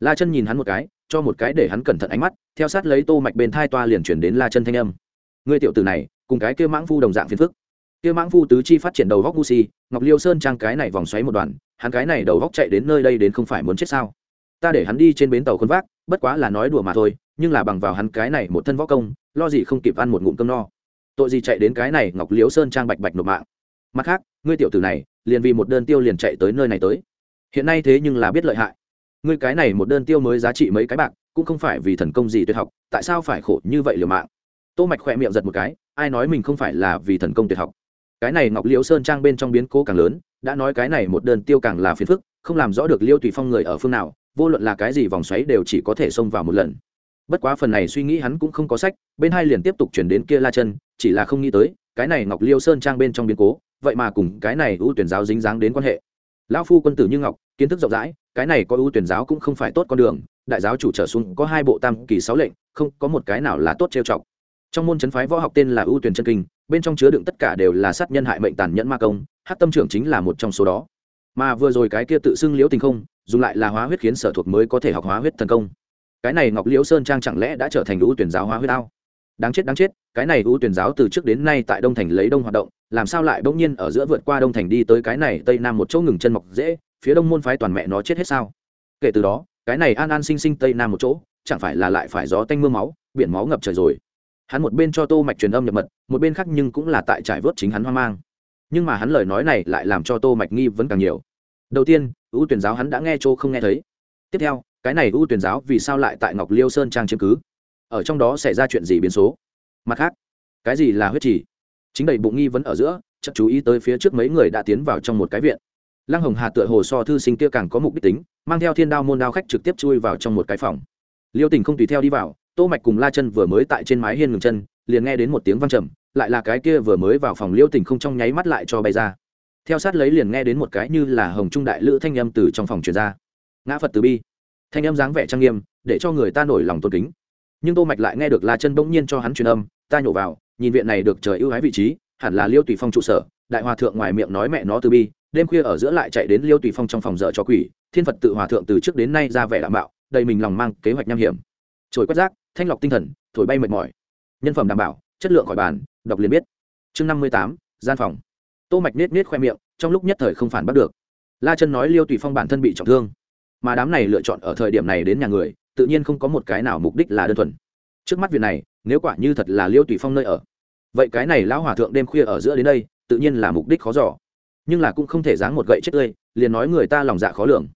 la chân nhìn hắn một cái, cho một cái để hắn cẩn thận ánh mắt, theo sát lấy tô mạch bên thai toa liền chuyển đến la chân thanh âm. Ngươi tiểu tử này, cùng cái kia mãng phu đồng dạng phiền phức. Kia mãng phu tứ chi phát triển đầu góc gu si, ngọc liêu sơn trang cái này vòng xoáy một đoàn hắn cái này đầu góc chạy đến nơi đây đến không phải muốn chết sao? Ta để hắn đi trên bến tàu khuôn vác, bất quá là nói đùa mà thôi, nhưng là bằng vào hắn cái này một thân võ công, lo gì không kịp ăn một ngụm cơm no. Tội gì chạy đến cái này ngọc Liêu sơn trang bạch bạch nộp mạng. Mặt khác, ngươi tiểu tử này, liền vì một đơn tiêu liền chạy tới nơi này tới. Hiện nay thế nhưng là biết lợi hại ngươi cái này một đơn tiêu mới giá trị mấy cái bạc, cũng không phải vì thần công gì tuyệt học, tại sao phải khổ như vậy liều mạng? Tô mạch khỏe miệng giật một cái, ai nói mình không phải là vì thần công tuyệt học? Cái này ngọc liễu sơn trang bên trong biến cố càng lớn, đã nói cái này một đơn tiêu càng là phiền phức, không làm rõ được liêu tùy phong người ở phương nào, vô luận là cái gì vòng xoáy đều chỉ có thể xông vào một lần. Bất quá phần này suy nghĩ hắn cũng không có sách, bên hai liền tiếp tục chuyển đến kia la chân, chỉ là không nghĩ tới, cái này ngọc liêu sơn trang bên trong biến cố, vậy mà cùng cái này ưu tuyển giáo dính dáng đến quan hệ. Lão phu quân tử như ngọc, kiến thức rộng rãi cái này có ưu tuyển giáo cũng không phải tốt con đường, đại giáo chủ trở xuống có hai bộ tam kỳ sáu lệnh, không có một cái nào là tốt trêu chọc. Trong môn chấn phái võ học tên là ưu tuyển chân kinh, bên trong chứa đựng tất cả đều là sát nhân hại mệnh tàn nhẫn ma công, hát tâm trưởng chính là một trong số đó. Mà vừa rồi cái kia tự xưng liễu tình không, dùng lại là hóa huyết khiến sở thuộc mới có thể học hóa huyết thần công. Cái này ngọc liễu sơn trang chẳng lẽ đã trở thành ưu tuyển giáo hóa huyết ao? Đáng chết đáng chết, cái này ưu tuyển giáo từ trước đến nay tại đông thành lấy đông hoạt động, làm sao lại bỗng nhiên ở giữa vượt qua đông thành đi tới cái này tây nam một chỗ ngừng chân mọc dễ phía đông môn phái toàn mẹ nó chết hết sao? Kể từ đó, cái này an an sinh sinh tây nam một chỗ, chẳng phải là lại phải gió tanh mưa máu, biển máu ngập trời rồi. Hắn một bên cho tô mạch truyền âm nhập mật, một bên khác nhưng cũng là tại trải vớt chính hắn hoang mang. Nhưng mà hắn lời nói này lại làm cho tô mạch nghi vấn càng nhiều. Đầu tiên, ưu tuyển giáo hắn đã nghe chỗ không nghe thấy. Tiếp theo, cái này ưu tuyển giáo vì sao lại tại ngọc liêu sơn trang chiếm cứ? Ở trong đó xảy ra chuyện gì biến số? Mặt khác, cái gì là huyết trì? Chính đầy bụng nghi vấn ở giữa chắc chú ý tới phía trước mấy người đã tiến vào trong một cái viện lăng hồng hà tựa hồ so thư sinh kia càng có mục đích tính, mang theo thiên đao môn đao khách trực tiếp chui vào trong một cái phòng. Liêu tình không tùy theo đi vào, tô mạch cùng la chân vừa mới tại trên mái hiên ngừng chân, liền nghe đến một tiếng vang trầm, lại là cái kia vừa mới vào phòng liêu tình không trong nháy mắt lại cho bay ra. Theo sát lấy liền nghe đến một cái như là hồng trung đại lữ thanh âm từ trong phòng truyền ra. Ngã phật từ bi. Thanh âm dáng vẻ trang nghiêm, để cho người ta nổi lòng tôn kính. Nhưng tô mạch lại nghe được la chân bỗng nhiên cho hắn truyền âm, ta nhổ vào, nhìn viện này được trời ưu ái vị trí, hẳn là liêu tùy phong trụ sở, đại hòa thượng ngoài miệng nói mẹ nó từ bi đêm khuya ở giữa lại chạy đến liêu tùy phong trong phòng dở cho quỷ, thiên phật tự hòa thượng từ trước đến nay ra vẻ đảm bảo, đầy mình lòng mang kế hoạch nham hiểm. Trồi quét rác, thanh lọc tinh thần, thổi bay mệt mỏi. Nhân phẩm đảm bảo, chất lượng khỏi bàn, đọc liền biết. Chương năm mươi tám, gian phòng. Tô mạch nết nết khoe miệng, trong lúc nhất thời không phản bắt được. La chân nói liêu tùy phong bản thân bị trọng thương. Mà đám này lựa chọn ở thời điểm này đến nhà người, tự nhiên không có một cái nào mục đích là đơn thuần. Trước mắt việc này, nếu quả như thật là liêu tùy phong nơi ở, vậy cái này lão hòa thượng đêm khuya ở giữa đến đây, tự nhiên là mục đích khó giỏ nhưng là cũng không thể dáng một gậy chết tươi, liền nói người ta lòng dạ khó lường.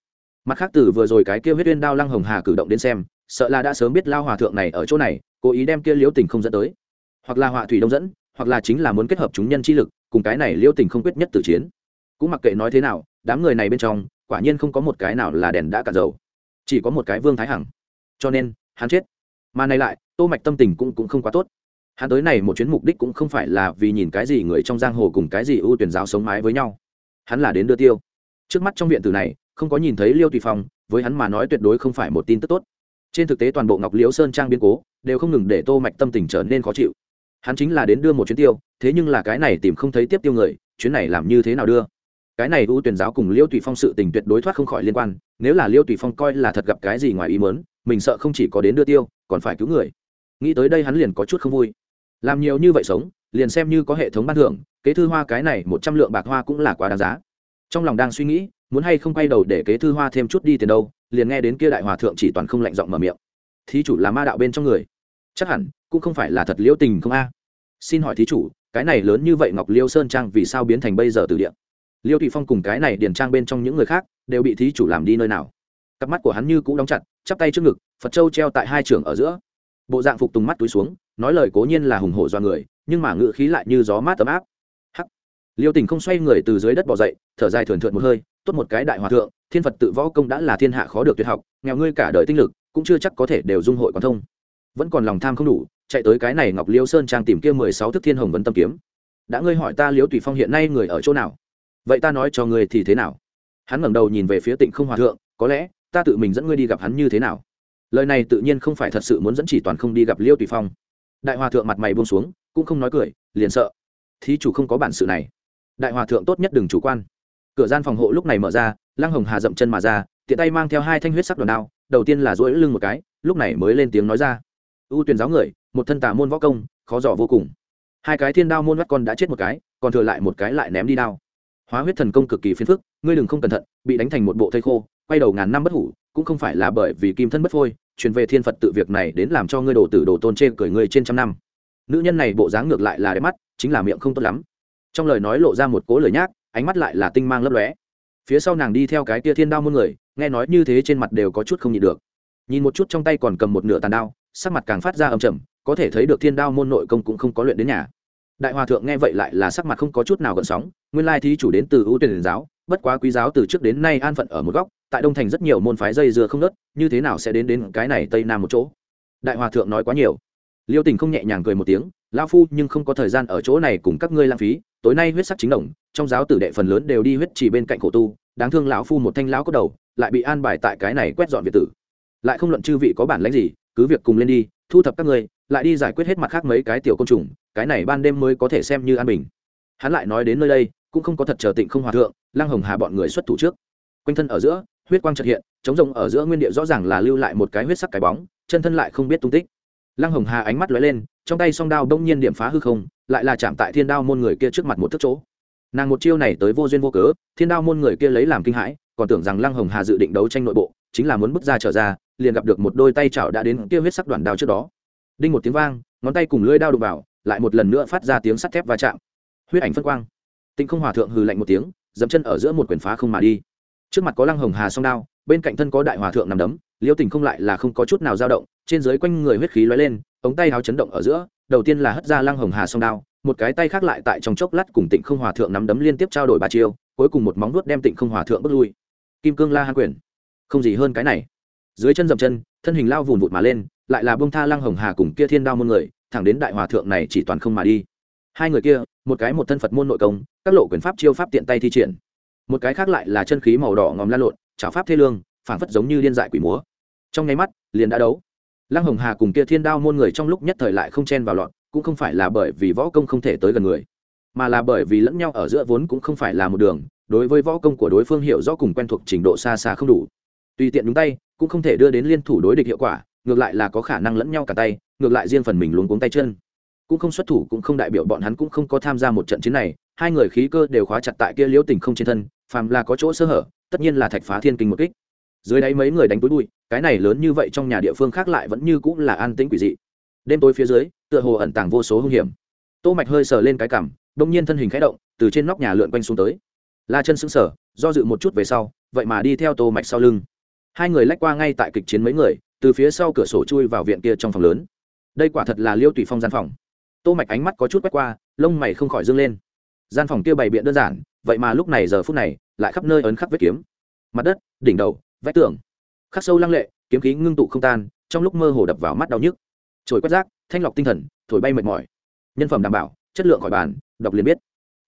Mặt khác từ vừa rồi cái kia huyết uyên đao lăng hồng hà cử động đến xem, sợ là đã sớm biết lao hòa thượng này ở chỗ này, cố ý đem kia liễu tình không dẫn tới. Hoặc là họa thủy đông dẫn, hoặc là chính là muốn kết hợp chúng nhân chi lực, cùng cái này liễu tình không quyết nhất tử chiến. Cũng mặc kệ nói thế nào, đám người này bên trong, quả nhiên không có một cái nào là đèn đã cạn dầu. Chỉ có một cái vương thái hằng. Cho nên, hắn chết. Mà này lại, tô mạch tâm tình cũng cũng không quá tốt. Hắn tới này một chuyến mục đích cũng không phải là vì nhìn cái gì người trong giang hồ cùng cái gì ưu tuyển giáo sống mái với nhau hắn là đến đưa tiêu. Trước mắt trong viện tử này, không có nhìn thấy liêu tùy phong, với hắn mà nói tuyệt đối không phải một tin tức tốt. Trên thực tế toàn bộ ngọc liễu sơn trang biến cố, đều không ngừng để tô mạch tâm tình trở nên khó chịu. Hắn chính là đến đưa một chuyến tiêu, thế nhưng là cái này tìm không thấy tiếp tiêu người, chuyến này làm như thế nào đưa? Cái này ưu tuyển giáo cùng liêu tùy phong sự tình tuyệt đối thoát không khỏi liên quan, nếu là liêu tùy phong coi là thật gặp cái gì ngoài ý mớn mình sợ không chỉ có đến đưa tiêu, còn phải cứu người. Nghĩ tới đây hắn liền có chút không vui. Làm nhiều như vậy sống liền xem như có hệ thống ban thưởng, kế thư hoa cái này một trăm lượng bạc hoa cũng là quá đáng giá. Trong lòng đang suy nghĩ, muốn hay không quay đầu để kế thư hoa thêm chút đi tiền đâu, liền nghe đến kia đại hòa thượng chỉ toàn không lạnh giọng mở miệng. Thí chủ là ma đạo bên trong người. Chắc hẳn, cũng không phải là thật liễu tình không a. Xin hỏi thí chủ, cái này lớn như vậy ngọc liêu sơn trang vì sao biến thành bây giờ từ điện liêu thị phong cùng cái này điền trang bên trong những người khác đều bị thí chủ làm đi nơi nào? Cặp mắt của hắn như cũng đóng chặt, chắp tay trước ngực, phật châu treo tại hai trường ở giữa. Bộ dạng phục tùng mắt túi xuống, nói lời cố nhiên là hùng hổ do người nhưng mà ngự khí lại như gió mát ấm áp. Hắc. Liêu tình không xoay người từ dưới đất bỏ dậy, thở dài thườn thượt một hơi, tốt một cái đại hòa thượng, thiên phật tự võ công đã là thiên hạ khó được tuyệt học, nghèo ngươi cả đời tinh lực, cũng chưa chắc có thể đều dung hội quan thông. Vẫn còn lòng tham không đủ, chạy tới cái này ngọc liêu sơn trang tìm kia mười sáu thức thiên hồng vấn tâm kiếm. Đã ngươi hỏi ta liêu tùy phong hiện nay người ở chỗ nào? Vậy ta nói cho ngươi thì thế nào? Hắn ngẩng đầu nhìn về phía tịnh không hòa thượng, có lẽ ta tự mình dẫn ngươi đi gặp hắn như thế nào? Lời này tự nhiên không phải thật sự muốn dẫn chỉ toàn không đi gặp liêu tùy phong đại hòa thượng mặt mày buông xuống, cũng không nói cười, liền sợ. Thí chủ không có bản sự này. Đại hòa thượng tốt nhất đừng chủ quan. Cửa gian phòng hộ lúc này mở ra, lăng hồng hà dậm chân mà ra, tiện tay mang theo hai thanh huyết sắc đòn đao, đầu tiên là dỗi lưng một cái, lúc này mới lên tiếng nói ra. Ưu tuyển giáo người, một thân tà môn võ công, khó dò vô cùng. Hai cái thiên đao môn mắt con đã chết một cái, còn thừa lại một cái lại ném đi đao. Hóa huyết thần công cực kỳ phiền phức, ngươi đừng không cẩn thận, bị đánh thành một bộ thây khô, quay đầu ngàn năm bất hủ, cũng không phải là bởi vì kim thân bất phôi truyền về thiên phật tự việc này đến làm cho ngươi đồ tử đồ tôn chê cười ngươi trên trăm năm. Nữ nhân này bộ dáng ngược lại là đẹp mắt, chính là miệng không tốt lắm. Trong lời nói lộ ra một cố lời nhác, ánh mắt lại là tinh mang lấp lóe. Phía sau nàng đi theo cái tia thiên đao muôn người, nghe nói như thế trên mặt đều có chút không nhịn được. Nhìn một chút trong tay còn cầm một nửa tàn đao, sắc mặt càng phát ra âm trầm, có thể thấy được thiên đao môn nội công cũng không có luyện đến nhà. Đại hòa thượng nghe vậy lại là sắc mặt không có chút nào gợn sóng, nguyên lai thí chủ đến từ ưu tuyển giáo, bất quá quý giáo từ trước đến nay an phận ở một góc tại đông thành rất nhiều môn phái dây dưa không nớt như thế nào sẽ đến đến cái này tây nam một chỗ? Đại hòa thượng nói quá nhiều. Liêu tình không nhẹ nhàng cười một tiếng lao phu, nhưng không có thời gian ở chỗ này cùng các ngươi lãng phí, tối nay huyết sắc chính đồng, trong giáo tử đệ phần lớn đều đi huyết chỉ bên cạnh khổ tu, đáng thương lão phu một thanh lão có đầu, lại bị an bài tại cái này quét dọn việt tử. Lại không luận chư vị có bản lãnh gì, cứ việc cùng lên đi, thu thập các ngươi, lại đi giải quyết hết mặt khác mấy cái tiểu côn trùng, cái này ban đêm mới có thể xem như an bình. Hắn lại nói đến nơi đây, cũng không có thật chờ tịnh không hòa thượng, lăng hồng hà bọn người xuất thủ trước. Quanh thân ở giữa huyết quang trật hiện chống rồng ở giữa nguyên địa rõ ràng là lưu lại một cái huyết sắc cái bóng, chân thân lại không biết tung tích. Lăng hồng hà ánh mắt lóe lên, trong tay song đao đông nhiên điểm phá hư không, lại là chạm tại thiên đao môn người kia trước mặt một thức chỗ. Nàng một chiêu này tới vô duyên vô cớ, thiên đao môn người kia lấy làm kinh hãi, còn tưởng rằng lăng hồng hà dự định đấu tranh nội bộ, chính là muốn bước ra trở ra, liền gặp được một đôi tay chảo đã đến kia huyết sắc đoạn đao trước đó. Đinh một tiếng vang, ngón tay cùng lưỡi đao đụng vào, lại một lần nữa phát ra tiếng sắt thép va chạm. Huyết ảnh phân quang. Tịnh không hòa thượng hừ lạnh một tiếng, dẫm chân ở giữa một quyển phá không mà đi trước mặt có lăng hồng hà song đao, bên cạnh thân có đại hòa thượng nằm đấm, liêu tình không lại là không có chút nào dao động, trên dưới quanh người huyết khí lóe lên, ống tay háo chấn động ở giữa, đầu tiên là hất ra lăng hồng hà song đao, một cái tay khác lại tại trong chốc lát cùng tịnh không hòa thượng nắm đấm liên tiếp trao đổi ba chiêu, cuối cùng một móng vuốt đem tịnh không hòa thượng bước lui. Kim cương la hàn quyền. Không gì hơn cái này. Dưới chân dậm chân, thân hình lao vùn vụt mà lên, lại là bông tha lăng hồng hà cùng kia thiên đao môn người, thẳng đến đại hòa thượng này chỉ toàn không mà đi. Hai người kia, một cái một thân phật môn nội công, các lộ quyền pháp chiêu pháp tiện tay thi triển một cái khác lại là chân khí màu đỏ ngòm lan lộn, chảo pháp thê lương, phảng phất giống như điên dại quỷ múa. Trong nháy mắt, liền đã đấu. Lăng hồng hà cùng kia thiên đao môn người trong lúc nhất thời lại không chen vào lọn cũng không phải là bởi vì võ công không thể tới gần người, mà là bởi vì lẫn nhau ở giữa vốn cũng không phải là một đường, đối với võ công của đối phương hiểu rõ cùng quen thuộc trình độ xa xa không đủ. Tùy tiện đúng tay, cũng không thể đưa đến liên thủ đối địch hiệu quả, ngược lại là có khả năng lẫn nhau cả tay, ngược lại riêng phần mình luống cuống tay chân. Cũng không xuất thủ cũng không đại biểu bọn hắn cũng không có tham gia một trận chiến này hai người khí cơ đều khóa chặt tại kia liễu tình không trên thân, phàm là có chỗ sơ hở, tất nhiên là thạch phá thiên kinh một kích. Dưới đáy mấy người đánh túi bụi, cái này lớn như vậy trong nhà địa phương khác lại vẫn như cũng là an tĩnh quỷ dị. Đêm tối phía dưới, tựa hồ ẩn tàng vô số hung hiểm. Tô mạch hơi sờ lên cái cằm đông nhiên thân hình khẽ động, từ trên nóc nhà lượn quanh xuống tới. La chân sững sờ, do dự một chút về sau, vậy mà đi theo tô mạch sau lưng. Hai người lách qua ngay tại kịch chiến mấy người, từ phía sau cửa sổ chui vào viện kia trong phòng lớn. Đây quả thật là liêu tùy phong gian phòng. Tô mạch ánh mắt có chút quét qua, lông mày không khỏi dương lên gian phòng kia bày biện đơn giản, vậy mà lúc này giờ phút này, lại khắp nơi ấn khắc vết kiếm. Mặt đất, đỉnh đầu, vách tường. Khắc sâu lăng lệ, kiếm khí ngưng tụ không tan, trong lúc mơ hồ đập vào mắt đau nhức. Trồi quét rác, thanh lọc tinh thần, thổi bay mệt mỏi. Nhân phẩm đảm bảo, chất lượng khỏi bàn, đọc liền biết.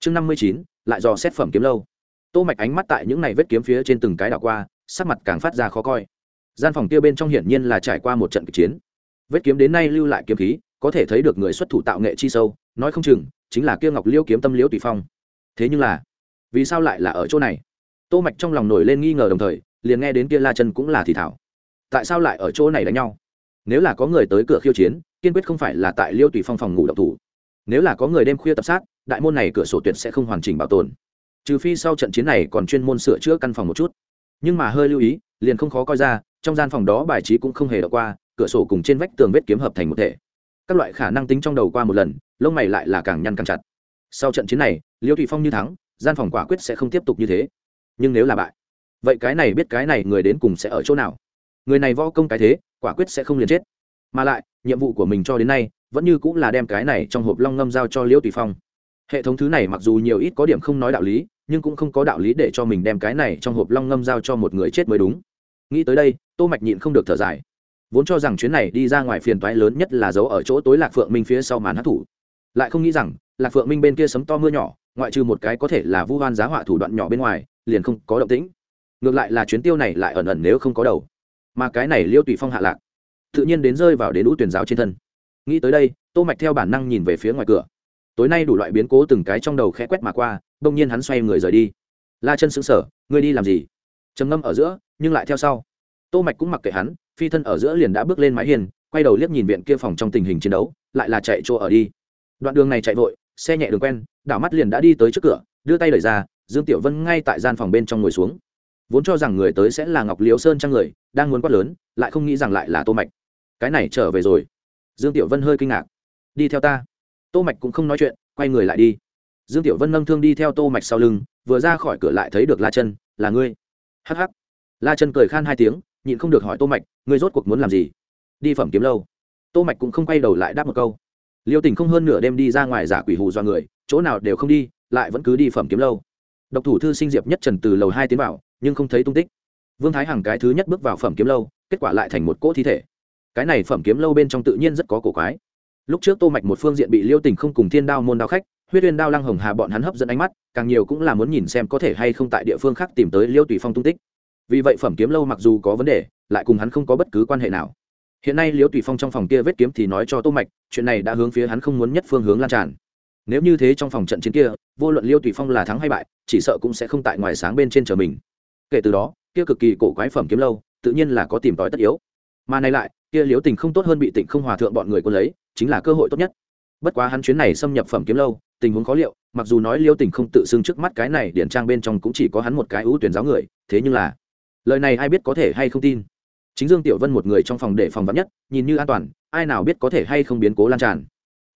Chương năm mươi chín, lại dò xét phẩm kiếm lâu. Tô mạch ánh mắt tại những này vết kiếm phía trên từng cái đảo qua, sắc mặt càng phát ra khó coi. Gian phòng kia bên trong hiển nhiên là trải qua một trận kịch chiến. Vết kiếm đến nay lưu lại kiếm khí, có thể thấy được người xuất thủ tạo nghệ chi sâu, nói không chừng chính là kia ngọc liêu kiếm tâm liễu tùy phong. Thế nhưng là, vì sao lại là ở chỗ này? Tô mạch trong lòng nổi lên nghi ngờ đồng thời, liền nghe đến kia la chân cũng là thì thảo tại sao lại ở chỗ này đánh nhau? Nếu là có người tới cửa khiêu chiến, kiên quyết không phải là tại liêu tùy phong phòng ngủ độc thủ. Nếu là có người đêm khuya tập sát, đại môn này cửa sổ tuyệt sẽ không hoàn chỉnh bảo tồn. Trừ phi sau trận chiến này còn chuyên môn sửa chữa căn phòng một chút. Nhưng mà hơi lưu ý, liền không khó coi ra, trong gian phòng đó bài trí cũng không hề đọc qua, cửa sổ cùng trên vách tường vết kiếm hợp thành một thể. Các loại khả năng tính trong đầu qua một lần lông mày lại là càng nhăn càng chặt. Sau trận chiến này, liêu thụy phong như thắng, gian phòng quả quyết sẽ không tiếp tục như thế. Nhưng nếu là bại, vậy cái này biết cái này người đến cùng sẽ ở chỗ nào? Người này võ công cái thế, quả quyết sẽ không liền chết. Mà lại, nhiệm vụ của mình cho đến nay, vẫn như cũng là đem cái này trong hộp long ngâm giao cho liêu tùy phong. Hệ thống thứ này mặc dù nhiều ít có điểm không nói đạo lý, nhưng cũng không có đạo lý để cho mình đem cái này trong hộp long ngâm giao cho một người chết mới đúng. Nghĩ tới đây, tô mạch nhịn không được thở dài. Vốn cho rằng chuyến này đi ra ngoài phiền toái lớn nhất là giấu ở chỗ tối lạc phượng minh phía sau màn hát thủ lại không nghĩ rằng lạc phượng minh bên kia sấm to mưa nhỏ, ngoại trừ một cái có thể là vu hoan giá họa thủ đoạn nhỏ bên ngoài, liền không có động tĩnh. Ngược lại là chuyến tiêu này lại ẩn ẩn nếu không có đầu. Mà cái này liêu tùy phong hạ lạc, tự nhiên đến rơi vào đến ú tuyển giáo trên thân. Nghĩ tới đây, tô mạch theo bản năng nhìn về phía ngoài cửa. Tối nay đủ loại biến cố từng cái trong đầu khẽ quét mà qua đông nhiên hắn xoay người rời đi. La chân sững sở ngươi đi làm gì? Trầm ngâm ở giữa, nhưng lại theo sau. Tô mạch cũng mặc kệ hắn, phi thân ở giữa liền đã bước lên mái hiền quay đầu liếc nhìn viện kia phòng trong tình hình chiến đấu, lại là chạy chỗ ở đi đoạn đường này chạy vội, xe nhẹ đường quen, đảo mắt liền đã đi tới trước cửa, đưa tay đẩy ra, dương tiểu vân ngay tại gian phòng bên trong ngồi xuống. Vốn cho rằng người tới sẽ là ngọc liễu sơn trang người, đang muốn quát lớn, lại không nghĩ rằng lại là tô mạch. Cái này trở về rồi. Dương tiểu vân hơi kinh ngạc. Đi theo ta. Tô mạch cũng không nói chuyện, quay người lại đi. Dương tiểu vân nâng thương đi theo tô mạch sau lưng, vừa ra khỏi cửa lại thấy được la chân, là ngươi. Hắc hắc. La chân cười khan hai tiếng, nhịn không được hỏi tô mạch, ngươi rốt cuộc muốn làm gì? Đi phẩm kiếm lâu. Tô mạch cũng không quay đầu lại đáp một câu liêu tình không hơn nửa đêm đi ra ngoài giả quỷ hù do người, chỗ nào đều không đi, lại vẫn cứ đi phẩm kiếm lâu. Độc thủ thư sinh diệp nhất trần từ lầu hai tiến vào, nhưng không thấy tung tích. Vương thái hằng cái thứ nhất bước vào phẩm kiếm lâu, kết quả lại thành một cỗ thi thể. Cái này phẩm kiếm lâu bên trong tự nhiên rất có cổ quái. Lúc trước tô mạch một phương diện bị liêu tình không cùng thiên đao môn đao khách, huyết uyên đao lăng hồng hà bọn hắn hấp dẫn ánh mắt, càng nhiều cũng là muốn nhìn xem có thể hay không tại địa phương khác tìm tới liêu tùy phong tung tích. Vì vậy phẩm kiếm lâu mặc dù có vấn đề, lại cùng hắn không có bất cứ quan hệ nào hiện nay liêu tùy phong trong phòng kia vết kiếm thì nói cho tô mạch, chuyện này đã hướng phía hắn không muốn nhất phương hướng lan tràn. Nếu như thế trong phòng trận chiến kia, vô luận liêu tùy phong là thắng hay bại, chỉ sợ cũng sẽ không tại ngoài sáng bên trên chờ mình. Kể từ đó, kia cực kỳ cổ quái phẩm kiếm lâu, tự nhiên là có tìm tòi tất yếu. Mà này lại, kia liếu tình không tốt hơn bị tịnh không hòa thượng bọn người quân lấy, chính là cơ hội tốt nhất. Bất quá hắn chuyến này xâm nhập phẩm kiếm lâu, tình huống khó liệu, mặc dù nói liêu tình không tự xưng trước mắt cái này điển trang bên trong cũng chỉ có hắn một cái ưu tuyển giáo người, thế nhưng là, lời này ai biết có thể hay không tin chính dương tiểu vân một người trong phòng để phòng vắn nhất, nhìn như an toàn, ai nào biết có thể hay không biến cố lan tràn.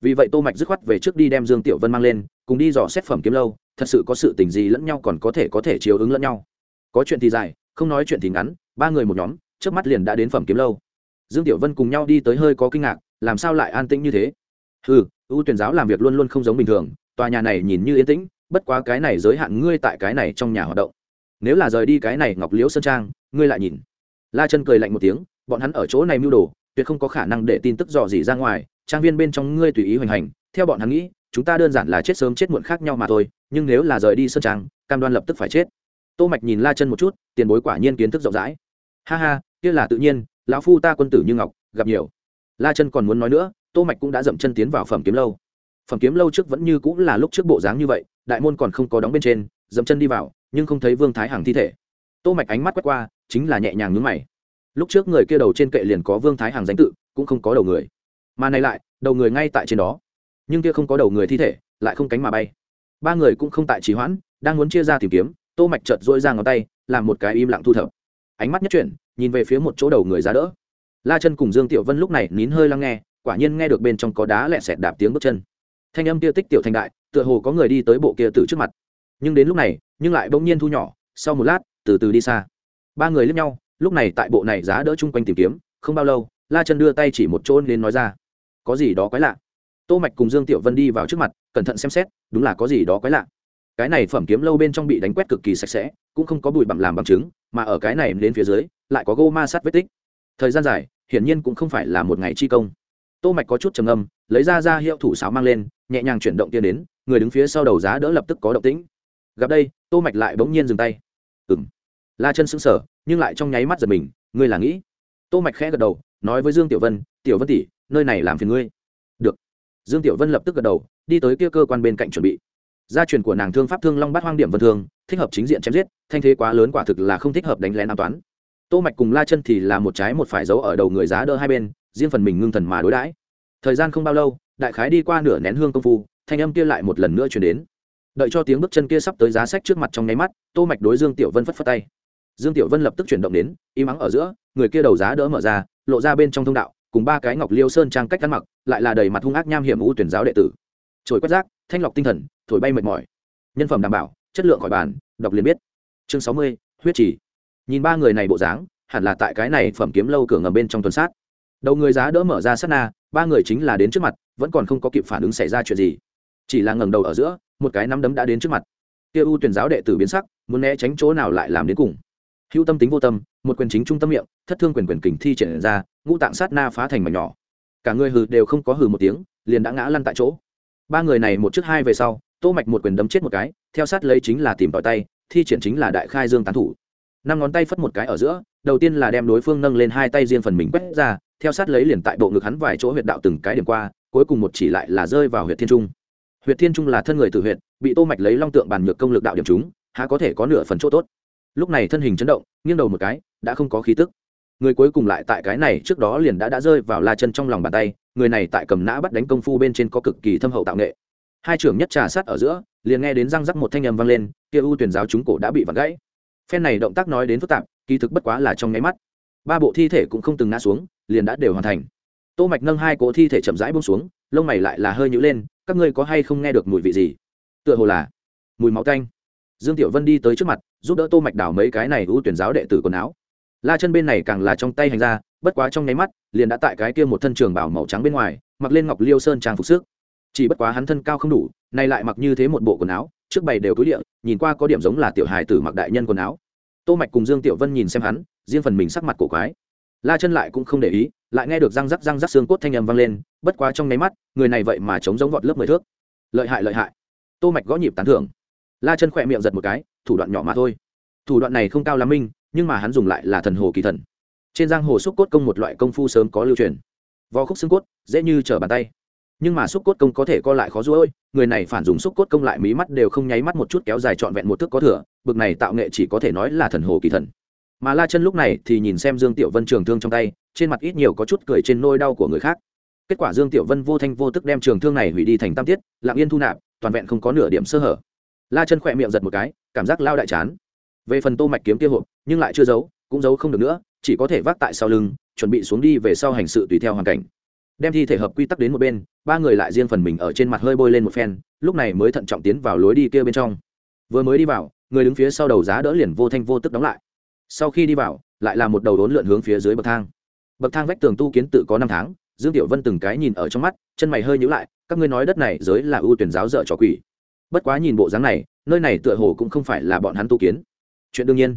Vì vậy tô mạch dứt khoát về trước đi đem dương tiểu vân mang lên, cùng đi dò xét phẩm kiếm lâu, thật sự có sự tình gì lẫn nhau còn có thể có thể chiếu ứng lẫn nhau. Có chuyện thì dài, không nói chuyện thì ngắn, ba người một nhóm trước mắt liền đã đến phẩm kiếm lâu. Dương tiểu vân cùng nhau đi tới hơi có kinh ngạc, làm sao lại an tĩnh như thế? Ừ ưu tuyển giáo làm việc luôn luôn không giống bình thường, tòa nhà này nhìn như yên tĩnh, bất quá cái này giới hạn ngươi tại cái này trong nhà hoạt động. Nếu là rời đi cái này ngọc liễu sơn trang, ngươi lại nhìn la chân cười lạnh một tiếng, bọn hắn ở chỗ này mưu đồ, tuyệt không có khả năng để tin tức dò dỉ ra ngoài, trang viên bên trong ngươi tùy ý hoành hành, theo bọn hắn nghĩ, chúng ta đơn giản là chết sớm chết muộn khác nhau mà thôi, nhưng nếu là rời đi sơn trang, cam đoan lập tức phải chết. Tô mạch nhìn la chân một chút, tiền bối quả nhiên kiến thức rộng rãi. Ha ha, kia là tự nhiên, lão phu ta quân tử như ngọc, gặp nhiều. La chân còn muốn nói nữa, tô mạch cũng đã dậm chân tiến vào phẩm kiếm lâu. Phẩm kiếm lâu trước vẫn như cũng là lúc trước bộ dáng như vậy, đại môn còn không có đóng bên trên, dậm chân đi vào, nhưng không thấy vương thái hằng thi thể. Tô mạch ánh mắt quét qua chính là nhẹ nhàng nhướng mày. Lúc trước người kia đầu trên kệ liền có vương thái hàng danh tự, cũng không có đầu người. Mà này lại, đầu người ngay tại trên đó. Nhưng kia không có đầu người thi thể, lại không cánh mà bay. Ba người cũng không tại trì hoãn, đang muốn chia ra tìm kiếm, tô mạch chợt dỗi ra ngón tay, làm một cái im lặng thu thập. Ánh mắt nhất chuyển, nhìn về phía một chỗ đầu người giá đỡ. La chân cùng dương tiểu vân lúc này nín hơi lắng nghe, quả nhiên nghe được bên trong có đá lẹ sẹt đạp tiếng bước chân. Thanh âm kia tích tiểu thành đại, tựa hồ có người đi tới bộ kia từ trước mặt. Nhưng đến lúc này, nhưng lại bỗng nhiên thu nhỏ, sau một lát, từ từ đi xa ba người lướt nhau, lúc này tại bộ này giá đỡ chung quanh tìm kiếm, không bao lâu, la chân đưa tay chỉ một chỗ nên nói ra, có gì đó quái lạ? Tô mạch cùng dương tiểu vân đi vào trước mặt, cẩn thận xem xét, đúng là có gì đó quái lạ. Cái này phẩm kiếm lâu bên trong bị đánh quét cực kỳ sạch sẽ, cũng không có bụi bặm làm bằng chứng, mà ở cái này đến phía dưới, lại có gô ma sát vết tích. Thời gian dài, hiển nhiên cũng không phải là một ngày chi công. Tô mạch có chút trầm âm lấy ra ra hiệu thủ sáo mang lên, nhẹ nhàng chuyển động tiên đến người đứng phía sau đầu giá đỡ lập tức có động tĩnh. Gặp đây, tô mạch lại bỗng nhiên dừng tay. Ừm la chân sững sờ, nhưng lại trong nháy mắt giật mình, ngươi là nghĩ? Tô mạch khẽ gật đầu, nói với dương tiểu vân tiểu vân tỷ, nơi này làm phiền ngươi. Được. Dương tiểu vân lập tức gật đầu, đi tới kia cơ quan bên cạnh chuẩn bị. Gia truyền của nàng thương pháp thương long bát hoang điểm vân thương, thích hợp chính diện chém giết, thanh thế quá lớn quả thực là không thích hợp đánh lén an toán tô mạch cùng la chân thì là một trái một phải giấu ở đầu người giá đỡ hai bên, riêng phần mình ngưng thần mà đối đãi. Thời gian không bao lâu, đại khái đi qua nửa nén hương công phu, thanh âm kia lại một lần nữa truyền đến. Đợi cho tiếng bước chân kia sắp tới giá sách trước mặt trong nháy mắt, tô mạch đối dương tiểu vân phất phất tay dương tiểu vân lập tức chuyển động đến im ắng ở giữa, người kia đầu giá đỡ mở ra, lộ ra bên trong thông đạo, cùng ba cái ngọc liêu sơn trang cách ăn mặc, lại là đầy mặt hung ác nham hiểm u tuyển giáo đệ tử. Trồi quét rác, thanh lọc tinh thần, thổi bay mệt mỏi. Nhân phẩm đảm bảo, chất lượng khỏi bàn, đọc liền biết. Chương sáu mươi, huyết trì. Nhìn ba người này bộ dáng, hẳn là tại cái này phẩm kiếm lâu cửa ngầm bên trong tuần sát. Đầu người giá đỡ mở ra sát na, ba người chính là đến trước mặt, vẫn còn không có kịp phản ứng xảy ra chuyện gì. Chỉ là ngẩng đầu ở giữa, một cái nắm đấm đã đến trước mặt. Kia u tuyển giáo đệ tử biến sắc, muốn né tránh chỗ nào lại làm đến cùng hữu tâm tính vô tâm, một quyền chính trung tâm miệng, thất thương quyền quyền kình thi triển ra, ngũ tạng sát na phá thành mảnh nhỏ. Cả người hừ đều không có hừ một tiếng, liền đã ngã lăn tại chỗ. Ba người này một trước hai về sau, tô mạch một quyền đấm chết một cái, theo sát lấy chính là tìm tòi tay, thi triển chính là đại khai dương tán thủ. Năm ngón tay phất một cái ở giữa, đầu tiên là đem đối phương nâng lên hai tay riêng phần mình quét ra, theo sát lấy liền tại bộ ngực hắn vài chỗ huyệt đạo từng cái điểm qua, cuối cùng một chỉ lại là rơi vào huyệt thiên trung. Huyệt thiên trung là thân người tử huyệt, bị tô mạch lấy long tượng bàn nhược công lực đạo điểm chúng, há có thể có nửa phần chỗ tốt lúc này thân hình chấn động, nghiêng đầu một cái, đã không có khí tức. Người cuối cùng lại tại cái này trước đó liền đã đã rơi vào la chân trong lòng bàn tay, người này tại cầm nã bắt đánh công phu bên trên có cực kỳ thâm hậu tạo nghệ. Hai trưởng nhất trà sát ở giữa, liền nghe đến răng rắc một thanh âm vang lên, kia ưu tuyển giáo chúng cổ đã bị vặt gãy. Phen này động tác nói đến phức tạp, kỳ thực bất quá là trong nháy mắt. Ba bộ thi thể cũng không từng ngã xuống, liền đã đều hoàn thành. Tô mạch nâng hai cỗ thi thể chậm rãi buông xuống, lông mày lại là hơi nhữ lên, các ngươi có hay không nghe được mùi vị gì? Tựa hồ là mùi máu tanh dương tiểu vân đi tới trước mặt, giúp đỡ tô mạch đảo mấy cái này ưu tuyển giáo đệ tử quần áo. La chân bên này càng là trong tay hành ra, bất quá trong nháy mắt, liền đã tại cái kia một thân trường bảo màu trắng bên ngoài, mặc lên ngọc liêu sơn trang phục sức. Chỉ bất quá hắn thân cao không đủ, nay lại mặc như thế một bộ quần áo, trước bày đều túi địa, nhìn qua có điểm giống là tiểu hài tử mặc đại nhân quần áo. Tô mạch cùng dương tiểu vân nhìn xem hắn, riêng phần mình sắc mặt cổ quái. La chân lại cũng không để ý, lại nghe được răng rắc răng rắc xương cốt thanh âm vang lên, bất quá trong nháy mắt, người này vậy mà chống giống vọt lớp mười thước. Lợi hại lợi hại. Tô mạch gõ nhịp tán thưởng la chân khỏe miệng giật một cái, thủ đoạn nhỏ mà thôi. Thủ đoạn này không cao lắm minh, nhưng mà hắn dùng lại là thần hồ kỳ thần. Trên giang hồ xúc cốt công một loại công phu sớm có lưu truyền. Vò khúc xương cốt, dễ như trở bàn tay. Nhưng mà xúc cốt công có thể co lại khó ôi người này phản dùng xúc cốt công lại mí mắt đều không nháy mắt một chút kéo dài trọn vẹn một thước có thừa, bực này tạo nghệ chỉ có thể nói là thần hồ kỳ thần. Mà la chân lúc này thì nhìn xem dương tiểu vân trường thương trong tay, trên mặt ít nhiều có chút cười trên nôi đau của người khác. Kết quả dương tiểu vân vô thanh vô tức đem trường thương này hủy đi thành tam tiết, lặng yên thu nạp, toàn vẹn không có nửa điểm sơ hở la chân khỏe miệng giật một cái, cảm giác lao đại chán. Về phần tô mạch kiếm kia hộp, nhưng lại chưa giấu, cũng giấu không được nữa, chỉ có thể vác tại sau lưng, chuẩn bị xuống đi về sau hành sự tùy theo hoàn cảnh. Đem thi thể hợp quy tắc đến một bên, ba người lại riêng phần mình ở trên mặt hơi bôi lên một phen, lúc này mới thận trọng tiến vào lối đi kia bên trong. Vừa mới đi vào, người đứng phía sau đầu giá đỡ liền vô thanh vô tức đóng lại. Sau khi đi vào, lại là một đầu đốn lượn hướng phía dưới bậc thang. Bậc thang vách tường tu kiến tự có năm tháng, dương tiểu vân từng cái nhìn ở trong mắt, chân mày hơi nhíu lại, các ngươi nói đất này giới là ưu tuyển giáo dở trò quỷ bất quá nhìn bộ dáng này, nơi này tựa hồ cũng không phải là bọn hắn tu kiến. Chuyện đương nhiên.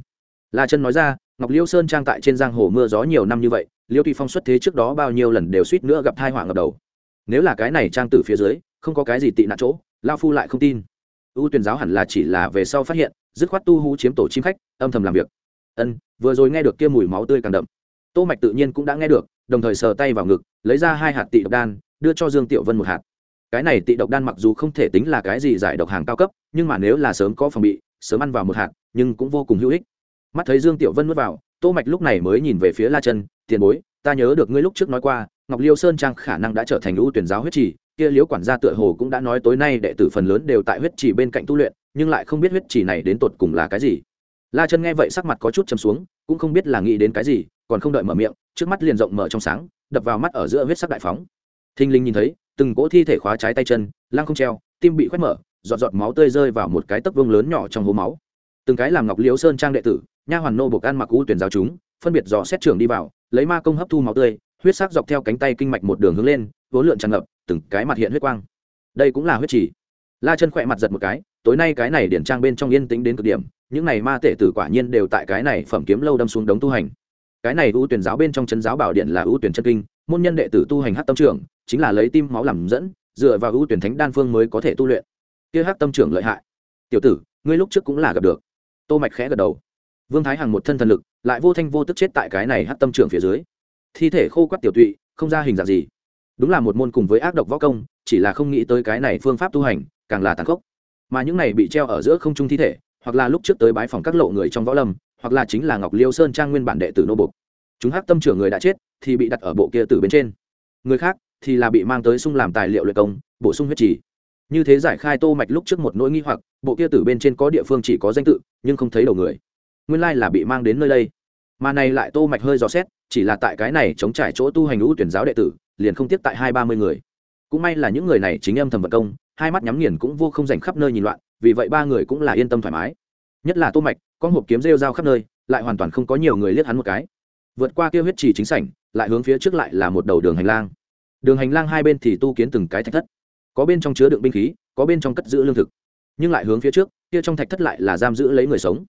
La chân nói ra, ngọc liêu sơn trang tại trên giang hồ mưa gió nhiều năm như vậy, liêu tùy phong xuất thế trước đó bao nhiêu lần đều suýt nữa gặp thai họa ngập đầu. Nếu là cái này trang tử phía dưới, không có cái gì tị nạn chỗ lao phu lại không tin. Ưu tuyển giáo hẳn là chỉ là về sau phát hiện, dứt khoát tu hú chiếm tổ chim khách, âm thầm làm việc. Ân, vừa rồi nghe được kia mùi máu tươi càng đậm. Tô mạch tự nhiên cũng đã nghe được, đồng thời sờ tay vào ngực, lấy ra hai hạt tị độc đan, đưa cho dương tiểu vân một hạt cái này tị độc đan mặc dù không thể tính là cái gì giải độc hàng cao cấp, nhưng mà nếu là sớm có phòng bị, sớm ăn vào một hạt, nhưng cũng vô cùng hữu ích. Mắt thấy dương tiểu vân nuốt vào, tô mạch lúc này mới nhìn về phía la chân, tiền bối, ta nhớ được ngươi lúc trước nói qua, ngọc liêu sơn trang khả năng đã trở thành ưu tuyển giáo huyết trì, kia liễu quản gia tựa hồ cũng đã nói tối nay đệ tử phần lớn đều tại huyết trì bên cạnh tu luyện, nhưng lại không biết huyết trì này đến tột cùng là cái gì. La chân nghe vậy sắc mặt có chút trầm xuống, cũng không biết là nghĩ đến cái gì, còn không đợi mở miệng, trước mắt liền rộng mở trong sáng, đập vào mắt ở giữa huyết sắc đại phóng. Thinh linh nhìn thấy từng cỗ thi thể khóa trái tay chân, lăng không treo, tim bị khoét mở, giọt giọt máu tươi rơi vào một cái tấc vương lớn nhỏ trong hố máu. Từng cái làm ngọc liễu sơn trang đệ tử, nha hoàn nô buộc ăn mặc u tuyển giáo chúng, phân biệt dò xét trưởng đi vào, lấy ma công hấp thu máu tươi, huyết sắc dọc theo cánh tay kinh mạch một đường hướng lên, vốn lượn tràn ngập, từng cái mặt hiện huyết quang. Đây cũng là huyết chỉ la chân khỏe mặt giật một cái, tối nay cái này điển trang bên trong yên tĩnh đến cực điểm, những này ma tể tử quả nhiên đều tại cái này phẩm kiếm lâu đâm xuống đống tu hành. Cái này ưu tuyển giáo bên trong chân giáo bảo điện là ưu tuyển chân kinh, môn nhân đệ tử tu hành hát tâm trưởng chính là lấy tim máu làm dẫn, dựa vào ưu tuyển thánh đan phương mới có thể tu luyện. Kia hát tâm trưởng lợi hại. Tiểu tử, ngươi lúc trước cũng là gặp được. Tô mạch khẽ gật đầu. Vương thái hằng một thân thần lực, lại vô thanh vô tức chết tại cái này hát tâm trưởng phía dưới. Thi thể khô quắt tiểu tụy, không ra hình dạng gì. Đúng là một môn cùng với ác độc võ công, chỉ là không nghĩ tới cái này phương pháp tu hành, càng là tàn khốc. Mà những này bị treo ở giữa không trung thi thể, hoặc là lúc trước tới bái phòng các lộ người trong võ lâm, hoặc là chính là ngọc liêu sơn trang nguyên bản đệ tử nô bục chúng hắc tâm trưởng người đã chết, thì bị đặt ở bộ kia tử bên trên. Người khác thì là bị mang tới sung làm tài liệu luyện công, bổ sung huyết trì. Như thế giải khai tô mạch lúc trước một nỗi nghi hoặc, bộ kia tử bên trên có địa phương chỉ có danh tự, nhưng không thấy đầu người. Nguyên lai là bị mang đến nơi đây. Mà này lại tô mạch hơi dò xét, chỉ là tại cái này chống trải chỗ tu hành ngũ tuyển giáo đệ tử, liền không tiếp tại hai ba mươi người. Cũng may là những người này chính âm thầm vận công, hai mắt nhắm nghiền cũng vô không rảnh khắp nơi nhìn loạn, vì vậy ba người cũng là yên tâm thoải mái. Nhất là tô mạch, con hộp kiếm rêu dao khắp nơi, lại hoàn toàn không có nhiều người liếc hắn một cái. Vượt qua kia huyết trì chính sảnh, lại hướng phía trước lại là một đầu đường hành lang đường hành lang hai bên thì tu kiến từng cái thạch thất. Có bên trong chứa đựng binh khí, có bên trong cất giữ lương thực. Nhưng lại hướng phía trước, kia trong thạch thất lại là giam giữ lấy người sống.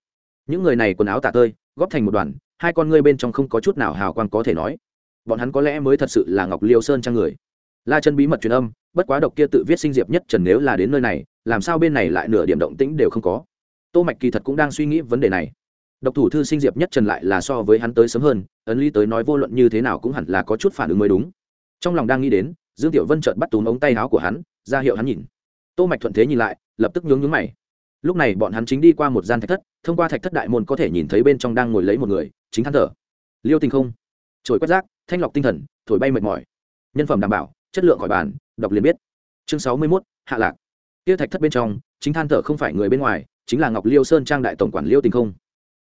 Những người này quần áo tả tơi, góp thành một đoàn, hai con ngươi bên trong không có chút nào hào quang có thể nói. Bọn hắn có lẽ mới thật sự là ngọc liêu sơn trang người. La chân bí mật truyền âm, bất quá độc kia tự viết sinh diệp nhất trần nếu là đến nơi này, làm sao bên này lại nửa điểm động tĩnh đều không có. Tô mạch kỳ thật cũng đang suy nghĩ vấn đề này. Độc thủ thư sinh diệp nhất trần lại là so với hắn tới sớm hơn, ấn lý tới nói vô luận như thế nào cũng hẳn là có chút phản ứng mới đúng trong lòng đang nghĩ đến dương tiểu vân chợt bắt túm ống tay áo của hắn ra hiệu hắn nhìn. Tô mạch thuận thế nhìn lại lập tức nhướng nhướng mày. Lúc này bọn hắn chính đi qua một gian thạch thất thông qua thạch thất đại môn có thể nhìn thấy bên trong đang ngồi lấy một người chính than thở. Liêu tình không. Trồi quét rác thanh lọc tinh thần thổi bay mệt mỏi. Nhân phẩm đảm bảo chất lượng khỏi bàn đọc liền biết. Chương sáu mươi 61, hạ lạc. Kia thạch thất bên trong chính than thở không phải người bên ngoài chính là ngọc liêu sơn trang đại tổng quản liêu tình không.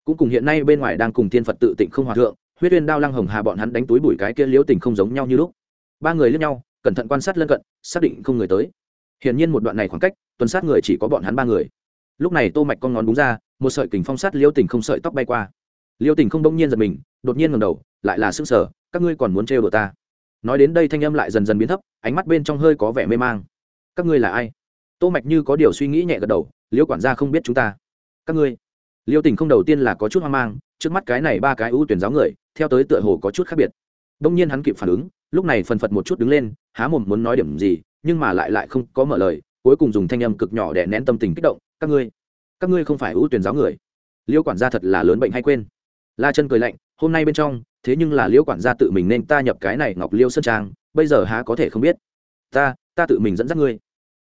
Cũng cùng hiện nay bên ngoài đang cùng tiên phật tự tịnh không hòa thượng huyết uyên đao lăng hồng hà bọn hắn đánh túi bụi cái kia liêu tình không giống nhau như lúc ba người lướt nhau, cẩn thận quan sát lân cận, xác định không người tới. Hiển nhiên một đoạn này khoảng cách, tuần sát người chỉ có bọn hắn ba người. Lúc này tô mạch con ngón búng ra, một sợi kình phong sát liêu tình không sợi tóc bay qua. Liêu tình không đông nhiên giật mình, đột nhiên ngẩng đầu, lại là sững sờ. các ngươi còn muốn trêu đùa ta? Nói đến đây thanh âm lại dần dần biến thấp, ánh mắt bên trong hơi có vẻ mê mang. Các ngươi là ai? Tô mạch như có điều suy nghĩ nhẹ gật đầu, liêu quản gia không biết chúng ta. Các ngươi? Liêu tình không đầu tiên là có chút hoang mang, trước mắt cái này ba cái ưu tuyển giáo người, theo tới tựa hồ có chút khác biệt. Đông nhiên hắn kịp phản ứng lúc này phần phật một chút đứng lên, há mồm muốn nói điểm gì, nhưng mà lại lại không có mở lời, cuối cùng dùng thanh âm cực nhỏ để nén tâm tình kích động, các ngươi các ngươi không phải ưu tuyển giáo người. Liễu quản gia thật là lớn bệnh hay quên? La chân cười lạnh, hôm nay bên trong, thế nhưng là liễu quản gia tự mình nên ta nhập cái này ngọc liêu sơn trang, bây giờ há có thể không biết. Ta ta tự mình dẫn dắt ngươi.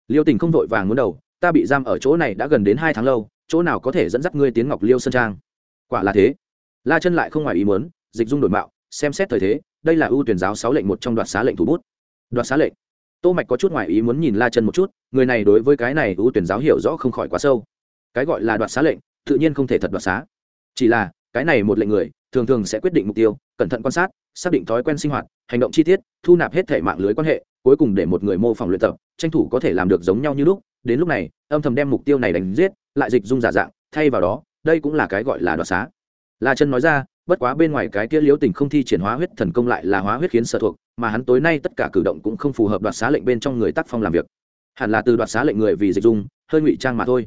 Liêu tình không vội vàng muốn đầu, ta bị giam ở chỗ này đã gần đến hai tháng lâu, chỗ nào có thể dẫn dắt ngươi tiến ngọc liêu sơn trang? Quả là thế. La chân lại không ngoài ý muốn, dịch dung đổi mạo xem xét thời thế, đây là ưu tuyển giáo sáu lệnh một trong đoạt xá lệnh thủ bút. Đoạt xá lệnh. Tô mạch có chút ngoại ý muốn nhìn la chân một chút, người này đối với cái này ưu tuyển giáo hiểu rõ không khỏi quá sâu. Cái gọi là đoạt xá lệnh, tự nhiên không thể thật đoạt xá. Chỉ là, cái này một lệnh người, thường thường sẽ quyết định mục tiêu, cẩn thận quan sát, xác định thói quen sinh hoạt, hành động chi tiết, thu nạp hết thể mạng lưới quan hệ, cuối cùng để một người mô phỏng luyện tập, tranh thủ có thể làm được giống nhau như lúc. Đến lúc này, âm thầm đem mục tiêu này đánh giết, lại dịch dung giả dạng, thay vào đó, đây cũng là cái gọi là đoạt xá. La chân nói ra bất quá bên ngoài cái kia liếu tình không thi triển hóa huyết thần công lại là hóa huyết khiến sở thuộc, mà hắn tối nay tất cả cử động cũng không phù hợp đoạt xá lệnh bên trong người tác phong làm việc. Hẳn là từ đoạt xá lệnh người vì dịch dung, hơi ngụy trang mà thôi.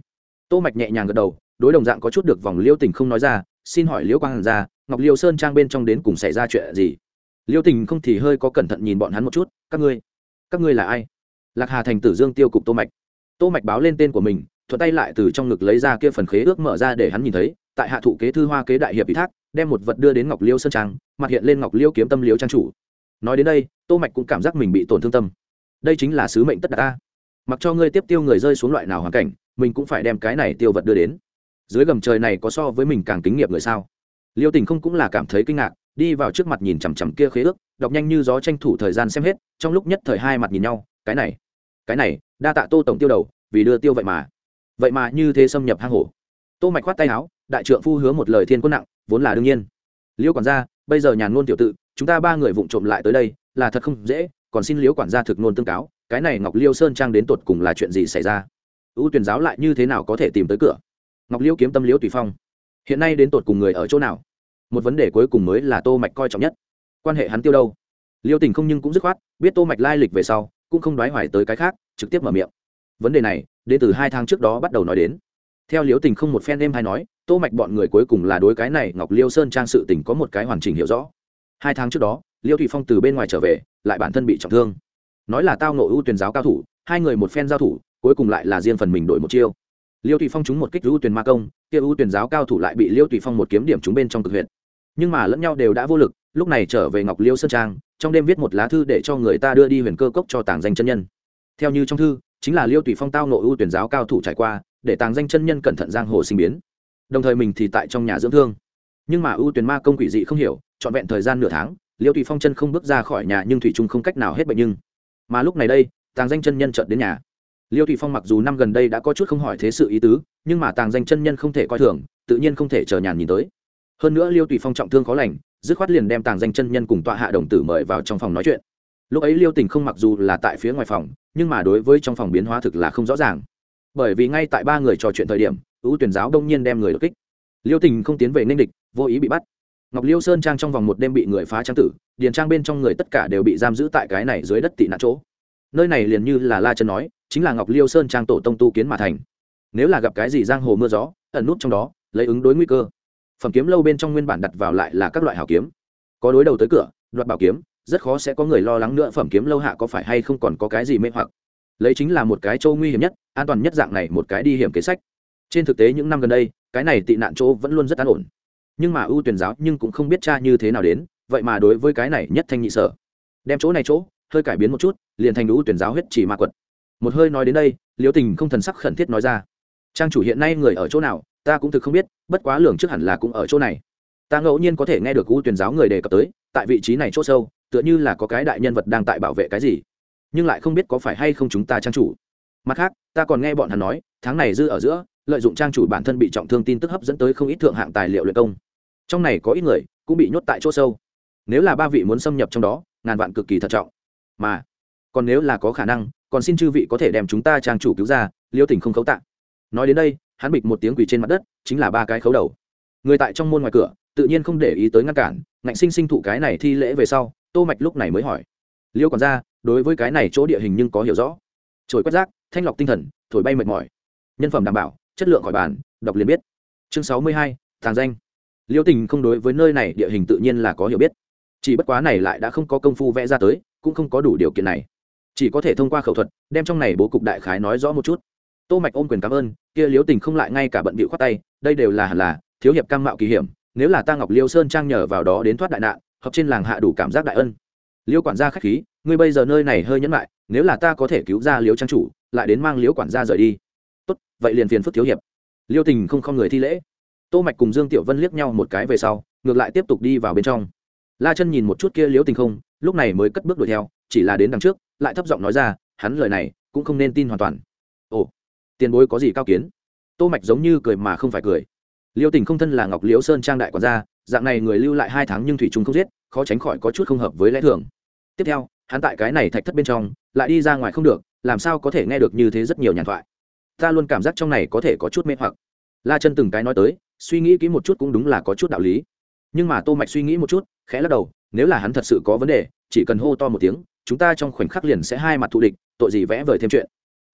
Tô mạch nhẹ nhàng gật đầu, đối đồng dạng có chút được vòng liêu tình không nói ra, xin hỏi liễu quang hàn ra ngọc liêu sơn trang bên trong đến cùng xảy ra chuyện gì? Liêu tình không thì hơi có cẩn thận nhìn bọn hắn một chút, các ngươi các ngươi là ai? Lạc hà thành tử dương tiêu cục tô mạch. Tô mạch báo lên tên của mình, thuận tay lại từ trong ngực lấy ra kia phần khế ước mở ra để hắn nhìn thấy, tại hạ thụ kế thư hoa kế đại hiệp ủy thác đem một vật đưa đến ngọc liêu sơn trang, mặt hiện lên ngọc liêu kiếm tâm liêu trang chủ. Nói đến đây, tô mạch cũng cảm giác mình bị tổn thương tâm. Đây chính là sứ mệnh tất đạt ta. Mặc cho ngươi tiếp tiêu người rơi xuống loại nào hoàn cảnh, mình cũng phải đem cái này tiêu vật đưa đến. Dưới gầm trời này có so với mình càng kính nghiệp người sao? Liêu tình không cũng là cảm thấy kinh ngạc, đi vào trước mặt nhìn chằm chằm kia khế ước, đọc nhanh như gió tranh thủ thời gian xem hết, trong lúc nhất thời hai mặt nhìn nhau, cái này cái này, đa tạ tô tổng tiêu đầu, vì đưa tiêu vậy mà. Vậy mà như thế xâm nhập hang hổ. Tô mạch khoát tay áo, đại trượng phu hứa một lời thiên quân nặng vốn là đương nhiên. Liễu quản gia, bây giờ nhàn ngôn tiểu tự, chúng ta ba người vụng trộm lại tới đây, là thật không dễ, còn xin liễu quản gia thực nôn tương cáo, cái này ngọc liêu sơn trang đến tột cùng là chuyện gì xảy ra? Ưu tuyển giáo lại như thế nào có thể tìm tới cửa? Ngọc liêu kiếm tâm liễu tùy phong, hiện nay đến tột cùng người ở chỗ nào? Một vấn đề cuối cùng mới là tô mạch coi trọng nhất. Quan hệ hắn tiêu đâu? Liêu tình không nhưng cũng dứt khoát, biết tô mạch lai lịch về sau, cũng không đoái hoài tới cái khác, trực tiếp mở miệng. Vấn đề này, đến từ hai tháng trước đó bắt đầu nói đến. Theo liêu tình không một phen em hay nói tô mạch bọn người cuối cùng là đối cái này ngọc liêu sơn trang sự tình có một cái hoàn chỉnh hiểu rõ. Hai tháng trước đó, liêu thủy phong từ bên ngoài trở về, lại bản thân bị trọng thương. Nói là tao nội ưu tuyển giáo cao thủ, hai người một phen giao thủ, cuối cùng lại là riêng phần mình đổi một chiêu. Liêu thủy phong trúng một kích ưu tuyển ma công, kia ưu tuyển giáo cao thủ lại bị liêu thủy phong một kiếm điểm trúng bên trong cực huyện nhưng mà lẫn nhau đều đã vô lực, lúc này trở về ngọc liêu sơn trang, trong đêm viết một lá thư để cho người ta đưa đi huyền cơ cốc cho tàng danh chân nhân. Theo như trong thư, chính là liêu thủy phong tao nội ưu tuyển giáo cao thủ trải qua, để tàng danh chân nhân cẩn thận giang hồ sinh biến đồng thời mình thì tại trong nhà dưỡng thương. Nhưng mà ưu tuyển ma công quỷ dị không hiểu, trọn vẹn thời gian nửa tháng, liêu thủy phong chân không bước ra khỏi nhà nhưng thủy trung không cách nào hết bệnh nhưng. Mà lúc này đây, tàng danh chân nhân chợt đến nhà. Liêu thủy phong mặc dù năm gần đây đã có chút không hỏi thế sự ý tứ, nhưng mà tàng danh chân nhân không thể coi thường, tự nhiên không thể chờ nhàn nhìn tới. Hơn nữa liêu thủy phong trọng thương khó lành, dứt khoát liền đem tàng danh chân nhân cùng tọa hạ đồng tử mời vào trong phòng nói chuyện. Lúc ấy liêu tình không mặc dù là tại phía ngoài phòng, nhưng mà đối với trong phòng biến hóa thực là không rõ ràng. Bởi vì ngay tại ba người trò chuyện thời điểm ưu tuyển giáo đông nhiên đem người đột kích. Liêu tình không tiến về ninh địch, vô ý bị bắt. Ngọc liêu sơn trang trong vòng một đêm bị người phá trang tử, điền trang bên trong người tất cả đều bị giam giữ tại cái này dưới đất tị nạn chỗ. Nơi này liền như là la chân nói, chính là ngọc liêu sơn trang tổ tông tu kiến mà thành. Nếu là gặp cái gì giang hồ mưa gió, ẩn nút trong đó, lấy ứng đối nguy cơ. Phẩm kiếm lâu bên trong nguyên bản đặt vào lại là các loại hảo kiếm. Có đối đầu tới cửa, đoạt bảo kiếm, rất khó sẽ có người lo lắng nữa phẩm kiếm lâu hạ có phải hay không còn có cái gì mê hoặc. Lấy chính là một cái châu nguy hiểm nhất, an toàn nhất dạng này một cái đi hiểm kế sách trên thực tế những năm gần đây, cái này tị nạn chỗ vẫn luôn rất an ổn. Nhưng mà ưu tuyển giáo nhưng cũng không biết cha như thế nào đến, vậy mà đối với cái này nhất thanh nhị sở. Đem chỗ này chỗ, hơi cải biến một chút, liền thành ưu tuyển giáo huyết chỉ ma quật. Một hơi nói đến đây, liễu tình không thần sắc khẩn thiết nói ra. Trang chủ hiện nay người ở chỗ nào, ta cũng thực không biết, bất quá lường trước hẳn là cũng ở chỗ này. Ta ngẫu nhiên có thể nghe được ưu tuyển giáo người đề cập tới, tại vị trí này chỗ sâu, tựa như là có cái đại nhân vật đang tại bảo vệ cái gì. Nhưng lại không biết có phải hay không chúng ta trang chủ. Mặt khác, ta còn nghe bọn hắn nói, tháng này dư ở giữa lợi dụng trang chủ bản thân bị trọng thương tin tức hấp dẫn tới không ít thượng hạng tài liệu luyện công. Trong này có ít người cũng bị nhốt tại chỗ sâu. Nếu là ba vị muốn xâm nhập trong đó, ngàn vạn cực kỳ thận trọng. Mà, còn nếu là có khả năng, còn xin chư vị có thể đem chúng ta trang chủ cứu ra, liêu tình không khấu tạ nói đến đây, hắn bịch một tiếng quỳ trên mặt đất, chính là ba cái khấu đầu. Người tại trong môn ngoài cửa, tự nhiên không để ý tới ngăn cản, ngạnh sinh sinh thụ cái này thi lễ về sau, tô mạch lúc này mới hỏi. Liêu còn ra đối với cái này chỗ địa hình nhưng có hiểu rõ. Trồi quét rác, thanh lọc tinh thần, thổi bay mệt mỏi. Nhân phẩm đảm bảo chất lượng khỏi bàn, đọc liền biết. Chương sáu mươi hai, tàng danh. Liêu tình không đối với nơi này địa hình tự nhiên là có hiểu biết. Chỉ bất quá này lại đã không có công phu vẽ ra tới, cũng không có đủ điều kiện này. Chỉ có thể thông qua khẩu thuật, đem trong này bố cục đại khái nói rõ một chút. Tô mạch ôm quyền cảm ơn, kia liêu tình không lại ngay cả bận bịu khoát tay, đây đều là hẳn là thiếu hiệp cam mạo kỳ hiểm, nếu là ta ngọc liêu sơn trang nhờ vào đó đến thoát đại nạn, hợp trên làng hạ đủ cảm giác đại ân. Liêu quản gia khách khí, ngươi bây giờ nơi này hơi nhẫn lại nếu là ta có thể cứu ra liêu trang chủ, lại đến mang liêu quản gia rời đi tốt, vậy liền phiền phức thiếu hiệp. Liêu tình không không người thi lễ. Tô mạch cùng dương tiểu vân liếc nhau một cái về sau, ngược lại tiếp tục đi vào bên trong. La chân nhìn một chút kia liêu tình không, lúc này mới cất bước đuổi theo, chỉ là đến đằng trước, lại thấp giọng nói ra, hắn lời này cũng không nên tin hoàn toàn. Ồ, tiền bối có gì cao kiến? Tô mạch giống như cười mà không phải cười. Liêu tình không thân là ngọc liễu sơn trang đại quản gia, dạng này người lưu lại hai tháng nhưng thủy trung không giết, khó tránh khỏi có chút không hợp với lẽ thường. Tiếp theo, hắn tại cái này thạch thất bên trong, lại đi ra ngoài không được, làm sao có thể nghe được như thế rất nhiều nhàn thoại ta luôn cảm giác trong này có thể có chút mê hoặc. La chân từng cái nói tới, suy nghĩ kỹ một chút cũng đúng là có chút đạo lý. Nhưng mà tô mạch suy nghĩ một chút, khẽ lắc đầu, nếu là hắn thật sự có vấn đề, chỉ cần hô to một tiếng, chúng ta trong khoảnh khắc liền sẽ hai mặt thù địch, tội gì vẽ vời thêm chuyện.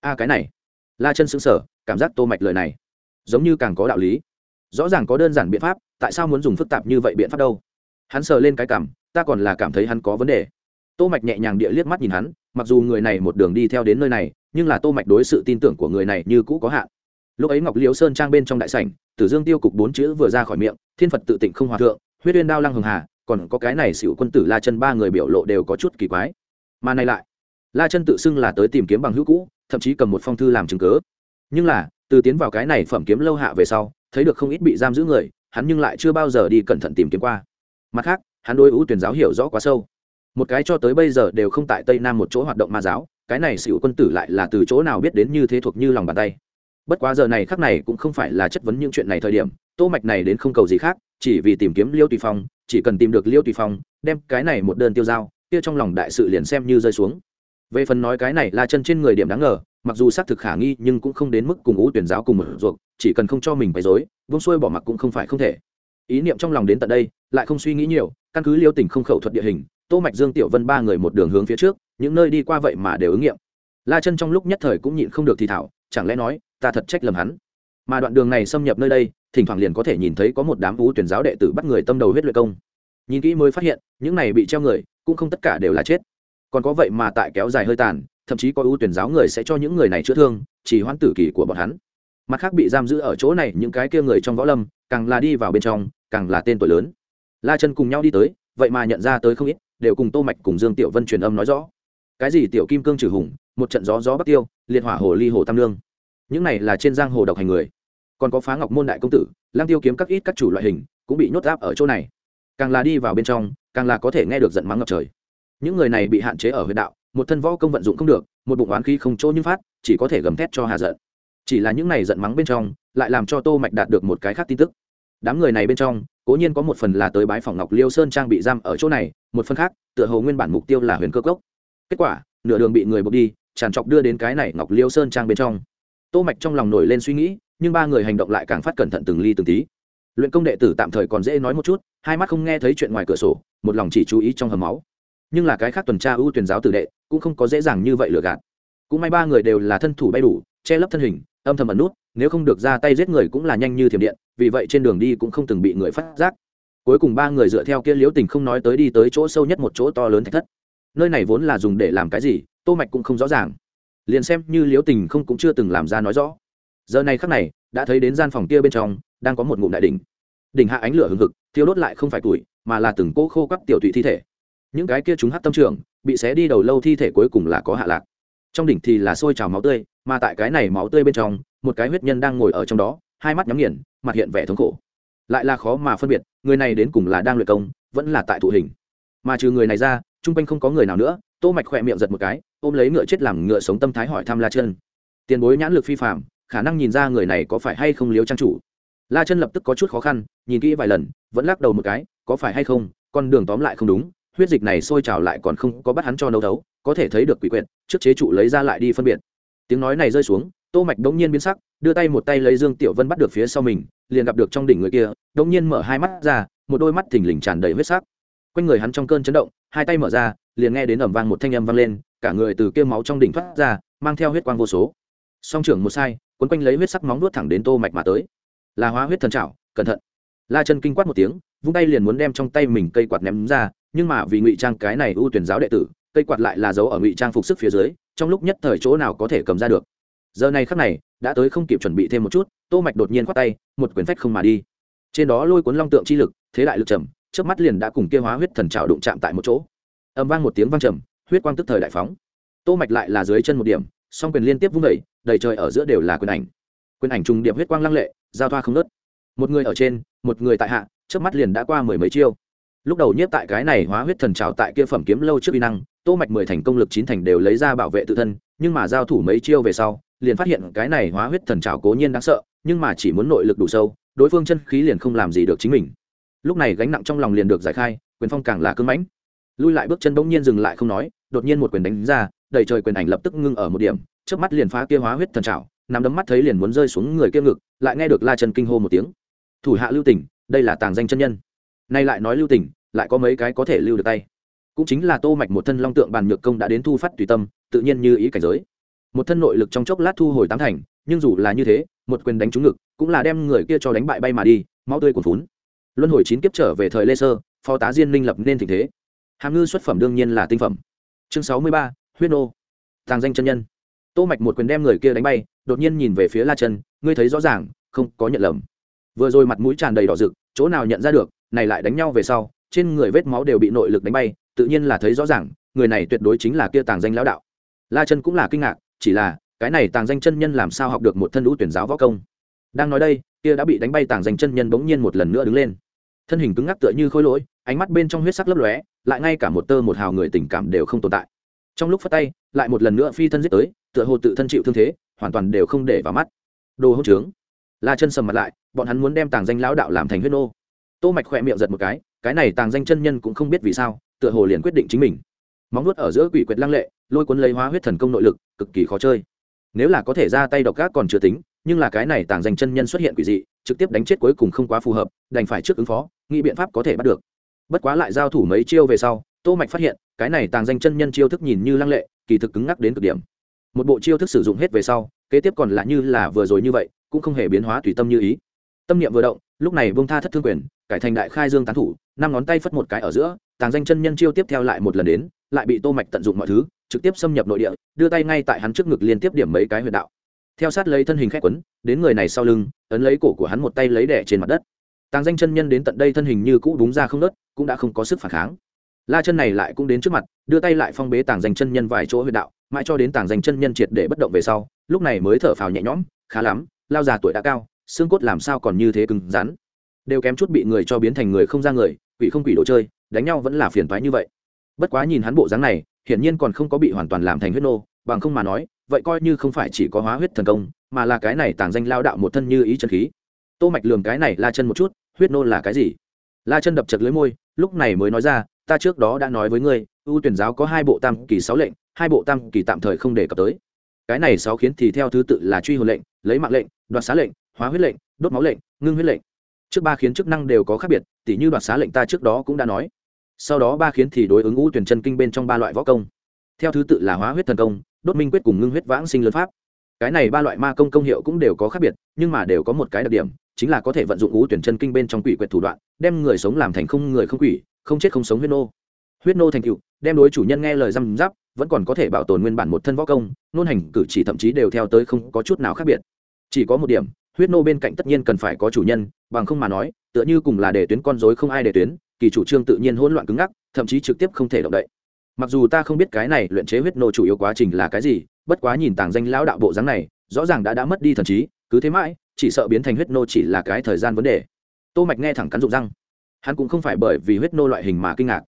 A, cái này. La chân sững sờ, cảm giác tô mạch lời này, giống như càng có đạo lý. Rõ ràng có đơn giản biện pháp, tại sao muốn dùng phức tạp như vậy biện pháp đâu? Hắn sờ lên cái cảm, ta còn là cảm thấy hắn có vấn đề tô mạch nhẹ nhàng địa liếc mắt nhìn hắn, mặc dù người này một đường đi theo đến nơi này, nhưng là tô mạch đối sự tin tưởng của người này như cũ có hạn. Lúc ấy ngọc liễu sơn trang bên trong đại sảnh, tử dương tiêu cục bốn chữ vừa ra khỏi miệng, thiên phật tự tịnh không hòa thượng, huyết uyên đao lăng hường hà, còn có cái này xỉu quân tử la chân ba người biểu lộ đều có chút kỳ quái. Mà này lại, la chân tự xưng là tới tìm kiếm bằng hữu cũ, thậm chí cầm một phong thư làm chứng cớ nhưng là, từ tiến vào cái này phẩm kiếm lâu hạ về sau, thấy được không ít bị giam giữ người, hắn nhưng lại chưa bao giờ đi cẩn thận tìm kiếm qua. Mặt khác, hắn đối ưu tuyển giáo hiểu rõ quá sâu một cái cho tới bây giờ đều không tại tây nam một chỗ hoạt động ma giáo, cái này xỉu quân tử lại là từ chỗ nào biết đến như thế thuộc như lòng bàn tay. Bất quá giờ này khác này cũng không phải là chất vấn những chuyện này thời điểm, tô mạch này đến không cầu gì khác, chỉ vì tìm kiếm liêu tùy phong, chỉ cần tìm được liêu tùy phong, đem cái này một đơn tiêu giao, kia trong lòng đại sự liền xem như rơi xuống. Về phần nói cái này là chân trên người điểm đáng ngờ, mặc dù xác thực khả nghi nhưng cũng không đến mức cùng ngũ tuyển giáo cùng mở ruột, chỉ cần không cho mình bày dối vung xuôi bỏ mặc cũng không phải không thể. Ý niệm trong lòng đến tận đây, lại không suy nghĩ nhiều, căn cứ liêu tình không khẩu thuật địa hình tô mạch dương, tiểu vân ba người một đường hướng phía trước, những nơi đi qua vậy mà đều ứng nghiệm. La chân trong lúc nhất thời cũng nhịn không được thì thảo, chẳng lẽ nói, ta thật trách lầm hắn? Mà đoạn đường này xâm nhập nơi đây, thỉnh thoảng liền có thể nhìn thấy có một đám vũ tuyển giáo đệ tử bắt người tâm đầu huyết luyện công. Nhìn kỹ mới phát hiện, những này bị treo người, cũng không tất cả đều là chết. Còn có vậy mà tại kéo dài hơi tàn, thậm chí có ưu tuyển giáo người sẽ cho những người này chữa thương, chỉ hoãn tử kỳ của bọn hắn. Mặt khác bị giam giữ ở chỗ này những cái kia người trong võ lâm, càng là đi vào bên trong, càng là tên tuổi lớn. La chân cùng nhau đi tới, vậy mà nhận ra tới không ít đều cùng tô mạch cùng dương tiểu vân truyền âm nói rõ. Cái gì tiểu kim cương trừ hùng, một trận gió gió bắc tiêu, liệt hỏa hồ ly hồ tam lương. Những này là trên giang hồ độc hành người. Còn có phá ngọc môn đại công tử lang tiêu kiếm các ít các chủ loại hình, cũng bị nhốt áp ở chỗ này. Càng là đi vào bên trong, càng là có thể nghe được giận mắng ngập trời. Những người này bị hạn chế ở huyện đạo, một thân võ công vận dụng không được, một bụng oán khí không chỗ như phát, chỉ có thể gầm thét cho hà giận. Chỉ là những này giận mắng bên trong, lại làm cho tô mạch đạt được một cái khác tin tức. Đám người này bên trong, cố nhiên có một phần là tới bái phòng ngọc liêu sơn trang bị giam ở chỗ này một phần khác, tựa hồ nguyên bản mục tiêu là huyền cơ cốc. Kết quả, nửa đường bị người buộc đi, tràn trọc đưa đến cái này ngọc liêu sơn trang bên trong. Tô mạch trong lòng nổi lên suy nghĩ, nhưng ba người hành động lại càng phát cẩn thận từng ly từng tí. Luyện công đệ tử tạm thời còn dễ nói một chút, hai mắt không nghe thấy chuyện ngoài cửa sổ, một lòng chỉ chú ý trong hầm máu. Nhưng là cái khác tuần tra ưu tuyển giáo tử đệ, cũng không có dễ dàng như vậy lừa gạt. Cũng may ba người đều là thân thủ bay đủ, che lấp thân hình, âm thầm ẩn nút, nếu không được ra tay giết người cũng là nhanh như thiểm điện, vì vậy trên đường đi cũng không từng bị người phát giác cuối cùng ba người dựa theo kia liễu tình không nói tới đi tới chỗ sâu nhất một chỗ to lớn thạch thất. Nơi này vốn là dùng để làm cái gì, tô mạch cũng không rõ ràng. Liền xem như liễu tình không cũng chưa từng làm ra nói rõ. Giờ này khắc này, đã thấy đến gian phòng kia bên trong, đang có một ngụm đại đỉnh. Đỉnh hạ ánh lửa hừng hực, thiêu đốt lại không phải tuổi, mà là từng cỗ khô các tiểu tụy thi thể. Những cái kia chúng hát tâm trưởng, bị xé đi đầu lâu thi thể cuối cùng là có hạ lạc. Trong đỉnh thì là sôi trào máu tươi, mà tại cái này máu tươi bên trong, một cái huyết nhân đang ngồi ở trong đó, hai mắt nhắm nghiền, mặt hiện vẻ thống khổ lại là khó mà phân biệt, người này đến cùng là đang luyện công, vẫn là tại thụ hình. Mà trừ người này ra, chung quanh không có người nào nữa, tô mạch khỏe miệng giật một cái, ôm lấy ngựa chết làm ngựa sống tâm thái hỏi thăm la chân. Tiền bối nhãn lực phi phạm khả năng nhìn ra người này có phải hay không liếu trang chủ? La chân lập tức có chút khó khăn, nhìn kỹ vài lần, vẫn lắc đầu một cái, có phải hay không, con đường tóm lại không đúng, huyết dịch này sôi trào lại còn không có bắt hắn cho nấu đấu có thể thấy được quỷ quyệt, trước chế trụ lấy ra lại đi phân biệt. Tiếng nói này rơi xuống tô mạch đống nhiên biến sắc, đưa tay một tay lấy dương tiểu vân bắt được phía sau mình, liền gặp được trong đỉnh người kia, đống nhiên mở hai mắt ra, một đôi mắt thình lình tràn đầy huyết sắc. Quanh người hắn trong cơn chấn động, hai tay mở ra, liền nghe đến ầm vang một thanh âm vang lên, cả người từ kia máu trong đỉnh thoát ra, mang theo huyết quang vô số. Song trưởng một sai quấn quanh lấy huyết sắc móng nuốt thẳng đến tô mạch mà tới. Là hóa huyết thần trảo, cẩn thận. La chân kinh quát một tiếng, vung tay liền muốn đem trong tay mình cây quạt ném ra, nhưng mà vì ngụy trang cái này ưu tuyển giáo đệ tử, cây quạt lại là dấu ở ngụy trang phục sức phía dưới, trong lúc nhất thời chỗ nào có thể cầm ra được giờ này khắc này, đã tới không kịp chuẩn bị thêm một chút, tô mạch đột nhiên quát tay, một quyển phách không mà đi. Trên đó lôi cuốn long tượng chi lực, thế đại lực trầm trước mắt liền đã cùng kia hóa huyết thần trào đụng chạm tại một chỗ. Âm vang một tiếng vang trầm, huyết quang tức thời đại phóng. Tô mạch lại là dưới chân một điểm, song quyền liên tiếp vung đẩy đầy trời ở giữa đều là quyền ảnh. Quyền ảnh trùng điệp huyết quang lăng lệ, giao thoa không nứt một người ở trên, một người tại hạ trước mắt liền đã qua mười mấy chiêu. Lúc đầu nhiếp tại cái này hóa huyết thần trào tại kia phẩm kiếm lâu trước uy năng, tô mạch mười thành công lực chín thành đều lấy ra bảo vệ tự thân, nhưng mà giao thủ mấy chiêu về sau liền phát hiện cái này hóa huyết thần trào cố nhiên đáng sợ, nhưng mà chỉ muốn nội lực đủ sâu, đối phương chân khí liền không làm gì được chính mình. Lúc này gánh nặng trong lòng liền được giải khai, quyền phong càng là cứng mãnh. Lui lại bước chân bỗng nhiên dừng lại không nói, đột nhiên một quyền đánh ra, đầy trời quyền ảnh lập tức ngưng ở một điểm trước mắt liền phá kia hóa huyết thần trào nắm đấm mắt thấy liền muốn rơi xuống người kia ngực, lại nghe được la chân kinh hô một tiếng. Thủ hạ lưu tỉnh, đây là tàng danh chân nhân. Nay lại nói lưu tỉnh, lại có mấy cái có thể lưu được tay. Cũng chính là tô mạch một thân long tượng bàn nhược công đã đến thu phát tùy tâm, tự nhiên như ý cảnh giới một thân nội lực trong chốc lát thu hồi tám thành, nhưng dù là như thế, một quyền đánh trúng ngực, cũng là đem người kia cho đánh bại bay mà đi, máu tươi cuồn phún luân hồi chín kiếp trở về thời lê sơ, phó tá diên minh lập nên tình thế. Hàm ngư xuất phẩm đương nhiên là tinh phẩm. Chương sáu mươi ba, huyết nô. Tàng danh chân nhân. Tô mạch một quyền đem người kia đánh bay, đột nhiên nhìn về phía la chân, ngươi thấy rõ ràng, không có nhận lầm. Vừa rồi mặt mũi tràn đầy đỏ rực, chỗ nào nhận ra được, này lại đánh nhau về sau, trên người vết máu đều bị nội lực đánh bay, tự nhiên là thấy rõ ràng, người này tuyệt đối chính là kia tàng danh lão đạo. La chân cũng là kinh ngạc chỉ là, cái này tàng danh chân nhân làm sao học được một thân lũ tuyển giáo võ công? Đang nói đây, kia đã bị đánh bay tàng danh chân nhân bỗng nhiên một lần nữa đứng lên. Thân hình cứng ngắc tựa như khôi lỗi, ánh mắt bên trong huyết sắc lấp lóe, lại ngay cả một tơ một hào người tình cảm đều không tồn tại. Trong lúc phát tay, lại một lần nữa phi thân giết tới, tựa hồ tự thân chịu thương thế, hoàn toàn đều không để vào mắt. Đồ hỗn trướng. La chân sầm mặt lại, bọn hắn muốn đem tàng danh lão đạo làm thành huyết nô. Tô mạch khỏe miệng giật một cái cái này tàng danh chân nhân cũng không biết vì sao, tựa hồ liền quyết định chính mình móng nuốt ở giữa quỷ quyệt lăng lệ, lôi cuốn lấy hóa huyết thần công nội lực, cực kỳ khó chơi. Nếu là có thể ra tay độc ác còn chưa tính, nhưng là cái này tàng danh chân nhân xuất hiện quỷ dị, trực tiếp đánh chết cuối cùng không quá phù hợp, đành phải trước ứng phó, nghĩ biện pháp có thể bắt được. Bất quá lại giao thủ mấy chiêu về sau, tô mạch phát hiện, cái này tàng danh chân nhân chiêu thức nhìn như lăng lệ, kỳ thực cứng ngắc đến cực điểm. Một bộ chiêu thức sử dụng hết về sau, kế tiếp còn là như là vừa rồi như vậy, cũng không hề biến hóa tùy tâm như ý. Tâm niệm vừa động lúc này bông tha thất thương quyền, cải thành đại khai dương tán thủ, năm ngón tay phất một cái ở giữa, tàng danh chân nhân chiêu tiếp theo lại một lần đến, lại bị tô mạch tận dụng mọi thứ, trực tiếp xâm nhập nội địa, đưa tay ngay tại hắn trước ngực liên tiếp điểm mấy cái huyệt đạo. Theo sát lấy thân hình khét quấn, đến người này sau lưng, ấn lấy cổ của hắn một tay lấy đẻ trên mặt đất. Tàng danh chân nhân đến tận đây thân hình như cũ đúng ra không nớt, cũng đã không có sức phản kháng. La chân này lại cũng đến trước mặt, đưa tay lại phong bế tàng danh chân nhân vài chỗ huyệt đạo, mãi cho đến tàng danh chân nhân triệt để bất động về sau, lúc này mới thở phào nhẹ nhõm, khá lắm, lao già tuổi đã cao xương cốt làm sao còn như thế cứng rắn? Đều kém chút bị người cho biến thành người không ra người, quỷ không quỷ đồ chơi, đánh nhau vẫn là phiền toái như vậy. Bất quá nhìn hắn bộ dáng này, hiển nhiên còn không có bị hoàn toàn làm thành huyết nô, bằng không mà nói, vậy coi như không phải chỉ có hóa huyết thần công, mà là cái này tàng danh lao đạo một thân như ý chân khí. Tô mạch lườm cái này la chân một chút, huyết nô là cái gì? La chân đập chật lưới môi, lúc này mới nói ra, ta trước đó đã nói với ngươi, ưu tuyển giáo có hai bộ tam kỳ sáu lệnh, hai bộ tam kỳ tạm thời không đề cập tới. Cái này sáu khiến thì theo thứ tự là truy hồn lệnh, lấy mạng lệnh, đoạt xá lệnh hóa huyết lệnh, đốt máu lệnh, ngưng huyết lệnh. Trước ba khiến chức năng đều có khác biệt Tỷ như đoạt xá lệnh ta trước đó cũng đã nói. Sau đó ba khiến thì đối ứng ngũ tuyển chân kinh bên trong ba loại võ công. Theo thứ tự là hóa huyết thần công, đốt minh quyết cùng ngưng huyết vãng sinh lớn pháp. Cái này ba loại ma công công hiệu cũng đều có khác biệt, nhưng mà đều có một cái đặc điểm, chính là có thể vận dụng ngũ tuyển chân kinh bên trong quỷ quyệt thủ đoạn, đem người sống làm thành không người không quỷ, không chết không sống huyết nô. Huyết nô thành cựu đem đối chủ nhân nghe lời răm giáp vẫn còn có thể bảo tồn nguyên bản một thân võ công, nôn hành cử chỉ thậm chí đều theo tới không có chút nào khác biệt chỉ có một điểm, huyết nô bên cạnh tất nhiên cần phải có chủ nhân, bằng không mà nói, tựa như cùng là để tuyến con dối không ai để tuyến, kỳ chủ trương tự nhiên hỗn loạn cứng ngắc, thậm chí trực tiếp không thể động đậy. Mặc dù ta không biết cái này luyện chế huyết nô chủ yếu quá trình là cái gì, bất quá nhìn tàng danh lão đạo bộ dáng này, rõ ràng đã đã mất đi thần trí, cứ thế mãi, chỉ sợ biến thành huyết nô chỉ là cái thời gian vấn đề. Tô mạch nghe thẳng cắn rụng răng. Hắn cũng không phải bởi vì huyết nô loại hình mà kinh ngạc.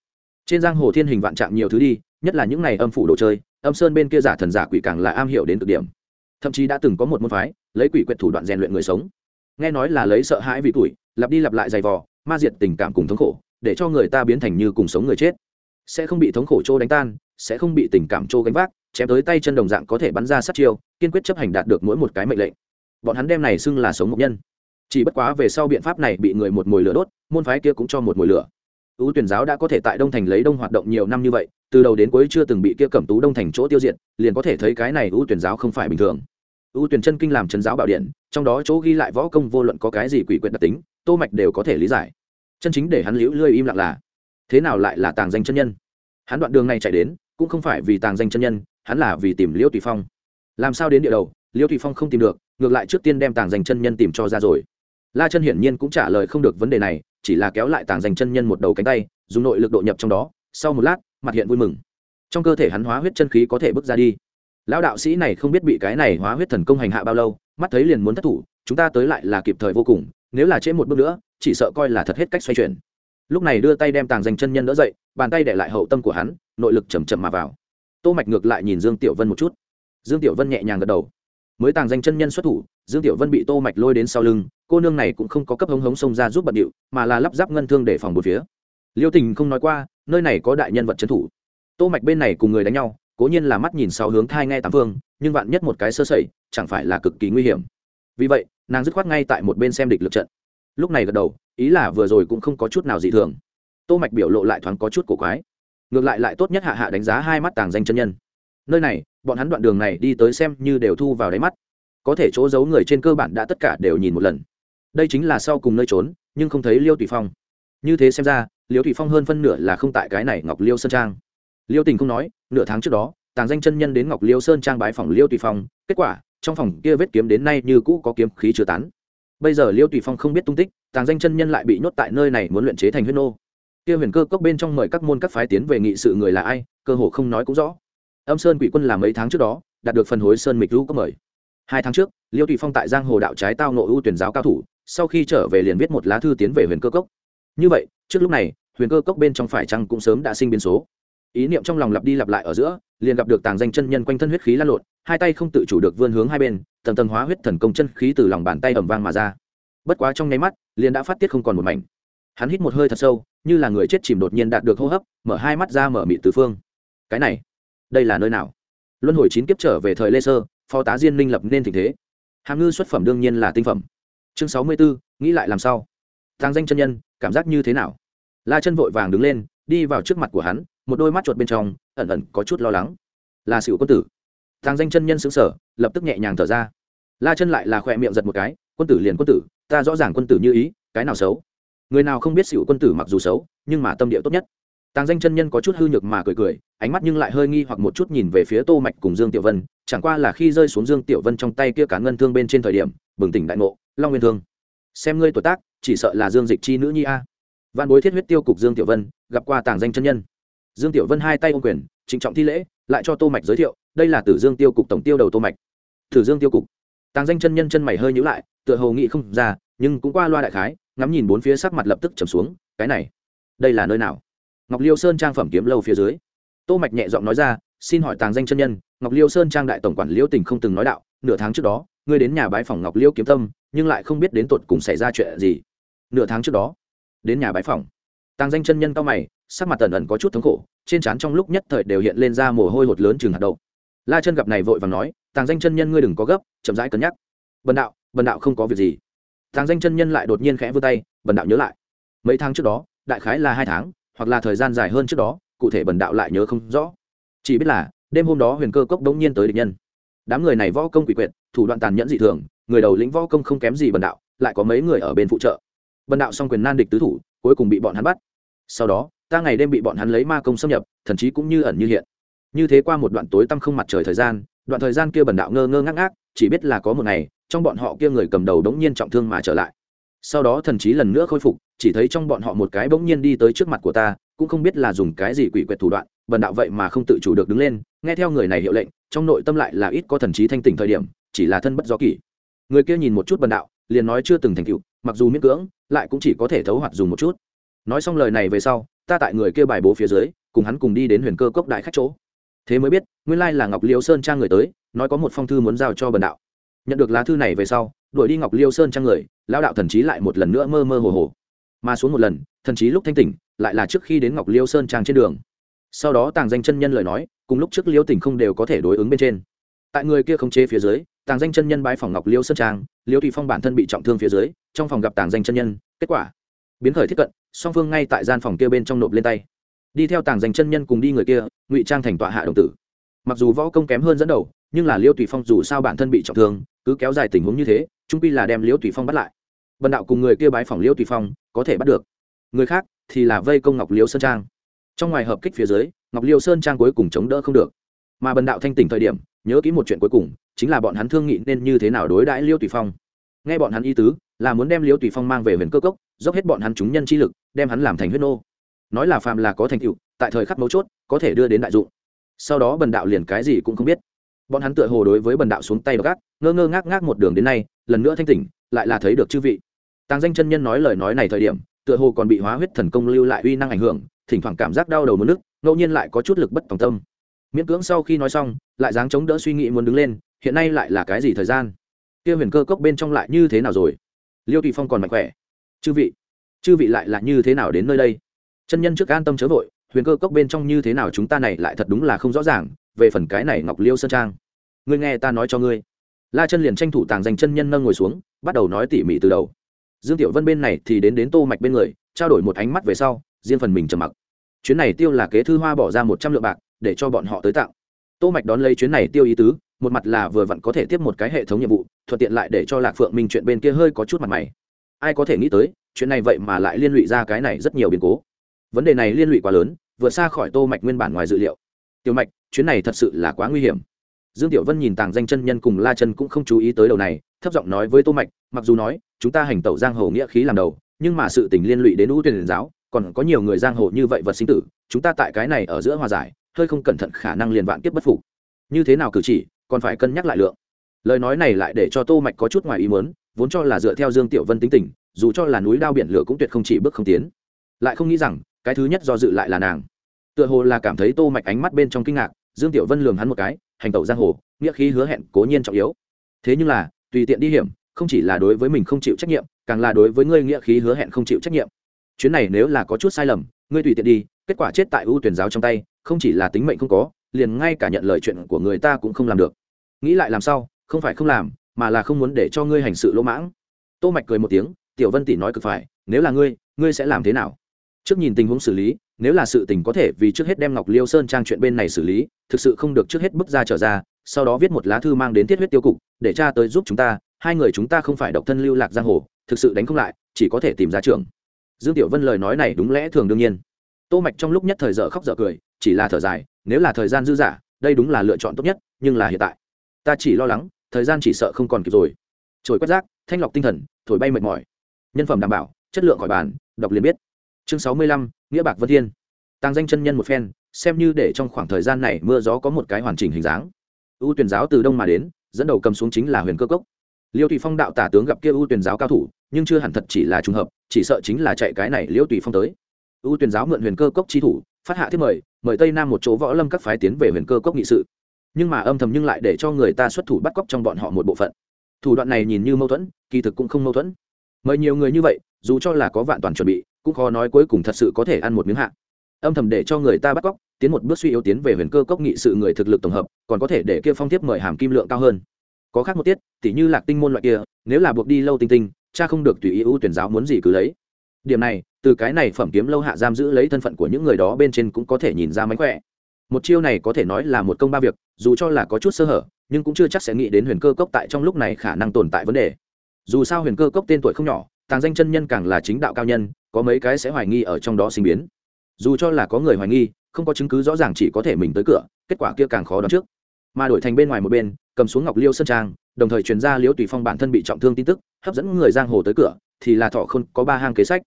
Trên giang hồ thiên hình vạn trạng nhiều thứ đi, nhất là những ngày âm phủ đồ chơi, âm sơn bên kia giả thần giả quỷ càng là am hiểu đến cực điểm. Thậm chí đã từng có một môn phái lấy quỷ quyệt thủ đoạn rèn luyện người sống. Nghe nói là lấy sợ hãi vì tuổi, lặp đi lặp lại dày vò, ma diệt tình cảm cùng thống khổ, để cho người ta biến thành như cùng sống người chết. Sẽ không bị thống khổ trô đánh tan, sẽ không bị tình cảm trô gánh vác, chém tới tay chân đồng dạng có thể bắn ra sát chiêu, kiên quyết chấp hành đạt được mỗi một cái mệnh lệnh. Bọn hắn đem này xưng là sống mục nhân. Chỉ bất quá về sau biện pháp này bị người một mồi lửa đốt, môn phái kia cũng cho một mồi lửa. Ưu tuyển giáo đã có thể tại đông thành lấy đông hoạt động nhiều năm như vậy, từ đầu đến cuối chưa từng bị kia cẩm tú đông thành chỗ tiêu diệt, liền có thể thấy cái này ưu tuyển giáo không phải bình thường ưu tuyển chân kinh làm trấn giáo bảo điện, trong đó chỗ ghi lại võ công vô luận có cái gì quỷ quyệt đặc tính, tô mạch đều có thể lý giải. Chân chính để hắn liễu lươi im lặng là, thế nào lại là tàng danh chân nhân? Hắn đoạn đường này chạy đến, cũng không phải vì tàng danh chân nhân, hắn là vì tìm liễu tùy phong. Làm sao đến địa đầu, liễu tùy phong không tìm được, ngược lại trước tiên đem tàng danh chân nhân tìm cho ra rồi. La chân hiển nhiên cũng trả lời không được vấn đề này, chỉ là kéo lại tàng danh chân nhân một đầu cánh tay, dùng nội lực độ nhập trong đó, sau một lát, mặt hiện vui mừng. Trong cơ thể hắn hóa huyết chân khí có thể bước ra đi lão đạo sĩ này không biết bị cái này hóa huyết thần công hành hạ bao lâu, mắt thấy liền muốn thất thủ, chúng ta tới lại là kịp thời vô cùng, nếu là trễ một bước nữa, chỉ sợ coi là thật hết cách xoay chuyển. Lúc này đưa tay đem tàng danh chân nhân đỡ dậy, bàn tay để lại hậu tâm của hắn, nội lực chầm chậm mà vào. Tô mạch ngược lại nhìn dương tiểu vân một chút. Dương tiểu vân nhẹ nhàng gật đầu. Mới tàng danh chân nhân xuất thủ, dương tiểu vân bị tô mạch lôi đến sau lưng, cô nương này cũng không có cấp hống hống xông ra giúp bận điệu, mà là lắp ráp ngân thương để phòng một phía. Liêu tình không nói qua, nơi này có đại nhân vật trấn thủ. Tô mạch bên này cùng người đánh nhau cố nhiên là mắt nhìn sau hướng thai ngay tám phương, nhưng vạn nhất một cái sơ sẩy, chẳng phải là cực kỳ nguy hiểm. Vì vậy, nàng dứt khoát ngay tại một bên xem địch lực trận. Lúc này gật đầu, ý là vừa rồi cũng không có chút nào dị thường. Tô mạch biểu lộ lại thoáng có chút cổ quái. Ngược lại lại tốt nhất hạ hạ đánh giá hai mắt tàng danh chân nhân. Nơi này, bọn hắn đoạn đường này đi tới xem như đều thu vào đáy mắt. Có thể chỗ giấu người trên cơ bản đã tất cả đều nhìn một lần. Đây chính là sau cùng nơi trốn, nhưng không thấy liêu tùy phong. Như thế xem ra, liêu tùy phong hơn phân nửa là không tại cái này ngọc liêu sơn trang liêu tình không nói, nửa tháng trước đó, tàng danh chân nhân đến ngọc liêu sơn trang bái phòng liêu tùy phong, kết quả, trong phòng kia vết kiếm đến nay như cũ có kiếm khí chưa tán. Bây giờ liêu tùy phong không biết tung tích, tàng danh chân nhân lại bị nhốt tại nơi này muốn luyện chế thành huyết nô. Kia huyền cơ cốc bên trong mời các môn các phái tiến về nghị sự người là ai, cơ hồ không nói cũng rõ. Âm sơn quỷ quân là mấy tháng trước đó, đạt được phần hối sơn mịch lũ có mời. Hai tháng trước, liêu tùy phong tại giang hồ đạo trái tao nội ưu tuyển giáo cao thủ, sau khi trở về liền viết một lá thư tiến về huyền cơ cốc. Như vậy, trước lúc này, huyền cơ cốc bên trong phải chăng cũng sớm đã sinh biến số ý niệm trong lòng lặp đi lặp lại ở giữa, liền gặp được tàng danh chân nhân quanh thân huyết khí lan lộn, hai tay không tự chủ được vươn hướng hai bên, tầng tầng hóa huyết thần công chân khí từ lòng bàn tay ẩm vang mà ra. Bất quá trong nháy mắt, liền đã phát tiết không còn một mảnh. Hắn hít một hơi thật sâu, như là người chết chìm đột nhiên đạt được hô hấp, mở hai mắt ra mở mị tứ phương. Cái này, đây là nơi nào? Luân hồi chín kiếp trở về thời lê sơ, phó tá diên minh lập nên tình thế. Hàm ngư xuất phẩm đương nhiên là tinh phẩm. Chương sáu mươi bốn nghĩ lại làm sao? Tàng danh chân nhân, cảm giác như thế nào? La chân vội vàng đứng lên, đi vào trước mặt của hắn một đôi mắt chuột bên trong, ẩn ẩn có chút lo lắng. Là xỉu quân tử. Thang danh chân nhân xứng sở lập tức nhẹ nhàng thở ra. La chân lại là khỏe miệng giật một cái, quân tử liền quân tử, ta rõ ràng quân tử như ý, cái nào xấu? Người nào không biết xỉu quân tử mặc dù xấu, nhưng mà tâm địa tốt nhất. Tàng danh chân nhân có chút hư nhược mà cười cười, ánh mắt nhưng lại hơi nghi hoặc một chút nhìn về phía tô mạch cùng dương tiểu vân, chẳng qua là khi rơi xuống dương tiểu vân trong tay kia cá ngân thương bên trên thời điểm, bừng tỉnh đại ngộ, long nguyên thương, xem ngươi tuổi tác, chỉ sợ là dương dịch chi nữ nhi a. Văn bối thiết huyết tiêu cục dương tiểu vân, gặp qua tàng danh chân nhân dương tiểu vân hai tay ôm quyền, trịnh trọng thi lễ, lại cho tô mạch giới thiệu, đây là tử dương tiêu cục tổng tiêu đầu tô mạch. Tử dương tiêu cục. Tàng danh chân nhân chân mày hơi nhíu lại, tựa hồ nghĩ không ra, nhưng cũng qua loa đại khái, ngắm nhìn bốn phía sắc mặt lập tức trầm xuống, cái này, đây là nơi nào? Ngọc liêu sơn trang phẩm kiếm lâu phía dưới. Tô mạch nhẹ giọng nói ra, xin hỏi tàng danh chân nhân, ngọc liêu sơn trang đại tổng quản liêu tình không từng nói đạo, nửa tháng trước đó, ngươi đến nhà bái phòng ngọc liêu kiếm tâm, nhưng lại không biết đến tột cùng xảy ra chuyện gì. Nửa tháng trước đó, đến nhà bái phòng tàng danh chân nhân cao mày, sắc mặt tần ẩn có chút thống khổ, trên trán trong lúc nhất thời đều hiện lên ra mồ hôi hột lớn chừng hạt đậu. La chân gặp này vội vàng nói, tàng danh chân nhân ngươi đừng có gấp, chậm rãi cân nhắc. Bần đạo bần đạo không có việc gì. Tàng danh chân nhân lại đột nhiên khẽ vươn tay, bần đạo nhớ lại. Mấy tháng trước đó, đại khái là hai tháng, hoặc là thời gian dài hơn trước đó, cụ thể bần đạo lại nhớ không rõ. Chỉ biết là, đêm hôm đó huyền cơ cốc đống nhiên tới địch nhân. Đám người này võ công quỷ quyệt, thủ đoạn tàn nhẫn dị thường, người đầu lĩnh võ công không kém gì bần đạo, lại có mấy người ở bên phụ trợ bần đạo song quyền nan địch tứ thủ, cuối cùng bị bọn hắn bắt. Sau đó, ta ngày đêm bị bọn hắn lấy ma công xâm nhập, thần chí cũng như ẩn như hiện. Như thế qua một đoạn tối tăm không mặt trời thời gian, đoạn thời gian kia bần đạo ngơ ngơ ngác ngác, chỉ biết là có một ngày, trong bọn họ kia người cầm đầu đống nhiên trọng thương mà trở lại. Sau đó thần chí lần nữa khôi phục, chỉ thấy trong bọn họ một cái bỗng nhiên đi tới trước mặt của ta, cũng không biết là dùng cái gì quỷ quyệt thủ đoạn, bần đạo vậy mà không tự chủ được đứng lên, nghe theo người này hiệu lệnh, trong nội tâm lại là ít có thần trí thanh tỉnh thời điểm, chỉ là thân bất do kỷ. Người kia nhìn một chút bần đạo, liền nói chưa từng thành tựu mặc dù miễn cưỡng, lại cũng chỉ có thể thấu hoạt dùng một chút. Nói xong lời này về sau, ta tại người kia bài bố phía dưới, cùng hắn cùng đi đến huyền cơ cốc đại khách chỗ. Thế mới biết, nguyên lai là ngọc liêu sơn trang người tới, nói có một phong thư muốn giao cho bần đạo. Nhận được lá thư này về sau, đuổi đi ngọc liêu sơn trang người lao đạo thần trí lại một lần nữa mơ mơ hồ hồ. Mà xuống một lần, thần trí lúc thanh tỉnh, lại là trước khi đến ngọc liêu sơn trang trên đường. Sau đó tàng danh chân nhân lời nói, cùng lúc trước liêu tỉnh không đều có thể đối ứng bên trên. Tại người kia không chế phía dưới tàng danh chân nhân bái phòng ngọc liêu sơn trang, liêu thủy phong bản thân bị trọng thương phía dưới, trong phòng gặp tàng danh chân nhân, kết quả, biến khởi thiết cận, song phương ngay tại gian phòng kia bên trong nộp lên tay. Đi theo tàng danh chân nhân cùng đi người kia, ngụy trang thành tọa hạ đồng tử. Mặc dù võ công kém hơn dẫn đầu, nhưng là liêu tùy phong dù sao bản thân bị trọng thương, cứ kéo dài tình huống như thế, trung pi là đem liêu tùy phong bắt lại. Vận đạo cùng người kia bái phòng liêu tùy phong, có thể bắt được. Người khác thì là vây công ngọc liêu sơn trang. Trong ngoài hợp kích phía dưới, ngọc liêu sơn trang cuối cùng chống đỡ không được mà bần đạo thanh tỉnh thời điểm, nhớ kỹ một chuyện cuối cùng, chính là bọn hắn thương nghị nên như thế nào đối đãi liêu tùy phong. Nghe bọn hắn y tứ, là muốn đem liêu tùy phong mang về huyền cơ cốc, dốc hết bọn hắn chúng nhân chi lực, đem hắn làm thành huyết nô. Nói là phàm là có thành tựu, tại thời khắc mấu chốt, có thể đưa đến đại dụng. Sau đó bần đạo liền cái gì cũng không biết. Bọn hắn tựa hồ đối với bần đạo xuống tay gác, ngơ ngơ ngác ngác một đường đến nay, lần nữa thanh tỉnh, lại là thấy được chư vị. Tàng danh chân nhân nói lời nói này thời điểm, tựa hồ còn bị hóa huyết thần công lưu lại uy năng ảnh hưởng, thỉnh thoảng cảm giác đau đầu mất nước, ngẫu nhiên lại có chút lực bất tòng tâm miễn cưỡng sau khi nói xong, lại dáng chống đỡ suy nghĩ muốn đứng lên, hiện nay lại là cái gì thời gian? Kia huyền cơ cốc bên trong lại như thế nào rồi? Liêu tùy phong còn mạnh khỏe. Chư vị chư vị lại là như thế nào đến nơi đây? Chân nhân trước an tâm chớ vội, huyền cơ cốc bên trong như thế nào chúng ta này lại thật đúng là không rõ ràng, về phần cái này ngọc liêu sơn trang. Ngươi nghe ta nói cho ngươi. La chân liền tranh thủ tàng danh chân nhân nâng ngồi xuống, bắt đầu nói tỉ mỉ từ đầu. Dương tiểu vân bên này thì đến đến tô mạch bên người, trao đổi một ánh mắt về sau, riêng phần mình trầm mặc. Chuyến này tiêu là kế thư hoa bỏ ra một trăm lượng bạc để cho bọn họ tới tặng tô mạch đón lấy chuyến này tiêu ý tứ, một mặt là vừa vặn có thể tiếp một cái hệ thống nhiệm vụ, thuận tiện lại để cho lạc phượng minh chuyện bên kia hơi có chút mặt mày. Ai có thể nghĩ tới, chuyện này vậy mà lại liên lụy ra cái này rất nhiều biến cố. Vấn đề này liên lụy quá lớn, vượt xa khỏi tô mạch nguyên bản ngoài dự liệu. Tiểu mạch, chuyến này thật sự là quá nguy hiểm. Dương tiểu vân nhìn tàng danh chân nhân cùng la chân cũng không chú ý tới đầu này, thấp giọng nói với tô mạch, mặc dù nói, chúng ta hành tẩu giang hồ nghĩa khí làm đầu, nhưng mà sự tình liên lụy đến ưu tuyển giáo, còn có nhiều người giang hồ như vậy vật sinh tử, chúng ta tại cái này ở giữa hòa giải hơi không cẩn thận khả năng liền vạn tiếp bất phục. Như thế nào cử chỉ, còn phải cân nhắc lại lượng. Lời nói này lại để cho tô mạch có chút ngoài ý muốn, vốn cho là dựa theo dương tiểu vân tính tình, dù cho là núi đao biển lửa cũng tuyệt không chỉ bước không tiến. Lại không nghĩ rằng, cái thứ nhất do dự lại là nàng. Tựa hồ là cảm thấy tô mạch ánh mắt bên trong kinh ngạc, dương tiểu vân lường hắn một cái, hành tẩu giang hồ, nghĩa khí hứa hẹn cố nhiên trọng yếu. Thế nhưng là, tùy tiện đi hiểm, không chỉ là đối với mình không chịu trách nhiệm, càng là đối với ngươi nghĩa khí hứa hẹn không chịu trách nhiệm. Chuyến này nếu là có chút sai lầm, ngươi tùy tiện đi kết quả chết tại ưu tuyển giáo trong tay, không chỉ là tính mệnh không có, liền ngay cả nhận lời chuyện của người ta cũng không làm được. Nghĩ lại làm sao, không phải không làm, mà là không muốn để cho ngươi hành sự lỗ mãng. Tô mạch cười một tiếng, tiểu vân tỷ nói cực phải, nếu là ngươi ngươi sẽ làm thế nào? Trước nhìn tình huống xử lý, nếu là sự tình có thể vì trước hết đem ngọc liêu sơn trang chuyện bên này xử lý, thực sự không được trước hết bước ra trở ra, sau đó viết một lá thư mang đến thiết huyết tiêu cục, để cha tới giúp chúng ta, hai người chúng ta không phải độc thân lưu lạc giang hồ, thực sự đánh không lại, chỉ có thể tìm ra trường dương tiểu vân lời nói này đúng lẽ thường đương nhiên tô mạch trong lúc nhất thời dở khóc dở cười, chỉ là thở dài, nếu là thời gian dư dả, đây đúng là lựa chọn tốt nhất, nhưng là hiện tại. Ta chỉ lo lắng, thời gian chỉ sợ không còn kịp rồi. Trồi quét rác, thanh lọc tinh thần, thổi bay mệt mỏi. Nhân phẩm đảm bảo, chất lượng khỏi bàn, đọc liền biết. Chương sáu mươi lăm, nghĩa bạc vân thiên. Tăng danh chân nhân một phen, xem như để trong khoảng thời gian này mưa gió có một cái hoàn chỉnh hình dáng. Ưu tuyển giáo từ đông mà đến, dẫn đầu cầm xuống chính là huyền cơ cốc. Liêu tùy phong đạo tả tướng gặp kia ưu tuyển giáo cao thủ, nhưng chưa hẳn thật chỉ là trùng hợp, chỉ sợ chính là chạy cái này liêu tùy phong tới. U tuyển giáo mượn huyền cơ cốc chi thủ, phát hạ thiết mời mời tây nam một chỗ võ lâm các phái tiến về huyền cơ cốc nghị sự. Nhưng mà âm thầm nhưng lại để cho người ta xuất thủ bắt cóc trong bọn họ một bộ phận. Thủ đoạn này nhìn như mâu thuẫn, kỳ thực cũng không mâu thuẫn. Mời nhiều người như vậy, dù cho là có vạn toàn chuẩn bị, cũng khó nói cuối cùng thật sự có thể ăn một miếng hạ. Âm thầm để cho người ta bắt cóc, tiến một bước suy yếu tiến về huyền cơ cốc nghị sự người thực lực tổng hợp, còn có thể để kia phong tiếp mời hàm kim lượng cao hơn. Có khác một tiết, tỉ như lạc tinh môn loại kia, nếu là buộc đi lâu tinh tinh, cha không được tùy ý ưu tuyển giáo muốn gì cứ lấy điểm này, từ cái này phẩm kiếm lâu hạ giam giữ lấy thân phận của những người đó bên trên cũng có thể nhìn ra mánh khỏe. Một chiêu này có thể nói là một công ba việc, dù cho là có chút sơ hở, nhưng cũng chưa chắc sẽ nghĩ đến huyền cơ cốc tại trong lúc này khả năng tồn tại vấn đề. Dù sao huyền cơ cốc tên tuổi không nhỏ, tàng danh chân nhân càng là chính đạo cao nhân, có mấy cái sẽ hoài nghi ở trong đó sinh biến. Dù cho là có người hoài nghi, không có chứng cứ rõ ràng chỉ có thể mình tới cửa, kết quả kia càng khó đoán trước. Mà đổi thành bên ngoài một bên, cầm xuống ngọc liêu sơn trang, đồng thời truyền ra liễu tùy phong bản thân bị trọng thương tin tức, hấp dẫn người giang hồ tới cửa, thì là thọ không có ba hang kế sách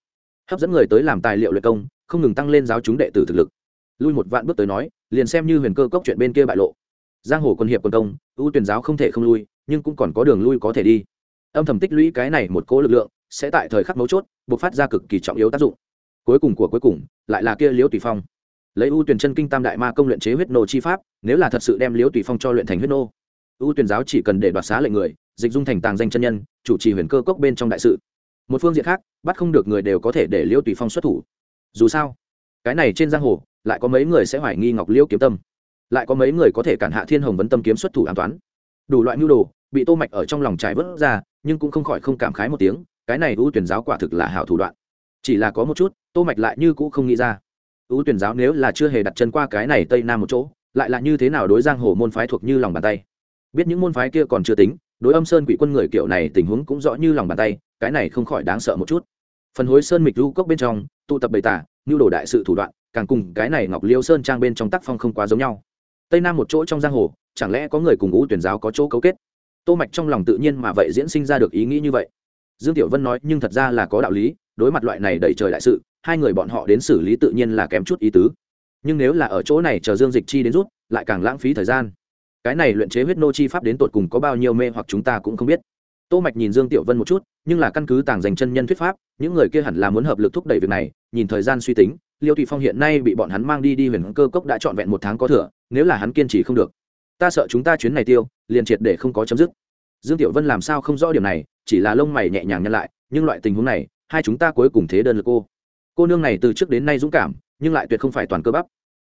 hấp dẫn người tới làm tài liệu luyện công, không ngừng tăng lên giáo chúng đệ tử thực lực. Lui một vạn bước tới nói, liền xem như huyền cơ cốc chuyện bên kia bại lộ. Giang hồ quân hiệp quân công, ưu tuyển giáo không thể không lui, nhưng cũng còn có đường lui có thể đi. Âm thầm tích lũy cái này một cố lực lượng, sẽ tại thời khắc mấu chốt, buộc phát ra cực kỳ trọng yếu tác dụng. Cuối cùng của cuối cùng, lại là kia liễu tùy phong. Lấy ưu tuyển chân kinh tam đại ma công luyện chế huyết nô chi pháp, nếu là thật sự đem liễu tùy phong cho luyện thành huyết nô, ưu tuyển giáo chỉ cần để đoạt xá lệnh người, dịch dung thành tàng danh chân nhân, chủ trì huyền cơ cốc bên trong đại sự một phương diện khác, bắt không được người đều có thể để liêu tùy phong xuất thủ. Dù sao, cái này trên giang hồ, lại có mấy người sẽ hoài nghi ngọc liêu kiếm tâm. Lại có mấy người có thể cản hạ thiên hồng vấn tâm kiếm xuất thủ an toán đủ loại mưu đồ, bị tô mạch ở trong lòng trải vớt ra, nhưng cũng không khỏi không cảm khái một tiếng, cái này ưu tuyển giáo quả thực là hảo thủ đoạn. Chỉ là có một chút, tô mạch lại như cũ không nghĩ ra. Ưu tuyển giáo nếu là chưa hề đặt chân qua cái này tây nam một chỗ, lại là như thế nào đối giang hồ môn phái thuộc như lòng bàn tay? Biết những môn phái kia còn chưa tính đối âm sơn quỷ quân người kiểu này tình huống cũng rõ như lòng bàn tay, cái này không khỏi đáng sợ một chút. Phần hối sơn mịch lưu cốc bên trong, tụ tập bày tả như đồ đại sự thủ đoạn, càng cùng cái này ngọc liêu sơn trang bên trong tác phong không quá giống nhau. Tây nam một chỗ trong giang hồ, chẳng lẽ có người cùng ngũ tuyển giáo có chỗ cấu kết? Tô mạch trong lòng tự nhiên mà vậy diễn sinh ra được ý nghĩ như vậy. Dương tiểu vân nói, nhưng thật ra là có đạo lý, đối mặt loại này đẩy trời đại sự, hai người bọn họ đến xử lý tự nhiên là kém chút ý tứ. Nhưng nếu là ở chỗ này chờ dương dịch chi đến rút, lại càng lãng phí thời gian cái này luyện chế huyết nô chi pháp đến tột cùng có bao nhiêu mê hoặc chúng ta cũng không biết. Tô mạch nhìn dương tiểu vân một chút, nhưng là căn cứ tàng dành chân nhân thuyết pháp, những người kia hẳn là muốn hợp lực thúc đẩy việc này, nhìn thời gian suy tính, liêu thụy phong hiện nay bị bọn hắn mang đi đi huyền cơ cốc đã trọn vẹn một tháng có thừa, nếu là hắn kiên trì không được, ta sợ chúng ta chuyến này tiêu, liền triệt để không có chấm dứt. Dương tiểu vân làm sao không rõ điểm này, chỉ là lông mày nhẹ nhàng nhăn lại, nhưng loại tình huống này, hai chúng ta cuối cùng thế đơn lực cô. Cô nương này từ trước đến nay dũng cảm, nhưng lại tuyệt không phải toàn cơ bắp.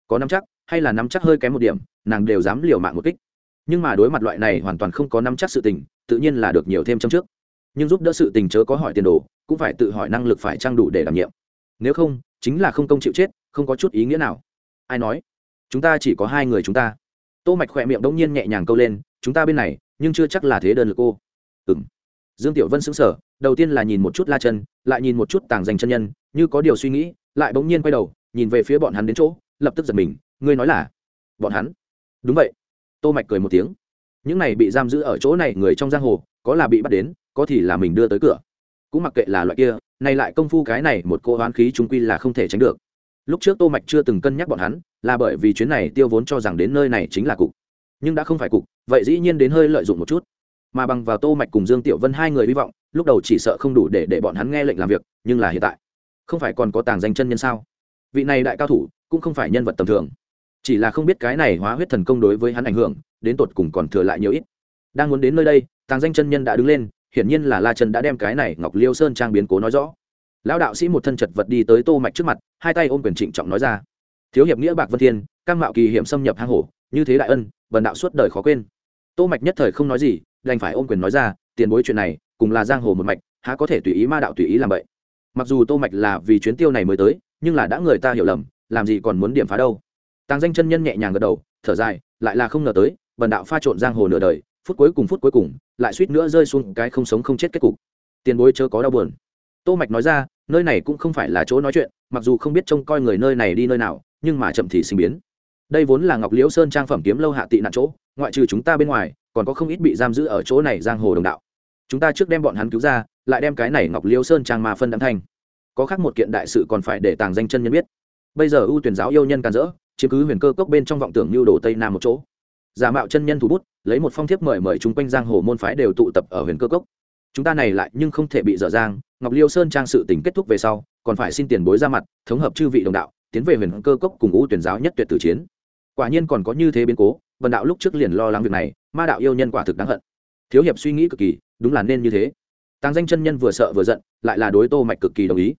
Có nắm chắc, hay là nắm chắc hơi kém một điểm nàng đều dám liều mạng một kích. Nhưng mà đối mặt loại này hoàn toàn không có nắm chắc sự tình, tự nhiên là được nhiều thêm trong trước. Nhưng giúp đỡ sự tình chớ có hỏi tiền đồ, cũng phải tự hỏi năng lực phải trang đủ để đảm nhiệm. Nếu không, chính là không công chịu chết, không có chút ý nghĩa nào. Ai nói? Chúng ta chỉ có hai người chúng ta. Tô mạch khỏe miệng đống nhiên nhẹ nhàng câu lên, chúng ta bên này, nhưng chưa chắc là thế đơn lực cô. Ừm. Dương tiểu vân sững sờ, đầu tiên là nhìn một chút la chân, lại nhìn một chút tàng danh chân nhân, như có điều suy nghĩ, lại bỗng nhiên quay đầu, nhìn về phía bọn hắn đến chỗ, lập tức giật mình, ngươi nói là bọn hắn? Đúng vậy. Tô mạch cười một tiếng. Những này bị giam giữ ở chỗ này người trong giang hồ, có là bị bắt đến, có thì là mình đưa tới cửa. Cũng mặc kệ là loại kia, này lại công phu cái này một cô hoán khí trung quy là không thể tránh được. Lúc trước tô mạch chưa từng cân nhắc bọn hắn, là bởi vì chuyến này tiêu vốn cho rằng đến nơi này chính là cục. Nhưng đã không phải cục, vậy dĩ nhiên đến hơi lợi dụng một chút. Mà bằng vào tô mạch cùng dương tiểu vân hai người hy vọng, lúc đầu chỉ sợ không đủ để để bọn hắn nghe lệnh làm việc, nhưng là hiện tại, không phải còn có tàng danh chân nhân sao? Vị này đại cao thủ, cũng không phải nhân vật tầm thường chỉ là không biết cái này hóa huyết thần công đối với hắn ảnh hưởng, đến tột cùng còn thừa lại nhiều ít. Đang muốn đến nơi đây, tàng danh chân nhân đã đứng lên, hiển nhiên là la chân đã đem cái này ngọc liêu sơn trang biến cố nói rõ. Lão đạo sĩ một thân chật vật đi tới tô mạch trước mặt, hai tay ôm quyền trịnh trọng nói ra. Thiếu hiệp nghĩa bạc vân thiên cam mạo kỳ hiểm xâm nhập hang hổ, như thế đại ân, vần đạo suốt đời khó quên. Tô mạch nhất thời không nói gì, đành phải ôm quyền nói ra, tiền bối chuyện này, cùng là giang hồ một mạch, há có thể tùy ý ma đạo tùy ý làm vậy? Mặc dù tô mạch là vì chuyến tiêu này mới tới, nhưng là đã người ta hiểu lầm, làm gì còn muốn điểm phá đâu tàng danh chân nhân nhẹ nhàng gật đầu thở dài lại là không ngờ tới vần đạo pha trộn giang hồ nửa đời phút cuối cùng phút cuối cùng lại suýt nữa rơi xuống cái không sống không chết kết cục. Tiền bối chớ có đau buồn. Tô mạch nói ra nơi này cũng không phải là chỗ nói chuyện mặc dù không biết trông coi người nơi này đi nơi nào nhưng mà chậm thì sinh biến. Đây vốn là ngọc liễu sơn trang phẩm kiếm lâu hạ tị nạn chỗ ngoại trừ chúng ta bên ngoài còn có không ít bị giam giữ ở chỗ này giang hồ đồng đạo. Chúng ta trước đem bọn hắn cứu ra lại đem cái này ngọc liễu sơn trang mà phân đăng thành, có khác một kiện đại sự còn phải để tàng danh chân nhân biết. Bây giờ ưu tuyển giáo yêu nhân can dỡ chiếm cứ huyền cơ cốc bên trong vọng tưởng lưu đồ tây nam một chỗ. Giả mạo chân nhân thủ bút, lấy một phong thiếp mời mời chúng quanh giang hồ môn phái đều tụ tập ở huyền cơ cốc. Chúng ta này lại nhưng không thể bị dở dang, ngọc liêu sơn trang sự tình kết thúc về sau, còn phải xin tiền bối ra mặt, thống hợp chư vị đồng đạo, tiến về huyền cơ cốc cùng ngũ tuyển giáo nhất tuyệt tử chiến. Quả nhiên còn có như thế biến cố vần đạo lúc trước liền lo lắng việc này, ma đạo yêu nhân quả thực đáng hận. Thiếu hiệp suy nghĩ cực kỳ, đúng là nên như thế. Tàng danh chân nhân vừa sợ vừa giận, lại là đối tô mạch cực kỳ đồng ý.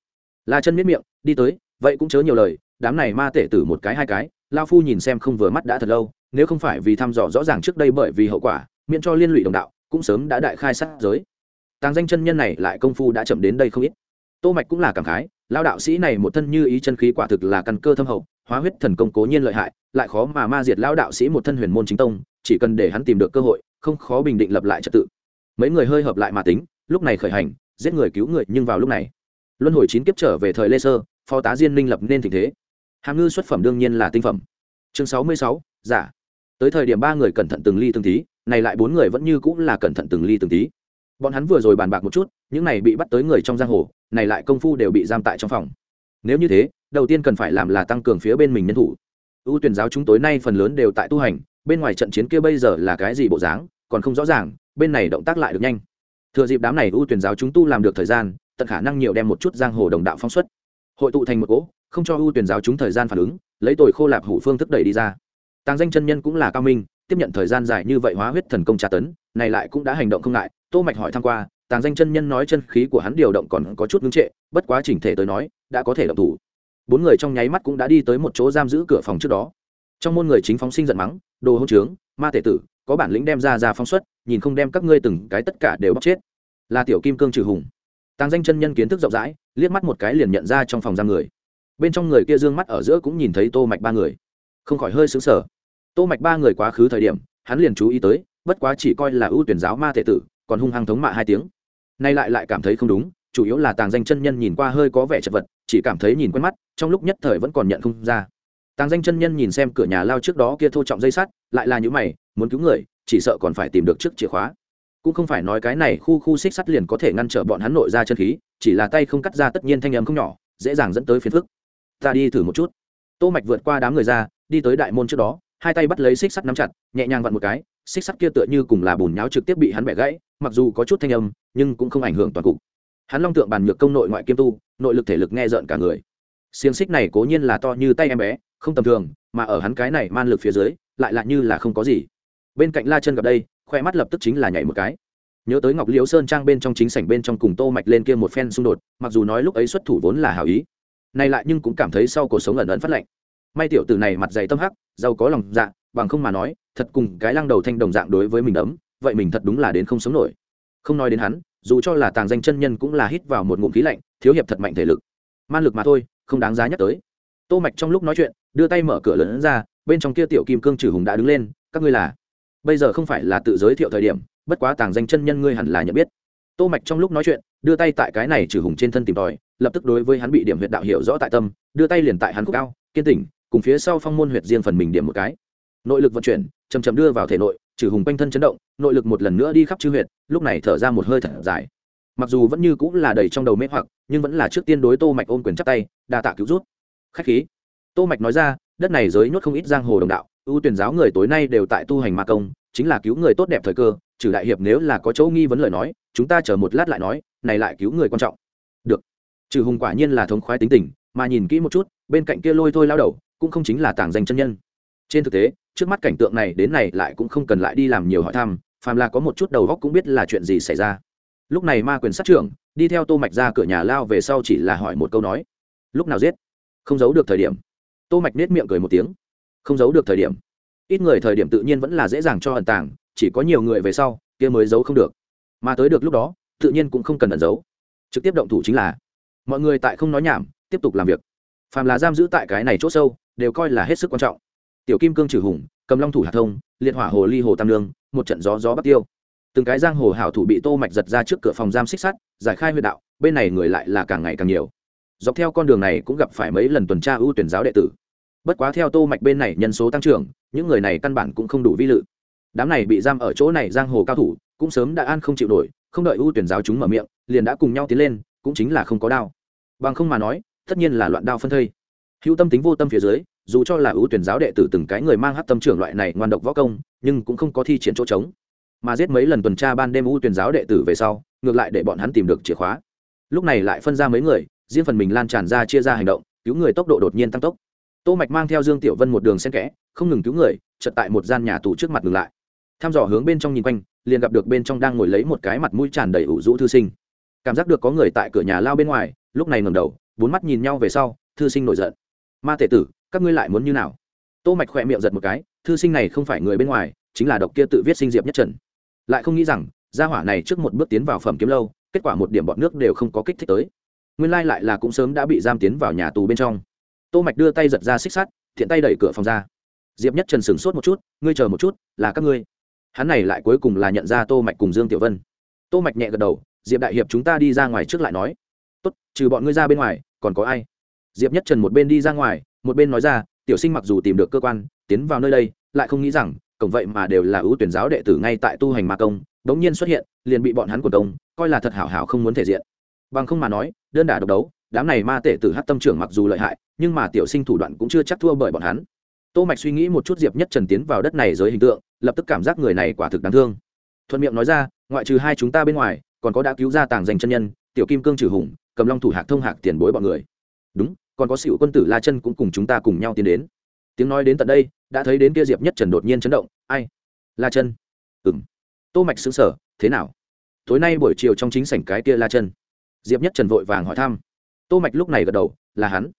La chân miết miệng, đi tới, vậy cũng chớ nhiều lời đám này ma tể tử một cái hai cái, lao phu nhìn xem không vừa mắt đã thật lâu, nếu không phải vì thăm dò rõ ràng trước đây bởi vì hậu quả, miễn cho liên lụy đồng đạo, cũng sớm đã đại khai sát giới. Tàng danh chân nhân này lại công phu đã chậm đến đây không ít. Tô mạch cũng là cảm khái, lao đạo sĩ này một thân như ý chân khí quả thực là căn cơ thâm hậu, hóa huyết thần công cố nhiên lợi hại, lại khó mà ma diệt lao đạo sĩ một thân huyền môn chính tông, chỉ cần để hắn tìm được cơ hội, không khó bình định lập lại trật tự. Mấy người hơi hợp lại mà tính, lúc này khởi hành, giết người cứu người, nhưng vào lúc này, luân hồi chín kiếp trở về thời lê sơ, phó tá diên minh lập nên tình thế hàm ngư xuất phẩm đương nhiên là tinh phẩm. Chương sáu mươi sáu, giả. Tới thời điểm ba người cẩn thận từng ly từng tí, này lại bốn người vẫn như cũng là cẩn thận từng ly từng tí. Bọn hắn vừa rồi bàn bạc một chút, những này bị bắt tới người trong giang hồ, này lại công phu đều bị giam tại trong phòng. Nếu như thế, đầu tiên cần phải làm là tăng cường phía bên mình nhân thủ. Ưu tuyển giáo chúng tối nay phần lớn đều tại tu hành, bên ngoài trận chiến kia bây giờ là cái gì bộ dáng, còn không rõ ràng, bên này động tác lại được nhanh. Thừa dịp đám này ưu tuyển giáo chúng tu làm được thời gian, tận khả năng nhiều đem một chút giang hồ đồng đạo phóng xuất. Hội tụ thành một cỗ không cho ưu tuyển giáo chúng thời gian phản ứng, lấy tội khô lạp hủ phương thức đẩy đi ra. Tàng danh chân nhân cũng là cao minh, tiếp nhận thời gian dài như vậy hóa huyết thần công tra tấn, này lại cũng đã hành động không ngại, tô mạch hỏi tham q u a tàng danh chân nhân nói chân khí của hắn điều động còn có chút ngưng trệ, bất quá chỉnh thể tới nói, đã có thể động thủ. Bốn người trong nháy mắt cũng đã đi tới một chỗ giam giữ cửa phòng trước đó. Trong môn người chính phóng sinh giận mắng, đồ hỗn trướng, ma tể tử, có bản lĩnh đem ra ra phóng xuất, nhìn không đem các ngươi từng cái tất cả đều bóc chết. Là tiểu kim cương trừ hùng. Tàng danh chân nhân kiến thức rộng rãi, liếc mắt một cái liền nhận ra trong phòng giam người bên trong người kia dương mắt ở giữa cũng nhìn thấy tô mạch ba người. Không khỏi hơi sững sờ. Tô mạch ba người quá khứ thời điểm, hắn liền chú ý tới, bất quá chỉ coi là ưu tuyển giáo ma thể tử, còn hung hăng thống mạ hai tiếng. Nay lại lại cảm thấy không đúng, chủ yếu là tàng danh chân nhân nhìn qua hơi có vẻ chật vật, chỉ cảm thấy nhìn quen mắt, trong lúc nhất thời vẫn còn nhận không ra. Tàng danh chân nhân nhìn xem cửa nhà lao trước đó kia thô trọng dây sắt, lại là những mày, muốn cứu người, chỉ sợ còn phải tìm được chiếc chìa khóa. Cũng không phải nói cái này khu khu xích sắt liền có thể ngăn trở bọn hắn nội ra chân khí, chỉ là tay không cắt ra tất nhiên thanh âm không nhỏ, dễ dàng dẫn tới phiền phức ta đi thử một chút. Tô mạch vượt qua đám người ra, đi tới đại môn trước đó, hai tay bắt lấy xích sắt nắm chặt, nhẹ nhàng vặn một cái, xích sắt kia tựa như cùng là bùn nháo trực tiếp bị hắn bẻ gãy, mặc dù có chút thanh âm, nhưng cũng không ảnh hưởng toàn cục. Hắn long tượng bàn nhược công nội ngoại kiêm tu, nội lực thể lực nghe rợn cả người. Xiềng xích này cố nhiên là to như tay em bé, không tầm thường, mà ở hắn cái này man lực phía dưới, lại lạ như là không có gì. Bên cạnh la chân gặp đây khoe mắt lập tức chính là nhảy một cái. Nhớ tới ngọc liễu sơn trang bên trong chính sảnh bên trong cùng tô mạch lên kia một phen xung đột, mặc dù nói lúc ấy xuất thủ vốn là hảo ý nay lại nhưng cũng cảm thấy sau cuộc sống ẩn ẩn phát lạnh. May tiểu tử này mặt dày tâm hắc, giàu có lòng dạ bằng không mà nói, thật cùng cái lăng đầu thanh đồng dạng đối với mình đấm vậy mình thật đúng là đến không sống nổi. Không nói đến hắn, dù cho là tàng danh chân nhân cũng là hít vào một ngụm khí lạnh, thiếu hiệp thật mạnh thể lực. Man lực mà thôi, không đáng giá nhắc tới. Tô mạch trong lúc nói chuyện, đưa tay mở cửa lớn ra, bên trong kia tiểu kim cương trừ hùng đã đứng lên, các ngươi là? Bây giờ không phải là tự giới thiệu thời điểm, bất quá tàng danh chân nhân ngươi hẳn là nhận biết. Tô mạch trong lúc nói chuyện, đưa tay tại cái này trừ hùng trên thân tìm tòi lập tức đối với hắn bị điểm huyệt đạo hiểu rõ tại tâm, đưa tay liền tại hắn khúc cao kiên tỉnh, cùng phía sau phong môn huyệt riêng phần mình điểm một cái. Nội lực vận chuyển chầm chầm đưa vào thể nội, trừ hùng quanh thân chấn động, nội lực một lần nữa đi khắp chư huyệt, lúc này thở ra một hơi thở dài. Mặc dù vẫn như cũng là đầy trong đầu mê hoặc, nhưng vẫn là trước tiên đối tô mạch ôn quyền chắp tay, đa tạ cứu rút khách khí. Tô mạch nói ra, đất này giới nhốt không ít giang hồ đồng đạo, ưu tuyển giáo người tối nay đều tại tu hành ma công, chính là cứu người tốt đẹp thời cơ, trừ đại hiệp nếu là có chỗ nghi vấn lời nói, chúng ta chờ một lát lại nói, này lại cứu người quan trọng trừ hùng quả nhiên là thống khoái tính tình, mà nhìn kỹ một chút, bên cạnh kia lôi thôi lao đầu, cũng không chính là tảng danh chân nhân. Trên thực tế, trước mắt cảnh tượng này đến này lại cũng không cần lại đi làm nhiều hỏi thăm, phàm là có một chút đầu góc cũng biết là chuyện gì xảy ra. Lúc này ma quyền sát trưởng, đi theo tô mạch ra cửa nhà lao về sau chỉ là hỏi một câu nói. Lúc nào giết? Không giấu được thời điểm. Tô mạch nết miệng cười một tiếng. Không giấu được thời điểm. Ít người thời điểm tự nhiên vẫn là dễ dàng cho ẩn tàng, chỉ có nhiều người về sau, kia mới giấu không được. Mà tới được lúc đó, tự nhiên cũng không cần ẩn giấu. Trực tiếp động thủ chính là mọi người tại không nói nhảm, tiếp tục làm việc. Phàm là giam giữ tại cái này chỗ sâu, đều coi là hết sức quan trọng. Tiểu kim cương trừ hùng, cầm long thủ hạ thông, liệt hỏa hồ ly hồ tam lương một trận gió gió bắt tiêu. Từng cái giang hồ hảo thủ bị tô mạch giật ra trước cửa phòng giam xích sắt, giải khai huyệt đạo, bên này người lại là càng ngày càng nhiều. Dọc theo con đường này cũng gặp phải mấy lần tuần tra ưu tuyển giáo đệ tử. Bất quá theo tô mạch bên này nhân số tăng trưởng, những người này căn bản cũng không đủ vi lự. Đám này bị giam ở chỗ này giang hồ cao thủ, cũng sớm đã an không chịu nổi, không đợi ưu tuyển giáo chúng mở miệng, liền đã cùng nhau tiến lên cũng chính là không có đao. Bằng không mà nói, tất nhiên là loạn đao phân thây. Hữu tâm tính vô tâm phía dưới, dù cho là ưu tuyển giáo đệ tử từng cái người mang hát tâm trưởng loại này ngoan độc võ công, nhưng cũng không có thi triển chỗ trống. Mà giết mấy lần tuần tra ban đêm ưu tuyển giáo đệ tử về sau, ngược lại để bọn hắn tìm được chìa khóa. Lúc này lại phân ra mấy người, riêng phần mình lan tràn ra chia ra hành động, cứu người tốc độ đột nhiên tăng tốc. Tô mạch mang theo dương tiểu vân một đường xen kẽ, không ngừng cứu người, chợt tại một gian nhà tù trước mặt ngừng lại. Tham dò hướng bên trong nhìn quanh, liền gặp được bên trong đang ngồi lấy một cái mặt mũi tràn đầy ủ rũ thư sinh cảm giác được có người tại cửa nhà lao bên ngoài, lúc này ngẩng đầu, bốn mắt nhìn nhau về sau, thư sinh nổi giận. Ma tể tử, các ngươi lại muốn như nào? Tô mạch khỏe miệng giật một cái, thư sinh này không phải người bên ngoài, chính là độc kia tự viết sinh diệp nhất trần. Lại không nghĩ rằng, gia hỏa này trước một bước tiến vào phẩm kiếm lâu, kết quả một điểm bọt nước đều không có kích thích tới. Nguyên lai lại là cũng sớm đã bị giam tiến vào nhà tù bên trong. Tô mạch đưa tay giật ra xích sắt, thiện tay đẩy cửa phòng ra. Diệp nhất trần sửng sốt một chút, ngươi chờ một chút, là các ngươi. Hắn này lại cuối cùng là nhận ra tô mạch cùng dương tiểu vân. Tô mạch nhẹ gật đầu diệp đại hiệp chúng ta đi ra ngoài trước lại nói tốt trừ bọn ngươi ra bên ngoài còn có ai diệp nhất trần một bên đi ra ngoài một bên nói ra tiểu sinh mặc dù tìm được cơ quan tiến vào nơi đây lại không nghĩ rằng cổng vậy mà đều là ưu tuyển giáo đệ tử ngay tại tu hành ma công đống nhiên xuất hiện liền bị bọn hắn quần công coi là thật hảo hảo không muốn thể diện bằng không mà nói đơn đả độc đấu đám này ma tể tử hát tâm trưởng mặc dù lợi hại nhưng mà tiểu sinh thủ đoạn cũng chưa chắc thua bởi bọn hắn tô mạch suy nghĩ một chút diệp nhất trần tiến vào đất này giới hình tượng lập tức cảm giác người này quả thực đáng thương thuận miệng nói ra ngoại trừ hai chúng ta bên ngoài còn có đã cứu ra tàng danh chân nhân, tiểu kim cương trừ hùng, cầm long thủ hạc thông hạc tiền bối bọn người. Đúng, còn có sĩu quân tử la chân cũng cùng chúng ta cùng nhau tiến đến. Tiếng nói đến tận đây, đã thấy đến kia diệp nhất trần đột nhiên chấn động. Ai? La chân. Ừng tô mạch xứng sở thế nào? Tối nay buổi chiều trong chính sảnh cái kia la chân. Diệp nhất trần vội vàng hỏi thăm. Tô mạch lúc này gật đầu, là hắn.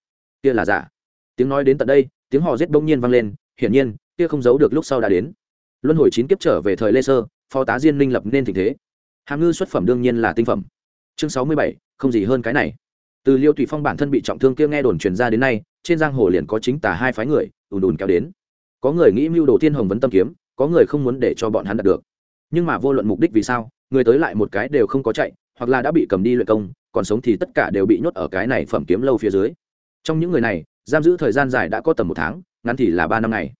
Kia là giả. Tiếng nói đến tận đây, tiếng hò giết bỗng nhiên vang lên, hiển nhiên, kia không giấu được lúc sau đã đến. Luân hồi chín kiếp trở về thời lê sơ, phó tá diên minh lập nên tình thế hàm ngư xuất phẩm đương nhiên là tinh phẩm. Chương sáu mươi bảy, không gì hơn cái này. Từ liêu tùy phong bản thân bị trọng thương kia nghe đồn truyền ra đến nay, trên giang hồ liền có chính tà hai phái người, ùn ùn kéo đến. Có người nghĩ mưu đồ thiên hồng vấn tâm kiếm, có người không muốn để cho bọn hắn đạt được. Nhưng mà vô luận mục đích vì sao, người tới lại một cái đều không có chạy, hoặc là đã bị cầm đi luyện công, còn sống thì tất cả đều bị nhốt ở cái này phẩm kiếm lâu phía dưới. Trong những người này, giam giữ thời gian dài đã có tầm một tháng, ngắn thì là ba năm ngày.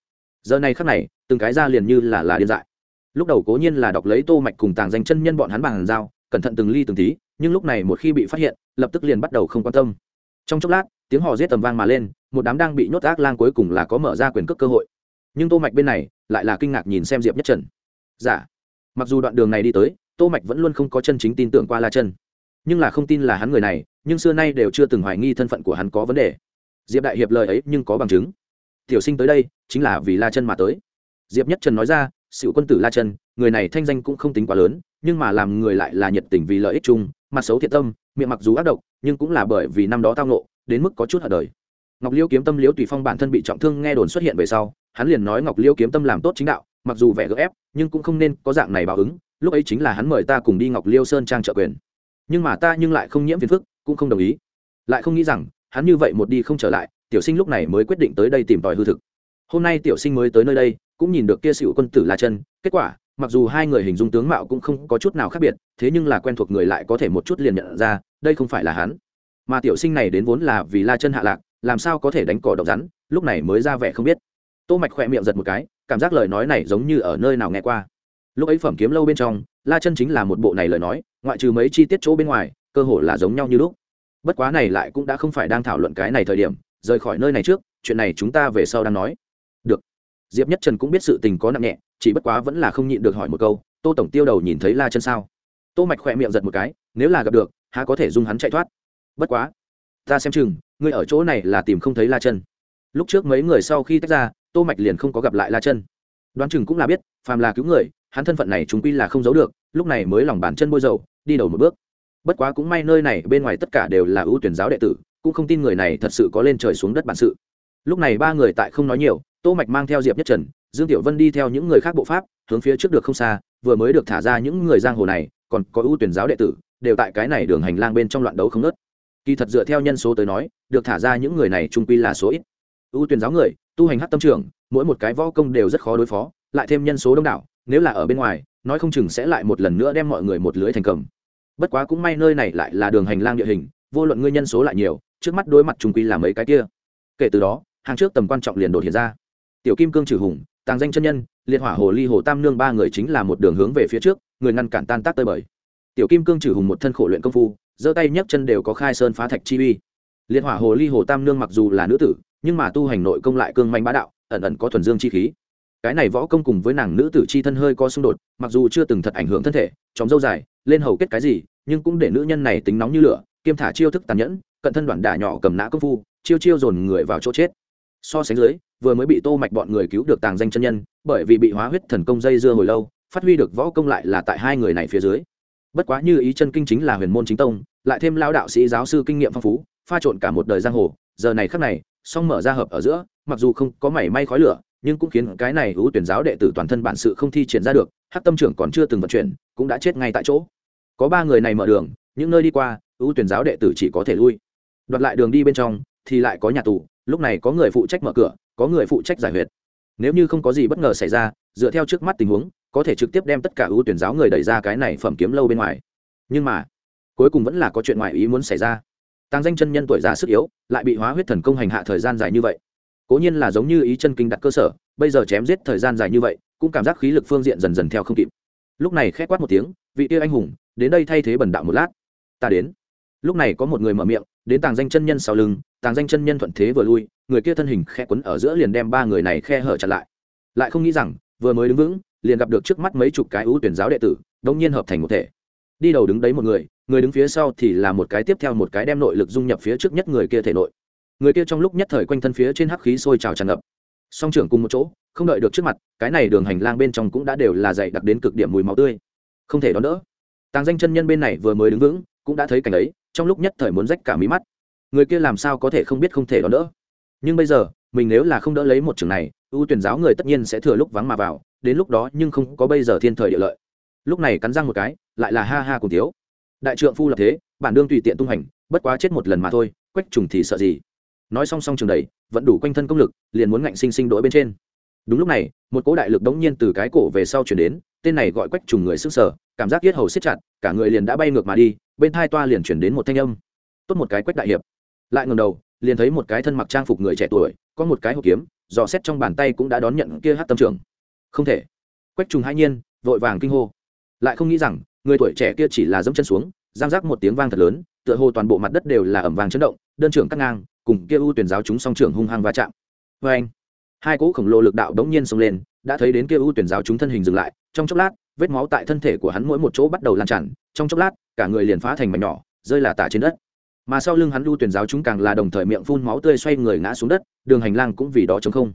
Giờ này khắc này, từng cái ra liền như là là điên dại lúc đầu cố nhiên là đọc lấy tô mạch cùng tàng danh chân nhân bọn hắn bằng dao cẩn thận từng ly từng tí, nhưng lúc này một khi bị phát hiện, lập tức liền bắt đầu không quan tâm. Trong chốc lát, tiếng hò rết tầm vang mà lên, một đám đang bị nhốt ác lang cuối cùng là có mở ra quyền cước cơ hội. Nhưng tô mạch bên này lại là kinh ngạc nhìn xem diệp nhất trần. Giả dạ. mặc dù đoạn đường này đi tới, tô mạch vẫn luôn không có chân chính tin tưởng qua la chân. Nhưng là không tin là hắn người này, nhưng xưa nay đều chưa từng hoài nghi thân phận của hắn có vấn đề. Diệp đại hiệp lời ấy nhưng có bằng chứng. Tiểu sinh tới đây, chính là vì la chân mà tới. Diệp nhất trần nói ra sự quân tử la chân, người này thanh danh cũng không tính quá lớn, nhưng mà làm người lại là nhiệt tình vì lợi ích chung, mặt xấu thiện tâm, miệng mặc dù ác độc, nhưng cũng là bởi vì năm đó tao nộ đến mức có chút hận đời. Ngọc liêu kiếm tâm liêu tùy phong bản thân bị trọng thương nghe đồn xuất hiện về sau, hắn liền nói ngọc liêu kiếm tâm làm tốt chính đạo, mặc dù vẻ gỡ ép, nhưng cũng không nên có dạng này báo ứng, lúc ấy chính là hắn mời ta cùng đi ngọc liêu sơn trang trợ quyền. Nhưng mà ta nhưng lại không nhiễm phiền phức, cũng không đồng ý. Lại không nghĩ rằng, hắn như vậy một đi không trở lại, tiểu sinh lúc này mới quyết định tới đây tìm tòi hư thực. Hôm nay tiểu sinh mới tới nơi đây cũng nhìn được kia xịu quân tử la chân. Kết quả, mặc dù hai người hình dung tướng mạo cũng không có chút nào khác biệt, thế nhưng là quen thuộc người lại có thể một chút liền nhận ra, đây không phải là hắn. Mà tiểu sinh này đến vốn là vì la chân hạ lạc, làm sao có thể đánh cỏ độc rắn, lúc này mới ra vẻ không biết. Tô mạch khỏe miệng giật một cái, cảm giác lời nói này giống như ở nơi nào nghe qua. Lúc ấy phẩm kiếm lâu bên trong, la chân chính là một bộ này lời nói, ngoại trừ mấy chi tiết chỗ bên ngoài, cơ hồ là giống nhau như lúc. Bất quá này lại cũng đã không phải đang thảo luận cái này thời điểm, rời khỏi nơi này trước, chuyện này chúng ta về sau đang nói diệp nhất trần cũng biết sự tình có nặng nhẹ, chỉ bất quá vẫn là không nhịn được hỏi một câu, tô tổng tiêu đầu nhìn thấy la chân sao? Tô mạch khỏe miệng giật một cái, nếu là gặp được, há có thể dung hắn chạy thoát? Bất quá, ta xem chừng, ngươi ở chỗ này là tìm không thấy la chân. Lúc trước mấy người sau khi tách ra, tô mạch liền không có gặp lại la chân. Đoán chừng cũng là biết, phàm là cứu người, hắn thân phận này chúng quy là không giấu được, lúc này mới lòng bàn chân bôi dầu, đi đầu một bước. Bất quá cũng may nơi này bên ngoài tất cả đều là ưu tuyển giáo đệ tử, cũng không tin người này thật sự có lên trời xuống đất bản sự. Lúc này ba người tại không nói nhiều tô mạch mang theo diệp nhất trần, dương tiểu vân đi theo những người khác bộ pháp, hướng phía trước được không xa, vừa mới được thả ra những người giang hồ này, còn có ưu tuyển giáo đệ tử, đều tại cái này đường hành lang bên trong loạn đấu không nớt kỳ thật dựa theo nhân số tới nói, được thả ra những người này trung quy là số ít. Ưu tuyển giáo người, tu hành hát tâm trưởng mỗi một cái võ công đều rất khó đối phó, lại thêm nhân số đông đảo, nếu là ở bên ngoài, nói không chừng sẽ lại một lần nữa đem mọi người một lưới thành cầm. Bất quá cũng may nơi này lại là đường hành lang địa hình, vô luận ngươi nhân số lại nhiều, trước mắt đối mặt trung quy là mấy cái kia. Kể từ đó, hàng trước tầm quan trọng liền đột hiện ra tiểu kim cương trừ hùng, tàng danh chân nhân, liệt hỏa hồ ly hồ tam nương ba người chính là một đường hướng về phía trước, người ngăn cản tan tác tơi bời. Tiểu kim cương trừ hùng một thân khổ luyện công phu, giơ tay nhấc chân đều có khai sơn phá thạch chi uy. Liệt hỏa hồ ly hồ tam nương mặc dù là nữ tử, nhưng mà tu hành nội công lại cương manh bá đạo, ẩn ẩn có thuần dương chi khí. Cái này võ công cùng với nàng nữ tử chi thân hơi có xung đột, mặc dù chưa từng thật ảnh hưởng thân thể, chóng dâu dài, lên hầu kết cái gì, nhưng cũng để nữ nhân này tính nóng như lửa, kiêm thả chiêu thức tàn nhẫn, cận thân đoạn đả nhỏ cầm nã công phu, chiêu chiêu dồn người vào chỗ chết. So sánh dưới vừa mới bị tô mạch bọn người cứu được tàng danh chân nhân, bởi vì bị hóa huyết thần công dây dưa hồi lâu, phát huy được võ công lại là tại hai người này phía dưới. Bất quá như ý chân kinh chính là huyền môn chính tông, lại thêm lao đạo sĩ giáo sư kinh nghiệm phong phú, pha trộn cả một đời giang hồ, giờ này khắc này, song mở ra hợp ở giữa, mặc dù không có mảy may khói lửa, nhưng cũng khiến cái này hữu tuyển giáo đệ tử toàn thân bản sự không thi triển ra được hát tâm trưởng còn chưa từng vận chuyển, cũng đã chết ngay tại chỗ. Có ba người này mở đường, những nơi đi qua hữu tuyển giáo đệ tử chỉ có thể lui. Đoạt lại đường đi bên trong, thì lại có nhà tù, lúc này có người phụ trách mở cửa có người phụ trách giải huyệt. Nếu như không có gì bất ngờ xảy ra, dựa theo trước mắt tình huống, có thể trực tiếp đem tất cả ưu tuyển giáo người đẩy ra cái này phẩm kiếm lâu bên ngoài. Nhưng mà, cuối cùng vẫn là có chuyện ngoài ý muốn xảy ra. Tàng danh chân nhân tuổi già sức yếu, lại bị hóa huyết thần công hành hạ thời gian dài như vậy. Cố nhiên là giống như ý chân kinh đặt cơ sở, bây giờ chém giết thời gian dài như vậy, cũng cảm giác khí lực phương diện dần dần theo không kịp. Lúc này khẽ quát một tiếng, vị tia anh hùng, đến đây thay thế bần đạo một lát. Ta đến. Lúc này có một người mở miệng, đến tàng danh chân nhân sau lưng tàng danh chân nhân thuận thế vừa lui, người kia thân hình khe quấn ở giữa liền đem ba người này khe hở chặt lại. Lại không nghĩ rằng, vừa mới đứng vững, liền gặp được trước mắt mấy chục cái ưu tuyển giáo đệ tử đông nhiên hợp thành một thể. Đi đầu đứng đấy một người người đứng phía sau thì là một cái tiếp theo một cái đem nội lực dung nhập phía trước nhất người kia thể nội. Người kia trong lúc nhất thời quanh thân phía trên hắc khí sôi trào tràn ngập. Song trưởng cùng một chỗ, không đợi được trước mặt, cái này đường hành lang bên trong cũng đã đều là dày đặc đến cực điểm mùi máu tươi. Không thể đón đỡ. Tàng danh chân nhân bên này vừa mới đứng vững, cũng đã thấy cảnh ấy, trong lúc nhất thời muốn rách cả mí mắt người kia làm sao có thể không biết không thể đón đỡ? Nhưng bây giờ, mình nếu là không đỡ lấy một trường này, ưu tuyển giáo người tất nhiên sẽ thừa lúc vắng mà vào, đến lúc đó nhưng không có bây giờ thiên thời địa lợi. Lúc này cắn răng một cái, lại là ha ha cùng thiếu. Đại trượng phu lập thế, bản đương tùy tiện tung hành, bất quá chết một lần mà thôi, quách trùng thì sợ gì? Nói song song trường đầy vẫn đủ quanh thân công lực, liền muốn ngạnh sinh sinh đổi bên trên. Đúng lúc này, một cỗ đại lực đống nhiên từ cái cổ về sau chuyển đến, tên này gọi quách trùng người sức sở cảm giác yết hầu siết chặt, cả người liền đã bay ngược mà đi, bên thai toa liền chuyển đến một thanh âm. Tốt một cái quách đại hiệp lại ngầm đầu, liền thấy một cái thân mặc trang phục người trẻ tuổi, có một cái hộp kiếm, dò xét trong bàn tay cũng đã đón nhận kia hát tâm trưởng. Không thể. Quách trùng hai nhiên, vội vàng kinh hô. Lại không nghĩ rằng, người tuổi trẻ kia chỉ là dẫm chân xuống, giang giác một tiếng vang thật lớn, tựa hồ toàn bộ mặt đất đều là ẩm vàng chấn động, đơn trưởng cắt ngang, cùng kia ưu tuyển giáo chúng song trưởng hung hăng va chạm. Vê anh, hai cỗ khổng lồ lực đạo đống nhiên xông lên, đã thấy đến kia ưu tuyển giáo chúng thân hình dừng lại, trong chốc lát, vết máu tại thân thể của hắn mỗi một chỗ bắt đầu lan tràn, trong chốc lát, cả người liền phá thành mảnh nhỏ, rơi là tả trên đất mà sau lưng hắn ưu tuyển giáo chúng càng là đồng thời miệng phun máu tươi xoay người ngã xuống đất, đường hành lang cũng vì đó chống không.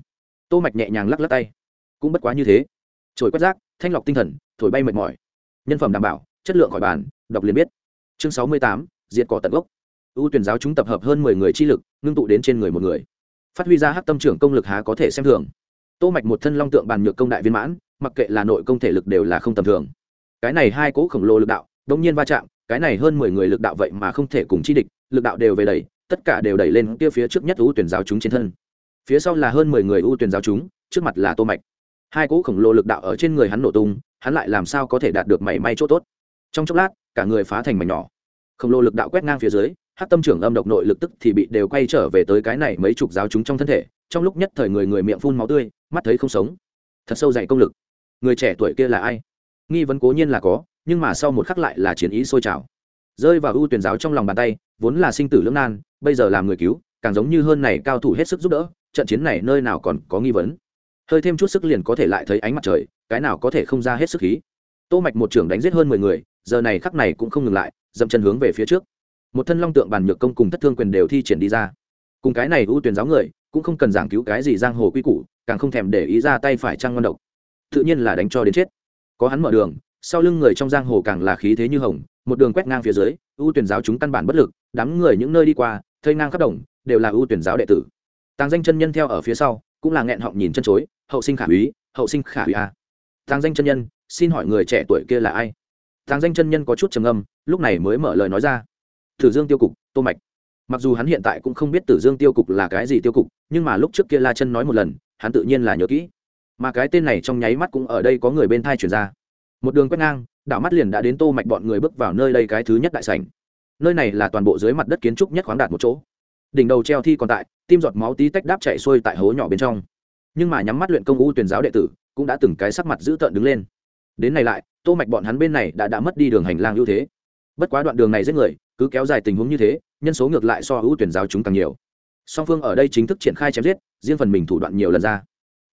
Tô mạch nhẹ nhàng lắc lắc tay. Cũng bất quá như thế. Trồi quét rác, thanh lọc tinh thần, thổi bay mệt mỏi. Nhân phẩm đảm bảo, chất lượng khỏi bàn, đọc liền biết. Chương sáu mươi tám, diệt cỏ tận gốc. Ưu tuyển giáo chúng tập hợp hơn mười người chi lực, ngưng tụ đến trên người một người. Phát huy ra hắc tâm trưởng công lực há có thể xem thường. Tô mạch một thân long tượng bàn nhược công đại viên mãn, mặc kệ là nội công thể lực đều là không tầm thường. Cái này hai cỗ khổng lồ lực đạo đông nhiên va chạm, cái này hơn mười người lực đạo vậy mà không thể cùng chi địch lực đạo đều về đẩy, tất cả đều đẩy lên kia phía trước nhất ưu tuyển giáo chúng trên thân. Phía sau là hơn mười người ưu tuyển giáo chúng, trước mặt là tô mạch. Hai cỗ khổng lồ lực đạo ở trên người hắn nổ tung, hắn lại làm sao có thể đạt được mảy may chỗ tốt? Trong chốc lát, cả người phá thành mảnh nhỏ. Khổng lồ lực đạo quét ngang phía dưới hát tâm trưởng âm độc nội lực tức thì bị đều quay trở về tới cái này mấy chục giáo chúng trong thân thể, trong lúc nhất thời người người miệng phun máu tươi, mắt thấy không sống. Thật sâu dày công lực. Người trẻ tuổi kia là ai? Nghi vấn cố nhiên là có, nhưng mà sau một khắc lại là chiến ý sôi trào. Rơi vào ưu tuyển giáo trong lòng bàn tay vốn là sinh tử lưỡng nan, bây giờ làm người cứu, càng giống như hơn này cao thủ hết sức giúp đỡ, trận chiến này nơi nào còn có nghi vấn. Hơi thêm chút sức liền có thể lại thấy ánh mặt trời, cái nào có thể không ra hết sức khí. Tô mạch một trưởng đánh giết hơn mười người, giờ này khắc này cũng không ngừng lại, dậm chân hướng về phía trước. Một thân long tượng bàn nhược công cùng thất thương quyền đều thi triển đi ra. Cùng cái này ưu tuyển giáo người, cũng không cần giảng cứu cái gì giang hồ quy củ, càng không thèm để ý ra tay phải trăng ngon độc. Tự nhiên là đánh cho đến chết. Có hắn mở đường sau lưng người trong giang hồ càng là khí thế như hồng, một đường quét ngang phía dưới, ưu tuyển giáo chúng căn bản bất lực, đám người những nơi đi qua, thây ngang khắp đồng, đều là ưu tuyển giáo đệ tử. Tàng danh chân nhân theo ở phía sau, cũng là nghẹn họng nhìn chân chối, hậu sinh khả úy, hậu sinh khả úy a à. tàng danh chân nhân, xin hỏi người trẻ tuổi kia là ai? Tàng danh chân nhân có chút trầm âm lúc này mới mở lời nói ra. Tử dương tiêu cục, tô mạch. Mặc dù hắn hiện tại cũng không biết tử dương tiêu cục là cái gì tiêu cục, nhưng mà lúc trước kia la chân nói một lần, hắn tự nhiên là nhớ kỹ. Mà cái tên này trong nháy mắt cũng ở đây có người bên thai chuyển ra một đường quét ngang, đảo mắt liền đã đến tô mạch bọn người bước vào nơi đây cái thứ nhất đại sảnh. Nơi này là toàn bộ dưới mặt đất kiến trúc nhất khoáng đạt một chỗ. Đỉnh đầu treo thi còn tại, tim giọt máu tí tách đáp chạy xuôi tại hố nhỏ bên trong. Nhưng mà nhắm mắt luyện công u tuyển giáo đệ tử, cũng đã từng cái sắc mặt dữ tợn đứng lên. Đến này lại, tô mạch bọn hắn bên này đã đã mất đi đường hành lang ưu thế. Bất quá đoạn đường này giết người, cứ kéo dài tình huống như thế, nhân số ngược lại so ưu tuyển giáo chúng càng nhiều. Song phương ở đây chính thức triển khai chém giết, riêng phần mình thủ đoạn nhiều lần ra.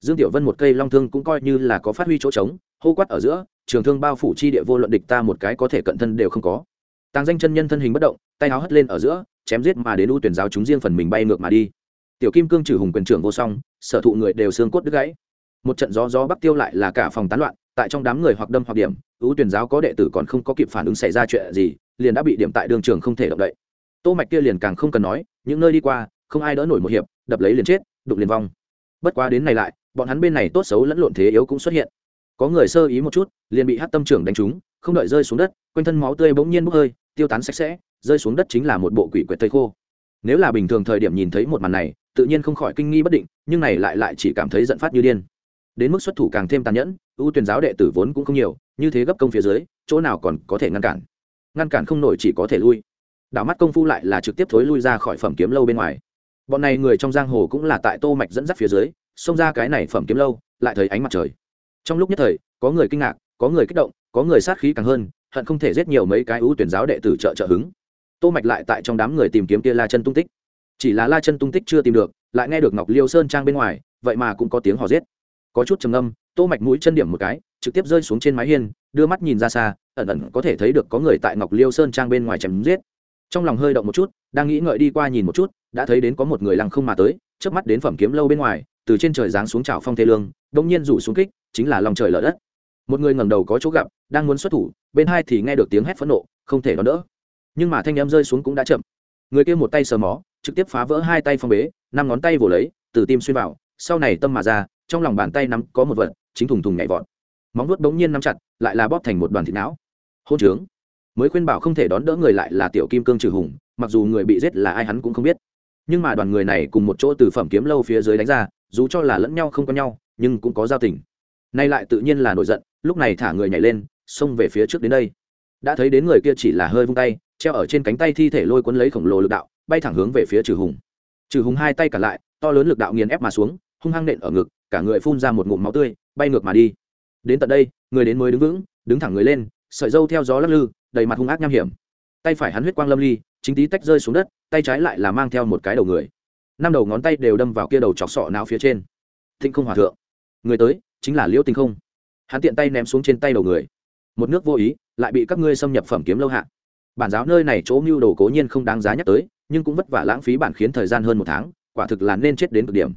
Dương tiểu vân một cây long thương cũng coi như là có phát huy chỗ trống, hô quát ở giữa trường thương bao phủ chi địa vô luận địch ta một cái có thể cận thân đều không có. Tàng danh chân nhân thân hình bất động, tay áo hất lên ở giữa, chém giết mà đến u tuyển giáo chúng riêng phần mình bay ngược mà đi. Tiểu kim cương trừ hùng quyền trưởng vô song, sở thụ người đều xương cốt đứt gãy. Một trận gió gió bắc tiêu lại là cả phòng tán loạn, tại trong đám người hoặc đâm hoặc điểm, u tuyển giáo có đệ tử còn không có kịp phản ứng xảy ra chuyện gì, liền đã bị điểm tại đường trường không thể động đậy. Tô mạch kia liền càng không cần nói, những nơi đi qua, không ai đỡ nổi một hiệp, đập lấy liền chết, đụng liền vong. Bất quá đến này lại, bọn hắn bên này tốt xấu lẫn lộn thế yếu cũng xuất hiện có người sơ ý một chút, liền bị hát tâm trưởng đánh trúng, không đợi rơi xuống đất, quanh thân máu tươi bỗng nhiên bốc hơi, tiêu tán sạch sẽ, rơi xuống đất chính là một bộ quỷ quyệt tây khô. Nếu là bình thường thời điểm nhìn thấy một màn này, tự nhiên không khỏi kinh nghi bất định, nhưng này lại lại chỉ cảm thấy giận phát như điên. Đến mức xuất thủ càng thêm tàn nhẫn, ưu tuyển giáo đệ tử vốn cũng không nhiều, như thế gấp công phía dưới, chỗ nào còn có thể ngăn cản. Ngăn cản không nổi chỉ có thể lui. Đảo mắt công phu lại là trực tiếp thối lui ra khỏi phẩm kiếm lâu bên ngoài. Bọn này người trong giang hồ cũng là tại tô mạch dẫn dắt phía dưới, xông ra cái này phẩm kiếm lâu, lại thấy ánh mặt trời trong lúc nhất thời, có người kinh ngạc, có người kích động, có người sát khí càng hơn, hận không thể giết nhiều mấy cái ưu tuyển giáo đệ tử trợ trợ hứng. Tô mạch lại tại trong đám người tìm kiếm kia la chân tung tích. Chỉ là la chân tung tích chưa tìm được, lại nghe được ngọc liêu sơn trang bên ngoài, vậy mà cũng có tiếng hò giết. Có chút trầm ngâm, tô mạch mũi chân điểm một cái, trực tiếp rơi xuống trên mái hiên, đưa mắt nhìn ra xa, ẩn ẩn có thể thấy được có người tại ngọc liêu sơn trang bên ngoài chém giết. Trong lòng hơi động một chút, đang nghĩ ngợi đi qua nhìn một chút, đã thấy đến có một người lăng không mà tới trước mắt đến phẩm kiếm lâu bên ngoài, từ trên trời giáng xuống chảo phong thế lương đông nhiên rủ xuống kích chính là lòng trời lở đất. Một người ngẩng đầu có chỗ gặp, đang muốn xuất thủ, bên hai thì nghe được tiếng hét phẫn nộ, không thể đón đỡ. Nhưng mà thanh em rơi xuống cũng đã chậm. Người kia một tay sờ mó, trực tiếp phá vỡ hai tay phong bế, năm ngón tay vồ lấy, từ tim xuyên vào, sau này tâm mà ra, trong lòng bàn tay nắm có một vật, chính thùng thùng nhảy vọt. Móng vuốt bỗng nhiên nắm chặt, lại là bóp thành một đoàn thịt não. Hôn trướng. Mới khuyên bảo không thể đón đỡ người lại là tiểu kim cương trừ hùng, mặc dù người bị giết là ai hắn cũng không biết. Nhưng mà đoàn người này cùng một chỗ từ phẩm kiếm lâu phía dưới đánh ra, dù cho là lẫn nhau không có nhau, nhưng cũng có giao tình nay lại tự nhiên là nổi giận, lúc này thả người nhảy lên, xông về phía trước đến đây. Đã thấy đến người kia chỉ là hơi vung tay, treo ở trên cánh tay thi thể lôi cuốn lấy khổng lồ lực đạo, bay thẳng hướng về phía trừ hùng. Trừ hùng hai tay cả lại, to lớn lực đạo nghiền ép mà xuống, hung hăng nện ở ngực, cả người phun ra một ngụm máu tươi, bay ngược mà đi. Đến tận đây, người đến mới đứng vững, đứng thẳng người lên, sợi dâu theo gió lắc lư, đầy mặt hung ác nham hiểm. Tay phải hắn huyết quang lâm ly, chính tí tách rơi xuống đất, tay trái lại là mang theo một cái đầu người. Năm đầu ngón tay đều đâm vào kia đầu chọc sọ não phía trên. Thịnh không hòa thượng. Người tới chính là liễu tinh không. Hắn tiện tay ném xuống trên tay đầu người. Một nước vô ý, lại bị các ngươi xâm nhập phẩm kiếm lâu hạ. Bản giáo nơi này chỗ mưu đồ cố nhiên không đáng giá nhắc tới, nhưng cũng vất vả lãng phí bản khiến thời gian hơn một tháng, quả thực là nên chết đến cực điểm.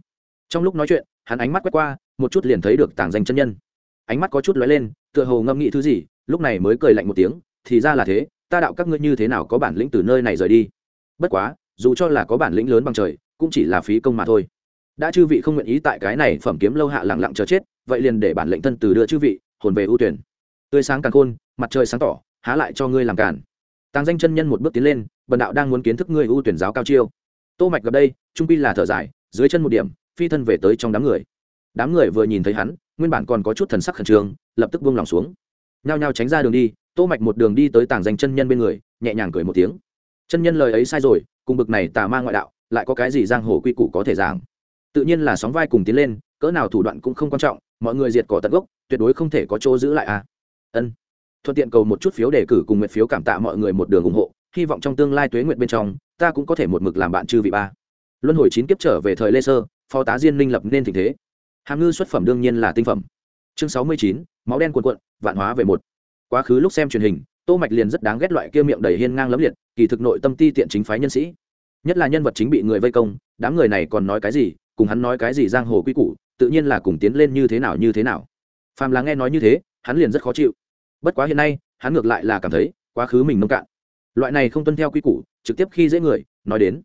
Trong lúc nói chuyện, hắn ánh mắt quét qua, một chút liền thấy được tàng danh chân nhân. Ánh mắt có chút lóe lên, tựa hồ ngâm nghĩ thứ gì, lúc này mới cười lạnh một tiếng, thì ra là thế, ta đạo các ngươi như thế nào có bản lĩnh từ nơi này rời đi? Bất quá, dù cho là có bản lĩnh lớn bằng trời, cũng chỉ là phí công mà thôi đã chư vị không nguyện ý tại cái này phẩm kiếm lâu hạ lặng lặng chờ chết, vậy liền để bản lệnh thân từ đưa chư vị, hồn về ưu tuyển. Tươi sáng càng khôn, mặt trời sáng tỏ, há lại cho ngươi làm cản tàng danh chân nhân một bước tiến lên, bần đạo đang muốn kiến thức ngươi ưu tuyển giáo cao chiêu. Tô mạch gặp đây, trung pi là thở dài, dưới chân một điểm, phi thân về tới trong đám người. Đám người vừa nhìn thấy hắn, nguyên bản còn có chút thần sắc khẩn trương, lập tức buông lòng xuống. Nhao nhao tránh ra đường đi, tô mạch một đường đi tới tàng danh chân nhân bên người, nhẹ nhàng cười một tiếng. Chân nhân lời ấy sai rồi, cùng bực này tà ma ngoại đạo, lại có cái gì giang hồ quy củ có thể giảng? Tự nhiên là sóng vai cùng tiến lên, cỡ nào thủ đoạn cũng không quan trọng, mọi người diệt cỏ tận gốc, tuyệt đối không thể có chỗ giữ lại a à. ân. Thuận tiện cầu một chút phiếu đề cử cùng nguyện phiếu cảm tạ mọi người một đường ủng hộ, hy vọng trong tương lai tuế nguyện bên trong, ta cũng có thể một mực làm bạn chư vị ba. Luân hồi chín kiếp trở về thời lê sơ, phó tá diên minh lập nên tình thế. Hàm ngư xuất phẩm đương nhiên là tinh phẩm. Chương sáu mươi chín, máu đen cuồn cuộn, vạn hóa về một. Quá khứ lúc xem truyền hình, tô mạch liền rất đáng ghét loại kia miệng đầy hiên ngang lấm liệt, kỳ thực nội tâm ti tiện chính phái nhân sĩ. Nhất là nhân vật chính bị người vây công, đám người này còn nói cái gì cùng hắn nói cái gì giang hồ quy củ, tự nhiên là cùng tiến lên như thế nào như thế nào. Phàm là nghe nói như thế, hắn liền rất khó chịu. Bất quá hiện nay, hắn ngược lại là cảm thấy, quá khứ mình nông cạn. Loại này không tuân theo quy củ, trực tiếp khi dễ người, nói đến,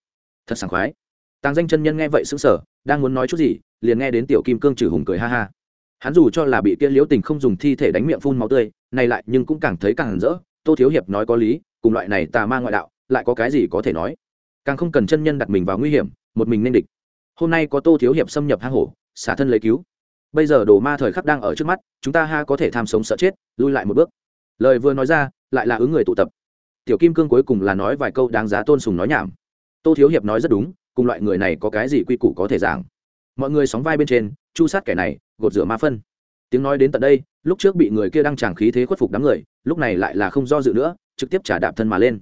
thật sảng khoái. Tàng danh chân nhân nghe vậy sững sờ, đang muốn nói chút gì, liền nghe đến tiểu kim cương trừ hùng cười ha ha. Hắn dù cho là bị kia liễu tình không dùng thi thể đánh miệng phun máu tươi, này lại nhưng cũng càng thấy càng hẳn rỡ, tô thiếu hiệp nói có lý, cùng loại này tà ma ngoại đạo, lại có cái gì có thể nói? Càng không cần chân nhân đặt mình vào nguy hiểm, một mình nên địch hôm nay có tô thiếu hiệp xâm nhập hang hổ, xả thân lấy cứu. Bây giờ đồ ma thời khắc đang ở trước mắt, chúng ta ha có thể tham sống sợ chết, lui lại một bước. Lời vừa nói ra, lại là ứng người tụ tập. Tiểu kim cương cuối cùng là nói vài câu đáng giá tôn sùng nói nhảm. Tô thiếu hiệp nói rất đúng, cùng loại người này có cái gì quy củ có thể giảng. Mọi người sóng vai bên trên, chu sát kẻ này, gột rửa ma phân. Tiếng nói đến tận đây, lúc trước bị người kia đang tràng khí thế khuất phục đám người, lúc này lại là không do dự nữa, trực tiếp trả đạp thân mà lên.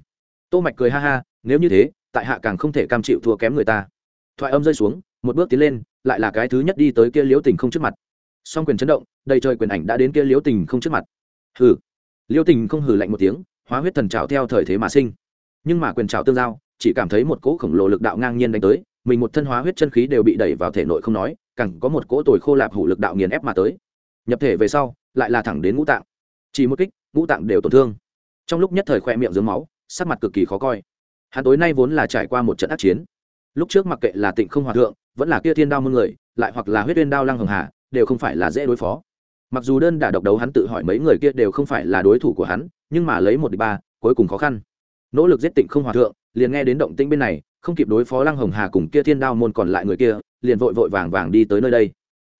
Tô mạch cười ha ha, nếu như thế, tại hạ càng không thể cam chịu thua kém người ta thoại âm rơi xuống, một bước tiến lên, lại là cái thứ nhất đi tới kia liễu tình không trước mặt. Song quyền chấn động, đầy trời quyền ảnh đã đến kia liễu tình không trước mặt. Hừ. Liễu tình không hừ lạnh một tiếng, hóa huyết thần trào theo thời thế mà sinh. Nhưng mà quyền trào tương giao, chỉ cảm thấy một cỗ khổng lồ lực đạo ngang nhiên đánh tới, mình một thân hóa huyết chân khí đều bị đẩy vào thể nội không nói, càng có một cỗ tồi khô lạp hủ lực đạo nghiền ép mà tới. Nhập thể về sau, lại là thẳng đến ngũ tạng. Chỉ một kích, ngũ tạng đều tổn thương. Trong lúc nhất thời khoe miệng dướng máu, sắc mặt cực kỳ khó coi. Hắn tối nay vốn là trải qua một trận ác chiến lúc trước mặc kệ là tịnh không hòa thượng, vẫn là kia thiên đao môn người, lại hoặc là huyết uyên đao lăng hồng hà, đều không phải là dễ đối phó. Mặc dù đơn đả độc đấu hắn tự hỏi mấy người kia đều không phải là đối thủ của hắn, nhưng mà lấy một đ ba, cuối cùng khó khăn. Nỗ lực giết tịnh không hòa thượng, liền nghe đến động tĩnh bên này, không kịp đối phó lăng hồng hà cùng kia thiên đao môn còn lại người kia, liền vội vội vàng vàng đi tới nơi đây.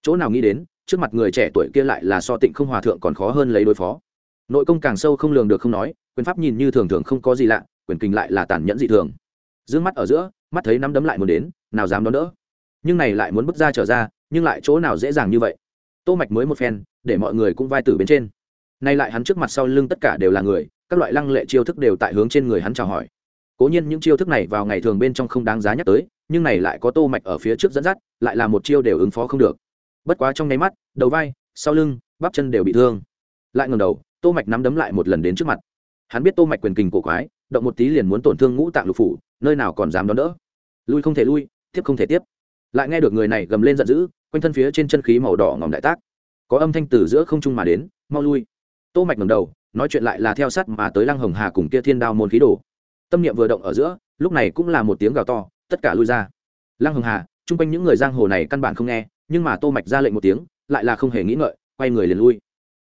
Chỗ nào nghĩ đến, trước mặt người trẻ tuổi kia lại là so tịnh không hòa thượng còn khó hơn lấy đối phó. Nội công càng sâu không lường được không nói, quyền pháp nhìn như thường thường không có gì lạ, quyền kinh lại là tàn nhẫn dị thường d mắt ở giữa, mắt thấy nắm đấm lại muốn đến, nào dám đón đỡ. Nhưng này lại muốn bước ra trở ra, nhưng lại chỗ nào dễ dàng như vậy. Tô mạch mới một phen, để mọi người cũng vai tử bên trên. Nay lại hắn trước mặt sau lưng tất cả đều là người, các loại lăng lệ chiêu thức đều tại hướng trên người hắn chào hỏi. Cố nhiên những chiêu thức này vào ngày thường bên trong không đáng giá nhắc tới, nhưng này lại có tô mạch ở phía trước dẫn dắt, lại là một chiêu đều ứng phó không được. Bất quá trong nháy mắt, đầu vai, sau lưng, bắp chân đều bị thương. Lại ngẩng đầu, tô mạch nắm đấm lại một lần đến trước mặt. Hắn biết tô mạch quyền kình cổ quái động một tí liền muốn tổn thương ngũ tạng lục phủ, nơi nào còn dám đón đỡ. Lui không thể lui tiếp không thể tiếp. Lại nghe được người này gầm lên giận dữ, quanh thân phía trên chân khí màu đỏ ngòm đại tác. Có âm thanh từ giữa không trung mà đến, mau lui. Tô mạch ngẩng đầu, nói chuyện lại là theo sát mà tới lăng hồng hà cùng kia thiên đao môn khí đồ. Tâm niệm vừa động ở giữa, lúc này cũng là một tiếng gào to, tất cả lui ra. Lăng hồng hà, chung quanh những người giang hồ này căn bản không nghe, nhưng mà tô mạch ra lệnh một tiếng, lại là không hề nghĩ ngợi, quay người liền lui.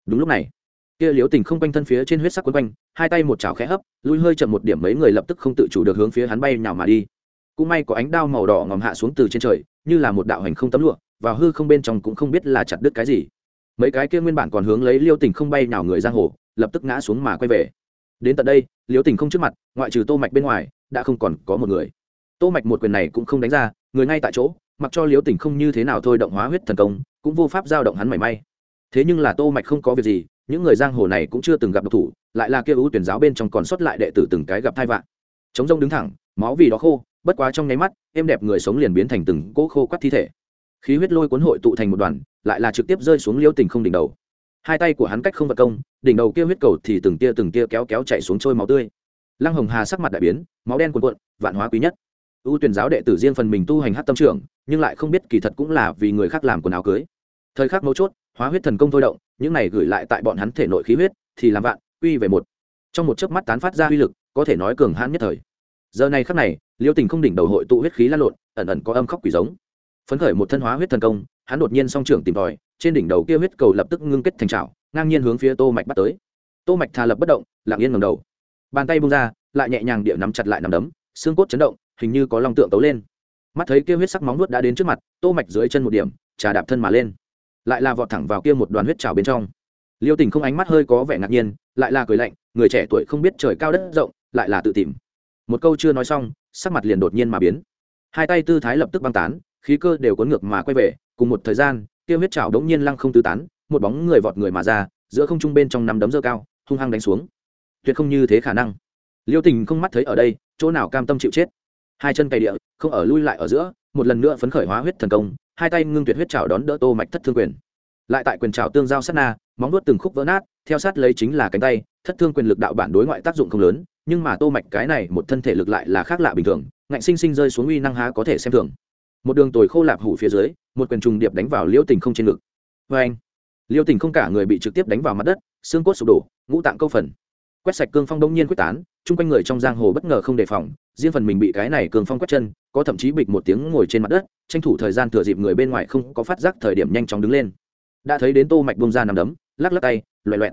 Đúng lúc này kia liếu tình không quanh thân phía trên huyết sắc quấn quanh, hai tay một chảo khẽ hấp, lui hơi chậm một điểm mấy người lập tức không tự chủ được hướng phía hắn bay nhào mà đi. Cũng may có ánh đao màu đỏ ngòm hạ xuống từ trên trời, như là một đạo hành không tấm lụa, vào hư không bên trong cũng không biết là chặt đứt cái gì. Mấy cái kia nguyên bản còn hướng lấy liêu tình không bay nào người giang hồ, lập tức ngã xuống mà quay về. Đến tận đây, liêu tình không trước mặt, ngoại trừ tô mạch bên ngoài, đã không còn có một người. Tô mạch một quyền này cũng không đánh ra, người ngay tại chỗ, mặc cho liêu tình không như thế nào thôi động hóa huyết thần công, cũng vô pháp giao động hắn mảy may thế nhưng là tô mạch không có việc gì, những người giang hồ này cũng chưa từng gặp độc thủ, lại là kia ưu tuyển giáo bên trong còn xuất lại đệ tử từng cái gặp thai vạn chống rông đứng thẳng, máu vì đó khô, bất quá trong nháy mắt em đẹp người sống liền biến thành từng cỗ khô quắt thi thể. Khí huyết lôi cuốn hội tụ thành một đoàn, lại là trực tiếp rơi xuống liêu tình không đỉnh đầu. Hai tay của hắn cách không vật công, đỉnh đầu kia huyết cầu thì từng tia từng tia kéo kéo chạy xuống trôi máu tươi. Lăng hồng hà sắc mặt đại biến, máu đen cuồn cuộn, vạn hóa quý nhất. Ưu tuyển giáo đệ tử riêng phần mình tu hành hát tâm trưởng, nhưng lại không biết kỳ thật cũng là vì người khác làm quần áo cưới. Thời khắc mấu chốt hóa huyết thần công thôi động, những này gửi lại tại bọn hắn thể nội khí huyết, thì làm vạn uy về một. Trong một chớp mắt tán phát ra uy lực, có thể nói cường hãn nhất thời. Giờ này khắc này, liêu tình không đỉnh đầu hội tụ huyết khí lan lộn, ẩn ẩn có âm khóc quỷ giống. Phấn khởi một thân hóa huyết thần công, hắn đột nhiên song trưởng tìm tòi, trên đỉnh đầu kia huyết cầu lập tức ngưng kết thành trào ngang nhiên hướng phía tô mạch bắt tới. Tô mạch thà lập bất động, lặng yên ngẩng đầu. Bàn tay bung ra, lại nhẹ nhàng địa nắm chặt lại nắm đấm, xương cốt chấn động, hình như có long tượng tấu lên. Mắt thấy kia huyết sắc móng nuốt đã đến trước mặt, tô mạch dưới chân một điểm, trà đạp thân mà lên lại là vọt thẳng vào kia một đoàn huyết trào bên trong. Liêu tình không ánh mắt hơi có vẻ ngạc nhiên, lại là cười lạnh, người trẻ tuổi không biết trời cao đất rộng, lại là tự tìm. Một câu chưa nói xong, sắc mặt liền đột nhiên mà biến. Hai tay tư thái lập tức băng tán, khí cơ đều cuốn ngược mà quay về, cùng một thời gian, kia huyết trào đống nhiên lăng không tứ tán, một bóng người vọt người mà ra, giữa không trung bên trong năm đấm dơ cao, hung hăng đánh xuống. Tuyệt không như thế khả năng. Liêu tình không mắt thấy ở đây, chỗ nào cam tâm chịu chết. Hai chân cày địa, không ở lui lại ở giữa, một lần nữa phấn khởi hóa huyết thần công hai tay ngưng tuyệt huyết trào đón đỡ tô mạch thất thương quyền. Lại tại quyền trào tương giao sát na, móng vuốt từng khúc vỡ nát, theo sát lấy chính là cánh tay, thất thương quyền lực đạo bản đối ngoại tác dụng không lớn, nhưng mà tô mạch cái này một thân thể lực lại là khác lạ bình thường, ngạnh sinh sinh rơi xuống uy năng há có thể xem thường. Một đường tồi khô lạp hủ phía dưới, một quyền trùng điệp đánh vào liêu tình không trên ngực. Vê anh. Liêu tình không cả người bị trực tiếp đánh vào mặt đất, xương cốt sụp đổ, ngũ tạng câu phần quét sạch cương phong đông nhiên quyết tán, chung quanh người trong giang hồ bất ngờ không đề phòng, riêng phần mình bị cái này cương phong quét chân, có thậm chí bịch một tiếng ngồi trên mặt đất, tranh thủ thời gian thừa dịp người bên ngoài không có phát giác thời điểm nhanh chóng đứng lên. Đã thấy đến tô mạch bông ra nằm đấm, lắc lắc tay loẹ loẹt.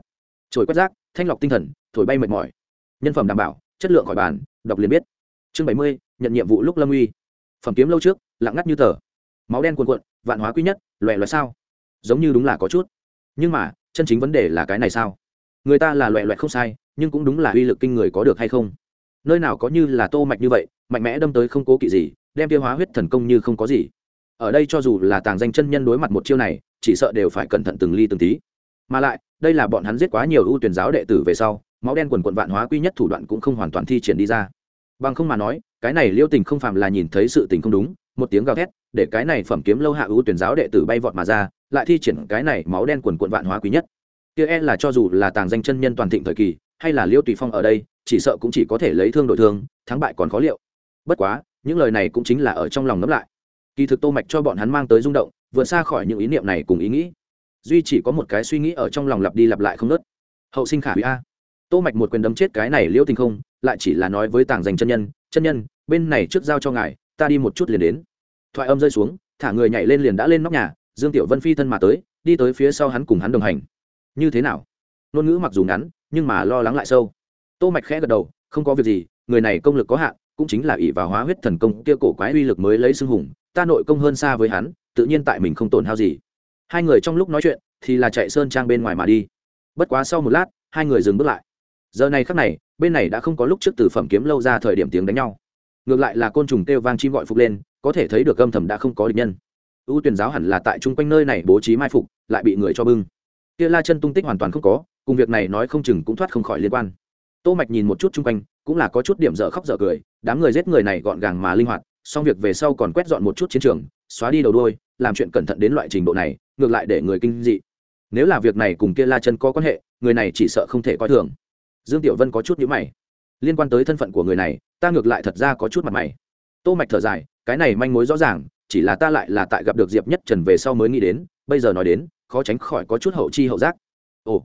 Trồi quét rác, thanh lọc tinh thần, thổi bay mệt mỏi. Nhân phẩm đảm bảo, chất lượng khỏi bàn, đọc liền biết. Chương bảy mươi, nhận nhiệm vụ lúc lâm uy. Phẩm kiếm lâu trước, lặng ngắt như tờ. Máu đen cuồn cuộn, vạn hóa quý nhất loẹ loẹt sao? Giống như đúng là có chút. Nhưng mà, chân chính vấn đề là cái này sao? Người ta là loẹ loẹt không sai, nhưng cũng đúng là uy lực kinh người có được hay không? Nơi nào có như là tô mạch như vậy, mạnh mẽ đâm tới không cố kỵ gì, đem tiêu hóa huyết thần công như không có gì. Ở đây cho dù là tàng danh chân nhân đối mặt một chiêu này, chỉ sợ đều phải cẩn thận từng ly từng tí. Mà lại, đây là bọn hắn giết quá nhiều ưu tuyển giáo đệ tử về sau, máu đen quần quận vạn hóa quy nhất thủ đoạn cũng không hoàn toàn thi triển đi ra. Bằng không mà nói, cái này liêu tình không phàm là nhìn thấy sự tình không đúng, một tiếng gào thét, để cái này phẩm kiếm lâu hạ ưu tuyển giáo đệ tử bay vọt mà ra, lại thi triển cái này máu đen quần quận vạn hóa quý nhất kia e là cho dù là tàng danh chân nhân toàn thịnh thời kỳ, hay là liêu tùy phong ở đây, chỉ sợ cũng chỉ có thể lấy thương đội thương, thắng bại còn khó liệu. Bất quá, những lời này cũng chính là ở trong lòng ngẫm lại. Kỳ thực tô mạch cho bọn hắn mang tới rung động, vượt xa khỏi những ý niệm này cùng ý nghĩ. Duy chỉ có một cái suy nghĩ ở trong lòng lặp đi lặp lại không nớt hậu sinh khả hủy a. Tô mạch một quyền đấm chết cái này liêu tình không, lại chỉ là nói với tàng danh chân nhân chân nhân, bên này trước giao cho ngài, ta đi một chút liền đến. Thoại âm rơi xuống, thả người nhảy lên liền đã lên nóc nhà, dương tiểu vân phi thân mà tới, đi tới phía sau hắn cùng hắn đồng hành như thế nào? Ngôn ngữ mặc dù ngắn, nhưng mà lo lắng lại sâu. Tô mạch khẽ gật đầu, không có việc gì, người này công lực có hạn, cũng chính là ỷ vào hóa huyết thần công kia cổ quái uy lực mới lấy xưng hùng, ta nội công hơn xa với hắn, tự nhiên tại mình không tổn hao gì. Hai người trong lúc nói chuyện, thì là chạy sơn trang bên ngoài mà đi. Bất quá sau một lát, hai người dừng bước lại. Giờ này khắc này, bên này đã không có lúc trước từ phẩm kiếm lâu ra thời điểm tiếng đánh nhau. Ngược lại là côn trùng kêu vang chim gọi phục lên, có thể thấy được âm thầm đã không có địch nhân. Ưu tuyển giáo hẳn là tại chung quanh nơi này bố trí mai phục, lại bị người cho bưng kia la chân tung tích hoàn toàn không có cùng việc này nói không chừng cũng thoát không khỏi liên quan. Tô mạch nhìn một chút chung quanh cũng là có chút điểm dở khóc dở cười đám người giết người này gọn gàng mà linh hoạt xong việc về sau còn quét dọn một chút chiến trường xóa đi đầu đuôi, làm chuyện cẩn thận đến loại trình độ này ngược lại để người kinh dị. Nếu là việc này cùng kia la chân có quan hệ người này chỉ sợ không thể coi thường. Dương tiểu vân có chút nhíu mày. Liên quan tới thân phận của người này ta ngược lại thật ra có chút mặt mày. Tô mạch thở dài cái này manh mối rõ ràng chỉ là ta lại là tại gặp được diệp nhất trần về sau mới nghĩ đến bây giờ nói đến khó tránh khỏi có chút hậu chi hậu giác. Ồ,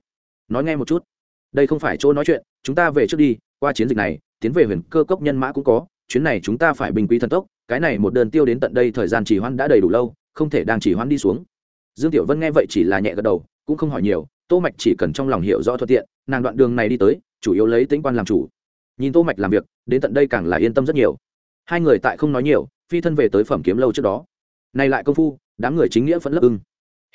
nói nghe một chút. Đây không phải chỗ nói chuyện, chúng ta về trước đi, qua chiến dịch này, tiến về huyền cơ cốc nhân mã cũng có, chuyến này chúng ta phải bình quý thần tốc, cái này một đơn tiêu đến tận đây thời gian chỉ hoãn đã đầy đủ lâu, không thể đang chỉ hoãn đi xuống. Dương tiểu vân nghe vậy chỉ là nhẹ gật đầu, cũng không hỏi nhiều, tô mạch chỉ cần trong lòng hiểu rõ thuận tiện, nàng đoạn đường này đi tới, chủ yếu lấy tính quan làm chủ. Nhìn tô mạch làm việc, đến tận đây càng là yên tâm rất nhiều. Hai người tại không nói nhiều, phi thân về tới phẩm kiếm lâu trước đó. Này lại công phu, đám người chính nghĩa vẫn lấp ưng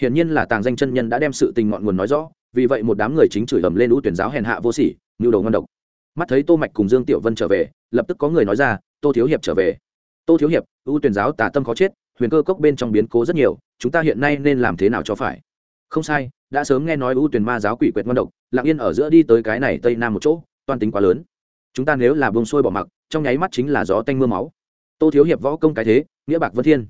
hiển nhiên là tàng danh chân nhân đã đem sự tình ngọn nguồn nói rõ, vì vậy một đám người chính chửi ầm lên ưu tuyển giáo hèn hạ vô sỉ nhu đầu ngon độc. Mắt thấy tô mạch cùng dương tiểu vân trở về, lập tức có người nói ra, tô thiếu hiệp trở về. Tô thiếu hiệp, ưu tuyển giáo tà tâm khó chết, huyền cơ cốc bên trong biến cố rất nhiều, chúng ta hiện nay nên làm thế nào cho phải? Không sai, đã sớm nghe nói ưu tuyển ma giáo quỷ quyệt ngon độc, lặng yên ở giữa đi tới cái này tây nam một chỗ, toan tính quá lớn. Chúng ta nếu là buông xuôi bỏ mặc, trong nháy mắt chính là gió tanh mưa máu. Tô thiếu hiệp võ công cái thế, nghĩa bạc vân thiên.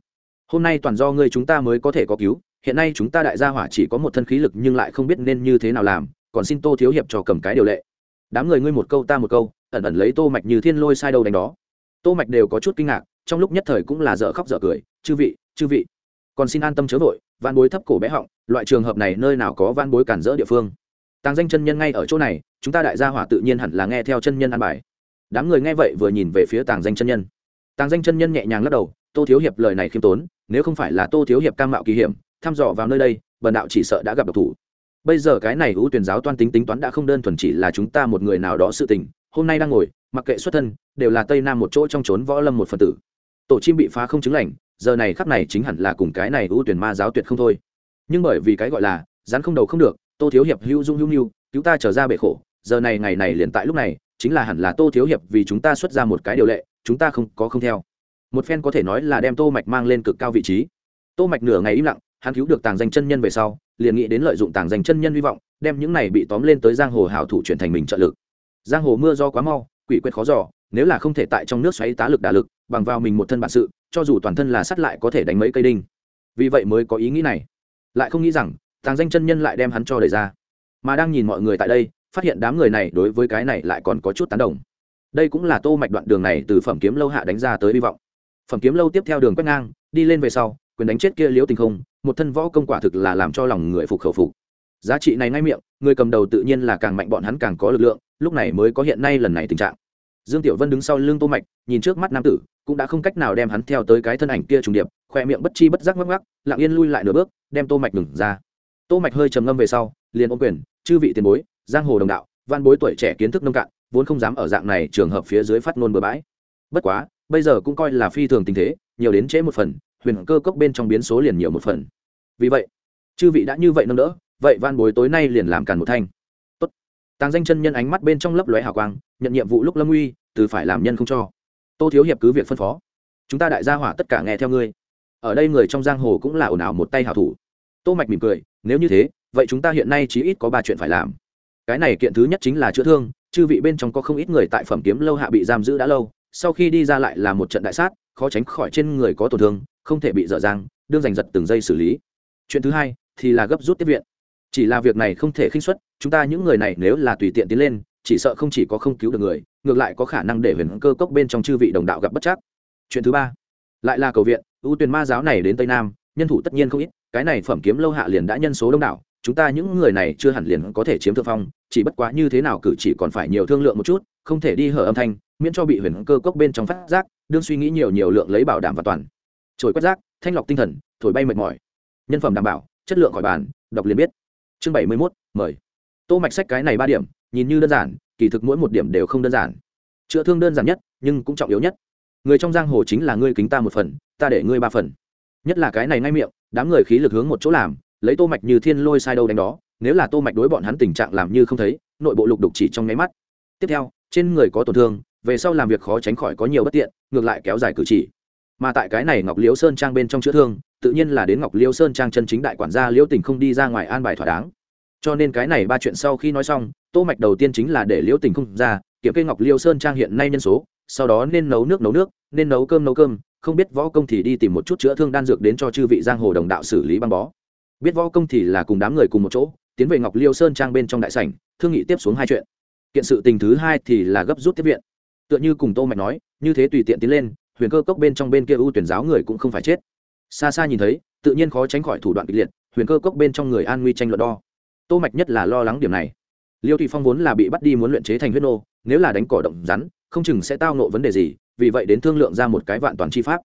Hôm nay toàn do ngươi chúng ta mới có thể có cứu hiện nay chúng ta đại gia hỏa chỉ có một thân khí lực nhưng lại không biết nên như thế nào làm, còn xin tô thiếu hiệp cho cầm cái điều lệ. Đám người ngươi một câu ta một câu, ẩn ẩn lấy tô mạch như thiên lôi sai đâu đánh đó. Tô mạch đều có chút kinh ngạc, trong lúc nhất thời cũng là dở khóc dở cười, chư vị chư vị, còn xin an tâm chớ vội van bối thấp cổ bé họng, loại trường hợp này nơi nào có van bối cản rỡ địa phương. Tàng danh chân nhân ngay ở chỗ này, chúng ta đại gia hỏa tự nhiên hẳn là nghe theo chân nhân an bài. Đám người nghe vậy vừa nhìn về phía tàng danh chân nhân. Tàng danh chân nhân nhẹ nhàng lắc đầu, tô thiếu hiệp lời này khiêm tốn, nếu không phải là tô thiếu hiệp cam mạo kỳ hiểm thăm dò vào nơi đây, bần đạo chỉ sợ đã gặp độc thủ. Bây giờ cái này ưu tuyển giáo toan tính tính toán đã không đơn thuần chỉ là chúng ta một người nào đó sự tình, hôm nay đang ngồi, mặc kệ xuất thân, đều là tây nam một chỗ trong trốn võ lâm một phần tử. Tổ chim bị phá không chứng lành, giờ này khắp này chính hẳn là cùng cái này ưu tuyển ma giáo tuyệt không thôi. Nhưng bởi vì cái gọi là, rắn không đầu không được, tô thiếu hiệp, hữu dung, hữu nhu cứu ta trở ra bể khổ, giờ này ngày này liền tại lúc này, chính là hẳn là tô thiếu hiệp vì chúng ta xuất ra một cái điều lệ, chúng ta không có không theo. Một phen có thể nói là đem tô mạch mang lên cực cao vị trí. Tô mạch nửa ngày im lặng hắn cứu được tàng danh chân nhân về sau, liền nghĩ đến lợi dụng tàng danh chân nhân hy vọng, đem những này bị tóm lên tới giang hồ hảo thủ chuyển thành mình trợ lực. Giang hồ mưa do quá mau, quỷ quyết khó giỏ nếu là không thể tại trong nước xoáy tá lực đả lực, bằng vào mình một thân bản sự, cho dù toàn thân là sắt lại có thể đánh mấy cây đinh. Vì vậy mới có ý nghĩ này. Lại không nghĩ rằng, tàng danh chân nhân lại đem hắn cho đẩy ra. Mà đang nhìn mọi người tại đây, phát hiện đám người này đối với cái này lại còn có chút tán đồng. Đây cũng là tô mạch đoạn đường này từ phẩm kiếm lâu hạ đánh ra tới hy vọng. Phẩm kiếm lâu tiếp theo đường quét ngang, đi lên về sau, quyền đánh chết kia liễu tình không một thân võ công quả thực là làm cho lòng người phục khẩu phục. Giá trị này ngay miệng, người cầm đầu tự nhiên là càng mạnh bọn hắn càng có lực lượng, lúc này mới có hiện nay lần này tình trạng. Dương tiểu vân đứng sau lưng tô mạch, nhìn trước mắt nam tử, cũng đã không cách nào đem hắn theo tới cái thân ảnh kia trùng điệp, khoe miệng bất chi bất giác ngắc ngắc lặng yên lui lại nửa bước, đem tô mạch ngừng ra. Tô mạch hơi trầm ngâm về sau, liền ôm quyền, chư vị tiền bối, giang hồ đồng đạo văn bối tuổi trẻ kiến thức nông cạn, vốn không dám ở dạng này trường hợp phía dưới phát ngôn bừa bãi. Bất quá, bây giờ cũng coi là phi thường tình thế, nhiều đến trễ một phần huyền cơ cốc bên trong biến số liền nhiều một phần. Vì vậy, chư vị đã như vậy nâng đỡ, vậy van bối tối nay liền làm càn một thanh. Tốt. Tàng danh chân nhân ánh mắt bên trong lấp lóe hào quang, nhận nhiệm vụ lúc lâm uy, từ phải làm nhân không cho. Tô thiếu hiệp cứ việc phân phó. Chúng ta đại gia hỏa tất cả nghe theo ngươi. Ở đây người trong giang hồ cũng là ồn ào một tay hào thủ. Tô mạch mỉm cười, nếu như thế, vậy chúng ta hiện nay chỉ ít có ba chuyện phải làm. Cái này kiện thứ nhất chính là chữa thương, chư vị bên trong có không ít người tại phẩm kiếm lâu hạ bị giam giữ đã lâu, sau khi đi ra lại là một trận đại sát, khó tránh khỏi trên người có tổn thương không thể bị dở dang, đương giành giật từng giây xử lý. Chuyện thứ hai thì là gấp rút tiếp viện. Chỉ là việc này không thể khinh suất, chúng ta những người này nếu là tùy tiện tiến lên, chỉ sợ không chỉ có không cứu được người, ngược lại có khả năng để huyền cơ cốc bên trong chư vị đồng đạo gặp bất chắc. Chuyện thứ ba, lại là cầu viện, ưu tuyển ma giáo này đến tây nam, nhân thủ tất nhiên không ít, cái này phẩm kiếm lâu hạ liền đã nhân số đông đảo, chúng ta những người này chưa hẳn liền có thể chiếm thượng phong, chỉ bất quá như thế nào cử chỉ còn phải nhiều thương lượng một chút, không thể đi hở âm thanh, miễn cho bị huyền cơ cốc bên trong phát giác, đương suy nghĩ nhiều nhiều lượng lấy bảo đảm và toàn trồi quét rác, thanh lọc tinh thần, thổi bay mệt mỏi. Nhân phẩm đảm bảo, chất lượng khỏi bàn, đọc liền biết. Chương bảy mươi mốt, mời. Tô mạch sách cái này ba điểm, nhìn như đơn giản, kỳ thực mỗi một điểm đều không đơn giản. Chữa thương đơn giản nhất, nhưng cũng trọng yếu nhất. Người trong giang hồ chính là ngươi kính ta một phần, ta để ngươi ba phần. Nhất là cái này ngay miệng, đám người khí lực hướng một chỗ làm, lấy tô mạch như thiên lôi sai đâu đánh đó, nếu là tô mạch đối bọn hắn tình trạng làm như không thấy, nội bộ lục đục chỉ trong nháy mắt. Tiếp theo, trên người có tổn thương, về sau làm việc khó tránh khỏi có nhiều bất tiện, ngược lại kéo dài cử chỉ mà tại cái này ngọc liễu sơn trang bên trong chữa thương, tự nhiên là đến ngọc liễu sơn trang chân chính đại quản gia liễu tình không đi ra ngoài an bài thỏa đáng. Cho nên cái này ba chuyện sau khi nói xong, tô mạch đầu tiên chính là để liễu tình không ra, kiểm kê ngọc liễu sơn trang hiện nay nhân số, sau đó nên nấu nước nấu nước, nên nấu cơm nấu cơm, không biết võ công thì đi tìm một chút chữa thương đan dược đến cho chư vị giang hồ đồng đạo xử lý băng bó. Biết võ công thì là cùng đám người cùng một chỗ, tiến về ngọc liêu sơn trang bên trong đại sảnh, thương nghị tiếp xuống hai chuyện. Kiện sự tình thứ hai thì là gấp rút tiếp viện. Tựa như cùng tô mạch nói, như thế tùy tiện tiến lên huyền cơ cốc bên trong bên kia ưu tuyển giáo người cũng không phải chết. Xa xa nhìn thấy, tự nhiên khó tránh khỏi thủ đoạn kịch liệt, huyền cơ cốc bên trong người an nguy tranh luận đo. Tô mạch nhất là lo lắng điểm này. Liêu Thủy phong vốn là bị bắt đi muốn luyện chế thành huyết nô, nếu là đánh cỏ động rắn, không chừng sẽ tao nộ vấn đề gì, vì vậy đến thương lượng ra một cái vạn toàn chi pháp.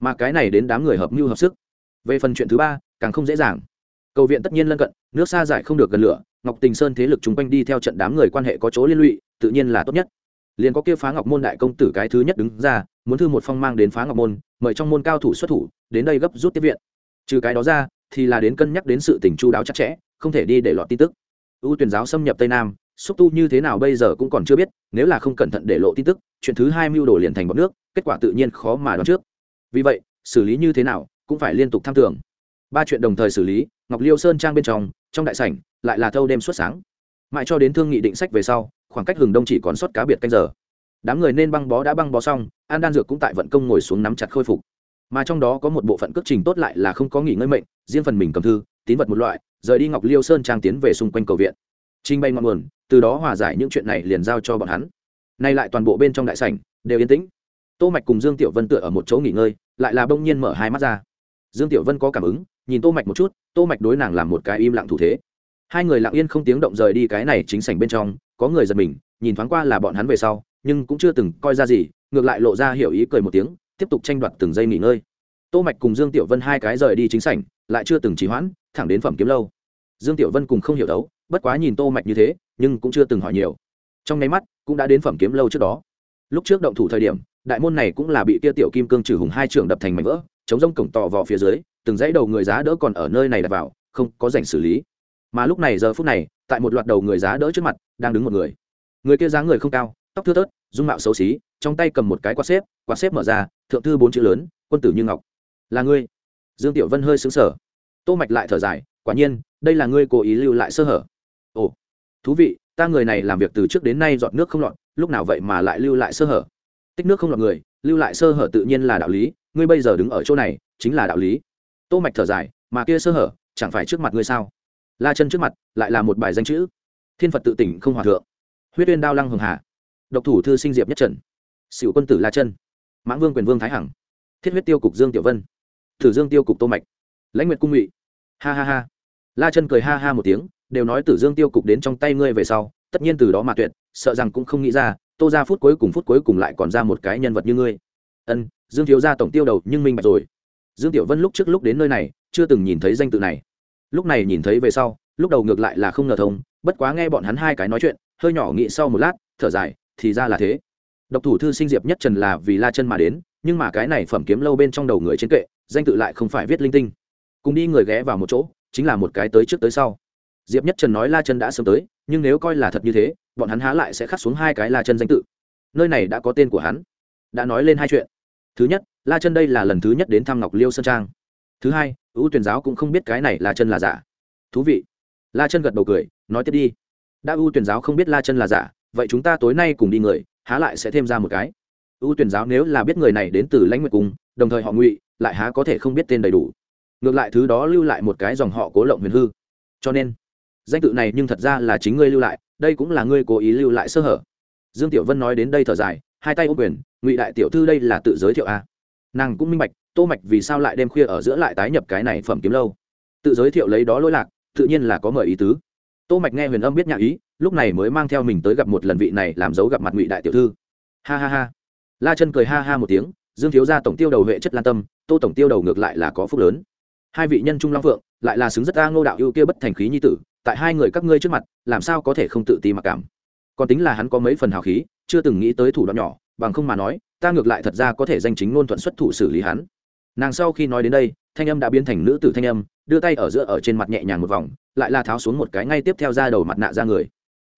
Mà cái này đến đám người hợp mưu hợp sức. Về phần chuyện thứ ba, càng không dễ dàng. Cầu viện tất nhiên lân cận, nước xa giải không được gần lửa, ngọc tình sơn thế lực chung quanh đi theo trận đám người quan hệ có chỗ liên lụy, tự nhiên là tốt nhất liền có kia phá ngọc môn đại công tử cái thứ nhất đứng ra, muốn thư một phong mang đến phá ngọc môn, mời trong môn cao thủ xuất thủ, đến đây gấp rút tiếp viện. Trừ cái đó ra, thì là đến cân nhắc đến sự tình chu đáo chặt chẽ, không thể đi để lọt tin tức. Ưu tuyển giáo xâm nhập tây nam, xúc tu như thế nào bây giờ cũng còn chưa biết, nếu là không cẩn thận để lộ tin tức, chuyện thứ hai mưu đồ liền thành bọc nước, kết quả tự nhiên khó mà đoán trước. Vì vậy, xử lý như thế nào cũng phải liên tục tham tưởng. Ba chuyện đồng thời xử lý, ngọc liêu sơn trang bên trong trong đại sảnh, lại là thâu đêm suốt sáng. Mãi cho đến thương nghị định sách về sau khoảng cách hừng đông chỉ còn sót cá biệt canh giờ. Đám người nên băng bó đã băng bó xong, an đan dược cũng tại vận công ngồi xuống nắm chặt khôi phục. Mà trong đó có một bộ phận cước trình tốt lại là không có nghỉ ngơi mệnh, riêng phần mình cầm thư, tín vật một loại, rời đi ngọc liêu sơn trang tiến về xung quanh cầu viện. Trình bày ngọn nguồn, từ đó hòa giải những chuyện này liền giao cho bọn hắn. Nay lại toàn bộ bên trong đại sảnh, đều yên tĩnh. Tô mạch cùng dương tiểu vân tựa ở một chỗ nghỉ ngơi, lại là bỗng nhiên mở hai mắt ra. Dương tiểu vân có cảm ứng, nhìn tô mạch một chút, tô mạch đối nàng làm một cái im lặng thủ thế. Hai người lặng yên không tiếng động rời đi cái này chính sảnh bên trong có người giật mình, nhìn thoáng qua là bọn hắn về sau, nhưng cũng chưa từng coi ra gì, ngược lại lộ ra hiểu ý cười một tiếng, tiếp tục tranh đoạt từng giây nghỉ ngơi. Tô mạch cùng dương tiểu vân hai cái rời đi chính sảnh, lại chưa từng trì hoãn, thẳng đến phẩm kiếm lâu. Dương tiểu vân cùng không hiểu đấu, bất quá nhìn tô mạch như thế, nhưng cũng chưa từng hỏi nhiều. Trong nháy mắt, cũng đã đến phẩm kiếm lâu trước đó. Lúc trước động thủ thời điểm, đại môn này cũng là bị kia tiểu kim cương trừ hùng hai trưởng đập thành mảnh vỡ, chống rông cổng tò vò phía dưới, từng dãy đầu người giá đỡ còn ở nơi này đặt vào, không có rảnh xử lý. Mà lúc này giờ phút này tại một loạt đầu người giá đỡ trước mặt, đang đứng một người. Người kia dáng người không cao, tóc thưa tớt dung mạo xấu xí, trong tay cầm một cái quạt xếp quạt xếp mở ra, thượng thư bốn chữ lớn, quân tử như ngọc. Là ngươi. Dương tiểu vân hơi xứng sở tô mạch lại thở dài, quả nhiên, đây là ngươi cố ý lưu lại sơ hở. Ồ, thú vị, ta người này làm việc từ trước đến nay dọn nước không lọt, lúc nào vậy mà lại lưu lại sơ hở? Tích nước không lọt người, lưu lại sơ hở tự nhiên là đạo lý, ngươi bây giờ đứng ở chỗ này, chính là đạo lý. Tô mạch thở dài, mà kia sơ hở, chẳng phải trước mặt ngươi sao? La chân trước mặt lại là một bài danh chữ. Thiên phật tự tỉnh không hòa thượng. Huyết uyên đao lăng hường hà. Độc thủ thư sinh diệp nhất trần. Sĩu quân tử la chân. Mãng vương quyền vương thái hằng. Thiết huyết tiêu cục dương tiểu vân. Thử dương tiêu cục tô mạch. Lãnh nguyệt cung ngụy. Ha ha ha. La chân cười ha ha một tiếng, đều nói tử dương tiêu cục đến trong tay ngươi về sau, tất nhiên từ đó mà tuyệt, sợ rằng cũng không nghĩ ra, tô ra phút cuối cùng phút cuối cùng lại còn ra một cái nhân vật như ngươi. Ân, dương thiếu ra tổng tiêu đầu nhưng minh bạch rồi. Dương tiểu vân lúc trước lúc đến nơi này, chưa từng nhìn thấy danh tự này lúc này nhìn thấy về sau, lúc đầu ngược lại là không ngờ thông, bất quá nghe bọn hắn hai cái nói chuyện, hơi nhỏ nghĩ sau một lát, thở dài, thì ra là thế. Độc thủ thư sinh diệp nhất trần là vì la chân mà đến, nhưng mà cái này phẩm kiếm lâu bên trong đầu người trên kệ, danh tự lại không phải viết linh tinh. Cùng đi người ghé vào một chỗ, chính là một cái tới trước tới sau. Diệp nhất trần nói la chân đã sớm tới, nhưng nếu coi là thật như thế, bọn hắn há lại sẽ khắc xuống hai cái la chân danh tự. Nơi này đã có tên của hắn. Đã nói lên hai chuyện. Thứ nhất, la chân đây là lần thứ nhất đến thăm ngọc liêu sơn trang. Thứ hai ưu tuyển giáo cũng không biết cái này là chân là giả. Thú vị. La chân gật đầu cười, nói tiếp đi. Đã ưu tuyển giáo không biết la chân là giả, vậy chúng ta tối nay cùng đi người, há lại sẽ thêm ra một cái. Ưu tuyển giáo nếu là biết người này đến từ lãnh nguyệt cung, đồng thời họ ngụy, lại há có thể không biết tên đầy đủ. Ngược lại thứ đó lưu lại một cái dòng họ cố lộng huyền hư. Cho nên, danh tự này nhưng thật ra là chính ngươi lưu lại, đây cũng là ngươi cố ý lưu lại sơ hở. Dương tiểu vân nói đến đây thở dài, hai tay ô quyền, ngụy đại tiểu thư đây là tự giới thiệu a à. nàng cũng minh bạch tô mạch vì sao lại đêm khuya ở giữa lại tái nhập cái này phẩm kiếm lâu? Tự giới thiệu lấy đó lỗi lạc, tự nhiên là có mời ý tứ. Tô mạch nghe huyền âm biết nhạc ý, lúc này mới mang theo mình tới gặp một lần vị này làm dấu gặp mặt ngụy đại tiểu thư. Ha ha ha. La chân cười ha ha một tiếng, dương thiếu gia tổng tiêu đầu hệ chất lan tâm, tô tổng tiêu đầu ngược lại là có phúc lớn. Hai vị nhân trung long phượng, lại là xứng rất ta ngô đạo ưu kia bất thành khí nhi tử, tại hai người các ngươi trước mặt, làm sao có thể không tự ti mặc cảm? Còn tính là hắn có mấy phần hào khí, chưa từng nghĩ tới thủ đoạn nhỏ, bằng không mà nói, ta ngược lại thật ra có thể danh chính ngôn thuận xuất thủ xử lý hắn nàng sau khi nói đến đây, thanh âm đã biến thành nữ tử thanh âm, đưa tay ở giữa ở trên mặt nhẹ nhàng một vòng, lại là tháo xuống một cái ngay tiếp theo ra đầu mặt nạ ra người.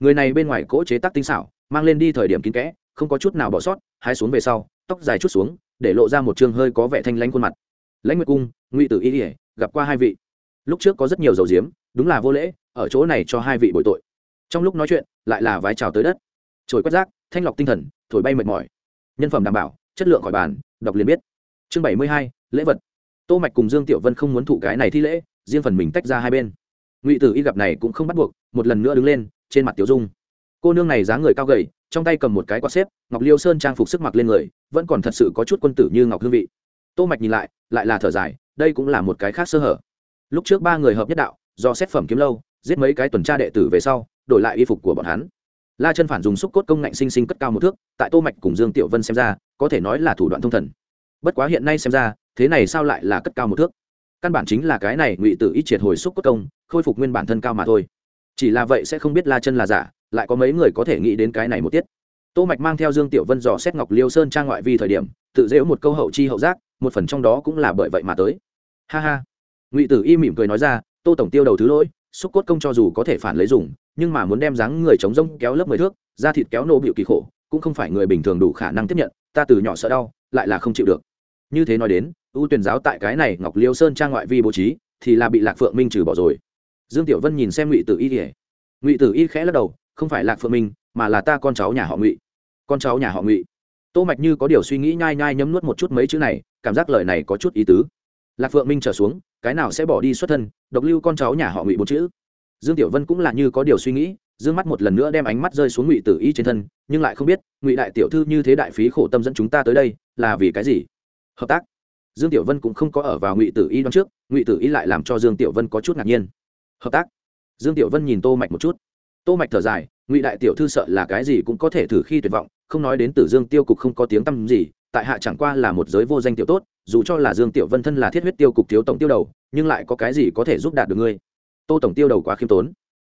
Người này bên ngoài cỗ chế tác tinh xảo, mang lên đi thời điểm kín kẽ, không có chút nào bỏ sót hai xuống về sau, tóc dài chút xuống, để lộ ra một chương hơi có vẻ thanh lãnh khuôn mặt. Lãnh nguyệt cung, ngụy tử y ỉa gặp qua hai vị. Lúc trước có rất nhiều dầu diếm, đúng là vô lễ, ở chỗ này cho hai vị bội tội. Trong lúc nói chuyện, lại là vái chào tới đất. Trồi quét rác, thanh lọc tinh thần, thổi bay mệt mỏi. Nhân phẩm đảm bảo, chất lượng khỏi bàn, đọc liền biết. Chương bảy mươi hai lễ vật. Tô mạch cùng dương tiểu vân không muốn thụ cái này thi lễ, riêng phần mình tách ra hai bên. Ngụy tử y gặp này cũng không bắt buộc, một lần nữa đứng lên, trên mặt tiểu dung. Cô nương này dáng người cao gầy, trong tay cầm một cái quạt xếp, ngọc liêu sơn trang phục sức mặc lên người, vẫn còn thật sự có chút quân tử như ngọc hương vị. Tô mạch nhìn lại lại là thở dài, đây cũng là một cái khác sơ hở. Lúc trước ba người hợp nhất đạo, do xét phẩm kiếm lâu, giết mấy cái tuần tra đệ tử về sau, đổi lại y phục của bọn hắn. La chân phản dùng xúc cốt công ngạnh sinh sinh cất cao một thước, tại tô mạch cùng dương tiểu vân xem ra, có thể nói là thủ đoạn thông thần. Bất quá hiện nay xem ra thế này sao lại là cất cao một thước? Căn bản chính là cái này ngụy tử ít triệt hồi xúc cốt công, khôi phục nguyên bản thân cao mà thôi. Chỉ là vậy sẽ không biết la chân là giả, lại có mấy người có thể nghĩ đến cái này một tiết. Tô mạch mang theo dương tiểu vân dò xét ngọc liêu sơn trang ngoại vi thời điểm, tự dễu một câu hậu chi hậu giác, một phần trong đó cũng là bởi vậy mà tới. Ha ha. Ngụy tử y mỉm cười nói ra, tô tổng tiêu đầu thứ lỗi, xúc cốt công cho dù có thể phản lấy dùng, nhưng mà muốn đem dáng người chống rông kéo lớp mười thước, da thịt kéo nô bịu kỳ khổ, cũng không phải người bình thường đủ khả năng tiếp nhận, ta từ nhỏ sợ đau, lại là không chịu được như thế nói đến, ưu tuyển giáo tại cái này ngọc liêu sơn trang ngoại vi bố trí, thì là bị lạc phượng minh trừ bỏ rồi. Dương tiểu vân nhìn xem ngụy tử y kể ngụy tử y khẽ lắc đầu, không phải lạc phượng minh, mà là ta con cháu nhà họ ngụy. Con cháu nhà họ ngụy. Tô mạch như có điều suy nghĩ nhai nhai nhấm nuốt một chút mấy chữ này, cảm giác lời này có chút ý tứ. Lạc phượng minh trở xuống, cái nào sẽ bỏ đi xuất thân, độc lưu con cháu nhà họ ngụy bốn chữ. Dương tiểu vân cũng là như có điều suy nghĩ, dương mắt một lần nữa đem ánh mắt rơi xuống ngụy tử y trên thân, nhưng lại không biết, ngụy đại tiểu thư như thế đại phí khổ tâm dẫn chúng ta tới đây, là vì cái gì? Hợp tác. Dương tiểu vân cũng không có ở vào ngụy tử y đoán trước, ngụy tử y lại làm cho dương tiểu vân có chút ngạc nhiên. Hợp tác. Dương tiểu vân nhìn tô mạch một chút. Tô mạch thở dài, ngụy đại tiểu thư sợ là cái gì cũng có thể thử khi tuyệt vọng, không nói đến tử dương tiêu cục không có tiếng tăm gì, tại hạ chẳng qua là một giới vô danh tiểu tốt, dù cho là dương tiểu vân thân là thiết huyết tiêu cục thiếu tổng tiêu đầu, nhưng lại có cái gì có thể giúp đạt được ngươi? Tô tổng tiêu đầu quá khiêm tốn.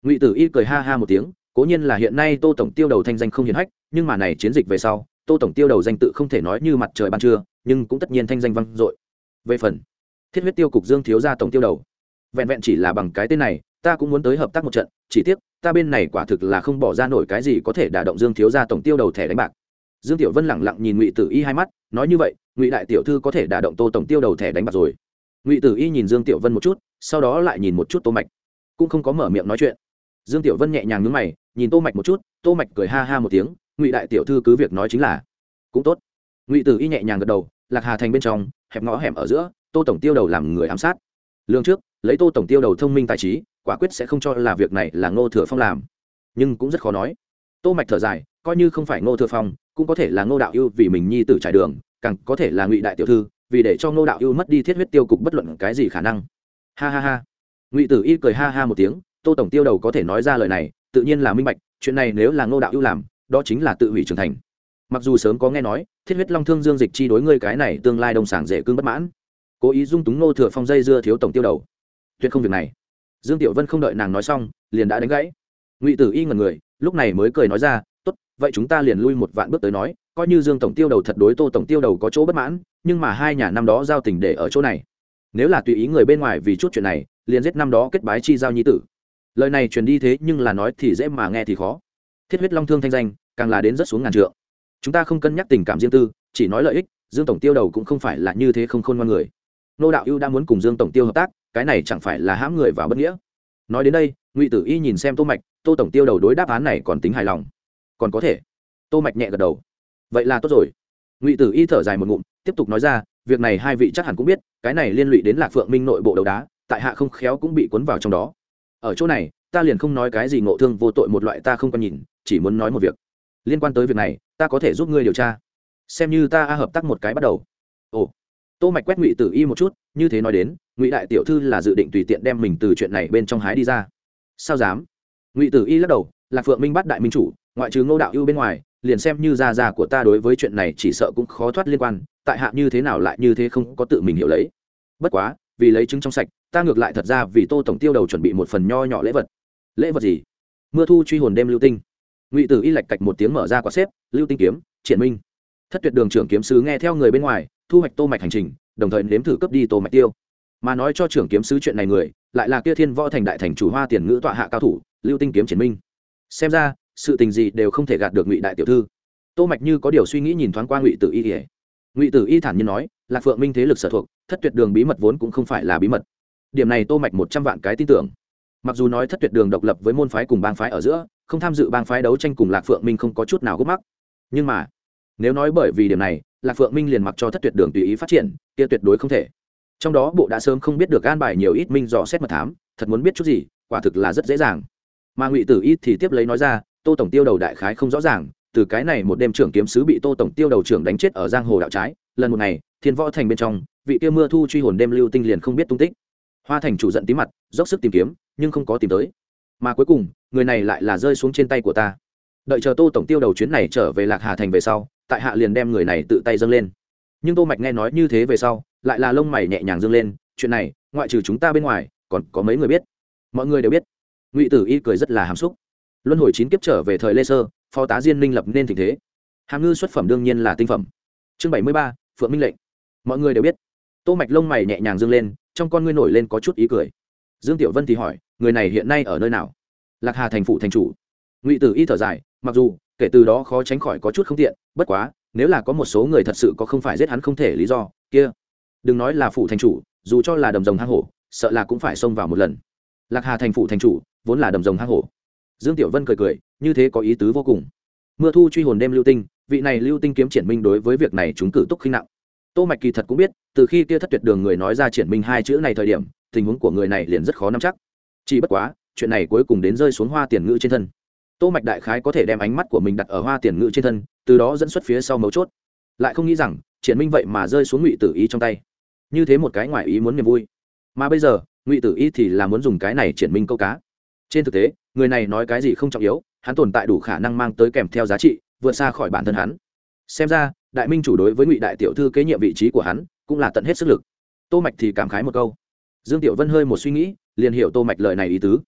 Ngụy tử y cười ha ha một tiếng, cố nhiên là hiện nay tô tổng tiêu đầu thanh danh không hiển hách, nhưng mà này chiến dịch về sau, tô tổng tiêu đầu danh tự không thể nói như mặt trời ban trưa nhưng cũng tất nhiên thanh danh vang dội. Về phần, thiết huyết tiêu cục dương thiếu gia tổng tiêu đầu. Vẹn vẹn chỉ là bằng cái tên này, ta cũng muốn tới hợp tác một trận, chỉ tiếc, ta bên này quả thực là không bỏ ra nổi cái gì có thể đả động dương thiếu gia tổng tiêu đầu thẻ đánh bạc. Dương tiểu vân lẳng lặng nhìn ngụy tử y hai mắt, nói như vậy, ngụy đại tiểu thư có thể đả động tô tổng tiêu đầu thẻ đánh bạc rồi. Ngụy tử y nhìn dương tiểu vân một chút, sau đó lại nhìn một chút tô mạch. Cũng không có mở miệng nói chuyện. Dương tiểu vân nhẹ nhàng nhướng mày, nhìn tô mạch một chút, tô mạch cười ha ha một tiếng, ngụy đại tiểu thư cứ việc nói chính là, cũng tốt. Ngụy tử y nhẹ nhàng gật đầu lạc hà thành bên trong, hẹp ngõ hẻm ở giữa, tô tổng tiêu đầu làm người ám sát. Lương trước, lấy tô tổng tiêu đầu thông minh tài trí, quả quyết sẽ không cho là việc này là ngô thừa phong làm. Nhưng cũng rất khó nói. Tô mạch thở dài, coi như không phải ngô thừa phong, cũng có thể là ngô đạo ưu vì mình nhi tử trải đường, càng có thể là ngụy đại tiểu thư, vì để cho ngô đạo ưu mất đi thiết huyết tiêu cục bất luận cái gì khả năng. Ha ha ha. Ngụy tử y cười ha ha một tiếng, tô tổng tiêu đầu có thể nói ra lời này, tự nhiên là minh bạch, chuyện này nếu là ngô đạo ưu làm, đó chính là tự hủy trưởng thành mặc dù sớm có nghe nói, thiết huyết long thương dương dịch chi đối ngươi cái này tương lai đông sản dễ cương bất mãn. Cố ý dung túng nô thừa phong dây dưa thiếu tổng tiêu đầu. Tuyệt không việc này. Dương tiểu vân không đợi nàng nói xong, liền đã đánh gãy. Ngụy tử y ngần người, lúc này mới cười nói ra, tốt, vậy chúng ta liền lui một vạn bước tới nói, coi như dương tổng tiêu đầu thật đối tô tổng tiêu đầu có chỗ bất mãn, nhưng mà hai nhà năm đó giao tình để ở chỗ này. Nếu là tùy ý người bên ngoài vì chút chuyện này, liền giết năm đó kết bái chi giao nhi tử. Lời này truyền đi thế nhưng là nói thì dễ mà nghe thì khó. Thiết huyết long thương thanh danh, càng là đến rất xuống ngàn trượng chúng ta không cân nhắc tình cảm riêng tư, chỉ nói lợi ích, dương tổng tiêu đầu cũng không phải là như thế không khôn ngoan người. Nô đạo ưu đã muốn cùng dương tổng tiêu hợp tác, cái này chẳng phải là hãm người vào bất nghĩa. Nói đến đây, ngụy tử y nhìn xem tô mạch, tô tổng tiêu đầu đối đáp án này còn tính hài lòng. Còn có thể. Tô mạch nhẹ gật đầu. Vậy là tốt rồi. Ngụy tử y thở dài một ngụm, tiếp tục nói ra, việc này hai vị chắc hẳn cũng biết, cái này liên lụy đến lạc phượng minh nội bộ đầu đá, tại hạ không khéo cũng bị cuốn vào trong đó. Ở chỗ này, ta liền không nói cái gì ngộ thương vô tội một loại ta không còn nhìn, chỉ muốn nói một việc. Liên quan tới việc này ta có thể giúp ngươi điều tra. Xem như ta hợp tác một cái bắt đầu. Ồ. Tô mạch quét ngụy tử y một chút, như thế nói đến, ngụy đại tiểu thư là dự định tùy tiện đem mình từ chuyện này bên trong hái đi ra. Sao dám? Ngụy tử y lắc đầu, lạc phượng minh bắt đại minh chủ, ngoại trừ ngô đạo ưu bên ngoài, liền xem như gia già của ta đối với chuyện này chỉ sợ cũng khó thoát liên quan, tại hạ như thế nào lại như thế không có tự mình hiểu lấy. Bất quá, vì lấy chứng trong sạch, ta ngược lại thật ra vì tô tổng tiêu đầu chuẩn bị một phần nho nhỏ lễ vật. Lễ vật gì? Mưa thu truy hồn đêm lưu tinh ngụy tử y lạch cạch một tiếng mở ra quả xếp, lưu tinh kiếm, triển minh. Thất tuyệt đường trưởng kiếm sứ nghe theo người bên ngoài, thu hoạch tô mạch hành trình, đồng thời nếm thử cấp đi tô mạch tiêu. Mà nói cho trưởng kiếm sứ chuyện này người, lại là kia thiên võ thành đại thành chủ hoa tiền ngữ tọa hạ cao thủ, lưu tinh kiếm triển minh. Xem ra, sự tình gì đều không thể gạt được ngụy đại tiểu thư. Tô mạch như có điều suy nghĩ nhìn thoáng qua ngụy tử y ngụy tử y thản nhiên nói, lạc phượng minh thế lực sở thuộc, thất tuyệt đường bí mật vốn cũng không phải là bí mật. Điểm này tô mạch một trăm vạn cái tin tưởng. Mặc dù nói thất tuyệt đường độc lập với môn phái cùng bang phái ở giữa không tham dự bang phái đấu tranh cùng lạc phượng minh không có chút nào gấp mắc. Nhưng mà, nếu nói bởi vì điểm này, lạc phượng minh liền mặc cho thất tuyệt đường tùy ý phát triển, kia tuyệt đối không thể. Trong đó bộ đã sớm không biết được an bài nhiều ít minh dò xét mật thám, thật muốn biết chút gì, quả thực là rất dễ dàng. Mà ngụy tử ít thì tiếp lấy nói ra, tô tổng tiêu đầu đại khái không rõ ràng, từ cái này một đêm trưởng kiếm sứ bị tô tổng tiêu đầu trưởng đánh chết ở giang hồ đạo trái, lần một ngày, thiên võ thành bên trong, vị kia mưa thu truy hồn đêm lưu tinh liền không biết tung tích. Hoa thành chủ giận tí mặt, dốc sức tìm kiếm, nhưng không có tìm tới mà cuối cùng, người này lại là rơi xuống trên tay của ta. Đợi chờ tô tổng tiêu đầu chuyến này trở về lạc hà thành về sau, tại hạ liền đem người này tự tay dâng lên. Nhưng tô mạch nghe nói như thế về sau, lại là lông mày nhẹ nhàng dâng lên, chuyện này, ngoại trừ chúng ta bên ngoài, còn có mấy người biết. Mọi người đều biết. Ngụy tử y cười rất là hàm xúc. Luân hồi chín kiếp trở về thời lê sơ, phó tá diên minh lập nên tình thế. Hàm ngư xuất phẩm đương nhiên là tinh phẩm. Chương bảy mươi ba, phượng minh lệnh. Mọi người đều biết. Tô mạch lông mày nhẹ nhàng dâng lên, trong con ngươi nổi lên có chút ý cười dương tiểu vân thì hỏi, người này hiện nay ở nơi nào? Lạc hà thành phụ thành chủ. Ngụy tử y thở dài, mặc dù, kể từ đó khó tránh khỏi có chút không tiện, bất quá, nếu là có một số người thật sự có không phải giết hắn không thể lý do, kia, đừng nói là phụ thành chủ, dù cho là đầm rồng hang hổ, sợ là cũng phải xông vào một lần. Lạc hà thành phụ thành chủ, vốn là đầm rồng hang hổ. Dương tiểu vân cười cười, như thế có ý tứ vô cùng. Mưa thu truy hồn đêm lưu tinh, vị này lưu tinh kiếm triển minh đối với việc này chúng cử túc khinh nặng. Tô mạch kỳ thật cũng biết, từ khi kia thất tuyệt đường người nói ra triển minh hai chữ này thời điểm tình huống của người này liền rất khó nắm chắc. Chỉ bất quá, chuyện này cuối cùng đến rơi xuống hoa tiền ngữ trên thân. Tô mạch đại khái có thể đem ánh mắt của mình đặt ở hoa tiền ngữ trên thân, từ đó dẫn xuất phía sau mấu chốt. Lại không nghĩ rằng, triển minh vậy mà rơi xuống ngụy tử ý trong tay. Như thế một cái ngoại ý muốn niềm vui. Mà bây giờ, ngụy tử ý thì là muốn dùng cái này triển minh câu cá. Trên thực tế, người này nói cái gì không trọng yếu, hắn tồn tại đủ khả năng mang tới kèm theo giá trị, vượt xa khỏi bản thân hắn. Xem ra, đại minh chủ đối với ngụy đại tiểu thư kế nhiệm vị trí của hắn, cũng là tận hết sức lực. Tô mạch thì cảm khái một câu dương tiểu vân hơi một suy nghĩ, liền hiểu tô mạch lời này ý tứ.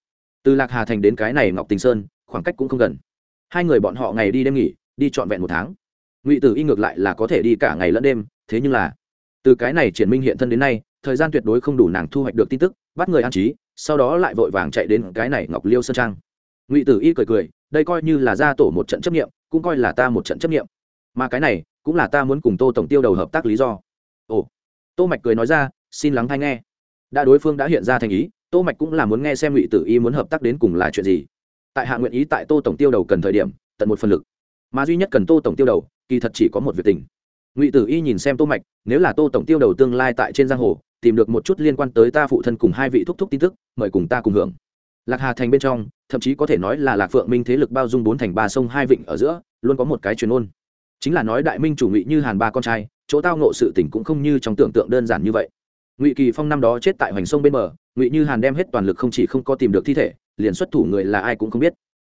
Từ lạc hà thành đến cái này ngọc tình sơn, khoảng cách cũng không gần. Hai người bọn họ ngày đi đêm nghỉ, đi trọn vẹn một tháng. Ngụy tử y ngược lại là có thể đi cả ngày lẫn đêm, thế nhưng là, từ cái này triển minh hiện thân đến nay, thời gian tuyệt đối không đủ nàng thu hoạch được tin tức, bắt người an trí, sau đó lại vội vàng chạy đến cái này ngọc liêu sơn trang. Ngụy tử y cười cười, đây coi như là gia tổ một trận chấp nghiệm cũng coi là ta một trận chấp nghiệm mà cái này, cũng là ta muốn cùng tô tổng tiêu đầu hợp tác lý do. Ồ, tô mạch cười nói ra, xin lắng hay nghe đã đối phương đã hiện ra thành ý, tô mạch cũng là muốn nghe xem ngụy tử y muốn hợp tác đến cùng là chuyện gì. Tại hạ nguyện ý tại tô tổng tiêu đầu cần thời điểm, tận một phần lực. Mà duy nhất cần tô tổng tiêu đầu, kỳ thật chỉ có một việc tình. Ngụy tử y nhìn xem tô mạch, nếu là tô tổng tiêu đầu tương lai tại trên giang hồ, tìm được một chút liên quan tới ta phụ thân cùng hai vị thúc thúc tin tức, mời cùng ta cùng hưởng. Lạc hà thành bên trong, thậm chí có thể nói là lạc phượng minh thế lực bao dung bốn thành ba sông hai vịnh ở giữa, luôn có một cái truyền ôn chính là nói đại minh chủ ngụy như hàn ba con trai, chỗ tao ngộ sự tình cũng không như trong tưởng tượng đơn giản như vậy ngụy kỳ phong năm đó chết tại hoành sông bên bờ ngụy như hàn đem hết toàn lực không chỉ không có tìm được thi thể liền xuất thủ người là ai cũng không biết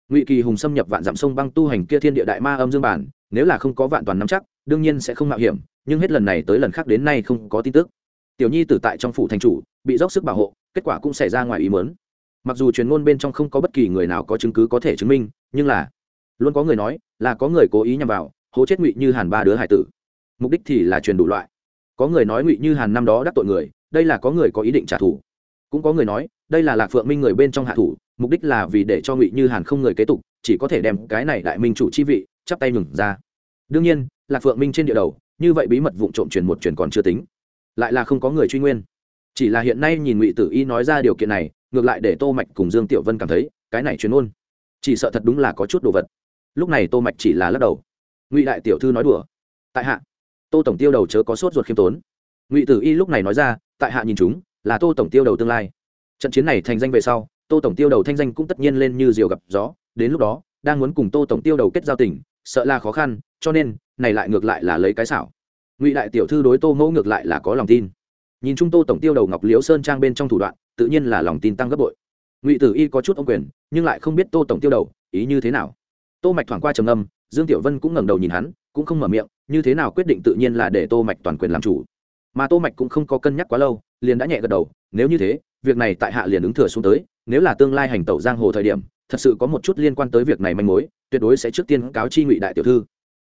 ngụy kỳ hùng xâm nhập vạn dặm sông băng tu hành kia thiên địa đại ma âm dương bản nếu là không có vạn toàn nắm chắc đương nhiên sẽ không mạo hiểm nhưng hết lần này tới lần khác đến nay không có tin tức tiểu nhi tử tại trong phủ thành chủ bị dốc sức bảo hộ kết quả cũng xảy ra ngoài ý mớn mặc dù truyền ngôn bên trong không có bất kỳ người nào có chứng cứ có thể chứng minh nhưng là luôn có người nói là có người cố ý nhằm vào hố chết ngụy như hàn ba đứa hải tử mục đích thì là truyền đủ loại có người nói ngụy như hàn năm đó đắc tội người, đây là có người có ý định trả thù. Cũng có người nói, đây là lạc phượng minh người bên trong hạ thủ, mục đích là vì để cho ngụy như hàn không người kế tục, chỉ có thể đem cái này đại minh chủ chi vị, chắp tay ngừng ra. Đương nhiên, lạc phượng minh trên địa đầu, như vậy bí mật vụ trộm truyền một truyền còn chưa tính. Lại là không có người truy nguyên. Chỉ là hiện nay nhìn ngụy tử y nói ra điều kiện này, ngược lại để tô mạch cùng dương tiểu vân cảm thấy, cái này truyền ôn. Chỉ sợ thật đúng là có chút đồ vật. Lúc này tô mạch chỉ là lắc đầu. Ngụy đại tiểu thư nói đùa. Tại hạ tô tổng tiêu đầu chớ có sốt ruột khiêm tốn. Ngụy tử y lúc này nói ra, tại hạ nhìn chúng, là tô tổng tiêu đầu tương lai. Trận chiến này thành danh về sau, tô tổng tiêu đầu thanh danh cũng tất nhiên lên như diều gặp gió. Đến lúc đó, đang muốn cùng tô tổng tiêu đầu kết giao tình, sợ là khó khăn, cho nên, này lại ngược lại là lấy cái xảo. Ngụy đại tiểu thư đối tô mẫu ngược lại là có lòng tin. Nhìn chung tô tổng tiêu đầu ngọc liễu sơn trang bên trong thủ đoạn, tự nhiên là lòng tin tăng gấp bội. Ngụy tử y có chút ông quyền, nhưng lại không biết tô tổng tiêu đầu ý như thế nào. Tô mạch thoảng qua trầm âm dương tiểu vân cũng ngẩng đầu nhìn hắn, cũng không mở miệng như thế nào quyết định tự nhiên là để tô mạch toàn quyền làm chủ. Mà tô mạch cũng không có cân nhắc quá lâu, liền đã nhẹ gật đầu, nếu như thế, việc này tại hạ liền ứng thừa xuống tới, nếu là tương lai hành tẩu giang hồ thời điểm, thật sự có một chút liên quan tới việc này manh mối, tuyệt đối sẽ trước tiên cáo chi ngụy đại tiểu thư.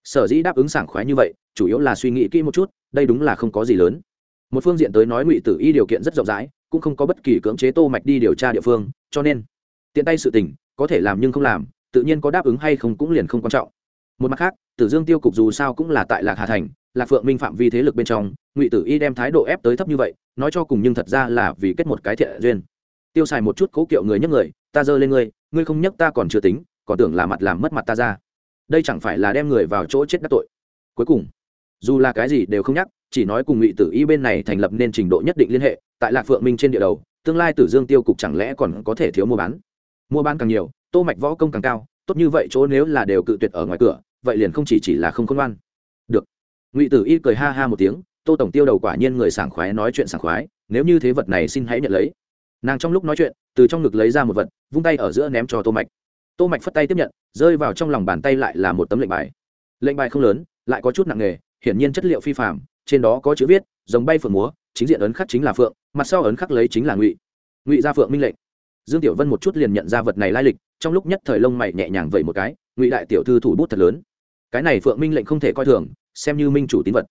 Sở dĩ đáp ứng sảng khoái như vậy, chủ yếu là suy nghĩ kỹ một chút, đây đúng là không có gì lớn. Một phương diện tới nói ngụy tử y điều kiện rất rộng rãi, cũng không có bất kỳ cưỡng chế tô mạch đi điều tra địa phương, cho nên, tiện tay sự tình, có thể làm nhưng không làm, tự nhiên có đáp ứng hay không cũng liền không quan trọng. Một mặt khác tử dương tiêu cục dù sao cũng là tại lạc hà thành, lạc phượng minh phạm vi thế lực bên trong, ngụy tử y đem thái độ ép tới thấp như vậy, nói cho cùng nhưng thật ra là vì kết một cái thiện duyên. Tiêu xài một chút cố kiệu người nhấc người, ta dơ lên ngươi ngươi không nhấc ta còn chưa tính, còn tưởng là mặt làm mất mặt ta ra. Đây chẳng phải là đem người vào chỗ chết đắc tội. Cuối cùng, dù là cái gì đều không nhắc, chỉ nói cùng ngụy tử y bên này thành lập nên trình độ nhất định liên hệ, tại lạc phượng minh trên địa đầu, tương lai tử dương tiêu cục chẳng lẽ còn có thể thiếu mua bán? Mua bán càng nhiều, tô mạch võ công càng cao, tốt như vậy chỗ nếu là đều cự tuyệt ở ngoài cửa vậy liền không chỉ chỉ là không khôn ngoan. Được. Ngụy tử y cười ha ha một tiếng, tô tổng tiêu đầu quả nhiên người sảng khoái nói chuyện sảng khoái, nếu như thế vật này xin hãy nhận lấy. Nàng trong lúc nói chuyện, từ trong ngực lấy ra một vật, vung tay ở giữa ném cho tô mạch. Tô mạch phất tay tiếp nhận, rơi vào trong lòng bàn tay lại là một tấm lệnh bài. Lệnh bài không lớn, lại có chút nặng nghề hiển nhiên chất liệu phi phàm, trên đó có chữ viết, giống bay phượng múa, chính diện ấn khắc chính là phượng, mặt sau ấn khắc lấy chính là ngụy. Ngụy gia phượng minh lệnh. Dương tiểu vân một chút liền nhận ra vật này lai lịch, trong lúc nhất thời lông mày nhẹ nhàng vậy một cái, ngụy đại tiểu thư thủ bút thật lớn cái này phượng minh lệnh không thể coi thường, xem như minh chủ tín vật.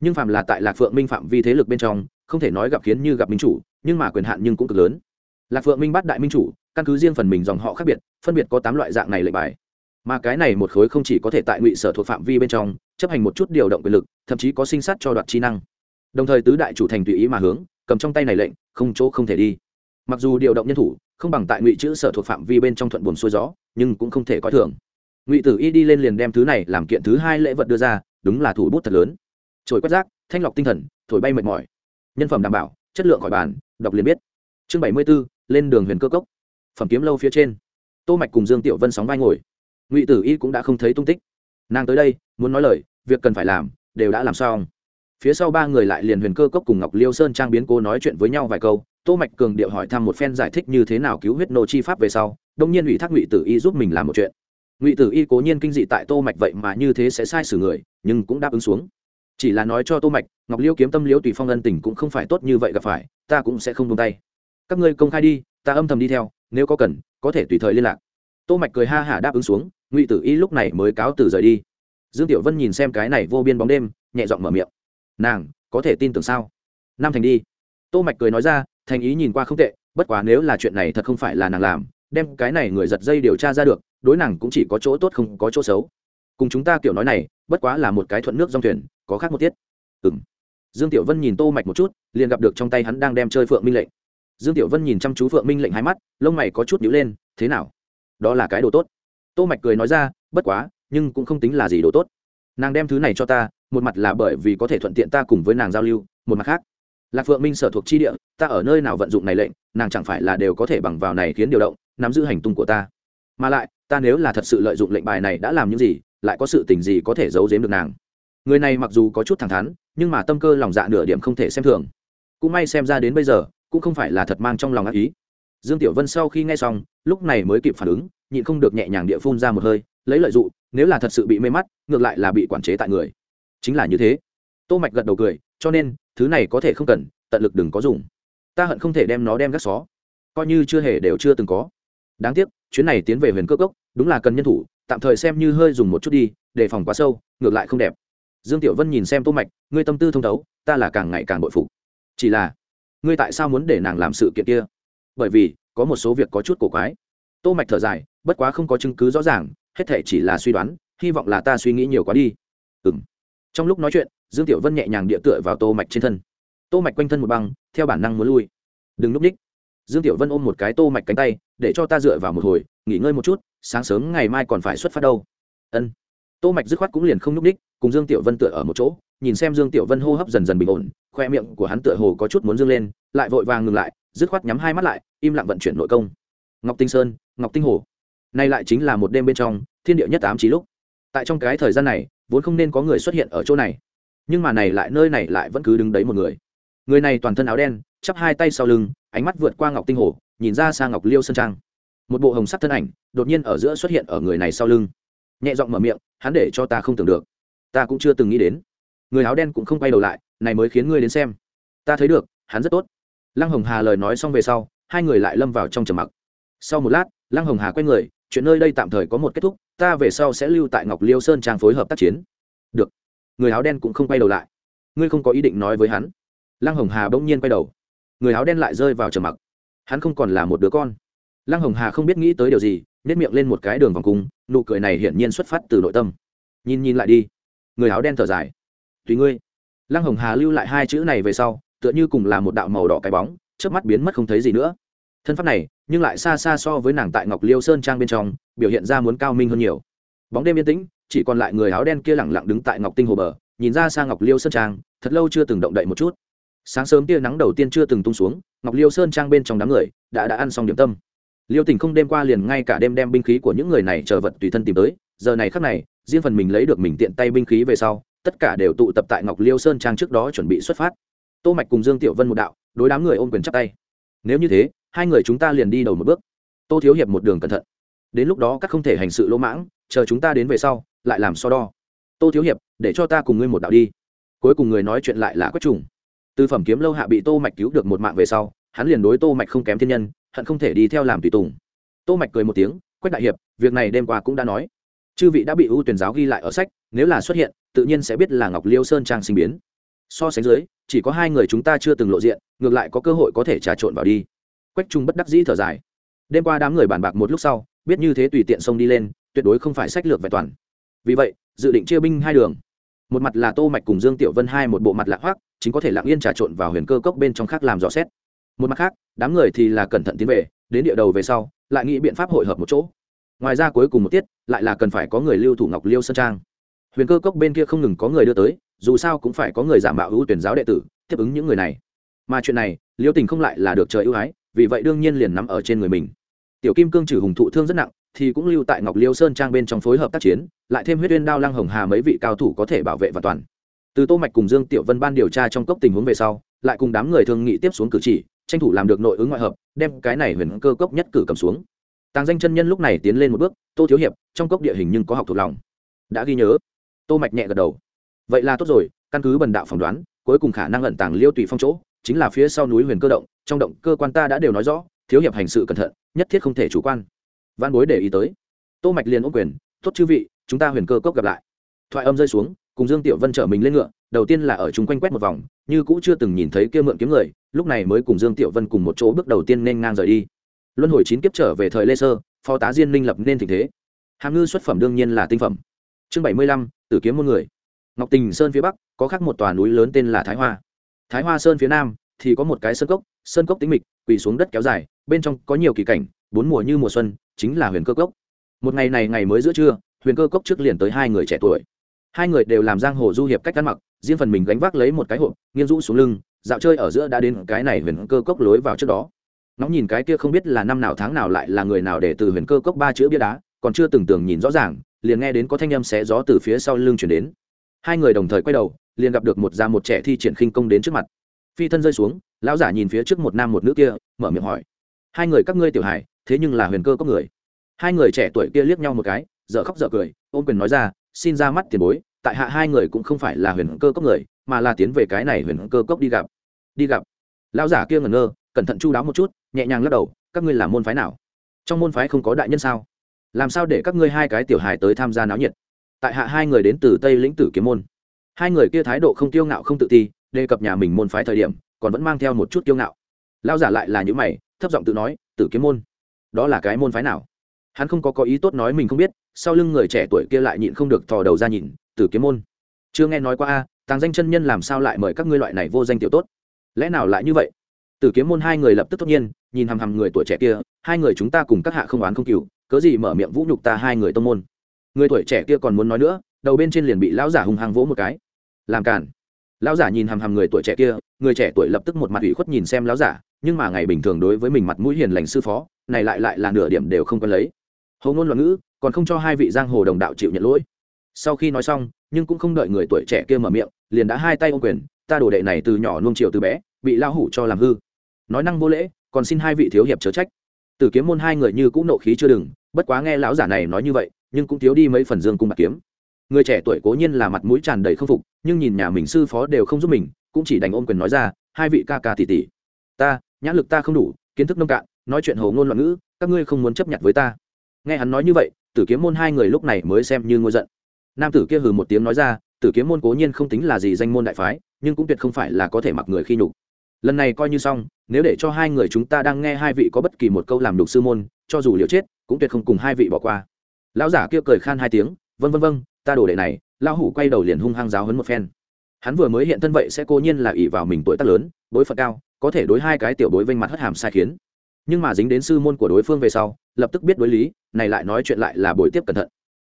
Nhưng phạm là tại lạc phượng minh phạm vi thế lực bên trong, không thể nói gặp khiến như gặp minh chủ, nhưng mà quyền hạn nhưng cũng cực lớn. Lạc phượng minh bắt đại minh chủ, căn cứ riêng phần mình dòng họ khác biệt, phân biệt có tám loại dạng này lệnh bài. Mà cái này một khối không chỉ có thể tại ngụy sở thuộc phạm vi bên trong, chấp hành một chút điều động quyền lực, thậm chí có sinh sát cho đoạt trí năng. Đồng thời tứ đại chủ thành tùy ý mà hướng, cầm trong tay này lệnh, không chỗ không thể đi. Mặc dù điều động nhân thủ, không bằng tại ngụy chữ sở thuộc phạm vi bên trong thuận buồn xuôi gió, nhưng cũng không thể coi thường ngụy tử y đi lên liền đem thứ này làm kiện thứ hai lễ vật đưa ra đúng là thủ bút thật lớn trồi quét rác thanh lọc tinh thần thổi bay mệt mỏi nhân phẩm đảm bảo chất lượng khỏi bàn đọc liền biết chương bảy mươi b ố lên đường huyền cơ cốc phẩm kiếm lâu phía trên tô mạch cùng dương tiểu vân sóng vai ngồi ngụy tử y cũng đã không thấy tung tích nàng tới đây muốn nói lời việc cần phải làm đều đã làm xong phía sau ba người lại liền huyền cơ cốc cùng ngọc liêu sơn trang biến cố nói chuyện với nhau vài câu tô mạch cường điệu hỏi thăm một phen giải thích như thế nào cứu huyết nô chi pháp về sau đông nhiên ủy thác ngụy tử y giúp mình làm một chuyện ngụy tử y cố nhiên kinh dị tại tô mạch vậy mà như thế sẽ sai xử người, nhưng cũng đáp ứng xuống. Chỉ là nói cho tô mạch, ngọc liêu kiếm tâm liêu tùy phong ân tình cũng không phải tốt như vậy gặp phải, ta cũng sẽ không buông tay. Các ngươi công khai đi, ta âm thầm đi theo, nếu có cần, có thể tùy thời liên lạc. Tô mạch cười ha hả đáp ứng xuống, ngụy tử y lúc này mới cáo từ rời đi. Dương tiểu vân nhìn xem cái này vô biên bóng đêm, nhẹ giọng mở miệng. Nàng, có thể tin tưởng sao? Nam thành đi. Tô mạch cười nói ra, thành ý nhìn qua không tệ, bất quá nếu là chuyện này thật không phải là nàng làm đem cái này người giật dây điều tra ra được, đối nàng cũng chỉ có chỗ tốt không có chỗ xấu. Cùng chúng ta kiểu nói này, bất quá là một cái thuận nước dòng thuyền, có khác một tiết. Ừm. Dương tiểu vân nhìn tô mạch một chút, liền gặp được trong tay hắn đang đem chơi phượng minh lệnh. Dương tiểu vân nhìn chăm chú phượng minh lệnh hai mắt, lông mày có chút nhíu lên, thế nào? Đó là cái đồ tốt. Tô mạch cười nói ra, bất quá, nhưng cũng không tính là gì đồ tốt. Nàng đem thứ này cho ta, một mặt là bởi vì có thể thuận tiện ta cùng với nàng giao lưu, một mặt khác lạc phượng minh sở thuộc chi địa, ta ở nơi nào vận dụng này lệnh, nàng chẳng phải là đều có thể bằng vào này khiến điều động nắm giữ hành tung của ta. Mà lại, ta nếu là thật sự lợi dụng lệnh bài này đã làm những gì, lại có sự tình gì có thể giấu giếm được nàng? Người này mặc dù có chút thẳng thắn, nhưng mà tâm cơ lòng dạ nửa điểm không thể xem thường. Cũng may xem ra đến bây giờ, cũng không phải là thật mang trong lòng ác ý. Dương tiểu vân sau khi nghe xong, lúc này mới kịp phản ứng, nhịn không được nhẹ nhàng địa phun ra một hơi, lấy lợi dụng, nếu là thật sự bị mê mắt, ngược lại là bị quản chế tại người. Chính là như thế. Tô mạch gật đầu cười, cho nên, thứ này có thể không cần, tận lực đừng có dùng. Ta hận không thể đem nó đem gác xó. Coi như chưa hề đều chưa từng có đáng tiếc, chuyến này tiến về huyền cước cốc, đúng là cần nhân thủ, tạm thời xem như hơi dùng một chút đi, đề phòng quá sâu, ngược lại không đẹp. Dương tiểu vân nhìn xem tô mạch, ngươi tâm tư thông thấu, ta là càng ngày càng bội phục. Chỉ là, ngươi tại sao muốn để nàng làm sự kiện kia? Bởi vì, có một số việc có chút cổ quái. Tô mạch thở dài, bất quá không có chứng cứ rõ ràng, hết thể chỉ là suy đoán, hy vọng là ta suy nghĩ nhiều quá đi. Ừm. Trong lúc nói chuyện, dương tiểu vân nhẹ nhàng địa tựa vào tô mạch trên thân. Tô mạch quanh thân một băng, theo bản năng muốn lui. Đừng lúc ních. Dương tiểu vân ôm một cái tô mạch cánh tay để cho ta dựa vào một hồi, nghỉ ngơi một chút, sáng sớm ngày mai còn phải xuất phát đâu. Ân. Tô mạch dứt khoát cũng liền không nhúc ních cùng dương tiểu vân tựa ở một chỗ, nhìn xem dương tiểu vân hô hấp dần dần bình ổn, khoe miệng của hắn tựa hồ có chút muốn dương lên, lại vội vàng ngừng lại, dứt khoát nhắm hai mắt lại, im lặng vận chuyển nội công. Ngọc tinh sơn, ngọc tinh hồ. Nay lại chính là một đêm bên trong, thiên địa nhất tám trí lúc. Tại trong cái thời gian này, vốn không nên có người xuất hiện ở chỗ này. Nhưng mà này lại nơi này lại vẫn cứ đứng đấy một người. Người này toàn thân áo đen, chắp hai tay sau lưng, ánh mắt vượt qua ngọc tinh hồ nhìn ra sang ngọc liêu sơn trang. Một bộ hồng sắc thân ảnh đột nhiên ở giữa xuất hiện ở người này sau lưng. Nhẹ giọng mở miệng, hắn để cho ta không tưởng được. Ta cũng chưa từng nghĩ đến. Người áo đen cũng không quay đầu lại, này mới khiến ngươi đến xem. Ta thấy được, hắn rất tốt. Lăng hồng hà lời nói xong về sau, hai người lại lâm vào trong trầm mặc. Sau một lát, lăng hồng hà quay người, chuyện nơi đây tạm thời có một kết thúc, ta về sau sẽ lưu tại ngọc liêu sơn trang phối hợp tác chiến. Được. Người áo đen cũng không quay đầu lại. Ngươi không có ý định nói với hắn? Lăng hồng hà bỗng nhiên quay đầu. Người áo đen lại rơi vào trầm mặc hắn không còn là một đứa con. Lăng hồng hà không biết nghĩ tới điều gì nếp miệng lên một cái đường vòng cung, nụ cười này hiển nhiên xuất phát từ nội tâm. Nhìn nhìn lại đi. Người áo đen thở dài. Tùy ngươi. Lăng hồng hà lưu lại hai chữ này về sau, tựa như cùng là một đạo màu đỏ cái bóng trước mắt biến mất không thấy gì nữa. Thân pháp này, nhưng lại xa xa so với nàng tại ngọc liêu sơn trang bên trong, biểu hiện ra muốn cao minh hơn nhiều. Bóng đêm yên tĩnh, chỉ còn lại người áo đen kia lẳng lặng đứng tại ngọc tinh hồ bờ, nhìn ra xa ngọc liêu sơn trang, thật lâu chưa từng động đậy một chút sáng sớm tia nắng đầu tiên chưa từng tung xuống, ngọc liêu sơn trang bên trong đám người đã đã ăn xong điểm tâm. Liêu tình không đêm qua liền ngay cả đêm đem binh khí của những người này chờ vật tùy thân tìm tới, giờ này khắc này, riêng phần mình lấy được mình tiện tay binh khí về sau, tất cả đều tụ tập tại ngọc liêu sơn trang trước đó chuẩn bị xuất phát. Tô mạch cùng dương tiểu vân một đạo, đối đám người ôm quyền chắp tay. Nếu như thế, hai người chúng ta liền đi đầu một bước. Tô thiếu hiệp một đường cẩn thận. Đến lúc đó các không thể hành sự lỗ mãng, chờ chúng ta đến về sau, lại làm so đo. Tô thiếu hiệp, để cho ta cùng ngươi một đạo đi. Cuối cùng người nói chuyện lại là quách trùng từ phẩm kiếm lâu hạ bị tô mạch cứu được một mạng về sau, hắn liền đối tô mạch không kém thiên nhân, hận không thể đi theo làm tùy tùng. Tô mạch cười một tiếng, quách đại hiệp, việc này đêm qua cũng đã nói. Chư vị đã bị ưu tuyển giáo ghi lại ở sách, nếu là xuất hiện, tự nhiên sẽ biết là ngọc liêu sơn trang sinh biến. So sánh dưới, chỉ có hai người chúng ta chưa từng lộ diện, ngược lại có cơ hội có thể trà trộn vào đi. Quách trung bất đắc dĩ thở dài. Đêm qua đám người bàn bạc một lúc sau, biết như thế tùy tiện xông đi lên, tuyệt đối không phải sách lược vẹn toàn. Vì vậy, dự định chia binh hai đường. Một mặt là tô mạch cùng dương tiểu vân hai một bộ mặt lạ hoắc chính có thể lặng yên trà trộn vào huyền cơ cốc bên trong khác làm rõ xét. Một mặt khác, đám người thì là cẩn thận tiến về, đến địa đầu về sau, lại nghĩ biện pháp hội hợp một chỗ. Ngoài ra cuối cùng một tiết, lại là cần phải có người lưu thủ ngọc liêu sơn trang. Huyền cơ cốc bên kia không ngừng có người đưa tới, dù sao cũng phải có người giả mạo ưu tuyển giáo đệ tử, tiếp ứng những người này. Mà chuyện này, liêu tình không lại là được trời ưu ái, vì vậy đương nhiên liền nắm ở trên người mình. Tiểu kim cương trừ hùng thụ thương rất nặng, thì cũng lưu tại ngọc liêu sơn trang bên trong phối hợp tác chiến, lại thêm huyết uyên đao lăng hồng hà mấy vị cao thủ có thể bảo vệ và toàn từ tô mạch cùng dương tiểu vân ban điều tra trong cốc tình huống về sau, lại cùng đám người thương nghị tiếp xuống cử chỉ, tranh thủ làm được nội ứng ngoại hợp, đem cái này huyền cơ cốc nhất cử cầm xuống. Tàng danh chân nhân lúc này tiến lên một bước, tô thiếu hiệp, trong cốc địa hình nhưng có học thuộc lòng. Đã ghi nhớ. Tô mạch nhẹ gật đầu. Vậy là tốt rồi, căn cứ bần đạo phỏng đoán, cuối cùng khả năng ẩn tàng liêu tùy phong chỗ, chính là phía sau núi huyền cơ động, trong động cơ quan ta đã đều nói rõ, thiếu hiệp hành sự cẩn thận, nhất thiết không thể chủ quan. Văn bối để ý tới. Tô mạch liền ôm quyền, tốt chư vị, chúng ta huyền cơ cốc gặp lại. Thoại âm rơi xuống cùng dương tiểu vân trở mình lên ngựa, đầu tiên là ở chung quanh quét một vòng, như cũ chưa từng nhìn thấy kia mượn kiếm người, lúc này mới cùng dương tiểu vân cùng một chỗ bước đầu tiên nên ngang rời đi. Luân hồi chín kiếp trở về thời lê sơ, phó tá diên minh lập nên tình thế. Hàm ngư xuất phẩm đương nhiên là tinh phẩm. Chương bảy mươi lăm, tử kiếm môn người. Ngọc tình sơn phía bắc, có khác một tòa núi lớn tên là thái hoa. Thái hoa sơn phía nam, thì có một cái sơn cốc sơn cốc tính mịch, quỳ xuống đất kéo dài, bên trong có nhiều kỳ cảnh, bốn mùa như mùa xuân, chính là huyền cơ cốc. Một ngày này ngày mới giữa trưa, huyền cơ cốc trước liền tới hai người trẻ tuổi hai người đều làm giang hồ du hiệp cách ăn mặc, riêng phần mình gánh vác lấy một cái hộp, nghiêng rũ xuống lưng, dạo chơi ở giữa đã đến cái này huyền cơ cốc lối vào trước đó. Nó nhìn cái kia không biết là năm nào tháng nào lại là người nào để từ huyền cơ cốc ba chữ bia đá, còn chưa từng tưởng nhìn rõ ràng, liền nghe đến có thanh âm xé gió từ phía sau lưng chuyển đến. Hai người đồng thời quay đầu, liền gặp được một già một trẻ thi triển khinh công đến trước mặt. Phi thân rơi xuống, lão giả nhìn phía trước một nam một nữ kia, mở miệng hỏi. Hai người, các ngươi tiểu hải thế nhưng là huyền cơ có người. Hai người trẻ tuổi kia liếc nhau một cái dợ khóc dợ cười, ôm quyền nói ra, xin ra mắt tiền bối tại hạ hai người cũng không phải là huyền cơ cốc người, mà là tiến về cái này huyền cơ cốc đi gặp. Đi gặp. Lão giả kia ngẩn ngơ, cẩn thận chu đáo một chút, nhẹ nhàng lắc đầu, các ngươi là môn phái nào? Trong môn phái không có đại nhân sao? Làm sao để các ngươi hai cái tiểu hài tới tham gia náo nhiệt? Tại hạ hai người đến từ tây lĩnh tử kiếm môn. Hai người kia thái độ không tiêu ngạo không tự ti, đề cập nhà mình môn phái thời điểm, còn vẫn mang theo một chút tiêu ngạo. Lao giả lại là những mày, thấp giọng tự nói, tử kiếm môn, đó là cái môn phái nào? Hắn không có có ý tốt nói mình không biết, sau lưng người trẻ tuổi kia lại nhịn không được thò đầu ra nhìn tử kiếm môn. Chưa nghe nói qua a, tàng danh chân nhân làm sao lại mời các ngươi loại này vô danh tiểu tốt? Lẽ nào lại như vậy? Tử kiếm môn hai người lập tức tất nhiên, nhìn hằm hằm người tuổi trẻ kia, hai người chúng ta cùng các hạ không oán không cừu, cớ gì mở miệng vũ nhục ta hai người tông môn? Người tuổi trẻ kia còn muốn nói nữa, đầu bên trên liền bị lão giả hung hăng vỗ một cái. Làm cản lão giả nhìn hằm hằm người tuổi trẻ kia, người trẻ tuổi lập tức một mặt ủy khuất nhìn xem lão giả, nhưng mà ngày bình thường đối với mình mặt mũi hiền lành sư phó, này lại lại là nửa điểm đều không có lấy. Hầu ngôn loạn ngữ, còn không cho hai vị giang hồ đồng đạo chịu nhận lỗi sau khi nói xong, nhưng cũng không đợi người tuổi trẻ kia mở miệng, liền đã hai tay ô quyền, ta đồ đệ này từ nhỏ nuông chiều từ bé, bị lao hủ cho làm hư. Nói năng vô lễ, còn xin hai vị thiếu hiệp chớ trách. Từ kiếm môn hai người như cũng nộ khí chưa đừng, bất quá nghe lão giả này nói như vậy, nhưng cũng thiếu đi mấy phần dương cung bạc kiếm. Người trẻ tuổi cố nhiên là mặt mũi tràn đầy không phục, nhưng nhìn nhà mình sư phó đều không giúp mình, cũng chỉ đành ôm quyền nói ra, hai vị ca ca tỷ tỷ, ta, nhãn lực ta không đủ, kiến thức nông cạn, nói chuyện hồ ngôn loạn ngữ, các ngươi không muốn chấp nhận với ta. Nghe hắn nói như vậy, tử kiếm môn hai người lúc này mới xem như ngôi giận nam tử kia hừ một tiếng nói ra, tử kiếm môn cố nhiên không tính là gì danh môn đại phái, nhưng cũng tuyệt không phải là có thể mặc người khi nhục. Lần này coi như xong, nếu để cho hai người chúng ta đang nghe hai vị có bất kỳ một câu làm đục sư môn, cho dù liều chết, cũng tuyệt không cùng hai vị bỏ qua. Lão giả kia cười khan hai tiếng vân vân vân ta đổ đệ này. Lão hủ quay đầu liền hung hăng giáo hấn một phen. Hắn vừa mới hiện thân vậy sẽ cố nhiên là ỷ vào mình tuổi tác lớn bối phận cao, có thể đối hai cái tiểu bối vênh mặt hất hàm sai khiến. Nhưng mà dính đến sư môn của đối phương về sau, lập tức biết đối lý, này lại nói chuyện lại là buổi tiếp cẩn thận.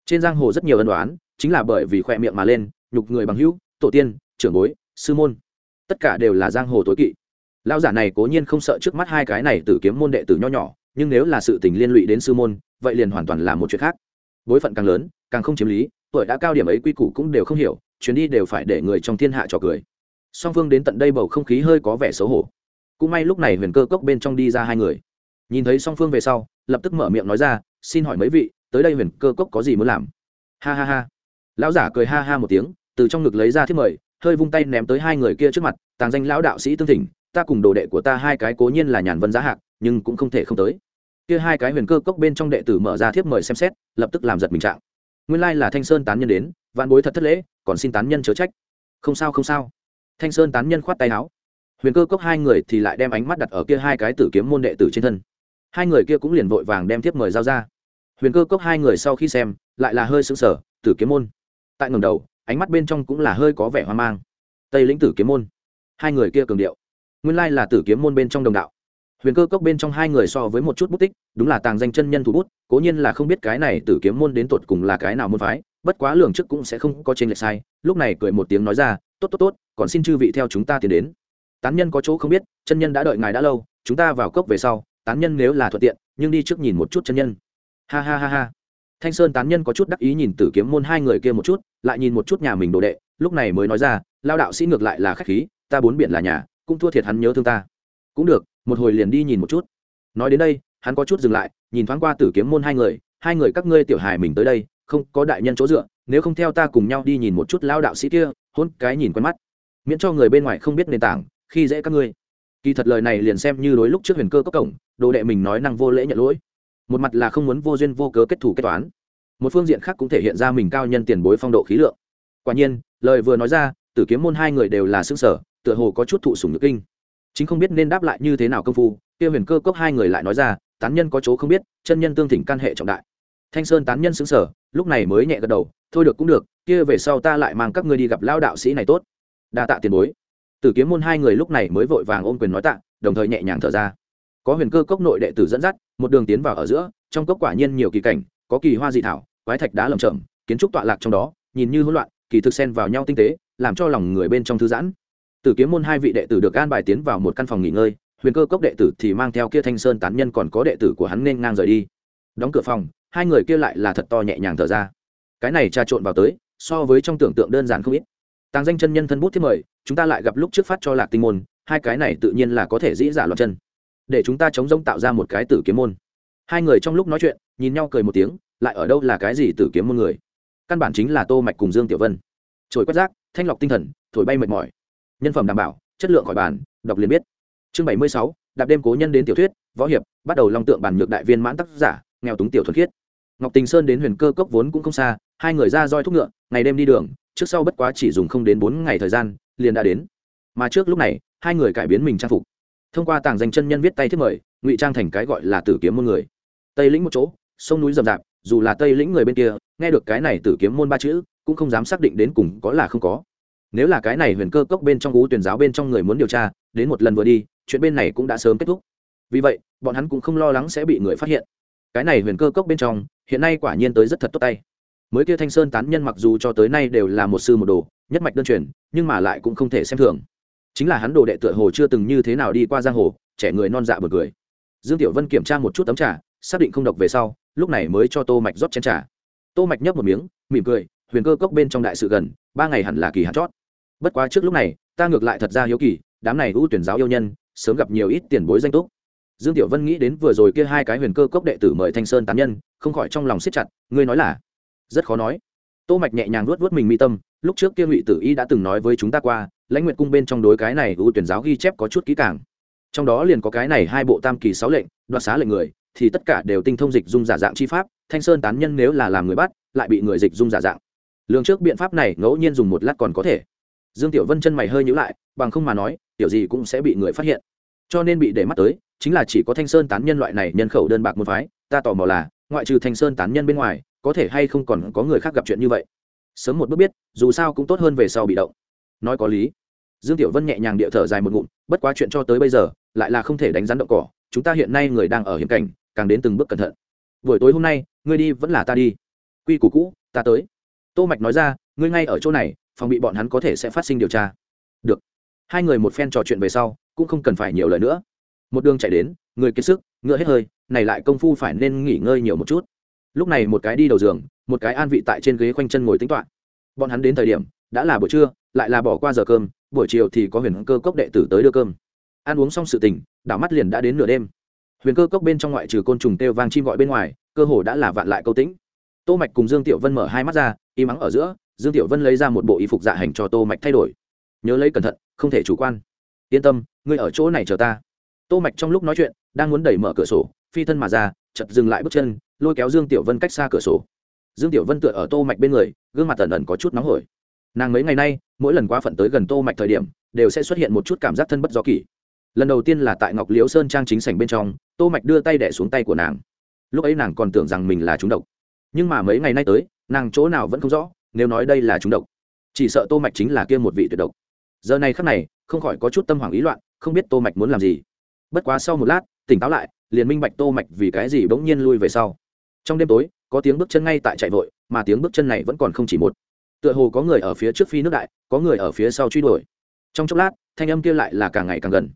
Trên giang hồ rất nhiều ân đoán chính là bởi vì khoe miệng mà lên, nhục người bằng hữu, tổ tiên, trưởng bối, sư môn. Tất cả đều là giang hồ tối kỵ. Lão giả này cố nhiên không sợ trước mắt hai cái này tử kiếm môn đệ tử nho nhỏ, nhưng nếu là sự tình liên lụy đến sư môn, vậy liền hoàn toàn là một chuyện khác. Bối phận càng lớn, càng không chiếm lý, tuổi đã cao điểm ấy quy củ cũng đều không hiểu, chuyến đi đều phải để người trong thiên hạ trò cười. Song phương đến tận đây bầu không khí hơi có vẻ xấu hổ. Cũng may lúc này huyền cơ cốc bên trong đi ra hai người. Nhìn thấy song phương về sau, lập tức mở miệng nói ra, xin hỏi mấy vị, tới đây huyền cơ cốc có gì muốn làm? Ha ha ha lão giả cười ha ha một tiếng, từ trong ngực lấy ra thiết mời, hơi vung tay ném tới hai người kia trước mặt, tàng danh lão đạo sĩ tương thỉnh, ta cùng đồ đệ của ta hai cái cố nhiên là nhàn vân giá hạc, nhưng cũng không thể không tới. Kia hai cái huyền cơ cốc bên trong đệ tử mở ra thiếp mời xem xét, lập tức làm giật mình trạng. Nguyên lai là thanh sơn tán nhân đến, vạn bối thật thất lễ, còn xin tán nhân chớ trách. Không sao không sao. Thanh sơn tán nhân khoát tay áo. Huyền cơ cốc hai người thì lại đem ánh mắt đặt ở kia hai cái tử kiếm môn đệ tử trên thân. Hai người kia cũng liền vội vàng đem thiếp mời giao ra. Huyền cơ cốc hai người sau khi xem, lại là hơi sững sờ, tử kiếm môn tại ngầm đầu, ánh mắt bên trong cũng là hơi có vẻ hoang mang. Tây lĩnh tử kiếm môn. Hai người kia cường điệu. Nguyên lai là tử kiếm môn bên trong đồng đạo. Huyền cơ cốc bên trong hai người so với một chút bút tích, đúng là tàng danh chân nhân thủ bút, cố nhiên là không biết cái này tử kiếm môn đến tột cùng là cái nào môn phái, bất quá lường trước cũng sẽ không có trên lệch sai, lúc này cười một tiếng nói ra, tốt tốt tốt, còn xin chư vị theo chúng ta tiến đến. Tán nhân có chỗ không biết, chân nhân đã đợi ngài đã lâu, chúng ta vào cốc về sau, tán nhân nếu là thuận tiện, nhưng đi trước nhìn một chút chân nhân. Ha ha ha ha thanh sơn tán nhân có chút đắc ý nhìn tử kiếm môn hai người kia một chút, lại nhìn một chút nhà mình đồ đệ, lúc này mới nói ra lao đạo sĩ ngược lại là khách khí, ta bốn biển là nhà, cũng thua thiệt hắn nhớ thương ta. Cũng được, một hồi liền đi nhìn một chút. Nói đến đây, hắn có chút dừng lại, nhìn thoáng qua tử kiếm môn hai người hai người các ngươi tiểu hài mình tới đây, không có đại nhân chỗ dựa, nếu không theo ta cùng nhau đi nhìn một chút lao đạo sĩ kia, hôn cái nhìn quen mắt. Miễn cho người bên ngoài không biết nền tảng, khi dễ các ngươi. Kỳ thật lời này liền xem như đối lúc trước huyền cơ cốc cổng, đồ đệ mình nói năng vô lễ nhận lỗi một mặt là không muốn vô duyên vô cớ kết thủ kết toán. Một phương diện khác cũng thể hiện ra mình cao nhân tiền bối phong độ khí lượng. Quả nhiên, lời vừa nói ra, tử kiếm môn hai người đều là xương sở tựa hồ có chút thụ sùng nhược kinh. Chính không biết nên đáp lại như thế nào công phu, kia huyền cơ cốc hai người lại nói ra, tán nhân có chỗ không biết, chân nhân tương thỉnh can hệ trọng đại. Thanh sơn tán nhân xứng sở lúc này mới nhẹ gật đầu, thôi được cũng được, kia về sau ta lại mang các ngươi đi gặp lao đạo sĩ này tốt. Đa tạ tiền bối. Tử kiếm môn hai người lúc này mới vội vàng ôm quyền nói tạ, đồng thời nhẹ nhàng thở ra. Có huyền cơ cốc nội đệ tử dẫn dắt một đường tiến vào ở giữa, trong cốc quả nhiên nhiều kỳ cảnh, có kỳ hoa dị thảo, quái thạch đá lầm chậm kiến trúc tọa lạc trong đó, nhìn như hỗn loạn, kỳ thực xen vào nhau tinh tế, làm cho lòng người bên trong thư giãn. Tử kiếm môn hai vị đệ tử được an bài tiến vào một căn phòng nghỉ ngơi, huyền cơ cốc đệ tử thì mang theo kia thanh sơn tán nhân còn có đệ tử của hắn nên ngang rời đi. Đóng cửa phòng, hai người kia lại là thật to nhẹ nhàng thở ra. Cái này trà trộn vào tới, so với trong tưởng tượng đơn giản không ít. Tàng danh chân nhân thân bút thiết mời, chúng ta lại gặp lúc trước phát cho lạc tinh môn, hai cái này tự nhiên là có thể dĩ dạ giả loạt chân để chúng ta chống rông tạo ra một cái tử kiếm môn. Hai người trong lúc nói chuyện, nhìn nhau cười một tiếng, lại ở đâu là cái gì tử kiếm môn người? Căn bản chính là tô mạch cùng dương tiểu vân. Trồi quét rác, thanh lọc tinh thần, thổi bay mệt mỏi. Nhân phẩm đảm bảo, chất lượng khỏi bàn, đọc liền biết. Chương bảy mươi sáu, đạp đêm cố nhân đến tiểu thuyết, võ hiệp, bắt đầu long tượng bản nhược đại viên mãn tác giả, nghèo túng tiểu thuần khiết. Ngọc tình sơn đến huyền cơ cốc vốn cũng không xa, hai người ra roi thúc ngựa, ngày đêm đi đường, trước sau bất quá chỉ dùng không đến bốn ngày thời gian, liền đã đến. Mà trước lúc này, hai người cải biến mình trang phục thông qua tàng danh chân nhân viết tay thiết mời, ngụy trang thành cái gọi là tử kiếm môn người. Tây lĩnh một chỗ, sông núi rậm rạp, dù là tây lĩnh người bên kia, nghe được cái này tử kiếm môn ba chữ, cũng không dám xác định đến cùng có là không có. Nếu là cái này huyền cơ cốc bên trong cú tuyển giáo bên trong người muốn điều tra, đến một lần vừa đi, chuyện bên này cũng đã sớm kết thúc. Vì vậy, bọn hắn cũng không lo lắng sẽ bị người phát hiện. Cái này huyền cơ cốc bên trong, hiện nay quả nhiên tới rất thật tốt tay. Mới kia thanh sơn tán nhân mặc dù cho tới nay đều là một sư một đồ, nhất mạch đơn truyền, nhưng mà lại cũng không thể xem thường chính là hắn đồ đệ tựa hồ chưa từng như thế nào đi qua giang hồ, trẻ người non dạ bật cười. Dương tiểu vân kiểm tra một chút tấm trà, xác định không độc về sau, lúc này mới cho tô mạch rót chén trà. Tô mạch nhấp một miếng, mỉm cười, huyền cơ cốc bên trong đại sự gần, ba ngày hẳn là kỳ hạn chót. Bất quá trước lúc này, ta ngược lại thật ra hiếu kỳ, đám này ưu tuyển giáo yêu nhân, sớm gặp nhiều ít tiền bối danh túc. Dương tiểu vân nghĩ đến vừa rồi kia hai cái huyền cơ cốc đệ tử mời thanh sơn tán nhân, không khỏi trong lòng siết chặt, ngươi nói là? Rất khó nói. Tô mạch nhẹ nhàng nuốt nuốt mình mi tâm, lúc trước kia ngụy tử y đã từng nói với chúng ta qua lãnh nguyệt cung bên trong đối cái này ưu tuyển giáo ghi chép có chút kỹ càng. Trong đó liền có cái này hai bộ tam kỳ sáu lệnh, đoạt xá lệnh người, thì tất cả đều tinh thông dịch dung giả dạng chi pháp, thanh sơn tán nhân nếu là làm người bắt, lại bị người dịch dung giả dạng. Lường trước biện pháp này, ngẫu nhiên dùng một lát còn có thể. Dương tiểu vân chân mày hơi nhữ lại, bằng không mà nói, tiểu gì cũng sẽ bị người phát hiện. Cho nên bị để mắt tới, chính là chỉ có thanh sơn tán nhân loại này nhân khẩu đơn bạc một phái, ta tò mò là, ngoại trừ thanh sơn tán nhân bên ngoài, có thể hay không còn có người khác gặp chuyện như vậy. Sớm một bước biết, dù sao cũng tốt hơn về sau bị động nói có lý. Dương tiểu vân nhẹ nhàng địa thở dài một ngụm, bất quá chuyện cho tới bây giờ, lại là không thể đánh rắn động cỏ, chúng ta hiện nay người đang ở hiểm cảnh, càng đến từng bước cẩn thận. Buổi tối hôm nay, ngươi đi vẫn là ta đi. Quy củ cũ, ta tới. Tô mạch nói ra, ngươi ngay ở chỗ này, phòng bị bọn hắn có thể sẽ phát sinh điều tra. Được. Hai người một phen trò chuyện về sau, cũng không cần phải nhiều lời nữa. Một đường chạy đến, người kiệt sức, ngựa hết hơi, này lại công phu phải nên nghỉ ngơi nhiều một chút. Lúc này một cái đi đầu giường, một cái an vị tại trên ghế khoanh chân ngồi tính toán. Bọn hắn đến thời điểm, đã là buổi trưa lại là bỏ qua giờ cơm, buổi chiều thì có huyền cơ cốc đệ tử tới đưa cơm. Ăn uống xong sự tình, đảo mắt liền đã đến nửa đêm. Huyền cơ cốc bên trong ngoại trừ côn trùng kêu vang chim gọi bên ngoài, cơ hồ đã là vạn lại câu tĩnh. Tô mạch cùng dương tiểu vân mở hai mắt ra im mắng ở giữa, dương tiểu vân lấy ra một bộ y phục dạ hành cho tô mạch thay đổi. Nhớ lấy cẩn thận, không thể chủ quan. Yên tâm, ngươi ở chỗ này chờ ta. Tô mạch trong lúc nói chuyện, đang muốn đẩy mở cửa sổ, phi thân mà ra, chợt dừng lại bước chân, lôi kéo dương tiểu vân cách xa cửa sổ. Dương tiểu vân tựa ở tô mạch bên người, gương mặt ẩn ẩn có chút nóng hổi nàng mấy ngày nay, mỗi lần qua phận tới gần tô mạch thời điểm, đều sẽ xuất hiện một chút cảm giác thân bất do kỷ. lần đầu tiên là tại ngọc liễu sơn trang chính sảnh bên trong, tô mạch đưa tay đẻ xuống tay của nàng. Lúc ấy nàng còn tưởng rằng mình là trúng độc. Nhưng mà mấy ngày nay tới, nàng chỗ nào vẫn không rõ, nếu nói đây là trúng độc. Chỉ sợ tô mạch chính là kia một vị tuyệt độc. Giờ này khắc này, không khỏi có chút tâm hoảng ý loạn, không biết tô mạch muốn làm gì. Bất quá sau một lát, tỉnh táo lại, liền minh bạch tô mạch vì cái gì bỗng nhiên lui về sau. Trong đêm tối, có tiếng bước chân ngay tại chạy vội, mà tiếng bước chân này vẫn còn không chỉ một tựa hồ có người ở phía trước phi nước đại, có người ở phía sau truy đuổi. Trong chốc lát, thanh âm kia lại là càng ngày càng gần.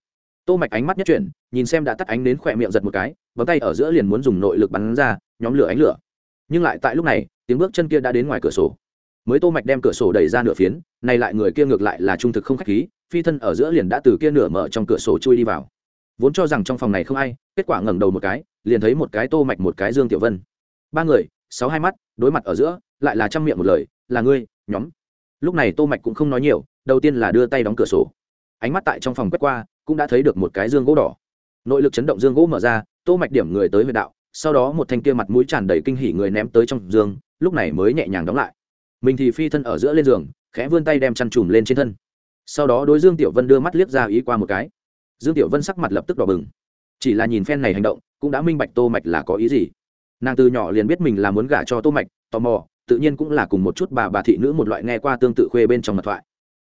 Tô mạch ánh mắt nhất chuyển, nhìn xem đã tắt ánh đến khỏe miệng giật một cái, bấm tay ở giữa liền muốn dùng nội lực bắn ra, nhóm lửa ánh lửa. Nhưng lại tại lúc này, tiếng bước chân kia đã đến ngoài cửa sổ. Mới tô mạch đem cửa sổ đẩy ra nửa phiến, này lại người kia ngược lại là trung thực không khách khí, phi thân ở giữa liền đã từ kia nửa mở trong cửa sổ chui đi vào. Vốn cho rằng trong phòng này không ai, kết quả ngẩng đầu một cái, liền thấy một cái tô mạch một cái dương tiểu vân. Ba người, sáu hai mắt, đối mặt ở giữa, lại là trăm miệng một lời là ngươi, nhóm. Lúc này tô mạch cũng không nói nhiều, đầu tiên là đưa tay đóng cửa sổ. Ánh mắt tại trong phòng quét qua, cũng đã thấy được một cái dương gỗ đỏ. Nội lực chấn động dương gỗ mở ra, tô mạch điểm người tới huyệt đạo, sau đó một thanh kia mặt mũi tràn đầy kinh hỉ người ném tới trong giường lúc này mới nhẹ nhàng đóng lại. Mình thì phi thân ở giữa lên giường, khẽ vươn tay đem chăn trùm lên trên thân. Sau đó đối dương tiểu vân đưa mắt liếc ra ý qua một cái. Dương tiểu vân sắc mặt lập tức đỏ bừng. Chỉ là nhìn phen này hành động, cũng đã minh bạch tô mạch là có ý gì. Nàng từ nhỏ liền biết mình là muốn gả cho tô mạch, tò mò tự nhiên cũng là cùng một chút bà bà thị nữ một loại nghe qua tương tự khuê bên trong mật thoại.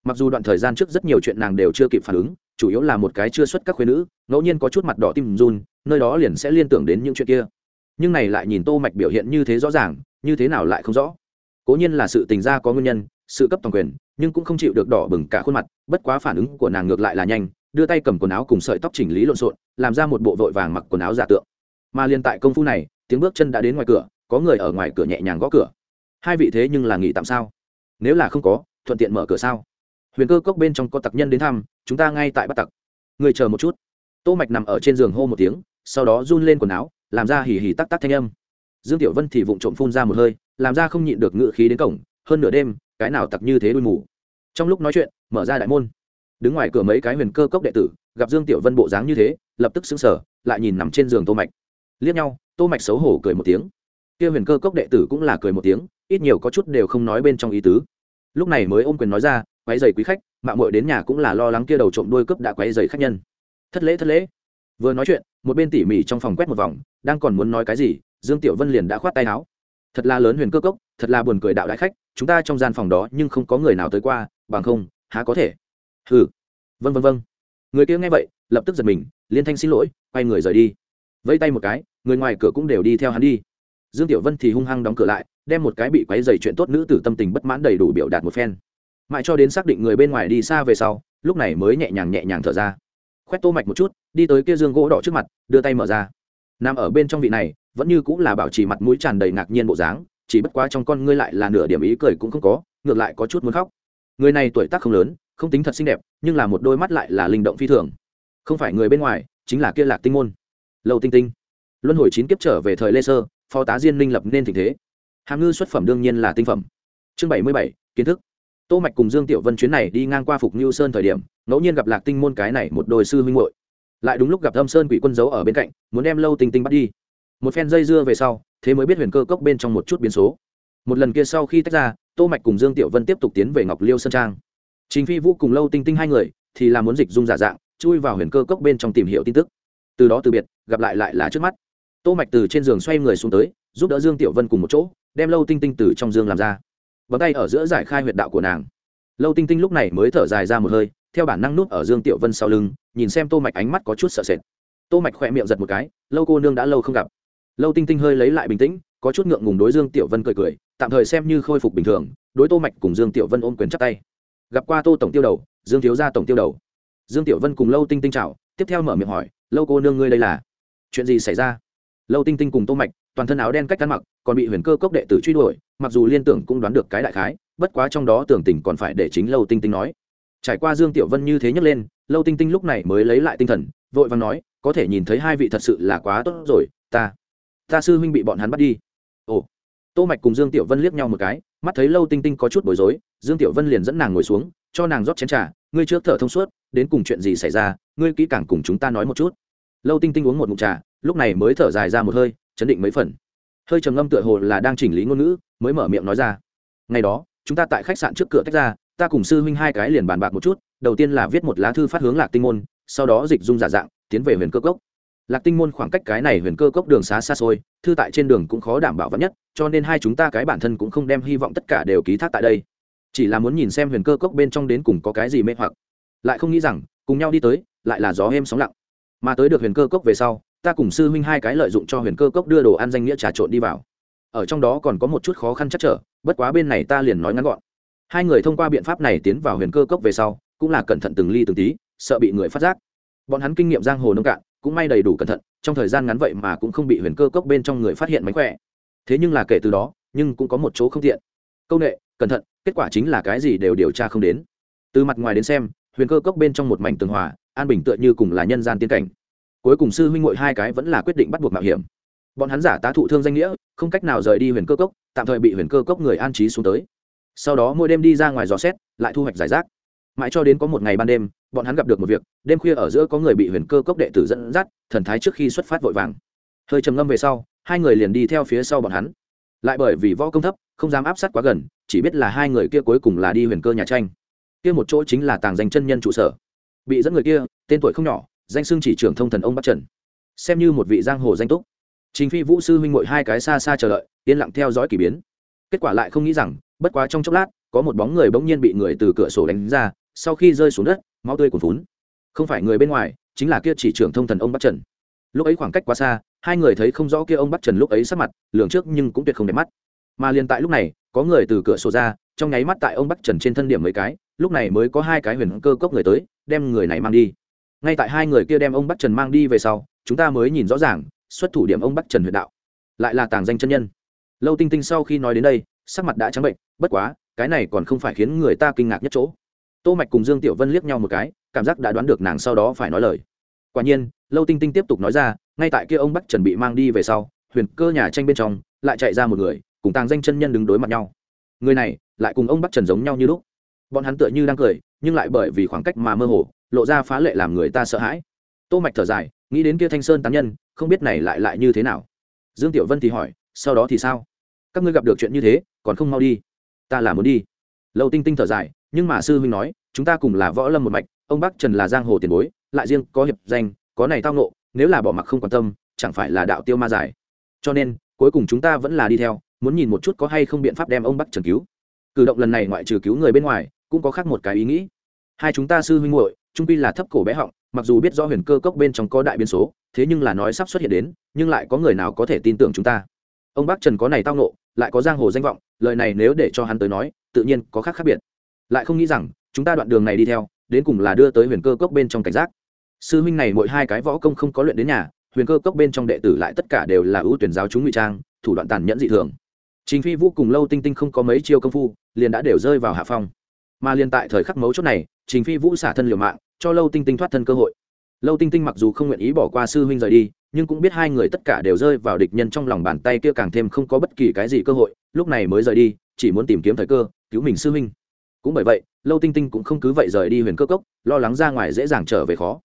Mặc dù đoạn thời gian trước rất nhiều chuyện nàng đều chưa kịp phản ứng, chủ yếu là một cái chưa xuất các khuê nữ, ngẫu nhiên có chút mặt đỏ tim run, nơi đó liền sẽ liên tưởng đến những chuyện kia. Nhưng này lại nhìn tô mạch biểu hiện như thế rõ ràng, như thế nào lại không rõ. Cố nhiên là sự tình ra có nguyên nhân, sự cấp toàn quyền, nhưng cũng không chịu được đỏ bừng cả khuôn mặt, bất quá phản ứng của nàng ngược lại là nhanh, đưa tay cầm quần áo cùng sợi tóc chỉnh lý lộn xộn, làm ra một bộ vội vàng mặc quần áo giả tượng. Mà liên tại công phu này, tiếng bước chân đã đến ngoài cửa, có người ở ngoài cửa nhẹ nhàng gõ cửa hai vị thế nhưng là nghỉ tạm sao? Nếu là không có, thuận tiện mở cửa sao? Huyền cơ cốc bên trong có tặc nhân đến thăm, chúng ta ngay tại bắt tặc. Người chờ một chút. Tô mạch nằm ở trên giường hô một tiếng, sau đó run lên quần áo, làm ra hì hì tắc tắc thanh âm. Dương tiểu vân thì vụng trộm phun ra một hơi, làm ra không nhịn được ngựa khí đến cổng, hơn nửa đêm, cái nào tặc như thế đuôi mù. Trong lúc nói chuyện, mở ra đại môn. Đứng ngoài cửa mấy cái huyền cơ cốc đệ tử, gặp dương tiểu vân bộ dáng như thế, lập tức sững sờ, lại nhìn nằm trên giường tô mạch. Liếc nhau, tô mạch xấu hổ cười một tiếng kia huyền cơ cốc đệ tử cũng là cười một tiếng, ít nhiều có chút đều không nói bên trong ý tứ. Lúc này mới ôm quyền nói ra quái dày quý khách, mạng muội đến nhà cũng là lo lắng kia đầu trộm đuôi cướp đã quấy giày khách nhân. Thất lễ thất lễ. Vừa nói chuyện, một bên tỉ mỉ trong phòng quét một vòng, đang còn muốn nói cái gì, dương tiểu vân liền đã khoát tay áo. Thật là lớn huyền cơ cốc, thật là buồn cười đạo đại khách, chúng ta trong gian phòng đó nhưng không có người nào tới qua, bằng không, há có thể? Ừ vân vân vân người kia nghe vậy, lập tức giật mình, liên thanh xin lỗi, quay người rời đi. Vẫy tay một cái, người ngoài cửa cũng đều đi theo hắn đi dương tiểu vân thì hung hăng đóng cửa lại, đem một cái bị quấy dày chuyện tốt nữ tử tâm tình bất mãn đầy đủ biểu đạt một phen. Mãi cho đến xác định người bên ngoài đi xa về sau, lúc này mới nhẹ nhàng nhẹ nhàng thở ra. Khoét tô mạch một chút, đi tới kia dương gỗ đỏ trước mặt, đưa tay mở ra. Nằm ở bên trong vị này, vẫn như cũng là bảo trì mặt mũi tràn đầy ngạc nhiên bộ dáng, chỉ bất quá trong con ngươi lại là nửa điểm ý cười cũng không có, ngược lại có chút muốn khóc. Người này tuổi tác không lớn, không tính thật xinh đẹp, nhưng là một đôi mắt lại là linh động phi thường. Không phải người bên ngoài, chính là kia lạc tinh môn. Lâu tinh tinh. Luân hồi chín kiếp trở về thời lê sơ phó tá diên minh lập nên tình thế. Hàm ngư xuất phẩm đương nhiên là tinh phẩm. Chương bảy mươi bảy, kiến thức. Tô mạch cùng dương tiểu vân chuyến này đi ngang qua phục như sơn thời điểm, ngẫu nhiên gặp lạc tinh môn cái này một đôi sư huynh muội. Lại đúng lúc gặp âm sơn quỷ quân giấu ở bên cạnh, muốn đem lâu tinh tinh bắt đi. Một phen dây dưa về sau, thế mới biết huyền cơ cốc bên trong một chút biến số. Một lần kia sau khi tách ra, tô mạch cùng dương tiểu vân tiếp tục tiến về ngọc liêu sơn trang. Trình phi vũ cùng lâu tinh tinh hai người, thì là muốn dịch dung giả dạng, chui vào huyền cơ cốc bên trong tìm hiểu tin tức. Từ đó từ biệt, gặp lại lại là trước mắt tô mạch từ trên giường xoay người xuống tới, giúp đỡ dương tiểu vân cùng một chỗ, đem lâu tinh tinh từ trong giường làm ra. Bấm tay ở giữa giải khai huyệt đạo của nàng. Lâu tinh tinh lúc này mới thở dài ra một hơi, theo bản năng nút ở dương tiểu vân sau lưng, nhìn xem tô mạch ánh mắt có chút sợ sệt. Tô mạch khỏe miệng giật một cái, lâu cô nương đã lâu không gặp. Lâu tinh tinh hơi lấy lại bình tĩnh, có chút ngượng ngùng đối dương tiểu vân cười cười, tạm thời xem như khôi phục bình thường, đối tô mạch cùng dương tiểu vân ôm quyền chắp tay. Gặp qua tô tổng tiêu đầu, dương thiếu gia tổng tiêu đầu. Dương tiểu vân cùng lâu tinh tinh chào, tiếp theo mở miệng hỏi, lâu cô nương ngươi đây là chuyện gì xảy ra? Lâu tinh tinh cùng tô mạch, toàn thân áo đen cách ăn mặc, còn bị huyền cơ cốc đệ tử truy đuổi, mặc dù liên tưởng cũng đoán được cái đại khái, bất quá trong đó tưởng tình còn phải để chính lâu tinh tinh nói. Trải qua dương tiểu vân như thế nhấc lên, lâu tinh tinh lúc này mới lấy lại tinh thần, vội vàng nói, có thể nhìn thấy hai vị thật sự là quá tốt rồi, ta ta sư huynh bị bọn hắn bắt đi. Ồ. Tô mạch cùng dương tiểu vân liếc nhau một cái, mắt thấy lâu tinh tinh có chút bối rối, dương tiểu vân liền dẫn nàng ngồi xuống, cho nàng rót chén trà, ngươi trước thở thông suốt, đến cùng chuyện gì xảy ra, ngươi kỹ càng cùng chúng ta nói một chút. Lâu tinh tinh uống một ngụm trà lúc này mới thở dài ra một hơi, chấn định mấy phần. Hơi trầm ngâm tựa hồ là đang chỉnh lý ngôn ngữ, mới mở miệng nói ra. Ngày đó, chúng ta tại khách sạn trước cửa tách ra, ta cùng sư huynh hai cái liền bàn bạc một chút, đầu tiên là viết một lá thư phát hướng lạc tinh môn, sau đó dịch dung giả dạng, tiến về huyền cơ cốc. Lạc tinh môn khoảng cách cái này huyền cơ cốc đường xá xa xôi, thư tại trên đường cũng khó đảm bảo vắn nhất, cho nên hai chúng ta cái bản thân cũng không đem hy vọng tất cả đều ký thác tại đây. Chỉ là muốn nhìn xem huyền cơ cốc bên trong đến cùng có cái gì mê hoặc. Lại không nghĩ rằng, cùng nhau đi tới, lại là gió êm sóng lặng. Mà tới được huyền cơ cốc về sau ta cùng sư huynh hai cái lợi dụng cho huyền cơ cốc đưa đồ ăn danh nghĩa trà trộn đi vào. Ở trong đó còn có một chút khó khăn chắc trở, bất quá bên này ta liền nói ngắn gọn. Hai người thông qua biện pháp này tiến vào huyền cơ cốc về sau, cũng là cẩn thận từng ly từng tí, sợ bị người phát giác. Bọn hắn kinh nghiệm giang hồ nông cạn, cũng may đầy đủ cẩn thận, trong thời gian ngắn vậy mà cũng không bị huyền cơ cốc bên trong người phát hiện mánh khỏe. Thế nhưng là kể từ đó, nhưng cũng có một chỗ không tiện. Công nghệ cẩn thận, kết quả chính là cái gì đều điều tra không đến. Từ mặt ngoài đến xem, huyền cơ cốc bên trong một mảnh tường hòa, an bình tựa như cùng là nhân gian tiên cảnh cuối cùng sư huynh ngội hai cái vẫn là quyết định bắt buộc mạo hiểm. Bọn hắn giả tá thụ thương danh nghĩa, không cách nào rời đi huyền cơ cốc, tạm thời bị huyền cơ cốc người an trí xuống tới. Sau đó mỗi đêm đi ra ngoài dò xét, lại thu hoạch giải rác. Mãi cho đến có một ngày ban đêm, bọn hắn gặp được một việc, đêm khuya ở giữa có người bị huyền cơ cốc đệ tử dẫn dắt, thần thái trước khi xuất phát vội vàng. Hơi trầm ngâm về sau, hai người liền đi theo phía sau bọn hắn. Lại bởi vì võ công thấp, không dám áp sát quá gần, chỉ biết là hai người kia cuối cùng là đi huyền cơ nhà tranh. Kia một chỗ chính là tàng danh chân nhân trụ sở. Bị dẫn người kia, tên tuổi không nhỏ danh xưng chỉ trưởng thông thần ông bắc trần. Xem như một vị giang hồ danh túc. Chính phi vũ sư huynh ngội hai cái xa xa chờ đợi, yên lặng theo dõi k ỳ biến. Kết quả lại không nghĩ rằng, bất quá trong chốc lát, có một bóng người bỗng nhiên bị người từ cửa sổ đánh ra, sau khi rơi xuống đất, máu tươi cuồn phún không phải người bên ngoài, chính là kia chỉ trưởng thông thần ông bắc trần. Lúc ấy khoảng cách quá xa, hai người thấy không rõ kia ông bắc trần lúc ấy sắc mặt, lường trước nhưng cũng tuyệt không đẹp mắt. Mà liền tại lúc này, có người từ cửa sổ ra, trong nháy mắt tại ông bắc trần trên thân điểm mấy cái, lúc này mới có hai cái huyền cơ cốc người tới, đem người này mang đi ngay tại hai người kia đem ông bắc trần mang đi về sau, chúng ta mới nhìn rõ ràng, xuất thủ điểm ông bắc trần huyền đạo. Lại là tàng danh chân nhân. Lâu tinh tinh sau khi nói đến đây, sắc mặt đã trắng bệnh, bất quá, cái này còn không phải khiến người ta kinh ngạc nhất chỗ. Tô mạch cùng dương tiểu vân liếc nhau một cái, cảm giác đã đoán được nàng sau đó phải nói lời. Quả nhiên, lâu tinh tinh tiếp tục nói ra, ngay tại kia ông bắc trần bị mang đi về sau, huyền cơ nhà tranh bên trong, lại chạy ra một người, cùng tàng danh chân nhân đứng đối mặt nhau. Người này, lại cùng ông bắc trần giống nhau như lúc. Bọn hắn tựa như đang cười, nhưng lại bởi vì khoảng cách mà mơ hồ lộ ra phá lệ làm người ta sợ hãi. Tô mạch thở dài, nghĩ đến kia thanh sơn tán nhân, không biết này lại lại như thế nào. Dương tiểu vân thì hỏi, sau đó thì sao? Các ngươi gặp được chuyện như thế, còn không mau đi. Ta là muốn đi. Lâu tinh tinh thở dài, nhưng mà sư huynh nói, chúng ta cùng là võ lâm một mạch, ông bắc trần là giang hồ tiền bối, lại riêng có hiệp danh, có này tao nộ nếu là bỏ mặc không quan tâm, chẳng phải là đạo tiêu ma giải. Cho nên, cuối cùng chúng ta vẫn là đi theo, muốn nhìn một chút có hay không biện pháp đem ông bắc trần cứu. Cử động lần này ngoại trừ cứu người bên ngoài, cũng có khác một cái ý nghĩ. Hai chúng ta sư huynh muội trung pi là thấp cổ bé họng, mặc dù biết rõ huyền cơ cốc bên trong có đại biến số, thế nhưng là nói sắp xuất hiện đến, nhưng lại có người nào có thể tin tưởng chúng ta. Ông bác trần có này tao nộ lại có giang hồ danh vọng, lời này nếu để cho hắn tới nói, tự nhiên có khác khác biệt. Lại không nghĩ rằng, chúng ta đoạn đường này đi theo, đến cùng là đưa tới huyền cơ cốc bên trong cảnh giác. Sư huynh này mỗi hai cái võ công không có luyện đến nhà, huyền cơ cốc bên trong đệ tử lại tất cả đều là ưu tuyển giáo chúng ngụy trang, thủ đoạn tàn nhẫn dị thường. Chính phi vũ cùng lâu tinh tinh không có mấy chiêu công phu, liền đã đều rơi vào hạ phong. Mà liền tại thời khắc mấu chốt này trình phi vũ xả thân liều mạng, cho lâu tinh tinh thoát thân cơ hội. Lâu tinh tinh mặc dù không nguyện ý bỏ qua sư huynh rời đi, nhưng cũng biết hai người tất cả đều rơi vào địch nhân trong lòng bàn tay kia càng thêm không có bất kỳ cái gì cơ hội, lúc này mới rời đi, chỉ muốn tìm kiếm thời cơ, cứu mình sư huynh. Cũng bởi vậy, lâu tinh tinh cũng không cứ vậy rời đi huyền cơ cốc, lo lắng ra ngoài dễ dàng trở về khó.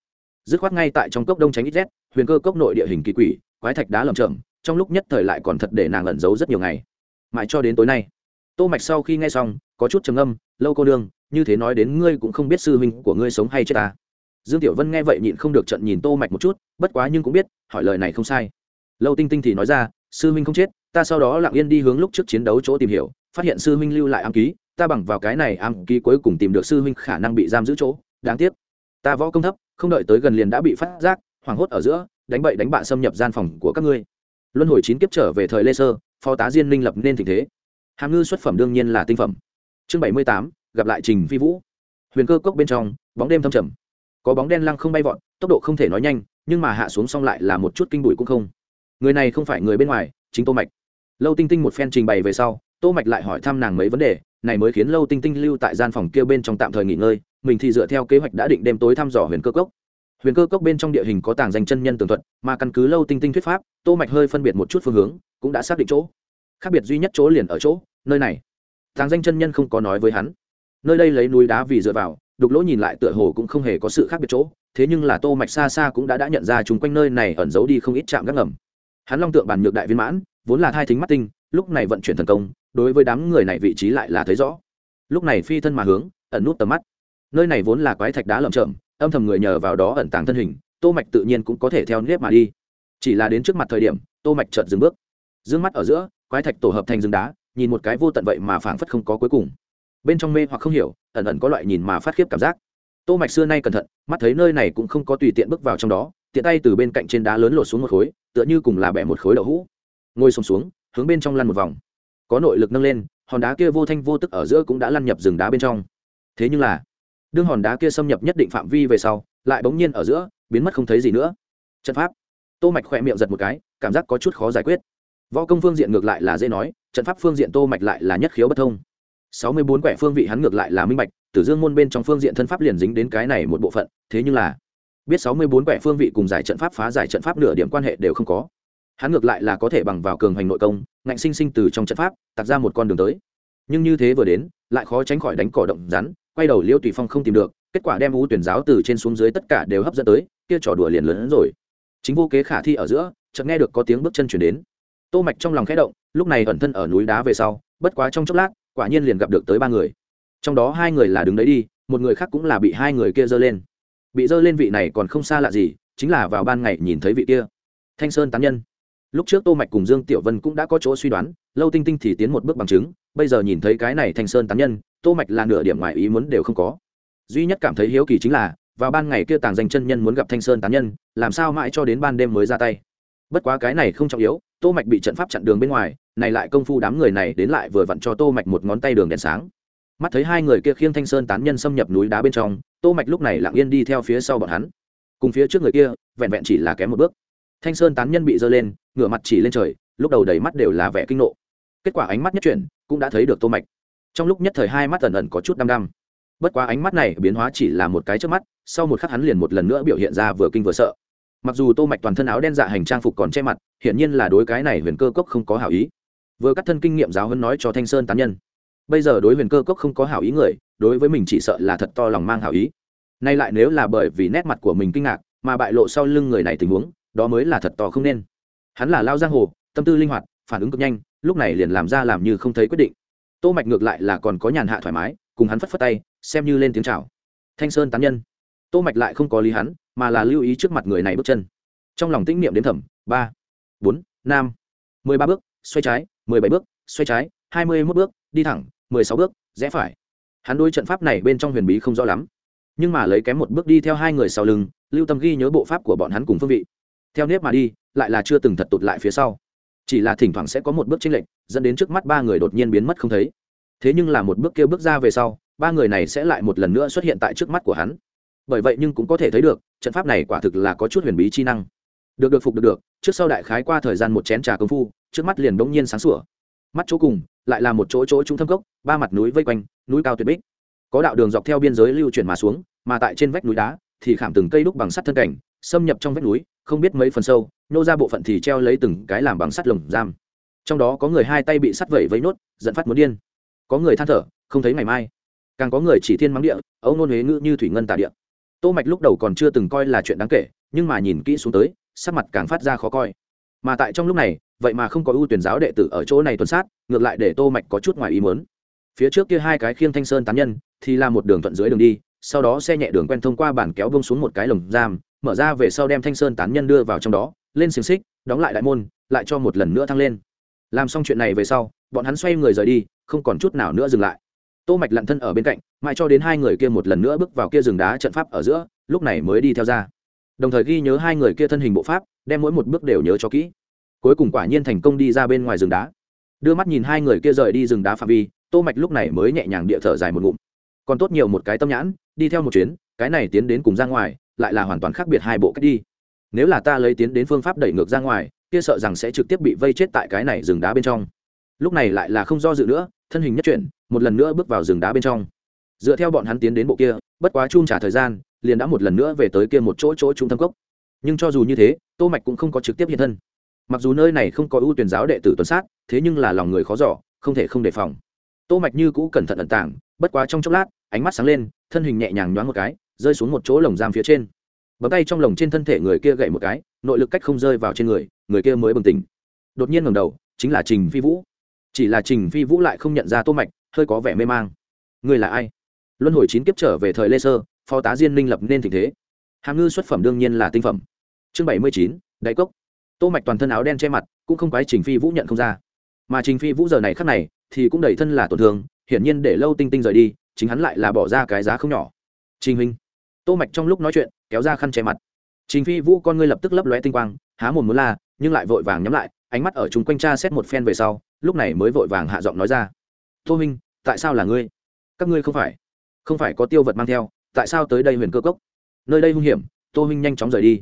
Dứt khoát ngay tại trong cốc đông tránh ít rét huyền cơ cốc nội địa hình kỳ quỷ, quái thạch đá lầm chậm trong lúc nhất thời lại còn thật để nàng lẩn giấu rất nhiều ngày. Mãi cho đến tối nay tô mạch sau khi nghe xong, có chút trầm âm lâu cô đương như thế nói đến ngươi cũng không biết sư huynh của ngươi sống hay chết à? dương tiểu vân nghe vậy nhịn không được trận nhìn tô mạch một chút, bất quá nhưng cũng biết, hỏi lời này không sai. Lâu tinh tinh thì nói ra, sư huynh không chết, ta sau đó lặng yên đi hướng lúc trước chiến đấu chỗ tìm hiểu, phát hiện sư huynh lưu lại ám ký, ta bằng vào cái này ám ký cuối cùng tìm được sư huynh khả năng bị giam giữ chỗ, đáng tiếc. Ta võ công thấp, không đợi tới gần liền đã bị phát giác, hoảng hốt ở giữa, đánh bậy đánh bạ xâm nhập gian phòng của các ngươi. Luân hồi chín kiếp trở về thời lê sơ, phó tá diên minh lập nên tình thế hàm ngư xuất phẩm đương nhiên là tinh phẩm. Chương bảy mươi tám, gặp lại trình phi vũ. Huyền cơ cốc bên trong, bóng đêm thâm trầm. Có bóng đen lăng không bay vọt, tốc độ không thể nói nhanh, nhưng mà hạ xuống xong lại là một chút kinh bụi cũng không. Người này không phải người bên ngoài, chính tô mạch. Lâu tinh tinh một phen trình bày về sau, tô mạch lại hỏi thăm nàng mấy vấn đề, này mới khiến lâu tinh tinh lưu tại gian phòng kia bên trong tạm thời nghỉ ngơi, mình thì dựa theo kế hoạch đã định đêm tối thăm dò huyền cơ cốc. Huyền cơ cốc bên trong địa hình có tàng danh chân nhân tường thuật, mà căn cứ lâu tinh tinh thuyết pháp, tô mạch hơi phân biệt một chút phương hướng, cũng đã xác định chỗ. Khác biệt duy nhất chỗ liền ở chỗ nơi này. Tàng danh chân nhân không có nói với hắn. Nơi đây lấy núi đá vì dựa vào, đục lỗ nhìn lại tựa hồ cũng không hề có sự khác biệt chỗ, thế nhưng là tô mạch xa xa cũng đã đã nhận ra chúng quanh nơi này ẩn giấu đi không ít chạm gác ngầm. Hắn long tượng bản nhược đại viên mãn, vốn là thai thính mắt tinh, lúc này vận chuyển thần công, đối với đám người này vị trí lại là thấy rõ. Lúc này phi thân mà hướng, ẩn nút tầm mắt. Nơi này vốn là quái thạch đá lởm chởm, âm thầm người nhờ vào đó ẩn tàng thân hình, tô mạch tự nhiên cũng có thể theo nếp mà đi. Chỉ là đến trước mặt thời điểm, tô mạch chợt dừng bước. Dương mắt ở giữa, quái thạch tổ hợp thành rừng đá nhìn một cái vô tận vậy mà phảng phất không có cuối cùng. Bên trong mê hoặc không hiểu, ẩn ẩn có loại nhìn mà phát khiếp cảm giác. Tô mạch xưa nay cẩn thận, mắt thấy nơi này cũng không có tùy tiện bước vào trong đó, tiện tay từ bên cạnh trên đá lớn lột xuống một khối, tựa như cùng là bẻ một khối đậu hũ. Ngồi xuống xuống, hướng bên trong lăn một vòng. Có nội lực nâng lên, hòn đá kia vô thanh vô tức ở giữa cũng đã lăn nhập rừng đá bên trong. Thế nhưng là, đương hòn đá kia xâm nhập nhất định phạm vi về sau, lại bỗng nhiên ở giữa, biến mất không thấy gì nữa. Trận pháp. Tô mạch khỏe miệng giật một cái, cảm giác có chút khó giải quyết. Võ công phương diện ngược lại là dễ nói trận pháp phương diện tô mạch lại là nhất khiếu bất thông. Sáu mươi bốn quẻ phương vị hắn ngược lại là minh bạch, tử dương môn bên trong phương diện thân pháp liền dính đến cái này một bộ phận, thế nhưng là, biết sáu mươi bốn quẻ phương vị cùng giải trận pháp phá giải trận pháp nửa điểm quan hệ đều không có. Hắn ngược lại là có thể bằng vào cường hành nội công, ngạnh sinh sinh từ trong trận pháp, tạc ra một con đường tới. Nhưng như thế vừa đến, lại khó tránh khỏi đánh cỏ động rắn, quay đầu liêu tùy phong không tìm được, kết quả đem u tuyển giáo từ trên xuống dưới tất cả đều hấp dẫn tới, kia trò đùa liền lớn hơn rồi. Chính vô kế khả thi ở giữa, chợt nghe được có tiếng bước chân chuyển đến tô mạch trong lòng khẽ động, lúc này ẩn thân ở núi đá về sau, bất quá trong chốc lát, quả nhiên liền gặp được tới ba người. Trong đó hai người là đứng đấy đi, một người khác cũng là bị hai người kia dơ lên. Bị dơ lên vị này còn không xa lạ gì, chính là vào ban ngày nhìn thấy vị kia. Thanh sơn tán nhân. Lúc trước tô mạch cùng dương tiểu vân cũng đã có chỗ suy đoán, lâu tinh tinh thì tiến một bước bằng chứng, bây giờ nhìn thấy cái này thanh sơn tán nhân, tô mạch là nửa điểm ngoài ý muốn đều không có. Duy nhất cảm thấy hiếu kỳ chính là, vào ban ngày kia tàng danh chân nhân muốn gặp thanh sơn tán nhân, làm sao mãi cho đến ban đêm mới ra tay. Bất quá cái này không trọng yếu tô mạch bị trận pháp chặn đường bên ngoài, này lại công phu đám người này đến lại vừa vặn cho tô mạch một ngón tay đường đèn sáng. Mắt thấy hai người kia khiêng thanh sơn tán nhân xâm nhập núi đá bên trong, tô mạch lúc này lặng yên đi theo phía sau bọn hắn. Cùng phía trước người kia, vẹn vẹn chỉ là kém một bước. Thanh sơn tán nhân bị dơ lên, ngửa mặt chỉ lên trời, lúc đầu đầy mắt đều là vẻ kinh nộ. Kết quả ánh mắt nhất chuyển, cũng đã thấy được tô mạch. Trong lúc nhất thời hai mắt ẩn ẩn có chút đăm đăm. Bất quá ánh mắt này biến hóa chỉ là một cái trước mắt, sau một khắc hắn liền một lần nữa biểu hiện ra vừa kinh vừa sợ mặc dù tô mạch toàn thân áo đen dạ hành trang phục còn che mặt, hiển nhiên là đối cái này huyền cơ cốc không có hảo ý. Vừa cắt thân kinh nghiệm giáo hơn nói cho thanh sơn tán nhân. Bây giờ đối huyền cơ cốc không có hảo ý người, đối với mình chỉ sợ là thật to lòng mang hảo ý. Nay lại nếu là bởi vì nét mặt của mình kinh ngạc, mà bại lộ sau lưng người này tình huống, đó mới là thật to không nên. Hắn là lao giang hồ, tâm tư linh hoạt, phản ứng cực nhanh, lúc này liền làm ra làm như không thấy quyết định. Tô mạch ngược lại là còn có nhàn hạ thoải mái, cùng hắn phất phất tay, xem như lên tiếng chào. Thanh sơn tán nhân. Tô mạch lại không có lý hắn mà là lưu ý trước mặt người này bước chân. Trong lòng tĩnh niệm đến thẩm ba, bốn, năm, mười ba bước, xoay trái, mười bảy bước, xoay trái, hai mươi mốt bước, đi thẳng, mười sáu bước, rẽ phải. Hắn đôi trận pháp này bên trong huyền bí không rõ lắm, nhưng mà lấy kém một bước đi theo hai người sau lưng, lưu tâm ghi nhớ bộ pháp của bọn hắn cùng phương vị. Theo nếp mà đi, lại là chưa từng thật tụt lại phía sau. Chỉ là thỉnh thoảng sẽ có một bước chênh lệch, dẫn đến trước mắt ba người đột nhiên biến mất không thấy. Thế nhưng là một bước kia bước ra về sau, ba người này sẽ lại một lần nữa xuất hiện tại trước mắt của hắn bởi vậy nhưng cũng có thể thấy được, trận pháp này quả thực là có chút huyền bí chi năng. Được được phục được được, trước sau đại khái qua thời gian một chén trà công phu, trước mắt liền bỗng nhiên sáng sủa. Mắt chỗ cùng, lại là một chỗ chỗ trung thâm cốc, ba mặt núi vây quanh, núi cao tuyệt bích. Có đạo đường dọc theo biên giới lưu chuyển mà xuống, mà tại trên vách núi đá, thì khảm từng cây đúc bằng sắt thân cảnh, xâm nhập trong vách núi, không biết mấy phần sâu, nô ra bộ phận thì treo lấy từng cái làm bằng sắt lồng giam. Trong đó có người hai tay bị sắt vẩy vấy nốt dẫn phát muốn điên. Có người than thở, không thấy ngày mai. Càng có người chỉ thiên mắng địa, ấu nôn huế ngữ như thủy ngân tà địa tô mạch lúc đầu còn chưa từng coi là chuyện đáng kể, nhưng mà nhìn kỹ xuống tới, sắc mặt càng phát ra khó coi. Mà tại trong lúc này, vậy mà không có ưu tuyển giáo đệ tử ở chỗ này tuần sát, ngược lại để tô mạch có chút ngoài ý muốn. Phía trước kia hai cái khiêng thanh sơn tán nhân, thì là một đường thuận dưới đường đi, sau đó xe nhẹ đường quen thông qua bản kéo bông xuống một cái lồng giam, mở ra về sau đem thanh sơn tán nhân đưa vào trong đó, lên xiềng xích, đóng lại đại môn, lại cho một lần nữa thăng lên. Làm xong chuyện này về sau, bọn hắn xoay người rời đi, không còn chút nào nữa dừng lại tô mạch lặn thân ở bên cạnh, mãi cho đến hai người kia một lần nữa bước vào kia rừng đá trận pháp ở giữa, lúc này mới đi theo ra. Đồng thời ghi nhớ hai người kia thân hình bộ pháp, đem mỗi một bước đều nhớ cho kỹ. Cuối cùng quả nhiên thành công đi ra bên ngoài rừng đá. Đưa mắt nhìn hai người kia rời đi rừng đá phạm vi, tô mạch lúc này mới nhẹ nhàng địa thở dài một ngụm. Còn tốt nhiều một cái tâm nhãn, đi theo một chuyến, cái này tiến đến cùng ra ngoài, lại là hoàn toàn khác biệt hai bộ cách đi. Nếu là ta lấy tiến đến phương pháp đẩy ngược ra ngoài, kia sợ rằng sẽ trực tiếp bị vây chết tại cái này rừng đá bên trong lúc này lại là không do dự nữa, thân hình nhất chuyển, một lần nữa bước vào rừng đá bên trong. Dựa theo bọn hắn tiến đến bộ kia, bất quá chung trả thời gian, liền đã một lần nữa về tới kia một chỗ chỗ trung tâm cốc. Nhưng cho dù như thế, tô mạch cũng không có trực tiếp hiện thân. Mặc dù nơi này không có ưu tuyển giáo đệ tử tuần sát, thế nhưng là lòng người khó giỏ không thể không đề phòng. Tô mạch như cũ cẩn thận ẩn tàng, bất quá trong chốc lát, ánh mắt sáng lên, thân hình nhẹ nhàng nhoáng một cái, rơi xuống một chỗ lồng giam phía trên. Bấm tay trong lồng trên thân thể người kia gậy một cái, nội lực cách không rơi vào trên người người kia mới bừng tỉnh. Đột nhiên ngẩng đầu, chính là trình phi vũ chỉ là trình phi vũ lại không nhận ra tô mạch, hơi có vẻ mê mang. Người là ai? Luân hồi chín kiếp trở về thời lê sơ, phó tá diên minh lập nên tình thế. Hàm ngư xuất phẩm đương nhiên là tinh phẩm. Chương bảy mươi chín, đại cốc. Tô mạch toàn thân áo đen che mặt, cũng không quái trình phi vũ nhận không ra. Mà trình phi vũ giờ này khắc này, thì cũng đầy thân là tổn thương, hiển nhiên để lâu tinh tinh rời đi, chính hắn lại là bỏ ra cái giá không nhỏ. Trình huynh. Tô mạch trong lúc nói chuyện, kéo ra khăn che mặt. Trình phi vũ con ngươi lập tức lấp lóe tinh quang, há mồm muốn la, nhưng lại vội vàng nhắm lại ánh mắt ở chúng quanh cha xét một phen về sau, lúc này mới vội vàng hạ giọng nói ra. Tô huynh, tại sao là ngươi? Các ngươi không phải không phải có tiêu vật mang theo, tại sao tới đây huyền cơ cốc? Nơi đây hung hiểm, tô huynh nhanh chóng rời đi.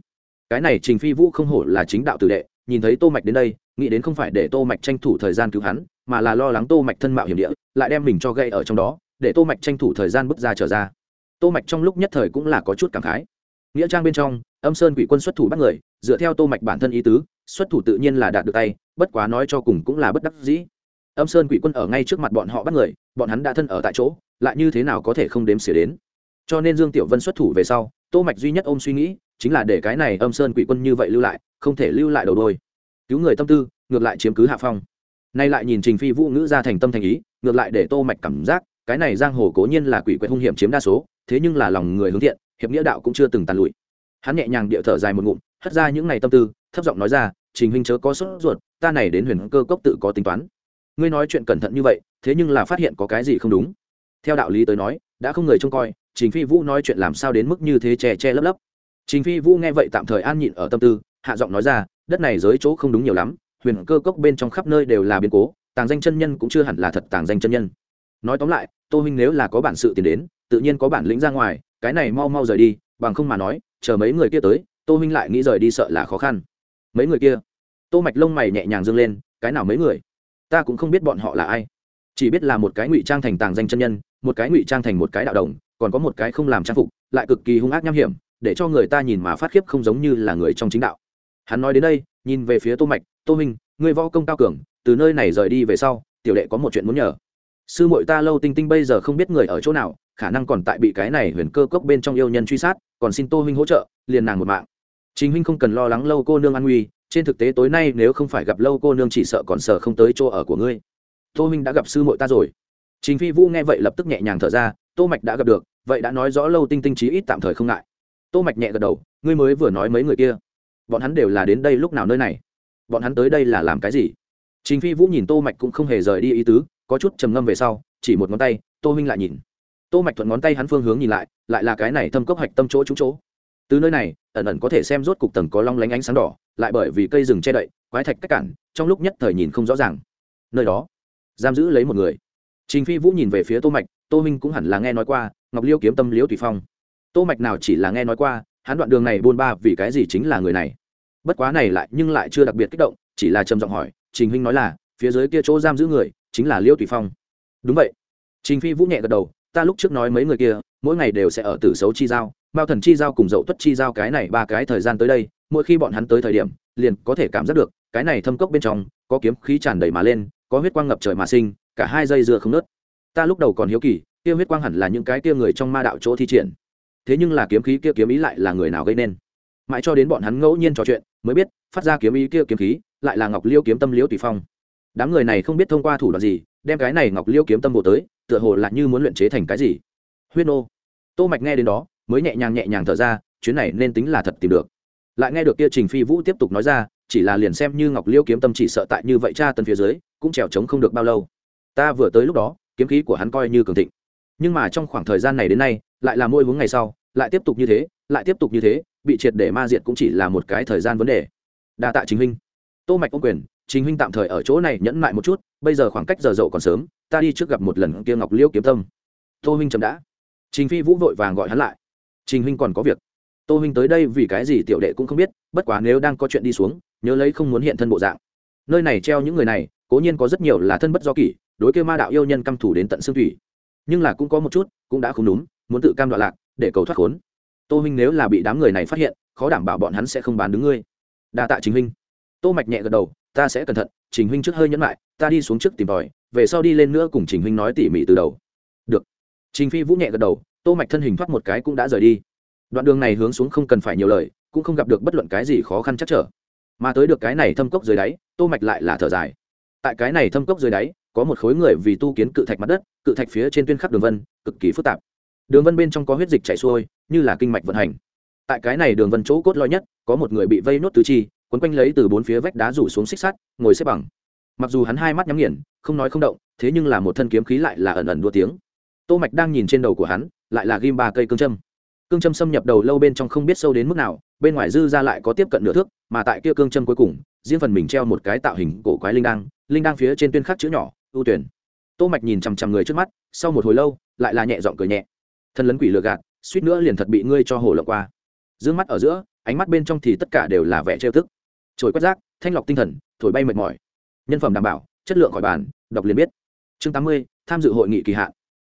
Cái này trình phi vũ không hổ là chính đạo tử đệ, nhìn thấy tô mạch đến đây, nghĩ đến không phải để tô mạch tranh thủ thời gian cứu hắn, mà là lo lắng tô mạch thân mạo hiểm địa, lại đem mình cho gây ở trong đó, để tô mạch tranh thủ thời gian bước ra trở ra. Tô mạch trong lúc nhất thời cũng là có chút cảm khái. Nghĩa trang bên trong, âm sơn quỷ quân xuất thủ bắt người dựa theo tô mạch bản thân ý tứ, xuất thủ tự nhiên là đạt được tay, bất quá nói cho cùng cũng là bất đắc dĩ. Âm sơn quỷ quân ở ngay trước mặt bọn họ bắt người, bọn hắn đã thân ở tại chỗ, lại như thế nào có thể không đếm xỉa đến? Cho nên dương tiểu vân xuất thủ về sau, tô mạch duy nhất ôm suy nghĩ, chính là để cái này âm sơn quỷ quân như vậy lưu lại, không thể lưu lại đầu đôi. Cứu người tâm tư, ngược lại chiếm cứ hạ phong. Nay lại nhìn trình phi vũ ngữ ra thành tâm thành ý, ngược lại để tô mạch cảm giác, cái này giang hồ cố nhiên là quỷ quyệt hung hiểm chiếm đa số, thế nhưng là lòng người hướng thiện, hiệp nghĩa đạo cũng chưa từng tàn lụi. Hắn nhẹ nhàng địa thở dài một ngụm hất ra những ngày tâm tư, thấp giọng nói ra, trình huynh chớ có sốt ruột, ta này đến huyền cơ cốc tự có tính toán. Ngươi nói chuyện cẩn thận như vậy, thế nhưng là phát hiện có cái gì không đúng. Theo đạo lý tới nói, đã không người trông coi, trình phi vũ nói chuyện làm sao đến mức như thế che che lấp lấp. Trình phi vũ nghe vậy tạm thời an nhịn ở tâm tư, hạ giọng nói ra, đất này giới chỗ không đúng nhiều lắm, huyền cơ cốc bên trong khắp nơi đều là biến cố, tàng danh chân nhân cũng chưa hẳn là thật tàng danh chân nhân. Nói tóm lại, tô huynh nếu là có bản sự tiền đến, tự nhiên có bản lĩnh ra ngoài, cái này mau mau rời đi, bằng không mà nói, chờ mấy người kia tới tô huynh lại nghĩ rời đi sợ là khó khăn. Mấy người kia? Tô mạch lông mày nhẹ nhàng dương lên, cái nào mấy người? Ta cũng không biết bọn họ là ai. Chỉ biết là một cái ngụy trang thành tàng danh chân nhân, một cái ngụy trang thành một cái đạo đồng, còn có một cái không làm trang phục, lại cực kỳ hung ác nham hiểm, để cho người ta nhìn mà phát khiếp không giống như là người trong chính đạo. Hắn nói đến đây, nhìn về phía tô mạch, tô minh người võ công cao cường, từ nơi này rời đi về sau, tiểu đệ có một chuyện muốn nhờ. Sư muội ta lâu tinh tinh bây giờ không biết người ở chỗ nào, khả năng còn tại bị cái này huyền cơ cốc bên trong yêu nhân truy sát, còn xin tô Minh hỗ trợ, liền nàng một mạng chính huynh không cần lo lắng lâu cô nương an nguy, trên thực tế tối nay nếu không phải gặp lâu cô nương chỉ sợ còn sợ không tới chỗ ở của ngươi. Tô huynh đã gặp sư muội ta rồi. Trình phi vũ nghe vậy lập tức nhẹ nhàng thở ra, tô mạch đã gặp được, vậy đã nói rõ lâu tinh tinh trí ít tạm thời không ngại. Tô mạch nhẹ gật đầu, ngươi mới vừa nói mấy người kia. Bọn hắn đều là đến đây lúc nào nơi này? Bọn hắn tới đây là làm cái gì? Trình phi vũ nhìn tô mạch cũng không hề rời đi ý tứ, có chút trầm ngâm về sau, chỉ một ngón tay, tô huynh lại nhìn. Tô mạch thuận ngón tay hắn phương hướng nhìn lại lại là cái này thâm cốc hạch tâm chỗ trúng chỗ từ nơi này, ẩn ẩn có thể xem rốt cục tầng có long lánh ánh sáng đỏ, lại bởi vì cây rừng che đậy, quái thạch cách cản, trong lúc nhất thời nhìn không rõ ràng. Nơi đó, giam giữ lấy một người. Trình phi vũ nhìn về phía tô mạch, tô minh cũng hẳn là nghe nói qua, ngọc liêu kiếm tâm liễu tùy phong. Tô mạch nào chỉ là nghe nói qua, hắn đoạn đường này buôn ba vì cái gì chính là người này. Bất quá này lại, nhưng lại chưa đặc biệt kích động, chỉ là trầm giọng hỏi, trình huynh nói là, phía dưới kia chỗ giam giữ người, chính là liễu tùy phong. Đúng vậy. Trình phi vũ nhẹ gật đầu ta lúc trước nói mấy người kia, mỗi ngày đều sẽ ở tử xấu chi giao, mao thần chi giao cùng dậu tuất chi giao cái này ba cái thời gian tới đây, mỗi khi bọn hắn tới thời điểm, liền có thể cảm giác được, cái này thâm cốc bên trong, có kiếm khí tràn đầy mà lên, có huyết quang ngập trời mà sinh, cả hai dây dưa không nớt ta lúc đầu còn hiếu kỳ, kia huyết quang hẳn là những cái kia người trong ma đạo chỗ thi triển. Thế nhưng là kiếm khí kia kiếm ý lại là người nào gây nên? Mãi cho đến bọn hắn ngẫu nhiên trò chuyện, mới biết, phát ra kiếm ý kia kiếm khí, lại là ngọc liêu kiếm tâm liễu tùy phong. Đám người này không biết thông qua thủ đoạn gì, đem cái này ngọc liêu kiếm tâm bộ tới tựa hồ là như muốn luyện chế thành cái gì. Huyết nô. Tô mạch nghe đến đó, mới nhẹ nhàng nhẹ nhàng thở ra, chuyến này nên tính là thật tìm được. Lại nghe được kia trình phi vũ tiếp tục nói ra, chỉ là liền xem như ngọc liêu kiếm tâm chỉ sợ tại như vậy cha tân phía dưới, cũng trèo trống không được bao lâu. Ta vừa tới lúc đó, kiếm khí của hắn coi như cường thịnh. Nhưng mà trong khoảng thời gian này đến nay, lại là mỗi hướng ngày sau, lại tiếp tục như thế, lại tiếp tục như thế, bị triệt để ma diệt cũng chỉ là một cái thời gian vấn đề. Đa tạ chính huynh. Tô mạch ông quyền chính huynh tạm thời ở chỗ này nhẫn lại một chút, bây giờ khoảng cách giờ dậu còn sớm ta đi trước gặp một lần kia ngọc Liễu kiếm tâm. Tô huynh chậm đã. Trình phi vũ vội vàng gọi hắn lại. Trình huynh còn có việc. Tô huynh tới đây vì cái gì tiểu đệ cũng không biết, bất quá nếu đang có chuyện đi xuống, nhớ lấy không muốn hiện thân bộ dạng. Nơi này treo những người này, cố nhiên có rất nhiều là thân bất do kỷ, đối kêu ma đạo yêu nhân căm thủ đến tận xương thủy. Nhưng là cũng có một chút, cũng đã không đúng, muốn tự cam đoạn lạc, để cầu thoát khốn. Tô huynh nếu là bị đám người này phát hiện, khó đảm bảo bọn hắn sẽ không bán đứng ngươi. Đa tạ chính huynh. Tô mạch nhẹ gật đầu, ta sẽ cẩn thận, trình huynh trước hơi nhẫn lại, ta đi xuống trước tìm tòi về sau đi lên nữa cùng trình huynh nói tỉ mỉ từ đầu. Được. Trình phi vũ nhẹ gật đầu, tô mạch thân hình thoát một cái cũng đã rời đi. Đoạn đường này hướng xuống không cần phải nhiều lời, cũng không gặp được bất luận cái gì khó khăn chắc trở. Mà tới được cái này thâm cốc dưới đáy, tô mạch lại là thở dài. Tại cái này thâm cốc dưới đáy, có một khối người vì tu kiến cự thạch mặt đất, cự thạch phía trên tuyên khắc đường vân, cực kỳ phức tạp. Đường vân bên trong có huyết dịch chảy xuôi, như là kinh mạch vận hành. Tại cái này đường vân chỗ cốt lõi nhất, có một người bị vây nốt tứ chi, quấn quanh lấy từ bốn phía vách đá rủ xuống xích sắt, ngồi xếp bằng mặc dù hắn hai mắt nhắm nghiền, không nói không động, thế nhưng là một thân kiếm khí lại là ẩn ẩn đua tiếng. Tô mạch đang nhìn trên đầu của hắn, lại là ghim ba cây cương châm. Cương châm xâm nhập đầu lâu bên trong không biết sâu đến mức nào, bên ngoài dư ra lại có tiếp cận nửa thước, mà tại kia cương châm cuối cùng, riêng phần mình treo một cái tạo hình cổ quái linh đăng linh đăng phía trên tuyên khắc chữ nhỏ, ưu tuyển. Tô mạch nhìn chằm chằm người trước mắt, sau một hồi lâu, lại là nhẹ giọng cười nhẹ. Thân lấn quỷ lừa gạt, suýt nữa liền thật bị ngươi cho hồ lộng qua. Dương mắt ở giữa, ánh mắt bên trong thì tất cả đều là vẻ trêu tức. Trồi quét rác, thanh lọc tinh thần, thổi bay mệt mỏi nhân phẩm đảm bảo, chất lượng khỏi bàn, đọc liền biết. Chương tám mươi, tham dự hội nghị kỳ hạn.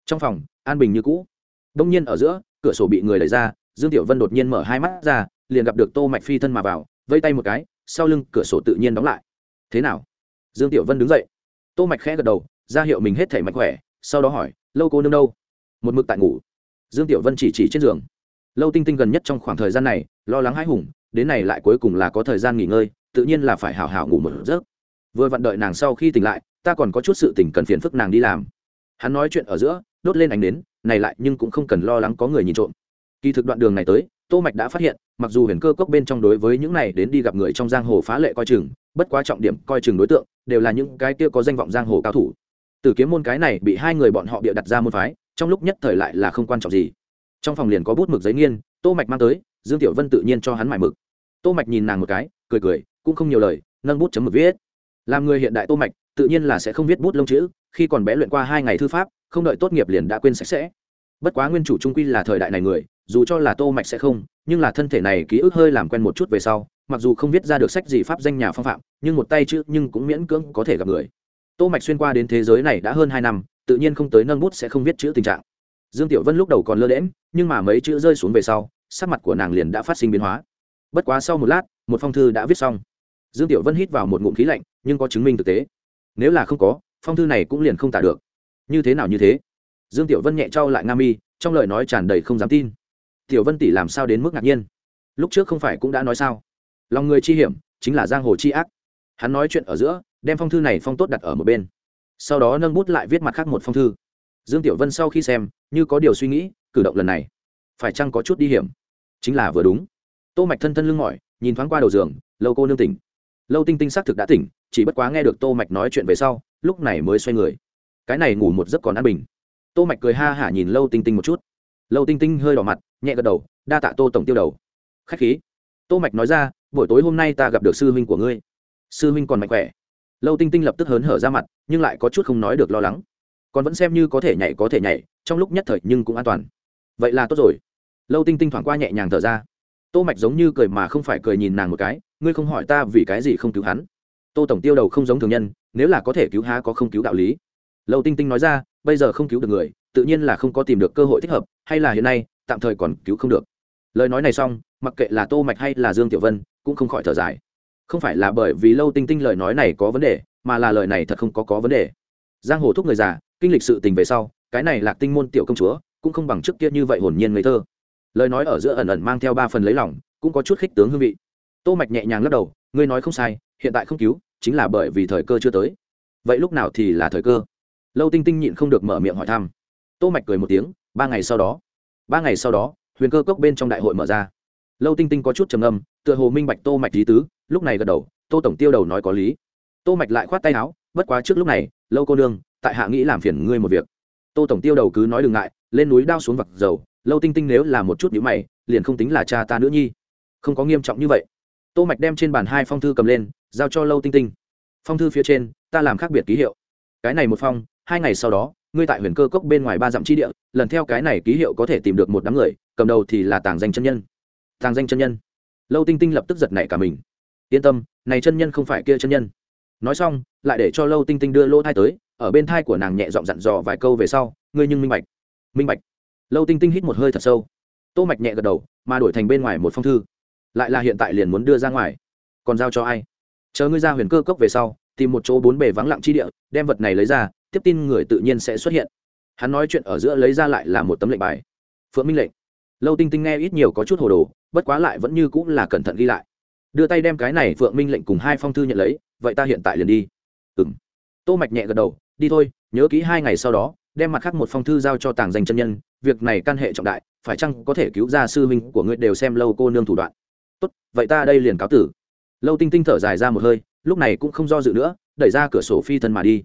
Trong phòng, an bình như cũ. Đông nhiên ở giữa, cửa sổ bị người đẩy ra, dương tiểu vân đột nhiên mở hai mắt ra, liền gặp được tô mạch phi thân mà vào, vây tay một cái, sau lưng cửa sổ tự nhiên đóng lại. Thế nào? Dương tiểu vân đứng dậy. Tô mạch khẽ gật đầu, ra hiệu mình hết thể mạnh khỏe, sau đó hỏi, lâu cô nương đâu? Một mực tại ngủ. Dương tiểu vân chỉ chỉ trên giường. Lâu tinh tinh gần nhất trong khoảng thời gian này, lo lắng hãi hùng, đến này lại cuối cùng là có thời gian nghỉ ngơi, tự nhiên là phải hào hào ngủ một giấc vừa vặn đợi nàng sau khi tỉnh lại, ta còn có chút sự tỉnh cần phiền phức nàng đi làm. Hắn nói chuyện ở giữa, đốt lên ánh đến này lại nhưng cũng không cần lo lắng có người nhìn trộm. Kỳ thực đoạn đường này tới, tô mạch đã phát hiện, mặc dù huyền cơ cốc bên trong đối với những này đến đi gặp người trong giang hồ phá lệ coi chừng, bất quá trọng điểm coi chừng đối tượng, đều là những cái kia có danh vọng giang hồ cao thủ. Tử kiếm môn cái này bị hai người bọn họ bịa đặt ra môn phái, trong lúc nhất thời lại là không quan trọng gì. Trong phòng liền có bút mực giấy nghiên, tô mạch mang tới, dương tiểu vân tự nhiên cho hắn mải mực. Tô mạch nhìn nàng một cái, cười cười, cũng không nhiều lời, nâng bút chấm mực viết làm người hiện đại tô mạch, tự nhiên là sẽ không viết bút lông chữ, khi còn bé luyện qua hai ngày thư pháp, không đợi tốt nghiệp liền đã quên sạch sẽ. Bất quá nguyên chủ trung quy là thời đại này người, dù cho là tô mạch sẽ không, nhưng là thân thể này ký ức hơi làm quen một chút về sau, mặc dù không viết ra được sách gì pháp danh nhà phong phạm, nhưng một tay chữ nhưng cũng miễn cưỡng có thể gặp người. Tô mạch xuyên qua đến thế giới này đã hơn hai năm, tự nhiên không tới nâng bút sẽ không viết chữ tình trạng. Dương tiểu vân lúc đầu còn lơ đễm nhưng mà mấy chữ rơi xuống về sau, sắc mặt của nàng liền đã phát sinh biến hóa. Bất quá sau một lát, một phong thư đã viết xong dương tiểu vân hít vào một ngụm khí lạnh, nhưng có chứng minh thực tế. Nếu là không có, phong thư này cũng liền không tả được. Như thế nào như thế? Dương tiểu vân nhẹ trao lại nga mi, trong lời nói tràn đầy không dám tin. Tiểu vân tỷ làm sao đến mức ngạc nhiên? Lúc trước không phải cũng đã nói sao? Lòng người chi hiểm chính là giang hồ chi ác. Hắn nói chuyện ở giữa, đem phong thư này phong tốt đặt ở một bên. Sau đó nâng bút lại viết mặt khác một phong thư. Dương tiểu vân sau khi xem, như có điều suy nghĩ, cử động lần này, phải chăng có chút đi hiểm? Chính là vừa đúng. Tô mạch thân thân lưng mỏi, nhìn thoáng qua đầu giường, lâu cô nương tỉnh lâu tinh tinh xác thực đã tỉnh, chỉ bất quá nghe được tô mạch nói chuyện về sau, lúc này mới xoay người. Cái này ngủ một giấc còn an bình. Tô mạch cười ha hả nhìn lâu tinh tinh một chút. Lâu tinh tinh hơi đỏ mặt, nhẹ gật đầu, đa tạ tô tổng tiêu đầu. Khách khí. Tô mạch nói ra, buổi tối hôm nay ta gặp được sư huynh của ngươi. Sư huynh còn mạnh khỏe. Lâu tinh tinh lập tức hớn hở ra mặt, nhưng lại có chút không nói được lo lắng. Còn vẫn xem như có thể nhảy có thể nhảy, trong lúc nhất thời nhưng cũng an toàn. Vậy là tốt rồi. Lâu tinh tinh thoảng qua nhẹ nhàng thở ra. Tô mạch giống như cười mà không phải cười nhìn nàng một cái ngươi không hỏi ta vì cái gì không cứu hắn. Tô tổng tiêu đầu không giống thường nhân, nếu là có thể cứu há có không cứu đạo lý. Lâu tinh tinh nói ra, bây giờ không cứu được người, tự nhiên là không có tìm được cơ hội thích hợp, hay là hiện nay, tạm thời còn cứu không được. Lời nói này xong, mặc kệ là tô mạch hay là dương tiểu vân, cũng không khỏi thở dài. Không phải là bởi vì lâu tinh tinh lời nói này có vấn đề, mà là lời này thật không có có vấn đề. Giang hồ thúc người già, kinh lịch sự tình về sau, cái này lạc tinh môn tiểu công chúa, cũng không bằng trước kia như vậy hồn nhiên ngây thơ. Lời nói ở giữa ẩn ẩn mang theo ba phần lấy lòng, cũng có chút khích tướng hương vị tô mạch nhẹ nhàng lắc đầu, ngươi nói không sai, hiện tại không cứu, chính là bởi vì thời cơ chưa tới. Vậy lúc nào thì là thời cơ? Lâu tinh tinh nhịn không được mở miệng hỏi thăm. Tô mạch cười một tiếng, ba ngày sau đó. Ba ngày sau đó, huyền cơ cốc bên trong đại hội mở ra. Lâu tinh tinh có chút trầm âm tựa hồ minh bạch tô mạch lý tứ, lúc này gật đầu, tô tổng tiêu đầu nói có lý. Tô mạch lại khoát tay áo, bất quá trước lúc này, lâu cô nương, tại hạ nghĩ làm phiền ngươi một việc. Tô tổng tiêu đầu cứ nói đừng ngại, lên núi đao xuống vặt dầu, lâu tinh tinh nếu là một chút nhíu mày, liền không tính là cha ta nữa nhi. Không có nghiêm trọng như vậy tô mạch đem trên bàn hai phong thư cầm lên, giao cho lâu tinh tinh. Phong thư phía trên, ta làm khác biệt ký hiệu. Cái này một phong, hai ngày sau đó, ngươi tại huyền cơ cốc bên ngoài ba dặm chi địa, lần theo cái này ký hiệu có thể tìm được một đám người, cầm đầu thì là tàng danh chân nhân. Tàng danh chân nhân. Lâu tinh tinh lập tức giật nảy cả mình. Yên tâm, này chân nhân không phải kia chân nhân. Nói xong, lại để cho lâu tinh tinh đưa lỗ thai tới, ở bên thai của nàng nhẹ giọng dặn dò vài câu về sau, ngươi nhưng minh bạch. Minh bạch. Lâu tinh tinh hít một hơi thật sâu. Tô mạch nhẹ gật đầu, mà đổi thành bên ngoài một phong thư lại là hiện tại liền muốn đưa ra ngoài. Còn giao cho ai? Chờ ngươi ra huyền cơ cốc về sau, tìm một chỗ bốn bề vắng lặng chi địa, đem vật này lấy ra, tiếp tin người tự nhiên sẽ xuất hiện. Hắn nói chuyện ở giữa lấy ra lại là một tấm lệnh bài. Phượng minh lệnh. Lâu tinh tinh nghe ít nhiều có chút hồ đồ, bất quá lại vẫn như cũng là cẩn thận ghi lại. Đưa tay đem cái này phượng minh lệnh cùng hai phong thư nhận lấy, vậy ta hiện tại liền đi. Ừ m tô mạch nhẹ gật đầu, đi thôi, nhớ kỹ hai ngày sau đó, đem mặt khác một phong thư giao cho tàng danh chân nhân, việc này căn hệ trọng đại, phải chăng có thể cứu ra sư huynh của ngươi đều xem lâu cô nương thủ đoạn tốt, vậy ta đây liền cáo tử. Lâu tinh tinh thở dài ra một hơi, lúc này cũng không do dự nữa, đẩy ra cửa sổ phi thân mà đi.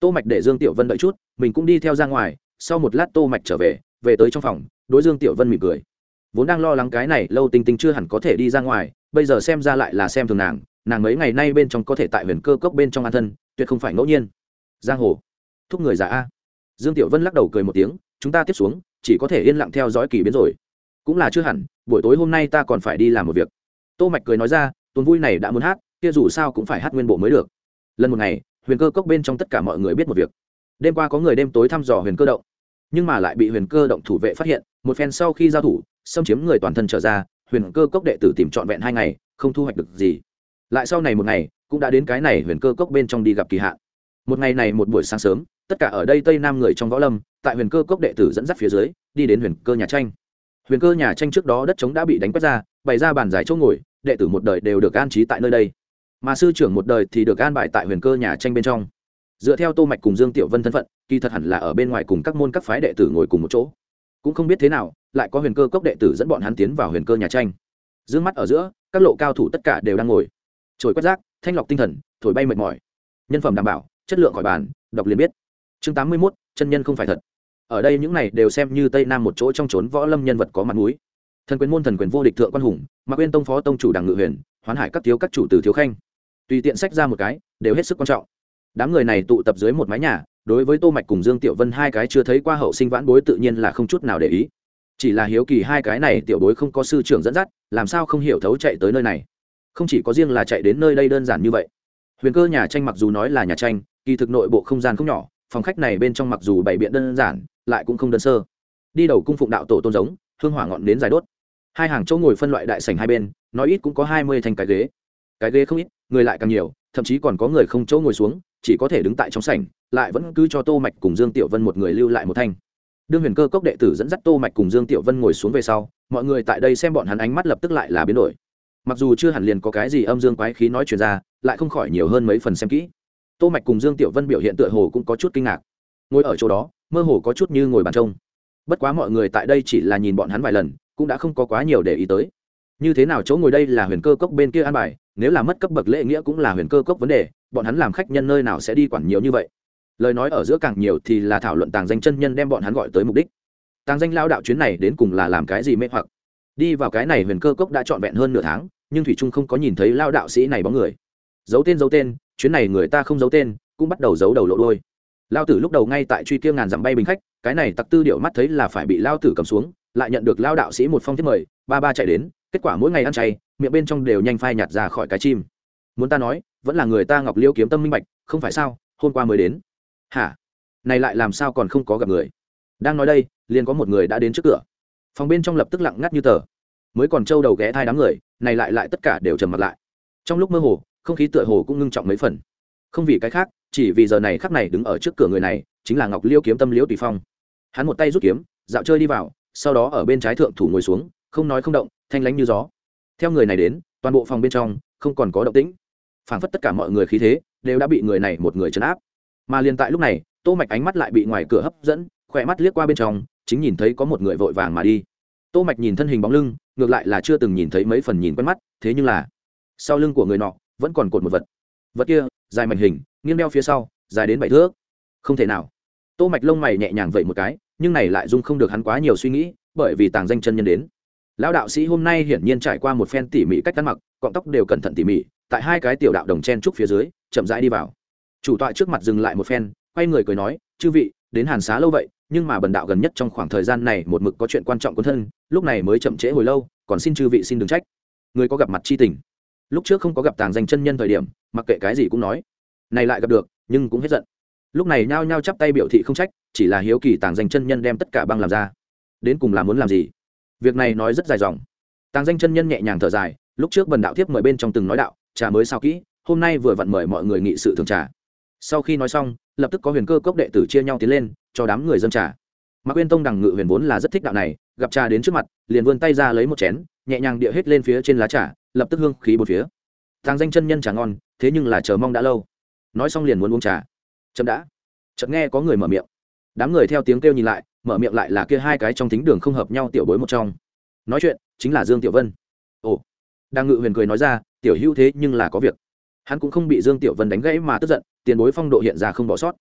Tô mạch để dương tiểu vân đợi chút, mình cũng đi theo ra ngoài, sau một lát tô mạch trở về về tới trong phòng, đối dương tiểu vân mỉm cười. Vốn đang lo lắng cái này, lâu tinh tinh chưa hẳn có thể đi ra ngoài, bây giờ xem ra lại là xem thường nàng nàng mấy ngày nay bên trong có thể tại huyền cơ cốc bên trong an thân, tuyệt không phải ngẫu nhiên. Giang hồ, thúc người già a. Dương tiểu vân lắc đầu cười một tiếng, chúng ta tiếp xuống, chỉ có thể yên lặng theo dõi kỳ biến rồi. Cũng là chưa hẳn, buổi tối hôm nay ta còn phải đi làm một việc tô mạch cười nói ra, tuần vui này đã muốn hát, kia dù sao cũng phải hát nguyên bộ mới được. Lần một ngày, huyền cơ cốc bên trong tất cả mọi người biết một việc. Đêm qua có người đêm tối thăm dò huyền cơ động, nhưng mà lại bị huyền cơ động thủ vệ phát hiện, một phen sau khi giao thủ, xâm chiếm người toàn thân trở ra, huyền cơ cốc đệ tử tìm trọn vẹn hai ngày, không thu hoạch được gì. Lại sau này một ngày, cũng đã đến cái này huyền cơ cốc bên trong đi gặp kỳ hạn. Một ngày này một buổi sáng sớm, tất cả ở đây tây nam người trong võ lâm, tại huyền cơ cốc đệ tử dẫn dắt phía dưới, đi đến huyền cơ nhà tranh. Huyền cơ nhà tranh trước đó đất trống đã bị đánh quét ra, bày ra bàn giải chỗ ngồi đệ tử một đời đều được an trí tại nơi đây. Mà sư trưởng một đời thì được an bài tại huyền cơ nhà tranh bên trong. Dựa theo tô mạch cùng dương tiểu vân thân phận kỳ thật hẳn là ở bên ngoài cùng các môn các phái đệ tử ngồi cùng một chỗ. Cũng không biết thế nào lại có huyền cơ cốc đệ tử dẫn bọn hắn tiến vào huyền cơ nhà tranh. Dương mắt ở giữa các lộ cao thủ tất cả đều đang ngồi. Trồi quét rác thanh lọc tinh thần thổi bay mệt mỏi. Nhân phẩm đảm bảo chất lượng khỏi bàn đọc liền biết. Chương 81, chân nhân không phải thật. Ở đây những này đều xem như tây nam một chỗ trong trốn võ lâm nhân vật có mặt mũi thần quyền môn thần quyền vô địch thượng quan hùng, mà quên tông phó tông chủ đảng ngự huyền, hoán hải các thiếu các chủ từ thiếu khanh. Tùy tiện sách ra một cái, đều hết sức quan trọng. Đám người này tụ tập dưới một mái nhà, đối với tô mạch cùng dương tiểu vân hai cái chưa thấy qua hậu sinh vãn bối tự nhiên là không chút nào để ý. Chỉ là hiếu kỳ hai cái này tiểu bối không có sư trưởng dẫn dắt, làm sao không hiểu thấu chạy tới nơi này? Không chỉ có riêng là chạy đến nơi đây đơn giản như vậy. Huyền cơ nhà tranh mặc dù nói là nhà tranh, kỳ thực nội bộ không gian không nhỏ, phòng khách này bên trong mặc dù bày biện đơn giản, lại cũng không đơn sơ. Đi đầu cung phụng đạo tổ tôn giống, hương hỏa ngọn đến dài đốt hai hàng chỗ ngồi phân loại đại sảnh hai bên, nói ít cũng có hai mươi thành cái ghế. Cái ghế không ít, người lại càng nhiều, thậm chí còn có người không chỗ ngồi xuống, chỉ có thể đứng tại trong sảnh, lại vẫn cứ cho tô mạch cùng dương tiểu vân một người lưu lại một thanh. Đương huyền cơ cốc đệ tử dẫn dắt tô mạch cùng dương tiểu vân ngồi xuống về sau, mọi người tại đây xem bọn hắn ánh mắt lập tức lại là biến đổi. Mặc dù chưa hẳn liền có cái gì âm dương quái khí nói chuyện ra, lại không khỏi nhiều hơn mấy phần xem kỹ. Tô mạch cùng dương tiểu vân biểu hiện tựa hồ cũng có chút kinh ngạc. Ngồi ở chỗ đó, mơ hồ có chút như ngồi bàn trông. Bất quá mọi người tại đây chỉ là nhìn bọn hắn vài lần cũng đã không có quá nhiều để ý tới. Như thế nào chỗ ngồi đây là huyền cơ cốc bên kia an bài, nếu là mất cấp bậc lễ nghĩa cũng là huyền cơ cốc vấn đề, bọn hắn làm khách nhân nơi nào sẽ đi quản nhiều như vậy? Lời nói ở giữa càng nhiều thì là thảo luận tàng danh chân nhân đem bọn hắn gọi tới mục đích. Tàng danh lao đạo chuyến này đến cùng là làm cái gì mê hoặc? Đi vào cái này huyền cơ cốc đã trọn vẹn hơn nửa tháng, nhưng thủy trung không có nhìn thấy lao đạo sĩ này bóng người. Giấu tên giấu tên, chuyến này người ta không giấu tên, cũng bắt đầu giấu đầu lộ đôi lao tử lúc đầu ngay tại truy tiêu ngàn dặm bay bình khách, cái này tặc tư điệu mắt thấy là phải bị lao tử cầm xuống lại nhận được lao đạo sĩ một phong thiết mời, ba ba chạy đến, kết quả mỗi ngày ăn chay, miệng bên trong đều nhanh phai nhạt ra khỏi cái chim. Muốn ta nói, vẫn là người ta ngọc liêu kiếm tâm minh bạch, không phải sao, hôm qua mới đến. Hả? Này lại làm sao còn không có gặp người? Đang nói đây, liền có một người đã đến trước cửa. Phòng bên trong lập tức lặng ngắt như tờ. Mới còn trâu đầu ghé thai đám người, này lại lại tất cả đều trầm mặt lại. Trong lúc mơ hồ, không khí tựa hồ cũng ngưng trọng mấy phần. Không vì cái khác, chỉ vì giờ này khắc này đứng ở trước cửa người này, chính là ngọc liêu kiếm tâm liễu tùy phong. Hắn một tay rút kiếm, dạo chơi đi vào sau đó ở bên trái thượng thủ ngồi xuống, không nói không động, thanh lánh như gió. Theo người này đến, toàn bộ phòng bên trong, không còn có động tĩnh. Phảng phất tất cả mọi người khí thế, đều đã bị người này một người chấn áp. Mà liền tại lúc này, tô mạch ánh mắt lại bị ngoài cửa hấp dẫn, khỏe mắt liếc qua bên trong, chính nhìn thấy có một người vội vàng mà đi. Tô mạch nhìn thân hình bóng lưng, ngược lại là chưa từng nhìn thấy mấy phần nhìn quen mắt, thế nhưng là, sau lưng của người nọ, vẫn còn cột một vật. Vật kia, dài mảnh hình, nghiêng đeo phía sau, dài đến bảy thước. Không thể nào tô mạch lông mày nhẹ nhàng vậy một cái, nhưng này lại dung không được hắn quá nhiều suy nghĩ, bởi vì tàng danh chân nhân đến. Lão đạo sĩ hôm nay hiển nhiên trải qua một phen tỉ mỉ cách cắt mặc, cọng tóc đều cẩn thận tỉ mỉ, tại hai cái tiểu đạo đồng chen trúc phía dưới, chậm rãi đi vào. Chủ tọa trước mặt dừng lại một phen, quay người cười nói, chư vị, đến hàn xá lâu vậy, nhưng mà bần đạo gần nhất trong khoảng thời gian này một mực có chuyện quan trọng quân thân, lúc này mới chậm trễ hồi lâu, còn xin chư vị xin đừng trách. Người có gặp mặt chi tình. Lúc trước không có gặp tàng danh chân nhân thời điểm, mặc kệ cái gì cũng nói. Này lại gặp được, nhưng cũng hết giận lúc này nhao nhao chắp tay biểu thị không trách, chỉ là hiếu kỳ tàng danh chân nhân đem tất cả băng làm ra. Đến cùng là muốn làm gì? Việc này nói rất dài dòng. Tàng danh chân nhân nhẹ nhàng thở dài, lúc trước bần đạo tiếp mời bên trong từng nói đạo, trà mới sao kỹ, hôm nay vừa vặn mời mọi người nghị sự thường trà. Sau khi nói xong, lập tức có huyền cơ cốc đệ tử chia nhau tiến lên, cho đám người dân trà. Mạc Quyên tông đằng ngự huyền vốn là rất thích đạo này, gặp trà đến trước mặt, liền vươn tay ra lấy một chén, nhẹ nhàng địa hết lên phía trên lá trà, lập tức hương khí một phía. Tàng danh chân nhân trà ngon, thế nhưng là chờ mong đã lâu. Nói xong liền muốn uống trà chậm đã. Chợt nghe có người mở miệng. Đám người theo tiếng kêu nhìn lại, mở miệng lại là kia hai cái trong thính đường không hợp nhau tiểu bối một trong. Nói chuyện, chính là dương tiểu vân. Ồ. Đang ngự huyền cười nói ra, tiểu hữu thế nhưng là có việc. Hắn cũng không bị dương tiểu vân đánh gãy mà tức giận, tiền bối phong độ hiện ra không bỏ sót.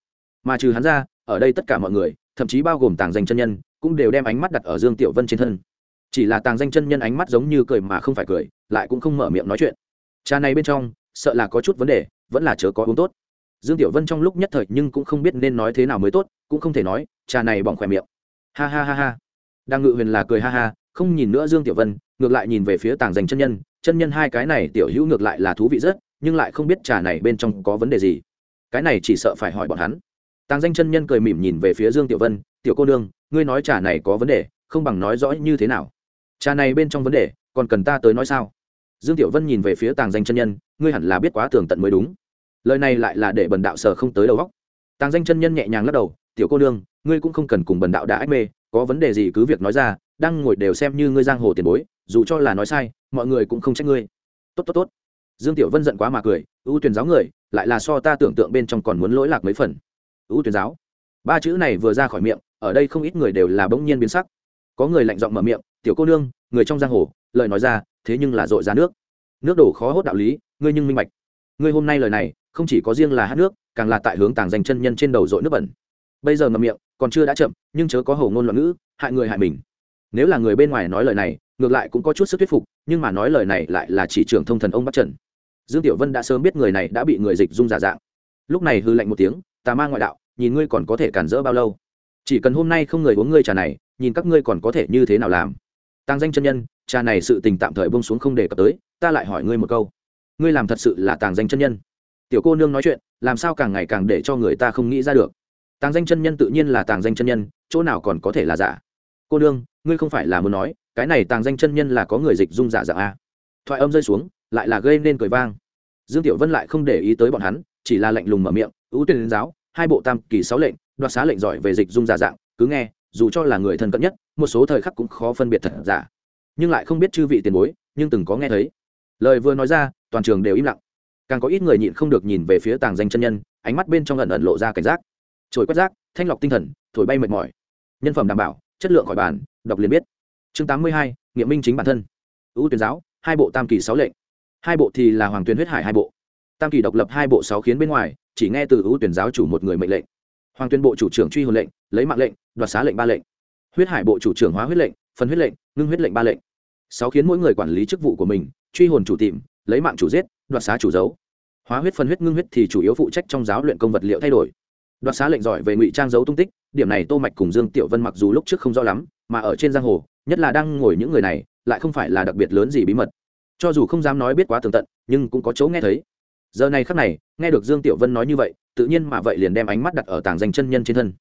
Mà trừ hắn ra, ở đây tất cả mọi người, thậm chí bao gồm tàng danh chân nhân, cũng đều đem ánh mắt đặt ở dương tiểu vân trên thân. Chỉ là tàng danh chân nhân ánh mắt giống như cười mà không phải cười, lại cũng không mở miệng nói chuyện. Cha này bên trong, sợ là có chút vấn đề, vẫn là chớ có uống tốt dương tiểu vân trong lúc nhất thời nhưng cũng không biết nên nói thế nào mới tốt, cũng không thể nói trà này bỏng khỏe miệng. Ha ha ha ha. Đang ngự huyền là cười ha ha, không nhìn nữa dương tiểu vân, ngược lại nhìn về phía tàng dành chân nhân chân nhân hai cái này tiểu hữu ngược lại là thú vị rất, nhưng lại không biết trà này bên trong có vấn đề gì. Cái này chỉ sợ phải hỏi bọn hắn. Tàng danh chân nhân cười mỉm nhìn về phía dương tiểu vân, tiểu cô nương, ngươi nói trà này có vấn đề, không bằng nói rõ như thế nào. Trà này bên trong vấn đề, còn cần ta tới nói sao? Dương tiểu vân nhìn về phía tàng danh chân nhân, ngươi hẳn là biết quá tường tận mới đúng lời này lại là để bần đạo sở không tới đầu góc. Tàng danh chân nhân nhẹ nhàng lắc đầu, tiểu cô nương, ngươi cũng không cần cùng bần đạo đã ách mê, có vấn đề gì cứ việc nói ra, đang ngồi đều xem như ngươi giang hồ tiền bối, dù cho là nói sai, mọi người cũng không trách ngươi. Tốt tốt tốt. Dương tiểu vân giận quá mà cười ưu tuyển giáo người, lại là so ta tưởng tượng bên trong còn muốn lỗi lạc mấy phần. Ưu tuyển giáo? Ba chữ này vừa ra khỏi miệng, ở đây không ít người đều là bỗng nhiên biến sắc. Có người lạnh giọng mở miệng, tiểu cô nương, người trong giang hồ, lời nói ra, thế nhưng là dội ra nước. Nước đổ khó hốt đạo lý, ngươi nhưng minh bạch. Ngươi hôm nay lời này không chỉ có riêng là hát nước, càng là tại hướng tàng danh chân nhân trên đầu dội nước bẩn. Bây giờ ngậm miệng, còn chưa đã chậm, nhưng chớ có hầu ngôn loạn ngữ, hại người hại mình. Nếu là người bên ngoài nói lời này, ngược lại cũng có chút sức thuyết phục, nhưng mà nói lời này lại là chỉ trưởng thông thần ông bắt trần. Dương tiểu vân đã sớm biết người này đã bị người dịch dung giả dạng. Lúc này hư lạnh một tiếng, tà ma ngoại đạo, nhìn ngươi còn có thể cản rỡ bao lâu? Chỉ cần hôm nay không người uống ngươi trà này, nhìn các ngươi còn có thể như thế nào làm? Tăng danh chân nhân, trà này sự tình tạm thời bông xuống không để cập tới, ta lại hỏi ngươi một câu. Ngươi làm thật sự là tàng danh chân nhân? Tiểu cô nương nói chuyện, làm sao càng ngày càng để cho người ta không nghĩ ra được. Tàng danh chân nhân tự nhiên là tàng danh chân nhân, chỗ nào còn có thể là giả. Cô nương, ngươi không phải là muốn nói, cái này tàng danh chân nhân là có người dịch dung giả dạng a. Thoại âm rơi xuống, lại là gây nên cười vang. Dương tiểu vân lại không để ý tới bọn hắn, chỉ là lạnh lùng mở miệng, ưu tuyên giáo, hai bộ tam kỳ sáu lệnh, đoạt xá lệnh giỏi về dịch dung giả dạng, cứ nghe, dù cho là người thân cận nhất, một số thời khắc cũng khó phân biệt thật giả. Nhưng lại không biết chư vị tiền bối, nhưng từng có nghe thấy. Lời vừa nói ra, toàn trường đều im lặng càng có ít người nhịn không được nhìn về phía tàng danh chân nhân, ánh mắt bên trong ẩn ẩn lộ ra cảnh giác. Trồi quét rác, thanh lọc tinh thần, thổi bay mệt mỏi. Nhân phẩm đảm bảo, chất lượng khỏi bản đọc liền biết. Chương tám mươi hai, nghiệm minh chính bản thân. Ưu tuyển giáo, hai bộ tam kỳ sáu lệnh. Hai bộ thì là hoàng tuyên huyết hải hai bộ. Tam kỳ độc lập hai bộ sáu khiến bên ngoài, chỉ nghe từ ưu tuyển giáo chủ một người mệnh lệnh. Hoàng tuyên bộ chủ trưởng truy hồn lệnh, lấy mạng lệnh, đoạt xá lệnh ba lệnh. Huyết hải bộ chủ trưởng hóa huyết lệnh, phân huyết lệnh, ngưng huyết lệnh ba lệnh. Sáu khiến mỗi người quản lý chức vụ của mình, truy hồn chủ tìm, lấy mạng chủ giết đoạt xá chủ dấu. Hóa huyết phân huyết ngưng huyết thì chủ yếu phụ trách trong giáo luyện công vật liệu thay đổi. Đoạt xá lệnh giỏi về ngụy trang giấu tung tích, điểm này tô mạch cùng dương tiểu vân mặc dù lúc trước không rõ lắm, mà ở trên giang hồ, nhất là đang ngồi những người này, lại không phải là đặc biệt lớn gì bí mật. Cho dù không dám nói biết quá tường tận, nhưng cũng có chỗ nghe thấy. Giờ này khắc này, nghe được dương tiểu vân nói như vậy, tự nhiên mà vậy liền đem ánh mắt đặt ở tàng danh chân nhân trên thân.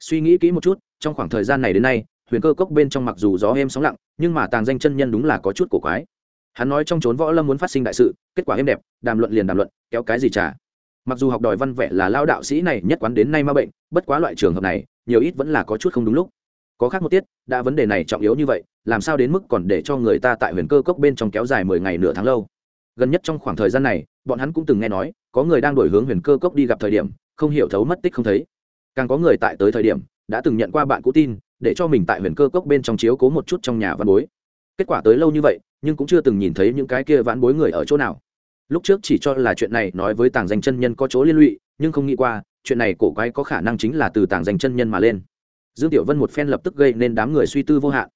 Suy nghĩ kỹ một chút, trong khoảng thời gian này đến nay, huyền cơ cốc bên trong mặc dù gió êm sóng lặng, nhưng mà tàng danh chân nhân đúng là có chút cổ quái hắn nói trong trốn võ lâm muốn phát sinh đại sự, kết quả êm đẹp, đàm luận liền đàm luận, kéo cái gì trả mặc dù học đòi văn vẻ là lao đạo sĩ này nhất quán đến nay ma bệnh, bất quá loại trường hợp này, nhiều ít vẫn là có chút không đúng lúc. Có khác một tiết, đã vấn đề này trọng yếu như vậy, làm sao đến mức còn để cho người ta tại huyền cơ cốc bên trong kéo dài mười ngày nửa tháng lâu? Gần nhất trong khoảng thời gian này, bọn hắn cũng từng nghe nói, có người đang đổi hướng huyền cơ cốc đi gặp thời điểm, không hiểu thấu mất tích không thấy. Càng có người tại tới thời điểm, đã từng nhận qua bạn cũ tin, để cho mình tại huyền cơ cốc bên trong chiếu cố một chút trong nhà văn bối kết quả tới lâu như vậy, nhưng cũng chưa từng nhìn thấy những cái kia vãn bối người ở chỗ nào. Lúc trước chỉ cho là chuyện này nói với tàng danh chân nhân có chỗ liên lụy, nhưng không nghĩ qua, chuyện này cổ quái có khả năng chính là từ tàng danh chân nhân mà lên. Dương tiểu vân một phen lập tức gây nên đám người suy tư vô hạn.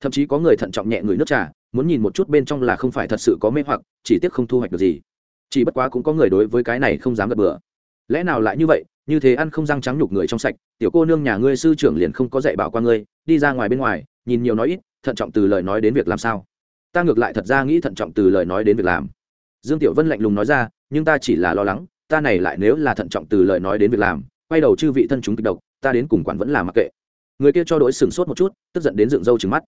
Thậm chí có người thận trọng nhẹ người nước trà, muốn nhìn một chút bên trong là không phải thật sự có mê hoặc, chỉ tiếc không thu hoạch được gì. Chỉ bất quá cũng có người đối với cái này không dám gật bừa. Lẽ nào lại như vậy, như thế ăn không răng trắng nhục người trong sạch, tiểu cô nương nhà ngươi sư trưởng liền không có dạy bảo qua ngươi, đi ra ngoài bên ngoài, nhìn nhiều nói ít thận trọng từ lời nói đến việc làm sao? Ta ngược lại thật ra nghĩ thận trọng từ lời nói đến việc làm. Dương tiểu vân lạnh lùng nói ra, nhưng ta chỉ là lo lắng, ta này lại nếu là thận trọng từ lời nói đến việc làm, quay đầu chư vị thân chúng kịch độc, ta đến cùng quản vẫn là mặc kệ. Người kia cho đối sừng sốt một chút, tức giận đến dựng râu trứng mắt.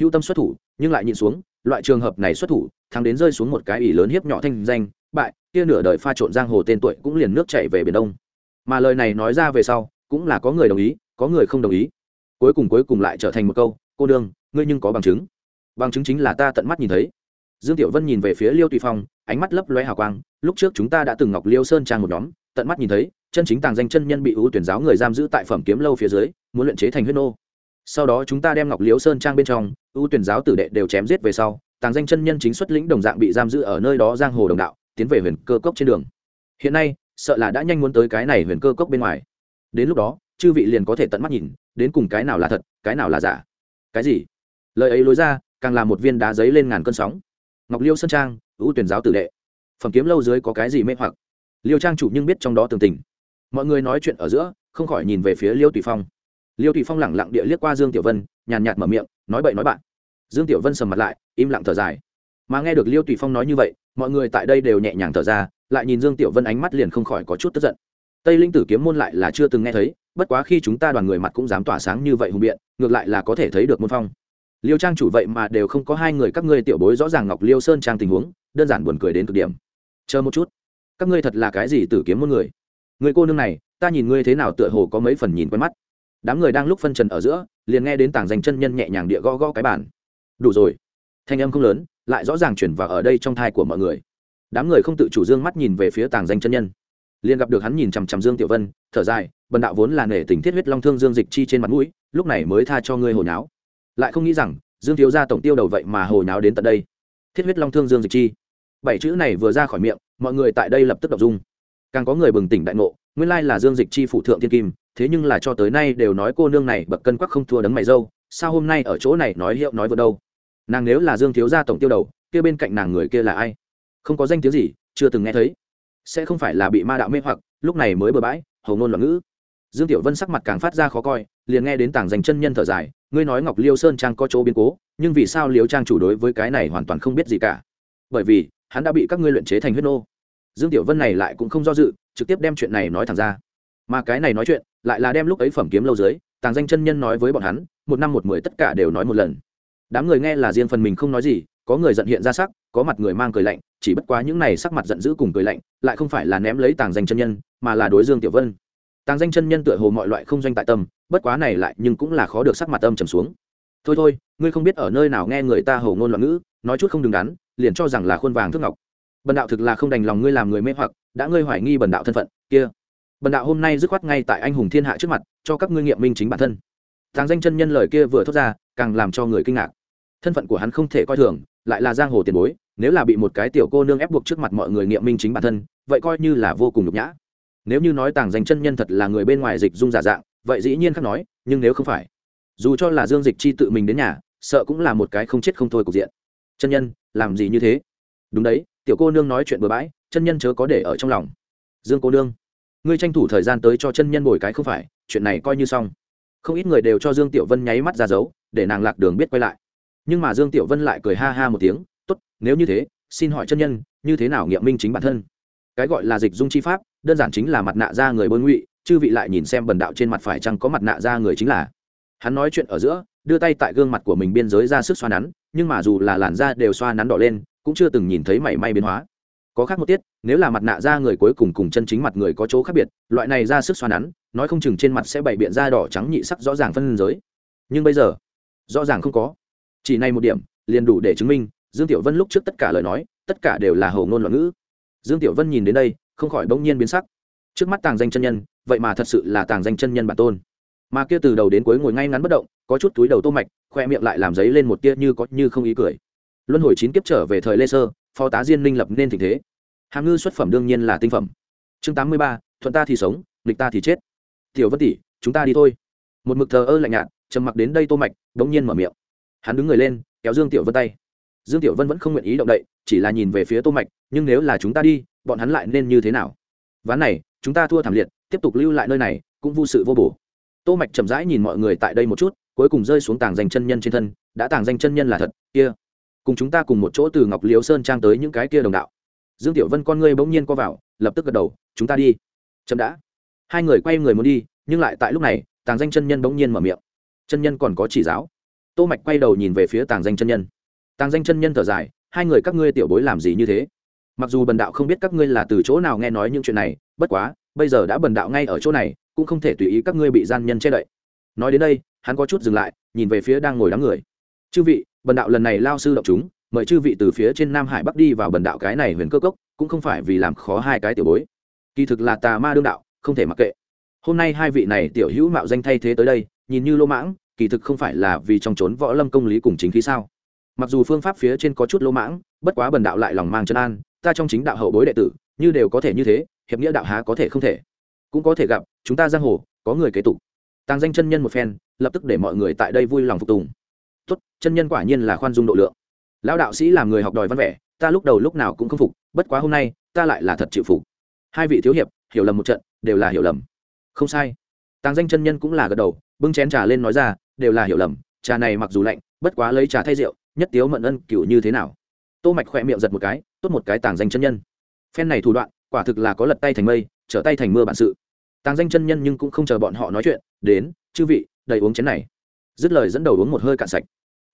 Hữu tâm xuất thủ, nhưng lại nhìn xuống, loại trường hợp này xuất thủ, thắng đến rơi xuống một cái ỷ lớn hiếp nhỏ thanh danh, bại, kia nửa đời pha trộn giang hồ tên tuổi cũng liền nước chảy về biển đông. Mà lời này nói ra về sau, cũng là có người đồng ý, có người không đồng ý. Cuối cùng cuối cùng lại trở thành một câu cô đương ngươi nhưng có bằng chứng. Bằng chứng chính là ta tận mắt nhìn thấy. Dương tiểu vân nhìn về phía liêu tùy phong, ánh mắt lấp lóe hào quang. Lúc trước chúng ta đã từng ngọc liêu sơn trang một nhóm, tận mắt nhìn thấy, chân chính tàng danh chân nhân bị ưu tuyển giáo người giam giữ tại phẩm kiếm lâu phía dưới, muốn luyện chế thành huyết nô. Sau đó chúng ta đem ngọc liêu sơn trang bên trong, ưu tuyển giáo tử đệ đều chém giết về sau, tàng danh chân nhân chính xuất lĩnh đồng dạng bị giam giữ ở nơi đó giang hồ đồng đạo, tiến về huyền cơ cốc trên đường. Hiện nay, sợ là đã nhanh muốn tới cái này huyền cơ cốc bên ngoài. Đến lúc đó, chư vị liền có thể tận mắt nhìn, đến cùng cái nào là thật, cái nào là giả cái gì? Lời ấy lối ra, càng là một viên đá giấy lên ngàn cơn sóng. Ngọc liêu sơn trang, ưu tuyển giáo tử đệ. Phẩm kiếm lâu dưới có cái gì mê hoặc? Liêu trang chủ nhưng biết trong đó tường tình. Mọi người nói chuyện ở giữa, không khỏi nhìn về phía liêu tùy phong. Liêu tùy phong lẳng lặng địa liếc qua dương tiểu vân, nhàn nhạt mở miệng, nói bậy nói bạn. Dương tiểu vân sầm mặt lại, im lặng thở dài. Mà nghe được liêu tùy phong nói như vậy, mọi người tại đây đều nhẹ nhàng thở ra, lại nhìn dương tiểu vân ánh mắt liền không khỏi có chút tức giận. Tây linh tử kiếm môn lại là chưa từng nghe thấy bất quá khi chúng ta đoàn người mặt cũng dám tỏa sáng như vậy hùng biện, ngược lại là có thể thấy được môn phong. Liêu trang chủ vậy mà đều không có hai người các ngươi tiểu bối rõ ràng ngọc liêu sơn trang tình huống, đơn giản buồn cười đến cực điểm. Chờ một chút. Các ngươi thật là cái gì tử kiếm một người? Người cô nương này, ta nhìn ngươi thế nào tựa hồ có mấy phần nhìn quen mắt. Đám người đang lúc phân trần ở giữa, liền nghe đến tảng danh chân nhân nhẹ nhàng địa gõ gõ cái bản đủ rồi. Thanh âm không lớn, lại rõ ràng chuyển vào ở đây trong thai của mọi người. Đám người không tự chủ dương mắt nhìn về phía tàng danh chân nhân. Liền gặp được hắn nhìn chằm chằm dương tiểu vân, thở dài bần đạo vốn là nể tình thiết huyết long thương dương dịch chi trên mặt mũi, lúc này mới tha cho ngươi hồi náo lại không nghĩ rằng, dương thiếu gia tổng tiêu đầu vậy mà hồi náo đến tận đây. Thiết huyết long thương dương dịch chi. Bảy chữ này vừa ra khỏi miệng, mọi người tại đây lập tức đọc dung. Càng có người bừng tỉnh đại ngộ, nguyên lai là dương dịch chi phủ thượng thiên kim, thế nhưng là cho tới nay đều nói cô nương này bậc cân quắc không thua đấng mày dâu, sao hôm nay ở chỗ này nói hiệu nói vượt đâu? Nàng nếu là dương thiếu gia tổng tiêu đầu, kia bên cạnh nàng người kia là ai? Không có danh tiếng gì, chưa từng nghe thấy. Sẽ không phải là bị ma đạo mê hoặc, lúc này mới bừa bãi, hầu ngôn loạn ngữ dương tiểu vân sắc mặt càng phát ra khó coi, liền nghe đến tảng dành chân nhân thở dài, ngươi nói ngọc liêu sơn trang có chỗ biến cố, nhưng vì sao liêu trang chủ đối với cái này hoàn toàn không biết gì cả? Bởi vì, hắn đã bị các ngươi luyện chế thành huyết nô. Dương tiểu vân này lại cũng không do dự, trực tiếp đem chuyện này nói thẳng ra. Mà cái này nói chuyện, lại là đem lúc ấy phẩm kiếm lâu dưới tàng danh chân nhân nói với bọn hắn, một năm một mười tất cả đều nói một lần. Đám người nghe là riêng phần mình không nói gì, có người giận hiện ra sắc, có mặt người mang cười lạnh, chỉ bất quá những này sắc mặt giận dữ cùng cười lạnh, lại không phải là ném lấy tàng danh chân nhân, mà là đối dương tiểu vân tàng danh chân nhân tựa hồ mọi loại không doanh tại tâm, bất quá này lại nhưng cũng là khó được sắc mặt âm trầm xuống. Thôi thôi, ngươi không biết ở nơi nào nghe người ta hầu ngôn loạn ngữ, nói chút không đứng đắn, liền cho rằng là khuôn vàng thước ngọc. Bần đạo thực là không đành lòng ngươi làm người mê hoặc, đã ngươi hoài nghi bần đạo thân phận, kia. Bần đạo hôm nay dứt khoát ngay tại anh hùng thiên hạ trước mặt, cho các ngươi nghiệm minh chính bản thân. Tàng danh chân nhân lời kia vừa thốt ra, càng làm cho người kinh ngạc. Thân phận của hắn không thể coi thường, lại là giang hồ tiền bối, nếu là bị một cái tiểu cô nương ép buộc trước mặt mọi người nghiệm minh chính bản thân, vậy coi như là vô cùng nhục nhã nếu như nói tàng danh chân nhân thật là người bên ngoài dịch dung giả dạng, vậy dĩ nhiên khác nói, nhưng nếu không phải, dù cho là dương dịch chi tự mình đến nhà, sợ cũng là một cái không chết không thôi cục diện. Chân nhân, làm gì như thế? Đúng đấy, tiểu cô nương nói chuyện bừa bãi, chân nhân chớ có để ở trong lòng. Dương cô nương, ngươi tranh thủ thời gian tới cho chân nhân bồi cái không phải, chuyện này coi như xong. Không ít người đều cho dương tiểu vân nháy mắt ra dấu, để nàng lạc đường biết quay lại. Nhưng mà dương tiểu vân lại cười ha ha một tiếng, tốt, nếu như thế, xin hỏi chân nhân, như thế nào nghiệm minh chính bản thân? Cái gọi là dịch dung chi pháp đơn giản chính là mặt nạ da người bôi ngụy, chư vị lại nhìn xem bần đạo trên mặt phải chăng có mặt nạ da người chính là. Hắn nói chuyện ở giữa, đưa tay tại gương mặt của mình biên giới ra sức xoa nắn, nhưng mà dù là làn da đều xoa nắn đỏ lên, cũng chưa từng nhìn thấy mảy may biến hóa. Có khác một tiết, nếu là mặt nạ da người cuối cùng cùng chân chính mặt người có chỗ khác biệt, loại này ra sức xoa nắn, nói không chừng trên mặt sẽ bày biện da đỏ trắng nhị sắc rõ ràng phân giới. Nhưng bây giờ, rõ ràng không có. Chỉ này một điểm, liền đủ để chứng minh, dương tiểu vân lúc trước tất cả lời nói, tất cả đều là hầu ngôn loạn ngữ. Dương tiểu vân nhìn đến đây không khỏi bỗng nhiên biến sắc. Trước mắt tàng danh chân nhân, vậy mà thật sự là tàng danh chân nhân bản tôn. Mà kia từ đầu đến cuối ngồi ngay ngắn bất động, có chút túi đầu tô mạch, khoe miệng lại làm giấy lên một tia như có như không ý cười. Luân hồi chín kiếp trở về thời lê sơ, phó tá diên minh lập nên tình thế. Hàm ngư xuất phẩm đương nhiên là tinh phẩm. Chương tám mươi ba, thuận ta thì sống, nghịch ta thì chết. Tiểu vân tỷ, chúng ta đi thôi. Một mực thờ ơ lạnh nhạt, trầm mặc đến đây tô mạch đống nhiên mở miệng. Hắn đứng người lên, kéo dương tiểu vân tay. Dương tiểu vân vẫn không nguyện ý động đậy, chỉ là nhìn về phía tô mạch, nhưng nếu là chúng ta đi bọn hắn lại nên như thế nào? Ván này, chúng ta thua thảm liệt, tiếp tục lưu lại nơi này, cũng vô sự vô bổ. Tô mạch chậm rãi nhìn mọi người tại đây một chút, cuối cùng rơi xuống tàng danh chân nhân trên thân, đã tàng danh chân nhân là thật, kia. Cùng chúng ta cùng một chỗ từ ngọc liếu sơn trang tới những cái kia đồng đạo. Dương tiểu vân con ngươi bỗng nhiên co vào, lập tức gật đầu, chúng ta đi. Chậm đã. Hai người quay người muốn đi, nhưng lại tại lúc này, tàng danh chân nhân bỗng nhiên mở miệng. Chân nhân còn có chỉ giáo. Tô mạch quay đầu nhìn về phía tàng danh chân nhân. Tàng danh chân nhân thở dài, hai người các ngươi tiểu bối làm gì như thế? Mặc dù bần đạo không biết các ngươi là từ chỗ nào nghe nói những chuyện này, bất quá, bây giờ đã bần đạo ngay ở chỗ này, cũng không thể tùy ý các ngươi bị gian nhân che đậy. Nói đến đây, hắn có chút dừng lại, nhìn về phía đang ngồi đám người. Chư vị, bần đạo lần này lao sư động chúng, mời chư vị từ phía trên nam hải bắc đi vào bần đạo cái này huyền cơ cốc, cũng không phải vì làm khó hai cái tiểu bối. Kỳ thực là tà ma đương đạo, không thể mặc kệ. Hôm nay hai vị này tiểu hữu mạo danh thay thế tới đây, nhìn như lô mãng, kỳ thực không phải là vì trong trốn võ lâm công lý cùng chính khí sao? Mặc dù phương pháp phía trên có chút lô mãng, bất quá bần đạo lại lòng mang chân an ta trong chính đạo hậu bối đệ tử, như đều có thể như thế, hiệp nghĩa đạo há có thể không thể. Cũng có thể gặp, chúng ta giang hồ, có người kế tục. Tàng danh chân nhân một phen, lập tức để mọi người tại đây vui lòng phục tùng. Tốt, chân nhân quả nhiên là khoan dung độ lượng. Lão đạo sĩ làm người học đòi văn vẻ, ta lúc đầu lúc nào cũng không phục, bất quá hôm nay, ta lại là thật chịu phục. Hai vị thiếu hiệp, hiểu lầm một trận, đều là hiểu lầm. Không sai. Tàng danh chân nhân cũng là gật đầu, bưng chén trà lên nói ra, đều là hiểu lầm, trà này mặc dù lạnh, bất quá lấy trà thay rượu, nhất tiếu mận ân cựu như thế nào? Tô mạch khỏe miệng giật một cái, tốt một cái tàng danh chân nhân. Phen này thủ đoạn, quả thực là có lật tay thành mây, trở tay thành mưa bản sự. Tàng danh chân nhân nhưng cũng không chờ bọn họ nói chuyện, đến, chư vị, đầy uống chén này. Dứt lời dẫn đầu uống một hơi cạn sạch.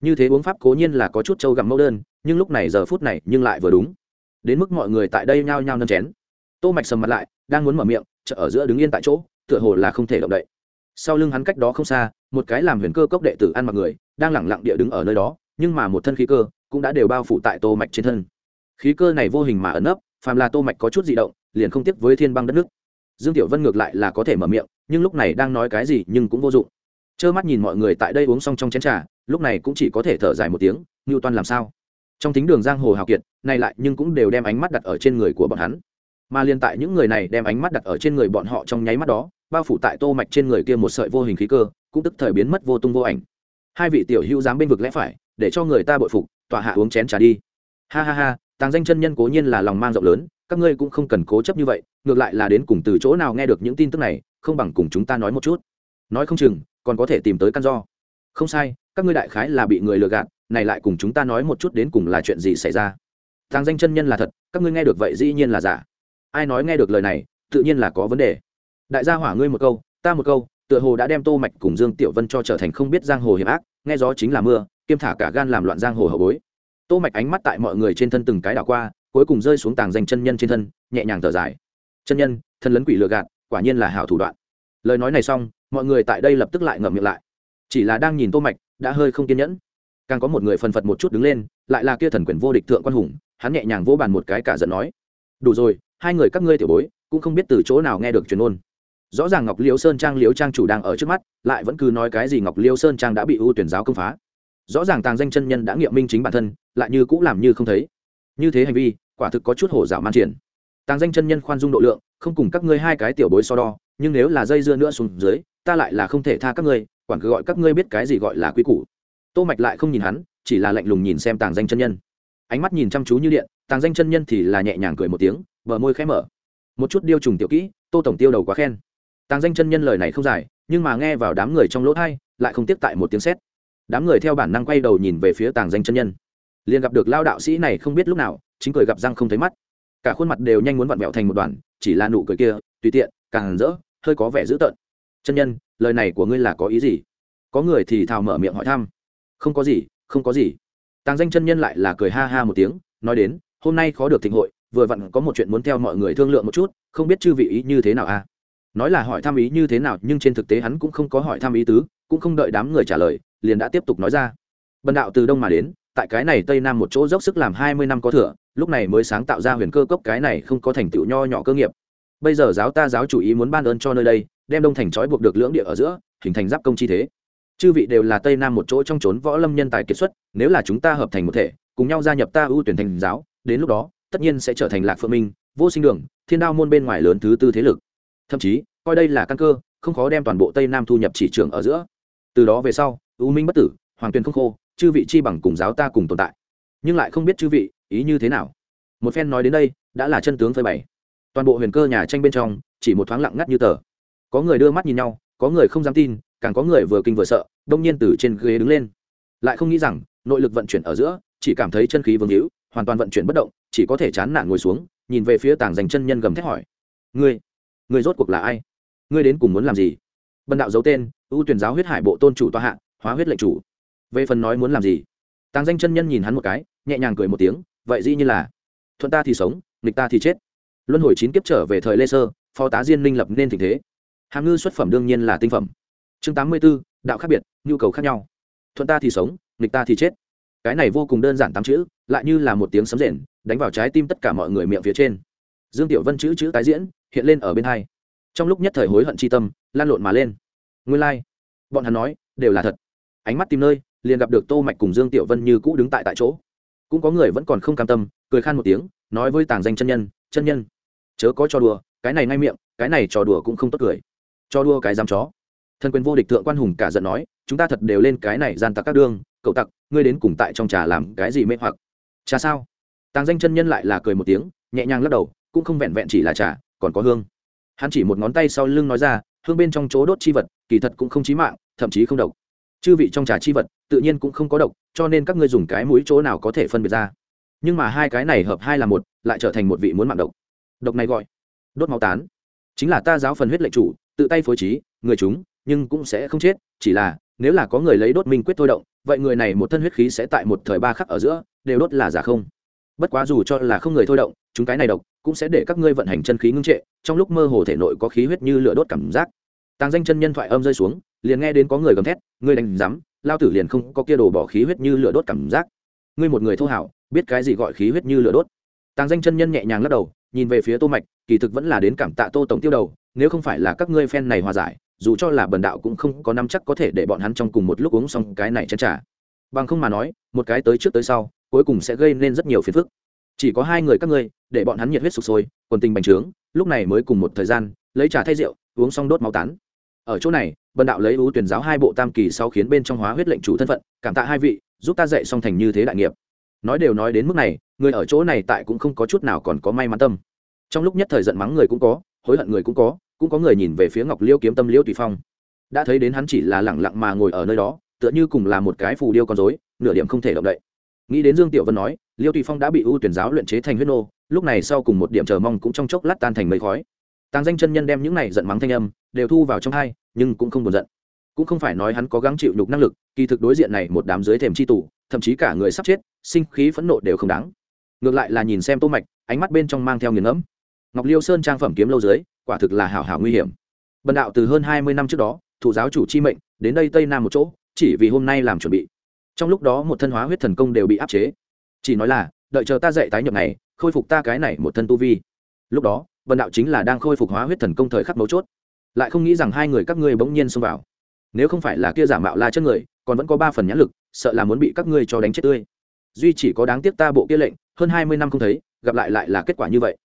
Như thế uống pháp cố nhiên là có chút trâu gặm mẫu đơn, nhưng lúc này giờ phút này nhưng lại vừa đúng. Đến mức mọi người tại đây nhao nhao nâng chén. Tô mạch sầm mặt lại, đang muốn mở miệng, chợ ở giữa đứng yên tại chỗ, tựa hồ là không thể động đậy. Sau lưng hắn cách đó không xa, một cái làm huyền cơ cốc đệ tử ăn mặc người, đang lẳng lặng địa đứng ở nơi đó, nhưng mà một thân khí cơ cũng đã đều bao phủ tại tô mạch trên thân. Khí cơ này vô hình mà ẩn nấp, phàm là tô mạch có chút dị động, liền không tiếp với thiên băng đất nước. Dương tiểu vân ngược lại là có thể mở miệng, nhưng lúc này đang nói cái gì nhưng cũng vô dụng. Trơ mắt nhìn mọi người tại đây uống xong trong chén trà, lúc này cũng chỉ có thể thở dài một tiếng, ngưu Toàn làm sao? Trong thính đường giang hồ hào kiệt này lại nhưng cũng đều đem ánh mắt đặt ở trên người của bọn hắn. Mà liên tại những người này đem ánh mắt đặt ở trên người bọn họ trong nháy mắt đó, bao phủ tại tô mạch trên người kia một sợi vô hình khí cơ, cũng tức thời biến mất vô tung vô ảnh. Hai vị tiểu hữu dám bên vực lẽ phải, để cho người ta bội phục tọa hạ uống chén trà đi. Ha ha ha, tàng danh chân nhân cố nhiên là lòng mang rộng lớn, các ngươi cũng không cần cố chấp như vậy, ngược lại là đến cùng từ chỗ nào nghe được những tin tức này, không bằng cùng chúng ta nói một chút. Nói không chừng, còn có thể tìm tới căn do. Không sai, các ngươi đại khái là bị người lừa gạt, này lại cùng chúng ta nói một chút đến cùng là chuyện gì xảy ra. Tàng danh chân nhân là thật, các ngươi nghe được vậy dĩ nhiên là giả. Ai nói nghe được lời này, tự nhiên là có vấn đề. Đại gia hỏa ngươi một câu, ta một câu, tựa hồ đã đem tô mạch cùng dương tiểu vân cho trở thành không biết giang hồ hiểm ác, nghe gió chính là mưa kiêm thả cả gan làm loạn giang hồ hậu bối. Tô mạch ánh mắt tại mọi người trên thân từng cái đảo qua, cuối cùng rơi xuống tàng danh chân nhân trên thân, nhẹ nhàng thở dài. Chân nhân thân lấn quỷ lừa gạt, quả nhiên là hảo thủ đoạn. Lời nói này xong, mọi người tại đây lập tức lại ngậm miệng lại. Chỉ là đang nhìn tô mạch, đã hơi không kiên nhẫn. Càng có một người phần phật một chút đứng lên, lại là kia thần quyền vô địch thượng quan hùng, hắn nhẹ nhàng vỗ bàn một cái cả giận nói. Đủ rồi, hai người các ngươi tiểu bối, cũng không biết từ chỗ nào nghe được truyền ôn. Rõ ràng ngọc liêu sơn trang liêu trang chủ đang ở trước mắt, lại vẫn cứ nói cái gì ngọc liêu sơn trang đã bị ưu tuyển giáo công phá rõ ràng tàng danh chân nhân đã nghiệm minh chính bản thân lại như cũng làm như không thấy. Như thế hành vi quả thực có chút hổ dạo man triển. Tàng danh chân nhân khoan dung độ lượng không cùng các ngươi hai cái tiểu bối so đo nhưng nếu là dây dưa nữa xuống dưới ta lại là không thể tha các ngươi quản cứ gọi các ngươi biết cái gì gọi là quy củ. Tô mạch lại không nhìn hắn chỉ là lạnh lùng nhìn xem tàng danh chân nhân. Ánh mắt nhìn chăm chú như điện tàng danh chân nhân thì là nhẹ nhàng cười một tiếng bờ môi khẽ mở. Một chút điêu trùng tiểu kỹ tô tổng tiêu đầu quá khen. Tàng danh chân nhân lời này không dài nhưng mà nghe vào đám người trong lỗ thay, lại không tiếp tại một tiếng sét đám người theo bản năng quay đầu nhìn về phía tàng danh chân nhân. Liền gặp được lao đạo sĩ này không biết lúc nào, chính cười gặp răng không thấy mắt. Cả khuôn mặt đều nhanh muốn vặn vẹo thành một đoàn, chỉ là nụ cười kia, tùy tiện, càng rỡ, hơi có vẻ dữ tợn. Chân nhân, lời này của ngươi là có ý gì? Có người thì thào mở miệng hỏi thăm. Không có gì, không có gì. Tàng danh chân nhân lại là cười ha ha một tiếng, nói đến, hôm nay khó được thịnh hội, vừa vặn có một chuyện muốn theo mọi người thương lượng một chút, không biết chư vị ý như thế nào à? nói là hỏi thăm ý như thế nào, nhưng trên thực tế hắn cũng không có hỏi thăm ý tứ cũng không đợi đám người trả lời, liền đã tiếp tục nói ra. Bần đạo từ đông mà đến, tại cái này tây nam một chỗ dốc sức làm hai mươi năm có thừa, lúc này mới sáng tạo ra huyền cơ cốc cái này không có thành tựu nho nhỏ cơ nghiệp. Bây giờ giáo ta giáo chủ ý muốn ban ơn cho nơi đây, đem đông thành trói buộc được lưỡng địa ở giữa, hình thành giáp công chi thế. Chư vị đều là tây nam một chỗ trong trốn võ lâm nhân tài kiệt xuất, nếu là chúng ta hợp thành một thể, cùng nhau gia nhập ta ưu tuyển thành giáo, đến lúc đó, tất nhiên sẽ trở thành lạc phượng minh, vô sinh đường, thiên đao môn bên ngoài lớn thứ tư thế lực. Thậm chí, coi đây là căn cơ, không khó đem toàn bộ tây nam thu nhập chỉ trường ở giữa từ đó về sau, u minh bất tử, hoàng tuyền không khô, chư vị chi bằng cùng giáo ta cùng tồn tại. Nhưng lại không biết chư vị, ý như thế nào. Một phen nói đến đây, đã là chân tướng phơi bày. Toàn bộ huyền cơ nhà tranh bên trong, chỉ một thoáng lặng ngắt như tờ. Có người đưa mắt nhìn nhau, có người không dám tin, càng có người vừa kinh vừa sợ, đông nhiên từ trên ghế đứng lên. Lại không nghĩ rằng, nội lực vận chuyển ở giữa, chỉ cảm thấy chân khí vương hữu, hoàn toàn vận chuyển bất động, chỉ có thể chán nản ngồi xuống, nhìn về phía tàng dành chân nhân gầm thét hỏi. Ngươi ngươi rốt cuộc là ai? Ngươi đến cùng muốn làm gì? Bần đạo giấu tên, ưu tuyển giáo huyết hải bộ tôn chủ tòa hạ, hóa huyết lệnh chủ. Về phần nói muốn làm gì? Tàng danh chân nhân nhìn hắn một cái, nhẹ nhàng cười một tiếng, vậy dĩ như là, thuận ta thì sống, nghịch ta thì chết. Luân hồi chín kiếp trở về thời lê sơ, phó tá diên minh lập nên tình thế. Hàm ngư xuất phẩm đương nhiên là tinh phẩm. Chương tám mươi b ố đạo khác biệt, nhu cầu khác nhau. Thuận ta thì sống, nghịch ta thì chết. Cái này vô cùng đơn giản tám chữ, lại như là một tiếng sấm rền, đánh vào trái tim tất cả mọi người miệng phía trên. Dương tiểu vân chữ chữ tái diễn, hiện lên ở bên hai trong lúc nhất thời hối hận c h i tâm, lan lộn mà lên. Nguyên lai、like. bọn hắn nói, đều là thật. Ánh mắt tìm nơi, liền gặp được tô mạch cùng dương tiểu vân như cũ đứng tại tại chỗ. Cũng có người vẫn còn không cam tâm, cười khan một tiếng, nói với tàng danh chân nhân chân nhân, chớ có cho đùa, cái này ngay miệng, cái này trò đùa cũng không tốt cười. Cho đùa cái dám chó. Thân quyền vô địch thượng quan hùng cả giận nói, chúng ta thật đều lên cái này gian tặc các đương, cậu tặc, ngươi đến cùng tại trong trà làm cái gì mê hoặc? Trà sao? Tàng danh chân nhân lại là cười một tiếng, nhẹ nhàng lắc đầu, cũng không vẹn vẹn chỉ là trà, còn có hương hắn chỉ một ngón tay sau lưng nói ra, hương bên trong chỗ đốt chi vật, kỳ thật cũng không chí mạng, thậm chí không độc. Chư vị trong trà chi vật, tự nhiên cũng không có độc, cho nên các ngươi dùng cái mũi chỗ nào có thể phân biệt ra. Nhưng mà hai cái này hợp hai là một, lại trở thành một vị muốn mạng độc. Độc này gọi, đốt máu tán. Chính là ta giáo phần huyết lệnh chủ, tự tay phối trí, người chúng, nhưng cũng sẽ không chết, chỉ là, nếu là có người lấy đốt minh quyết thôi động, vậy người này một thân huyết khí sẽ tại một thời ba khắc ở giữa, đều đốt là giả không? Bất quá dù cho là không người thôi động, chúng cái này độc cũng sẽ để các ngươi vận hành chân khí ngưng trệ, trong lúc mơ hồ thể nội có khí huyết như lửa đốt cảm giác. Tàng danh chân nhân thoại âm rơi xuống, liền nghe đến có người gầm thét, ngươi đánh rắm lao tử liền không có kia đồ bỏ khí huyết như lửa đốt cảm giác. Ngươi một người thô hảo, biết cái gì gọi khí huyết như lửa đốt? Tàng danh chân nhân nhẹ nhàng lắc đầu, nhìn về phía tô mạch, kỳ thực vẫn là đến cảm tạ tô tổng tiêu đầu, nếu không phải là các ngươi phen này hòa giải, dù cho là bần đạo cũng không có năm chắc có thể để bọn hắn trong cùng một lúc uống xong cái này chén trà. Bằng không mà nói, một cái tới trước tới sau cuối cùng sẽ gây nên rất nhiều phiền phức. Chỉ có hai người các ngươi, để bọn hắn nhiệt huyết sụp sôi, quần tình bành trướng, lúc này mới cùng một thời gian, lấy trà thay rượu, uống xong đốt máu tán. Ở chỗ này bần đạo lấy ưu tuyển giáo hai bộ tam kỳ sau khiến bên trong hóa huyết lệnh chủ thân phận, cảm tạ hai vị, giúp ta dạy song thành như thế đại nghiệp. Nói đều nói đến mức này, người ở chỗ này tại cũng không có chút nào còn có may mắn tâm. Trong lúc nhất thời giận mắng người cũng có, hối hận người cũng có cũng có người nhìn về phía ngọc liêu kiếm tâm liêu tùy phong. Đã thấy đến hắn chỉ là lẳng lặng mà ngồi ở nơi đó, tựa như cùng là một cái phù điêu con dối nửa điểm không thể động đậy nghĩ đến dương tiểu vân nói, liêu tùy phong đã bị ưu tuyển giáo luyện chế thành huyết nô, lúc này sau cùng một điểm chờ mong cũng trong chốc lát tan thành mây khói. Tàng danh chân nhân đem những này giận mắng thanh âm, đều thu vào trong hai, nhưng cũng không buồn giận. Cũng không phải nói hắn có gắng chịu nhục năng lực, kỳ thực đối diện này một đám dưới thềm chi tủ thậm chí cả người sắp chết, sinh khí phẫn nộ đều không đáng. Ngược lại là nhìn xem tô mạch, ánh mắt bên trong mang theo nghiền ngẫm. Ngọc liêu sơn trang phẩm kiếm lâu dưới, quả thực là hảo hảo nguy hiểm. Bần đạo từ hơn hai mươi năm trước đó, thủ giáo chủ chi mệnh, đến đây tây nam một chỗ, chỉ vì hôm nay làm chuẩn bị trong lúc đó một thân hóa huyết thần công đều bị áp chế. Chỉ nói là, đợi chờ ta dạy tái nhập này, khôi phục ta cái này một thân tu vi. Lúc đó bần đạo chính là đang khôi phục hóa huyết thần công thời khắc mấu chốt. Lại không nghĩ rằng hai người các ngươi bỗng nhiên xông vào. Nếu không phải là kia giả mạo la chân người, còn vẫn có ba phần nhãn lực, sợ là muốn bị các ngươi cho đánh chết tươi. Duy chỉ có đáng tiếc ta bộ kia lệnh, hơn hai mươi năm không thấy, gặp lại lại là kết quả như vậy.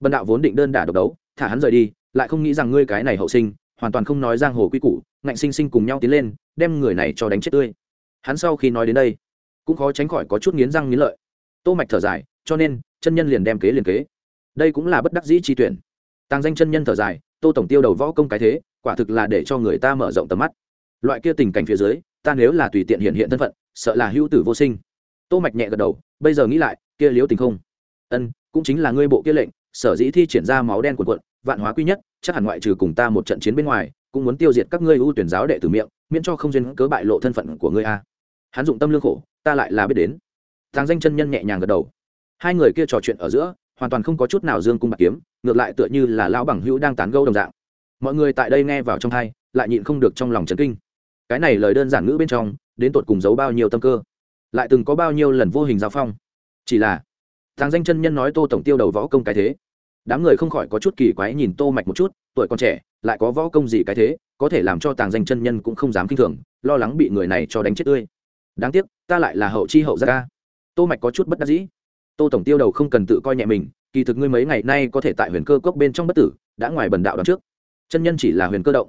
Bần đạo vốn định đơn đả độc đấu, thả hắn rời đi, lại không nghĩ rằng ngươi cái này hậu sinh, hoàn toàn không nói giang hồ quy củ, ngạnh sinh sinh cùng nhau tiến lên, đem người này cho đánh chết tươi hắn sau khi nói đến đây, cũng khó tránh khỏi có chút nghiến răng nghiến lợi. Tô mạch thở dài, cho nên, chân nhân liền đem kế liền kế. Đây cũng là bất đắc dĩ chi tuyển. Tàng danh chân nhân thở dài, tô tổng tiêu đầu võ công cái thế, quả thực là để cho người ta mở rộng tầm mắt. Loại kia tình cảnh phía dưới, ta nếu là tùy tiện hiện hiện thân phận, sợ là hữu tử vô sinh. Tô mạch nhẹ gật đầu, bây giờ nghĩ lại, kia liếu tình không? Ân, cũng chính là ngươi bộ kia lệnh, sở dĩ thi triển ra máu đen cuộn cuộn, vạn hóa quy nhất, chắc hẳn ngoại trừ cùng ta một trận chiến bên ngoài, cũng muốn tiêu diệt các ngươi ưu tuyển giáo đệ tử miệng, miễn cho không duyên cớ bại lộ thân phận của ngươi a hắn dụng tâm lương khổ, ta lại là biết đến. Thằng danh chân nhân nhẹ nhàng gật đầu. Hai người kia trò chuyện ở giữa, hoàn toàn không có chút nào dương cung bạc kiếm, ngược lại tựa như là lão bằng hữu đang tán gẫu đồng dạng. Mọi người tại đây nghe vào trong thai lại nhịn không được trong lòng chấn kinh. Cái này lời đơn giản ngữ bên trong, đến tột cùng giấu bao nhiêu tâm cơ? Lại từng có bao nhiêu lần vô hình giao phong? Chỉ là thằng danh chân nhân nói tô tổng tiêu đầu võ công cái thế. Đám người không khỏi có chút kỳ quái nhìn tô mạch một chút, tuổi còn trẻ, lại có võ công gì cái thế, có thể làm cho tàng danh chân nhân cũng không dám kinh thường, lo lắng bị người này cho đánh chết tươi đáng tiếc, ta lại là hậu chi hậu gia ca tô mạch có chút bất đắc dĩ. Tô tổng tiêu đầu không cần tự coi nhẹ mình, kỳ thực ngươi mấy ngày nay có thể tại huyền cơ cốc bên trong bất tử, đã ngoài bần đạo đón trước. Chân nhân chỉ là huyền cơ động.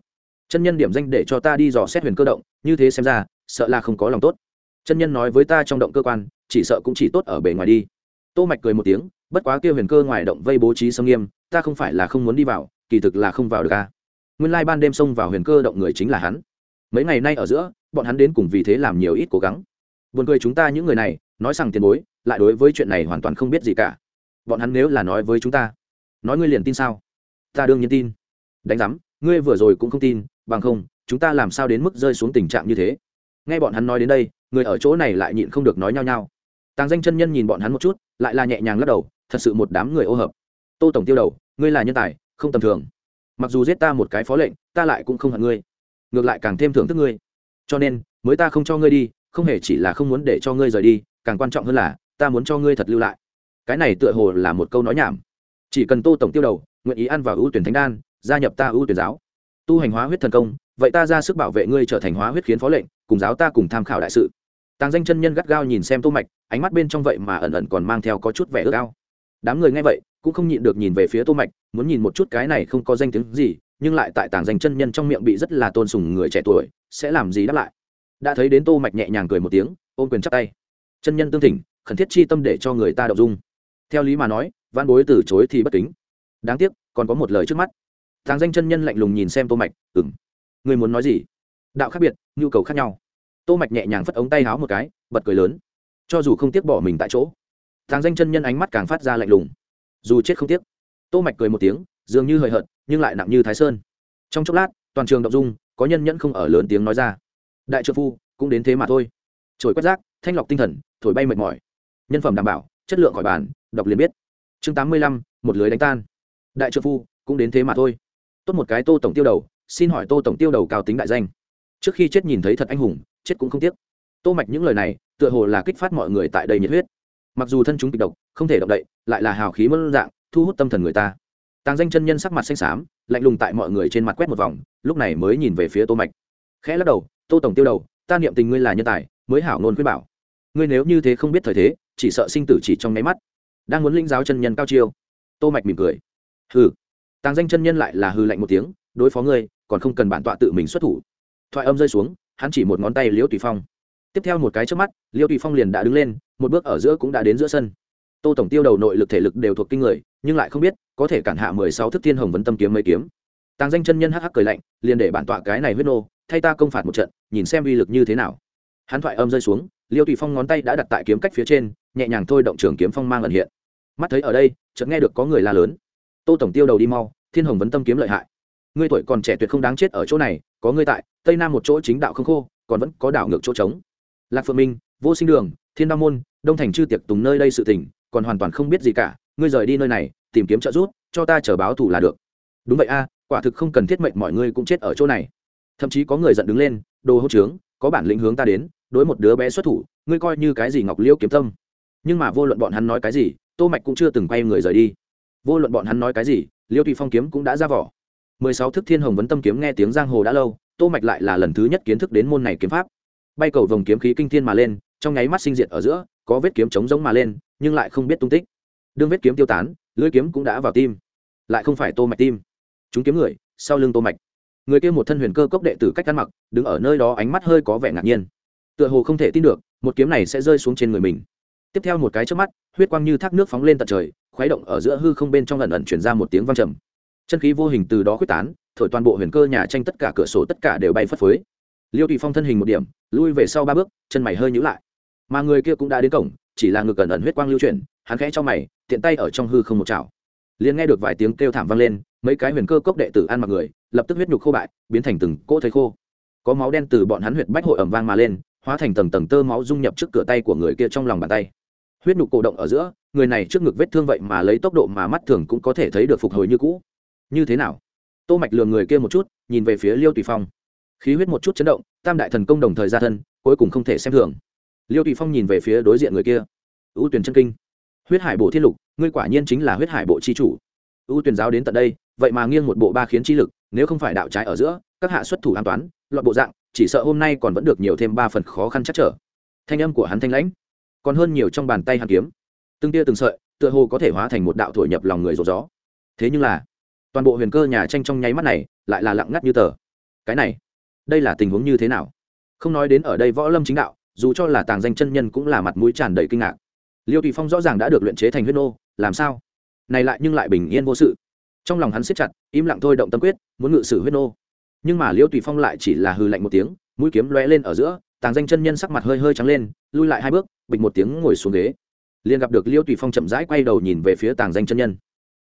Chân nhân điểm danh để cho ta đi dò xét huyền cơ động, như thế xem ra, sợ là không có lòng tốt. Chân nhân nói với ta trong động cơ quan, chỉ sợ cũng chỉ tốt ở bề ngoài đi. Tô mạch cười một tiếng, bất quá kia huyền cơ ngoài động vây bố trí sông nghiêm, ta không phải là không muốn đi vào, kỳ thực là không vào được a. Nguyên lai ban đêm xông vào huyền cơ động người chính là hắn. Mấy ngày nay ở giữa bọn hắn đến cùng vì thế làm nhiều ít cố gắng. Buồn cười chúng ta những người này, nói rằng tiền bối, lại đối với chuyện này hoàn toàn không biết gì cả. Bọn hắn nếu là nói với chúng ta, nói ngươi liền tin sao? Ta đương nhiên tin. Đánh giám, ngươi vừa rồi cũng không tin, bằng không, chúng ta làm sao đến mức rơi xuống tình trạng như thế? Nghe bọn hắn nói đến đây, người ở chỗ này lại nhịn không được nói nhau nhau tàng danh chân nhân nhìn bọn hắn một chút, lại là nhẹ nhàng lắc đầu, thật sự một đám người ô hợp. Tô tổng tiêu đầu, ngươi là nhân tài, không tầm thường. Mặc dù giết ta một cái phó lệnh, ta lại cũng không hận ngươi. Ngược lại càng thêm thưởng thức ngươi cho nên, mới ta không cho ngươi đi, không hề chỉ là không muốn để cho ngươi rời đi, càng quan trọng hơn là, ta muốn cho ngươi thật lưu lại. Cái này tựa hồ là một câu nói nhảm. Chỉ cần tô tổng tiêu đầu, nguyện ý ăn vào ưu tuyển thánh đan, gia nhập ta ưu tuyển giáo. Tu hành hóa huyết thần công, vậy ta ra sức bảo vệ ngươi trở thành hóa huyết khiến phó lệnh, cùng giáo ta cùng tham khảo đại sự. Tàng danh chân nhân gắt gao nhìn xem tô mạch, ánh mắt bên trong vậy mà ẩn ẩn còn mang theo có chút vẻ ước ao. Đám người nghe vậy, cũng không nhịn được nhìn về phía tô mạch, muốn nhìn một chút cái này không có danh tiếng gì nhưng lại tại tàng danh chân nhân trong miệng bị rất là tôn sùng người trẻ tuổi, sẽ làm gì đáp lại? Đã thấy đến tô mạch nhẹ nhàng cười một tiếng, ôm quyền chắp tay. Chân nhân tương thỉnh, khẩn thiết chi tâm để cho người ta đậu dung. Theo lý mà nói, văn bối từ chối thì bất kính. Đáng tiếc, còn có một lời trước mắt. Tàng danh chân nhân lạnh lùng nhìn xem tô mạch, ừm. Người muốn nói gì? Đạo khác biệt, nhu cầu khác nhau. Tô mạch nhẹ nhàng phất ống tay háo một cái, bật cười lớn. Cho dù không tiếc bỏ mình tại chỗ. Tàng danh chân nhân ánh mắt càng phát ra lạnh lùng. Dù chết không tiếc. Tô mạch cười một tiếng dường như hời hợt, nhưng lại nặng như thái sơn. Trong chốc lát, toàn trường động dung, có nhân nhẫn không ở lớn tiếng nói ra. Đại trợ phu, cũng đến thế mà thôi. Trồi quét rác, thanh lọc tinh thần, thổi bay mệt mỏi. Nhân phẩm đảm bảo, chất lượng khỏi bàn, đọc liền biết. Chương tám mươi lăm, một lưới đánh tan. Đại trợ phu, cũng đến thế mà thôi. Tốt một cái tô tổng tiêu đầu, xin hỏi tô tổng tiêu đầu cao tính đại danh. Trước khi chết nhìn thấy thật anh hùng, chết cũng không tiếc. Tô mạch những lời này, tựa hồ là kích phát mọi người tại đây nhiệt huyết. Mặc dù thân chúng kịch độc, không thể động đậy, lại là hào khí mơn dạng, thu hút tâm thần người ta tàng danh chân nhân sắc mặt xanh xám, lạnh lùng tại mọi người trên mặt quét một vòng, lúc này mới nhìn về phía tô mạch. Khẽ lắc đầu, tô tổng tiêu đầu, ta niệm tình ngươi là nhân tài, mới hảo ngôn khuyên bảo. Ngươi nếu như thế không biết thời thế, chỉ sợ sinh tử chỉ trong nháy mắt. Đang muốn linh giáo chân nhân cao chiêu. Tô mạch mỉm cười. Hừ. Tàng danh chân nhân lại là hư lạnh một tiếng, đối phó ngươi, còn không cần bản tọa tự mình xuất thủ. Thoại âm rơi xuống, hắn chỉ một ngón tay liễu tùy phong. Tiếp theo một cái trước mắt, liễu tùy phong liền đã đứng lên, một bước ở giữa cũng đã đến giữa sân. Tô tổng tiêu đầu nội lực thể lực đều thuộc kinh người nhưng lại không biết, có thể cản hạ mười sáu thức thiên hồng vấn tâm kiếm mấy kiếm. Tàng danh chân nhân hắc hắc cười lạnh, liền để bản tọa cái này huyết nô, thay ta công phạt một trận, nhìn xem uy lực như thế nào. Hắn thoại âm rơi xuống, liêu tùy phong ngón tay đã đặt tại kiếm cách phía trên, nhẹ nhàng thôi động trường kiếm phong mang ẩn hiện. Mắt thấy ở đây, chợt nghe được có người la lớn. Tô tổng tiêu đầu đi mau, thiên hồng vấn tâm kiếm lợi hại. Ngươi tuổi còn trẻ tuyệt không đáng chết ở chỗ này, có ngươi tại, tây nam một chỗ chính đạo không khô, còn vẫn có đảo ngược chỗ trống. Lạc phượng minh, vô sinh đường, thiên đa môn, đông thành chư tiệc tùng nơi đây sự tỉnh còn hoàn toàn không biết gì cả ngươi rời đi nơi này, tìm kiếm trợ giúp, cho ta chờ báo thủ là được. Đúng vậy a, quả thực không cần thiết mệnh mọi người cũng chết ở chỗ này. Thậm chí có người giận đứng lên, đồ hỗ trướng, có bản lĩnh hướng ta đến, đối một đứa bé xuất thủ, ngươi coi như cái gì ngọc liêu kiếm tâm. Nhưng mà vô luận bọn hắn nói cái gì, tô mạch cũng chưa từng quay người rời đi. Vô luận bọn hắn nói cái gì, liêu tùy phong kiếm cũng đã ra vỏ. Mười sáu thức thiên hồng vấn tâm kiếm nghe tiếng giang hồ đã lâu, tô mạch lại là lần thứ nhất kiến thức đến môn này kiếm pháp. Bay cầu vòng kiếm khí kinh thiên mà lên, trong nháy mắt sinh diệt ở giữa, có vết kiếm chống giống mà lên, nhưng lại không biết tung tích đương vết kiếm tiêu tán, lưỡi kiếm cũng đã vào tim. Lại không phải tô mạch tim. Chúng kiếm người, sau lưng tô mạch. Người kia một thân huyền cơ cốc đệ tử cách ăn mặc, đứng ở nơi đó ánh mắt hơi có vẻ ngạc nhiên. Tựa hồ không thể tin được, một kiếm này sẽ rơi xuống trên người mình. Tiếp theo một cái trước mắt, huyết quang như thác nước phóng lên tận trời, khuấy động ở giữa hư không bên trong ẩn ẩn chuyển ra một tiếng vang trầm. Chân khí vô hình từ đó quyết tán, thổi toàn bộ huyền cơ nhà tranh tất cả cửa sổ tất cả đều bay phất phới. Liêu tùy phong thân hình một điểm, lui về sau ba bước, chân mày hơi nhữ lại. Mà người kia cũng đã đến cổng, chỉ là ngực ẩn ẩn huyết quang lưu chuyển hắn khẽ cho mày, tiện tay ở trong hư không một chảo. Liền nghe được vài tiếng kêu thảm vang lên, mấy cái huyền cơ cốc đệ tử ăn mặc người, lập tức huyết nhục khô bại, biến thành từng cỗ thấy khô. Có máu đen từ bọn hắn huyệt bách hội ẩm vang mà lên, hóa thành tầng tầng tơ máu dung nhập trước cửa tay của người kia trong lòng bàn tay. Huyết nhục cổ động ở giữa, người này trước ngực vết thương vậy mà lấy tốc độ mà mắt thường cũng có thể thấy được phục hồi như cũ. Như thế nào? Tô mạch lường người kia một chút, nhìn về phía liêu tùy phong. Khí huyết một chút chấn động, tam đại thần công đồng thời ra thân, cuối cùng không thể xem thường. Liêu tùy phong nhìn về phía đối diện người kia. Ưu tuyển chân kinh huyết hải bộ thiên lục, ngươi quả nhiên chính là huyết hải bộ chi chủ. Ưu tuyển giáo đến tận đây, vậy mà nghiêng một bộ ba khiến chi lực, nếu không phải đạo trái ở giữa, các hạ xuất thủ an toán, loạn bộ dạng, chỉ sợ hôm nay còn vẫn được nhiều thêm ba phần khó khăn chắc trở. Thanh âm của hắn thanh lãnh, còn hơn nhiều trong bàn tay hàn kiếm. Từng tia từng sợi, tựa hồ có thể hóa thành một đạo thổi nhập lòng người rộn gió. Thế nhưng là, toàn bộ huyền cơ nhà tranh trong nháy mắt này, lại là lặng ngắt như tờ. Cái này, đây là tình huống như thế nào? Không nói đến ở đây võ lâm chính đạo, dù cho là tàng danh chân nhân cũng là mặt mũi tràn đầy kinh ngạc liêu tùy phong rõ ràng đã được luyện chế thành huyết nô, làm sao? Này lại nhưng lại bình yên vô sự. Trong lòng hắn siết chặt, im lặng thôi động tâm quyết, muốn ngự sử huyết nô. Nhưng mà liêu tùy phong lại chỉ là hư lạnh một tiếng, mũi kiếm lóe lên ở giữa, tàng danh chân nhân sắc mặt hơi hơi trắng lên, lui lại hai bước, bịch một tiếng ngồi xuống ghế. Liền gặp được liêu tùy phong chậm rãi quay đầu nhìn về phía tàng danh chân nhân.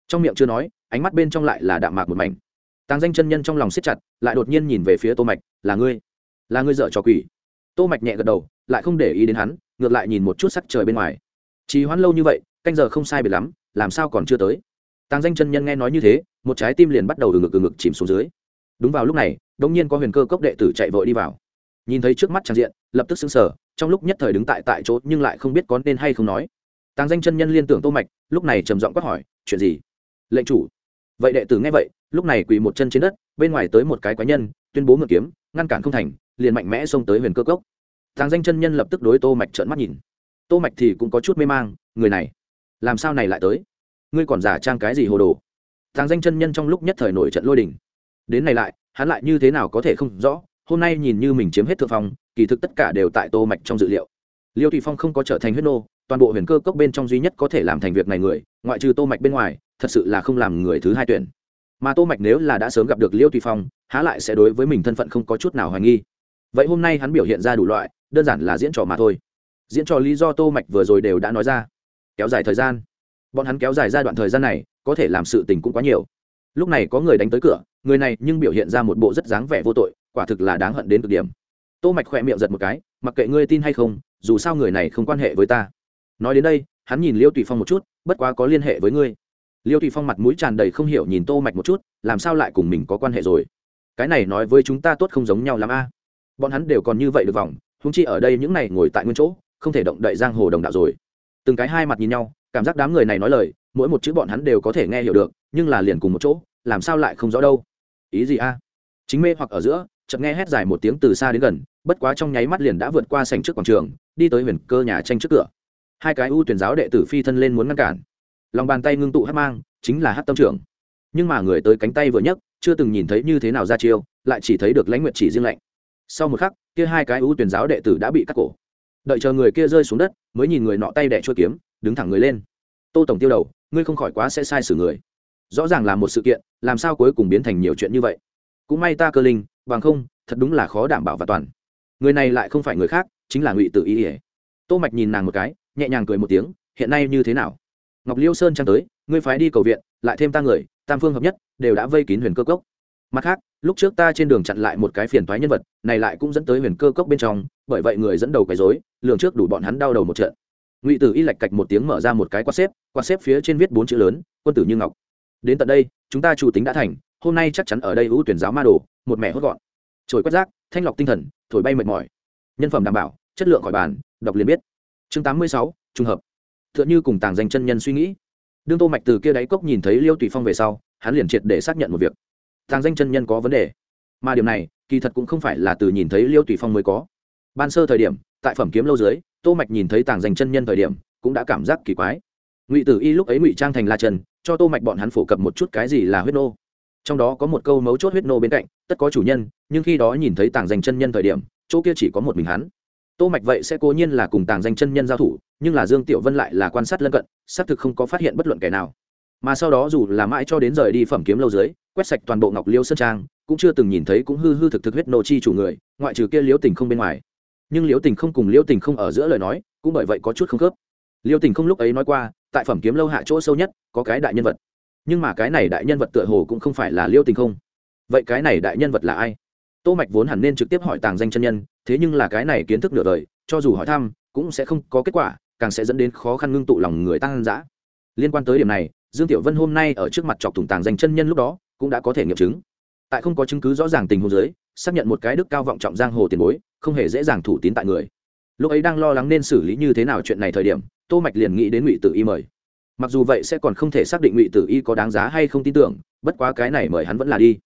Trong miệng chưa nói, ánh mắt bên trong lại là đạm mạc một mảnh. Tàng danh chân nhân trong lòng siết chặt, lại đột nhiên nhìn về phía tô mạch, là ngươi? Là ngươi dợ cho quỷ? Tô mạch nhẹ gật đầu, lại không để ý đến hắn, ngược lại nhìn một chút sắc trời bên ngoài trì hoãn lâu như vậy, canh giờ không sai biệt lắm, làm sao còn chưa tới? Tàng danh chân nhân nghe nói như thế, một trái tim liền bắt đầu từ ngực từ ngực chìm xuống dưới. Đúng vào lúc này, đột nhiên có huyền cơ cốc đệ tử chạy vội đi vào. Nhìn thấy trước mắt trang diện, lập tức sững sờ, trong lúc nhất thời đứng tại tại chỗ nhưng lại không biết có nên hay không nói. Tàng danh chân nhân liên tưởng tô mạch, lúc này trầm giọng quát hỏi, chuyện gì? Lệnh chủ. Vậy đệ tử nghe vậy, lúc này quỳ một chân trên đất, bên ngoài tới một cái quái nhân, tuyên bố ngược kiếm, ngăn cản không thành, liền mạnh mẽ xông tới huyền cơ cốc. Tàng danh chân nhân lập tức đối tô mạch trợn mắt nhìn tô mạch thì cũng có chút mê mang, người này, làm sao này lại tới? Ngươi còn giả trang cái gì hồ đồ? Thằng danh chân nhân trong lúc nhất thời nổi trận lôi đình. Đến này lại, hắn lại như thế nào có thể không rõ, hôm nay nhìn như mình chiếm hết thượng phong, kỳ thực tất cả đều tại tô mạch trong dự liệu. Liêu thủy phong không có trở thành huyết nô, toàn bộ huyền cơ cốc bên trong duy nhất có thể làm thành việc này người, ngoại trừ tô mạch bên ngoài, thật sự là không làm người thứ hai tuyển. Mà tô mạch nếu là đã sớm gặp được liêu thủy phong, há lại sẽ đối với mình thân phận không có chút nào hoài nghi. Vậy hôm nay hắn biểu hiện ra đủ loại, đơn giản là diễn trò mà thôi diễn trò lý do tô mạch vừa rồi đều đã nói ra. Kéo dài thời gian. Bọn hắn kéo dài giai đoạn thời gian này, có thể làm sự tình cũng quá nhiều. Lúc này có người đánh tới cửa, người này nhưng biểu hiện ra một bộ rất dáng vẻ vô tội, quả thực là đáng hận đến cực điểm. Tô mạch khỏe miệng giật một cái, mặc kệ ngươi tin hay không, dù sao người này không quan hệ với ta. Nói đến đây, hắn nhìn liêu tùy phong một chút, bất quá có liên hệ với ngươi. Liêu tùy phong mặt mũi tràn đầy không hiểu nhìn tô mạch một chút, làm sao lại cùng mình có quan hệ rồi? Cái này nói với chúng ta tốt không giống nhau lắm a. Bọn hắn đều còn như vậy được vòng húng chi ở đây những này ngồi tại nguyên chỗ không thể động đậy giang hồ đồng đạo rồi. Từng cái hai mặt nhìn nhau, cảm giác đám người này nói lời, mỗi một chữ bọn hắn đều có thể nghe hiểu được, nhưng là liền cùng một chỗ, làm sao lại không rõ đâu? Ý gì a? Chính mê hoặc ở giữa, chợt nghe hét dài một tiếng từ xa đến gần, bất quá trong nháy mắt liền đã vượt qua sành trước quảng trường, đi tới huyền cơ nhà tranh trước cửa. Hai cái ưu tuyển giáo đệ tử phi thân lên muốn ngăn cản. Lòng bàn tay ngưng tụ hát mang, chính là hát tâm trưởng. Nhưng mà người tới cánh tay vừa nhấc, chưa từng nhìn thấy như thế nào ra chiêu, lại chỉ thấy được lãnh nguyện chỉ riêng lạnh. Sau một khắc, kia hai cái ưu tuyển giáo đệ tử đã bị cắt cổ đợi chờ người kia rơi xuống đất, mới nhìn người nọ tay đẻ chuôi kiếm, đứng thẳng người lên. Tô tổng tiêu đầu, ngươi không khỏi quá sẽ sai xử người. Rõ ràng là một sự kiện, làm sao cuối cùng biến thành nhiều chuyện như vậy? Cũng may ta cơ linh, bằng không, thật đúng là khó đảm bảo và toàn. Người này lại không phải người khác, chính là ngụy tự ý ỉa tô mạch nhìn nàng một cái, nhẹ nhàng cười một tiếng, hiện nay như thế nào? Ngọc liêu sơn trang tới, ngươi phái đi cầu viện, lại thêm ta người, tam phương hợp nhất, đều đã vây kín huyền cơ cốc. Mặt khác lúc trước ta trên đường chặn lại một cái phiền toái nhân vật, này lại cũng dẫn tới huyền cơ cốc bên trong, bởi vậy người dẫn đầu quấy rối, lường trước đủ bọn hắn đau đầu một trận. Ngụy tử y lạch cạch một tiếng mở ra một cái quạt xếp quạt xếp phía trên viết bốn chữ lớn, quân tử như ngọc. Đến tận đây, chúng ta chủ tính đã thành, hôm nay chắc chắn ở đây ưu tuyển giáo ma đồ, một mẹ hốt gọn. Trồi quét rác, thanh lọc tinh thần, thổi bay mệt mỏi. Nhân phẩm đảm bảo, chất lượng khỏi bàn, đọc liền biết. Chương tám mươi sáu, trùng hợp. T h ư ợ n h ư cùng tàng danh chân nhân suy nghĩ. Đương tô mạch từ kia đáy cốc nhìn thấy liêu tùy phong về sau, hắn liền triệt để xác nhận một việc tàng danh chân nhân có vấn đề. Mà điều này, kỳ thật cũng không phải là từ nhìn thấy liêu tùy phong mới có. Ban sơ thời điểm, tại phẩm kiếm lâu dưới, tô mạch nhìn thấy tàng danh chân nhân thời điểm, cũng đã cảm giác kỳ quái. Ngụy tử y lúc ấy ngụy trang thành la trần, cho tô mạch bọn hắn phổ cập một chút cái gì là huyết nô. Trong đó có một câu mấu chốt huyết nô bên cạnh, tất có chủ nhân, nhưng khi đó nhìn thấy tàng danh chân nhân thời điểm, chỗ kia chỉ có một mình hắn. Tô mạch vậy sẽ cố nhiên là cùng tàng danh chân nhân giao thủ, nhưng là dương tiểu vân lại là quan sát lân cận, xác thực không có phát hiện bất luận kẻ nào mà sau đó dù là mãi cho đến rời đi phẩm kiếm lâu dưới, quét sạch toàn bộ ngọc liêu sơn trang, cũng chưa từng nhìn thấy cũng hư hư thực thực huyết nô chi chủ người, ngoại trừ kia liễu tình không bên ngoài. Nhưng liễu tình không cùng liễu tình không ở giữa lời nói, cũng bởi vậy có chút không khớp. Liễu tình không lúc ấy nói qua, tại phẩm kiếm lâu hạ chỗ sâu nhất, có cái đại nhân vật. Nhưng mà cái này đại nhân vật tựa hồ cũng không phải là liêu tình không. Vậy cái này đại nhân vật là ai? Tô mạch vốn hẳn nên trực tiếp hỏi tàng danh chân nhân, thế nhưng là cái này kiến thức nửa đời, cho dù hỏi thăm, cũng sẽ không có kết quả, càng sẽ dẫn đến khó khăn ngưng tụ lòng người tăng dã. Liên quan tới điểm này dương tiểu vân hôm nay ở trước mặt chọc thủng tàng danh chân nhân lúc đó, cũng đã có thể nghiệm chứng. Tại không có chứng cứ rõ ràng tình huống dưới, xác nhận một cái đức cao vọng trọng giang hồ tiền bối, không hề dễ dàng thủ tín tại người. Lúc ấy đang lo lắng nên xử lý như thế nào chuyện này thời điểm, tô mạch liền nghĩ đến ngụy Tử y mời. Mặc dù vậy sẽ còn không thể xác định ngụy tử y có đáng giá hay không tin tưởng, bất quá cái này mời hắn vẫn là đi.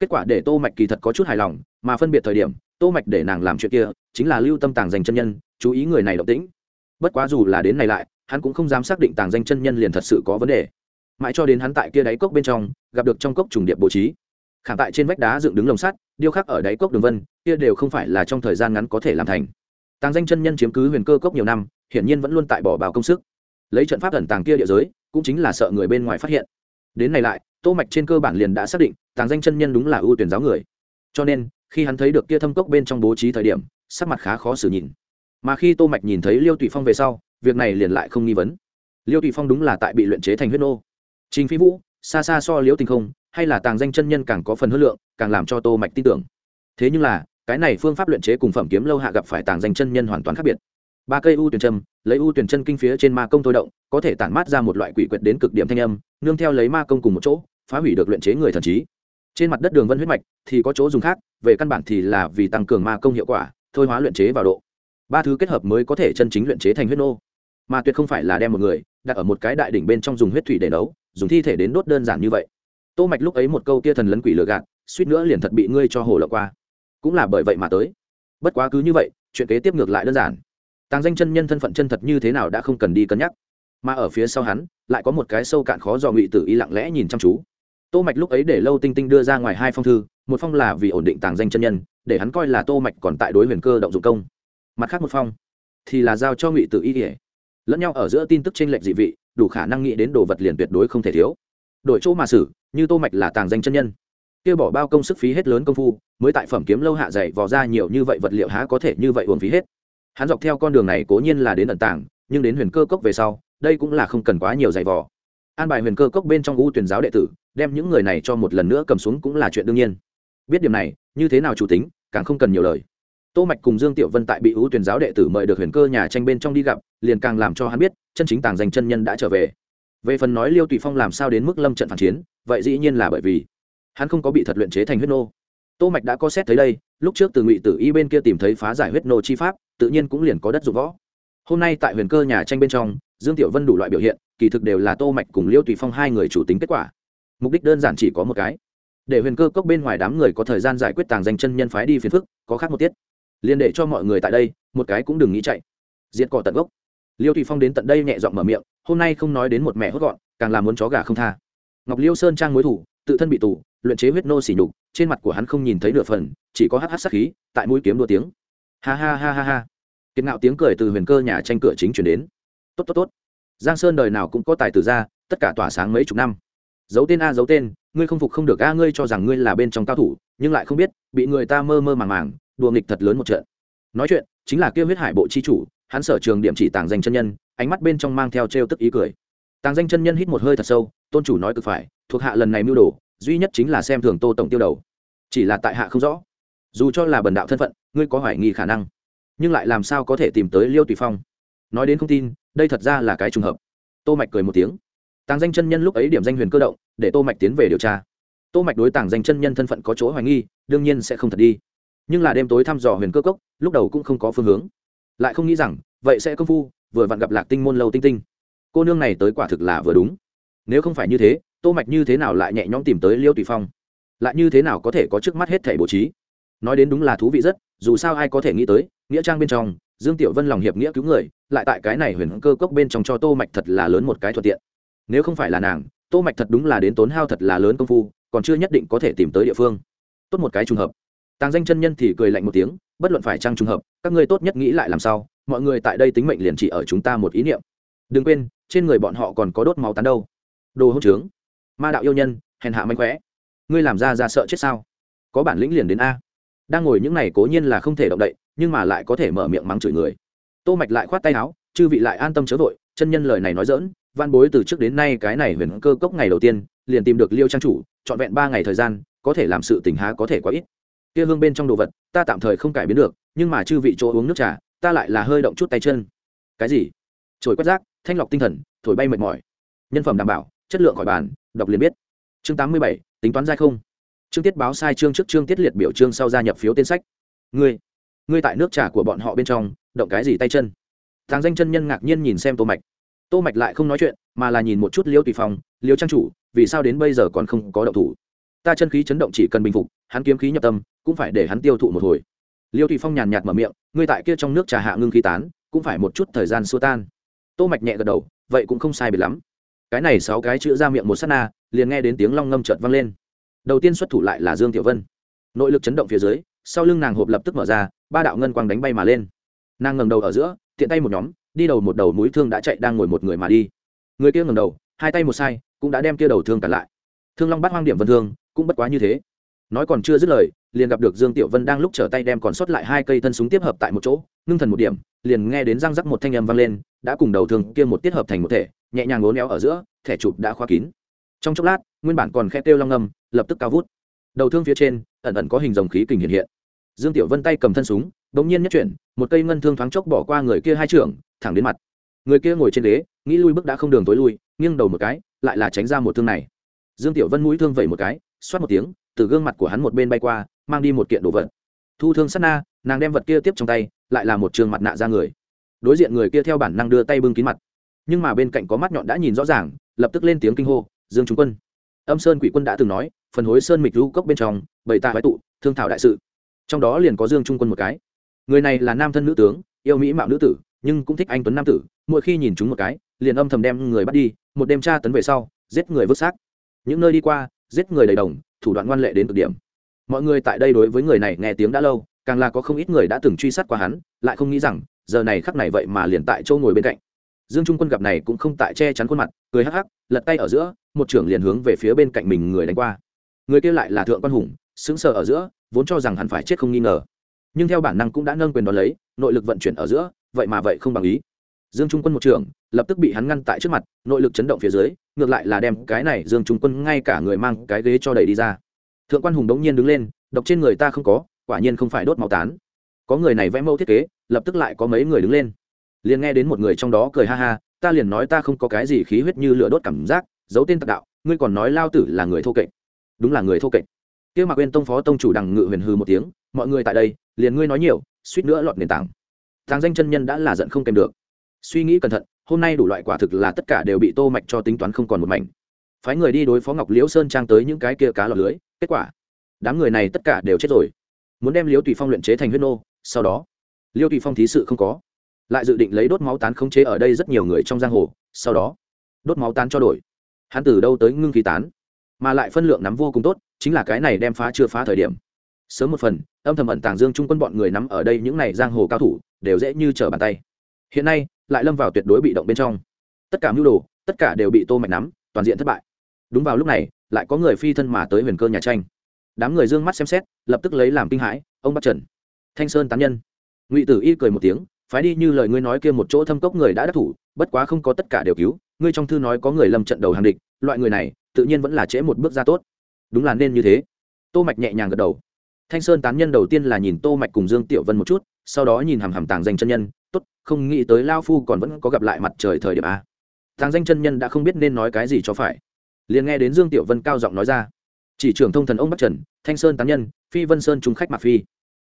Kết quả để tô mạch kỳ thật có chút hài lòng, mà phân biệt thời điểm, tô mạch để nàng làm chuyện kia, chính là lưu tâm tàng danh chân nhân, chú ý người này động tĩnh. Bất quá dù là đến này lại, hắn cũng không dám xác định tàng danh chân nhân liền thật sự có vấn đề mãi cho đến hắn tại kia đáy cốc bên trong, gặp được trong cốc trùng điệp bố trí. Khảm tại trên vách đá dựng đứng lồng sắt, điêu khắc ở đáy cốc đường vân, kia đều không phải là trong thời gian ngắn có thể làm thành. Tàng danh chân nhân chiếm cứ huyền cơ cốc nhiều năm, hiển nhiên vẫn luôn tại bỏ bào công sức. Lấy trận pháp ẩn tàng kia địa giới, cũng chính là sợ người bên ngoài phát hiện. Đến này lại, tô mạch trên cơ bản liền đã xác định, tàng danh chân nhân đúng là ưu tuyển giáo người. Cho nên, khi hắn thấy được kia thâm cốc bên trong bố trí thời điểm, sắc mặt khá khó xử nhìn. Mà khi tô mạch nhìn thấy liêu tùy phong về sau, việc này liền lại không nghi vấn. Liêu tùy phong đúng là tại bị luyện chế thành huyết nô trình phi vũ xa xa so liễu tình không hay là tàng danh chân nhân càng có phần hơn lượng càng làm cho tô mạch tin tưởng. Thế nhưng là cái này phương pháp luyện chế cùng phẩm kiếm lâu hạ gặp phải tàng danh chân nhân hoàn toàn khác biệt. Ba cây u tuyển trầm, lấy u tuyển chân kinh phía trên ma công thôi động có thể tản mát ra một loại quỷ quyệt đến cực điểm thanh âm nương theo lấy ma công cùng một chỗ phá hủy được luyện chế người thần trí. Trên mặt đất đường vân huyết mạch thì có chỗ dùng khác về căn bản thì là vì tăng cường ma công hiệu quả thôi hóa luyện chế vào độ. Ba thứ kết hợp mới có thể chân chính luyện chế thành huyết nô. Mà tuyệt không phải là đem một người đặt ở một cái đại đỉnh bên trong dùng huyết thủy để nấu dùng thi thể đến đốt đơn giản như vậy. Tô mạch lúc ấy một câu kia thần lấn quỷ lừa gạt, suýt nữa liền thật bị ngươi cho hồ lọt qua. Cũng là bởi vậy mà tới. Bất quá cứ như vậy, chuyện kế tiếp ngược lại đơn giản. Tàng danh chân nhân thân phận chân thật như thế nào đã không cần đi cân nhắc. Mà ở phía sau hắn, lại có một cái sâu cạn khó do ngụy tử y lặng lẽ nhìn chăm chú. Tô mạch lúc ấy để lâu tinh tinh đưa ra ngoài hai phong thư, một phong là vì ổn định tàng danh chân nhân, để hắn coi là tô mạch còn tại đối huyền cơ động dụng công. Mặt khác một phong thì là giao cho ngụy tử y lẫn nhau ở giữa tin tức trên lệnh dị vị đủ khả năng nghĩ đến đồ vật liền tuyệt đối không thể thiếu. Đổi chỗ mà xử, như tô mạch là tàng danh chân nhân. Kia bỏ bao công sức phí hết lớn công phu, mới tại phẩm kiếm lâu hạ dày vò ra nhiều như vậy vật liệu há có thể như vậy uổng phí hết. Hắn dọc theo con đường này cố nhiên là đến ẩn tàng, nhưng đến huyền cơ cốc về sau, đây cũng là không cần quá nhiều dày vò. An bài huyền cơ cốc bên trong u tuyển giáo đệ tử, đem những người này cho một lần nữa cầm xuống cũng là chuyện đương nhiên. Biết điểm này, như thế nào chủ tính, càng không cần nhiều lời tô mạch cùng dương tiểu vân tại bị u tuyển giáo đệ tử mời được huyền cơ nhà tranh bên trong đi gặp, liền càng làm cho hắn biết, chân chính tàng danh chân nhân đã trở về. Về phần nói liêu tùy phong làm sao đến mức lâm trận phản chiến, vậy dĩ nhiên là bởi vì hắn không có bị thật luyện chế thành huyết nô. Tô mạch đã có xét thấy đây, lúc trước từ ngụy tử y bên kia tìm thấy phá giải huyết nô chi pháp, tự nhiên cũng liền có đất dụng võ. Hôm nay tại huyền cơ nhà tranh bên trong, dương tiểu vân đủ loại biểu hiện, kỳ thực đều là tô mạch cùng liêu tùy phong hai người chủ tính kết quả. Mục đích đơn giản chỉ có một cái. Để huyền cơ cốc bên ngoài đám người có thời gian giải quyết tàng danh chân nhân phái đi phiền phức, có khác một tiết liền để cho mọi người tại đây, một cái cũng đừng nghĩ chạy. Diệt cỏ tận gốc. Liêu thủy phong đến tận đây nhẹ giọng mở miệng, hôm nay không nói đến một mẹ hốt gọn, càng làm muốn chó gà không tha. Ngọc liêu sơn trang mối thủ, tự thân bị tù, luyện chế huyết nô xỉ nhục, trên mặt của hắn không nhìn thấy nửa phần, chỉ có hắc hắc sắc khí, tại mũi kiếm đua tiếng. Ha ha ha ha ha. Kiệt ngạo tiếng cười từ huyền cơ nhà tranh cửa chính chuyển đến. Tốt tốt tốt. Giang sơn đời nào cũng có tài tử ra, tất cả tỏa sáng mấy chục năm. Giấu tên a giấu tên, ngươi không phục không được a, ngươi cho rằng ngươi là bên trong cao thủ, nhưng lại không biết, bị người ta mơ mơ màng màng đùa nghịch thật lớn một trận. Nói chuyện, chính là kêu huyết hải bộ chi chủ, hắn sở trường điểm chỉ tàng danh chân nhân, ánh mắt bên trong mang theo trêu tức ý cười. Tàng danh chân nhân hít một hơi thật sâu, tôn chủ nói cực phải, thuộc hạ lần này mưu đồ, duy nhất chính là xem thường tô tổng tiêu đầu. Chỉ là tại hạ không rõ. Dù cho là bần đạo thân phận, ngươi có hoài nghi khả năng. Nhưng lại làm sao có thể tìm tới liêu tùy phong? Nói đến không tin, đây thật ra là cái trùng hợp. Tô mạch cười một tiếng. Tàng danh chân nhân lúc ấy điểm danh huyền cơ động, để tô mạch tiến về điều tra. Tô mạch đối tàng danh chân nhân thân phận có chỗ hoài nghi, đương nhiên sẽ không thật đi nhưng là đêm tối thăm dò huyền cơ cốc, lúc đầu cũng không có phương hướng. Lại không nghĩ rằng, vậy sẽ công phu, vừa vặn gặp lạc tinh môn lâu tinh tinh. Cô nương này tới quả thực là vừa đúng. Nếu không phải như thế, tô mạch như thế nào lại nhẹ nhõm tìm tới liêu tùy phong? Lại như thế nào có thể có trước mắt hết thể bố trí? Nói đến đúng là thú vị rất, dù sao ai có thể nghĩ tới, nghĩa trang bên trong, dương tiểu vân lòng hiệp nghĩa cứu người, lại tại cái này huyền cơ cốc bên trong cho tô mạch thật là lớn một cái thuận tiện. Nếu không phải là nàng, tô mạch thật đúng là đến tốn hao thật là lớn công phu, còn chưa nhất định có thể tìm tới địa phương. Tốt một cái trùng hợp tàng danh chân nhân thì cười lạnh một tiếng, bất luận phải trang trùng hợp, các ngươi tốt nhất nghĩ lại làm sao, mọi người tại đây tính mệnh liền chỉ ở chúng ta một ý niệm. Đừng quên, trên người bọn họ còn có đốt máu tán đâu. Đồ hỗn trướng. Ma đạo yêu nhân, hèn hạ manh khóe. Ngươi làm ra ra sợ chết sao? Có bản lĩnh liền đến a. Đang ngồi những này cố nhiên là không thể động đậy, nhưng mà lại có thể mở miệng mắng chửi người. Tô mạch lại khoát tay áo, chư vị lại an tâm chớ vội, chân nhân lời này nói dỡn văn bối từ trước đến nay cái này huyền cơ cốc ngày đầu tiên, liền tìm được liêu trang chủ, trọn vẹn ba ngày thời gian, có thể làm sự tình há có thể quá ít kia hương bên trong đồ vật, ta tạm thời không cải biến được, nhưng mà chư vị chỗ uống nước trà, ta lại là hơi động chút tay chân. Cái gì? Trồi quét rác, thanh lọc tinh thần, thổi bay mệt mỏi. Nhân phẩm đảm bảo, chất lượng khỏi bàn, đọc liền biết. Chương tám mươi bảy, tính toán dai không. Chương tiết báo sai chương trước chương tiết liệt biểu chương sau gia nhập phiếu tên sách. Ngươi ngươi tại nước trà của bọn họ bên trong, động cái gì tay chân? Thằng danh chân nhân ngạc nhiên nhìn xem tô mạch. Tô mạch lại không nói chuyện, mà là nhìn một chút liêu tùy phong liêu trang chủ, vì sao đến bây giờ còn không có động thủ? Ta chân khí chấn động chỉ cần bình phục, hắn kiếm khí nhập tâm cũng phải để hắn tiêu thụ một hồi. Liêu Thủy phong nhàn nhạt mở miệng, ngươi tại kia trong nước trà hạ ngưng khí tán, cũng phải một chút thời gian xua tan. Tô mạch nhẹ gật đầu, vậy cũng không sai biệt lắm. Cái này sáu cái chữ ra miệng một sát na, liền nghe đến tiếng long ngâm chợt vang lên. Đầu tiên xuất thủ lại là dương tiểu vân. Nội lực chấn động phía dưới, sau lưng nàng hộp lập tức mở ra, ba đạo ngân quang đánh bay mà lên. Nàng ngẩng đầu ở giữa, tiện tay một nhóm, đi đầu một đầu mũi thương đã chạy đang ngồi một người mà đi. Người kia ngẩng đầu, hai tay một sai, cũng đã đem kia đầu thương cản lại. Thương long bắt hoang điểm vân thương cũng bất quá như thế. Nói còn chưa dứt lời liền gặp được dương tiểu vân đang lúc trở tay đem còn sót lại hai cây thân súng tiếp hợp tại một chỗ, ngưng thần một điểm, liền nghe đến răng rắc một thanh âm vang lên, đã cùng đầu thương kia một tiết hợp thành một thể, nhẹ nhàng ngốn éo ở giữa, thẻ chụp đã khóa kín. Trong chốc lát, nguyên bản còn khe kêu long ngâm lập tức cao vút. Đầu thương phía trên, ẩn ẩn có hình dòng khí kình hiện hiện. Dương tiểu vân tay cầm thân súng, bỗng nhiên nhất chuyển, một cây ngân thương thoáng chốc bỏ qua người kia hai trưởng, thẳng đến mặt. Người kia ngồi trên ghế, nghĩ lui bước đã không đường tối lui, nghiêng đầu một cái, lại là tránh ra một thương này. Dương tiểu vân mũi thương vẩy một cái, xoát một tiếng, từ gương mặt của hắn một bên bay qua mang đi một kiện đồ vật. Thu thương sát na, nàng đem vật kia tiếp trong tay, lại là một trường mặt nạ ra người. Đối diện người kia theo bản năng đưa tay bưng kín mặt. Nhưng mà bên cạnh có mắt nhọn đã nhìn rõ ràng, lập tức lên tiếng kinh hô, dương trung quân. Âm sơn quỷ quân đã từng nói, phần hối sơn mịch lưu cốc bên trong, bầy ta vái tụ, thương thảo đại sự. Trong đó liền có dương trung quân một cái. Người này là nam thân nữ tướng, yêu mỹ mạo nữ tử, nhưng cũng thích anh tuấn nam tử, mỗi khi nhìn chúng một cái, liền âm thầm đem người bắt đi, một đêm tra tấn về sau, giết người vứt xác. Những nơi đi qua, giết người đầy đồng, thủ đoạn ngoan lệ đến cực điểm mọi người tại đây đối với người này nghe tiếng đã lâu, càng là có không ít người đã từng truy sát qua hắn, lại không nghĩ rằng, giờ này khắc này vậy mà liền tại châu ngồi bên cạnh. Dương trung quân gặp này cũng không tại che chắn khuôn mặt, cười hắc hắc, lật tay ở giữa, một trưởng liền hướng về phía bên cạnh mình người đánh qua. Người kia lại là thượng quan hùng, sững sờ ở giữa, vốn cho rằng hắn phải chết không nghi ngờ. Nhưng theo bản năng cũng đã nâng quyền đón lấy, nội lực vận chuyển ở giữa, vậy mà vậy không bằng ý. Dương trung quân một trưởng, lập tức bị hắn ngăn tại trước mặt, nội lực chấn động phía dưới, ngược lại là đem cái này dương trung quân ngay cả người mang cái ghế cho đẩy đi ra thượng quan hùng đống nhiên đứng lên, độc trên người ta không có, quả nhiên không phải đốt máu tán. Có người này vẽ mẫu thiết kế, lập tức lại có mấy người đứng lên. Liền nghe đến một người trong đó cười ha ha, ta liền nói ta không có cái gì khí huyết như lửa đốt cảm giác, giấu tên tạc đạo, ngươi còn nói lao tử là người thô kệch. Đúng là người thô kệch. Kia mạc quên tông phó tông chủ đằng ngự huyền hư một tiếng, mọi người tại đây, liền ngươi nói nhiều, suýt nữa lọt nền tảng. Thang danh chân nhân đã là giận không kèm được. Suy nghĩ cẩn thận, hôm nay đủ loại quả thực là tất cả đều bị tô mạch cho tính toán không còn một mảnh. Phái người đi đối phó ngọc liễu sơn trang tới những cái kia cá lọt lưới kết quả, đám người này tất cả đều chết rồi. Muốn đem Liêu tùy phong luyện chế thành huyết nô, sau đó, Liêu tùy phong thí sự không có. Lại dự định lấy đốt máu tán khống chế ở đây rất nhiều người trong giang hồ, sau đó, đốt máu tán cho đổi. Hắn từ đâu tới ngưng khí tán? Mà lại phân lượng nắm vô cùng tốt, chính là cái này đem phá chưa phá thời điểm. Sớm một phần, âm thầm ẩn tàng dương trung quân bọn người nắm ở đây những này giang hồ cao thủ, đều dễ như trở bàn tay. Hiện nay, lại lâm vào tuyệt đối bị động bên trong. Tất cả mưu đồ, tất cả đều bị tô mạch nắm, toàn diện thất bại. Đúng vào lúc này lại có người phi thân mà tới huyền cơ nhà tranh. Đám người dương mắt xem xét, lập tức lấy làm kinh hãi, ông bắt trần. Thanh sơn tán nhân. Ngụy tử y cười một tiếng, phái đi như lời ngươi nói kia một chỗ thâm cốc người đã đắc thủ, bất quá không có tất cả đều cứu, ngươi trong thư nói có người lâm trận đầu hàng địch, loại người này, tự nhiên vẫn là trễ một bước ra tốt. Đúng là nên như thế. Tô mạch nhẹ nhàng gật đầu. Thanh sơn tán nhân đầu tiên là nhìn tô mạch cùng dương tiểu vân một chút, sau đó nhìn hàm hàm tàng danh chân nhân, tốt, không nghĩ tới lao phu còn vẫn có gặp lại mặt trời thời điểm a. Tàng danh chân nhân đã không biết nên nói cái gì cho phải liền nghe đến dương tiểu vân cao giọng nói ra. Chỉ trưởng thông thần ông bắc trần, thanh sơn tán nhân, phi vân sơn trung khách mạc phi.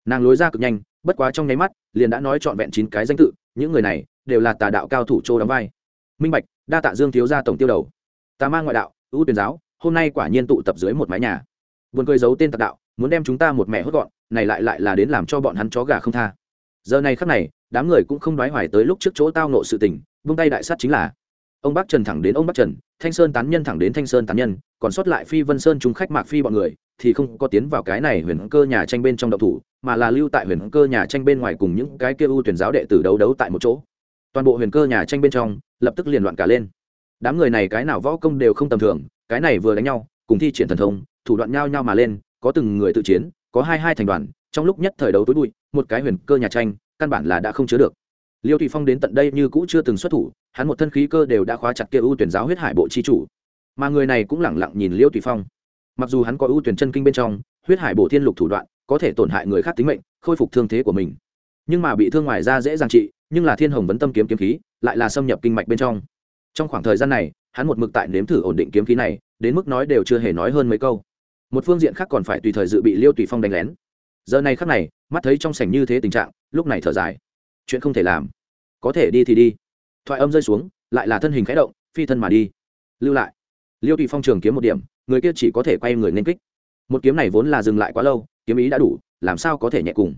Nàng lối ra cực nhanh, bất quá trong nháy mắt, liền đã nói trọn vẹn chín cái danh tự, những người này đều là tà đạo cao thủ châu đóng vai. Minh bạch, đa tạ dương thiếu gia tổng tiêu đầu. Tà ma ngoại đạo, ưu tuyển giáo, hôm nay quả nhiên tụ tập dưới một mái nhà. Buồn cười giấu tên tạc đạo, muốn đem chúng ta một mẹ hốt gọn, này lại lại là đến làm cho bọn hắn chó gà không tha. Giờ này khắc này, đám người cũng không đoái hoài tới lúc trước chỗ tao nộ sự tình vung tay đại sát chính là ông bắc trần thẳng đến ông bắc trần, thanh sơn tán nhân thẳng đến thanh sơn tán nhân, còn sót lại phi vân sơn chúng khách mạc phi bọn người, thì không có tiến vào cái này huyền cơ nhà tranh bên trong đậu thủ, mà là lưu tại huyền cơ nhà tranh bên ngoài cùng những cái kia ưu tuyển giáo đệ tử đấu đấu tại một chỗ. Toàn bộ huyền cơ nhà tranh bên trong, lập tức liền loạn cả lên. Đám người này cái nào võ công đều không tầm thường, cái này vừa đánh nhau, cùng thi triển thần thông, thủ đoạn nhau nhau mà lên, có từng người tự chiến, có hai hai thành đoàn, trong lúc nhất thời đấu tối bụi, một cái huyền cơ nhà tranh, căn bản là đã không chứa được liêu thủy phong đến tận đây như cũ chưa từng xuất thủ, hắn một thân khí cơ đều đã khóa chặt kia ưu tuyển giáo huyết hải bộ chi chủ. Mà người này cũng lẳng lặng nhìn liêu thủy phong. Mặc dù hắn có ưu tuyển chân kinh bên trong, huyết hải bộ thiên lục thủ đoạn, có thể tổn hại người khác tính mệnh, khôi phục thương thế của mình. Nhưng mà bị thương ngoài ra dễ dàng trị, nhưng là thiên hồng vấn tâm kiếm kiếm khí, lại là xâm nhập kinh mạch bên trong. Trong khoảng thời gian này, hắn một mực tại nếm thử ổn định kiếm khí này, đến mức nói đều chưa hề nói hơn mấy câu. Một phương diện khác còn phải tùy thời dự bị liêu tùy phong đánh lén. Giờ này khắc này, mắt thấy trong sảnh như thế tình trạng, lúc này thở dài chuyện không thể làm. Có thể đi thì đi. Thoại âm rơi xuống, lại là thân hình khẽ động, phi thân mà đi. Lưu lại. Liêu tùy phong trường kiếm một điểm, người kia chỉ có thể quay người nên kích. Một kiếm này vốn là dừng lại quá lâu, kiếm ý đã đủ, làm sao có thể nhẹ cùng.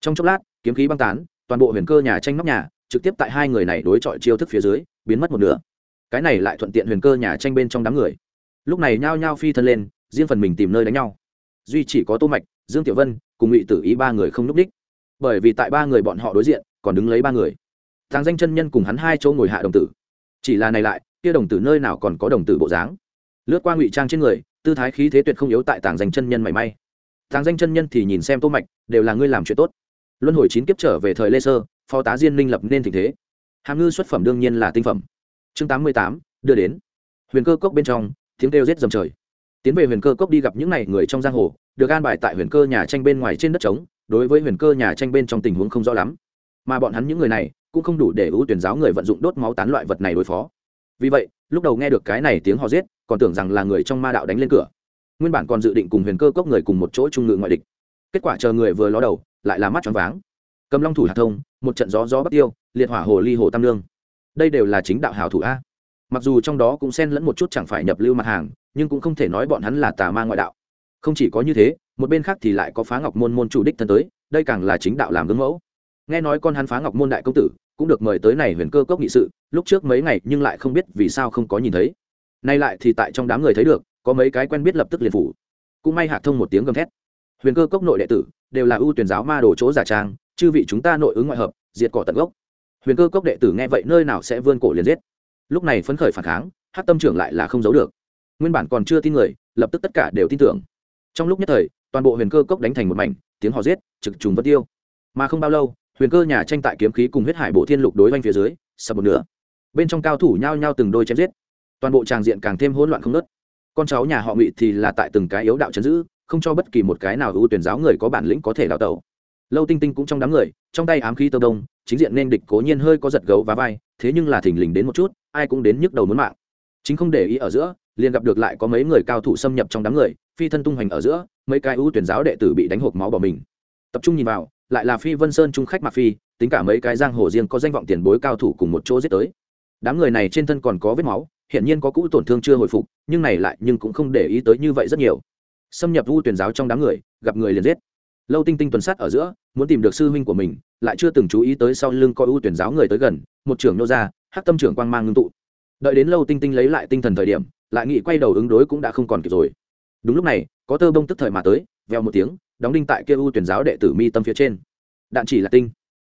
Trong chốc lát, kiếm khí băng tán, toàn bộ huyền cơ nhà tranh nóc nhà, trực tiếp tại hai người này đối chọi chiêu thức phía dưới, biến mất một nửa. Cái này lại thuận tiện huyền cơ nhà tranh bên trong đám người. Lúc này nhao nhao phi thân lên, riêng phần mình tìm nơi đánh nhau. Duy chỉ có tô mạch, dương tiểu vân cùng ngụy tử ý ba người không núp đích bởi vì tại ba người bọn họ đối diện còn đứng lấy ba người. Thằng danh chân nhân cùng hắn hai chỗ ngồi hạ đồng tử. Chỉ là này lại, kia đồng tử nơi nào còn có đồng tử bộ dáng? Lướt qua ngụy trang trên người, tư thái khí thế tuyệt không yếu tại tàng danh chân nhân mảy may. Tàng danh chân nhân thì nhìn xem tô mạch, đều là ngươi làm chuyện tốt. Luân hồi chín kiếp trở về thời lê sơ, phó tá diên linh lập nên tình thế. Hàm ngư xuất phẩm đương nhiên là tinh phẩm. Chương tám mươi tám, đưa đến. Huyền cơ cốc bên trong, tiếng kêu rết dầm trời. Tiến về huyền cơ cốc đi gặp những này người trong giang hồ, được an bài tại huyền cơ nhà tranh bên ngoài trên đất trống, đối với huyền cơ nhà tranh bên trong tình huống không rõ lắm mà bọn hắn những người này cũng không đủ để ưu tuyển giáo người vận dụng đốt máu tán loại vật này đối phó. Vì vậy, lúc đầu nghe được cái này tiếng họ giết, còn tưởng rằng là người trong ma đạo đánh lên cửa. Nguyên bản còn dự định cùng huyền cơ cốc người cùng một chỗ trung ngự ngoại địch. Kết quả chờ người vừa ló đầu, lại là mắt choáng váng. Cầm long thủ hạ thông, một trận gió gió bất tiêu, liệt hỏa hồ ly hồ tam lương. Đây đều là chính đạo hảo thủ a. Mặc dù trong đó cũng xen lẫn một chút chẳng phải nhập lưu mặt hàng, nhưng cũng không thể nói bọn hắn là tà ma ngoại đạo. Không chỉ có như thế, một bên khác thì lại có phá ngọc môn môn chủ đích thân tới, đây càng là chính đạo làm gương mẫu nghe nói con hắn phá ngọc môn đại công tử, cũng được mời tới này huyền cơ cốc nghị sự, lúc trước mấy ngày nhưng lại không biết vì sao không có nhìn thấy. Nay lại thì tại trong đám người thấy được, có mấy cái quen biết lập tức liền phủ. Cũng may hạc thông một tiếng gầm thét. Huyền cơ cốc nội đệ tử, đều là ưu tuyển giáo ma đồ chỗ giả trang, chư vị chúng ta nội ứng ngoại hợp, diệt cỏ tận gốc. Huyền cơ cốc đệ tử nghe vậy nơi nào sẽ vươn cổ liền giết. Lúc này phấn khởi phản kháng hát tâm trưởng lại là không giấu được. Nguyên bản còn chưa tin người, lập tức tất cả đều tin tưởng. Trong lúc nhất thời, toàn bộ huyền cơ cốc đánh thành một mảnh, tiếng họ giết, trực trùng vân tiêu. Mà không bao lâu huyền cơ nhà tranh tại kiếm khí cùng huyết hải bộ thiên lục đối oanh phía dưới, sập một nửa. Bên trong cao thủ nhao nhao từng đôi chém giết. Toàn bộ tràng diện càng thêm hỗn loạn không nớt con cháu nhà họ ngụy thì là tại từng cái yếu đạo chấn giữ, không cho bất kỳ một cái nào ưu tuyển giáo người có bản lĩnh có thể đào tẩu. Lâu tinh tinh cũng trong đám người, trong tay ám khí tơ đông, chính diện nên địch cố nhiên hơi có giật gấu và vai, thế nhưng là thình lình đến một chút, ai cũng đến nhức đầu muốn mạng. Chính không để ý ở giữa, liền gặp được lại có mấy người cao thủ xâm nhập trong đám người, phi thân tung hoành ở giữa, mấy cái ưu tuyển giáo đệ tử bị đánh hộp máu bỏ mình. Tập trung nhìn vào lại là phi vân sơn trung khách mạc phi, tính cả mấy cái giang hồ riêng có danh vọng tiền bối cao thủ cùng một chỗ giết tới. Đám người này trên thân còn có vết máu hiện nhiên có cũ tổn thương chưa hồi phục, nhưng này lại nhưng cũng không để ý tới như vậy rất nhiều. Xâm nhập vu tuyển giáo trong đám người, gặp người liền giết. Lâu tinh tinh tuần sát ở giữa, muốn tìm được sư huynh của mình, lại chưa từng chú ý tới sau lưng coi ưu tuyển giáo người tới gần, một trưởng nô ra, hắc tâm trưởng quang mang ngưng tụ. Đợi đến lâu tinh tinh lấy lại tinh thần thời điểm, lại nghĩ quay đầu ứng đối cũng đã không còn kịp rồi. Đúng lúc này, có tơ bông tức thời mà tới veo một tiếng đóng đinh tại kia u tuyển giáo đệ tử mi tâm phía trên. Đạn chỉ là tinh.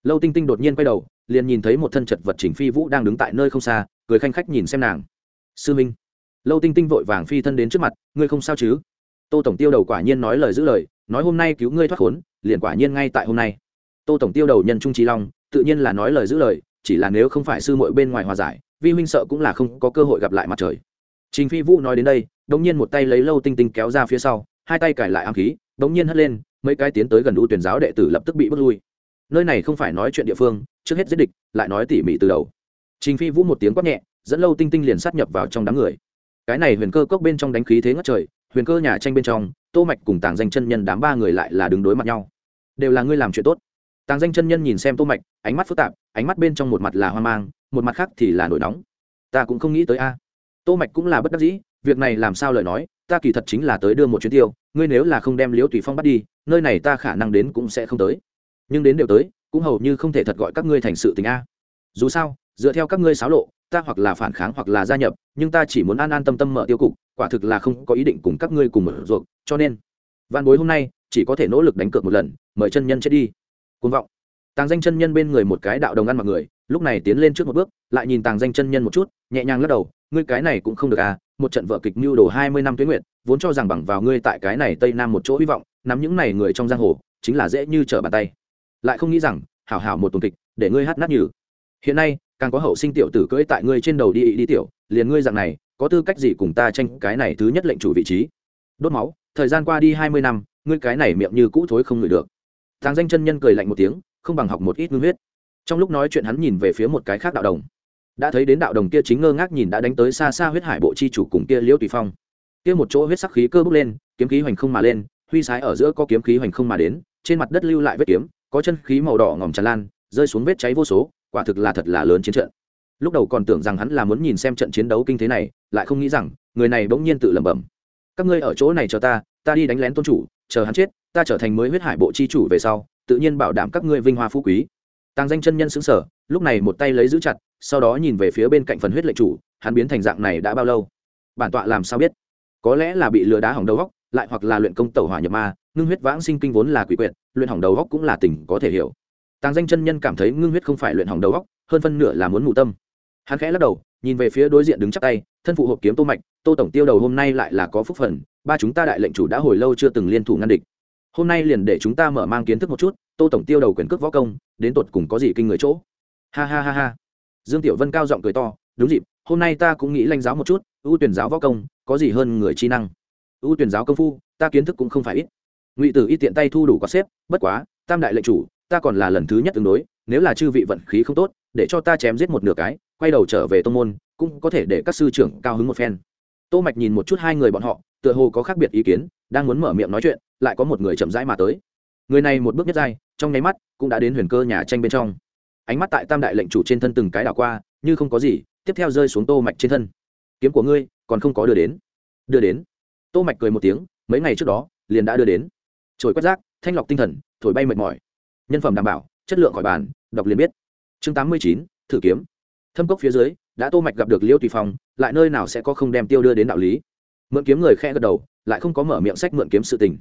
Lâu tinh tinh đột nhiên quay đầu, liền nhìn thấy một thân chật vật chỉnh phi vũ đang đứng tại nơi không xa, cười khanh khách nhìn xem nàng. Sư minh. Lâu tinh tinh vội vàng phi thân đến trước mặt, ngươi không sao chứ? Tô tổng tiêu đầu quả nhiên nói lời giữ lời, nói hôm nay cứu ngươi thoát khốn, liền quả nhiên ngay tại hôm nay. Tô tổng tiêu đầu nhân trung trí long, tự nhiên là nói lời giữ lời, chỉ là nếu không phải sư muội bên ngoài hòa giải, vi huynh sợ cũng là không có cơ hội gặp lại mặt trời. Trình phi vũ nói đến đây đống nhiên một tay lấy lâu tinh tinh kéo ra phía sau hai tay cải lại ám khí, đống nhiên hất lên, mấy cái tiến tới gần U tuyển giáo đệ tử lập tức bị bước lui. Nơi này không phải nói chuyện địa phương, trước hết giết địch, lại nói tỉ mỉ từ đầu. Trình phi vũ một tiếng quát nhẹ, dẫn lâu tinh tinh liền sát nhập vào trong đám người. Cái này huyền cơ cốc bên trong đánh khí thế ngất trời, huyền cơ nhà tranh bên trong, tô mạch cùng tàng danh chân nhân đám ba người lại là đứng đối mặt nhau. Đều là ngươi làm chuyện tốt. Tàng danh chân nhân nhìn xem tô mạch, ánh mắt phức tạp, ánh mắt bên trong một mặt là hoang mang, một mặt khác thì là nổi nóng. Ta cũng không nghĩ tới a. Tô mạch cũng là bất đắc dĩ, việc này làm sao lời nói ta kỳ thật chính là tới đưa một chuyến tiêu, ngươi nếu là không đem liễu tùy phong bắt đi, nơi này ta khả năng đến cũng sẽ không tới. Nhưng đến đều tới, cũng hầu như không thể thật gọi các ngươi thành sự tình a. Dù sao, dựa theo các ngươi xáo lộ, ta hoặc là phản kháng hoặc là gia nhập, nhưng ta chỉ muốn an an tâm tâm mở tiêu cục, quả thực là không có ý định cùng các ngươi cùng mở ruột cho nên văn bối hôm nay, chỉ có thể nỗ lực đánh cược một lần, mời chân nhân chết đi. Côn vọng. Tàng danh chân nhân bên người một cái đạo đồng ăn mặc người, lúc này tiến lên trước một bước, lại nhìn tàng danh chân nhân một chút, nhẹ nhàng lắc đầu, ngươi cái này cũng không được à một trận vợ kịch mưu đồ hai mươi năm tuyến nguyện vốn cho rằng bằng vào ngươi tại cái này tây nam một chỗ hy vọng, nắm những này người trong giang hồ, chính là dễ như trở bàn tay. Lại không nghĩ rằng, hảo hảo một tuần kịch, để ngươi hát nát nhừ. Hiện nay, càng có hậu sinh tiểu tử cưỡi tại ngươi trên đầu đi đi tiểu, liền ngươi dạng này, có tư cách gì cùng ta tranh cái này thứ nhất lệnh chủ vị trí? Đốt máu, thời gian qua đi hai mươi năm, ngươi cái này miệng như cũ thối không ngửi được. Thằng danh chân nhân cười lạnh một tiếng, không bằng học một ít ngưng huyết. Trong lúc nói chuyện hắn nhìn về phía một cái khác đạo đồng đã thấy đến đạo đồng kia chính ngơ ngác nhìn đã đánh tới xa xa huyết hải bộ chi chủ cùng kia liễu tùy phong. Kia một chỗ huyết sắc khí cơ bốc lên, kiếm khí hoành không mà lên, huy sái ở giữa có kiếm khí hoành không mà đến, trên mặt đất lưu lại vết kiếm, có chân khí màu đỏ ngòm tràn lan, rơi xuống vết cháy vô số, quả thực là thật là lớn chiến trận. Lúc đầu còn tưởng rằng hắn là muốn nhìn xem trận chiến đấu kinh thế này, lại không nghĩ rằng, người này bỗng nhiên tự lẩm bẩm. Các ngươi ở chỗ này chờ ta ta đi đánh lén tôn chủ, chờ hắn chết, ta trở thành mới huyết hải bộ chi chủ về sau, tự nhiên bảo đảm các ngươi vinh hoa phú quý. Tàng danh chân nhân xứng sở lúc này một tay lấy giữ chặt, sau đó nhìn về phía bên cạnh phần huyết lệnh chủ, hắn biến thành dạng này đã bao lâu? Bản tọa làm sao biết? Có lẽ là bị lừa đá hỏng đầu góc, lại hoặc là luyện công tẩu hỏa nhập ma, ngưng huyết vãng sinh kinh vốn là quỷ quyệt, luyện hỏng đầu góc cũng là tình có thể hiểu. Tàng danh chân nhân cảm thấy ngưng huyết không phải luyện hỏng đầu góc, hơn phân nửa là muốn mù tâm. Hắn khẽ lắc đầu, nhìn về phía đối diện đứng chắc tay, thân phụ hộp kiếm tô mạch, tô tổng tiêu đầu hôm nay lại là có phúc phần, ba chúng ta đại lệnh chủ đã hồi lâu chưa từng liên thủ ngăn địch. Hôm nay liền để chúng ta mở mang kiến thức một chút, tô tổng tiêu đầu quyền cước võ công, đến tột cùng có gì kinh người chỗ? Ha ha ha ha. Dương tiểu vân cao giọng cười to, đúng dịp, hôm nay ta cũng nghĩ lãnh giáo một chút, ưu tuyển giáo võ công, có gì hơn người chi năng. Ưu tuyển giáo công phu, ta kiến thức cũng không phải ít. Ngụy tử y tiện tay thu đủ có xếp, bất quá, tam đại lệnh chủ, ta còn là lần thứ nhất tương đối, nếu là chư vị vận khí không tốt, để cho ta chém giết một nửa cái, quay đầu trở về tông môn, cũng có thể để các sư trưởng cao hứng một phen. Tô mạch nhìn một chút hai người bọn họ, tựa hồ có khác biệt ý kiến, đang muốn mở miệng nói chuyện, lại có một người chậm rãi mà tới. Người này một bước nhất dai trong nháy mắt cũng đã đến huyền cơ nhà tranh bên trong ánh mắt tại tam đại lệnh chủ trên thân từng cái đảo qua như không có gì tiếp theo rơi xuống tô mạch trên thân. Kiếm của ngươi còn không có đưa đến. Đưa đến. Tô mạch cười một tiếng mấy ngày trước đó liền đã đưa đến. Trồi quét rác thanh lọc tinh thần thổi bay mệt mỏi. Nhân phẩm đảm bảo chất lượng khỏi bàn đọc liền biết. Chương 89, thử kiếm. Thâm cốc phía dưới đã tô mạch gặp được liêu tùy phong lại nơi nào sẽ có không đem tiêu đưa đến đạo lý? Mượn kiếm người khẽ gật đầu lại không có mở miệng sách mượn kiếm sự tình.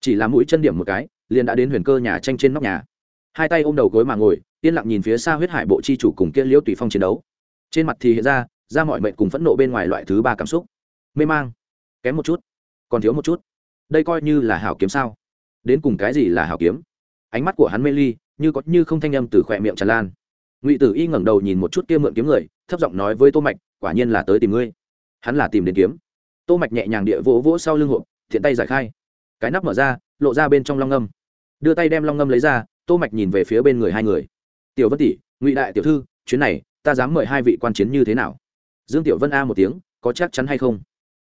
Chỉ là mũi chân điểm một cái liền đã đến huyền cơ nhà tranh trên nóc nhà. Hai tay ôm đầu gối mà ngồi yên lặng nhìn phía xa huyết hải bộ chi chủ cùng kia Liễu tùy phong chiến đấu. Trên mặt thì hiện ra ra mọi mệnh cùng phẫn nộ bên ngoài loại thứ ba cảm xúc. Mê mang. Kém một chút. Còn thiếu một chút. Đây coi như là hảo kiếm sao? Đến cùng cái gì là hảo kiếm? Ánh mắt của hắn mê ly, như có như không thanh âm từ khỏe miệng tràn lan. Ngụy tử y ngẩng đầu nhìn một chút kia mượn kiếm người, thấp giọng nói với tô mạch, quả nhiên là tới tìm ngươi. Hắn là tìm đến kiếm. Tô mạch nhẹ nhàng địa vỗ vỗ sau lưng hộp, thiện tay giải khai. Cái nắp mở ra, lộ ra bên trong long ngâm. Đưa tay đem long ngâm lấy ra, tô mạch nhìn về phía bên người hai người tiểu vân tỷ, ngụy đại tiểu thư, chuyến này, ta dám mời hai vị quan chiến như thế nào? Dương tiểu vân a một tiếng, có chắc chắn hay không?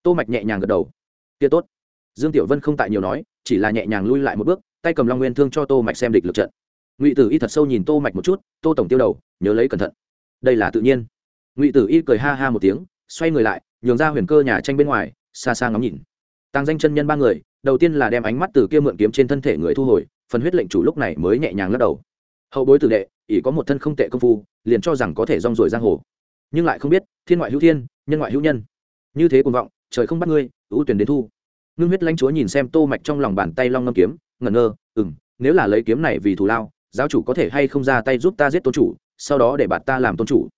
Tô mạch nhẹ nhàng gật đầu. Kia tốt. Dương tiểu vân không tại nhiều nói, chỉ là nhẹ nhàng lui lại một bước, tay cầm long nguyên thương cho tô mạch xem địch lực trận. Ngụy tử y thật sâu nhìn tô mạch một chút, tô tổng tiêu đầu, nhớ lấy cẩn thận. Đây là tự nhiên. Ngụy tử y cười ha ha một tiếng, xoay người lại, nhường ra huyền cơ nhà tranh bên ngoài, xa xa ngắm nhìn. Tăng danh chân nhân ba người, đầu tiên là đem ánh mắt từ kia mượn kiếm trên thân thể người thu hồi, phần huyết lệnh chủ lúc này mới nhẹ nhàng lắc đầu. Hậu bối tử đệ ỷ có một thân không tệ công phu, liền cho rằng có thể rong ruổi giang hồ. Nhưng lại không biết, thiên ngoại hữu thiên, nhân ngoại hữu nhân. Như thế cuồng vọng, trời không bắt ngươi, ưu tuyển đến thu. Ngưng huyết lãnh chúa nhìn xem tô mạch trong lòng bàn tay long ngâm kiếm, ngẩn ngơ, ừm, nếu là lấy kiếm này vì thù lao, giáo chủ có thể hay không ra tay giúp ta giết tôn chủ, sau đó để bạn ta làm tôn chủ?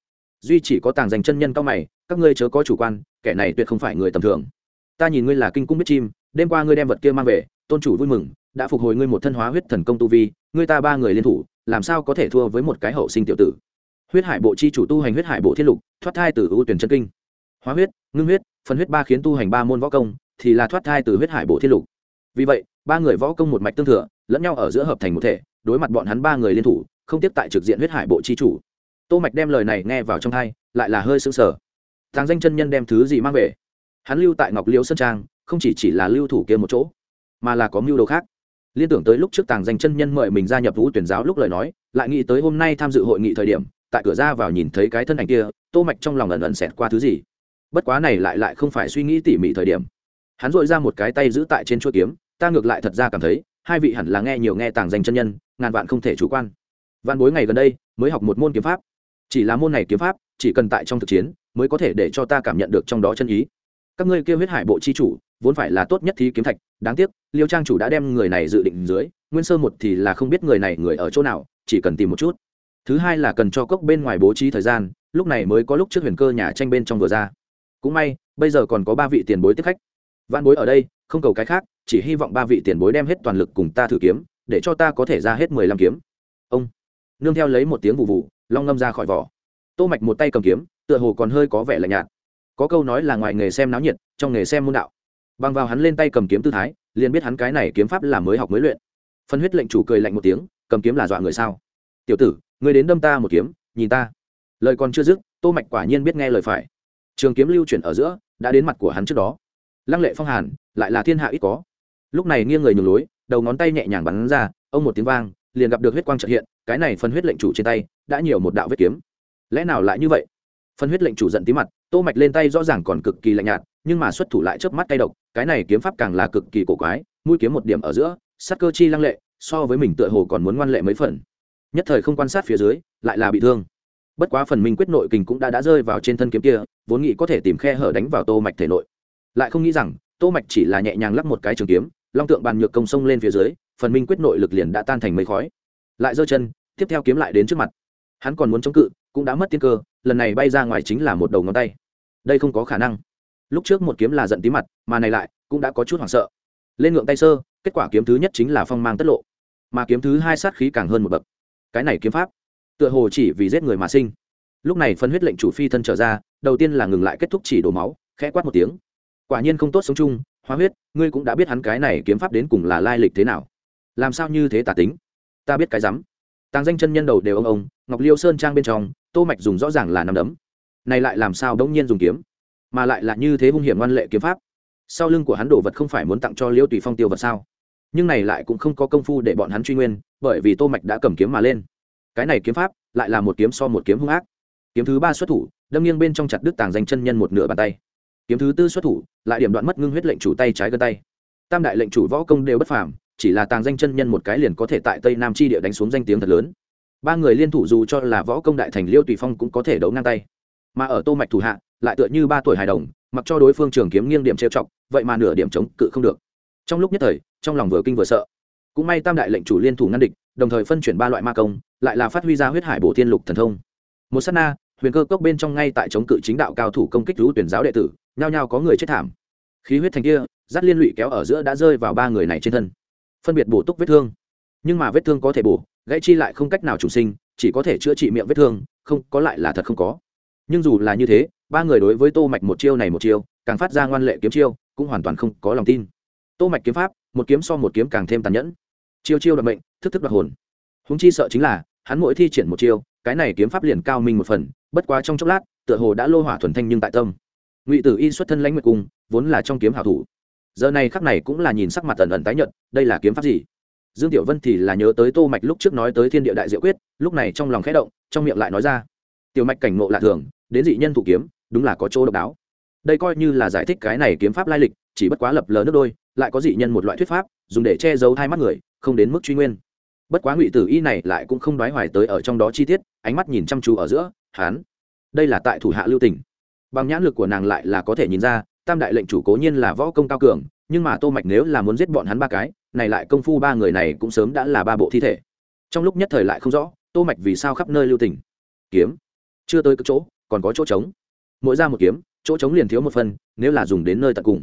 Duy chỉ có tàng dành chân nhân cao mày, các ngươi chớ có chủ quan, kẻ này tuyệt không phải người tầm thường. Ta nhìn ngươi là kinh cung biết chim, đêm qua ngươi đem vật kia mang về, tôn chủ vui mừng, đã phục hồi ngươi một thân hóa huyết thần công tu vi, ngươi ta ba người liên thủ làm sao có thể thua với một cái hậu sinh tiểu tử? Huyết hải bộ chi chủ tu hành huyết hải bộ thiên lục, thoát thai từ ưu tuyển chân kinh. Hóa huyết, ngưng huyết, phân huyết ba khiến tu hành ba môn võ công, thì là thoát thai từ huyết hải bộ thiên lục. Vì vậy, ba người võ công một mạch tương thừa, lẫn nhau ở giữa hợp thành một thể, đối mặt bọn hắn ba người liên thủ, không tiếp tại trực diện huyết hải bộ chi chủ. Tô mạch đem lời này nghe vào trong thai lại là hơi sững sờ. Tàng danh chân nhân đem thứ gì mang về? Hắn lưu tại ngọc liêu sơn trang, không chỉ chỉ là lưu thủ kia một chỗ, mà là có mưu đồ khác liên tưởng tới lúc trước tàng danh chân nhân mời mình gia nhập vũ tuyển giáo lúc lời nói, lại nghĩ tới hôm nay tham dự hội nghị thời điểm, tại cửa ra vào nhìn thấy cái thân ảnh kia, tô mạch trong lòng ẩn ẩn xẹt qua thứ gì. Bất quá này lại lại không phải suy nghĩ tỉ mỉ thời điểm. Hắn dội ra một cái tay giữ tại trên chuôi kiếm, ta ngược lại thật ra cảm thấy, hai vị hẳn là nghe nhiều nghe tàng danh chân nhân, ngàn vạn không thể chủ quan. Văn bối ngày gần đây, mới học một môn kiếm pháp. Chỉ là môn này kiếm pháp, chỉ cần tại trong thực chiến, mới có thể để cho ta cảm nhận được trong đó chân ý các ngươi kêu huyết hải bộ chi chủ, vốn phải là tốt nhất thí kiếm thạch, đáng tiếc, liêu trang chủ đã đem người này dự định dưới, nguyên sơ một thì là không biết người này người ở chỗ nào, chỉ cần tìm một chút. Thứ hai là cần cho cốc bên ngoài bố trí thời gian, lúc này mới có lúc trước huyền cơ nhà tranh bên trong vừa ra. Cũng may, bây giờ còn có ba vị tiền bối tiếp khách. Văn bối ở đây, không cầu cái khác, chỉ hy vọng ba vị tiền bối đem hết toàn lực cùng ta thử kiếm, để cho ta có thể ra hết mười lăm kiếm. Ông nương theo lấy một tiếng vụ vụ, long ngâm ra khỏi vỏ. Tô mạch một tay cầm kiếm, tựa hồ còn hơi có vẻ lạnh nhạt có câu nói là ngoài nghề xem náo nhiệt, trong nghề xem môn đạo. Bằng vào hắn lên tay cầm kiếm tư thái, liền biết hắn cái này kiếm pháp là mới học mới luyện. Phân huyết lệnh chủ cười lạnh một tiếng, cầm kiếm là dọa người sao? Tiểu tử người đến đâm ta một kiếm, nhìn ta. Lời còn chưa dứt, tô mạch quả nhiên biết nghe lời phải. Trường kiếm lưu chuyển ở giữa, đã đến mặt của hắn trước đó. Lăng lệ phong hàn, lại là thiên hạ ít có. Lúc này nghiêng người nhường lối, đầu ngón tay nhẹ nhàng bắn ra, ông một tiếng vang, liền gặp được huyết quang trợ hiện, cái này phân huyết lệnh chủ trên tay, đã nhiều một đạo vết kiếm. Lẽ nào lại như vậy? Phân huyết lệnh chủ giận tí mặt, tô mạch lên tay rõ ràng còn cực kỳ lạnh nhạt, nhưng mà xuất thủ lại chớp mắt tay độc, cái này kiếm pháp càng là cực kỳ cổ quái, mũi kiếm một điểm ở giữa, sát cơ chi lăng lệ, so với mình tựa hồ còn muốn ngoan lệ mấy phần. Nhất thời không quan sát phía dưới, lại là bị thương. Bất quá phần minh quyết nội kình cũng đã đã rơi vào trên thân kiếm kia, vốn nghĩ có thể tìm khe hở đánh vào tô mạch thể nội. Lại không nghĩ rằng, tô mạch chỉ là nhẹ nhàng lắp một cái trường kiếm, long tượng bàn nhược công sông lên phía dưới, phần minh quyết nội lực liền đã tan thành mây khói. Lại giơ chân, tiếp theo kiếm lại đến trước mặt. Hắn còn muốn chống cự, cũng đã mất tiên cơ lần này bay ra ngoài chính là một đầu ngón tay. Đây không có khả năng. Lúc trước một kiếm là giận tí mặt, mà này lại cũng đã có chút hoảng sợ. Lên ngượng tay sơ, kết quả kiếm thứ nhất chính là phong mang tất lộ. Mà kiếm thứ hai sát khí càng hơn một bậc. Cái này kiếm pháp, tựa hồ chỉ vì giết người mà sinh. Lúc này phân huyết lệnh chủ phi thân trở ra, đầu tiên là ngừng lại kết thúc chỉ đổ máu, khẽ quát một tiếng. Quả nhiên không tốt sống chung, hóa huyết, ngươi cũng đã biết hắn cái này kiếm pháp đến cùng là lai lịch thế nào. Làm sao như thế tả tính? Ta biết cái rắm. Tàng danh chân nhân đầu đều ông ông, ngọc liêu sơn trang bên trong tô mạch dùng rõ ràng là nắm đấm. Này lại làm sao đống nhiên dùng kiếm? Mà lại là như thế hung hiểm ngoan lệ kiếm pháp. Sau lưng của hắn đổ vật không phải muốn tặng cho liêu tùy phong tiêu vật sao? Nhưng này lại cũng không có công phu để bọn hắn truy nguyên, bởi vì tô mạch đã cầm kiếm mà lên. Cái này kiếm pháp lại là một kiếm so một kiếm hung ác. Kiếm thứ ba xuất thủ, đâm nghiêng bên trong chặt đứt tàng danh chân nhân một nửa bàn tay. Kiếm thứ tư xuất thủ, lại điểm đoạn mất ngưng huyết lệnh chủ tay trái gân tay. Tam đại lệnh chủ võ công đều bất phàm, chỉ là tàng danh chân nhân một cái liền có thể tại tây nam chi địa đánh xuống danh tiếng thật lớn ba người liên thủ dù cho là võ công đại thành liêu tùy phong cũng có thể đấu ngang tay. Mà ở tô mạch thủ hạ, lại tựa như ba tuổi hài đồng, mặc cho đối phương trường kiếm nghiêng điểm trêu chọc, vậy mà nửa điểm chống cự không được. Trong lúc nhất thời, trong lòng vừa kinh vừa sợ. Cũng may tam đại lệnh chủ liên thủ ngăn địch, đồng thời phân chuyển ba loại ma công, lại là phát huy ra huyết hải bổ thiên lục thần thông. Một sát na, huyền cơ cốc bên trong ngay tại chống cự chính đạo cao thủ công kích lũ tuyển giáo đệ tử, nhao nhao có người chết thảm. Khí huyết thành kia dắt liên lụy kéo ở giữa đã rơi vào ba người này trên thân. Phân biệt bổ túc vết thương. Nhưng mà vết thương có thể bổ gãy chi lại không cách nào trùng sinh, chỉ có thể chữa trị miệng vết thương, không, có lại là thật không có. Nhưng dù là như thế, ba người đối với tô mạch một chiêu này một chiêu, càng phát ra ngoan lệ kiếm chiêu, cũng hoàn toàn không có lòng tin. Tô mạch kiếm pháp, một kiếm so một kiếm càng thêm tàn nhẫn. Chiêu chiêu đoạt mệnh, thức thức đoạt hồn. Huống chi sợ chính là, hắn mỗi thi triển một chiêu, cái này kiếm pháp liền cao minh một phần, bất quá trong chốc lát, tựa hồ đã lô hỏa thuần thanh nhưng tại tâm. Ngụy tử y xuất thân lãnh nguyệt cung, vốn là trong kiếm hảo thủ. Giờ này khắc này cũng là nhìn sắc mặt ẩn ẩn tái nhợt, đây là kiếm pháp gì? Dương tiểu vân thì là nhớ tới tô mạch lúc trước nói tới thiên địa đại diệu quyết, lúc này trong lòng khẽ động, trong miệng lại nói ra. Tiểu mạch cảnh ngộ lạ thường, đến dị nhân thủ kiếm, đúng là có chỗ độc đáo. Đây coi như là giải thích cái này kiếm pháp lai lịch, chỉ bất quá lập lờ nước đôi, lại có dị nhân một loại thuyết pháp, dùng để che giấu hai mắt người, không đến mức truy nguyên. Bất quá ngụy tử y này lại cũng không đoái hoài tới ở trong đó chi tiết, ánh mắt nhìn chăm chú ở giữa, hán. Đây là tại thủ hạ lưu tỉnh bằng nhãn lực của nàng lại là có thể nhìn ra, tam đại lệnh chủ cố nhiên là võ công cao cường nhưng mà tô mạch nếu là muốn giết bọn hắn ba cái, này lại công phu ba người này cũng sớm đã là ba bộ thi thể. Trong lúc nhất thời lại không rõ, tô mạch vì sao khắp nơi lưu tình. Kiếm. Chưa tới cực chỗ, còn có chỗ trống. Mỗi ra một kiếm, chỗ trống liền thiếu một phần, nếu là dùng đến nơi tận cùng.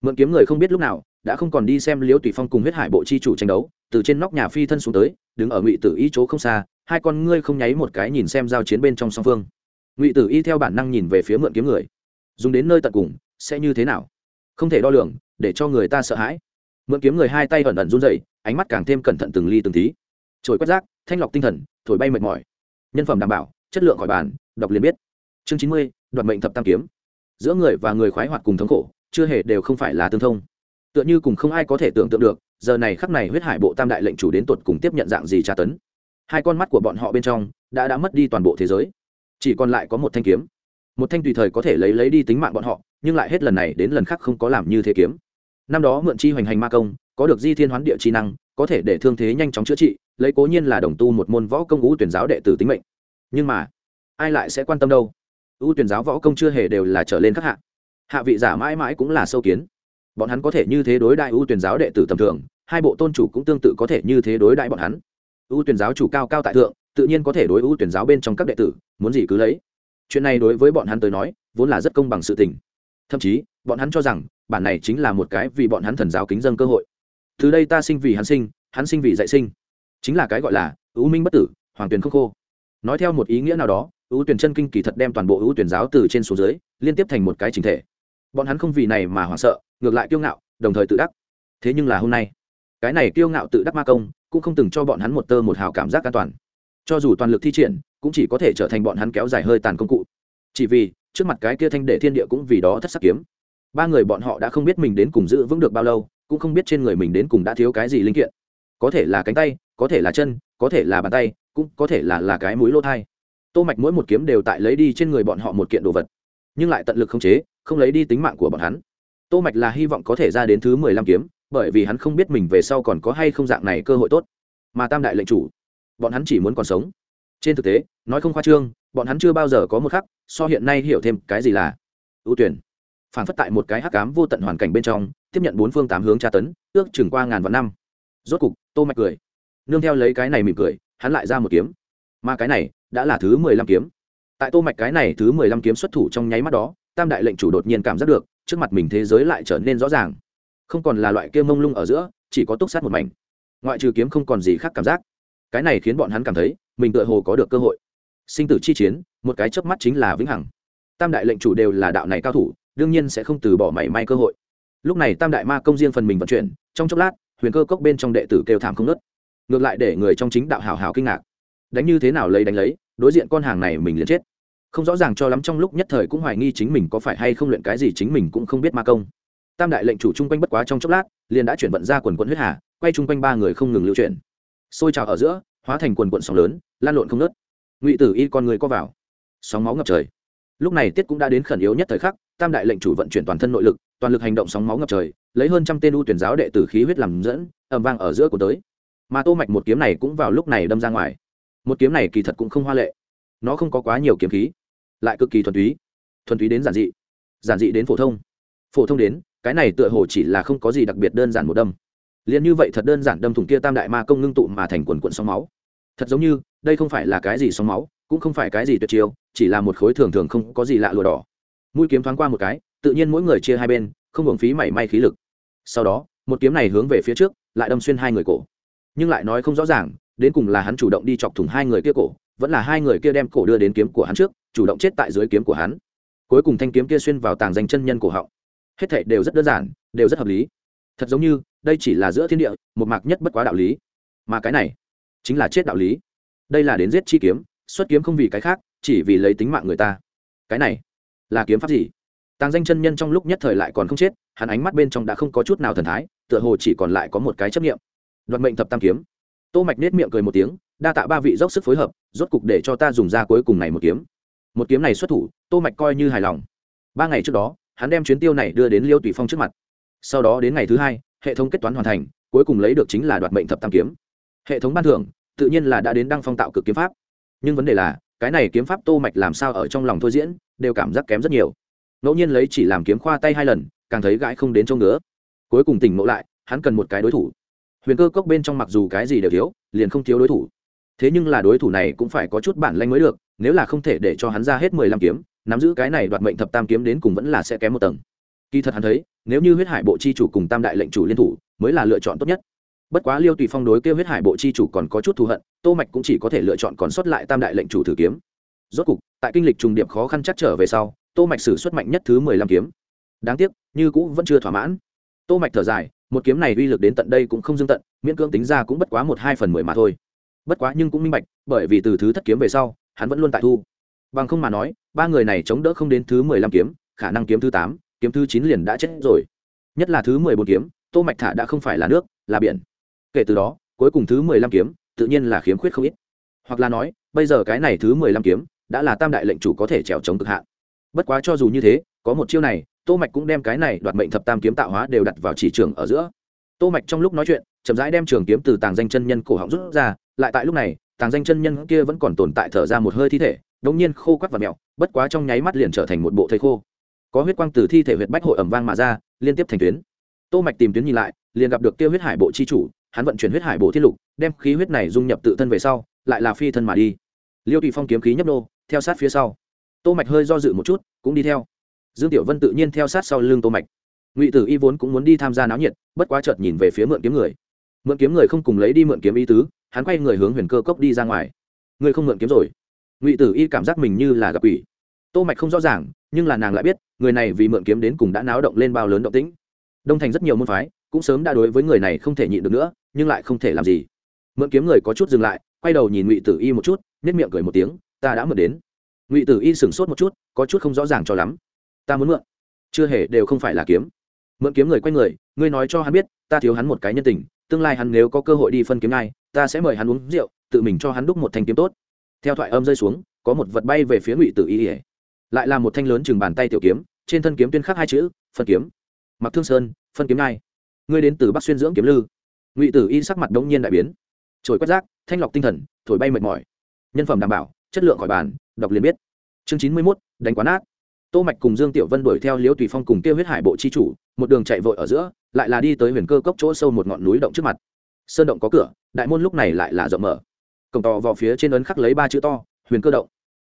Mượn kiếm người không biết lúc nào, đã không còn đi xem liễu tùy phong cùng huyết hải bộ chi chủ tranh đấu, từ trên nóc nhà phi thân xuống tới, đứng ở ngụy tử y chỗ không xa, hai con ngươi không nháy một cái nhìn xem giao chiến bên trong song phương. Ngụy tử y theo bản năng nhìn về phía mượn kiếm người. Dùng đến nơi tận cùng, sẽ như thế nào? Không thể đo lường để cho người ta sợ hãi. Mượn kiếm người hai tay ẩn ẩn run rẩy, ánh mắt càng thêm cẩn thận từng ly từng tí. Trồi quét rác, thanh lọc tinh thần, thổi bay mệt mỏi. Nhân phẩm đảm bảo, chất lượng khỏi bàn, đọc liền biết. Chương chín mươi, đoạt mệnh thập tam kiếm. Giữa người và người khoái hoạt cùng thống khổ, chưa hề đều không phải là tương thông. Tựa như cùng không ai có thể tưởng tượng được, giờ này khắc này huyết hải bộ tam đại lệnh chủ đến tột cùng tiếp nhận dạng gì tra tấn. Hai con mắt của bọn họ bên trong, đã đã mất đi toàn bộ thế giới. Chỉ còn lại có một thanh kiếm. Một thanh tùy thời có thể lấy lấy đi tính mạng bọn họ, nhưng lại hết lần này đến lần khác không có làm như thế kiếm năm đó mượn chi hoành hành ma công, có được di thiên hoán địa chi năng, có thể để thương thế nhanh chóng chữa trị, lấy cố nhiên là đồng tu một môn võ công ngũ tuyển giáo đệ tử tính mệnh. Nhưng mà, ai lại sẽ quan tâm đâu? Ưu tuyển giáo võ công chưa hề đều là trở lên các hạ. Hạ vị giả mãi mãi cũng là sâu kiến. Bọn hắn có thể như thế đối đại ưu tuyển giáo đệ tử tầm thường, hai bộ tôn chủ cũng tương tự có thể như thế đối đại bọn hắn. Ưu tuyển giáo chủ cao cao tại thượng, tự nhiên có thể đối ưu tuyển giáo bên trong các đệ tử, muốn gì cứ lấy. Chuyện này đối với bọn hắn tới nói, vốn là rất công bằng sự tình thậm chí, bọn hắn cho rằng, bản này chính là một cái vì bọn hắn thần giáo kính dân cơ hội. Từ đây ta sinh vì hắn sinh hắn sinh vì dạy sinh. Chính là cái gọi là, ưu minh bất tử, hoàng tuyền không khô. Nói theo một ý nghĩa nào đó, ưu tuyển chân kinh kỳ thật đem toàn bộ ưu tuyển giáo từ trên xuống dưới, liên tiếp thành một cái chính thể. Bọn hắn không vì này mà hoảng sợ, ngược lại kiêu ngạo, đồng thời tự đắc. Thế nhưng là hôm nay, cái này kiêu ngạo tự đắc ma công, cũng không từng cho bọn hắn một tơ một hào cảm giác an toàn. Cho dù toàn lực thi triển, cũng chỉ có thể trở thành bọn hắn kéo dài hơi tàn công cụ. Chỉ vì trước mặt cái kia thanh đệ thiên địa cũng vì đó thất sắc kiếm. Ba người bọn họ đã không biết mình đến cùng giữ vững được bao lâu, cũng không biết trên người mình đến cùng đã thiếu cái gì linh kiện. Có thể là cánh tay, có thể là chân, có thể là bàn tay, cũng có thể là là cái mũi lỗ thai. Tô mạch mỗi một kiếm đều tại lấy đi trên người bọn họ một kiện đồ vật, nhưng lại tận lực không chế, không lấy đi tính mạng của bọn hắn. Tô mạch là hy vọng có thể ra đến thứ mười lăm kiếm, bởi vì hắn không biết mình về sau còn có hay không dạng này cơ hội tốt. Mà tam đại lệnh chủ, bọn hắn chỉ muốn còn sống. Trên thực tế, nói không khoa trương bọn hắn chưa bao giờ có một khắc so hiện nay hiểu thêm cái gì là ưu tuyển. Phản phất tại một cái hắc cám vô tận hoàn cảnh bên trong, tiếp nhận bốn phương tám hướng tra tấn, ước chừng qua ngàn vạn năm. Rốt cục, tô mạch cười. Nương theo lấy cái này mỉm cười, hắn lại ra một kiếm. Mà cái này đã là thứ mười lăm kiếm. Tại tô mạch cái này thứ mười lăm kiếm xuất thủ trong nháy mắt đó, tam đại lệnh chủ đột nhiên cảm giác được, trước mặt mình thế giới lại trở nên rõ ràng. Không còn là loại kia mông lung ở giữa, chỉ có túc sát một mảnh. Ngoại trừ kiếm không còn gì khác cảm giác. Cái này khiến bọn hắn cảm thấy, mình tựa hồ có được cơ hội sinh tử chi chiến, một cái chớp mắt chính là vĩnh hằng. Tam đại lệnh chủ đều là đạo này cao thủ, đương nhiên sẽ không từ bỏ mảy may cơ hội. Lúc này tam đại ma công riêng phần mình vận chuyển, trong chốc lát, huyền cơ cốc bên trong đệ tử kêu thảm không nớt ngược lại để người trong chính đạo hào hào kinh ngạc. Đánh như thế nào lấy đánh lấy, đối diện con hàng này mình liền chết. Không rõ ràng cho lắm trong lúc nhất thời cũng hoài nghi chính mình có phải hay không luyện cái gì chính mình cũng không biết ma công. Tam đại lệnh chủ chung quanh bất quá trong chốc lát, liền đã chuyển vận ra quần quận huyết hà, quay chung quanh ba người không ngừng lưu chuyển. Xôi trào ở giữa, hóa thành quần quận sóng lớn, lan lộn không nớt ngụy tử y con người co vào. Sóng máu ngập trời. Lúc này tiết cũng đã đến khẩn yếu nhất thời khắc, tam đại lệnh chủ vận chuyển toàn thân nội lực, toàn lực hành động sóng máu ngập trời, lấy hơn trăm tên u tuyển giáo đệ tử khí huyết làm dẫn ẩm vang ở giữa của tới. Mà tô mạch một kiếm này cũng vào lúc này đâm ra ngoài. Một kiếm này kỳ thật cũng không hoa lệ. Nó không có quá nhiều kiếm khí, lại cực kỳ thuần túy. Thuần túy đến giản dị. Giản dị đến phổ thông. Phổ thông đến, cái này tựa hồ chỉ là không có gì đặc biệt đơn giản một đâm. Liền như vậy thật đơn giản đâm thủng kia tam đại ma công ngưng tụ mà thành quần quần sóng máu thật giống như, đây không phải là cái gì sóng máu, cũng không phải cái gì tuyệt chiêu, chỉ là một khối thường thường không có gì lạ lụa đỏ. Mũi kiếm thoáng qua một cái, tự nhiên mỗi người chia hai bên, không hưởng phí mảy may khí lực. Sau đó, một kiếm này hướng về phía trước, lại đâm xuyên hai người cổ. Nhưng lại nói không rõ ràng, đến cùng là hắn chủ động đi chọc thủng hai người kia cổ, vẫn là hai người kia đem cổ đưa đến kiếm của hắn trước, chủ động chết tại dưới kiếm của hắn. Cuối cùng thanh kiếm kia xuyên vào tàng danh chân nhân cổ họng. Hết thảy đều rất đơn giản, đều rất hợp lý. Thật giống như, đây chỉ là giữa thiên địa, một mạc nhất bất quá đạo lý. Mà cái này chính là chết đạo lý. Đây là đến giết chi kiếm, xuất kiếm không vì cái khác, chỉ vì lấy tính mạng người ta. Cái này là kiếm pháp gì? Tàng danh chân nhân trong lúc nhất thời lại còn không chết, hắn ánh mắt bên trong đã không có chút nào thần thái, tựa hồ chỉ còn lại có một cái chấp nghiệm đoạt mệnh thập tam kiếm. Tô mạch nết miệng cười một tiếng, đa tạ ba vị dốc sức phối hợp, rốt cục để cho ta dùng ra cuối cùng này một kiếm. Một kiếm này xuất thủ, tô mạch coi như hài lòng. Ba ngày trước đó, hắn đem chuyến tiêu này đưa đến liêu tùy phong trước mặt. Sau đó đến ngày thứ hai, hệ thống kết toán hoàn thành, cuối cùng lấy được chính là đoạt mệnh thập tam kiếm hệ thống ban thưởng, tự nhiên là đã đến đăng phong tạo cực kiếm pháp. Nhưng vấn đề là, cái này kiếm pháp tô mạch làm sao ở trong lòng thôi diễn, đều cảm giác kém rất nhiều. Ngẫu nhiên lấy chỉ làm kiếm khoa tay hai lần, càng thấy gãi không đến trông nữa cuối cùng tỉnh ngộ lại, hắn cần một cái đối thủ. Huyền cơ cốc bên trong mặc dù cái gì đều thiếu, liền không thiếu đối thủ. Thế nhưng là đối thủ này cũng phải có chút bản lanh mới được, nếu là không thể để cho hắn ra hết mười lăm kiếm, nắm giữ cái này đoạt mệnh thập tam kiếm đến cùng vẫn là sẽ kém một tầng. Kỳ thật hắn thấy, nếu như huyết hải bộ chi chủ cùng tam đại lệnh chủ liên thủ, mới là lựa chọn tốt nhất bất quá liêu tùy phong đối kêu huyết hải bộ chi chủ còn có chút thù hận, tô mạch cũng chỉ có thể lựa chọn còn sót lại tam đại lệnh chủ thử kiếm. Rốt cục, tại kinh lịch trùng điệp khó khăn chắc trở về sau, tô mạch sử xuất mạnh nhất thứ mười lăm kiếm. Đáng tiếc, như cũ vẫn chưa thỏa mãn. Tô mạch thở dài, một kiếm này uy lực đến tận đây cũng không dương tận, miễn cưỡng tính ra cũng bất quá một hai phần mười mà thôi. Bất quá nhưng cũng minh bạch, bởi vì từ thứ thất kiếm về sau, hắn vẫn luôn tại thu. Bằng không mà nói, ba người này chống đỡ không đến thứ mười lăm kiếm, khả năng kiếm thứ tám, kiếm thứ chín liền đã chết rồi. Nhất là thứ mười bốn kiếm, tô mạch thả đã không phải là nước, là biển kể từ đó, cuối cùng thứ mười lăm kiếm, tự nhiên là khiếm khuyết không ít. Hoặc là nói, bây giờ cái này thứ mười lăm kiếm, đã là tam đại lệnh chủ có thể trèo chống cực hạn. Bất quá cho dù như thế, có một chiêu này, tô mạch cũng đem cái này đoạt mệnh thập tam kiếm tạo hóa đều đặt vào chỉ trường ở giữa. Tô mạch trong lúc nói chuyện, chậm rãi đem trường kiếm từ tàng danh chân nhân cổ họng rút ra, lại tại lúc này, tàng danh chân nhân kia vẫn còn tồn tại thở ra một hơi thi thể đống nhiên khô quắt và mèo bất quá trong nháy mắt liền trở thành một bộ thây khô. Có huyết quang từ thi thể huyệt bách hội ẩm vang mà ra, liên tiếp thành tuyến. Tô mạch tìm tuyến nhìn lại, liền gặp được tiêu huyết hải bộ chi chủ hắn vận chuyển huyết hải bổ thiết lục, đem khí huyết này dung nhập tự thân về sau, lại là phi thân mà đi. Liêu tùy phong kiếm khí nhấp nô, theo sát phía sau. Tô mạch hơi do dự một chút, cũng đi theo. Dương tiểu vân tự nhiên theo sát sau lưng tô mạch. Ngụy tử y vốn cũng muốn đi tham gia náo nhiệt, bất quá chợt nhìn về phía mượn kiếm người. Mượn kiếm người không cùng lấy đi mượn kiếm ý tứ, hắn quay người hướng huyền cơ cốc đi ra ngoài. Người không mượn kiếm rồi. Ngụy tử y cảm giác mình như là gặp ủy tô mạch không rõ ràng, nhưng là nàng lại biết, người này vì mượn kiếm đến cùng đã náo động lên bao lớn động tĩnh. Đông thành rất nhiều môn phái, cũng sớm đã đối với người này không thể nhịn được nữa nhưng lại không thể làm gì. Mượn kiếm người có chút dừng lại, quay đầu nhìn ngụy tử y một chút nếp miệng cười một tiếng, ta đã mượn đến. Ngụy tử y sửng sốt một chút, có chút không rõ ràng cho lắm. Ta muốn mượn. Chưa hề, đều không phải là kiếm. Mượn kiếm người quay người, ngươi nói cho hắn biết, ta thiếu hắn một cái nhân tình, tương lai hắn nếu có cơ hội đi phân kiếm ngay, ta sẽ mời hắn uống rượu, tự mình cho hắn đúc một thanh kiếm tốt. Theo thoại âm rơi xuống, có một vật bay về phía ngụy tử y ỉa. Lại là một thanh lớn chừng bàn tay tiểu kiếm, trên thân kiếm tuyên khắc hai chữ, phân kiếm. Mặc thương sơn, phân kiếm ngay. Ngươi đến từ bắc xuyên dưỡng kiếm lư ngụy tử y sắc mặt đống nhiên đại biến. Trồi quét rác, thanh lọc tinh thần, thổi bay mệt mỏi. Nhân phẩm đảm bảo, chất lượng khỏi bàn, đọc liền biết. Chương chín mươi mốt, đánh quán át tô mạch cùng dương tiểu vân đuổi theo liễu tùy phong cùng tiêu huyết hải bộ chi chủ, một đường chạy vội ở giữa, lại là đi tới huyền cơ cốc chỗ sâu một ngọn núi động trước mặt. Sơn động có cửa, đại môn lúc này lại là rộng mở. Cổng tò vào phía trên ấn khắc lấy ba chữ to, huyền cơ động.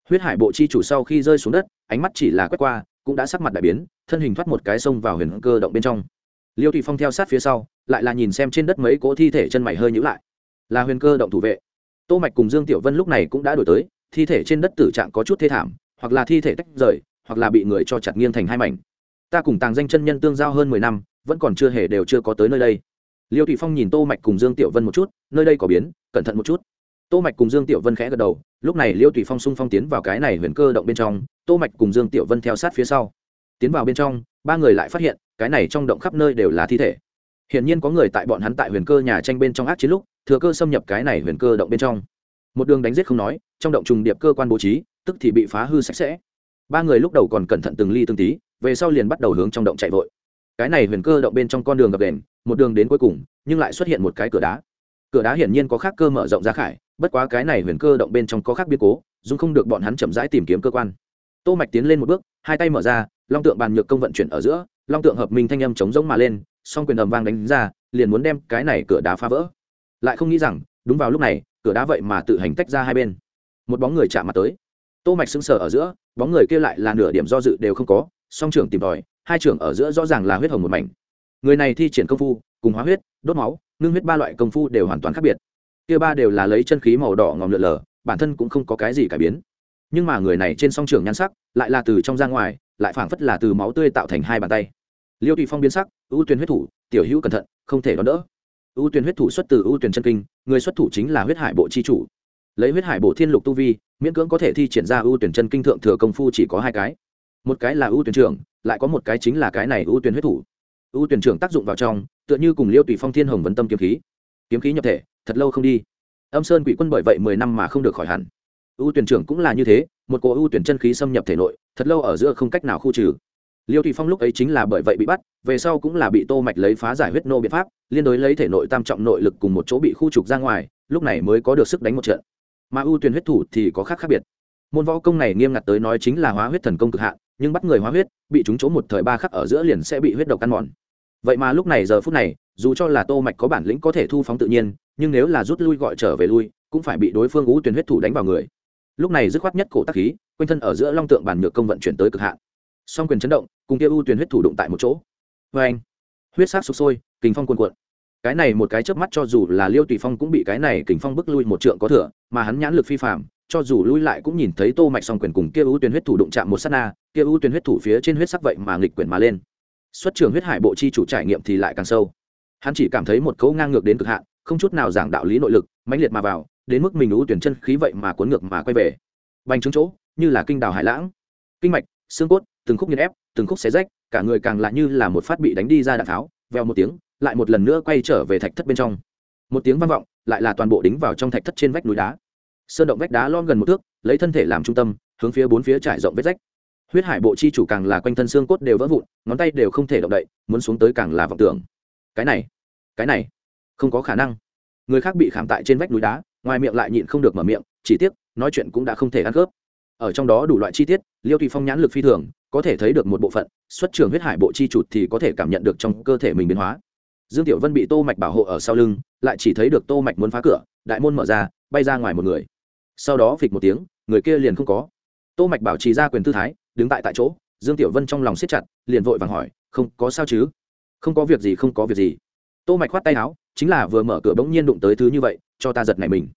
Huyết hải bộ chi chủ sau khi rơi xuống đất, ánh mắt chỉ là quét qua, cũng đã sắc mặt đại biến, thân hình thoát một cái sông vào huyền cơ động bên trong liêu tùy phong theo sát phía sau, lại là nhìn xem trên đất mấy cỗ thi thể chân mày hơi nhữ lại. Là huyền cơ động thủ vệ. Tô mạch cùng dương tiểu vân lúc này cũng đã đổi tới, thi thể trên đất tử trạng có chút thê thảm, hoặc là thi thể tách rời, hoặc là bị người cho chặt nghiêng thành hai mảnh. Ta cùng tàng danh chân nhân tương giao hơn mười năm, vẫn còn chưa hề đều chưa có tới nơi đây. Liêu thủy phong nhìn tô mạch cùng dương tiểu vân một chút, nơi đây có biến, cẩn thận một chút. Tô mạch cùng dương tiểu vân khẽ gật đầu, lúc này liêu thủy phong xung phong tiến vào cái này huyền cơ động bên trong, tô mạch cùng dương tiểu vân theo sát phía sau. Tiến vào bên trong ba người lại phát hiện, cái này trong động khắp nơi đều là thi thể. Hiển nhiên có người tại bọn hắn tại huyền cơ nhà tranh bên trong ác chiến lúc, thừa cơ xâm nhập cái này huyền cơ động bên trong. Một đường đánh giết không nói, trong động trùng điệp cơ quan bố trí, tức thì bị phá hư sạch sẽ. Ba người lúc đầu còn cẩn thận từng ly từng tí, về sau liền bắt đầu hướng trong động chạy vội. Cái này huyền cơ động bên trong con đường gập đền, một đường đến cuối cùng, nhưng lại xuất hiện một cái cửa đá. Cửa đá hiển nhiên có khác cơ mở rộng ra khải, bất quá cái này huyền cơ động bên trong có khác biến cố dùng không được bọn hắn chậm rãi tìm kiếm cơ quan. Tô mạch tiến lên một bước, hai tay mở ra long tượng bàn nhược công vận chuyển ở giữa, long tượng hợp minh thanh âm chống giống mà lên, song quyền ầm vang đánh ra, liền muốn đem cái này cửa đá phá vỡ. Lại không nghĩ rằng, đúng vào lúc này, cửa đá vậy mà tự hành tách ra hai bên. Một bóng người chạm mặt tới. Tô mạch sững sờ ở giữa, bóng người kia lại là nửa điểm do dự đều không có, song trưởng tìm tòi, hai trưởng ở giữa rõ ràng là huyết hồng một mảnh. Người này thi triển công phu, cùng hóa huyết, đốt máu, ngưng huyết ba loại công phu đều hoàn toàn khác biệt. Kia ba đều là lấy chân khí màu đỏ ngòm lượn lờ, bản thân cũng không có cái gì cải biến. Nhưng mà người này trên song trưởng nhan sắc, lại là từ trong ra ngoài lại phảng phất là từ máu tươi tạo thành hai bàn tay. Liêu tùy phong biến sắc, ưu tuyển huyết thủ, tiểu hữu cẩn thận, không thể đón đỡ. Ưu tuyển huyết thủ xuất từ ưu tuyển chân kinh, người xuất thủ chính là huyết hải bộ chi chủ. Lấy huyết hải bộ thiên lục tu vi, miễn cưỡng có thể thi triển ra ưu tuyển chân kinh thượng thừa công phu chỉ có hai cái. Một cái là ưu tuyển trưởng, lại có một cái chính là cái này ưu tuyển huyết thủ. Ưu tuyển trưởng tác dụng vào trong, tựa như cùng liêu tùy phong thiên hồng vấn tâm kiếm khí. Kiếm khí nhập thể, thật lâu không đi. Âm sơn quỷ quân bởi vậy mười năm mà không được khỏi hẳn ưu tuyển trưởng cũng là như thế, một cỗ ưu tuyển chân khí xâm nhập thể nội, thật lâu ở giữa không cách nào khu trừ. Liêu thủy phong lúc ấy chính là bởi vậy bị bắt, về sau cũng là bị tô mạch lấy phá giải huyết nô biện pháp, liên đối lấy thể nội tam trọng nội lực cùng một chỗ bị khu trục ra ngoài, lúc này mới có được sức đánh một trận. Mà ưu tuyển huyết thủ thì có khác khác biệt. Môn võ công này nghiêm ngặt tới nói chính là hóa huyết thần công cực hạn, nhưng bắt người hóa huyết, bị chúng chỗ một thời ba khắc ở giữa liền sẽ bị huyết độc ăn mòn. Vậy mà lúc này giờ phút này, dù cho là tô mạch có bản lĩnh có thể thu phóng tự nhiên, nhưng nếu là rút lui gọi trở về lui, cũng phải bị đối phương ưu tuyển huyết thủ đánh vào người lúc này dứt khoát nhất cổ tác khí, quanh thân ở giữa long tượng bàn nhược công vận chuyển tới cực hạn. Song quyền chấn động, cùng kia ưu tuyển huyết thủ đụng tại một chỗ. Vê anh, huyết sát sụp sôi, kình phong cuồn cuộn. Cái này một cái chớp mắt cho dù là liêu tùy phong cũng bị cái này kình phong bức lui một trượng có thừa, mà hắn nhãn lực phi phạm cho dù lui lại cũng nhìn thấy tô mạch song quyền cùng kia ưu tuyển huyết thủ đụng chạm một sát na, kia ưu tuyển huyết thủ phía trên huyết sắc vậy mà nghịch quyển mà lên. Xuất trường huyết hải bộ chi chủ trải nghiệm thì lại càng sâu. Hắn chỉ cảm thấy một cấu ngang ngược đến cực hạn, không chút nào giảng đạo lý nội lực, mãnh liệt mà vào đến mức mình ưu tuyển chân khí vậy mà cuốn ngược mà quay về. Bành trướng chỗ, như là kinh đào hải lãng. Kinh mạch, xương cốt, từng khúc nghiền ép, từng khúc xé rách, cả người càng là như là một phát bị đánh đi ra đạn tháo veo một tiếng, lại một lần nữa quay trở về thạch thất bên trong. Một tiếng vang vọng, lại là toàn bộ đính vào trong thạch thất trên vách núi đá. Sơn động vách đá lom gần một thước, lấy thân thể làm trung tâm, hướng phía bốn phía trải rộng vết rách. Huyết hải bộ chi chủ càng là quanh thân xương cốt đều vỡ vụn, ngón tay đều không thể động đậy, muốn xuống tới càng là vọng tưởng. Cái này cái này, không có khả năng. Người khác bị khảm tại trên vách núi đá ngoài miệng lại nhịn không được mở miệng, chỉ tiếc, nói chuyện cũng đã không thể ăn khớp. Ở trong đó đủ loại chi tiết, liêu thủy phong nhãn lực phi thường, có thể thấy được một bộ phận, xuất trường huyết hải bộ chi trụt thì có thể cảm nhận được trong cơ thể mình biến hóa. Dương tiểu vân bị tô mạch bảo hộ ở sau lưng, lại chỉ thấy được tô mạch muốn phá cửa, đại môn mở ra, bay ra ngoài một người. Sau đó phịch một tiếng, người kia liền không có. Tô mạch bảo trì ra quyền tư thái, đứng tại tại chỗ, dương tiểu vân trong lòng siết chặt, liền vội vàng hỏi, không, có sao chứ? Không có việc gì, không có việc gì. Tô mạch khoát tay áo, chính là vừa mở cửa bỗng nhiên đụng tới thứ như vậy cho ta giật này mình.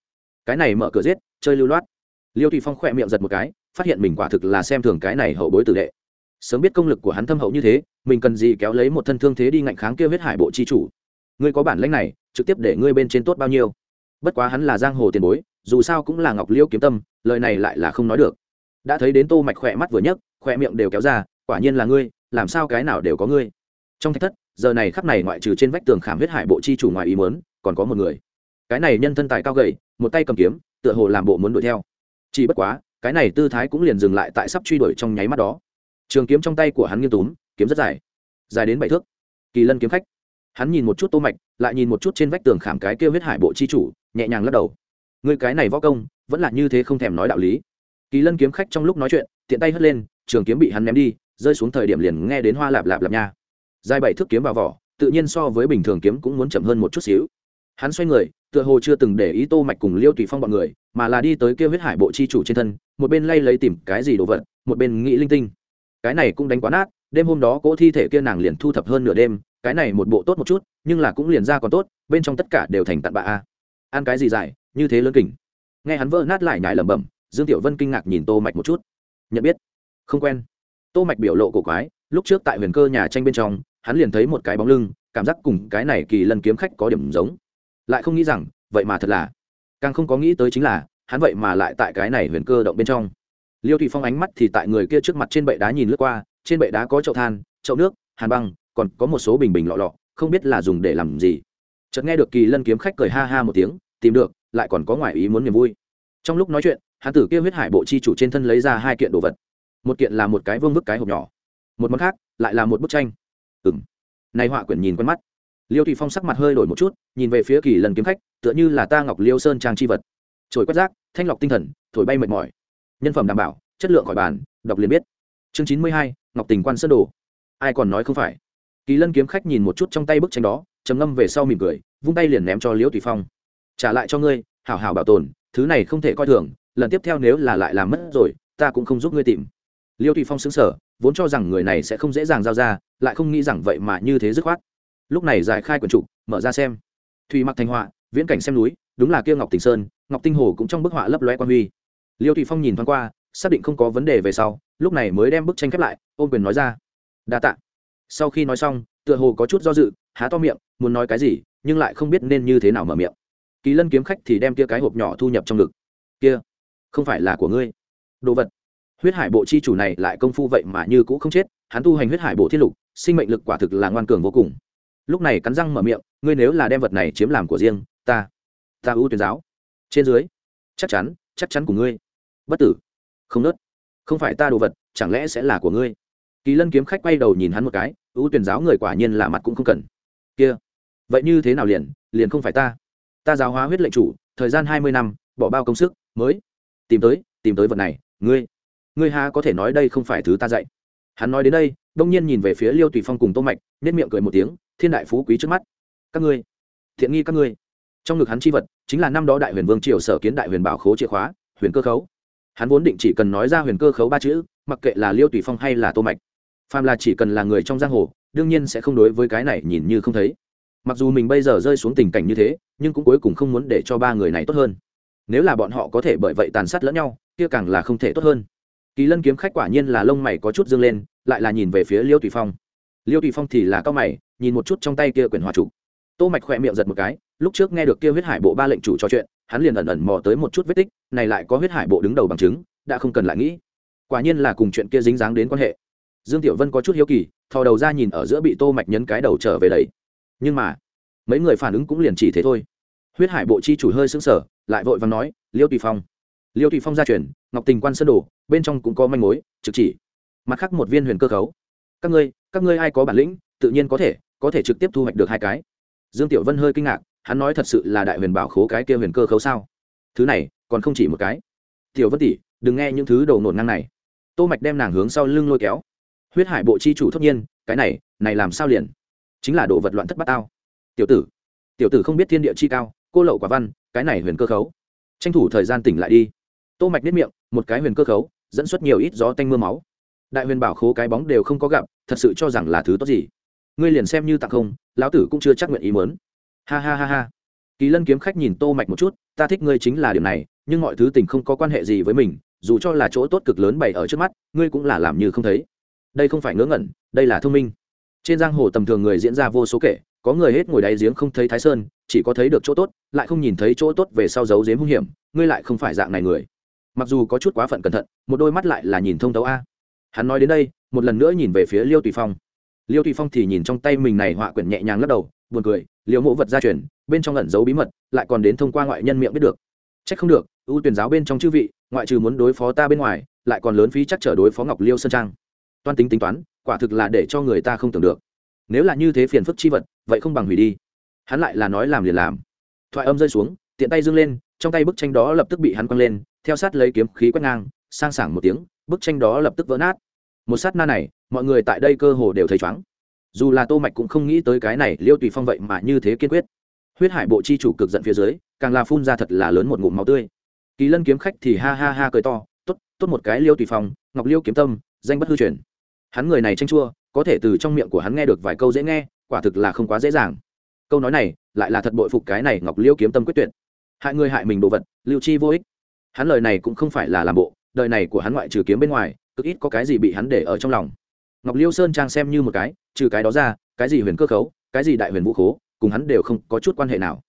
Cái này mở cửa giết, chơi lưu loát. Liêu thủy phong khỏe miệng giật một cái, phát hiện mình quả thực là xem thường cái này hậu bối tử đệ. Sớm biết công lực của hắn thâm hậu như thế, mình cần gì kéo lấy một thân thương thế đi ngạnh kháng kia huyết hải bộ chi chủ. Ngươi có bản lãnh này, trực tiếp để ngươi bên trên tốt bao nhiêu? Bất quá hắn là giang hồ tiền bối, dù sao cũng là ngọc liêu kiếm tâm, lời này lại là không nói được. Đã thấy đến tô mạch khỏe mắt vừa nhấc, khỏe miệng đều kéo ra, quả nhiên là ngươi, làm sao cái nào đều có ngươi. Trong thạch thất, giờ này khắp này ngoại trừ trên vách tường khảm huyết hải bộ chi chủ ngoài ý muốn, còn có một người cái này nhân thân tài cao gầy, một tay cầm kiếm, tựa hồ làm bộ muốn đuổi theo. Chỉ bất quá, cái này tư thái cũng liền dừng lại tại sắp truy đuổi trong nháy mắt đó. Trường kiếm trong tay của hắn nghiêng túm, kiếm rất dài dài đến bảy thước. Kỳ lân kiếm khách. Hắn nhìn một chút tô mạch, lại nhìn một chút trên vách tường khảm cái kêu huyết hải bộ chi chủ, nhẹ nhàng lắc đầu. Người cái này võ công, vẫn là như thế không thèm nói đạo lý. Kỳ lân kiếm khách trong lúc nói chuyện, tiện tay hất lên, trường kiếm bị hắn ném đi, rơi xuống thời điểm liền nghe đến hoa lạp lạp lạp nha. Dài bảy thước kiếm vào vỏ, tự nhiên so với bình thường kiếm cũng muốn chậm hơn một chút xíu hắn xoay người, tựa hồ chưa từng để ý tô mạch cùng liêu tùy phong bọn người, mà là đi tới kêu huyết hải bộ chi chủ trên thân, một bên lay lấy tìm cái gì đồ vật, một bên nghĩ linh tinh. Cái này cũng đánh quá nát, đêm hôm đó cỗ thi thể kia nàng liền thu thập hơn nửa đêm, cái này một bộ tốt một chút, nhưng là cũng liền ra còn tốt, bên trong tất cả đều thành tận bạ a. Ăn cái gì dài, như thế lớn kình. Nghe hắn vỡ nát lại nhải lẩm bẩm, dương tiểu vân kinh ngạc nhìn tô mạch một chút. Nhận biết. Không quen. Tô mạch biểu lộ cổ quái, lúc trước tại huyền cơ nhà tranh bên trong, hắn liền thấy một cái bóng lưng, cảm giác cùng cái này kỳ lân kiếm khách có điểm giống lại không nghĩ rằng, vậy mà thật là. Càng không có nghĩ tới chính là, hắn vậy mà lại tại cái này huyền cơ động bên trong. Liêu thụy phong ánh mắt thì tại người kia trước mặt trên bệ đá nhìn lướt qua, trên bệ đá có chậu than, chậu nước, hàn băng, còn có một số bình bình lọ lọ, không biết là dùng để làm gì. Chợt nghe được kỳ lân kiếm khách cười ha ha một tiếng, tìm được, lại còn có ngoại ý muốn niềm vui. Trong lúc nói chuyện, hắn tử kia huyết hải bộ chi chủ trên thân lấy ra hai kiện đồ vật. Một kiện là một cái vương vức cái hộp nhỏ, một món khác, lại là một bức tranh. Ừng này họa quyển nhìn quen mắt liêu thủy phong sắc mặt hơi đổi một chút, nhìn về phía kỳ lần kiếm khách, tựa như là ta ngọc liêu sơn trang chi vật. Trồi quét rác, thanh lọc tinh thần, thổi bay mệt mỏi. Nhân phẩm đảm bảo, chất lượng khỏi bàn, đọc liền biết. Chương chín mươi hai, ngọc tình quan sơn đồ. Ai còn nói không phải? Kỳ lân kiếm khách nhìn một chút trong tay bức tranh đó, trầm ngâm về sau mỉm cười, vung tay liền ném cho liễu thủy phong. Trả lại cho ngươi, hảo hảo bảo tồn, thứ này không thể coi thường, lần tiếp theo nếu là lại làm mất rồi, ta cũng không giúp ngươi tìm. Liêu thủy phong xứng sở vốn cho rằng người này sẽ không dễ dàng giao ra, lại không nghĩ rằng vậy mà như thế dứt khoát lúc này giải khai quần trục, mở ra xem. Thùy mặc thành họa, viễn cảnh xem núi, đúng là kia ngọc tình sơn, ngọc tinh hồ cũng trong bức họa lấp loe quan huy. Liêu thủy phong nhìn thoáng qua, xác định không có vấn đề về sau, lúc này mới đem bức tranh khép lại, ôm quyền nói ra. Đa tạ. Sau khi nói xong, tựa hồ có chút do dự, há to miệng, muốn nói cái gì, nhưng lại không biết nên như thế nào mở miệng. Kỳ lân kiếm khách thì đem kia cái hộp nhỏ thu nhập trong ngực. Kia, không phải là của ngươi. Đồ vật. Huyết hải bộ chi chủ này lại công phu vậy mà như cũ không chết, hắn tu hành huyết hải bộ thiết lục, sinh mệnh lực quả thực là ngoan cường vô cùng lúc này cắn răng mở miệng, ngươi nếu là đem vật này chiếm làm của riêng, ta ta ưu tuyển giáo. Trên dưới, chắc chắn chắc chắn của ngươi. Bất tử. Không nớt. Không phải ta đồ vật, chẳng lẽ sẽ là của ngươi? Kỳ lân kiếm khách quay đầu nhìn hắn một cái, ưu tuyển giáo người quả nhiên là mặt cũng không cần. Kia, vậy như thế nào liền liền không phải ta? Ta giáo hóa huyết lệnh chủ, thời gian hai mươi năm, bỏ bao công sức, mới tìm tới tìm tới vật này, ngươi ngươi ha có thể nói đây không phải thứ ta dạy? Hắn nói đến đây, đông nhiên nhìn về phía liêu tùy phong cùng tô mạch nết miệng cười một tiếng thiên đại phú quý trước mắt. Các ngươi, thiện nghi các ngươi. Trong ngực hắn chi vật, chính là năm đó đại huyền vương triều sở kiến đại huyền bảo khố chìa khóa, huyền cơ khấu. Hắn vốn định chỉ cần nói ra huyền cơ khấu ba chữ, mặc kệ là liêu tùy phong hay là tô mạch. Phàm là chỉ cần là người trong giang hồ, đương nhiên sẽ không đối với cái này nhìn như không thấy. Mặc dù mình bây giờ rơi xuống tình cảnh như thế, nhưng cũng cuối cùng không muốn để cho ba người này tốt hơn. Nếu là bọn họ có thể bởi vậy tàn sát lẫn nhau, kia càng là không thể tốt hơn. Kỳ lân kiếm khách quả nhiên là lông mày có chút dương lên, lại là nhìn về phía liêu tùy phong. Liêu tùy phong thì là cao mày nhìn một chút trong tay kia quyển hòa chủ. Tô mạch khỏe miệng giật một cái, lúc trước nghe được kia huyết hải bộ ba lệnh chủ trò chuyện, hắn liền ẩn ẩn mò tới một chút vết tích, này lại có huyết hải bộ đứng đầu bằng chứng, đã không cần lại nghĩ. Quả nhiên là cùng chuyện kia dính dáng đến quan hệ. Dương tiểu vân có chút hiếu kỳ, thò đầu ra nhìn ở giữa bị tô mạch nhấn cái đầu trở về đấy. Nhưng mà, mấy người phản ứng cũng liền chỉ thế thôi. Huyết hải bộ chi chủ hơi sững sờ, lại vội vàng nói, liêu tùy phong. Liêu tùy phong gia truyền, ngọc tình quan sơn đồ, bên trong cũng có manh mối, trực chỉ. Mặt khác một viên huyền cơ khấu. Các ngươi các ngươi ai có bản lĩnh, tự nhiên có thể có thể trực tiếp thu hoạch được hai cái. Dương tiểu vân hơi kinh ngạc, hắn nói thật sự là đại huyền bảo khố cái kia huyền cơ khấu sao? Thứ này, còn không chỉ một cái. Tiểu vân tỷ, đừng nghe những thứ đầu nổn năng này. Tô mạch đem nàng hướng sau lưng lôi kéo. Huyết hải bộ chi chủ thốt nhiên, cái này này làm sao liền? Chính là đồ vật loạn thất bát tao. Tiểu tử tiểu tử không biết thiên địa chi cao, cô lậu quả văn, cái này huyền cơ khấu. Tranh thủ thời gian tỉnh lại đi. Tô mạch nếp miệng, một cái huyền cơ khấu, dẫn xuất nhiều ít gió tanh mưa máu. Đại huyền bảo khố cái bóng đều không có gặp, thật sự cho rằng là thứ tốt gì ngươi liền xem như tặng không, lão tử cũng chưa chắc nguyện ý mớn ha ha ha ha. Kỳ lân kiếm khách nhìn tô mạch một chút, ta thích ngươi chính là điều này, nhưng mọi thứ tình không có quan hệ gì với mình, dù cho là chỗ tốt cực lớn bày ở trước mắt, ngươi cũng là làm như không thấy. Đây không phải ngớ ngẩn, đây là thông minh. Trên giang hồ tầm thường người diễn ra vô số kể, có người hết ngồi đáy giếng không thấy thái sơn, chỉ có thấy được chỗ tốt, lại không nhìn thấy chỗ tốt về sau giấu giếm hung hiểm, ngươi lại không phải dạng này người. Mặc dù có chút quá phận cẩn thận, một đôi mắt lại là nhìn thông thấu a. Hắn nói đến đây, một lần nữa nhìn về phía liêu tùy phong liêu Thụy phong thì nhìn trong tay mình này họa quyển nhẹ nhàng lắc đầu, buồn cười, liêu mộ vật gia truyền, bên trong ẩn giấu bí mật, lại còn đến thông qua ngoại nhân miệng biết được. Trách không được, ưu tuyển giáo bên trong chư vị, ngoại trừ muốn đối phó ta bên ngoài, lại còn lớn phí chắc trở đối phó ngọc liêu sơn trang. Toan tính tính toán, quả thực là để cho người ta không tưởng được. Nếu là như thế phiền phức chi vật, vậy không bằng hủy đi. Hắn lại là nói làm liền làm. Thoại âm rơi xuống, tiện tay dâng lên, trong tay bức tranh đó lập tức bị hắn quăng lên, theo sát lấy kiếm khí quét ngang, sang sảng một tiếng, bức tranh đó lập tức vỡ nát. Một sát na này mọi người tại đây cơ hồ đều thấy chóng. Dù là tô mạch cũng không nghĩ tới cái này liêu tùy phong vậy mà như thế kiên quyết. Huyết hải bộ chi chủ cực giận phía dưới, càng là phun ra thật là lớn một ngụm máu tươi. Kỳ lân kiếm khách thì ha ha ha cười to, tốt tốt một cái liêu tùy phong, ngọc liêu kiếm tâm, danh bất hư truyền. Hắn người này tranh chua, có thể từ trong miệng của hắn nghe được vài câu dễ nghe, quả thực là không quá dễ dàng. Câu nói này, lại là thật bội phục cái này ngọc liêu kiếm tâm quyết tuyệt. Hại người hại mình đồ vật, lưu chi vô ích. Hắn lời này cũng không phải là làm bộ, đời này của hắn ngoại trừ kiếm bên ngoài, cực ít có cái gì bị hắn để ở trong lòng ngọc liêu sơn trang xem như một cái, trừ cái đó ra, cái gì huyền cơ khấu, cái gì đại huyền vũ khố, cùng hắn đều không có chút quan hệ nào.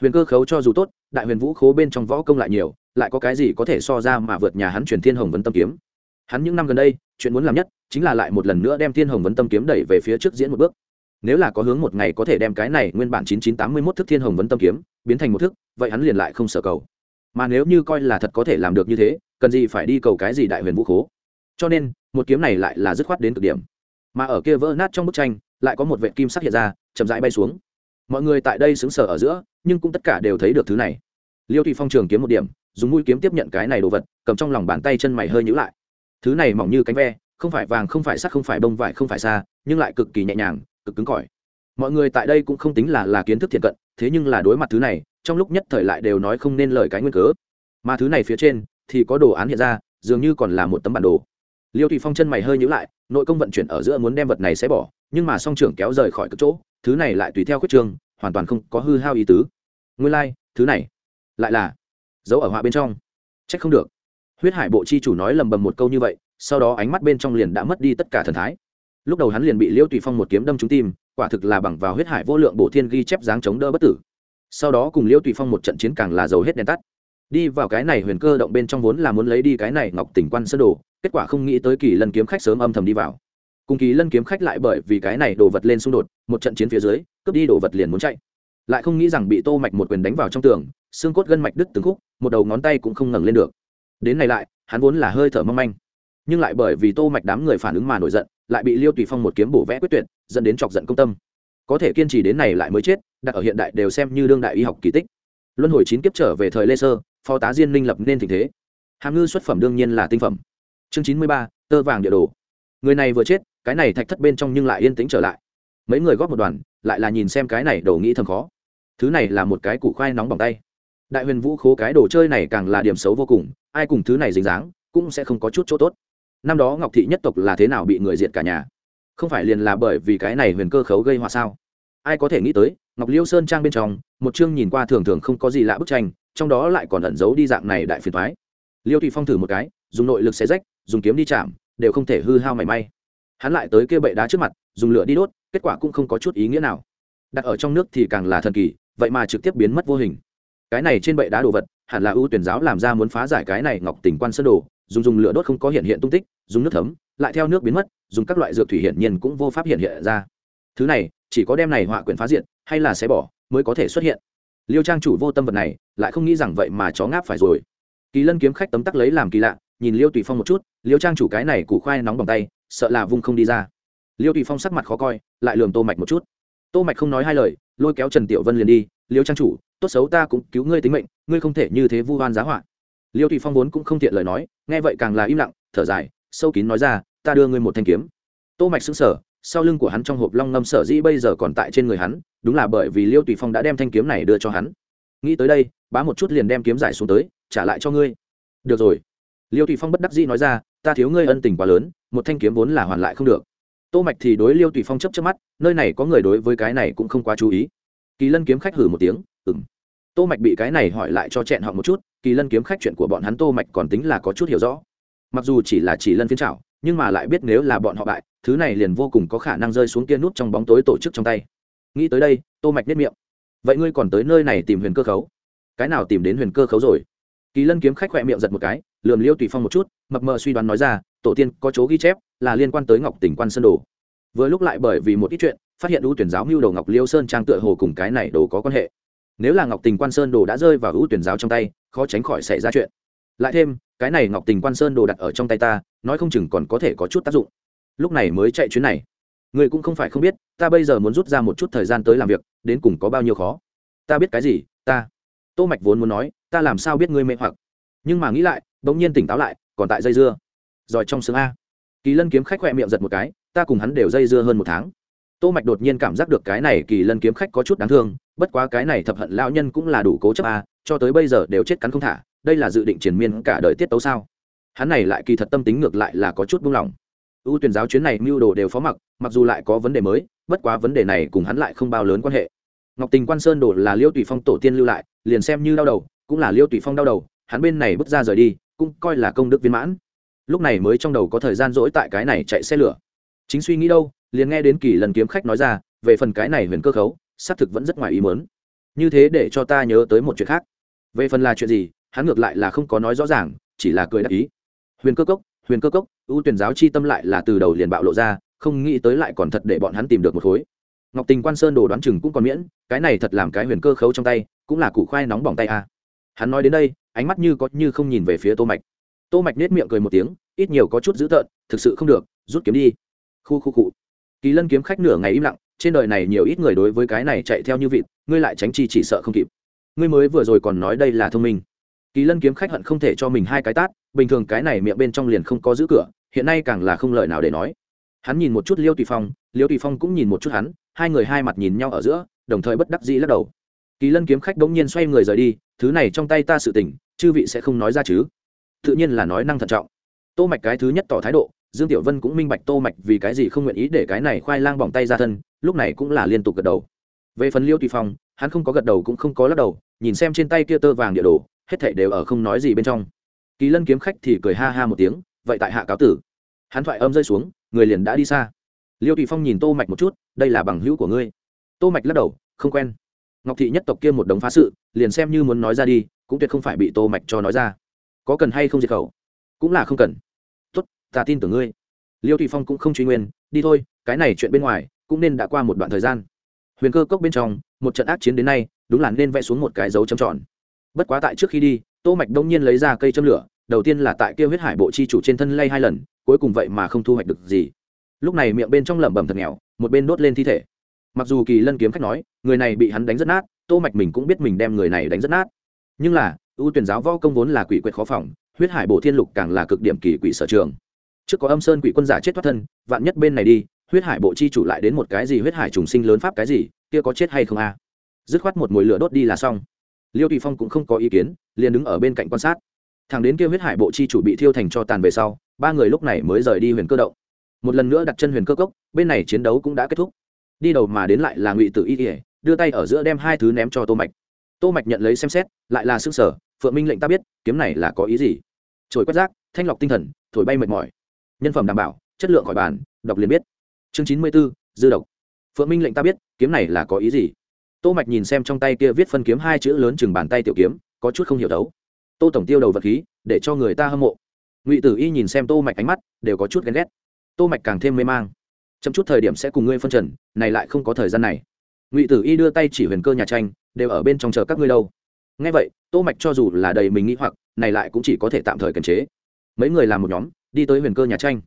Huyền cơ khấu cho dù tốt, đại huyền vũ khố bên trong võ công lại nhiều, lại có cái gì có thể so ra mà vượt nhà hắn truyền thiên hồng vấn tâm kiếm. Hắn những năm gần đây, chuyện muốn làm nhất, chính là lại một lần nữa đem thiên hồng vấn tâm kiếm đẩy về phía trước diễn một bước. Nếu là có hướng một ngày có thể đem cái này nguyên bản 9981 thức thiên hồng vấn tâm kiếm biến thành một thức, vậy hắn liền lại không sở cầu. Mà nếu như coi là thật có thể làm được như thế, cần gì phải đi cầu cái gì đại huyền vũ khố? Cho nên, một kiếm này lại là dứt khoát đến cực điểm. Mà ở kia vỡ nát trong bức tranh, lại có một vệt kim sắc hiện ra, chậm rãi bay xuống. Mọi người tại đây xứng sở ở giữa, nhưng cũng tất cả đều thấy được thứ này. Liêu thủy phong trường kiếm một điểm, dùng mũi kiếm tiếp nhận cái này đồ vật, cầm trong lòng bàn tay chân mày hơi nhữ lại. Thứ này mỏng như cánh ve, không phải vàng, không phải sắt không phải bông, vải, không phải xa, nhưng lại cực kỳ nhẹ nhàng, cực cứng cỏi. Mọi người tại đây cũng không tính là là kiến thức thiện cận, thế nhưng là đối mặt thứ này, trong lúc nhất thời lại đều nói không nên lời cái nguyên cớ. Mà thứ này phía trên, thì có đồ án hiện ra, dường như còn là một tấm bản đồ liêu thủy phong chân mày hơi nhữ lại nội công vận chuyển ở giữa muốn đem vật này sẽ bỏ nhưng mà song trưởng kéo rời khỏi cực chỗ thứ này lại tùy theo khuyết trường, hoàn toàn không có hư hao ý tứ. Nguyên lai、like, thứ này lại là dấu ở họa bên trong. C h ắ c không được. Huyết hải bộ chi chủ nói lầm bầm một câu như vậy sau đó ánh mắt bên trong liền đã mất đi tất cả thần thái. Lúc đầu hắn liền bị liêu tùy phong một kiếm đâm trúng tim quả thực là bằng vào huyết hải vô lượng bộ thiên ghi chép dáng chống đỡ bất tử. Sau đó cùng liêu tùy phong một trận chiến càng là dầu hết đèn tắt. Đi vào cái này huyền cơ động bên trong vốn là muốn lấy đi cái này ngọc tỉnh quan sơn đồ kết quả không nghĩ tới kỳ lân kiếm khách sớm âm thầm đi vào. Cùng kỳ lân kiếm khách lại bởi vì cái này đồ vật lên xung đột, một trận chiến phía dưới, cướp đi đồ vật liền muốn chạy. Lại không nghĩ rằng bị tô mạch một quyền đánh vào trong tường, xương cốt gân mạch đứt từng khúc, một đầu ngón tay cũng không ngẩng lên được. Đến này lại, hắn vốn là hơi thở mong manh. Nhưng lại bởi vì tô mạch đám người phản ứng mà nổi giận, lại bị liêu tùy phong một kiếm bổ vẽ quyết tuyệt, dẫn đến chọc giận công tâm. Có thể kiên trì đến này lại mới chết, đặt ở hiện đại đều xem như đương đại y học kỳ tích. Luân hồi chín kiếp trở về thời lê sơ, phó tá diên minh lập nên tình thế. Hàm ngư xuất phẩm đương nhiên là tinh phẩm chương chín mươi ba, tơ vàng địa đồ. Người này vừa chết, cái này thạch thất bên trong nhưng lại yên tĩnh trở lại. Mấy người góp một đoàn, lại là nhìn xem cái này đồ nghĩ thầm khó. Thứ này là một cái củ khoai nóng bằng tay. Đại huyền vũ khố cái đồ chơi này càng là điểm xấu vô cùng, ai cùng thứ này dính dáng, cũng sẽ không có chút chỗ tốt. Năm đó ngọc thị nhất tộc là thế nào bị người diệt cả nhà? Không phải liền là bởi vì cái này huyền cơ khấu gây họa sao? Ai có thể nghĩ tới, ngọc liêu sơn trang bên trong, một chương nhìn qua thường thường không có gì lạ bức tranh, trong đó lại còn ẩn giấu đi dạng này đại phiền thoái liêu thị phong thử một cái dùng nội lực xé rách, dùng kiếm đi chạm, đều không thể hư hao mảy may. Hắn lại tới kia bệ đá trước mặt, dùng lửa đi đốt, kết quả cũng không có chút ý nghĩa nào. Đặt ở trong nước thì càng là thần kỳ, vậy mà trực tiếp biến mất vô hình. Cái này trên bệ đá đồ vật, hẳn là ưu tuyển giáo làm ra muốn phá giải cái này ngọc tình quan sơn đồ, dùng dùng lửa đốt không có hiện hiện tung tích, dùng nước thấm, lại theo nước biến mất, dùng các loại dược thủy hiển nhiên cũng vô pháp hiện hiện ra. Thứ này, chỉ có đem này họa quyển phá diện, hay là sẽ bỏ, mới có thể xuất hiện. Liêu trang chủ vô tâm vật này, lại không nghĩ rằng vậy mà chó ngáp phải rồi. Kỳ lân kiếm khách tấm tắc lấy làm kỳ lạ nhìn liêu tùy phong một chút, liêu trang chủ cái này củ khoai nóng bằng tay, sợ là vung không đi ra. Liêu tùy phong sắc mặt khó coi, lại lườm tô mạch một chút. Tô mạch không nói hai lời, lôi kéo trần tiểu vân liền đi, liêu trang chủ, tốt xấu ta cũng cứu ngươi tính mệnh, ngươi không thể như thế vu oan giá họa. Liêu tùy phong vốn cũng không tiện lời nói, nghe vậy càng là im lặng, thở dài, sâu kín nói ra, ta đưa ngươi một thanh kiếm. Tô mạch sững sờ, sau lưng của hắn trong hộp long ngâm sở dĩ bây giờ còn tại trên người hắn, đúng là bởi vì liêu tùy phong đã đem thanh kiếm này đưa cho hắn. Nghĩ tới đây, bá một chút liền đem kiếm giải xuống tới, trả lại cho ngươi. Được rồi liêu tùy phong bất đắc dĩ nói ra, ta thiếu ngươi ân tình quá lớn, một thanh kiếm vốn là hoàn lại không được. Tô mạch thì đối liêu tùy phong chấp chấp mắt, nơi này có người đối với cái này cũng không quá chú ý. Kỳ lân kiếm khách hử một tiếng, ừm. tô mạch bị cái này hỏi lại cho chẹn họ một chút, kỳ lân kiếm khách chuyện của bọn hắn tô mạch còn tính là có chút hiểu rõ. Mặc dù chỉ là chỉ lân phiến trảo, nhưng mà lại biết nếu là bọn họ bại, thứ này liền vô cùng có khả năng rơi xuống kia nút trong bóng tối tổ chức trong tay. Nghĩ tới đây, tô mạch nếp miệng. Vậy ngươi còn tới nơi này tìm huyền cơ khấu? Cái nào tìm đến huyền cơ khấu rồi? Kỳ lân kiếm khách khẽ miệng giật một cái lườm liêu tùy phong một chút, mập mờ suy đoán nói ra, tổ tiên có chỗ ghi chép, là liên quan tới ngọc tỉnh quan sơn đồ. Vừa lúc lại bởi vì một ít chuyện, phát hiện ưu tuyển giáo mưu đồ ngọc liêu sơn trang tựa hồ cùng cái này đồ có quan hệ. Nếu là ngọc tình quan sơn đồ đã rơi vào ưu tuyển giáo trong tay, khó tránh khỏi xảy ra chuyện. Lại thêm, cái này ngọc tình quan sơn đồ đặt ở trong tay ta, nói không chừng còn có thể có chút tác dụng. Lúc này mới chạy chuyến này. Người cũng không phải không biết, ta bây giờ muốn rút ra một chút thời gian tới làm việc, đến cùng có bao nhiêu khó. Ta biết cái gì, ta. Tô mạch vốn muốn nói, ta làm sao biết ngươi mê hoặc. Nhưng mà nghĩ lại bỗng nhiên tỉnh táo lại, còn tại dây dưa. Rồi trong xương a. Kỳ lân kiếm khách khoe miệng giật một cái, ta cùng hắn đều dây dưa hơn một tháng. Tô mạch đột nhiên cảm giác được cái này kỳ lân kiếm khách có chút đáng thương, bất quá cái này thập hận lão nhân cũng là đủ cố chấp a, cho tới bây giờ đều chết cắn không thả, đây là dự định triển miên cả đời tiết tấu sao? Hắn này lại kỳ thật tâm tính ngược lại là có chút buông lỏng. Ưu tuyển giáo chuyến này mưu đồ đều phó mặc mặc dù lại có vấn đề mới, bất quá vấn đề này cùng hắn lại không bao lớn quan hệ. Ngọc tình quan sơn đồ là liêu tùy phong tổ tiên lưu lại, liền xem như đau đầu, cũng là liêu tùy phong đau đầu, hắn bên này bước ra rời đi cũng coi là công đức viên mãn. Lúc này mới trong đầu có thời gian dỗi tại cái này chạy xe lửa. Chính suy nghĩ đâu, liền nghe đến kỳ lần kiếm khách nói ra, về phần cái này huyền cơ khấu, xác thực vẫn rất ngoài ý mớn như thế để cho ta nhớ tới một chuyện khác. Về phần là chuyện gì, hắn ngược lại là không có nói rõ ràng, chỉ là cười đáp ý. Huyền cơ cốc, huyền cơ cốc, ưu tuyển giáo chi tâm lại là từ đầu liền bạo lộ ra, không nghĩ tới lại còn thật để bọn hắn tìm được một khối. Ngọc tình quan sơn đồ đoán chừng cũng còn miễn, cái này thật làm cái huyền cơ khấu trong tay, cũng là củ khoai nóng bỏng tay a. À. hắn nói đến đây ánh mắt như có như không nhìn về phía tô mạch. Tô mạch nết miệng cười một tiếng, ít nhiều có chút dữ tợn, thực sự không được, rút kiếm đi. Khu khu cụ kỳ lân kiếm khách nửa ngày im lặng, trên đời này nhiều ít người đối với cái này chạy theo như vịt, ngươi lại tránh chi chỉ sợ không kịp. Ngươi mới vừa rồi còn nói đây là thông minh. Kỳ lân kiếm khách hận không thể cho mình hai cái tát, bình thường cái này miệng bên trong liền không có giữ cửa, hiện nay càng là không lời nào để nói. Hắn nhìn một chút liêu tùy phong, liêu tùy phong cũng nhìn một chút hắn, hai người hai mặt nhìn nhau ở giữa, đồng thời bất đắc dĩ lắc đầu. Kỳ lân kiếm khách đ nhiên xoay người rời đi, thứ này trong tay ta sự tình chư vị sẽ không nói ra chứ? Tự nhiên là nói năng thận trọng. Tô mạch cái thứ nhất tỏ thái độ, dương tiểu vân cũng minh bạch tô mạch vì cái gì không nguyện ý để cái này khoai lang bỏng tay ra thân, lúc này cũng là liên tục gật đầu. Về phần liêu tùy phong, hắn không có gật đầu cũng không có lắc đầu, nhìn xem trên tay kia tơ vàng địa đồ, hết thảy đều ở không nói gì bên trong. Kỳ lân kiếm khách thì cười ha ha một tiếng, vậy tại hạ cáo tử. Hắn thoại âm rơi xuống, người liền đã đi xa. Liêu tùy phong nhìn tô mạch một chút, đây là bằng hữu của ngươi. Tô mạch lắc đầu, không quen. Ngọc thị nhất tộc kia một đống phá sự, liền xem như muốn nói ra đi cũng tuyệt không phải bị tô mạch cho nói ra. Có cần hay không diệt khẩu? Cũng là không cần. Tốt, ta tin tưởng ngươi. Liêu tùy phong cũng không truy nguyên, đi thôi, cái này chuyện bên ngoài cũng nên đã qua một đoạn thời gian. Huyền cơ cốc bên trong, một trận ác chiến đến nay, đúng là nên vẽ xuống một cái dấu chấm tròn. Bất quá tại trước khi đi, tô mạch đông nhiên lấy ra cây châm lửa, đầu tiên là tại kia huyết hải bộ chi chủ trên thân lay hai lần, cuối cùng vậy mà không thu hoạch được gì. Lúc này miệng bên trong lẩm bẩm thật nghèo, một bên đốt lên thi thể. Mặc dù kỳ lân kiếm khách nói, người này bị hắn đánh rất nát, tô mạch mình cũng biết mình đem người này đánh rất nát nhưng là, ưu tuyển giáo võ công vốn là quỷ quyệt khó phòng, huyết hải bộ thiên lục càng là cực điểm kỳ quỷ sở trường. Trước có âm sơn quỷ quân giả chết thoát thân, vạn nhất bên này đi, huyết hải bộ chi chủ lại đến một cái gì huyết hải trùng sinh lớn pháp cái gì, kia có chết hay không a? Dứt khoát một mồi lửa đốt đi là xong. Liêu tùy phong cũng không có ý kiến, liền đứng ở bên cạnh quan sát. Thằng đến kia huyết hải bộ chi chủ bị thiêu thành cho tàn về sau, ba người lúc này mới rời đi huyền cơ động. Một lần nữa đặt chân huyền cơ cốc, bên này chiến đấu cũng đã kết thúc. Đi đầu mà đến lại là ngụy tử y ỉa đưa tay ở giữa đem hai thứ ném cho tô mạch tô mạch nhận lấy xem xét lại là sức sở phượng minh lệnh ta biết kiếm này là có ý gì? Trồi quét rác thanh lọc tinh thần thổi bay mệt mỏi. Nhân phẩm đảm bảo chất lượng khỏi bàn đọc liền biết. Chương chín mươi 94, dư độc. Phượng minh lệnh ta biết kiếm này là có ý gì? Tô mạch nhìn xem trong tay kia viết phân kiếm hai chữ lớn chừng bàn tay tiểu kiếm có chút không hiểu đấu. Tô tổng tiêu đầu vật khí để cho người ta hâm mộ. Ngụy tử y nhìn xem tô mạch ánh mắt đều có chút ghen ghét. Tô mạch càng thêm mê mang. Chậm chút thời điểm sẽ cùng ngươi phân trần này lại không có thời gian này. Ngụy tử y đưa tay chỉ huyền cơ nhà tranh đều ở bên trong chờ các ngươi đâu. Nghe vậy, tô mạch cho dù là đầy mình nghĩ hoặc, này lại cũng chỉ có thể tạm thời kiềm chế. Mấy người làm một nhóm, đi tới huyền cơ nhà tranh.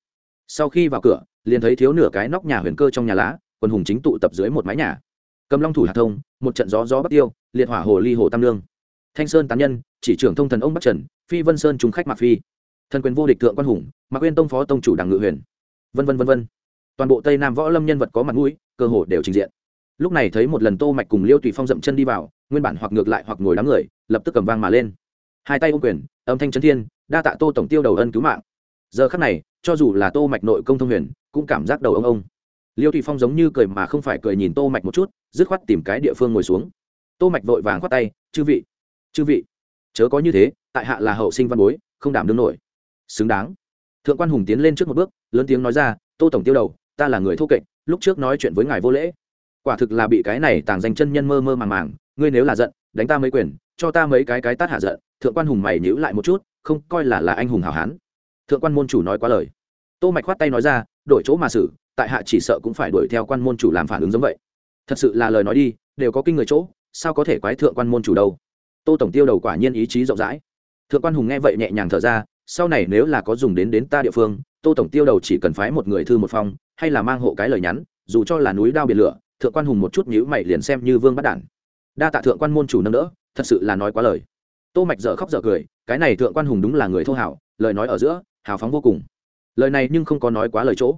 Sau khi vào cửa, liền thấy thiếu nửa cái nóc nhà huyền cơ trong nhà lá quân hùng chính tụ tập dưới một mái nhà. Cầm long thủ hạ thông, một trận gió gió bắc tiêu, liệt hỏa hồ ly hồ tam lương thanh sơn tán nhân, chỉ trưởng thông thần ông bắc trần, phi vân sơn trung khách mạc phi. Thần quyền vô địch thượng quan hùng, mạc quyên tông phó tông chủ đảng ngự huyền. Vân vân vân vân. Toàn bộ tây nam võ lâm nhân vật có mặt mũi, cơ hồ đều trình diện lúc này thấy một lần tô mạch cùng liêu tùy phong dậm chân đi vào, nguyên bản hoặc ngược lại hoặc ngồi đám người, lập tức cầm vang mà lên. Hai tay ôm quyền, âm thanh chân thiên, đa tạ tô tổng tiêu đầu ân cứu mạng. Giờ khắc này, cho dù là tô mạch nội công thông huyền, cũng cảm giác đầu ông ông. Liêu tùy phong giống như cười mà không phải cười nhìn tô mạch một chút, dứt khoát tìm cái địa phương ngồi xuống. Tô mạch vội vàng khoát tay, chư vị chư vị, chớ có như thế, tại hạ là hậu sinh văn bối, không đảm đương nổi. Xứng đáng. Thượng quan hùng tiến lên trước một bước, lớn tiếng nói ra, tô tổng tiêu đầu, ta là người thô kệch, lúc trước nói chuyện với ngài vô lễ quả thực là bị cái này tàng danh chân nhân mơ mơ màng màng, ngươi nếu là giận, đánh ta mấy quyền, cho ta mấy cái cái tát hạ giận, thượng quan hùng mày nhữ lại một chút, không, coi là là anh hùng hảo hán. Thượng quan môn chủ nói quá lời. Tô mạch khoát tay nói ra, đổi chỗ mà xử, tại hạ chỉ sợ cũng phải đuổi theo quan môn chủ làm phản ứng giống vậy. Thật sự là lời nói đi, đều có kinh người chỗ, sao có thể quái thượng quan môn chủ đâu? Tô tổng tiêu đầu quả nhiên ý chí rộng rãi. Thượng quan hùng nghe vậy nhẹ nhàng thở ra, sau này nếu là có dùng đến đến ta địa phương, tô tổng tiêu đầu chỉ cần phái một người thư một phong, hay là mang hộ cái lời nhắn, dù cho là núi đao biển lửa thượng quan hùng một chút nhữ mày liền xem như vương bắt đản. Đa tạ thượng quan môn chủ nâng đỡ, thật sự là nói quá lời. Tô mạch dở khóc dở cười, cái này thượng quan hùng đúng là người thô hảo, lời nói ở giữa, hào phóng vô cùng. Lời này nhưng không có nói quá lời chỗ.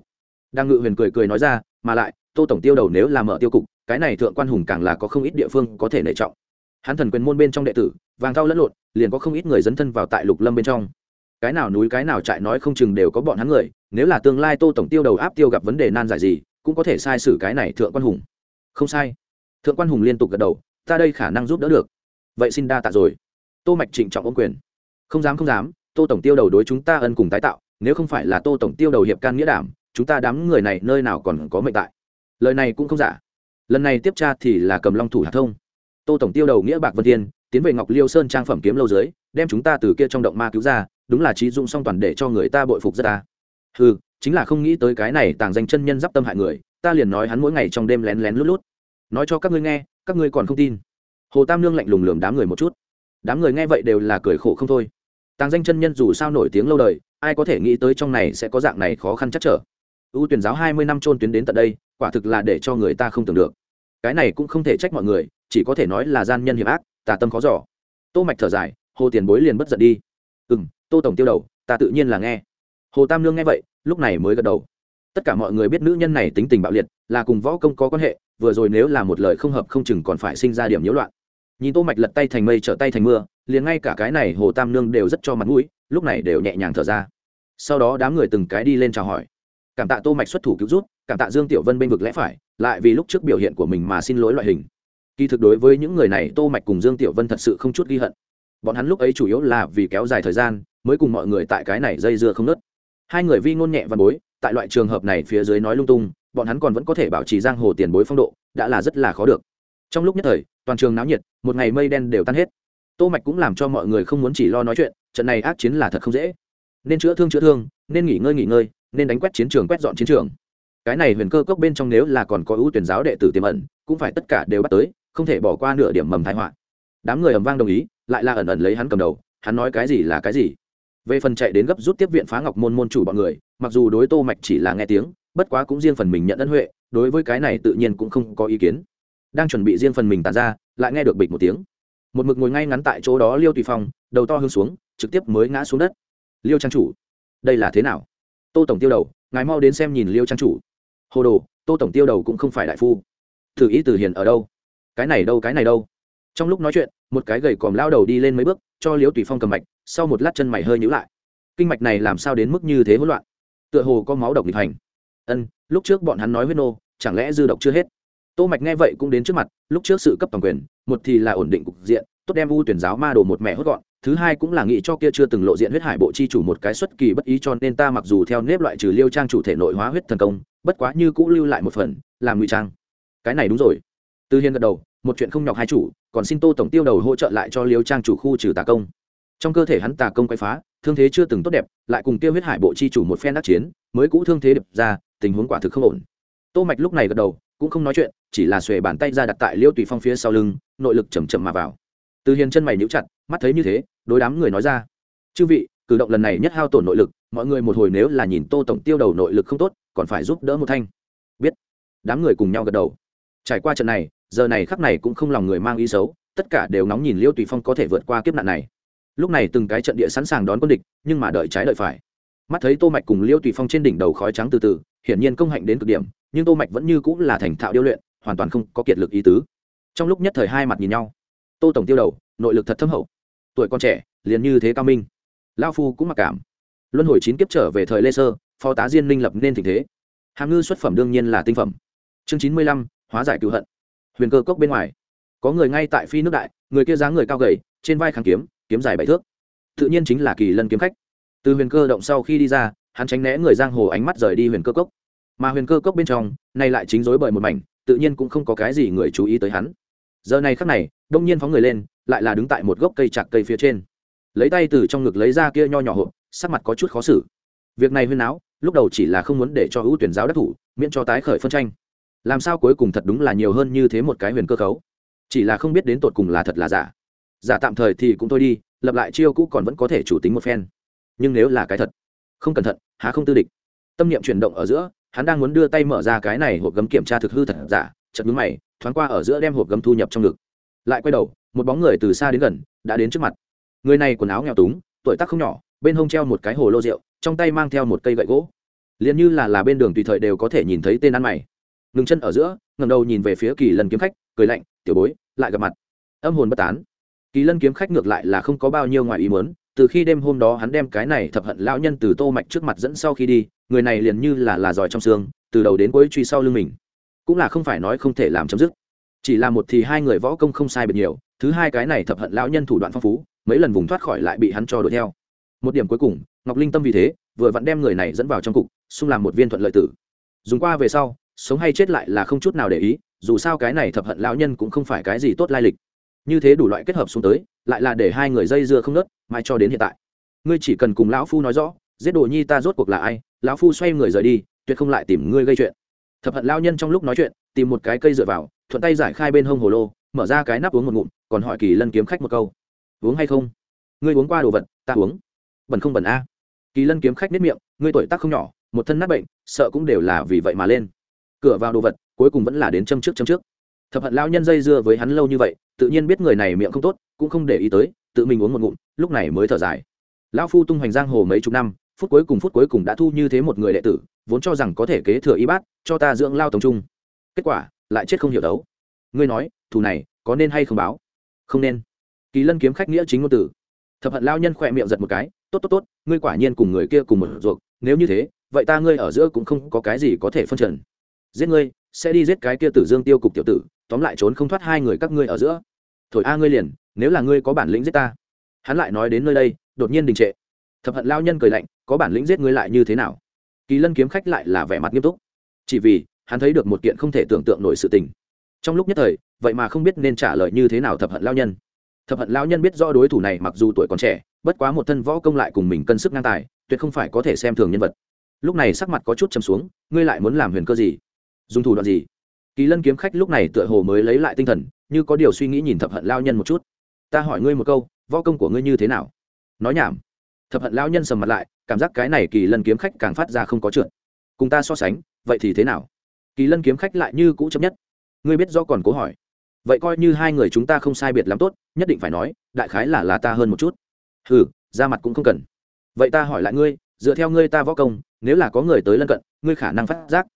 Đang ngự huyền cười cười nói ra, mà lại, tô tổng tiêu đầu nếu là mở tiêu cục, cái này thượng quan hùng càng là có không ít địa phương có thể nể trọng. Hắn thần quyền môn bên trong đệ tử, vàng thao lẫn lộn, liền có không ít người dấn thân vào tại lục lâm bên trong. Cái nào núi cái nào trại nói không chừng đều có bọn hắn người, nếu là tương lai tô tổng tiêu đầu áp tiêu gặp vấn đề nan giải gì, cũng có thể sai sử cái này thượng quan hùng không sai. Thượng quan hùng liên tục gật đầu, ta đây khả năng giúp đỡ được. Vậy xin đa tạ rồi. Tô mạch trịnh trọng ôm quyền. Không dám không dám, tô tổng tiêu đầu đối chúng ta ân cùng tái tạo, nếu không phải là tô tổng tiêu đầu hiệp can nghĩa đảm, chúng ta đám người này nơi nào còn có mệnh tại. Lời này cũng không giả. Lần này tiếp tra thì là cầm long thủ hạ thông. Tô tổng tiêu đầu nghĩa bạc vân thiên, tiến về ngọc liêu sơn trang phẩm kiếm lâu dưới, đem chúng ta từ kia trong động ma cứu ra, đúng là trí dụng song toàn để cho người ta bội phục rất ta. Ừ chính là không nghĩ tới cái này tàng danh chân nhân d i p tâm hại người ta liền nói hắn mỗi ngày trong đêm lén lén lút lút. Nói cho các ngươi nghe, các ngươi còn không tin. Hồ tam nương lạnh lùng lườm đám người một chút. Đám người nghe vậy đều là cười khổ không thôi. Tàng danh chân nhân dù sao nổi tiếng lâu đời, ai có thể nghĩ tới trong này sẽ có dạng này khó khăn chắc trở. Ưu tuyển giáo hai mươi năm trôn tuyến đến tận đây, quả thực là để cho người ta không tưởng được. Cái này cũng không thể trách mọi người, chỉ có thể nói là gian nhân hiểm ác, tà tâm khó giỏ tô mạch thở dài, hồ tiền bối liền bất giận đi. Ừ tô tổng tiêu đầu, ta tự nhiên là nghe. Hồ tam lương nghe vậy, lúc này mới gật đầu tất cả mọi người biết nữ nhân này tính tình bạo liệt, là cùng võ công có quan hệ, vừa rồi nếu là một lời không hợp không chừng còn phải sinh ra điểm nhiễu loạn. Nhìn tô mạch lật tay thành mây trở tay thành mưa, liền ngay cả cái này hồ tam nương đều rất cho mặt mũi, lúc này đều nhẹ nhàng thở ra. Sau đó đám người từng cái đi lên chào hỏi. Cảm tạ tô mạch xuất thủ cứu rút cảm tạ dương tiểu vân bên vực lẽ phải, lại vì lúc trước biểu hiện của mình mà xin lỗi loại hình. Kỳ thực đối với những người này, tô mạch cùng dương tiểu vân thật sự không chút ghi hận. Bọn hắn lúc ấy chủ yếu là vì kéo dài thời gian, mới cùng mọi người tại cái này dây dưa không nứt. hai người vi ngôn nhẹ văn bối tại loại trường hợp này phía dưới nói lung tung, bọn hắn còn vẫn có thể bảo trì giang hồ tiền bối phong độ, đã là rất là khó được. Trong lúc nhất thời, toàn trường náo nhiệt, một ngày mây đen đều tan hết. Tô mạch cũng làm cho mọi người không muốn chỉ lo nói chuyện, trận này ác chiến là thật không dễ. Nên chữa thương chữa thương, nên nghỉ ngơi nghỉ ngơi, nên đánh quét chiến trường quét dọn chiến trường. Cái này huyền cơ cốc bên trong nếu là còn có ưu tuyển giáo đệ tử tiềm ẩn, cũng phải tất cả đều bắt tới, không thể bỏ qua nửa điểm mầm thái họa. Đám người ầm vang đồng ý, lại là ẩn ẩn lấy hắn cầm đầu, hắn nói cái gì là cái gì? Về phần chạy đến gấp rút tiếp viện phá ngọc môn môn chủ bọn người, mặc dù đối tô mạch chỉ là nghe tiếng, bất quá cũng riêng phần mình nhận ân huệ, đối với cái này tự nhiên cũng không có ý kiến. Đang chuẩn bị riêng phần mình tàn ra, lại nghe được bịch một tiếng. Một mực ngồi ngay ngắn tại chỗ đó liêu tùy phong, đầu to hướng xuống, trực tiếp mới ngã xuống đất. Liêu trang chủ, đây là thế nào? Tô tổng tiêu đầu, ngài mau đến xem nhìn liêu trang chủ. Hồ đồ, tô tổng tiêu đầu cũng không phải đại phu. Thử ý từ hiền ở đâu? Cái này đâu, cái này đâu? Trong lúc nói chuyện, một cái gầy còm lao đầu đi lên mấy bước cho Liễu tùy phong cầm mạch, sau một lát chân mày hơi nhữ lại. Kinh mạch này làm sao đến mức như thế hỗn loạn? Tựa hồ có máu độc nghịch hành. Ân, lúc trước bọn hắn nói huyết nô, chẳng lẽ dư độc chưa hết? Tô mạch nghe vậy cũng đến trước mặt, lúc trước sự cấp toàn quyền, một thì là ổn định cục diện, tốt đem u tuyển giáo ma đồ một mẹ hốt gọn, thứ hai cũng là nghĩ cho kia chưa từng lộ diện huyết hải bộ chi chủ một cái xuất kỳ bất ý cho nên ta mặc dù theo nếp loại trừ liêu trang chủ thể nội hóa huyết thần công, bất quá như cũ lưu lại một phần, làm ngụy trang. Cái này đúng rồi. Từ hiên gật đầu, một chuyện không nhọc hai chủ còn xin tô tổng tiêu đầu hỗ trợ lại cho liêu trang chủ khu trừ tà công. Trong cơ thể hắn tà công quay phá, thương thế chưa từng tốt đẹp, lại cùng tiêu huyết hải bộ chi chủ một phen đắc chiến, mới cũ thương thế đập ra, tình huống quả thực không ổn. Tô mạch lúc này gật đầu, cũng không nói chuyện, chỉ là xuề bàn tay ra đặt tại liêu tùy phong phía sau lưng, nội lực chầm chậm mà vào. Từ hiền chân mày nhíu chặt, mắt thấy như thế, đối đám người nói ra, chư vị, cử động lần này nhất hao tổn nội lực, mọi người một hồi nếu là nhìn tô tổng tiêu đầu nội lực không tốt, còn phải giúp đỡ một thanh. Biết, đám người cùng nhau gật đầu. Trải qua trận này giờ này khắc này cũng không lòng người mang ý xấu, tất cả đều nóng nhìn liêu tùy phong có thể vượt qua kiếp nạn này. Lúc này từng cái trận địa sẵn sàng đón quân địch, nhưng mà đợi trái đợi phải. Mắt thấy tô mạch cùng liêu tùy phong trên đỉnh đầu khói trắng từ từ, hiển nhiên công hạnh đến cực điểm, nhưng tô mạch vẫn như cũng là thành thạo điêu luyện, hoàn toàn không có kiệt lực ý tứ. Trong lúc nhất thời hai mặt nhìn nhau, tô tổng tiêu đầu, nội lực thật thâm hậu. Tuổi con trẻ, liền như thế cao minh. Lao phu cũng mặc cảm. Luân hồi chín kiếp trở về thời lê sơ, phó tá diên minh lập nên tình thế. Hàm ngư xuất phẩm đương nhiên là tinh phẩm. Chương chín mươi lăm, hóa giải cứu hận huyền cơ cốc bên ngoài, có người ngay tại phi nước đại, người kia dáng người cao gầy, trên vai kháng kiếm kiếm dài bảy thước. Tự nhiên chính là kỳ lân kiếm khách. Từ huyền cơ động sau khi đi ra, hắn tránh né người giang hồ ánh mắt rời đi huyền cơ cốc. Mà huyền cơ cốc bên trong nay lại chính rối bởi một mảnh, tự nhiên cũng không có cái gì người chú ý tới hắn. Giờ này khắc này, đông nhiên phóng người lên, lại là đứng tại một gốc cây chạc cây phía trên. Lấy tay từ trong ngực lấy ra kia nho nhỏ hộp, sắc mặt có chút khó xử. Việc này huyên áo lúc đầu chỉ là không muốn để cho ưu tuyển giáo đắc thủ, miễn cho tái khởi phân tranh làm sao cuối cùng thật đúng là nhiều hơn như thế một cái huyền cơ khấu? Chỉ là không biết đến tột cùng là thật là giả. Giả tạm thời thì cũng thôi đi, lập lại chiêu cũ còn vẫn có thể chủ tính một phen. Nhưng nếu là cái thật, không cẩn thận, há không tư địch. Tâm niệm chuyển động ở giữa, hắn đang muốn đưa tay mở ra cái này hộp gấm kiểm tra thực hư thật giả chật mướn mày, thoáng qua ở giữa đem hộp gấm thu nhập trong ngực. Lại quay đầu, một bóng người từ xa đến gần, đã đến trước mặt. Người này quần áo nghèo túng, tuổi tác không nhỏ, bên hông treo một cái hồ lô rượu, trong tay mang theo một cây gậy gỗ. Liền như là là bên đường tùy thời đều có thể nhìn thấy tên ăn mày ngừng chân ở giữa ngầm đầu nhìn về phía kỳ lân kiếm khách, cười lạnh, tiểu bối, lại gặp mặt. Âm hồn bất tán. Kỳ lân kiếm khách ngược lại là không có bao nhiêu ngoài ý mớn từ khi đêm hôm đó hắn đem cái này thập hận lão nhân từ tô mạch trước mặt dẫn sau khi đi, người này liền như là là giỏi trong xương, từ đầu đến cuối truy sau lưng mình. Cũng là không phải nói không thể làm chấm dứt. Chỉ là một thì hai người võ công không sai biệt nhiều, thứ hai cái này thập hận lão nhân thủ đoạn phong phú, mấy lần vùng thoát khỏi lại bị hắn cho đuổi theo. Một điểm cuối cùng, ngọc linh tâm vì thế, vừa vặn đem người này dẫn vào trong cục, xung làm một viên thuận lợi tử. Dùng qua về sau sống hay chết lại là không chút nào để ý, dù sao cái này thập hận lão nhân cũng không phải cái gì tốt lai lịch. Như thế đủ loại kết hợp xuống tới, lại là để hai người dây dưa không nớt mai cho đến hiện tại. Ngươi chỉ cần cùng lão phu nói rõ, giết đồ nhi ta rốt cuộc là ai, lão phu xoay người rời đi, tuyệt không lại tìm ngươi gây chuyện. Thập hận lão nhân trong lúc nói chuyện, tìm một cái cây dựa vào, thuận tay giải khai bên hông hồ lô, mở ra cái nắp uống một ngụm, còn hỏi kỳ lân kiếm khách một câu. Uống hay không? Ngươi uống qua đồ vật, ta uống. Bẩn không bẩn a? Kỳ lân kiếm khách nếp miệng, ngươi tuổi tác không nhỏ, một thân nát bệnh, sợ cũng đều là vì vậy mà lên cửa vào đồ vật, cuối cùng vẫn là đến châm trước châm trước. Thập hận lão nhân dây dưa với hắn lâu như vậy, tự nhiên biết người này miệng không tốt, cũng không để ý tới, tự mình uống một ngụm, lúc này mới thở dài. Lão phu tung hoành giang hồ mấy chục năm, phút cuối cùng phút cuối cùng đã thu như thế một người đệ tử, vốn cho rằng có thể kế thừa y bát, cho ta dưỡng lao tổng trung. Kết quả, lại chết không hiểu đấu. Ngươi nói, thù này, có nên hay không báo? Không nên. Kỳ lân kiếm khách nghĩa chính ngôn tử. Thập hận lao nhân khỏe miệng giật một cái, tốt tốt tốt, ngươi quả nhiên cùng người kia cùng một ruột, nếu như thế, vậy ta ngươi ở giữa cũng không có cái gì có thể phân trần giết ngươi, sẽ đi giết cái kia tử dương tiêu cục tiểu tử, tóm lại trốn không thoát hai người các ngươi ở giữa. Thổi a ngươi liền, nếu là ngươi có bản lĩnh giết ta. Hắn lại nói đến nơi đây, đột nhiên đình trệ. Thập hận lao nhân cười lạnh, có bản lĩnh giết ngươi lại như thế nào? Kỳ lân kiếm khách lại là vẻ mặt nghiêm túc. Chỉ vì, hắn thấy được một kiện không thể tưởng tượng nổi sự tình. Trong lúc nhất thời, vậy mà không biết nên trả lời như thế nào thập hận lao nhân. Thập hận lao nhân biết rõ đối thủ này mặc dù tuổi còn trẻ, bất quá một thân võ công lại cùng mình cân sức ngang tài, tuyệt không phải có thể xem thường nhân vật. Lúc này sắc mặt có chút chấm xuống, ngươi lại muốn làm huyền cơ gì? Dùng thủ đoạn gì? Kỳ lân kiếm khách lúc này tựa hồ mới lấy lại tinh thần, như có điều suy nghĩ nhìn thập hận lao nhân một chút. Ta hỏi ngươi một câu, võ công của ngươi như thế nào? Nói nhảm. Thập hận lao nhân sầm mặt lại, cảm giác cái này kỳ lân kiếm khách càng phát ra không có trượt. Cùng ta so sánh, vậy thì thế nào? Kỳ lân kiếm khách lại như cũ chấp nhất. Ngươi biết do còn cố hỏi. Vậy coi như hai người chúng ta không sai biệt lắm tốt, nhất định phải nói, đại khái là là ta hơn một chút. Hừ, ra mặt cũng không cần. Vậy ta hỏi lại ngươi, dựa theo ngươi ta võ công, nếu là có người tới lân cận, ngươi khả năng phát giác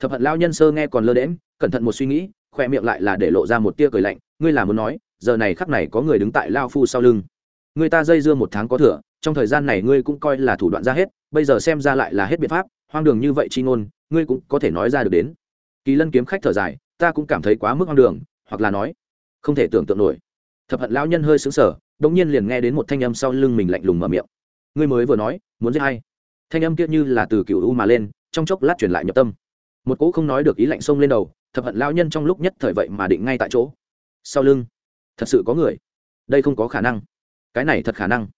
thập hận lao nhân sơ nghe còn lơ đễm cẩn thận một suy nghĩ khoe miệng lại là để lộ ra một tia cười lạnh, ngươi là muốn nói, giờ này khắc này có người đứng tại lao phu sau lưng. Người ta dây dưa một tháng có thừa, trong thời gian này ngươi cũng coi là thủ đoạn ra hết, bây giờ xem ra lại là hết biện pháp, hoang đường như vậy chi ngôn, ngươi cũng có thể nói ra được đến. Kỳ lân kiếm khách thở dài, ta cũng cảm thấy quá mức hoang đường, hoặc là nói, không thể tưởng tượng nổi. Thập hận lão nhân hơi xứng sở đ nhiên liền nghe đến một thanh âm sau lưng mình lạnh lùng mở miệng. Ngươi mới vừa nói, muốn giết hay thanh âm kia như là từ cựu u mà lên, trong chốc lát truyền lại nhập tâm một cỗ không nói được ý lạnh sông lên đầu, thập hận lão nhân trong lúc nhất thời vậy mà định ngay tại chỗ. Sau lưng, thật sự có người. Đây không có khả năng. Cái này thật khả năng.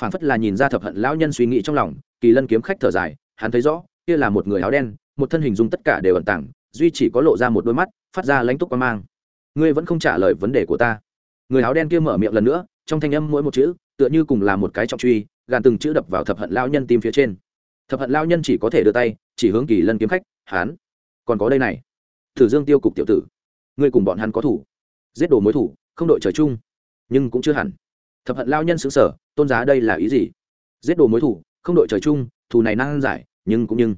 Phản phất là nhìn ra thập hận lão nhân suy nghĩ trong lòng, kỳ lân kiếm khách thở dài, hắn thấy rõ, kia là một người áo đen, một thân hình dung tất cả đều ẩn tàng, duy chỉ có lộ ra một đôi mắt, phát ra lãnh túc quan mang. Ngươi vẫn không trả lời vấn đề của ta. Người áo đen kia mở miệng lần nữa, trong thanh âm mỗi một chữ, tựa như cùng là một cái trọng truy, gàn từng chữ đập vào thập hận lao nhân tim phía trên. Thập hận lao nhân chỉ có thể đưa tay, chỉ hướng kỳ lân kiếm khách, hán còn có đây này. Thử dương tiêu cục tiểu tử. Ngươi cùng bọn hắn có thủ. Giết đồ mối thủ, không đội trời chung. Nhưng cũng chưa hẳn. Thập hận lao nhân xứng sở tôn giá đây là ý gì? Giết đồ mối thủ, không đội trời chung, thù này năng giải, nhưng cũng nhưng.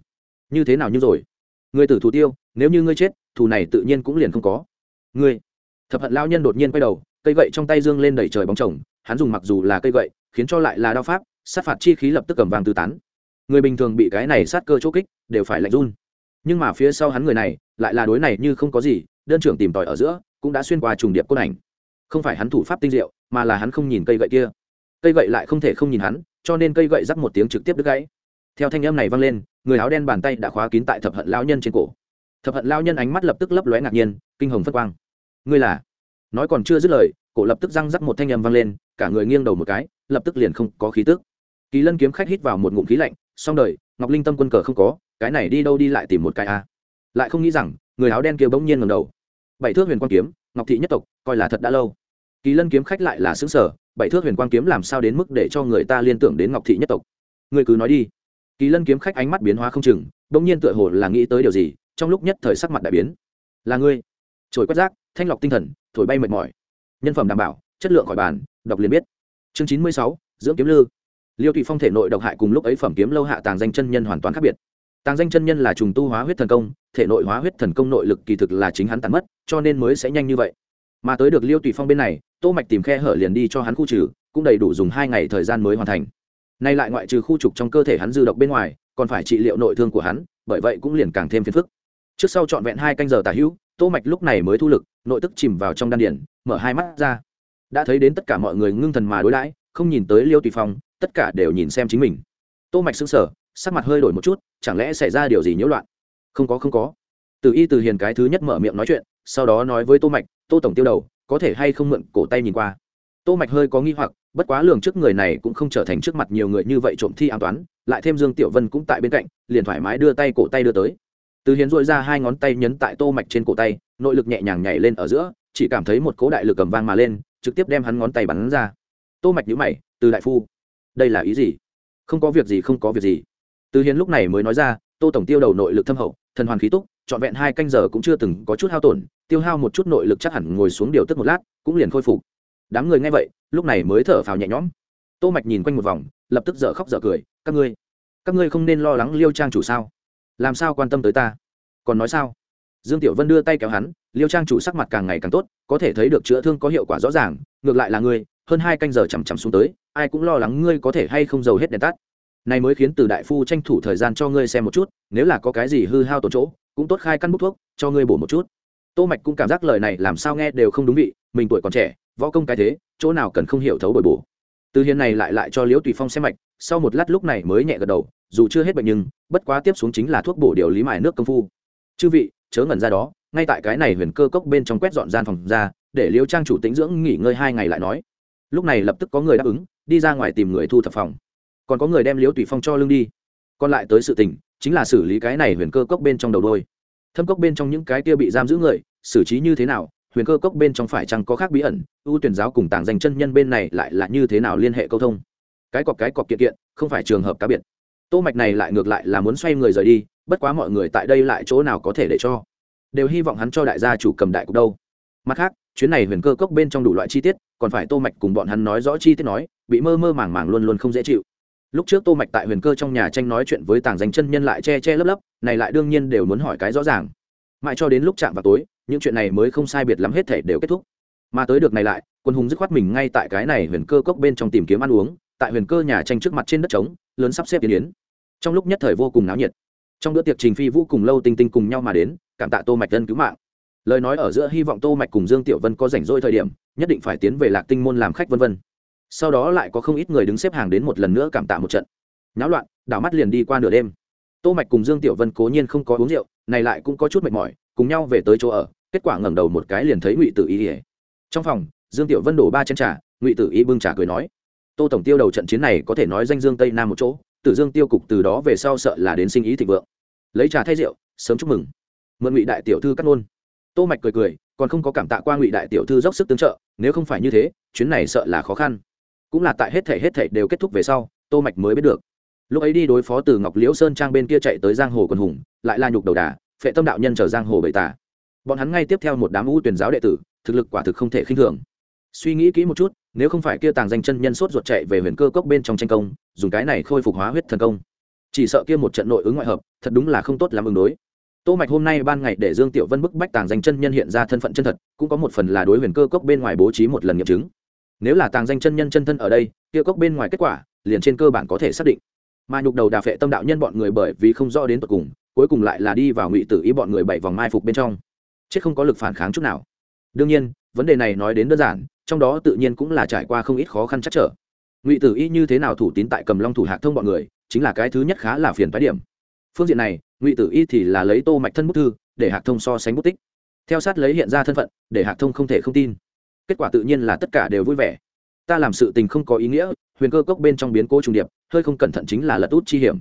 Như thế nào như rồi? Người tử thủ tiêu, nếu như ngươi chết, thù này tự nhiên cũng liền không có. Ngươi. Thập hận lao nhân đột nhiên quay đầu, cây gậy trong tay dương lên đẩy trời bóng chồng, hắn dùng mặc dù là cây gậy, khiến cho lại là đao pháp, sát phạt chi khí lập tức cầm vàng tư tán. Người bình thường bị cái này sát cơ chỗ kích, đều phải lạnh run nhưng mà phía sau hắn người này, lại là đối này như không có gì, đơn trưởng tìm tòi ở giữa, cũng đã xuyên qua trùng điệp côn ảnh. Không phải hắn thủ pháp tinh diệu, mà là hắn không nhìn cây gậy kia. Cây gậy lại không thể không nhìn hắn, cho nên cây gậy rắc một tiếng trực tiếp đứt gãy. Theo thanh âm này vang lên, người áo đen bàn tay đã khóa kín tại thập hận lao nhân trên cổ. Thập hận lao nhân ánh mắt lập tức lấp lóe ngạc nhiên, kinh hồng phất quang. Ngươi là? Nói còn chưa dứt lời, cổ lập tức răng rắc một thanh âm vang lên, cả người nghiêng đầu một cái, lập tức liền không có khí tức. Kỳ lân kiếm khách hít vào một ngụm khí lạnh, xong đời, ngọc linh tâm quân cờ không có cái này đi đâu đi lại tìm một cái a lại không nghĩ rằng, người áo đen kia bỗng nhiên ngầm đầu. Bảy thước huyền quang kiếm, ngọc thị nhất tộc, coi là thật đã lâu. Kỳ lân kiếm khách lại là xứng sở bảy thước huyền quang kiếm làm sao đến mức để cho người ta liên tưởng đến ngọc thị nhất tộc? Người cứ nói đi. Kỳ lân kiếm khách ánh mắt biến hóa không chừng, bỗng nhiên tựa hồ là nghĩ tới điều gì, trong lúc nhất thời sắc mặt đại biến. Là ngươi. Trồi quét rác, thanh lọc tinh thần, thổi bay mệt mỏi. Nhân phẩm đảm bảo, chất lượng khỏi bàn, đọc liền biết. Chương chín mươi sáu, dưỡng kiếm lư. Liêu Thụy phong thể nội độc hại cùng lúc ấy phẩm kiếm lâu hạ tàng danh chân nhân hoàn toàn khác biệt tàng danh chân nhân là trùng tu hóa huyết thần công, thể nội hóa huyết thần công nội lực kỳ thực là chính hắn tàn mất, cho nên mới sẽ nhanh như vậy. Mà tới được liêu tùy phong bên này, tô mạch tìm khe hở liền đi cho hắn khu trừ, cũng đầy đủ dùng hai ngày thời gian mới hoàn thành. Nay lại ngoại trừ khu trục trong cơ thể hắn dư độc bên ngoài, còn phải trị liệu nội thương của hắn, bởi vậy cũng liền càng thêm phiền phức. Trước sau trọn vẹn hai canh giờ tả hữu, tô mạch lúc này mới thu lực, nội tức chìm vào trong đan điển, mở hai mắt ra. Đã thấy đến tất cả mọi người ngưng thần mà đối đãi, không nhìn tới liêu tùy phong, tất cả đều nhìn xem chính mình. Tô mạch sững sờ sắc mặt hơi đổi một chút, chẳng lẽ xảy ra điều gì nhiễu loạn? Không có không có. Từ y từ hiền cái thứ nhất mở miệng nói chuyện, sau đó nói với tô mạch, tô tổng tiêu đầu, có thể hay không mượn cổ tay nhìn qua? Tô mạch hơi có nghi hoặc, bất quá lường trước người này cũng không trở thành trước mặt nhiều người như vậy trộm thi an toán, lại thêm dương tiểu vân cũng tại bên cạnh, liền thoải mái đưa tay cổ tay đưa tới. Từ hiền dội ra hai ngón tay nhấn tại tô mạch trên cổ tay, nội lực nhẹ nhàng nhảy lên ở giữa, chỉ cảm thấy một cố đại lực cầm vang mà lên, trực tiếp đem hắn ngón tay bắn ra. Tô mạch nhíu mày, từ đại phu, đây là ý gì? Không có việc gì, không có việc gì từ hiền lúc này mới nói ra, tô tổng tiêu đầu nội lực thâm hậu, thần hoàn khí túc, trọn vẹn hai canh giờ cũng chưa từng có chút hao tổn, tiêu hao một chút nội lực chắc hẳn ngồi xuống điều tức một lát, cũng liền khôi phục. Đám người nghe vậy, lúc này mới thở phào nhẹ nhõm. Tô mạch nhìn quanh một vòng, lập tức dở khóc dở cười, các ngươi các ngươi không nên lo lắng liêu trang chủ sao? Làm sao quan tâm tới ta? Còn nói sao? Dương tiểu vân đưa tay kéo hắn, liêu trang chủ sắc mặt càng ngày càng tốt, có thể thấy được chữa thương có hiệu quả rõ ràng, ngược lại là ngươi, hơn hai canh giờ chằm chằm xuống tới, ai cũng lo lắng ngươi có thể hay không giàu hết đèn tắt này mới khiến từ đại phu tranh thủ thời gian cho ngươi xem một chút, nếu là có cái gì hư hao tổn chỗ, cũng tốt khai căn bút thuốc, cho ngươi bổ một chút. Tô mạch cũng cảm giác lời này làm sao nghe đều không đúng vị, mình tuổi còn trẻ, võ công cái thế, chỗ nào cần không hiểu thấu bồi bổ. Từ hiền này lại lại cho liễu tùy phong xem mạch, sau một lát lúc này mới nhẹ gật đầu, dù chưa hết bệnh nhưng, bất quá tiếp xuống chính là thuốc bổ điều lý mài nước công phu. Chư vị, chớ ngẩn ra đó, ngay tại cái này huyền cơ cốc bên trong quét dọn gian phòng ra, để liễu trang chủ tĩnh dưỡng nghỉ ngơi hai ngày lại nói. Lúc này lập tức có người đáp ứng, đi ra ngoài tìm người thu thập phòng còn có người đem liễu tùy phong cho lương đi. Còn lại tới sự tình, chính là xử lý cái này huyền cơ cốc bên trong đầu đôi. Thâm cốc bên trong những cái kia bị giam giữ người, xử trí như thế nào, huyền cơ cốc bên trong phải chăng có khác bí ẩn, ưu tuyển giáo cùng tàng danh chân nhân bên này lại là như thế nào liên hệ câu thông? Cái cọc cái cọc kiện kiện, không phải trường hợp cá biệt. Tô mạch này lại ngược lại là muốn xoay người rời đi, bất quá mọi người tại đây lại chỗ nào có thể để cho. Đều hy vọng hắn cho đại gia chủ cầm đại cục đâu. Mặt khác, chuyến này huyền cơ cốc bên trong đủ loại chi tiết, còn phải tô mạch cùng bọn hắn nói rõ chi tiết nói, bị mơ mơ màng màng luôn luôn không dễ chịu lúc trước tô mạch tại huyền cơ trong nhà tranh nói chuyện với tàng danh chân nhân lại che che lấp lấp, này lại đương nhiên đều muốn hỏi cái rõ ràng. Mãi cho đến lúc chạm vào tối, những chuyện này mới không sai biệt lắm hết thể đều kết thúc. Mà tới được này lại, quân hùng dứt khoát mình ngay tại cái này huyền cơ cốc bên trong tìm kiếm ăn uống, tại huyền cơ nhà tranh trước mặt trên đất trống, lớn sắp xếp tiến yến. Trong lúc nhất thời vô cùng náo nhiệt. Trong bữa tiệc trình phi vũ cùng lâu tinh tinh cùng nhau mà đến, cảm tạ tô mạch dân cứu mạng. Lời nói ở giữa hy vọng tô mạch cùng dương tiểu vân có rảnh rỗi thời điểm, nhất định phải tiến về lạc tinh môn làm khách vân vân sau đó lại có không ít người đứng xếp hàng đến một lần nữa cảm tạ một trận. Náo loạn, đảo mắt liền đi qua nửa đêm. Tô mạch cùng dương tiểu vân cố nhiên không có uống rượu, này lại cũng có chút mệt mỏi, cùng nhau về tới chỗ ở, kết quả ngẩng đầu một cái liền thấy ngụy tử ý ỉa trong phòng, dương tiểu vân đổ ba chén trà, ngụy tử ý bưng trà cười nói, tô tổng tiêu đầu trận chiến này có thể nói danh dương tây nam một chỗ, tử dương tiêu cục từ đó về sau sợ là đến sinh ý thịnh vượng. Lấy trà thay rượu, sớm chúc mừng. Mượn ngụy đại tiểu thư cắt ngôn. Tô mạch cười cười, còn không có cảm tạ qua ngụy đại tiểu thư dốc sức tương trợ, nếu không phải như thế, chuyến này sợ là khó khăn cũng là tại hết thể hết thể đều kết thúc về sau, tô mạch mới biết được. Lúc ấy đi đối phó từ ngọc liễu sơn trang bên kia chạy tới giang hồ quân hùng, lại là nhục đầu đà, phệ tâm đạo nhân trở giang hồ bậy tà. Bọn hắn ngay tiếp theo một đám ngũ tuyển giáo đệ tử, thực lực quả thực không thể khinh thường. Suy nghĩ kỹ một chút, nếu không phải kia tàng danh chân nhân sốt ruột chạy về huyền cơ cốc bên trong tranh công, dùng cái này khôi phục hóa huyết thần công. Chỉ sợ kia một trận nội ứng ngoại hợp, thật đúng là không tốt làm ứng đối. Tô mạch hôm nay ban ngày để dương tiểu vân bức bách tàng danh chân nhân hiện ra thân phận chân thật, cũng có một phần là đối huyền cơ cốc bên ngoài bố trí một lần nghiệm chứng nếu là tàng danh chân nhân chân thân ở đây, kia cốc bên ngoài kết quả, liền trên cơ bản có thể xác định. Mà nhục đầu đà phệ tâm đạo nhân bọn người bởi vì không rõ đến tận cùng, cuối cùng lại là đi vào ngụy tử ý bọn người bảy vòng mai phục bên trong. Chết không có lực phản kháng chút nào. Đương nhiên, vấn đề này nói đến đơn giản, trong đó tự nhiên cũng là trải qua không ít khó khăn chắc trở. Ngụy tử y như thế nào thủ tín tại cầm long thủ hạc thông bọn người, chính là cái thứ nhất khá là phiền phái điểm. Phương diện này, ngụy tử y thì là lấy tô mạch thân bút thư, để hạc thông so sánh bút tích. Theo sát lấy hiện ra thân phận, để hạc thông không thể không tin kết quả tự nhiên là tất cả đều vui vẻ. Ta làm sự tình không có ý nghĩa, huyền cơ cốc bên trong biến cố trùng điệp, hơi không cẩn thận chính là lật út chi hiểm.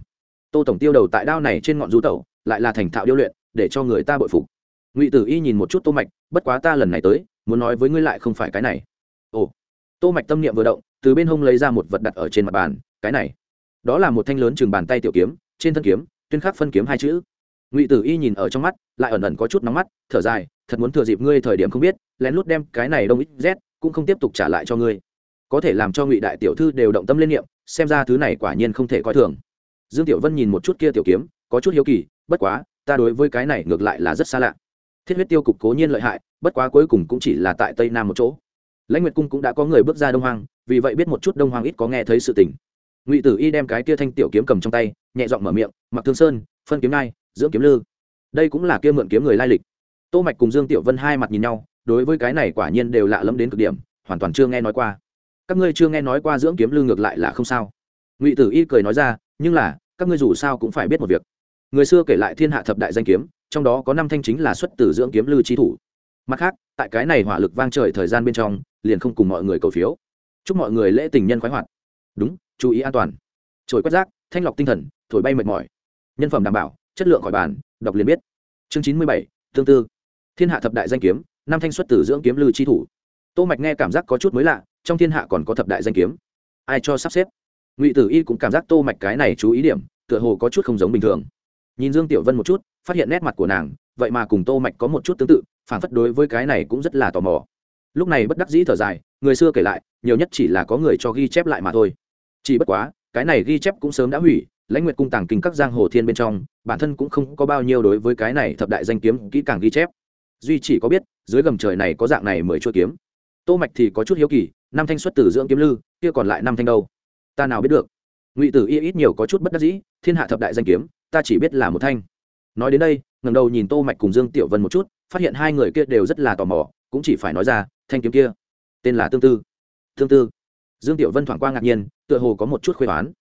Tô tổng tiêu đầu tại đao này trên ngọn du tẩu, lại là thành thạo điêu luyện, để cho người ta bội phục. Ngụy tử y nhìn một chút tô mạch, bất quá ta lần này tới, muốn nói với ngươi lại không phải cái này. Ồ. Tô mạch tâm niệm vừa động, từ bên hông lấy ra một vật đặt ở trên mặt bàn, cái này. Đó là một thanh lớn chừng bàn tay tiểu kiếm, trên thân kiếm, tuyên khắc phân kiếm hai chữ. Ngụy tử y nhìn ở trong mắt, lại ẩn ẩn có chút nóng mắt, thở dài, thật muốn thừa dịp ngươi thời điểm không biết lén lút đem cái này đông ít z cũng không tiếp tục trả lại cho ngươi. Có thể làm cho ngụy đại tiểu thư đều động tâm liên niệm, xem ra thứ này quả nhiên không thể coi thường. Dương tiểu vân nhìn một chút kia tiểu kiếm, có chút hiếu kỳ, bất quá, ta đối với cái này ngược lại là rất xa lạ. Thiết huyết tiêu cục cố nhiên lợi hại, bất quá cuối cùng cũng chỉ là tại tây nam một chỗ. Lãnh nguyệt cung cũng đã có người bước ra đông hoang, vì vậy biết một chút đông hoang ít có nghe thấy sự tình. Ngụy tử y đem cái kia thanh tiểu kiếm cầm trong tay, nhẹ giọng mở miệng, mặc thương sơn, phân kiếm nai dưỡng kiếm lư. Đây cũng là kia mượn kiếm người lai lịch. Tô mạch cùng dương tiểu vân hai mặt nhìn nhau đối với cái này quả nhiên đều lạ lẫm đến cực điểm, hoàn toàn chưa nghe nói qua. Các ngươi chưa nghe nói qua dưỡng kiếm lư ngược lại là không sao. Ngụy tử y cười nói ra, nhưng là, các ngươi dù sao cũng phải biết một việc. Người xưa kể lại thiên hạ thập đại danh kiếm, trong đó có năm thanh chính là xuất từ dưỡng kiếm lư trí thủ. Mặt khác, tại cái này hỏa lực vang trời thời gian bên trong, liền không cùng mọi người cầu phiếu. Chúc mọi người lễ tình nhân khoái hoạt. Đúng, chú ý an toàn. Trồi quét rác, thanh lọc tinh thần, thổi bay mệt mỏi. Nhân phẩm đảm bảo, chất lượng khỏi bàn, đọc liền biết. Chương chín mươi bảy, tương tư. Thiên hạ thập đại danh kiếm năm thanh xuất từ dưỡng kiếm lư chi thủ. Tô mạch nghe cảm giác có chút mới lạ, trong thiên hạ còn có thập đại danh kiếm. Ai cho sắp xếp? Ngụy tử y cũng cảm giác tô mạch cái này chú ý điểm, tựa hồ có chút không giống bình thường. Nhìn dương tiểu vân một chút, phát hiện nét mặt của nàng, vậy mà cùng tô mạch có một chút tương tự, phản phất đối với cái này cũng rất là tò mò. Lúc này bất đắc dĩ thở dài, người xưa kể lại, nhiều nhất chỉ là có người cho ghi chép lại mà thôi. Chỉ bất quá, cái này ghi chép cũng sớm đã hủy, lãnh nguyệt cung tàng kinh các giang hồ thiên bên trong, bản thân cũng không có bao nhiêu đối với cái này thập đại danh kiếm kỹ càng ghi chép. Duy chỉ có biết dưới gầm trời này có dạng này mới chuôi kiếm. Tô mạch thì có chút hiếu kỳ, năm thanh xuất tử dưỡng kiếm lư, kia còn lại năm thanh đâu? Ta nào biết được? Ngụy tử y ít nhiều có chút bất đắc dĩ, thiên hạ thập đại danh kiếm, ta chỉ biết là một thanh. Nói đến đây, ngẩng đầu nhìn tô mạch cùng dương tiểu vân một chút, phát hiện hai người kia đều rất là tò mò, cũng chỉ phải nói ra, thanh kiếm kia, tên là tương tư. Tương tư. Dương tiểu vân thoáng qua ngạc nhiên, tựa hồ có một chút khuê đoán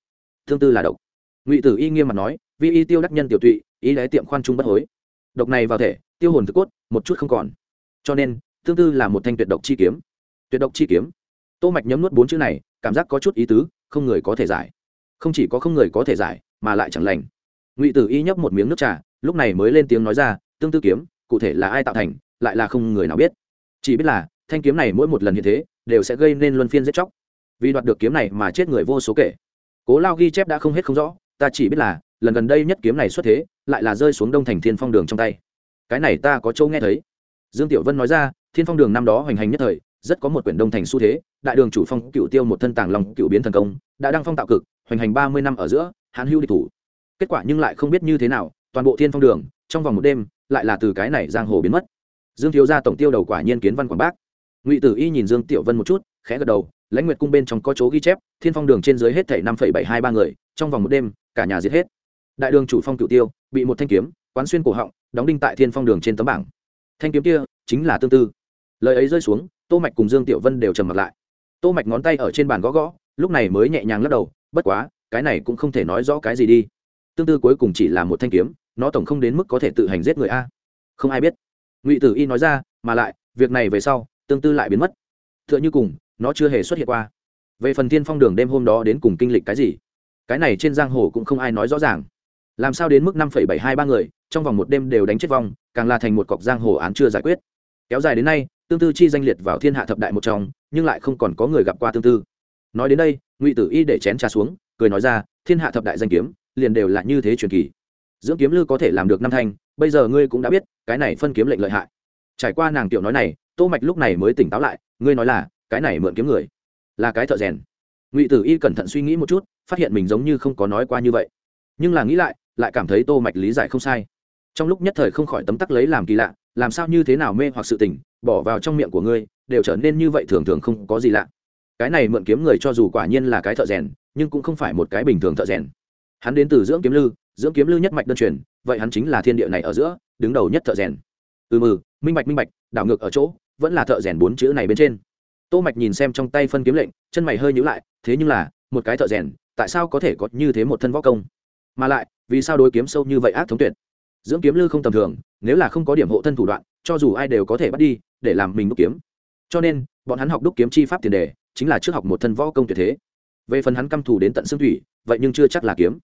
tương tư là độc. Ngụy tử y nghiêm mặt nói vì y tiêu đắc nhân tiểu tụy, ý lẽ tiệm khoan trung bất hối. Độc này vào thể, tiêu hồn thực cốt, một chút không còn cho nên, tương tư là một thanh tuyệt độc chi kiếm. Tuyệt độc chi kiếm. Tô mạch nhấm nuốt bốn chữ này, cảm giác có chút ý tứ, không người có thể giải. Không chỉ có không người có thể giải, mà lại chẳng lành. Ngụy tử y nhấp một miếng nước trà, lúc này mới lên tiếng nói ra, tương tư kiếm, cụ thể là ai tạo thành, lại là không người nào biết. Chỉ biết là, thanh kiếm này mỗi một lần như thế, đều sẽ gây nên luân phiên giết chóc. Vì đoạt được kiếm này mà chết người vô số kể. Cố lao ghi chép đã không hết không rõ, ta chỉ biết là, lần gần đây nhất kiếm này xuất thế, lại là rơi xuống đông thành thiên phong đường trong tay. Cái này ta có châu nghe thấy dương tiểu vân nói ra, thiên phong đường năm đó hoành hành nhất thời, rất có một quyển đông thành xu thế, đại đường chủ phong cựu tiêu một thân tàng lòng cựu biến thần công, đã đăng phong tạo cực, hoành hành ba mươi năm ở giữa hãn hữu địch thủ. Kết quả nhưng lại không biết như thế nào, toàn bộ thiên phong đường, trong vòng một đêm, lại là từ cái này giang hồ biến mất. Dương thiếu gia tổng tiêu đầu quả nhiên kiến văn quảng bác. Ngụy tử y nhìn dương tiểu vân một chút, khẽ gật đầu, lãnh nguyệt cung bên trong có chỗ ghi chép, thiên phong đường trên dưới hết thảy năm bảy hai ba người, trong vòng một đêm, cả nhà giết hết. Đại đường chủ phong cựu tiêu, bị một thanh kiếm, quán xuyên cổ họng, đóng đinh tại thiên phong đường trên tấm bảng thanh kiếm kia chính là tương tư. Lời ấy rơi xuống, tô mạch cùng dương tiểu vân đều trầm mặt lại. Tô mạch ngón tay ở trên bàn gõ gõ, lúc này mới nhẹ nhàng lắc đầu, bất quá, cái này cũng không thể nói rõ cái gì đi. Tương tư cuối cùng chỉ là một thanh kiếm, nó tổng không đến mức có thể tự hành giết người a. Không ai biết. Ngụy tử y nói ra, mà lại, việc này về sau, tương tư lại biến mất. Tựa như cùng, nó chưa hề xuất hiện qua. Về phần thiên phong đường đêm hôm đó đến cùng kinh lịch cái gì? Cái này trên giang hồ cũng không ai nói rõ ràng làm sao đến mức năm bảy hai ba người, trong vòng một đêm đều đánh chết vong, càng là thành một cọc giang hồ án chưa giải quyết. Kéo dài đến nay, tương tư chi danh liệt vào thiên hạ thập đại một trong, nhưng lại không còn có người gặp qua tương tư. Nói đến đây, ngụy tử y để chén trà xuống, cười nói ra, thiên hạ thập đại danh kiếm, liền đều là như thế truyền kỳ. Dưỡng kiếm lư có thể làm được năm thanh, bây giờ ngươi cũng đã biết, cái này phân kiếm lệnh lợi hại. Trải qua nàng tiểu nói này, tô mạch lúc này mới tỉnh táo lại, ngươi nói là, cái này mượn kiếm người, là cái thợ rèn. Ngụy tử y cẩn thận suy nghĩ một chút, phát hiện mình giống như không có nói qua như vậy. Nhưng là nghĩ lại lại cảm thấy tô mạch lý giải không sai. Trong lúc nhất thời không khỏi tấm tắc lấy làm kỳ lạ, làm sao như thế nào mê hoặc sự tình, bỏ vào trong miệng của ngươi, đều trở nên như vậy thường thường không có gì lạ. Cái này mượn kiếm người cho dù quả nhiên là cái thợ rèn, nhưng cũng không phải một cái bình thường thợ rèn. Hắn đến từ dưỡng kiếm lư, dưỡng kiếm lư nhất mạch đơn truyền, vậy hắn chính là thiên địa này ở giữa, đứng đầu nhất thợ rèn. Ừ mừ, minh bạch minh bạch, đảo ngược ở chỗ, vẫn là thợ rèn bốn chữ này bên trên. Tô mạch nhìn xem trong tay phân kiếm lệnh, chân mày hơi nhíu lại, thế nhưng là, một cái thợ rèn, tại sao có thể có như thế một thân võ công? Mà lại vì sao đối kiếm sâu như vậy ác thống tuyệt? Dưỡng kiếm lư không tầm thường, nếu là không có điểm hộ thân thủ đoạn, cho dù ai đều có thể bắt đi, để làm mình đúc kiếm. Cho nên, bọn hắn học đúc kiếm chi pháp tiền đề, chính là trước học một thân võ công tuyệt thế. Về phần hắn căm thù đến tận xương thủy, vậy nhưng chưa chắc là kiếm.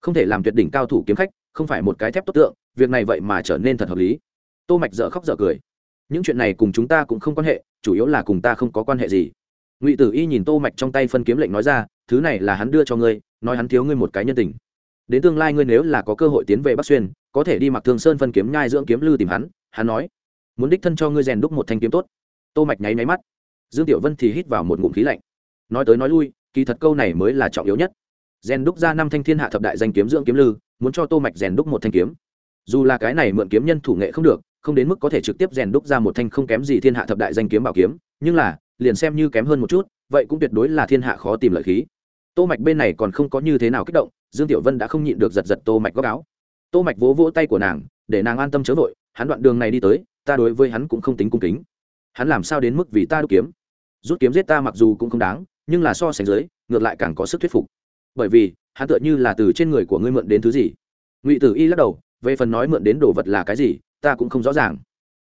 Không thể làm tuyệt đỉnh cao thủ kiếm khách, không phải một cái thép tốt tượng, việc này vậy mà trở nên thật hợp lý. Tô mạch dở khóc dở cười. Những chuyện này cùng chúng ta cũng không quan hệ, chủ yếu là cùng ta không có quan hệ gì. Ngụy tử y nhìn tô mạch trong tay phân kiếm lệnh nói ra, thứ này là hắn đưa cho ngươi, nói hắn thiếu ngươi một cái nhân tình đến tương lai ngươi nếu là có cơ hội tiến về bắc xuyên, có thể đi mặc thương sơn phân kiếm nhai dưỡng kiếm lư tìm hắn hắn nói, muốn đích thân cho ngươi rèn đúc một thanh kiếm tốt. Tô mạch nháy máy mắt. Dương tiểu vân thì hít vào một ngụm khí lạnh. Nói tới nói lui, kỳ thật câu này mới là trọng yếu nhất. Rèn đúc ra năm thanh thiên hạ thập đại danh kiếm dưỡng kiếm lư muốn cho tô mạch rèn đúc một thanh kiếm. Dù là cái này mượn kiếm nhân thủ nghệ không được, không đến mức có thể trực tiếp rèn đúc ra một thanh không kém gì thiên hạ thập đại danh kiếm bảo kiếm, nhưng là, liền xem như kém hơn một chút, vậy cũng tuyệt đối là thiên hạ khó tìm lợi khí. Tô mạch bên này còn không có như thế nào kích động dương tiểu vân đã không nhịn được giật giật tô mạch góc áo. Tô mạch vỗ vỗ tay của nàng, để nàng an tâm chớ vội, hắn đoạn đường này đi tới, ta đối với hắn cũng không tính cung kính. Hắn làm sao đến mức vì ta đúc kiếm? Rút kiếm giết ta mặc dù cũng không đáng, nhưng là so sánh dưới, ngược lại càng có sức thuyết phục. Bởi vì, hắn tựa như là từ trên người của ngươi mượn đến thứ gì. Ngụy tử y lắc đầu, về phần nói mượn đến đồ vật là cái gì, ta cũng không rõ ràng.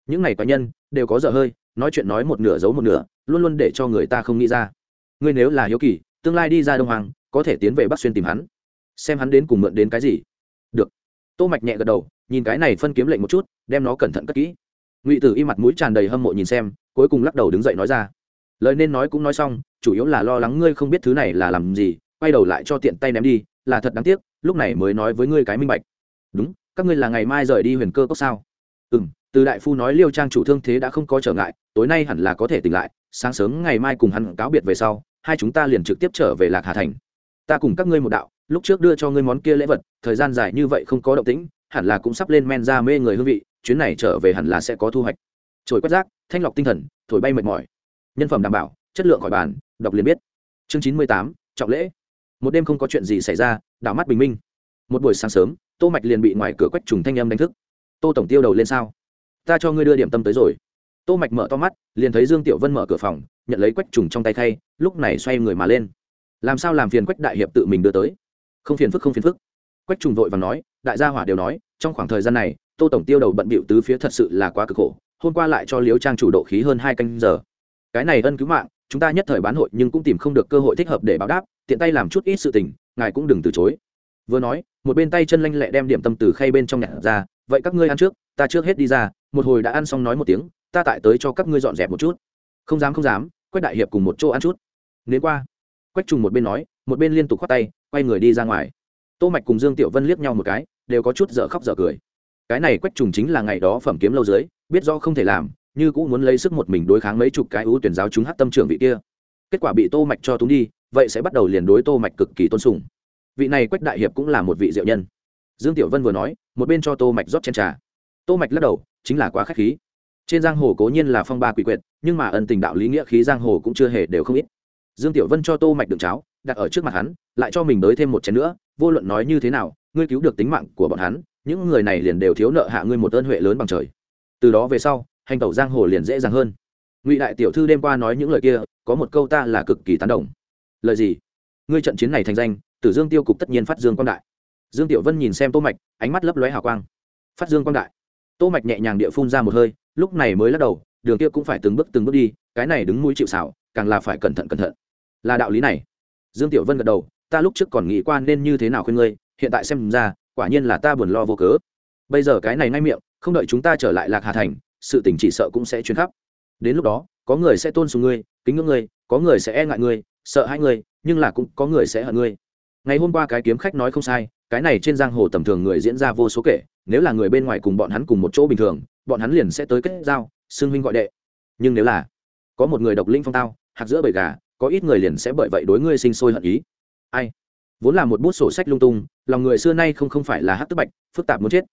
Những này cá nhân, đều có dở hơi, nói chuyện nói một nửa giấu một nửa, luôn luôn để cho người ta không nghĩ ra. Ngươi nếu là hiếu kỳ, tương lai đi ra đông hoàng, có thể tiến về bắc xuyên tìm hắn xem hắn đến cùng mượn đến cái gì. Được. Tô mạch nhẹ gật đầu, nhìn cái này phân kiếm lệnh một chút, đem nó cẩn thận cất kỹ. Ngụy tử y mặt mũi tràn đầy hâm mộ nhìn xem, cuối cùng lắc đầu đứng dậy nói ra. Lời nên nói cũng nói xong, chủ yếu là lo lắng ngươi không biết thứ này là làm gì, quay đầu lại cho tiện tay ném đi, là thật đáng tiếc, lúc này mới nói với ngươi cái minh bạch. Đúng, các ngươi là ngày mai rời đi huyền cơ cốc sao? Ừ m từ đại phu nói liêu trang chủ thương thế đã không có trở ngại, tối nay hẳn là có thể tỉnh lại, sáng sớm ngày mai cùng hắn cáo biệt về sau, hai chúng ta liền trực tiếp trở về lạc hà thành. Ta cùng các ngươi một đạo lúc trước đưa cho ngươi món kia lễ vật, thời gian dài như vậy không có động tĩnh, hẳn là cũng sắp lên men ra mê người hương vị, chuyến này trở về hẳn là sẽ có thu hoạch. Trồi quét rác, thanh lọc tinh thần, thổi bay mệt mỏi. Nhân phẩm đảm bảo, chất lượng khỏi bàn, đọc liền biết. Chương chín mươi tám, trọng lễ. Một đêm không có chuyện gì xảy ra, đảo mắt bình minh. Một buổi sáng sớm, tô mạch liền bị ngoài cửa quách trùng thanh âm đánh thức. Tô tổng tiêu đầu lên sao? Ta cho ngươi đưa điểm tâm tới rồi. Tô mạch mở to mắt, liền thấy dương tiểu vân mở cửa phòng, nhận lấy quách trùng trong tay khay, lúc này xoay người mà lên. Làm sao làm phiền quách đại hiệp tự mình đưa tới? Không phiền phức, không phiền phức. Quách trùng vội và nói, đại gia hỏa đều nói, trong khoảng thời gian này, tô tổng tiêu đầu bận bịu tứ phía thật sự là quá cực khổ, hôm qua lại cho liếu trang chủ độ khí hơn hai canh giờ. Cái này ân cứu mạng, chúng ta nhất thời bán hội nhưng cũng tìm không được cơ hội thích hợp để báo đáp, tiện tay làm chút ít sự tình, ngài cũng đừng từ chối. Vừa nói, một bên tay chân lanh lẹ đem điểm tâm từ khay bên trong nhà ra, vậy các ngươi ăn trước, ta trước hết đi ra, một hồi đã ăn xong nói một tiếng, ta tại tới cho các ngươi dọn dẹp một chút. Không dám không dám, quách đại hiệp cùng một chỗ ăn chút. Nếu qua. Quách trùng một bên nói, một bên liên tục khoát tay quay người đi ra ngoài. Tô mạch cùng dương tiểu vân liếc nhau một cái, đều có chút dở khóc dở cười. Cái này quách trùng chính là ngày đó phẩm kiếm lâu dưới, biết do không thể làm, như cũng muốn lấy sức một mình đối kháng mấy chục cái ưu tuyển giáo chúng hát tâm trưởng vị kia. Kết quả bị tô mạch cho túng đi, vậy sẽ bắt đầu liền đối tô mạch cực kỳ tôn sùng. Vị này quách đại hiệp cũng là một vị diệu nhân. Dương tiểu vân vừa nói, một bên cho tô mạch rót chén trà. Tô mạch lắc đầu, chính là quá khách khí. Trên giang hồ cố nhiên là phong ba quỷ quyệt, nhưng mà ân tình đạo lý nghĩa khí giang hồ cũng chưa hề đều không ít. Dương tiểu vân cho tô mạch đựng cháo, đặt ở trước mặt hắn lại cho mình đới thêm một chén nữa, vô luận nói như thế nào, ngươi cứu được tính mạng của bọn hắn, những người này liền đều thiếu nợ hạ ngươi một ơn huệ lớn bằng trời. Từ đó về sau, hành tẩu giang hồ liền dễ dàng hơn. Ngụy đại tiểu thư đêm qua nói những lời kia, có một câu ta là cực kỳ tán đồng. Lời gì? Ngươi trận chiến này thành danh, tử dương tiêu cục tất nhiên phát dương quang đại. Dương tiểu vân nhìn xem tô mạch, ánh mắt lấp lóe hào quang. Phát dương quang đại. Tô mạch nhẹ nhàng địa phun ra một hơi, lúc này mới lắc đầu, đường kia cũng phải từng bước từng bước đi, cái này đứng mũi chịu xảo càng là phải cẩn thận cẩn thận. Là đạo lý này. Dương tiểu vân gật đầu ta lúc trước còn nghĩ qua nên như thế nào khuyên ngươi, hiện tại xem ra, quả nhiên là ta buồn lo vô cớ. Bây giờ cái này ngay miệng, không đợi chúng ta trở lại lạc hà thành, sự tình chỉ sợ cũng sẽ chuyến khắp. Đến lúc đó, có người sẽ tôn sùng ngươi, kính ngưỡng ngươi, có người sẽ e ngại ngươi, sợ hai ngươi, nhưng là cũng có người sẽ hận ngươi. Ngày hôm qua cái kiếm khách nói không sai, cái này trên giang hồ tầm thường người diễn ra vô số kể, nếu là người bên ngoài cùng bọn hắn cùng một chỗ bình thường, bọn hắn liền sẽ tới kết giao xương huynh gọi đệ. Nhưng nếu là có một người độc linh phong tao, hạt giữa bầy gà, có ít người liền sẽ bởi vậy đối ngươi sinh sôi hận ý ai? Vốn là một bút sổ sách lung tung, lòng người xưa nay không không phải là hát tức bạch, phức tạp muốn chết.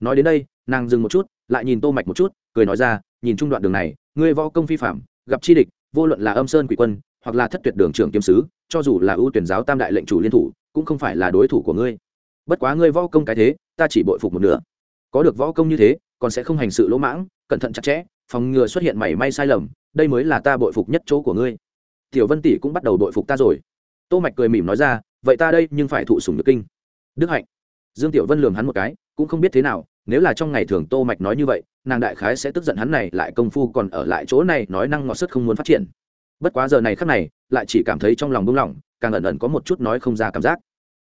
Nói đến đây, nàng dừng một chút, lại nhìn tô mạch một chút, cười nói ra, nhìn trung đoạn đường này, ngươi võ công phi phạm, gặp chi địch, vô luận là âm sơn quỷ quân, hoặc là thất tuyệt đường trưởng kiếm sứ, cho dù là ưu tuyển giáo tam đại lệnh chủ liên thủ, cũng không phải là đối thủ của ngươi. Bất quá ngươi võ công cái thế, ta chỉ bội phục một nửa. Có được võ công như thế, còn sẽ không hành sự lỗ mãng, cẩn thận chặt chẽ, phòng ngừa xuất hiện mảy may sai lầm, đây mới là ta bội phục nhất chỗ của ngươi. Tiểu vân tỷ cũng bắt đầu bội phục ta rồi tô mạch cười mỉm nói ra, vậy ta đây nhưng phải thụ sủng nhược kinh. Đức hạnh. Dương tiểu vân lườm hắn một cái, cũng không biết thế nào, nếu là trong ngày thường tô mạch nói như vậy, nàng đại khái sẽ tức giận hắn này lại công phu còn ở lại chỗ này nói năng ngọt sức không muốn phát triển. Bất quá giờ này khắc này, lại chỉ cảm thấy trong lòng buông lỏng, càng ẩn ẩn có một chút nói không ra cảm giác.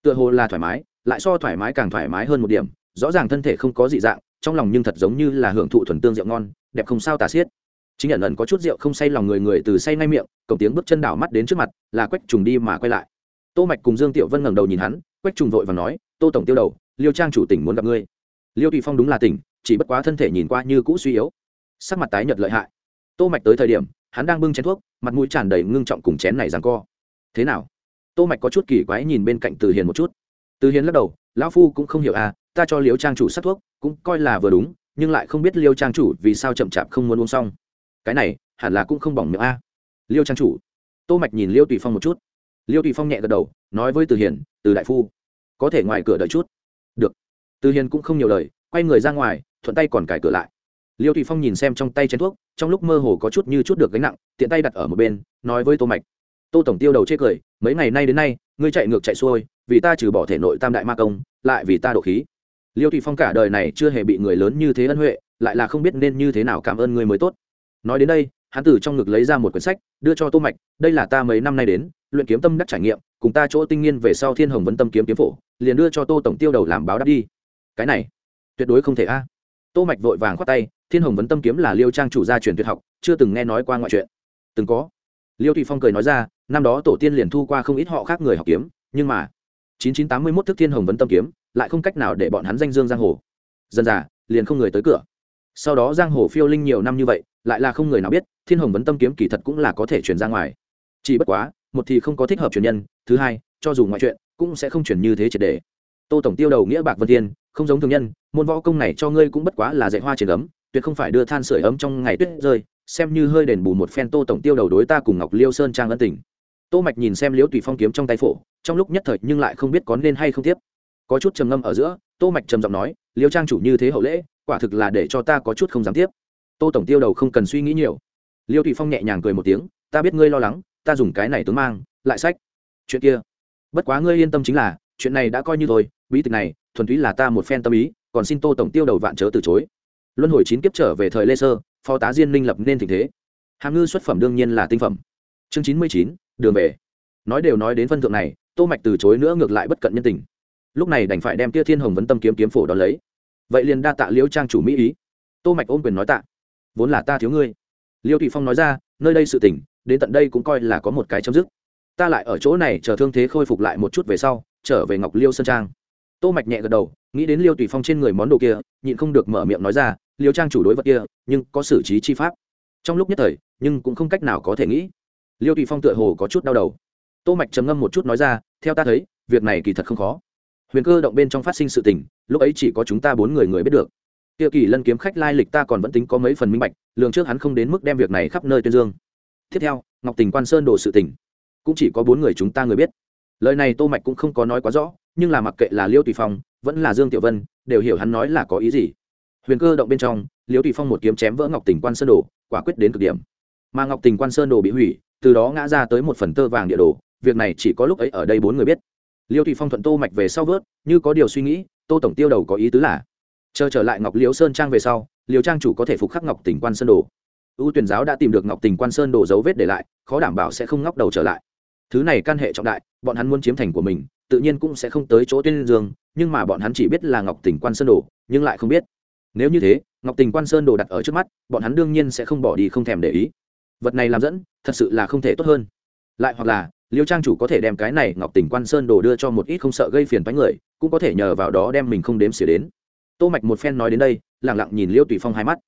Tựa hồ là thoải mái, lại so thoải mái càng thoải mái hơn một điểm, rõ ràng thân thể không có dị dạng, trong lòng nhưng thật giống như là hưởng thụ thuần tương rượu ngon, đẹp không sao tả xiết chính ẩn ẩn có chút rượu không say lòng người người từ say ngay miệng, cổng tiếng bước chân đảo mắt đến trước mặt, là quách trùng đi mà quay lại. Tô mạch cùng dương tiểu vân ngẩng đầu nhìn hắn, quách trùng vội và nói, tô tổng tiêu đầu, liêu trang chủ tỉnh muốn gặp ngươi. Liêu tùy phong đúng là tỉnh, chỉ bất quá thân thể nhìn qua như cũ suy yếu. Sắc mặt tái nhợt lợi hại. Tô mạch tới thời điểm, hắn đang bưng chén thuốc, mặt mũi tràn đầy ngưng trọng cùng chén này giằng co. Thế nào? Tô mạch có chút kỳ quái nhìn bên cạnh từ hiền một chút. Từ hiền lắc đầu, lão phu cũng không hiểu à ta cho liêu trang chủ sát thuốc, cũng coi là vừa đúng, nhưng lại không biết liêu trang chủ vì sao chậm chạp không muốn uống xong cái này hẳn là cũng không bỏng miệng a. Liêu trang chủ. Tô mạch nhìn liêu tùy phong một chút. Liêu tùy phong nhẹ gật đầu, nói với từ hiền, từ đại phu, có thể ngoài cửa đợi chút. Được. Từ hiền cũng không nhiều lời, quay người ra ngoài, thuận tay còn cài cửa lại. Liêu tùy phong nhìn xem trong tay chén thuốc, trong lúc mơ hồ có chút như chút được gánh nặng, tiện tay đặt ở một bên, nói với tô mạch, tô tổng tiêu đầu chê cười, mấy ngày nay đến nay, ngươi chạy ngược chạy xuôi, vì ta trừ bỏ thể nội tam đại ma công, lại vì ta độ khí. Liêu tùy phong cả đời này chưa hề bị người lớn như thế ân huệ, lại là không biết nên như thế nào cảm ơn ngươi mới tốt nói đến đây, hắn từ trong ngực lấy ra một quyển sách, đưa cho tô mạch, đây là ta mấy năm nay đến, luyện kiếm tâm đắc trải nghiệm, cùng ta chỗ tinh nghiên về sau thiên hồng vấn tâm kiếm kiếm phổ, liền đưa cho tô tổng tiêu đầu làm báo đáp đi. Cái này, tuyệt đối không thể a. Tô mạch vội vàng khoát tay, thiên hồng vấn tâm kiếm là liêu trang chủ gia truyền tuyệt học, chưa từng nghe nói qua ngoại chuyện từng có. Liêu thụy phong cười nói ra, năm đó tổ tiên liền thu qua không ít họ khác người học kiếm, nhưng mà 9981 thức thiên hồng vấn tâm kiếm, lại không cách nào để bọn hắn danh dương giang hồ. Dần dà, liền không người tới cửa. Sau đó giang hồ phiêu linh nhiều năm như vậy lại là không người nào biết, thiên hồng vấn tâm kiếm kỳ thật cũng là có thể truyền ra ngoài. Chỉ bất quá, một thì không có thích hợp truyền nhân, thứ hai, cho dù ngoại chuyện, cũng sẽ không truyền như thế triệt đề. Tô tổng tiêu đầu nghĩa bạc vân thiên, không giống thường nhân, môn võ công này cho ngươi cũng bất quá là dạy hoa trên ấm, tuyệt không phải đưa than sửa ấm trong ngày tuyết rơi, xem như hơi đền bù một phen tô tổng tiêu đầu đối ta cùng ngọc liêu sơn trang ân tình. Tô mạch nhìn xem liễu tùy phong kiếm trong tay phổ, trong lúc nhất thời nhưng lại không biết có nên hay không tiếp. Có chút trầm ngâm ở giữa, tô mạch trầm giọng nói liễu trang chủ như thế hậu lễ, quả thực là để cho ta có chút không dám tiếp tô tổng tiêu đầu không cần suy nghĩ nhiều. Liêu thụy phong nhẹ nhàng cười một tiếng, ta biết ngươi lo lắng, ta dùng cái này tướng mang, lại sách. Chuyện kia? Bất quá ngươi yên tâm chính là, chuyện này đã coi như thôi, bí tịch này, thuần túy là ta một phen tâm ý, còn xin tô tổng tiêu đầu vạn chớ từ chối. Luân hồi chín kiếp trở về thời lê sơ, phó tá diên minh lập nên tình thế. Hàm ngư xuất phẩm đương nhiên là tinh phẩm. Chương chín mươi chín, đường về. Nói đều nói đến phân thượng này, tô mạch từ chối nữa ngược lại bất cận nhân tình. Lúc này đành phải đem tia thiên hồng vấn tâm kiếm kiếm phổ đón lấy. Vậy liền đa tạ liễu trang chủ mỹ ý. Tô mạch ôm quyền nói tạ vốn là ta thiếu ngươi. Liêu thụy phong nói ra, nơi đây sự tỉnh đến tận đây cũng coi là có một cái chấm dứt. Ta lại ở chỗ này chờ thương thế khôi phục lại một chút về sau, trở về ngọc liêu sơn trang. Tô mạch nhẹ gật đầu, nghĩ đến liêu tùy phong trên người món đồ kia, nhịn không được mở miệng nói ra, liêu trang chủ đối vật kia, nhưng có xử trí chi pháp. Trong lúc nhất thời, nhưng cũng không cách nào có thể nghĩ. Liêu tùy phong tựa hồ có chút đau đầu. Tô mạch trầm ngâm một chút nói ra, theo ta thấy, việc này kỳ thật không khó. Huyền cơ động bên trong phát sinh sự tình, lúc ấy chỉ có chúng ta bốn người người biết được kia kỳ lân kiếm khách lai lịch ta còn vẫn tính có mấy phần minh bạch, lường trước hắn không đến mức đem việc này khắp nơi tuyên dương. Tiếp theo, ngọc tình quan sơn đổ sự tình. Cũng chỉ có bốn người chúng ta người biết. Lời này tô mạch cũng không có nói quá rõ, nhưng là mặc kệ là liêu tùy phong, vẫn là dương tiểu vân, đều hiểu hắn nói là có ý gì. Huyền cơ động bên trong, liêu tùy phong một kiếm chém vỡ ngọc tình quan sơn đồ quả quyết đến cực điểm. Mà ngọc tình quan sơn đồ bị hủy, từ đó ngã ra tới một phần tơ vàng địa đồ, việc này chỉ có lúc ấy ở đây bốn người biết. Liêu tùy phong thuận tô mạch về sau vớt, như có điều suy nghĩ, tô tổng tiêu đầu có ý tứ là chờ trở lại ngọc liễu sơn trang về sau liều trang chủ có thể phục khắc ngọc Tỉnh quan sơn đồ. U tuyển giáo đã tìm được ngọc Tỉnh quan sơn đồ dấu vết để lại, khó đảm bảo sẽ không ngóc đầu trở lại. Thứ này căn hệ trọng đại, bọn hắn muốn chiếm thành của mình, tự nhiên cũng sẽ không tới chỗ tuyên dương, nhưng mà bọn hắn chỉ biết là ngọc Tỉnh quan sơn đồ, nhưng lại không biết. Nếu như thế, ngọc tình quan sơn đồ đặt ở trước mắt, bọn hắn đương nhiên sẽ không bỏ đi không thèm để ý. Vật này làm dẫn, thật sự là không thể tốt hơn. Lại hoặc là liêu trang chủ có thể đem cái này ngọc tình quan sơn đồ đưa cho một ít không sợ gây phiền toái người, cũng có thể nhờ vào đó đem mình không đếm xỉa đến tô mạch một phen nói đến đây, lặng lặng nhìn liêu tùy phong hai mắt.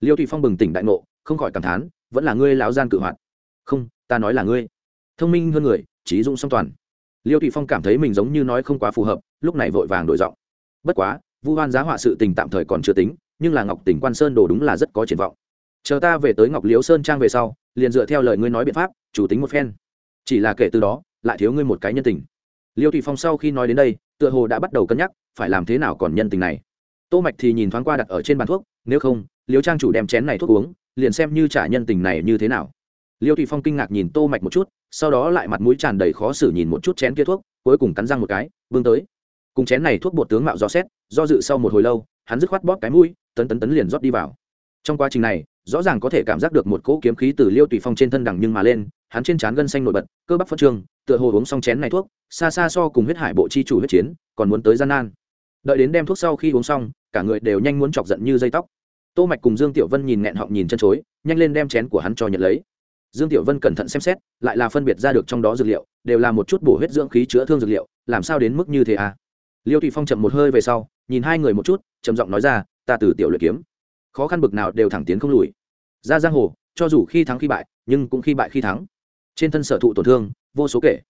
Liêu tùy phong bừng tỉnh đại ngộ, không khỏi cảm thán, vẫn là ngươi lão gian cự hoạt. Không, ta nói là ngươi. Thông minh hơn người, trí dụng song toàn. Liêu tùy phong cảm thấy mình giống như nói không quá phù hợp, lúc này vội vàng đổi giọng. Bất quá, vu hoan giá họa sự tình tạm thời còn chưa tính, nhưng là ngọc tỉnh quan sơn đồ đúng là rất có triển vọng. Chờ ta về tới ngọc liễu sơn trang về sau, liền dựa theo lời ngươi nói biện pháp, chủ tính một phen. Chỉ là kể từ đó, lại thiếu ngươi một cái nhân tình. Liêu thủy phong sau khi nói đến đây, tựa hồ đã bắt đầu cân nhắc, phải làm thế nào còn nhân tình này tô mạch thì nhìn thoáng qua đặt ở trên bàn thuốc, nếu không, liêu trang chủ đem chén này thuốc uống, liền xem như trả nhân tình này như thế nào. Liêu thủy phong kinh ngạc nhìn tô mạch một chút, sau đó lại mặt mũi tràn đầy khó xử nhìn một chút chén kia thuốc, cuối cùng cắn răng một cái, vương tới. Cùng chén này thuốc bột tướng mạo do xét, do dự sau một hồi lâu, hắn dứt khoát bóp cái mũi, tấn tấn tấn liền rót đi vào. Trong quá trình này, rõ ràng có thể cảm giác được một cỗ kiếm khí từ liêu tùy phong trên thân đằng nhưng mà lên, hắn trên trán gân xanh nổi bật, cơ bắp phân trương, tựa hồ uống xong chén này thuốc, xa xa so cùng huyết hải bộ chi chủ huyết chiến, còn muốn tới gian nan. Đợi đến đem thuốc sau khi uống xong cả người đều nhanh muốn chọc giận như dây tóc. Tô mạch cùng dương tiểu vân nhìn nghẹn họng nhìn chân chối, nhanh lên đem chén của hắn cho nhận lấy. Dương tiểu vân cẩn thận xem xét, lại là phân biệt ra được trong đó dược liệu, đều là một chút bổ huyết dưỡng khí chữa thương dược liệu, làm sao đến mức như thế à? Liêu thủy phong chậm một hơi về sau, nhìn hai người một chút, trầm giọng nói ra, ta từ tiểu luyện kiếm, khó khăn bực nào đều thẳng tiến không lùi. Ra giang hồ, cho dù khi thắng khi bại, nhưng cũng khi bại khi thắng. Trên thân sở thụ tổn thương, vô số kể.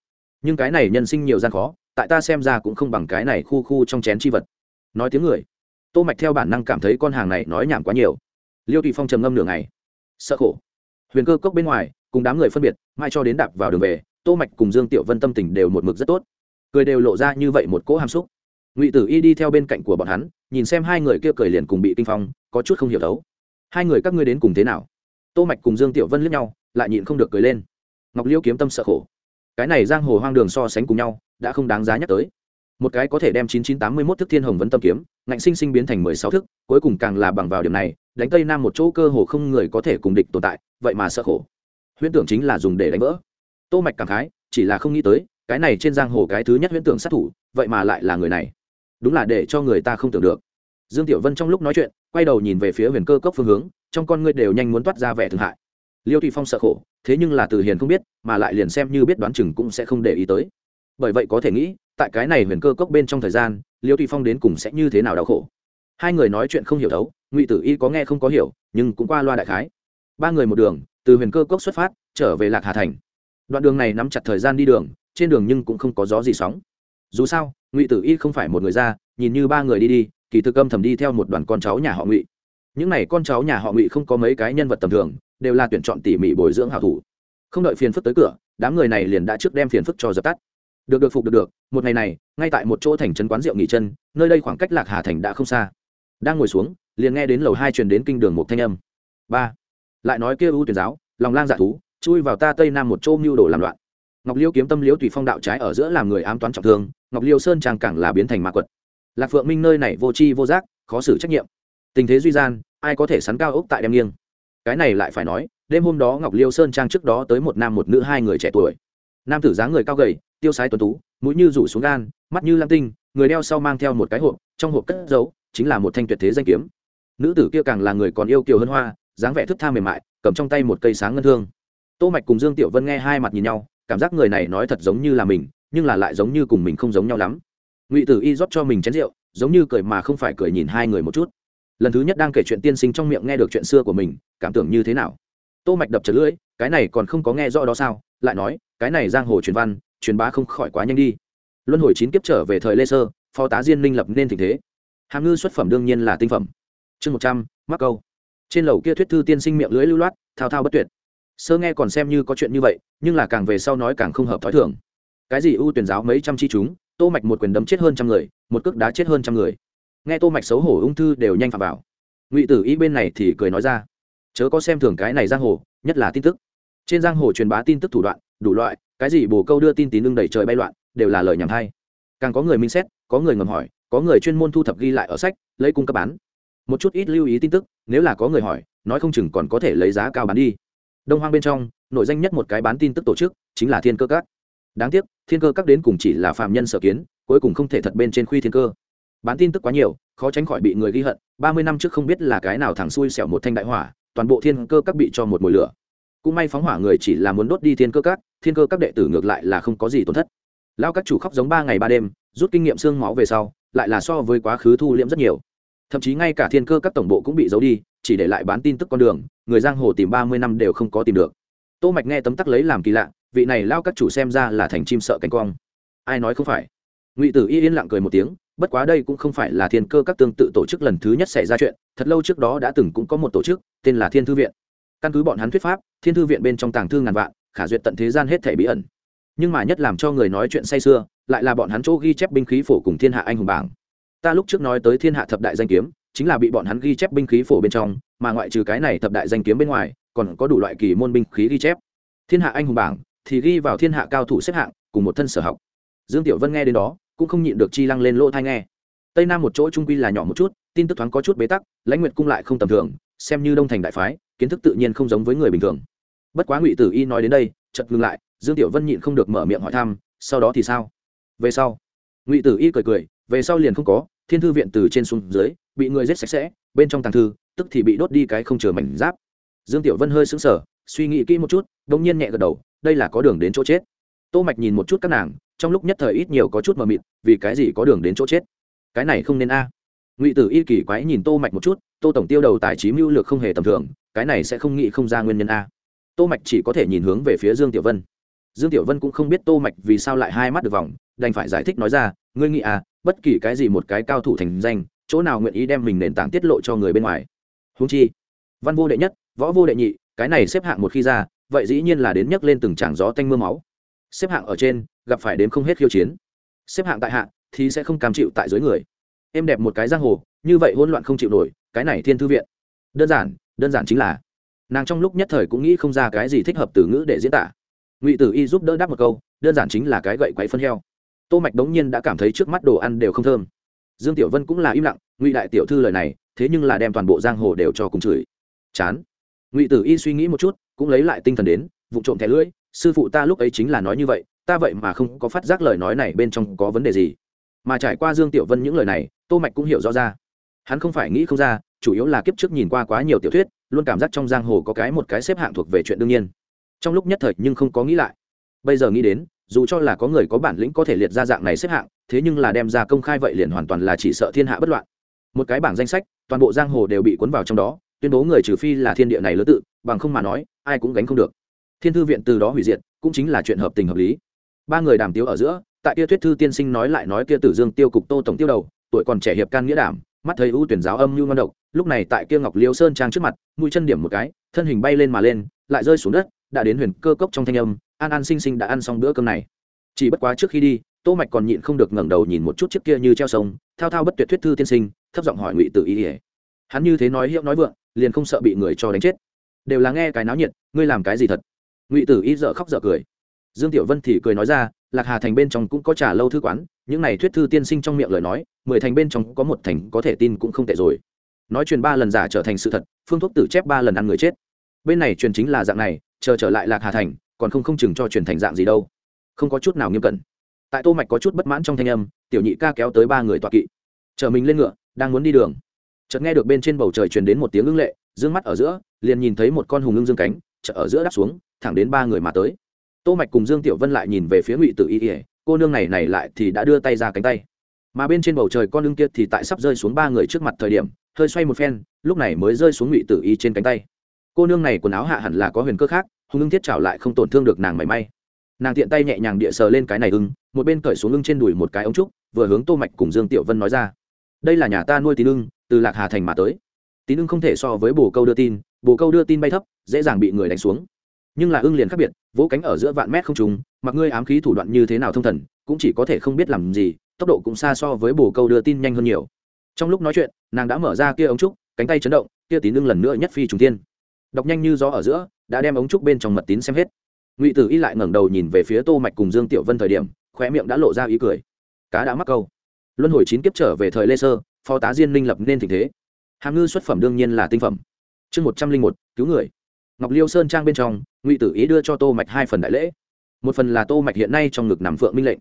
Nhưng cái này nhân sinh nhiều gian khó, tại ta xem ra cũng không bằng cái này khu khu trong chén chi vật. Nói tiếng người tô mạch theo bản năng cảm thấy con hàng này nói nhảm quá nhiều. Liêu tùy phong trầm ngâm nửa ngày. Sợ khổ. Huyền cơ cốc bên ngoài, cùng đám người phân biệt mai cho đến đạp vào đường về, tô mạch cùng dương tiểu vân tâm tình đều một mực rất tốt. Cười đều lộ ra như vậy một cỗ hàm xúc. Ngụy tử y đi theo bên cạnh của bọn hắn, nhìn xem hai người kia cười liền cùng bị kinh phong, có chút không hiểu đấu. Hai người các ngươi đến cùng thế nào? Tô mạch cùng dương tiểu vân liếc nhau, lại nhịn không được cười lên. Ngọc liêu kiếm tâm sợ khổ. Cái này giang hồ hoang đường so sánh cùng nhau, đã không đáng giá nhắc tới. Một cái có thể đem 9981 thức thiên hồng vấn tâm kiếm ngạnh sinh sinh biến thành 16 thước, cuối cùng càng là bằng vào điểm này đánh tây nam một chỗ cơ hồ không người có thể cùng địch tồn tại vậy mà sợ khổ. Huyễn tưởng chính là dùng để đánh vỡ. Tô mạch cảm khái chỉ là không nghĩ tới cái này trên giang hồ cái thứ nhất huyễn tưởng sát thủ vậy mà lại là người này. Đúng là để cho người ta không tưởng được. Dương tiểu vân trong lúc nói chuyện quay đầu nhìn về phía huyền cơ cốc phương hướng trong con ngươi đều nhanh muốn toát ra vẻ thương hại. Liêu thủy phong sợ khổ thế nhưng là từ hiền không biết mà lại liền xem như biết đoán chừng cũng sẽ không để ý tới. Bởi vậy có thể nghĩ tại cái này huyền cơ cốc bên trong thời gian, liêu tùy phong đến cùng sẽ như thế nào đau khổ? Hai người nói chuyện không hiểu thấu, ngụy tử y có nghe không có hiểu, nhưng cũng qua loa đại khái. Ba người một đường, từ huyền cơ cốc xuất phát, trở về lạc hà thành. Đoạn đường này nắm chặt thời gian đi đường, trên đường nhưng cũng không có gió gì sóng. Dù sao, ngụy tử y không phải một người ra, nhìn như ba người đi đi, kỳ thực âm thầm đi theo một đoàn con cháu nhà họ ngụy. Những n à y con cháu nhà họ ngụy không có mấy cái nhân vật tầm thường, đều là tuyển chọn tỉ mỉ bồi dưỡng hảo thủ. Không đợi phiền phức tới cửa, đám người này liền đã trước đem phiền phức cho dập tắt được được, phục được được. Một ngày này, ngay tại một chỗ thành trấn quán rượu nghỉ chân, nơi đây khoảng cách lạc hà thành đã không xa. Đang ngồi xuống, liền nghe đến lầu hai truyền đến kinh đường một thanh âm. Ba. Lại nói kia ưu tuyển giáo, lòng lang dạ thú, chui vào ta tây nam một chỗ mưu đồ làm loạn. Ngọc liêu kiếm tâm liễu tùy phong đạo trái ở giữa làm người ám toán trọng thương, ngọc liêu sơn trang càng là biến thành ma quật. Lạc phượng minh nơi này vô tri vô giác, khó xử trách nhiệm. Tình thế duy gian, ai có thể sắn cao ốc tại đem nghiêng? Cái này lại phải nói, đêm hôm đó ngọc liêu sơn trang trước đó tới một nam một nữ hai người trẻ tuổi. Nam tử dáng người cao gầy tiêu sái tuấn tú, mũi như rủ xuống gan, mắt như lam tinh, người đeo sau mang theo một cái hộp, trong hộp cất giấu, chính là một thanh tuyệt thế danh kiếm. Nữ tử kia càng là người còn yêu kiều hơn hoa, dáng vẻ thức tha mềm mại, cầm trong tay một cây sáng ngân thương. Tô mạch cùng dương tiểu vân nghe hai mặt nhìn nhau, cảm giác người này nói thật giống như là mình, nhưng là lại giống như cùng mình không giống nhau lắm. Ngụy tử y rót cho mình chén rượu, giống như cười mà không phải cười nhìn hai người một chút. Lần thứ nhất đang kể chuyện tiên sinh trong miệng nghe được chuyện xưa của mình, cảm tưởng như thế nào? Tô mạch đập chật lưỡi, cái này còn không có nghe rõ đó sao? Lại nói, cái này giang hồ truyền văn truyền bá không khỏi quá nhanh đi. Luân hồi chín kiếp trở về thời lê sơ, phó tá diên minh lập nên tình thế. Hàm ngư xuất phẩm đương nhiên là tinh phẩm. Chương một trăm, mắc câu. Trên lầu kia thuyết thư tiên sinh miệng lưỡi lưu loát, thao thao bất tuyệt. Sơ nghe còn xem như có chuyện như vậy, nhưng là càng về sau nói càng không hợp thói thường. Cái gì ưu tuyển giáo mấy trăm chi chúng, tô mạch một quyền đấm chết hơn trăm người, một cước đá chết hơn trăm người. Nghe tô mạch xấu hổ ung thư đều nhanh phạm vào. Ngụy tử ý bên này thì cười nói ra, chớ có xem thường cái này giang hồ, nhất là tin tức. Trên giang hồ truyền bá tin tức thủ đoạn, đủ loại cái gì bồ câu đưa tin tín ưng đầy trời bay loạn, đều là lời nhảm hay càng có người minh xét, có người ngầm hỏi, có người chuyên môn thu thập ghi lại ở sách, lấy cung cấp bán. Một chút ít lưu ý tin tức, nếu là có người hỏi, nói không chừng còn có thể lấy giá cao bán đi. Đông hoang bên trong nội danh nhất một cái bán tin tức tổ chức, chính là thiên cơ các. Đáng tiếc, thiên cơ các đến cùng chỉ là phạm nhân sở kiến, cuối cùng không thể thật bên trên khuy thiên cơ. Bán tin tức quá nhiều, khó tránh khỏi bị người ghi hận, ba mươi năm trước không biết là cái nào thằng xui xẻo một thanh đại hỏa, toàn bộ thiên cơ các bị cho một mùi lửa cũng may phóng hỏa người chỉ là muốn đốt đi thiên cơ các, thiên cơ các đệ tử ngược lại là không có gì tổn thất. Lao các chủ khóc giống ba ngày ba đêm, rút kinh nghiệm xương máu về sau, lại là so với quá khứ thu liễm rất nhiều. Thậm chí ngay cả thiên cơ các tổng bộ cũng bị giấu đi, chỉ để lại bán tin tức con đường, người giang hồ tìm ba mươi năm đều không có tìm được. Tô mạch nghe tấm tắc lấy làm kỳ lạ, vị này lao các chủ xem ra là thành chim sợ cánh quang ai nói không phải? Ngụy tử y yên lặng cười một tiếng, bất quá đây cũng không phải là thiên cơ các tương tự tổ chức lần thứ nhất xảy ra chuyện, thật lâu trước đó đã từng cũng có một tổ chức, tên là thiên thư viện căn cứ bọn hắn thuyết pháp, thiên thư viện bên trong tàng thư ngàn vạn, khả duyệt tận thế gian hết thể bí ẩn. Nhưng mà nhất làm cho người nói chuyện say sưa, lại là bọn hắn chỗ ghi chép binh khí phổ cùng thiên hạ anh hùng bảng. Ta lúc trước nói tới thiên hạ thập đại danh kiếm, chính là bị bọn hắn ghi chép binh khí phổ bên trong, mà ngoại trừ cái này thập đại danh kiếm bên ngoài, còn có đủ loại kỳ môn binh khí ghi chép. Thiên hạ anh hùng bảng thì ghi vào thiên hạ cao thủ xếp hạng, cùng một thân sở học. Dương tiểu vân nghe đến đó, cũng không nhịn được chi lăng lên lỗ thai nghe. Tây nam một chỗ trung quy là nhỏ một chút, tin tức thoáng có chút bế tắc, lãnh nguyệt cung lại không tầm thường, xem như đông thành đại phái kiến thức tự nhiên không giống với người bình thường. Bất quá ngụy tử y nói đến đây chật ngừng lại, dương tiểu vân nhịn không được mở miệng hỏi thăm, sau đó thì sao? Về sau. Ngụy tử y cười cười, về sau liền không có, thiên thư viện từ trên xuống dưới, bị người giết sạch sẽ, bên trong tàng thư, tức thì bị đốt đi cái không chừa mảnh giáp. Dương tiểu vân hơi sững sờ, suy nghĩ kỹ một chút đ ỗ n g nhiên nhẹ gật đầu, đây là có đường đến chỗ chết. Tô mạch nhìn một chút các nàng, trong lúc nhất thời ít nhiều có chút mờ mịt, vì cái gì có đường đến chỗ chết? Cái này không nên a. Ngụy tử y kỳ quái nhìn tô mạch một chút, tô tổng tiêu đầu tài trí mưu lược không hề tầm thường cái này sẽ không nghĩ không ra nguyên nhân a. Tô mạch chỉ có thể nhìn hướng về phía dương tiểu vân. Dương tiểu vân cũng không biết tô mạch vì sao lại hai mắt được vòng, đành phải giải thích nói ra, ngươi nghĩ à bất kỳ cái gì một cái cao thủ thành danh, chỗ nào nguyện ý đem mình nền tảng tiết lộ cho người bên ngoài? Huống chi, văn vô đệ nhất, võ vô đệ nhị, cái này xếp hạng một khi ra, vậy dĩ nhiên là đến nhấc lên từng tràng gió tanh mưa máu. Xếp hạng ở trên, gặp phải đến không hết khiêu chiến. Xếp hạng tại hạ, thì sẽ không cam chịu tại dưới người. Em đẹp một cái giang hồ, như vậy hỗn loạn không chịu nổi, cái này thiên thư viện. Đơn giản đơn giản chính là nàng trong lúc nhất thời cũng nghĩ không ra cái gì thích hợp từ ngữ để diễn tả. Ngụy tử y giúp đỡ đáp một câu, đơn giản chính là cái gậy quấy phân heo. Tô mạch đống nhiên đã cảm thấy trước mắt đồ ăn đều không thơm. Dương tiểu vân cũng là im lặng, ngụy đại tiểu thư lời này, thế nhưng là đem toàn bộ giang hồ đều cho cùng chửi. Chán. Ngụy tử y suy nghĩ một chút, cũng lấy lại tinh thần đến vụ trộm thẻ lưỡi, sư phụ ta lúc ấy chính là nói như vậy, ta vậy mà không có phát giác lời nói này bên trong có vấn đề gì. Mà trải qua dương tiểu vân những lời này, tô mạch cũng hiểu rõ ra hắn không phải nghĩ không ra, chủ yếu là kiếp trước nhìn qua quá nhiều tiểu thuyết, luôn cảm giác trong giang hồ có cái một cái xếp hạng thuộc về chuyện đương nhiên. Trong lúc nhất thời nhưng không có nghĩ lại. Bây giờ nghĩ đến, dù cho là có người có bản lĩnh có thể liệt ra dạng này xếp hạng, thế nhưng là đem ra công khai vậy liền hoàn toàn là chỉ sợ thiên hạ bất loạn. Một cái bảng danh sách, toàn bộ giang hồ đều bị cuốn vào trong đó, tuyên bố người trừ phi là thiên địa này lớn tự, bằng không mà nói, ai cũng gánh không được. Thiên thư viện từ đó hủy diệt, cũng chính là chuyện hợp tình hợp lý. Ba người đàm tiếu ở giữa, tại kia thuyết thư tiên sinh nói lại nói kia tử dương tiêu cục tô tổng tiêu đầu, tuổi còn trẻ hiệp can nghĩa đảm mắt thấy ưu tuyển giáo âm như ngon độc, lúc này tại kia ngọc liêu sơn trang trước mặt, mũi chân điểm một cái, thân hình bay lên mà lên, lại rơi xuống đất, đã đến huyền cơ cốc trong thanh âm, an an sinh sinh đã ăn xong bữa cơm này. Chỉ bất quá trước khi đi, tô mạch còn nhịn không được ngẩng đầu nhìn một chút chiếc kia như treo sông, thao thao bất tuyệt thuyết thư tiên sinh, thấp giọng hỏi ngụy tử ý ỉa hắn như thế nói hiệu nói vượng, liền không sợ bị người cho đánh chết. Đều là nghe cái náo nhiệt, ngươi làm cái gì thật? Ngụy tử ý dở khóc dở cười. Dương tiểu vân thì cười nói ra, lạc hà thành bên trong cũng có trà lâu thư quán những này thuyết thư tiên sinh trong miệng lời nói, mười thành bên trong có một thành có thể tin cũng không tệ rồi. Nói truyền ba lần giả trở thành sự thật, phương thuốc tử chép ba lần ăn người chết. Bên này truyền chính là dạng này, chờ trở lại lạc hà thành, còn không không chừng cho truyền thành dạng gì đâu. Không có chút nào nghiêm cẩn. Tại tô mạch có chút bất mãn trong thanh âm, tiểu nhị ca kéo tới ba người tọa kỵ. Chờ mình lên ngựa, đang muốn đi đường. Chợt nghe được bên trên bầu trời truyền đến một tiếng ưng lệ, dương mắt ở giữa, liền nhìn thấy một con hùng ưng dương cánh, chợt ở giữa đáp xuống, thẳng đến ba người mà tới. Tô mạch cùng dương tiểu vân lại nhìn về phía ngụy tử y cô nương này này lại thì đã đưa tay ra cánh tay. Mà bên trên bầu trời con lưng kia thì tại sắp rơi xuống ba người trước mặt thời điểm, hơi xoay một phen, lúc này mới rơi xuống ngụy tử y trên cánh tay. Cô nương này quần áo hạ hẳn là có huyền cơ khác, hùng ưng thiết trảo lại không tổn thương được nàng mảy may. Nàng tiện tay nhẹ nhàng địa sờ lên cái này ưng, một bên cởi xuống lưng trên đùi một cái ống trúc, vừa hướng tô mạch cùng dương tiểu vân nói ra. Đây là nhà ta nuôi tín ưng, từ lạc hà thành mà tới. Tín ưng không thể so với bồ câu đưa tin, bồ câu đưa tin bay thấp, dễ dàng bị người đánh xuống. Nhưng là ưng liền khác biệt vỗ cánh ở giữa vạn mét không trùng mặc ngươi ám khí thủ đoạn như thế nào thông thần, cũng chỉ có thể không biết làm gì, tốc độ cũng xa so với bồ câu đưa tin nhanh hơn nhiều. Trong lúc nói chuyện, nàng đã mở ra kia ống trúc, cánh tay chấn động, kia tín lưng lần nữa nhất phi trùng tiên đọc nhanh như gió ở giữa, đã đem ống trúc bên trong mật tín xem hết. Ngụy tử y lại ngẩng đầu nhìn về phía tô mạch cùng dương tiểu vân thời điểm, khóe miệng đã lộ ra ý cười. Cá đã mắc câu. Luân hồi chín kiếp trở về thời lê sơ, phó tá diên minh lập nên tình thế. Hàm ngư xuất phẩm đương nhiên là tinh phẩm. Chương một trăm linh một, cứu người ngọc liêu sơn trang bên trong, ngụy tử ý đưa cho tô mạch hai phần đại lễ. Một phần là tô mạch hiện nay trong ngực nằm phượng minh lệnh.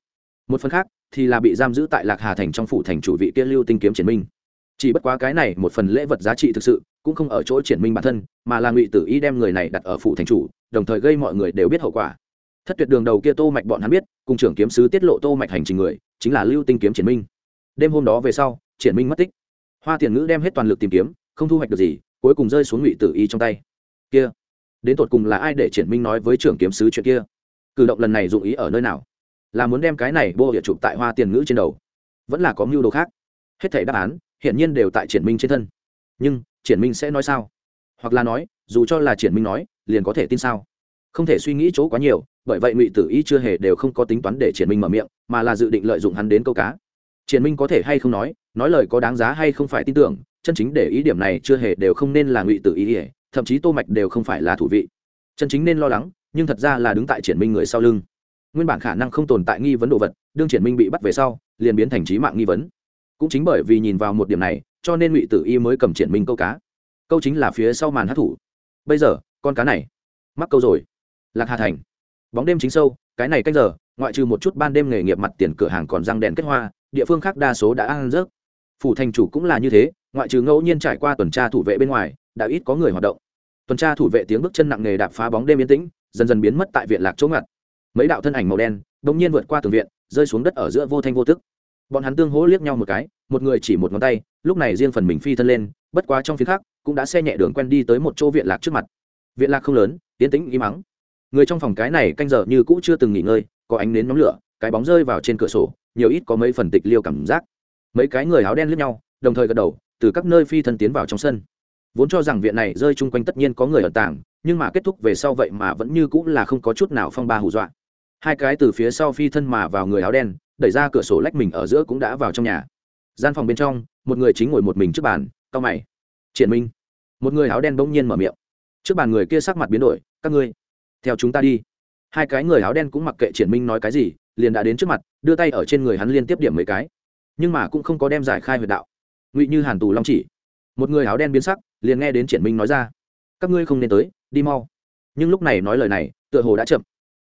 Một phần khác thì là bị giam giữ tại lạc hà thành trong phủ thành chủ vị kia lưu tinh kiếm triển minh. Chỉ bất quá cái này một phần lễ vật giá trị thực sự cũng không ở chỗ triển minh bản thân, mà là ngụy tử y đem người này đặt ở phủ thành chủ, đồng thời gây mọi người đều biết hậu quả. Thất tuyệt đường đầu kia tô mạch bọn hắn biết, cùng trưởng kiếm sứ tiết lộ tô mạch hành trình người, chính là lưu tinh kiếm triển minh. Đêm hôm đó về sau, triển minh mất tích. Hoa tiền ngữ đem hết toàn lực tìm kiếm, không thu hoạch được gì, cuối cùng rơi xuống ngụy tử y trong tay. Kia đến tột cùng là ai để triển minh nói với trưởng kiếm sứ chuyện kia? Cử động lần này dụng ý ở nơi nào? Là muốn đem cái này bô địa chụp tại hoa tiền ngữ trên đầu? Vẫn là có mưu đồ khác? Hết thảy đáp án, hiển nhiên đều tại triển minh trên thân. Nhưng, triển minh sẽ nói sao? Hoặc là nói, dù cho là triển minh nói, liền có thể tin sao? Không thể suy nghĩ chỗ quá nhiều, bởi vậy ngụy tử ý chưa hề đều không có tính toán để triển minh mở miệng, mà là dự định lợi dụng hắn đến câu cá. Triển minh có thể hay không nói nói lời có đáng giá hay không phải tin tưởng, chân chính để ý điểm này chưa hề đều không nên là ngụy tử y thậm chí tô mạch đều không phải là thủ vị. Chân chính nên lo lắng, nhưng thật ra là đứng tại triển minh người sau lưng. Nguyên bản khả năng không tồn tại nghi vấn đồ vật, đương triển minh bị bắt về sau, liền biến thành trí mạng nghi vấn. Cũng chính bởi vì nhìn vào một điểm này, cho nên ngụy tử y mới cầm triển minh câu cá. Câu chính là phía sau màn hát thủ. Bây giờ, con cá này, mắc câu rồi. Lạc hà thành. Bóng đêm chính sâu, cái này cách giờ, ngoại trừ một chút ban đêm nghề nghiệp mặt tiền cửa hàng còn răng đèn kết hoa, địa phương khác đa số đã ăn rớt. Phủ thành chủ cũng là như thế, ngoại trừ ngẫu nhiên trải qua tuần tra thủ vệ bên ngoài đã ít có người hoạt động. Tuần tra thủ vệ tiếng bước chân nặng nề đạp phá bóng đêm yên tĩnh, dần dần biến mất tại viện lạc chỗ ngặt. Mấy đạo thân ảnh màu đen đ nhiên vượt qua tường viện, rơi xuống đất ở giữa vô thanh vô tức. Bọn hắn tương hỗ liếc nhau một cái, một người chỉ một ngón tay, lúc này riêng phần mình phi thân lên, bất quá trong phía khác, cũng đã xe nhẹ đường quen đi tới một chỗ viện lạc trước mặt. Viện lạc không lớn tiến tĩnh, im mắng người trong phòng cái này canh giờ như cũ chưa từng nghỉ ngơi, có ánh nến nhóm lửa, cái bóng rơi vào trên cửa sổ, nhiều ít có mấy phần tịch liêu cảm giác. Mấy cái người áo đen lướt nhau, đồng thời gật đầu, từ các nơi phi thân tiến vào trong sân vốn cho rằng viện này rơi chung quanh tất nhiên có người ở tảng nhưng mà kết thúc về sau vậy mà vẫn như cũng là không có chút nào phong ba hù dọa. Hai cái từ phía sau phi thân mà vào người áo đen, đẩy ra cửa sổ lách mình ở giữa cũng đã vào trong nhà. Gian phòng bên trong, một người chính ngồi một mình trước bàn, cau mày. Triển minh. Một người áo đen bỗng nhiên mở miệng. Trước bàn người kia sắc mặt biến đổi, các ngươi, theo chúng ta đi. Hai cái người áo đen cũng mặc kệ triển minh nói cái gì, liền đã đến trước mặt, đưa tay ở trên người hắn liên tiếp điểm mấy cái. Nhưng mà cũng không có đem giải khai huyệt đạo. Ngụy như hàn tù long chỉ một người áo đen biến sắc, liền nghe đến triển minh nói ra, các ngươi không nên tới, đi mau. Nhưng lúc này nói lời này, tựa hồ đã chậm.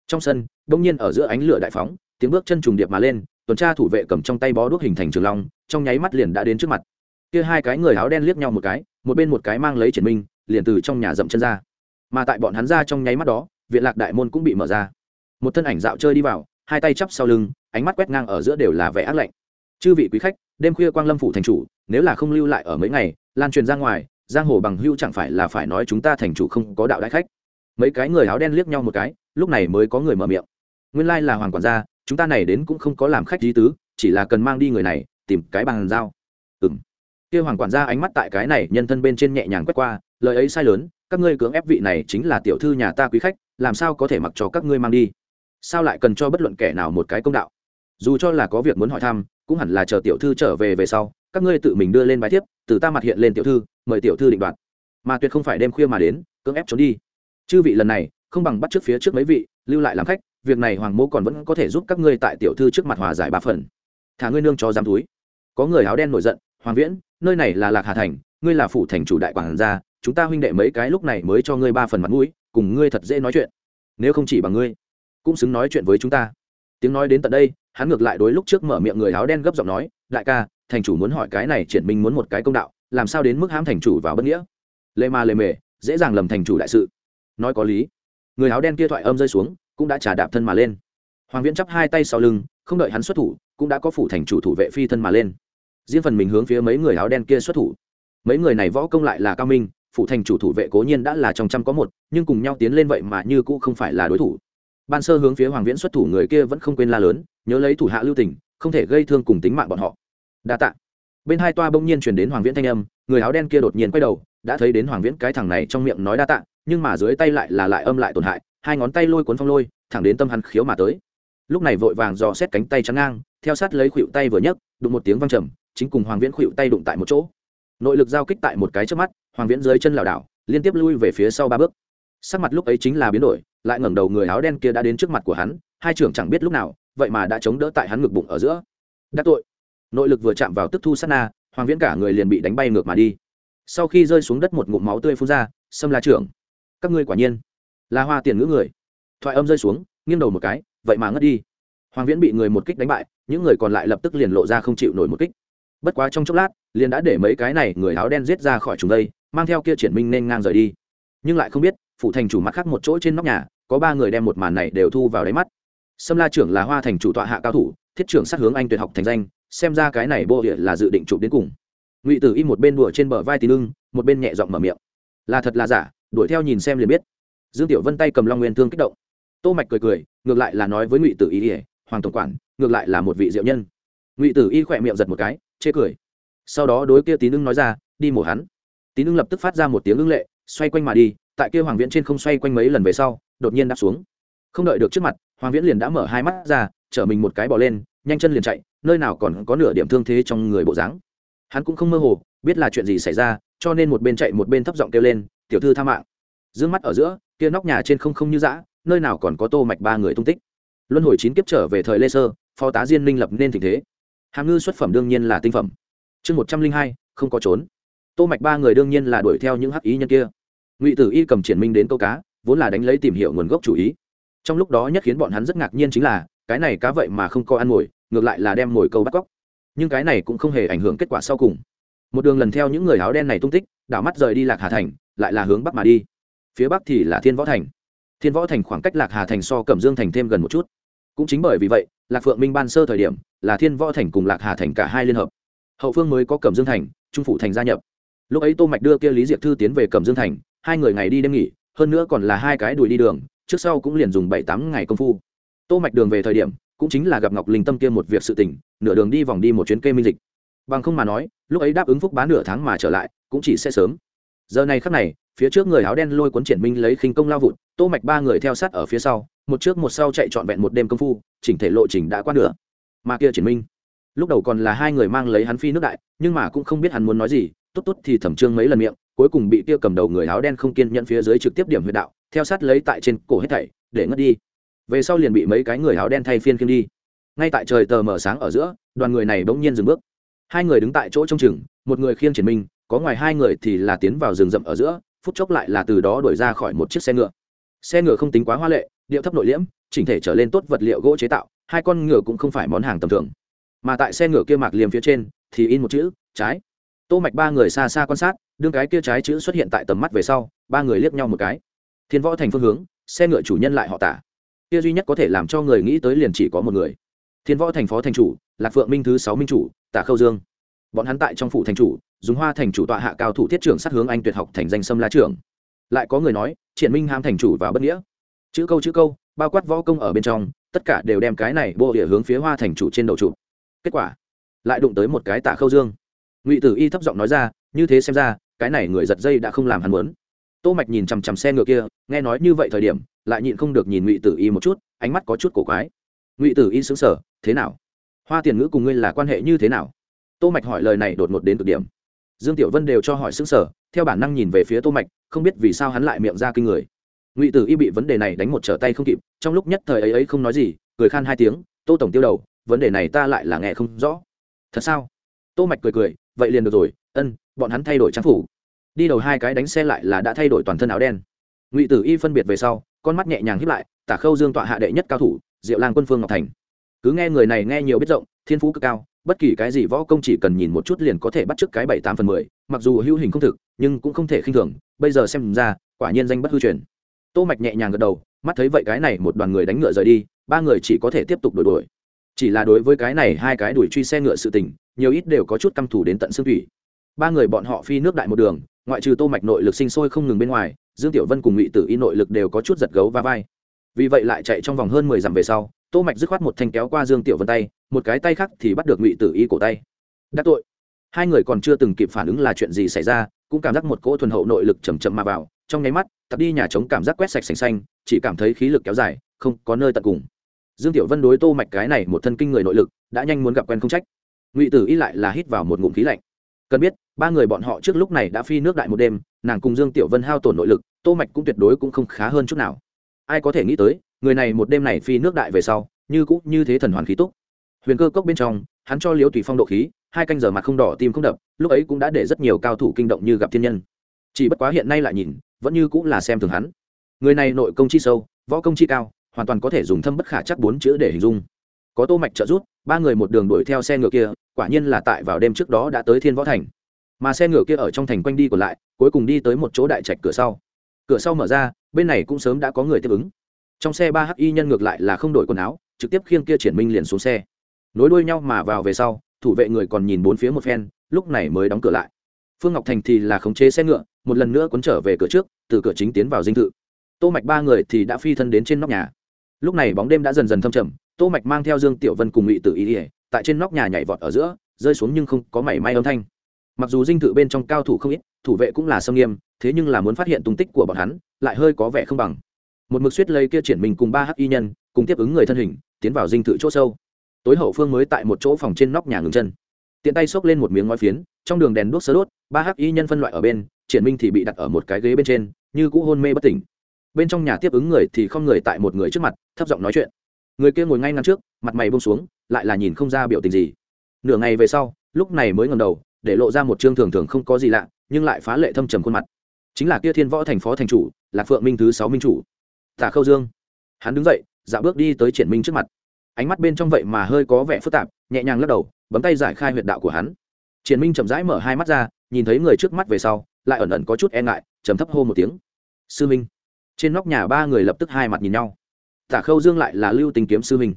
Trong sân, đông nhiên ở giữa ánh lửa đại phóng, tiếng bước chân trùng điệp mà lên, tuần tra thủ vệ cầm trong tay bó đuốc hình thành trường long, trong nháy mắt liền đã đến trước mặt. Kia hai cái người áo đen liếc nhau một cái, một bên một cái mang lấy triển minh, liền từ trong nhà dậm chân ra. Mà tại bọn hắn ra trong nháy mắt đó, viện lạc đại môn cũng bị mở ra. Một thân ảnh dạo chơi đi vào, hai tay chắp sau lưng, ánh mắt quét ngang ở giữa đều là vẻ ác lạnh. Chư vị quý khách, đêm khuya quang lâm phủ thành chủ, nếu là không lưu lại ở mấy ngày lan truyền ra ngoài, giang hồ bằng hưu chẳng phải là phải nói chúng ta thành chủ không có đạo đại khách. Mấy cái người áo đen liếc nhau một cái, lúc này mới có người mở miệng. Nguyên lai là hoàng quản gia, chúng ta này đến cũng không có làm khách lý tứ, chỉ là cần mang đi người này, tìm cái bàn giao. Ừ m kia hoàng quản gia ánh mắt tại cái này nhân thân bên trên nhẹ nhàng quét qua, lời ấy sai lớn, các ngươi cưỡng ép vị này chính là tiểu thư nhà ta quý khách, làm sao có thể mặc cho các ngươi mang đi? Sao lại cần cho bất luận kẻ nào một cái công đạo? Dù cho là có việc muốn hỏi thăm, cũng hẳn là chờ tiểu thư trở về về sau các ngươi tự mình đưa lên bài thiếp, từ ta mặt hiện lên tiểu thư, mời tiểu thư định đoạt. Mà tuyệt không phải đêm khuya mà đến, cưỡng ép trốn đi. Chư vị lần này, không bằng bắt trước phía trước mấy vị, lưu lại làm khách, việc này hoàng mô còn vẫn có thể giúp các ngươi tại tiểu thư trước mặt hòa giải ba phần. Thả ngươi nương cho giam túi. Có người áo đen nổi giận, hoàng viễn, nơi này là lạc hà thành, ngươi là phủ thành chủ đại quản gia, chúng ta huynh đệ mấy cái lúc này mới cho ngươi ba phần mặt mũi, cùng ngươi thật dễ nói chuyện. Nếu không chỉ bằng ngươi, cũng xứng nói chuyện với chúng ta. Tiếng nói đến tận đây, hắn ngược lại đối lúc trước mở miệng người áo đen gấp giọng nói đại ca, thành chủ muốn hỏi cái này triển minh muốn một cái công đạo, làm sao đến mức hãm thành chủ vào bất nghĩa? Lê ma lê mề, dễ dàng lầm thành chủ đại sự. Nói có lý. Người áo đen kia thoại âm rơi xuống, cũng đã trả đạp thân mà lên. Hoàng viễn chắp hai tay sau lưng, không đợi hắn xuất thủ, cũng đã có phủ thành chủ thủ vệ phi thân mà lên. Riêng phần mình hướng phía mấy người áo đen kia xuất thủ. Mấy người này võ công lại là cao minh, phủ thành chủ thủ vệ cố nhiên đã là trong trăm có một, nhưng cùng nhau tiến lên vậy mà như cũng không phải là đối thủ. Ban sơ hướng phía hoàng viễn xuất thủ người kia vẫn không quên la lớn, nhớ lấy thủ hạ lưu tình không thể gây thương cùng tính mạng bọn họ. Đa tạ. Bên hai toa bỗng nhiên chuyển đến hoàng viễn thanh âm, người áo đen kia đột nhiên quay đầu, đã thấy đến hoàng viễn cái thằng này trong miệng nói đa tạ, nhưng mà dưới tay lại là lại âm lại tổn hại, hai ngón tay lôi cuốn phong lôi, thẳng đến tâm hắn khiếu mà tới. Lúc này vội vàng dò xét cánh tay trắng ngang, theo sát lấy khuỵu tay vừa nhấc, đụng một tiếng văng trầm, chính cùng hoàng viễn khuỵu tay đụng tại một chỗ. Nội lực giao kích tại một cái trước mắt, hoàng viễn dưới chân lảo đảo, liên tiếp lui về phía sau ba bước. Sắc mặt lúc ấy chính là biến đổi, lại ngẩng đầu người áo đen kia đã đến trước mặt của hắn, hai trưởng chẳng biết lúc nào vậy mà đã chống đỡ tại hắn ngực bụng ở giữa. Đắc tội. Nội lực vừa chạm vào tức thu sát na, hoàng viễn cả người liền bị đánh bay ngược mà đi. Sau khi rơi xuống đất một ngụm máu tươi phun ra xâm la trưởng, các ngươi quả nhiên là hoa tiền ngữ người. Thoại âm rơi xuống, nghiêng đầu một cái, vậy mà ngất đi. Hoàng viễn bị người một kích đánh bại, những người còn lại lập tức liền lộ ra không chịu nổi một kích. Bất quá trong chốc lát, liền đã để mấy cái này người áo đen giết ra khỏi chúng đây, mang theo kia triển minh nên ngang rời đi. Nhưng lại không biết phụ thành chủ mắt khác một chỗ trên nóc nhà, có ba người đem một màn này đều thu vào đáy mắt sâm la trưởng là hoa thành chủ tọa hạ cao thủ, thiết trưởng sát hướng anh tuyệt học thành danh, xem ra cái này bộ địa là dự định chụp đến cùng. Ngụy tử y một bên đùa trên bờ vai tí lưng một bên nhẹ giọng mở miệng. Là thật là giả, đuổi theo nhìn xem liền biết. Dương tiểu vân tay cầm long nguyên thương kích động. Tô mạch cười cười, ngược lại là nói với ngụy tử y hoàng tổng quản, ngược lại là một vị diệu nhân. Ngụy tử y khỏe miệng giật một cái, chê cười. Sau đó đối kia tín ưng nói ra, đi mổ hắn. Tín ưng lập tức phát ra một tiếng ưng lệ, xoay quanh mà đi, tại kia hoàng viễn trên không xoay quanh mấy lần về sau, đột nhiên đáp xuống. Không đợi được trước mặt hoàng viễn liền đã mở hai mắt ra, chở mình một cái bỏ lên, nhanh chân liền chạy, nơi nào còn có nửa điểm thương thế trong người bộ dáng. Hắn cũng không mơ hồ, biết là chuyện gì xảy ra, cho nên một bên chạy một bên thấp giọng kêu lên, tiểu thư tha mạng. D ư ơ n g mắt ở giữa, kia nóc nhà trên không không như dã, nơi nào còn có tô mạch ba người tung tích. Luân hồi chín kiếp trở về thời lê sơ, phó tá diên minh lập nên tình thế. Hàm ngư xuất phẩm đương nhiên là tinh phẩm. Chương một trăm linh hai, không có trốn. Tô mạch ba người đương nhiên là đuổi theo những hắc ý nhân kia. Ngụy tử y cầm triển minh đến câu cá, vốn là đánh lấy tìm hiểu nguồn gốc chủ ý trong lúc đó nhất khiến bọn hắn rất ngạc nhiên chính là, cái này cá vậy mà không có ăn mồi, ngược lại là đem mồi câu bắt cóc. Nhưng cái này cũng không hề ảnh hưởng kết quả sau cùng. Một đường lần theo những người áo đen này tung tích, đảo mắt rời đi lạc hà thành, lại là hướng bắc mà đi. Phía bắc thì là thiên võ thành. Thiên võ thành khoảng cách lạc hà thành so cẩm dương thành thêm gần một chút. Cũng chính bởi vì vậy, lạc phượng minh ban sơ thời điểm, là thiên võ thành cùng lạc hà thành cả hai liên hợp. Hậu phương mới có cẩm dương thành, trung phủ thành gia nhập. Lúc ấy tô mạch đưa kia lý diệp thư tiến về cẩm dương thành, hai người ngày đi đêm nghỉ, hơn nữa còn là hai cái đuổi đi đường trước sau cũng liền dùng bảy tám ngày công phu. Tô mạch đường về thời điểm, cũng chính là gặp ngọc linh tâm kia một việc sự tình, nửa đường đi vòng đi một chuyến kê minh dịch. Bằng không mà nói, lúc ấy đáp ứng phúc bán nửa tháng mà trở lại, cũng chỉ sẽ sớm. Giờ này khắc này, phía trước người áo đen lôi cuốn triển minh lấy khinh công lao vụt, tô mạch ba người theo sát ở phía sau, một trước một sau chạy trọn vẹn một đêm công phu, chỉnh thể lộ trình đã qua nửa. Mà kia triển minh, lúc đầu còn là hai người mang lấy hắn phi nước đại, nhưng mà cũng không biết hắn muốn nói gì, tốt tốt thì thẩm trương mấy lần miệng cuối cùng bị kia cầm đầu người áo đen không kiên nhẫn phía dưới trực tiếp điểm huyệt đạo, theo sát lấy tại trên cổ hết thảy, để ngất đi. Về sau liền bị mấy cái người áo đen thay phiên kiên đi. Ngay tại trời tờ mờ sáng ở giữa, đoàn người này bỗng nhiên dừng bước. Hai người đứng tại chỗ trông chừng, một người khiêng triển minh, có ngoài hai người thì là tiến vào rừng rậm ở giữa, phút chốc lại là từ đó đuổi ra khỏi một chiếc xe ngựa. Xe ngựa không tính quá hoa lệ, điệu thấp nội liễm, chỉnh thể trở lên tốt vật liệu gỗ chế tạo, hai con ngựa cũng không phải món hàng tầm thường. Mà tại xe ngựa kia mạc liềm phía trên, thì in một chữ, trái. Tô mạch ba người xa xa quan sát đương cái kia trái chữ xuất hiện tại tầm mắt về sau, ba người liếc nhau một cái. Thiên võ thành phương hướng, xe ngựa chủ nhân lại họ tả. Kia duy nhất có thể làm cho người nghĩ tới liền chỉ có một người. Thiên võ thành phó thành chủ, lạc phượng minh thứ sáu minh chủ, tả khâu dương. Bọn hắn tại trong phủ thành chủ, dùng hoa thành chủ tọa hạ cao thủ thiết trưởng sát hướng anh tuyệt học thành danh sâm lá trưởng. Lại có người nói triển minh ham thành chủ vào bất nghĩa. Chữ câu chữ câu, bao quát võ công ở bên trong, tất cả đều đem cái này bộ địa hướng phía hoa thành chủ trên đầu trụ kết quả, lại đụng tới một cái tả khâu dương. Ngụy tử y thấp giọng nói ra, như thế xem ra cái này người giật dây đã không làm hắn muốn. Tô mạch nhìn chằm chằm xe ngựa kia, nghe nói như vậy thời điểm, lại nhịn không được nhìn ngụy tử y một chút, ánh mắt có chút cổ quái. Ngụy tử y sững sờ, thế nào? Hoa tiền ngữ cùng ngươi là quan hệ như thế nào? Tô mạch hỏi lời này đột ngột đến cực điểm. Dương tiểu vân đều cho hỏi sững sờ, theo bản năng nhìn về phía tô mạch, không biết vì sao hắn lại miệng ra kinh người. Ngụy tử y bị vấn đề này đánh một trở tay không kịp, trong lúc nhất thời ấy ấy không nói gì, cười khan hai tiếng, tô tổng tiêu đầu, vấn đề này ta lại là nghe không rõ. Thật sao? Tô mạch cười cười vậy liền được rồi, ân, bọn hắn thay đổi trang phủ đi đầu hai cái đánh xe lại là đã thay đổi toàn thân áo đen. Ngụy tử y phân biệt về sau, con mắt nhẹ nhàng hiếp lại, tả khâu dương tọa hạ đệ nhất cao thủ, diệu lang quân phương ngọc thành. Cứ nghe người này nghe nhiều biết rộng, thiên phú cực cao, bất kỳ cái gì võ công chỉ cần nhìn một chút liền có thể bắt chước cái bảy tám phần mười, mặc dù hữu hình không thực, nhưng cũng không thể khinh thường, bây giờ xem ra, quả nhiên danh bất hư truyền. Tô mạch nhẹ nhàng gật đầu, mắt thấy vậy cái này một đoàn người đánh ngựa rời đi, ba người chỉ có thể tiếp tục đuổi đuổi chỉ là đối với cái này hai cái đuổi truy xe ngựa sự tình, nhiều ít đều có chút căm thù đến tận xương thủy. Ba người bọn họ phi nước đại một đường, ngoại trừ tô mạch nội lực sinh sôi không ngừng bên ngoài, dương tiểu vân cùng ngụy tử y nội lực đều có chút giật gấu va vai. Vì vậy lại chạy trong vòng hơn mười dặm về sau, tô mạch dứt khoát một thanh kéo qua dương tiểu vân tay, một cái tay khác thì bắt được ngụy tử y cổ tay. Đắc tội. Hai người còn chưa từng kịp phản ứng là chuyện gì xảy ra, cũng cảm giác một cỗ thuần hậu nội lực chầm chậm mà vào, trong nháy mắt, tập đi nhà trống cảm giác quét sạch sành xanh, chỉ cảm thấy khí lực kéo dài, không có nơi tận cùng dương tiểu vân đối tô mạch cái này một thân kinh người nội lực, đã nhanh muốn gặp quen không trách. Ngụy tử y lại là hít vào một ngụm khí lạnh. Cần biết, ba người bọn họ trước lúc này đã phi nước đại một đêm, nàng cùng dương tiểu vân hao tổn nội lực, tô mạch cũng tuyệt đối cũng không khá hơn chút nào. Ai có thể nghĩ tới, người này một đêm này phi nước đại về sau, như cũng như thế thần hoàn khí túc. Huyền cơ cốc bên trong, hắn cho liễu tùy phong độ khí, hai canh giờ mặt không đỏ tim không đập, lúc ấy cũng đã để rất nhiều cao thủ kinh động như gặp thiên nhân. Chỉ bất quá hiện nay lại nhìn, vẫn như cũng là xem thường hắn. Người này nội công chi sâu, võ công chi cao hoàn toàn có thể dùng thâm bất khả chắc bốn chữ để hình dung. Có tô mạch trợ giúp, ba người một đường đuổi theo xe ngựa kia, quả nhiên là tại vào đêm trước đó đã tới thiên võ thành. Mà xe ngựa kia ở trong thành quanh đi còn lại, cuối cùng đi tới một chỗ đại trạch cửa sau. Cửa sau mở ra, bên này cũng sớm đã có người tiếp ứng. Trong xe ba hắc y nhân ngược lại là không đổi quần áo, trực tiếp khiêng kia triển minh liền xuống xe. Nối đuôi nhau mà vào về sau, thủ vệ người còn nhìn bốn phía một phen, lúc này mới đóng cửa lại. Phương ngọc thành thì là khống chế xe ngựa, một lần nữa cuốn trở về cửa trước, từ cửa chính tiến vào dinh thự. Tô mạch ba người thì đã phi thân đến trên nóc nhà lúc này bóng đêm đã dần dần thâm trầm, tô mạch mang theo dương tiểu vân cùng ngụy tử y ỉa tại trên nóc nhà nhảy vọt ở giữa, rơi xuống nhưng không có mảy may âm thanh. Mặc dù dinh thự bên trong cao thủ không ít, thủ vệ cũng là sâm nghiêm, thế nhưng là muốn phát hiện tung tích của bọn hắn, lại hơi có vẻ không bằng. Một mực suýt lấy kia triển mình cùng ba hắc y nhân, cùng tiếp ứng người thân hình, tiến vào dinh thự chỗ sâu. Tối hậu phương mới tại một chỗ phòng trên nóc nhà ngừng chân. Tiện tay xốc lên một miếng ngói phiến, trong đường đèn đuốc sơ đốt, ba hắc y nhân phân loại ở bên, triển minh thì bị đặt ở một cái ghế bên trên, như cũ hôn mê bất tỉnh bên trong nhà tiếp ứng người thì không người tại một người trước mặt, thấp giọng nói chuyện. Người kia ngồi ngay ngắn trước, mặt mày bông xuống, lại là nhìn không ra biểu tình gì. Nửa ngày về sau, lúc này mới ngầm đầu, để lộ ra một chương thường thường không có gì lạ, nhưng lại phá lệ thâm trầm khuôn mặt. Chính là kia thiên võ thành phó thành chủ, là phượng minh thứ sáu minh chủ. Tả khâu dương. Hắn đứng dậy, dạo bước đi tới triển minh trước mặt. Ánh mắt bên trong vậy mà hơi có vẻ phức tạp, nhẹ nhàng lắc đầu, bấm tay giải khai huyệt đạo của hắn. Triển minh chậm rãi mở hai mắt ra, nhìn thấy người trước mắt về sau, lại ẩn ẩn có chút e ngại chấm thấp hô một tiếng. Sư minh trên nóc nhà ba người lập tức hai mặt nhìn nhau. Tả khâu dương lại là lưu tình kiếm sư hình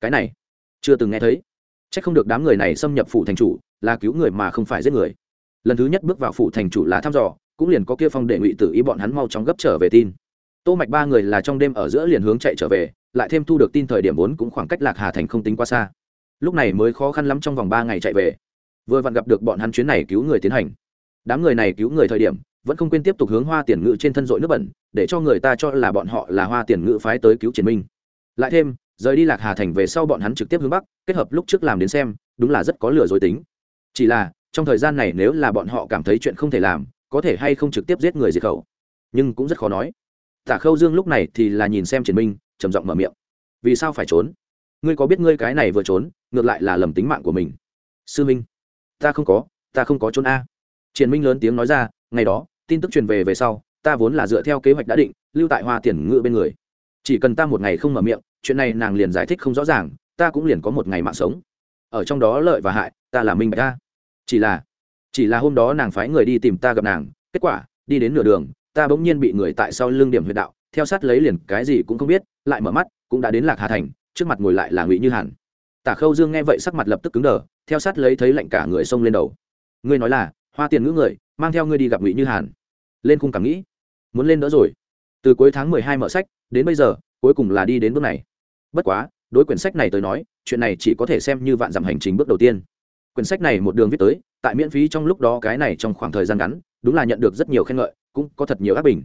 cái này, chưa từng nghe thấy. C h ắ c không được đám người này xâm nhập phủ thành chủ, là cứu người mà không phải giết người. Lần thứ nhất bước vào phủ thành chủ là thăm dò, cũng liền có kia phong đệ ngụy tử ý bọn hắn mau chóng gấp trở về tin. Tô mạch ba người là trong đêm ở giữa liền hướng chạy trở về, lại thêm thu được tin thời điểm vốn cũng khoảng cách lạc hà thành không tính quá xa. Lúc này mới khó khăn lắm trong vòng ba ngày chạy về. Vừa vặn gặp được bọn hắn chuyến này cứu người tiến hành. Đám người này cứu người thời điểm vẫn không quên tiếp tục hướng hoa tiền ngự trên thân dội nước bẩn, để cho người ta cho là bọn họ là hoa tiền ngự phái tới cứu triển minh. Lại thêm, rời đi lạc hà thành về sau bọn hắn trực tiếp hướng bắc, kết hợp lúc trước làm đến xem, đúng là rất có lừa dối tính. Chỉ là, trong thời gian này nếu là bọn họ cảm thấy chuyện không thể làm, có thể hay không trực tiếp giết người diệt khẩu? Nhưng cũng rất khó nói. Tả khâu dương lúc này thì là nhìn xem triển minh, trầm giọng mở miệng. Vì sao phải trốn? Ngươi có biết ngươi cái này vừa trốn, ngược lại là lầm tính mạng của mình. Sư minh, ta không có, ta không có trốn a. Triển minh lớn tiếng nói ra, ngày đó tin tức truyền về về sau, ta vốn là dựa theo kế hoạch đã định, lưu tại hoa tiền ngự bên người. Chỉ cần ta một ngày không mở miệng, chuyện này nàng liền giải thích không rõ ràng, ta cũng liền có một ngày mạng sống. Ở trong đó lợi và hại, ta là minh bạch ta. Chỉ là chỉ là hôm đó nàng phái người đi tìm ta gặp nàng, kết quả, đi đến nửa đường, ta bỗng nhiên bị người tại sau lưng điểm huyệt đạo, theo sát lấy liền cái gì cũng không biết, lại mở mắt, cũng đã đến lạc hà thành, trước mặt ngồi lại là ngụy như hàn. Tả khâu dương nghe vậy sắc mặt lập tức cứng đờ, theo sát lấy thấy lạnh cả người xông lên đầu. Ngươi nói là, hoa tiền ngữ người, mang theo ngươi đi gặp ngụy như hàn lên khung cảm nghĩ. Muốn lên đỡ rồi. Từ cuối tháng mười hai mở sách, đến bây giờ, cuối cùng là đi đến bước này. Bất quá, đối quyển sách này tới nói, chuyện này chỉ có thể xem như vạn dặm hành trình bước đầu tiên. Quyển sách này một đường viết tới, tại miễn phí trong lúc đó cái này trong khoảng thời gian ngắn, đúng là nhận được rất nhiều khen ngợi, cũng có thật nhiều ác bình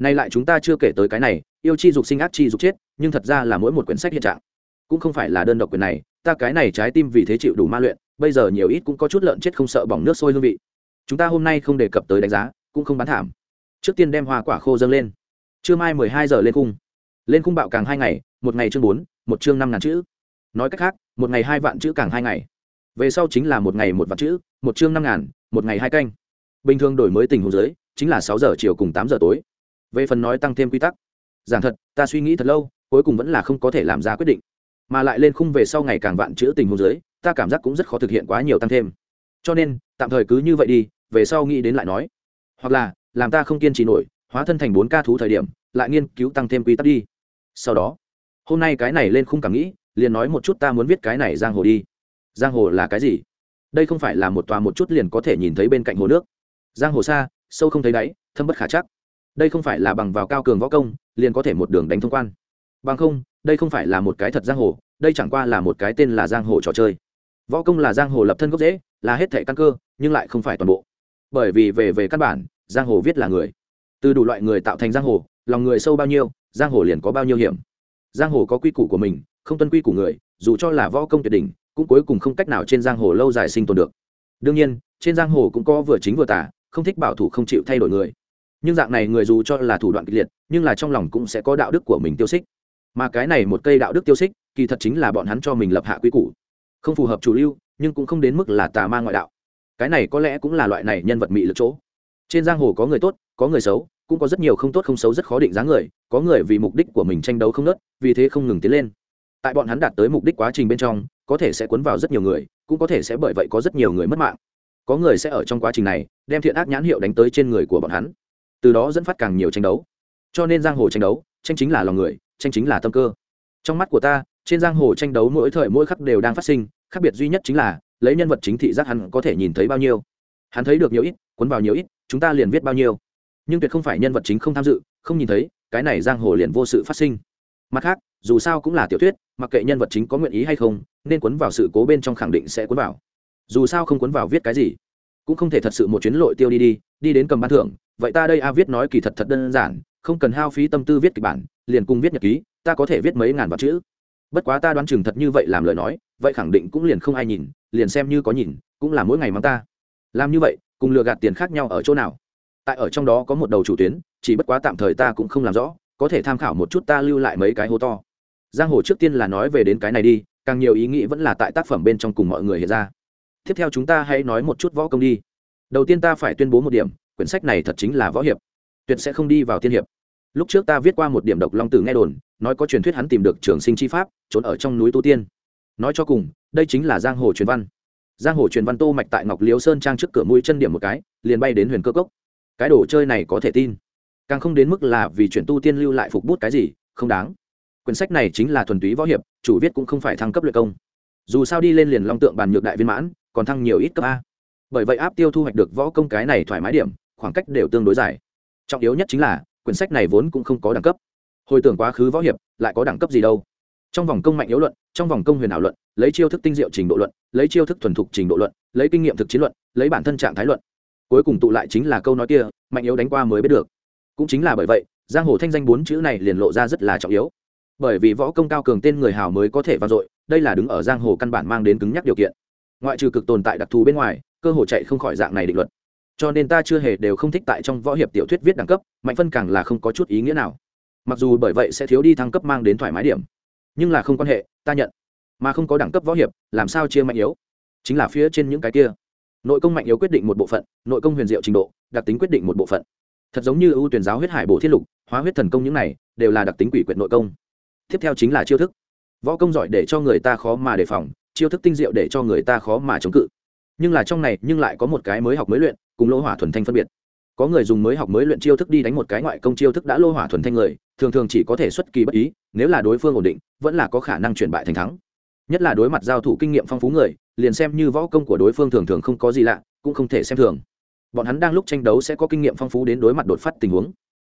nay lại chúng ta chưa kể tới cái này, yêu chi dục sinh ác chi dục chết, nhưng thật ra là mỗi một quyển sách hiện trạng. Cũng không phải là đơn độc quyển này, ta cái này trái tim vì thế chịu đủ ma luyện, bây giờ nhiều ít cũng có chút lợn chết không sợ bỏng nước sôi hương vị. Chúng ta hôm nay không đề cập tới đánh giá, cũng không bán thảm trước tiên đem hoa quả khô dâng lên. Trưa mai mười hai giờ lên cung. Lên cung bạo càng hai ngày, một ngày chương bốn, một chương năm ngàn chữ. Nói cách khác, một ngày hai vạn chữ càng hai ngày. Về sau chính là một ngày một vạn chữ, một chương năm ngàn, một ngày hai canh. Bình thường đổi mới tình huống giới, chính là sáu giờ chiều cùng tám giờ tối. Về phần nói tăng thêm quy tắc, giảng thật, ta suy nghĩ thật lâu, cuối cùng vẫn là không có thể làm ra quyết định. Mà lại lên khung về sau ngày càng vạn chữ tình huống giới, ta cảm giác cũng rất khó thực hiện quá nhiều tăng thêm. Cho nên, tạm thời cứ như vậy đi, về sau nghĩ đến lại nói. Hoặc là làm ta không kiên trì nổi, hóa thân thành bốn ca thú thời điểm, lại nghiên cứu tăng thêm quy tắc đi. Sau đó, hôm nay cái này lên khung cảm nghĩ, liền nói một chút ta muốn viết cái này giang hồ đi. Giang hồ là cái gì? Đây không phải là một tòa một chút liền có thể nhìn thấy bên cạnh hồ nước. Giang hồ xa, sâu không thấy đáy, thâm bất khả chắc. Đây không phải là bằng vào cao cường võ công, liền có thể một đường đánh thông quan. Bằng không, đây không phải là một cái thật giang hồ, đây chẳng qua là một cái tên là giang hồ trò chơi. Võ công là giang hồ lập thân gốc dễ là hết thể căn cơ, nhưng lại không phải toàn bộ. Bởi vì về về căn bản giang hồ viết là người. Từ đủ loại người tạo thành giang hồ, lòng người sâu bao nhiêu, giang hồ liền có bao nhiêu hiểm. Giang hồ có quy củ của mình, không tuân quy của người, dù cho là võ công tuyệt đỉnh, cũng cuối cùng không cách nào trên giang hồ lâu dài sinh tồn được. Đương nhiên, trên giang hồ cũng có vừa chính vừa tả không thích bảo thủ không chịu thay đổi người. Nhưng dạng này người dù cho là thủ đoạn kịch liệt, nhưng là trong lòng cũng sẽ có đạo đức của mình tiêu xích. Mà cái này một cây đạo đức tiêu xích, kỳ thật chính là bọn hắn cho mình lập hạ quy củ. Không phù hợp chủ lưu, nhưng cũng không đến mức là tà ma ngoại đạo. Cái này có lẽ cũng là loại này nhân vật mị lực chỗ trên giang hồ có người tốt, có người xấu, cũng có rất nhiều không tốt không xấu rất khó định giá người, có người vì mục đích của mình tranh đấu không nớt, vì thế không ngừng tiến lên. Tại bọn hắn đạt tới mục đích quá trình bên trong, có thể sẽ cuốn vào rất nhiều người, cũng có thể sẽ bởi vậy có rất nhiều người mất mạng. Có người sẽ ở trong quá trình này, đem thiện ác nhãn hiệu đánh tới trên người của bọn hắn. Từ đó dẫn phát càng nhiều tranh đấu. Cho nên giang hồ tranh đấu, tranh chính là lòng người, tranh chính là tâm cơ. Trong mắt của ta, trên giang hồ tranh đấu mỗi thời mỗi khắc đều đang phát sinh, khác biệt duy nhất chính là, lấy nhân vật chính thị giác hắn có thể nhìn thấy bao nhiêu. Hắn thấy được nhiều ít cuốn vào nhiều ít, chúng ta liền viết bao nhiêu. Nhưng tuyệt không phải nhân vật chính không tham dự, không nhìn thấy, cái này giang hồ liền vô sự phát sinh. Mặt khác, dù sao cũng là tiểu thuyết, mặc kệ nhân vật chính có nguyện ý hay không, nên cuốn vào sự cố bên trong khẳng định sẽ cuốn vào. Dù sao không cuốn vào viết cái gì, cũng không thể thật sự một chuyến lội tiêu đi đi đi đến cầm ban thưởng, vậy ta đây a viết nói kỳ thật thật đơn giản, không cần hao phí tâm tư viết kịch bản, liền cùng viết nhật ký, ta có thể viết mấy ngàn vạn chữ. Bất quá ta đoán chừng thật như vậy làm lời nói, vậy khẳng định cũng liền không ai nhìn, liền xem như có nhìn, cũng là mỗi ngày mắng ta. Làm như vậy cùng lừa gạt tiền khác nhau ở chỗ nào? Tại ở trong đó có một đầu chủ tuyến, chỉ bất quá tạm thời ta cũng không làm rõ, có thể tham khảo một chút ta lưu lại mấy cái hố to. Giang hồ trước tiên là nói về đến cái này đi, càng nhiều ý nghĩ vẫn là tại tác phẩm bên trong cùng mọi người hiện ra. Tiếp theo chúng ta hãy nói một chút võ công đi. Đầu tiên ta phải tuyên bố một điểm, quyển sách này thật chính là võ hiệp. Tuyệt sẽ không đi vào tiên hiệp. Lúc trước ta viết qua một điểm độc long tử nghe đồn, nói có truyền thuyết hắn tìm được trường sinh chi pháp, trốn ở trong núi tu tiên. Nói cho cùng, đây chính là giang hồ truyền văn giang hồ truyền văn tô mạch tại ngọc liếu sơn trang trước cửa mũi chân điểm một cái, liền bay đến huyền cơ cốc. Cái đồ chơi này có thể tin. Càng không đến mức là vì chuyển tu tiên lưu lại phục bút cái gì, không đáng. Quyển sách này chính là thuần túy võ hiệp, chủ viết cũng không phải thăng cấp luyện công. Dù sao đi lên liền long tượng bàn nhược đại viên mãn, còn thăng nhiều ít cấp a. Bởi vậy áp tiêu thu hoạch được võ công cái này thoải mái điểm, khoảng cách đều tương đối dài. Trọng yếu nhất chính là, quyển sách này vốn cũng không có đẳng cấp. Hồi tưởng quá khứ võ hiệp, lại có đẳng cấp gì đâu? Trong vòng công mạnh yếu luận, trong vòng công huyền ảo luận, lấy chiêu thức tinh diệu trình độ luận, lấy chiêu thức thuần thục trình độ luận, lấy kinh nghiệm thực chiến luận, lấy bản thân trạng thái luận. Cuối cùng tụ lại chính là câu nói kia, mạnh yếu đánh qua mới biết được. Cũng chính là bởi vậy, giang hồ thanh danh bốn chữ này liền lộ ra rất là trọng yếu. Bởi vì võ công cao cường tên người hào mới có thể vang dội, đây là đứng ở giang hồ căn bản mang đến cứng nhắc điều kiện. Ngoại trừ cực tồn tại đặc thù bên ngoài, cơ hồ chạy không khỏi dạng này định luật. Cho nên ta chưa hề đều không thích tại trong võ hiệp tiểu thuyết viết đẳng cấp, mạnh phân càng là không có chút ý nghĩa nào. Mặc dù bởi vậy sẽ thiếu đi thăng cấp mang đến thoải mái điểm nhưng là không quan hệ, ta nhận. Mà không có đẳng cấp võ hiệp, làm sao chia mạnh yếu? Chính là phía trên những cái kia. Nội công mạnh yếu quyết định một bộ phận, nội công huyền diệu trình độ, đặc tính quyết định một bộ phận. Thật giống như ưu tuyển giáo huyết hải bổ thiết lục, hóa huyết thần công những này, đều là đặc tính quỷ quyệt nội công. Tiếp theo chính là chiêu thức. Võ công giỏi để cho người ta khó mà đề phòng, chiêu thức tinh diệu để cho người ta khó mà chống cự. Nhưng là trong này, nhưng lại có một cái mới học mới luyện, cùng lỗ hỏa thuần thanh phân biệt. Có người dùng mới học mới luyện chiêu thức đi đánh một cái ngoại công chiêu thức đã lô hỏa thuần thanh người thường thường chỉ có thể xuất kỳ bất ý, nếu là đối phương ổn định, vẫn là có khả năng chuyển bại thành thắng. Nhất là đối mặt giao thủ kinh nghiệm phong phú người, liền xem như võ công của đối phương thường thường không có gì lạ, cũng không thể xem thường. Bọn hắn đang lúc tranh đấu sẽ có kinh nghiệm phong phú đến đối mặt đột phát tình huống.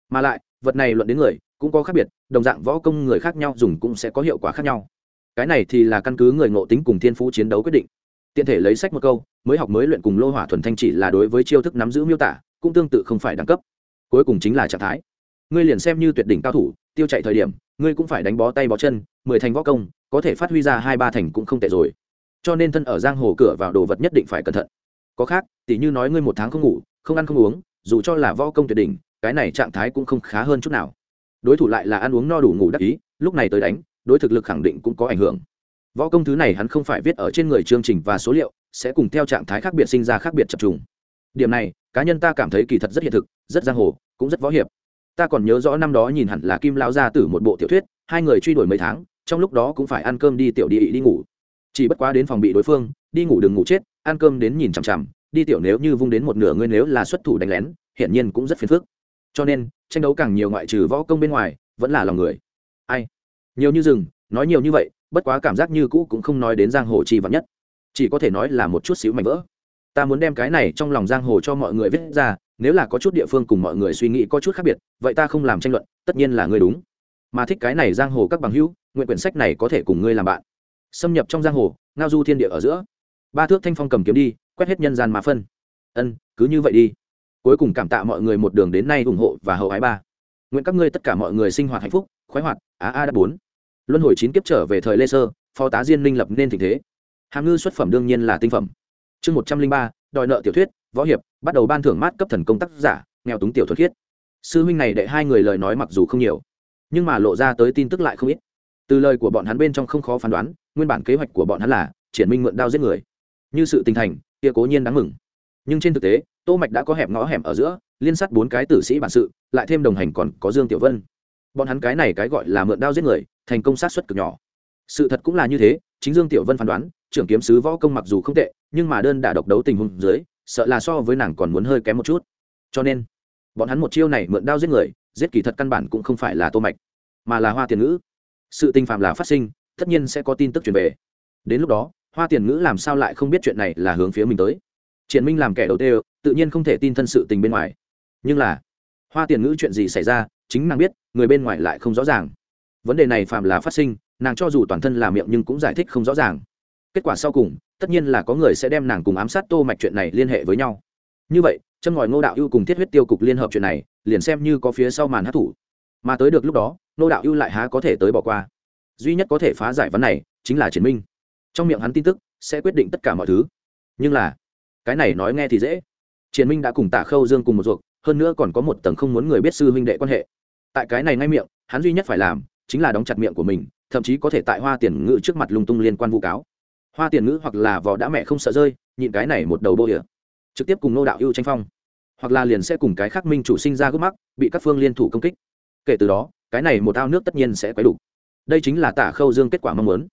Mà lại, vật này luận đến người, cũng có khác biệt, đồng dạng võ công người khác nhau dùng cũng sẽ có hiệu quả khác nhau. Cái này thì là căn cứ người ngộ tính cùng thiên phú chiến đấu quyết định. Tiện thể lấy sách một câu, mới học mới luyện cùng lô hỏa thuần thanh chỉ là đối với chiêu thức nắm giữ miêu tả, cũng tương tự không phải đẳng cấp. Cuối cùng chính là trạng thái ngươi liền xem như tuyệt đỉnh cao thủ, tiêu chạy thời điểm, ngươi cũng phải đánh bó tay bó chân, mười thành võ công, có thể phát huy ra hai ba thành cũng không tệ rồi. Cho nên thân ở giang hồ cửa vào đồ vật nhất định phải cẩn thận. Có khác, tỉ như nói ngươi một tháng không ngủ, không ăn không uống, dù cho là võ công tuyệt đỉnh, cái này trạng thái cũng không khá hơn chút nào. Đối thủ lại là ăn uống no đủ ngủ đắc ý, lúc này tới đánh, đối thực lực khẳng định cũng có ảnh hưởng. Võ công thứ này hắn không phải viết ở trên người chương trình và số liệu, sẽ cùng theo trạng thái khác biệt sinh ra khác biệt chập trùng. Điểm này, cá nhân ta cảm thấy kỳ thật rất hiện thực, rất giang hồ, cũng rất võ hiệp ta còn nhớ rõ năm đó nhìn hẳn là kim lao ra từ một bộ tiểu thuyết, hai người truy đuổi mấy tháng, trong lúc đó cũng phải ăn cơm đi tiểu đi đi ngủ. Chỉ bất quá đến phòng bị đối phương, đi ngủ đừng ngủ chết, ăn cơm đến nhìn chằm chằm, đi tiểu nếu như vung đến một nửa ngươi nếu là xuất thủ đánh lén, hiển nhiên cũng rất phiền phức. Cho nên, tranh đấu càng nhiều ngoại trừ võ công bên ngoài, vẫn là lòng người. Ai? Nhiều như rừng, nói nhiều như vậy, bất quá cảm giác như cũ cũng không nói đến giang hồ chi vắn nhất. Chỉ có thể nói là một chút xíu mảnh vỡ ta muốn đem cái này trong lòng giang hồ cho mọi người viết ra, nếu là có chút địa phương cùng mọi người suy nghĩ có chút khác biệt, vậy ta không làm tranh luận, tất nhiên là ngươi đúng. Mà thích cái này giang hồ các bằng hữu, nguyện quyển sách này có thể cùng ngươi làm bạn. Xâm nhập trong giang hồ, ngao du thiên địa ở giữa. Ba thước thanh phong cầm kiếm đi, quét hết nhân gian mà phân. Ân, cứ như vậy đi. Cuối cùng cảm tạ mọi người một đường đến nay ủng hộ và hậu ái ba. Nguyện các ngươi tất cả mọi người sinh hoạt hạnh phúc, khoái hoạt, á a đã bốn. Luân hồi chín kiếp trở về thời lê sơ, phó tá diên minh lập nên tình thế. Hàm ngư xuất phẩm đương nhiên là tinh phẩm chương một trăm linh ba, đòi nợ tiểu thuyết, võ hiệp, bắt đầu ban thưởng mát cấp thần công tác giả, nghèo túng tiểu thuật khiết. Sư huynh này đệ hai người lời nói mặc dù không nhiều, nhưng mà lộ ra tới tin tức lại không ít. Từ lời của bọn hắn bên trong không khó phán đoán, nguyên bản kế hoạch của bọn hắn là triển minh mượn đao giết người. Như sự tình thành, kia cố nhiên đáng mừng. Nhưng trên thực tế, tô mạch đã có hẻm ngõ hẻm ở giữa, liên sát bốn cái tử sĩ bản sự, lại thêm đồng hành còn có dương tiểu vân. Bọn hắn cái này cái gọi là mượn đao giết người, thành công sát xuất cực nhỏ. Sự thật cũng là như thế chính dương tiểu vân phán đoán, trưởng kiếm sứ võ công mặc dù không tệ, nhưng mà đơn đả độc đấu tình huống dưới, sợ là so với nàng còn muốn hơi kém một chút. Cho nên, bọn hắn một chiêu này mượn đao giết người, giết kỳ thật căn bản cũng không phải là tô mạch, mà là hoa tiền ngữ. Sự tình phạm là phát sinh, tất nhiên sẽ có tin tức truyền về. Đến lúc đó, hoa tiền ngữ làm sao lại không biết chuyện này là hướng phía mình tới? Triển minh làm kẻ đầu tiên tự nhiên không thể tin thân sự tình bên ngoài. Nhưng là, hoa tiền ngữ chuyện gì xảy ra, chính nàng biết, người bên ngoài lại không rõ ràng vấn đề này phạm là phát sinh, nàng cho dù toàn thân là miệng nhưng cũng giải thích không rõ ràng. Kết quả sau cùng, tất nhiên là có người sẽ đem nàng cùng ám sát tô mạch chuyện này liên hệ với nhau. Như vậy chân ngòi ngô đạo ưu cùng thiết huyết tiêu cục liên hợp chuyện này, liền xem như có phía sau màn hát thủ mà tới được lúc đó, ngô đạo ưu lại há có thể tới bỏ qua. Duy nhất có thể phá giải vấn này, chính là chiến minh. Trong miệng hắn tin tức, sẽ quyết định tất cả mọi thứ. Nhưng là, cái này nói nghe thì dễ. Chiến minh đã cùng tả khâu dương cùng một ruột, hơn nữa còn có một tầng không muốn người biết sư huynh đệ quan hệ. Tại cái này ngay miệng, hắn duy nhất phải làm chính là đóng chặt miệng của mình, thậm chí có thể tại hoa tiền ngữ trước mặt lung tung liên quan vu cáo. Hoa tiền ngữ hoặc là vò đã mẹ không sợ rơi, nhịn cái này một đầu bô địa trực tiếp cùng nô đạo ưu tranh phong. Hoặc là liền sẽ cùng cái khác minh chủ sinh ra gốc mắc, bị các phương liên thủ công kích. Kể từ đó, cái này một ao nước tất nhiên sẽ quấy đủ. Đây chính là tả khâu dương kết quả mong muốn.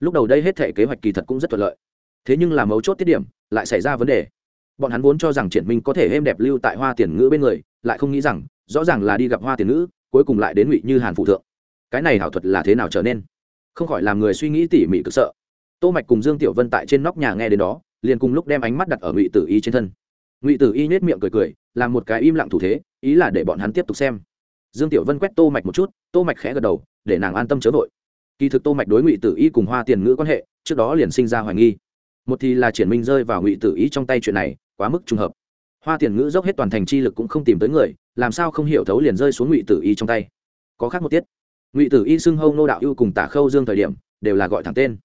Lúc đầu đây hết thể kế hoạch kỳ thật cũng rất thuận lợi. Thế nhưng là mấu chốt tiết điểm, lại xảy ra vấn đề. Bọn hắn vốn cho rằng triển minh có thể êm đẹp lưu tại hoa tiền ngữ bên người, lại không nghĩ rằng, rõ ràng là đi gặp hoa tiền ngữ, cuối cùng lại đến ngụy như hàn phụ thượng cái này hảo thuật là thế nào trở nên? Không khỏi làm người suy nghĩ tỉ mỉ cực sợ. Tô mạch cùng dương tiểu vân tại trên nóc nhà nghe đến đó, liền cùng lúc đem ánh mắt đặt ở ngụy tử y trên thân. Ngụy tử y nhếch miệng cười cười làm một cái im lặng thủ thế, ý là để bọn hắn tiếp tục xem. Dương tiểu vân quét tô mạch một chút, tô mạch khẽ gật đầu, để nàng an tâm chớ vội. Kỳ thực tô mạch đối ngụy tử y cùng hoa tiền ngữ quan hệ, trước đó liền sinh ra hoài nghi. Một thì là triển minh rơi vào ngụy tử y trong tay chuyện này, quá mức trùng hợp. Hoa tiền ngữ dốc hết toàn thành chi lực cũng không tìm tới người, làm sao không hiểu thấu liền rơi xuống ngụy tử y trong tay. Có khác một tiết ngụy tử y xưng hâu nô đạo ưu cùng tả khâu dương thời điểm đều là gọi thẳng tên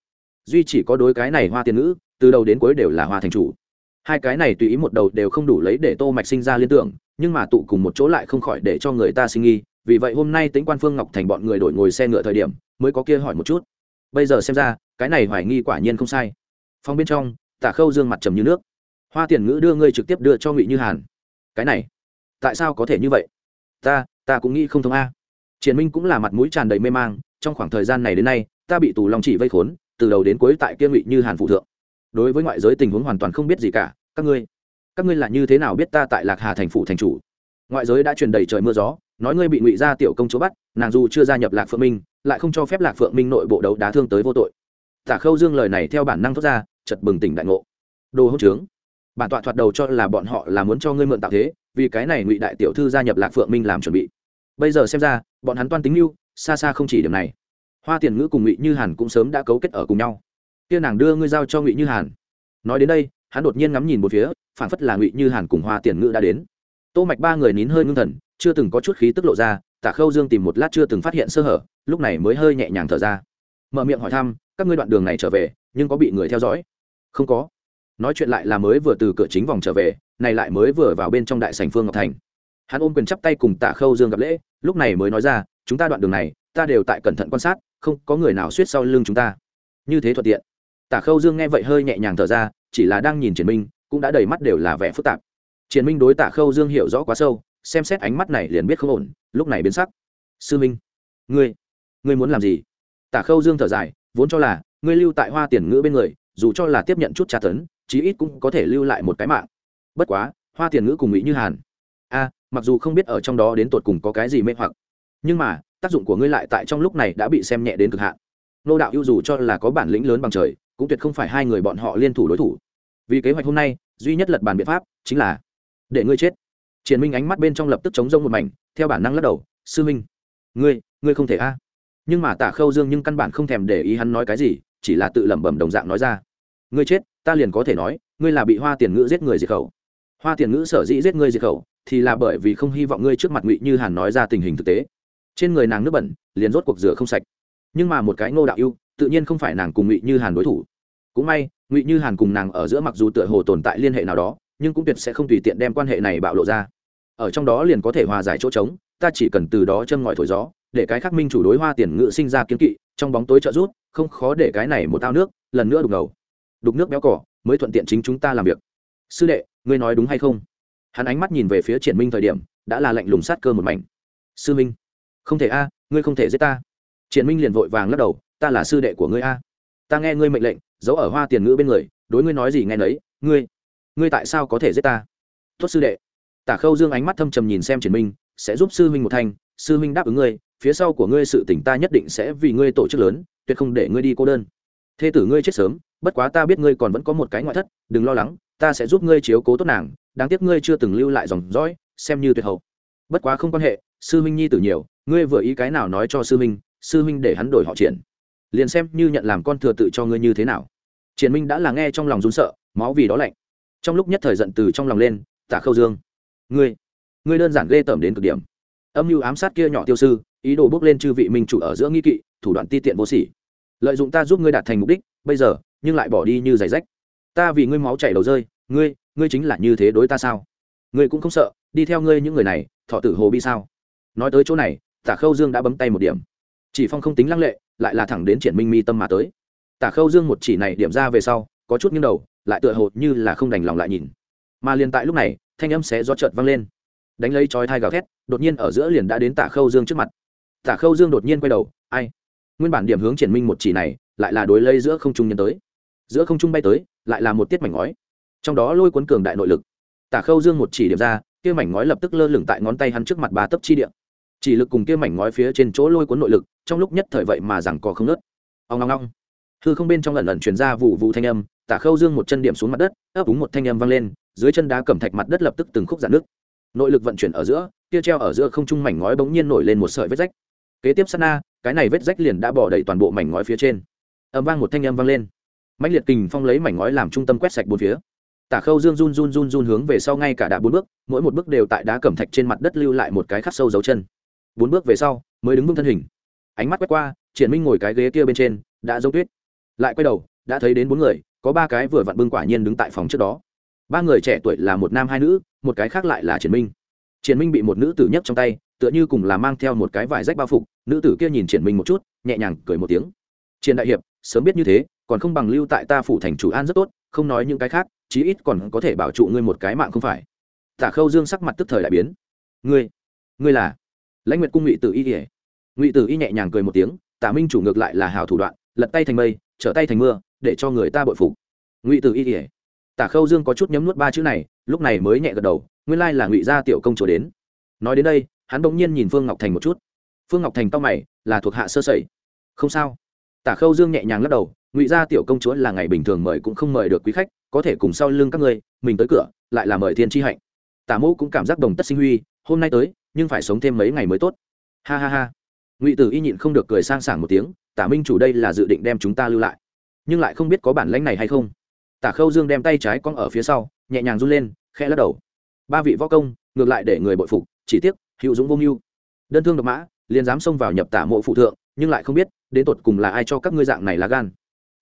duy chỉ có đối cái này hoa tiền ngữ từ đầu đến cuối đều là hoa thành chủ hai cái này tùy ý một đầu đều không đủ lấy để tô mạch sinh ra liên tưởng nhưng mà tụ cùng một chỗ lại không khỏi để cho người ta sinh nghi vì vậy hôm nay tính quan phương ngọc thành bọn người đổi ngồi xe ngựa thời điểm mới có kia hỏi một chút bây giờ xem ra cái này hoài nghi quả nhiên không sai phong bên trong tả khâu dương mặt trầm như nước hoa tiền ngữ đưa ngươi trực tiếp đưa cho ngụy như hàn cái này tại sao có thể như vậy ta ta cũng nghĩ không thông a triển minh cũng là mặt mũi tràn đầy mê mang, trong khoảng thời gian này đến nay, ta bị tù lòng chỉ vây khốn, từ đầu đến cuối tại kia ngụy như hàn phụ thượng. Đối với ngoại giới tình huống hoàn toàn không biết gì cả, các ngươi các ngươi là như thế nào biết ta tại lạc hà thành phủ thành chủ? Ngoại giới đã truyền đầy trời mưa gió, nói ngươi bị ngụy gia tiểu công chúa bắt, nàng dù chưa gia nhập lạc phượng minh, lại không cho phép lạc phượng minh nội bộ đấu đá thương tới vô tội. Tả khâu dương lời này theo bản năng thoát ra chật bừng tỉnh đại ngộ. Đồ hỗn trướng. Bản tọa thoạt đầu cho là bọn họ là muốn cho ngươi mượn tạo thế, vì cái này ngụy đại tiểu thư gia nhập lạc phượng minh làm chuẩn bị bây giờ xem ra, bọn hắn toan tính mưu, xa xa không chỉ điểm này. Hoa tiền ngữ cùng ngụy như hàn cũng sớm đã cấu kết ở cùng nhau. Kia nàng đưa ngươi giao cho ngụy như hàn. Nói đến đây, hắn đột nhiên ngắm nhìn một phía phản phất là ngụy như hàn cùng hoa tiền ngữ đã đến. Tô mạch ba người nín hơi ngưng thần, chưa từng có chút khí tức lộ ra tả khâu dương tìm một lát chưa từng phát hiện sơ hở, lúc này mới hơi nhẹ nhàng thở ra. Mở miệng hỏi thăm, các ngươi đoạn đường này trở về, nhưng có bị người theo dõi? Không có. Nói chuyện lại là mới vừa từ cửa chính vòng trở về, này lại mới vừa vào bên trong đại sảnh phương ngọc thành hắn ôm quyền chắp tay cùng tạ khâu dương gặp lễ, lúc này mới nói ra, chúng ta đoạn đường này, ta đều tại cẩn thận quan sát, không có người nào suýt sau lưng chúng ta. Như thế thuận tiện. Tạ khâu dương nghe vậy hơi nhẹ nhàng thở ra, chỉ là đang nhìn triển minh, cũng đã đầy mắt đều là vẻ phức tạp. Triển minh đối tạ khâu dương hiểu rõ quá sâu, xem xét ánh mắt này liền biết không ổn, lúc này biến sắc. Sư minh, ngươi ngươi muốn làm gì? Tạ khâu dương thở dài, vốn cho là, ngươi lưu tại hoa tiền ngữ bên người, dù cho là tiếp nhận chút tra tấn, chí ít cũng có thể lưu lại một cái mạng. Bất quá, hoa tiền ngữ cùng mỹ như hàn. A mặc dù không biết ở trong đó đến tột cùng có cái gì mê hoặc, nhưng mà, tác dụng của ngươi lại tại trong lúc này đã bị xem nhẹ đến cực hạn. Nô đạo ưu dù cho là có bản lĩnh lớn bằng trời, cũng tuyệt không phải hai người bọn họ liên thủ đối thủ. Vì kế hoạch hôm nay, duy nhất lật bàn biện pháp chính là để ngươi chết. Triển minh ánh mắt bên trong lập tức chống rông một mảnh, theo bản năng lắc đầu, sư minh, ngươi ngươi không thể a. Nhưng mà tả khâu dương nhưng căn bản không thèm để ý hắn nói cái gì, chỉ là tự lẩm bẩm đồng dạng nói ra, ngươi chết, ta liền có thể nói, ngươi là bị hoa tiền ngữ giết người diệt khẩu. Hoa tiền ngữ sở dĩ giết ngươi diệt khẩu thì là bởi vì không hy vọng ngươi trước mặt ngụy như hàn nói ra tình hình thực tế. Trên người nàng nước bẩn, liền rốt cuộc rửa không sạch. Nhưng mà một cái ngô đạo yêu, tự nhiên không phải nàng cùng ngụy như hàn đối thủ. Cũng may, ngụy như hàn cùng nàng ở giữa mặc dù tựa hồ tồn tại liên hệ nào đó, nhưng cũng tuyệt sẽ không tùy tiện đem quan hệ này bạo lộ ra. Ở trong đó liền có thể hòa giải chỗ trống, ta chỉ cần từ đó châm ngòi thổi gió, để cái khắc minh chủ đối hoa tiền ngự sinh ra kiến kỵ, trong bóng tối trợ rút không khó để cái này một tao nước, lần nữa đục ngầu. Đục nước béo cỏ mới thuận tiện chính chúng ta làm việc. Sư đệ, ngươi nói đúng hay không? Hắn ánh mắt nhìn về phía triển minh thời điểm, đã là lạnh lùng sát cơ một mảnh. Sư minh. Không thể a, ngươi không thể giết ta. Triển minh liền vội vàng lắc đầu, ta là sư đệ của ngươi a. Ta nghe ngươi mệnh lệnh, giấu ở hoa tiền ngữ bên người, đối ngươi nói gì nghe nấy, ngươi ngươi tại sao có thể giết ta? Tốt sư đệ. Tả khâu dương ánh mắt thâm trầm nhìn xem triển minh, sẽ giúp sư huynh một thanh, sư huynh đáp ứng ngươi, phía sau của ngươi sự tỉnh ta nhất định sẽ vì ngươi tổ chức lớn, tuyệt không để ngươi đi cô đơn. Thê tử ngươi chết sớm, bất quá ta biết ngươi còn vẫn có một cái ngoại thất, đừng lo lắng ta sẽ giúp ngươi chiếu cố tốt nàng, đáng tiếc ngươi chưa từng lưu lại dòng dõi, xem như tuyệt hậu. Bất quá không quan hệ, sư minh nhi tử nhiều, ngươi vừa ý cái nào nói cho sư minh sư minh để hắn đổi họ triển. Liền xem như nhận làm con thừa tự cho ngươi như thế nào. Triển minh đã là nghe trong lòng run sợ, máu vì đó lạnh. Trong lúc nhất thời giận từ trong lòng lên, tả khâu dương. Ngươi ngươi đơn giản ghê tởm đến cực điểm. Âm mưu ám sát kia nhỏ tiêu sư, ý đồ bước lên chư vị minh chủ ở giữa nghi kỵ, thủ đoạn ti tiện vô sỉ. Lợi dụng ta giúp ngươi đạt thành mục đích, bây giờ, nhưng lại bỏ đi như giày rách ta vì ngươi máu chảy đầu rơi, ngươi ngươi chính là như thế đối ta sao? Ngươi cũng không sợ, đi theo ngươi những người này, thọ tử hồ bi sao? Nói tới chỗ này, tả khâu dương đã bấm tay một điểm. Chỉ phong không tính lăng lệ, lại là thẳng đến triển minh mi tâm mà tới. Tả khâu dương một chỉ này điểm ra về sau, có chút nghiêng đầu, lại tựa hồ như là không đành lòng lại nhìn. Mà liền tại lúc này, thanh âm sẽ do chợt vang lên. Đánh lấy chói thai gào thét, đột nhiên ở giữa liền đã đến tả khâu dương trước mặt. Tả khâu dương đột nhiên quay đầu, ai? Nguyên bản điểm hướng triển minh một chỉ này, lại là đối lây giữa không trung nhân tới. Giữa không trung bay tới lại là một tiết mảnh ngói. Trong đó lôi cuốn cường đại nội lực. Tả khâu dương một chỉ điểm ra, kia mảnh ngói lập tức lơ lửng tại ngón tay hắn trước mặt ba tấc chi điện chỉ lực cùng kia mảnh ngói phía trên chỗ lôi cuốn nội lực, trong lúc nhất thời vậy mà rằng có không nớt ông ngong ngong hư không bên trong lần lần chuyển ra vụ vụ thanh âm, tả khâu dương một chân điểm xuống mặt đất, ấp úng một thanh âm vang lên, dưới chân đá cẩm thạch mặt đất lập tức từng khúc giãn nước nội lực vận chuyển ở giữa, kia treo ở giữa không trung mảnh ngói bỗng nhiên nổi lên một sợi vết rách. Kế tiếp sát na, cái này vết rách liền đã bỏ đầy toàn bộ mảnh ngói phía trên. Âm vang một thanh âm vang lên mạnh liệt kình phong lấy mảnh ngói làm trung tâm quét sạch bốn phía. Tả khâu dương run run run run hướng về sau ngay cả đã bốn bước, mỗi một bước đều tại đá cẩm thạch trên mặt đất lưu lại một cái khắc sâu dấu chân. Bốn bước về sau, mới đứng vững thân hình. Ánh mắt quét qua, triển minh ngồi cái ghế kia bên trên, đã dấu tuyết. Lại quay đầu, đã thấy đến bốn người, có ba cái vừa vặn bưng quả nhiên đứng tại phòng trước đó. Ba người trẻ tuổi là một nam hai nữ, một cái khác lại là triển minh. Triển minh bị một nữ tử nhấc trong tay, tựa như cùng là mang theo một cái vải rách bao phục, nữ tử kia nhìn triển minh một chút, nhẹ nhàng cười một tiếng. Triển đại hiệp, sớm biết như thế còn không bằng lưu tại ta phủ thành chủ an rất tốt, không nói những cái khác, chí ít còn có thể bảo trụ ngươi một cái mạng không phải. Tả khâu dương sắc mặt tức thời đại biến. Ngươi ngươi là lãnh nguyệt cung ngụy tử y ỉa ngụy tử y nhẹ nhàng cười một tiếng, tả minh chủ ngược lại là hào thủ đoạn, lật tay thành mây, trở tay thành mưa, để cho người ta bội phục. Ngụy tử y ỉa tả khâu dương có chút nhấm nuốt ba chữ này, lúc này mới nhẹ gật đầu, nguyên lai là ngụy gia tiểu công chúa đến. Nói đến đây, hắn bỗng nhiên nhìn phương ngọc thành một chút. Phương ngọc thành to mày, là thuộc hạ sơ sẩy. Không sao tả khâu dương nhẹ nhàng lắc đầu, ngụy gia tiểu công chúa là ngày bình thường mời cũng không mời được quý khách, có thể cùng sau lưng các ngươi, mình tới cửa, lại là mời thiên tri hạnh. Tả mẫu cũng cảm giác đồng tất sinh huy, hôm nay tới, nhưng phải sống thêm mấy ngày mới tốt. Ha ha ha. Ngụy tử y nhịn không được cười sang sảng một tiếng, tả minh chủ đây là dự định đem chúng ta lưu lại, nhưng lại không biết có bản lãnh này hay không. Tả khâu dương đem tay trái cong ở phía sau, nhẹ nhàng run lên, khẽ lắc đầu. Ba vị võ công, ngược lại để người bội phục, chỉ tiếc, hữu dũng vô mưu. Đơn thương độc mã, liền dám xông vào nhập tả mộ phụ thượng, nhưng lại không biết đến tột cùng là ai cho các ngươi dạng này là gan?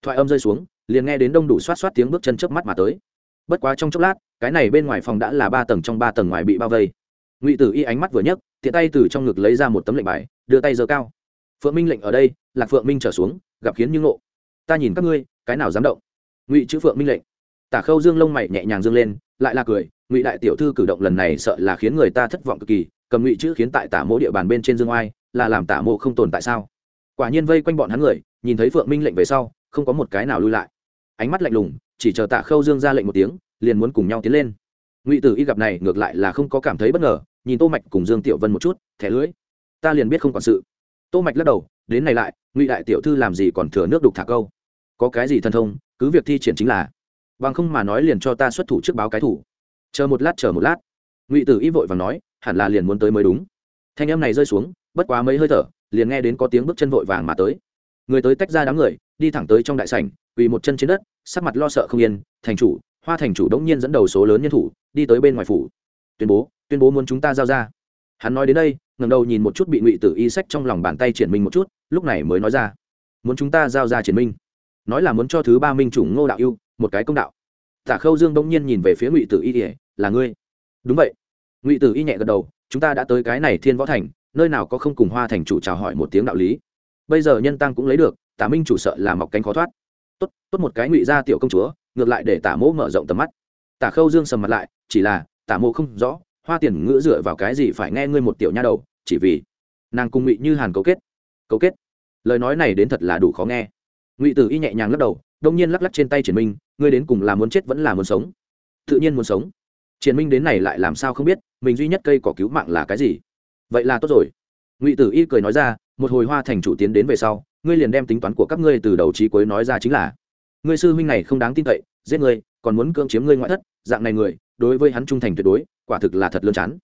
Thoại âm rơi xuống, liền nghe đến đông đủ xoát xoát tiếng bước chân chớp mắt mà tới. Bất quá trong chốc lát, cái này bên ngoài phòng đã là ba tầng trong ba tầng ngoài bị bao vây. Ngụy tử y ánh mắt vừa nhấc, tiện tay từ trong ngực lấy ra một tấm lệnh bài, đưa tay giơ cao. Phượng minh lệnh ở đây, lạc phượng minh trở xuống, gặp khiến như ngộ. Ta nhìn các ngươi, cái nào dám động? Ngụy chữ phượng minh lệnh. Tả khâu dương lông mày nhẹ nhàng dương lên, lại là cười, ngụy đại tiểu thư cử động lần này sợ là khiến người ta thất vọng cực kỳ, cầm ngụy chữ khiến tại tả mộ địa bàn bên trên dương oai, là làm tả mộ không tồn tại sao? Quả nhiên vây quanh bọn hắn người, nhìn thấy phượng minh lệnh về sau, không có một cái nào lui lại. Ánh mắt lạnh lùng, chỉ chờ tạ khâu dương ra lệnh một tiếng, liền muốn cùng nhau tiến lên. Ngụy tử y gặp này, ngược lại là không có cảm thấy bất ngờ, nhìn tô mạch cùng dương tiểu vân một chút, thẻ lưỡi ta liền biết không còn sự. Tô mạch lắc đầu, đến này lại, ngụy đại tiểu thư làm gì còn thừa nước đục thả câu. Có cái gì thần thông, cứ việc thi triển chính là. Bằng không mà nói liền cho ta xuất thủ trước báo cái thủ. Chờ một lát, chờ một lát. Ngụy tử y vội và nói, hẳn là liền muốn tới mới đúng. Thanh em này rơi xuống, bất quá mấy hơi thở liền nghe đến có tiếng bước chân vội vàng mà tới. Người tới tách ra đám người, đi thẳng tới trong đại sảnh, quỳ một chân trên đất, sắc mặt lo sợ không yên, thành chủ, hoa thành chủ đống nhiên dẫn đầu số lớn nhân thủ, đi tới bên ngoài phủ. Tuyên bố tuyên bố muốn chúng ta giao ra. Hắn nói đến đây ngầm đầu nhìn một chút bị ngụy tử y sách trong lòng bàn tay triển minh một chút, lúc này mới nói ra, muốn chúng ta giao ra triển minh? Nói là muốn cho thứ ba minh chủ ngô đạo yêu một cái công đạo. Tả khâu dương đống nhiên nhìn về phía ngụy tử y ỉa là ngươi. Đúng vậy. Ngụy tử y nhẹ gật đầu, chúng ta đã tới cái này thiên võ thành nơi nào có không cùng hoa thành chủ chào hỏi một tiếng đạo lý. Bây giờ nhân tăng cũng lấy được, tả minh chủ sợ là mọc cánh khó thoát. Tốt tốt một cái ngụy gia tiểu công chúa, ngược lại để tả mỗ mở rộng tầm mắt. Tả khâu dương sầm mặt lại, chỉ là, tả mỗ không rõ, hoa tiền ngữ dựa vào cái gì phải nghe ngươi một tiểu nha đầu, chỉ vì nàng cùng ngụy như hàn cấu kết. Cấu kết. Lời nói này đến thật là đủ khó nghe. Ngụy tử y nhẹ nhàng lắc đầu, đông nhiên lắc lắc trên tay triển minh, ngươi đến cùng là muốn chết vẫn là muốn sống? Tự nhiên muốn sống. Triển minh đến này lại làm sao không biết, mình duy nhất cây cỏ cứu mạng là cái gì? Vậy là tốt rồi. Ngụy tử y cười nói ra, một hồi hoa thành chủ tiến đến về sau, ngươi liền đem tính toán của các ngươi từ đầu trí cuối nói ra chính là, ngươi sư huynh này không đáng tin cậy, giết ngươi, còn muốn cưỡng chiếm ngươi ngoại thất, dạng này người, đối với hắn trung thành tuyệt đối, quả thực là thật lương chán.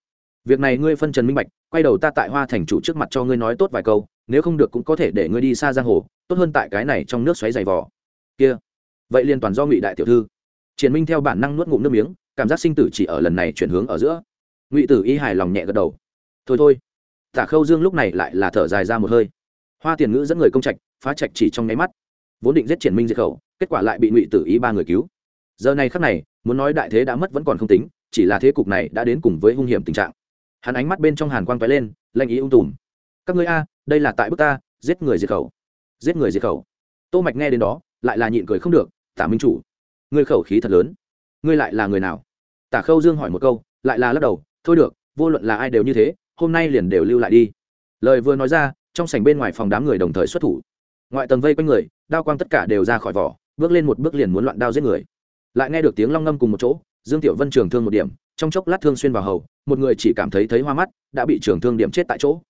Việc này ngươi phân trần minh bạch, quay đầu ta tại hoa thành chủ trước mặt cho ngươi nói tốt vài câu, nếu không được cũng có thể để ngươi đi xa giang hồ, tốt hơn tại cái này trong nước xoáy dày vỏ kia, vậy liên toàn do ngụy đại tiểu thư. Triển minh theo bản năng nuốt ngụm nước miếng, cảm giác sinh tử chỉ ở lần này chuyển hướng ở giữa. Ngụy tử y hài lòng nhẹ gật đầu thôi thôi. Tả khâu dương lúc này lại là thở dài ra một hơi. Hoa tiền ngữ dẫn người công trạch, phá trạch chỉ trong nháy mắt. Vốn định giết triển minh diệt khẩu, kết quả lại bị ngụy tử ý ba người cứu. Giờ này khắc này, muốn nói đại thế đã mất vẫn còn không tính, chỉ là thế cục này đã đến cùng với hung hiểm tình trạng. Hắn ánh mắt bên trong hàn quang toái lên lanh ý ung tùm. Các ngươi a, đây là tại bức ta, giết người diệt khẩu. Giết người diệt khẩu. Tô mạch nghe đến đó, lại là nhịn cười không được, tả minh chủ, ngươi khẩu khí thật lớn. Ngươi lại là người nào? Tả khâu dương hỏi một câu, lại là lắc đầu, thôi được, vô luận là ai đều như thế hôm nay liền đều lưu lại đi. Lời vừa nói ra, trong sảnh bên ngoài phòng đám người đồng thời xuất thủ. Ngoại tầng vây quanh người, đao quang tất cả đều ra khỏi vỏ, bước lên một bước liền muốn loạn đao giết người. Lại nghe được tiếng long ngâm cùng một chỗ, dương tiểu vân trường thương một điểm, trong chốc lát thương xuyên vào hầu, một người chỉ cảm thấy thấy hoa mắt, đã bị trường thương điểm chết tại chỗ.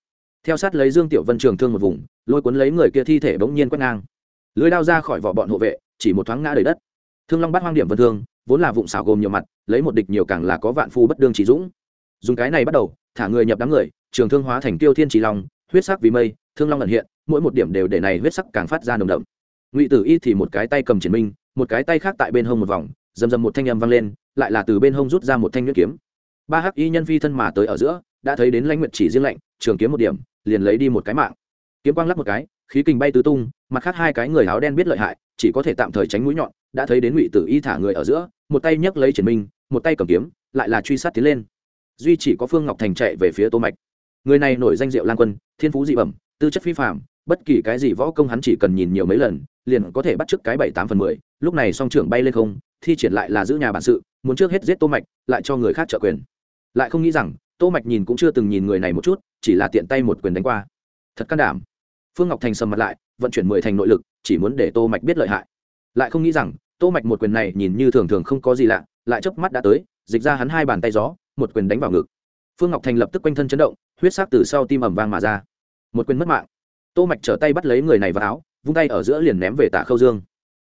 Theo sát lấy dương tiểu vân trường thương một vùng, lôi cuốn lấy người kia thi thể bỗng nhiên quét ngang. Lưới đao ra khỏi vỏ bọn hộ vệ, chỉ một thoáng ngã đầy đất. Thương long bắt hoang điểm vân thương, vốn là vụng xảo gồm nhiều mặt, lấy một địch nhiều càng là có vạn phu bất đương chỉ dũng. Dùng cái này bắt đầu thả người nhập đám người, trường thương hóa thành tiêu thiên trì long, huyết sắc vì mây, thương long ẩn hiện, mỗi một điểm đều để này huyết sắc càng phát ra nồng đậm. Ngụy tử y thì một cái tay cầm triển minh, một cái tay khác tại bên hông một vòng dầm dầm một thanh âm vang lên, lại là từ bên hông rút ra một thanh nhuyễn kiếm. Ba hắc y nhân phi thân mà tới ở giữa, đã thấy đến lãnh nguyệt chỉ riêng lạnh, trường kiếm một điểm, liền lấy đi một cái mạng. Kiếm quang lắc một cái, khí kình bay tứ tung, mặt khác hai cái người áo đen biết lợi hại, chỉ có thể tạm thời tránh mũi nhọn, đã thấy đến ngụy tử y thả người ở giữa, một tay nhấc lấy triển minh, một tay cầm kiếm, lại là truy sát tiến lên duy chỉ có phương ngọc thành chạy về phía tô mạch. Người này nổi danh diệu lan quân, thiên phú dị bẩm, tư chất phi phạm bất kỳ cái gì võ công hắn chỉ cần nhìn nhiều mấy lần, liền có thể bắt trước cái bảy tám phần mười. Lúc này song trưởng bay lên không, thi triển lại là giữ nhà bản sự, muốn trước hết giết tô mạch, lại cho người khác trợ quyền. Lại không nghĩ rằng, tô mạch nhìn cũng chưa từng nhìn người này một chút, chỉ là tiện tay một quyền đánh qua. Thật can đảm. Phương ngọc thành sầm mặt lại, vận chuyển mười thành nội lực, chỉ muốn để tô mạch biết lợi hại. Lại không nghĩ rằng, tô mạch một quyền này nhìn như thường thường không có gì lạ, lại chớp mắt đã tới, dịch ra hắn hai bàn tay gió một quyền đánh vào ngực. Phương ngọc thành lập tức quanh thân chấn động, huyết sắc từ sau tim ẩm vang mà ra. Một quyền mất mạng. Tô mạch trở tay bắt lấy người này vào áo, vung tay ở giữa liền ném về tả khâu dương.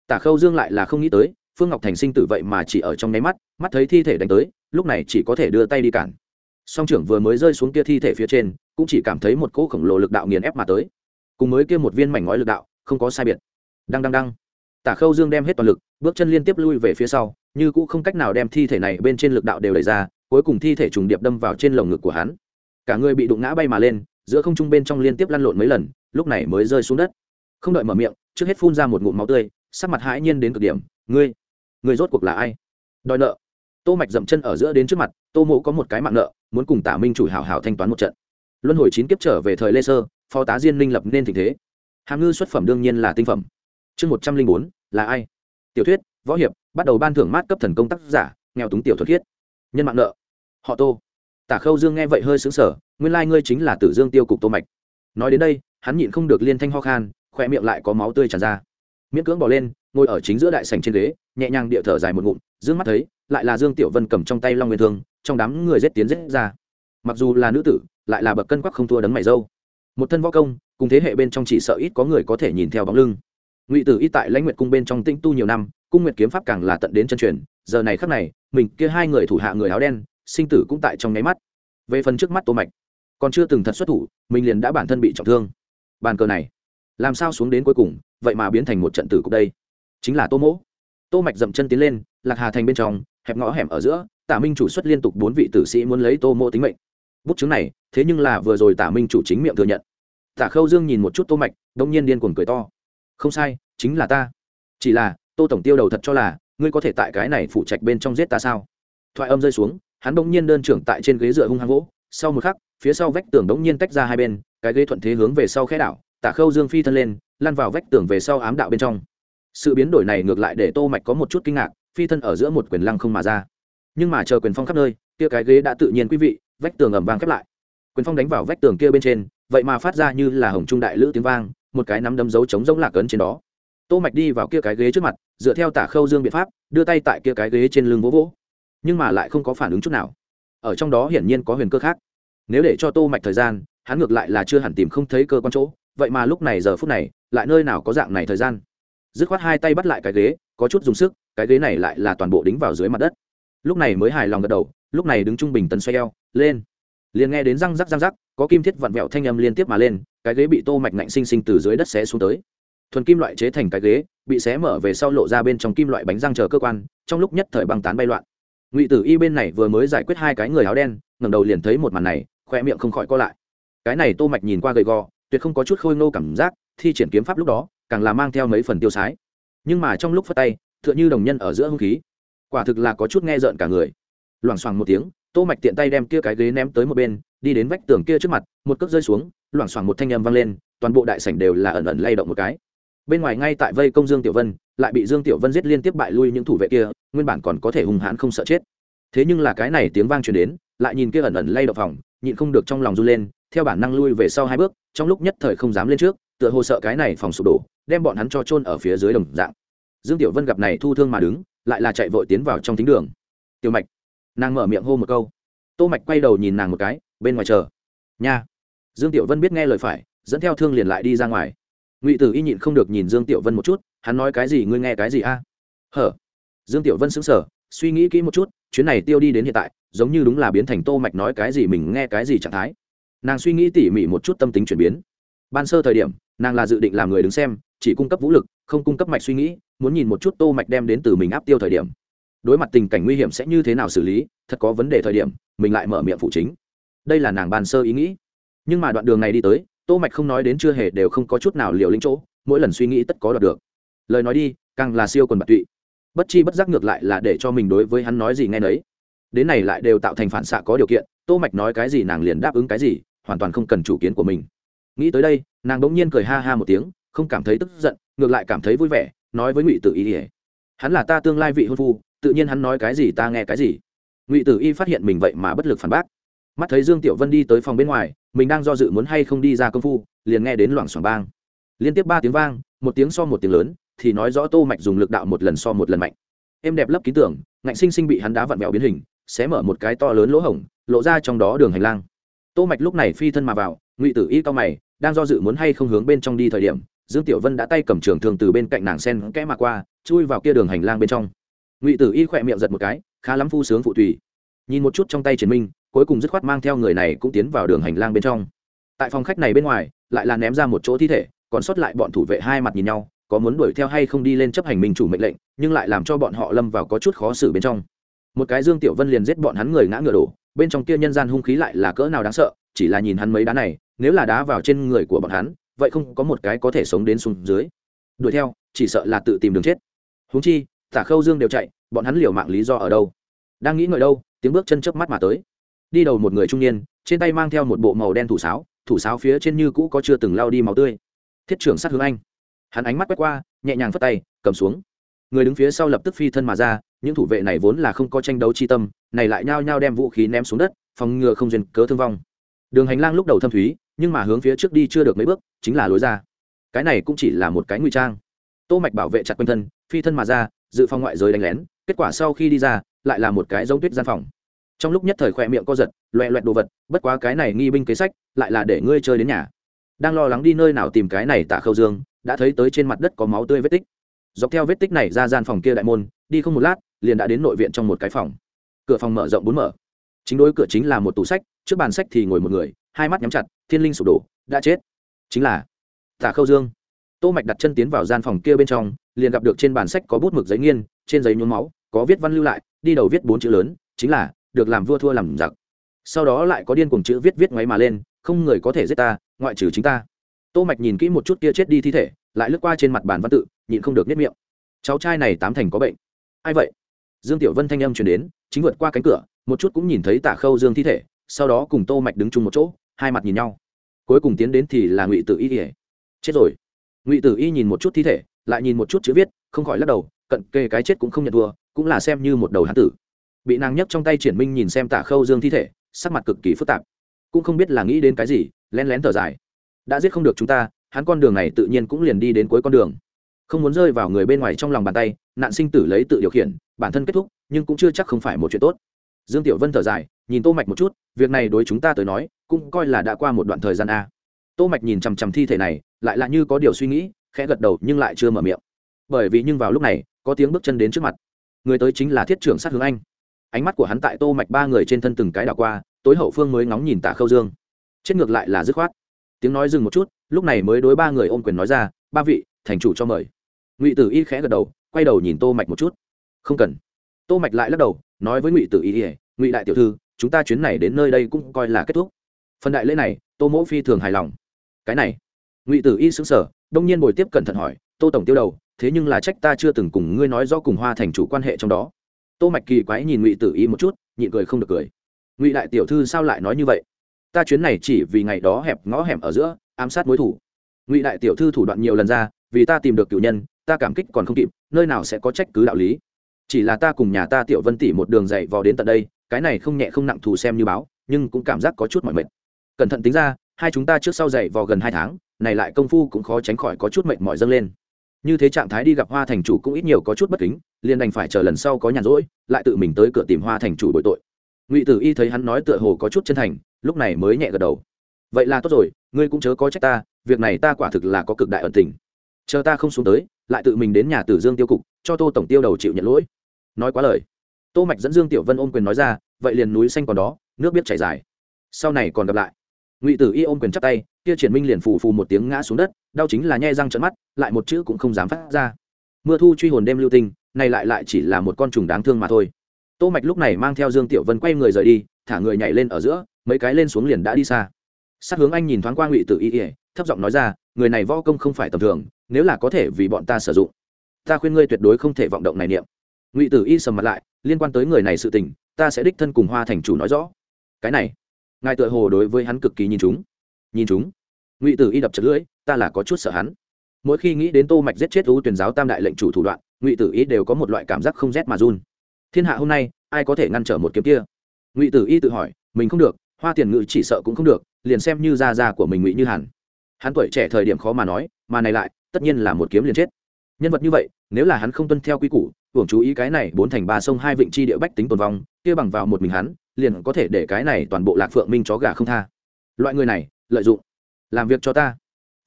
Tả khâu dương lại là không nghĩ tới, phương ngọc thành sinh tử vậy mà chỉ ở trong nháy mắt mắt thấy thi thể đánh tới, lúc này chỉ có thể đưa tay đi cản. Song trưởng vừa mới rơi xuống kia thi thể phía trên, cũng chỉ cảm thấy một cỗ khổng lồ lực đạo nghiền ép mà tới. Cùng mới kia một viên mảnh ngói lực đạo, không có sai biệt. Đăng đăng đăng. Tả khâu dương đem hết toàn lực, bước chân liên tiếp lui về phía sau, như cũng không cách nào đem thi thể này bên trên lực đạo đều đẩy ra cuối cùng thi thể trùng điệp đâm vào trên lồng ngực của hắn. Cả người bị đụng ngã bay mà lên, giữa không trung bên trong liên tiếp lăn lộn mấy lần, lúc này mới rơi xuống đất. Không đợi mở miệng, trước hết phun ra một ngụm máu tươi, sắc mặt hãi nhiên đến cực điểm. Ngươi ngươi rốt cuộc là ai? Đòi nợ. Tô mạch dậm chân ở giữa đến trước mặt, tô mộ có một cái mạng nợ, muốn cùng tả minh chủ hảo hảo thanh toán một trận. Luân hồi chín kiếp trở về thời lê sơ, phó tá diên minh lập nên tình thế. Hàm ngư xuất phẩm đương nhiên là tinh phẩm. Chương một trăm linh bốn, là ai? Tiểu thuyết, võ hiệp, bắt đầu ban thưởng mát cấp thần công tác giả, nghèo túng tiểu thuật thiết. nhân mạng nợ họ tô. Tả khâu dương nghe vậy hơi xứng sở nguyên lai ngươi chính là tử dương tiêu cục tô mạch. Nói đến đây, hắn nhịn không được liên thanh ho khan khoe miệng lại có máu tươi tràn ra. Miễn cưỡng bỏ lên, ngồi ở chính giữa đại sành trên ghế, nhẹ nhàng địa thở dài một ngụm, dương mắt thấy, lại là dương tiểu vân cầm trong tay long nguyên thương, trong đám người rết tiến rết ra. Mặc dù là nữ tử, lại là bậc cân quắc không thua đấng mày dâu. Một thân võ công, cùng thế hệ bên trong chỉ sợ ít có người có thể nhìn theo bóng lưng. Ngụy tử ít tại lãnh nguyệt cung bên trong tĩnh tu nhiều năm, cung nguyệt kiếm pháp càng là tận đến chân truyền, giờ này khắc này, mình kia hai người thủ hạ người áo đen sinh tử cũng tại trong nháy mắt. Về phần trước mắt tô mạch, còn chưa từng thật xuất thủ, mình liền đã bản thân bị trọng thương. Bàn cờ này, làm sao xuống đến cuối cùng, vậy mà biến thành một trận tử cục đây? Chính là tô mỗ. Tô mạch dậm chân tiến lên, lạc hà thành bên trong, hẹp ngõ hẻm ở giữa, tả minh chủ xuất liên tục bốn vị tử sĩ muốn lấy tô mỗ tính mệnh. Bút chứng này, thế nhưng là vừa rồi tả minh chủ chính miệng thừa nhận. Tả khâu dương nhìn một chút tô mạch, đông nhiên điên cuồng cười to. Không sai, chính là ta. Chỉ là, tô tổng tiêu đầu thật cho là, ngươi có thể tại cái này phụ trạch bên trong giết ta sao? Thoại âm rơi xuống hắn bỗng nhiên đơn trưởng tại trên ghế dựa hung hăng gỗ sau một khắc, phía sau vách tường bỗng nhiên tách ra hai bên, cái ghế thuận thế hướng về sau khẽ đảo, tả khâu dương phi thân lên, lăn vào vách tường về sau ám đạo bên trong. Sự biến đổi này ngược lại để tô mạch có một chút kinh ngạc, phi thân ở giữa một quyền lăng không mà ra. Nhưng mà chờ quyền phong khắp nơi, kia cái ghế đã tự nhiên quý vị, vách tường ầm vang khép lại. Quyền phong đánh vào vách tường kia bên trên, vậy mà phát ra như là hồng trung đại lữ tiếng vang, một cái nắm đấm dấu chống giống lạc ấn trên đó. Tô mạch đi vào kia cái ghế trước mặt, dựa theo tả khâu dương biện pháp, đưa tay tại kia cái ghế trên lưng vỗ vỗ nhưng mà lại không có phản ứng chút nào. Ở trong đó hiển nhiên có huyền cơ khác. Nếu để cho tô mạch thời gian, hắn ngược lại là chưa hẳn tìm không thấy cơ quan chỗ, vậy mà lúc này giờ phút này, lại nơi nào có dạng này thời gian? Dứt khoát hai tay bắt lại cái ghế, có chút dùng sức, cái ghế này lại là toàn bộ đính vào dưới mặt đất. Lúc này mới hài lòng gật đầu, lúc này đứng trung bình tấn xoay eo, lên. Liền nghe đến răng rắc răng rắc, có kim thiết vặn vẹo thanh âm liên tiếp mà lên, cái ghế bị tô mạch nạnh sinh sinh từ dưới đất xé xuống tới. Thuần kim loại chế thành cái ghế, bị xé mở về sau lộ ra bên trong kim loại bánh răng chờ cơ quan, trong lúc nhất thời băng tán bay loạn ngụy tử y bên này vừa mới giải quyết hai cái người áo đen ngẩng đầu liền thấy một màn này khoe miệng không khỏi co lại cái này tô mạch nhìn qua gầy gò tuyệt không có chút khôi ngô cảm giác thi triển kiếm pháp lúc đó càng là mang theo mấy phần tiêu sái nhưng mà trong lúc phát tay tựa như đồng nhân ở giữa hung khí quả thực là có chút nghe rợn cả người loảng xoảng một tiếng tô mạch tiện tay đem kia cái ghế ném tới một bên đi đến vách tường kia trước mặt một cước rơi xuống loảng xoảng một thanh âm vang lên toàn bộ đại sảnh đều là ẩn ẩn lay động một cái bên ngoài ngay tại vây công dương tiểu vân, lại bị dương tiểu vân giết liên tiếp bại lui những thủ vệ kia, nguyên bản còn có thể hung hãn không sợ chết. Thế nhưng là cái này tiếng vang truyền đến, lại nhìn kia ẩn ẩn lay động phòng, nhịn không được trong lòng run lên, theo bản năng lui về sau hai bước, trong lúc nhất thời không dám lên trước, tựa hồ sợ cái này phòng sụp đổ, đem bọn hắn cho chôn ở phía dưới đồng dạng. Dương tiểu vân gặp này thu thương mà đứng, lại là chạy vội tiến vào trong thính đường. Tiểu mạch. Nàng mở miệng hô một câu. Tô mạch quay đầu nhìn nàng một cái, bên ngoài chờ. Nha. Dương tiểu vân biết nghe lời phải, dẫn theo thương liền lại đi ra ngoài ngụy tử y nhịn không được nhìn dương tiểu vân một chút hắn nói cái gì ngươi nghe cái gì a hở dương tiểu vân sững sờ, suy nghĩ kỹ một chút chuyến này tiêu đi đến hiện tại giống như đúng là biến thành tô mạch nói cái gì mình nghe cái gì trạng thái nàng suy nghĩ tỉ mỉ một chút tâm tính chuyển biến ban sơ thời điểm nàng là dự định làm người đứng xem chỉ cung cấp vũ lực không cung cấp mạch suy nghĩ muốn nhìn một chút tô mạch đem đến từ mình áp tiêu thời điểm đối mặt tình cảnh nguy hiểm sẽ như thế nào xử lý thật có vấn đề thời điểm mình lại mở miệng phụ chính đây là nàng ban sơ ý nghĩ nhưng mà đoạn đường này đi tới tô mạch không nói đến chưa hề đều không có chút nào liều lĩnh chỗ, mỗi lần suy nghĩ tất có đoạt được. Lời nói đi, càng là siêu quần bạc tụy. Bất chi bất giác ngược lại là để cho mình đối với hắn nói gì nghe nấy. Đến này lại đều tạo thành phản xạ có điều kiện, tô mạch nói cái gì nàng liền đáp ứng cái gì, hoàn toàn không cần chủ kiến của mình. Nghĩ tới đây, nàng bỗng nhiên cười ha ha một tiếng, không cảm thấy tức giận, ngược lại cảm thấy vui vẻ, nói với ngụy tử y ỉa hắn là ta tương lai vị hôn phu, tự nhiên hắn nói cái gì ta nghe cái gì. Ngụy tử y phát hiện mình vậy mà bất lực phản bác. Mắt thấy dương tiểu vân đi tới phòng bên ngoài mình đang do dự muốn hay không đi ra công phu, liền nghe đến loảng xoảng bang. Liên tiếp ba tiếng vang, một tiếng so một tiếng lớn, thì nói rõ tô mạch dùng lực đạo một lần so một lần mạnh. Em đẹp lấp ký tưởng ngạnh sinh sinh bị hắn đá vặn vẹo biến hình, xé mở một cái to lớn lỗ hổng, lộ ra trong đó đường hành lang. Tô mạch lúc này phi thân mà vào, ngụy tử y cao mày, đang do dự muốn hay không hướng bên trong đi thời điểm, dương tiểu vân đã tay cầm trường thường từ bên cạnh nàng sen kẽ mà qua, chui vào kia đường hành lang bên trong. Ngụy tử y khỏe miệng giật một cái, khá lắm phu sướng phụ tùy. Nhìn một chút trong tay chiến minh cuối cùng dứt khoát mang theo người này cũng tiến vào đường hành lang bên trong. Tại phòng khách này bên ngoài, lại là ném ra một chỗ thi thể, còn sót lại bọn thủ vệ hai mặt nhìn nhau, có muốn đuổi theo hay không đi lên chấp hành minh chủ mệnh lệnh, nhưng lại làm cho bọn họ lâm vào có chút khó xử bên trong. Một cái dương tiểu vân liền giết bọn hắn người ngã ngựa đổ, bên trong kia nhân gian hung khí lại là cỡ nào đáng sợ, chỉ là nhìn hắn mấy đá này, nếu là đá vào trên người của bọn hắn, vậy không có một cái có thể sống đến xuống dưới. Đuổi theo, chỉ sợ là tự tìm đường chết. Huống chi, tả khâu dương đều chạy, bọn hắn liều mạng lý do ở đâu? Đang nghĩ ngợi đâu, tiếng bước chân chớp mắt mà tới đi đầu một người trung niên, trên tay mang theo một bộ màu đen thủ sáo thủ sáo phía trên như cũ có chưa từng lao đi máu tươi. Thiết trưởng sát hướng anh. Hắn ánh mắt quét qua, nhẹ nhàng phất tay, cầm xuống. Người đứng phía sau lập tức phi thân mà ra, những thủ vệ này vốn là không có tranh đấu chi tâm, này lại nhao nhao đem vũ khí ném xuống đất, phòng ngừa không duyên cớ thương vong. Đường hành lang lúc đầu thâm thúy, nhưng mà hướng phía trước đi chưa được mấy bước, chính là lối ra. Cái này cũng chỉ là một cái ngụy trang. Tô mạch bảo vệ chặt quanh thân, phi thân mà ra, dự phòng ngoại giới đánh lén, kết quả sau khi đi ra, lại là một cái giống tuyết gian phòng trong lúc nhất thời khỏe miệng co giật, loẹ loẹt đồ vật, bất quá cái này nghi binh kế sách, lại là để ngươi chơi đến nhà. Đang lo lắng đi nơi nào tìm cái này tạ khâu dương, đã thấy tới trên mặt đất có máu tươi vết tích. Dọc theo vết tích này ra gian phòng kia đại môn, đi không một lát, liền đã đến nội viện trong một cái phòng. Cửa phòng mở rộng bốn mở. Chính đối cửa chính là một tủ sách, trước bàn sách thì ngồi một người, hai mắt nhắm chặt, thiên linh sụp đổ, đã chết. Chính là tả khâu dương. Tô mạch đặt chân tiến vào gian phòng kia bên trong, liền gặp được trên bàn sách có bút mực giấy nghiên, trên giấy nhuốm máu, có viết văn lưu lại, đi đầu viết bốn chữ lớn, chính là được làm vua thua làm giặc. Sau đó lại có điên cuồng chữ viết viết ngoáy mà lên, không người có thể giết ta, ngoại trừ chính ta. Tô mạch nhìn kỹ một chút kia chết đi thi thể, lại lướt qua trên mặt bàn văn tự, nhịn không được nhất miệng. Cháu trai này tám thành có bệnh. Ai vậy? Dương tiểu vân thanh âm truyền đến, chính vượt qua cánh cửa, một chút cũng nhìn thấy tả khâu dương thi thể, sau đó cùng tô mạch đứng chung một chỗ, hai mặt nhìn nhau. Cuối cùng tiến đến thì là ngụy tử y chết rồi. Ngụy tử y nhìn một chút thi thể, lại nhìn một chút chữ viết, không khỏi lắc đầu, cận kề cái chết cũng không nhận thua, cũng là xem như một đầu hán tử bị nàng nhấc trong tay triển minh nhìn xem tả khâu dương thi thể, sắc mặt cực kỳ phức tạp. Cũng không biết là nghĩ đến cái gì, lén lén thở dài. Đã giết không được chúng ta, hắn con đường này tự nhiên cũng liền đi đến cuối con đường. Không muốn rơi vào người bên ngoài trong lòng bàn tay, nạn sinh tử lấy tự điều khiển, bản thân kết thúc, nhưng cũng chưa chắc không phải một chuyện tốt. Dương tiểu vân thở dài, nhìn tô mạch một chút, việc này đối chúng ta tới nói, cũng coi là đã qua một đoạn thời gian a. Tô mạch nhìn chằm chằm thi thể này, lại là như có điều suy nghĩ, khẽ gật đầu nhưng lại chưa mở miệng. Bởi vì nhưng vào lúc này, có tiếng bước chân đến trước mặt. Người tới chính là thiết trưởng sát hướng anh ánh mắt của hắn tại tô mạch ba người trên thân từng cái đảo qua, tối hậu phương mới ngóng nhìn tả khâu dương. Chết ngược lại là dứt khoát. Tiếng nói dừng một chút, lúc này mới đối ba người ôm quyền nói ra, ba vị, thành chủ cho mời. Ngụy tử y khẽ gật đầu, quay đầu nhìn tô mạch một chút. Không cần. Tô mạch lại lắc đầu, nói với ngụy tử y, ngụy đại tiểu thư, chúng ta chuyến này đến nơi đây cũng coi là kết thúc. Phần đại lễ này, tô mỗ phi thường hài lòng. Cái này. Ngụy tử y xứng sở đông nhiên bồi tiếp cẩn thận hỏi, tô tổng tiêu đầu, thế nhưng là trách ta chưa từng cùng ngươi nói do cùng hoa thành chủ quan hệ trong đó tô mạch kỳ quái nhìn ngụy tử y một chút, nhịn cười không được cười. Ngụy đại tiểu thư sao lại nói như vậy? Ta chuyến này chỉ vì ngày đó hẹp ngõ hẻm ở giữa, ám sát mối thủ. Ngụy đại tiểu thư thủ đoạn nhiều lần ra, vì ta tìm được cựu nhân, ta cảm kích còn không kịp, nơi nào sẽ có trách cứ đạo lý? Chỉ là ta cùng nhà ta tiểu vân tỷ một đường dậy vò đến tận đây, cái này không nhẹ không nặng thù xem như báo, nhưng cũng cảm giác có chút mỏi mệt. Cẩn thận tính ra, hai chúng ta trước sau dậy vò gần hai tháng, này lại công phu cũng khó tránh khỏi có chút mệt mỏi dâng lên như thế trạng thái đi gặp hoa thành chủ cũng ít nhiều có chút bất kính, liền đành phải chờ lần sau có nhàn rỗi, lại tự mình tới cửa tìm hoa thành chủ bội tội. Ngụy tử y thấy hắn nói tựa hồ có chút chân thành, lúc này mới nhẹ gật đầu. Vậy là tốt rồi, ngươi cũng chớ có trách ta, việc này ta quả thực là có cực đại ẩn tình. Chờ ta không xuống tới, lại tự mình đến nhà tử dương tiêu cục, cho tô tổng tiêu đầu chịu nhận lỗi. Nói quá lời, tô mạch dẫn dương tiểu vân ôm quyền nói ra, vậy liền núi xanh còn đó, nước biết chảy dài. Sau này còn gặp lại ngụy tử y ôm quyền chắp tay, kia triển minh liền phù phù một tiếng ngã xuống đất, đau chính là nhe răng trợn mắt, lại một chữ cũng không dám phát ra. Mưa thu truy hồn đêm lưu tinh, này lại lại chỉ là một con trùng đáng thương mà thôi. Tô mạch lúc này mang theo dương tiểu vân quay người rời đi, thả người nhảy lên ở giữa, mấy cái lên xuống liền đã đi xa. Sát hướng anh nhìn thoáng qua ngụy tử y thấp giọng nói ra, người này võ công không phải tầm thường, nếu là có thể vì bọn ta sử dụng, ta khuyên ngươi tuyệt đối không thể vọng động này niệm. Ngụy tử y sầm mặt lại, liên quan tới người này sự tình, ta sẽ đích thân cùng hoa thành chủ nói rõ. Cái này ngài tựa hồ đối với hắn cực kỳ nhìn chúng. Nhìn chúng? Ngụy tử y đập chật lưỡi, ta là có chút sợ hắn. Mỗi khi nghĩ đến tô mạch giết chết ưu tuyển giáo tam đại lệnh chủ thủ đoạn, ngụy tử y đều có một loại cảm giác không rét mà run. Thiên hạ hôm nay, ai có thể ngăn trở một kiếm kia? Ngụy tử y tự hỏi, mình không được, hoa tiền ngự chỉ sợ cũng không được, liền xem như gia gia của mình ngụy như hẳn. hắn tuổi trẻ thời điểm khó mà nói, mà này lại, tất nhiên là một kiếm liền chết. Nhân vật như vậy, nếu là hắn không tuân theo quy củ, hưởng chú ý cái này bốn thành ba sông hai vịnh chi địa bách tính tồn vong, kia bằng vào một mình hắn liền có thể để cái này toàn bộ lạc phượng minh chó gà không tha. Loại người này, lợi dụng, làm việc cho ta.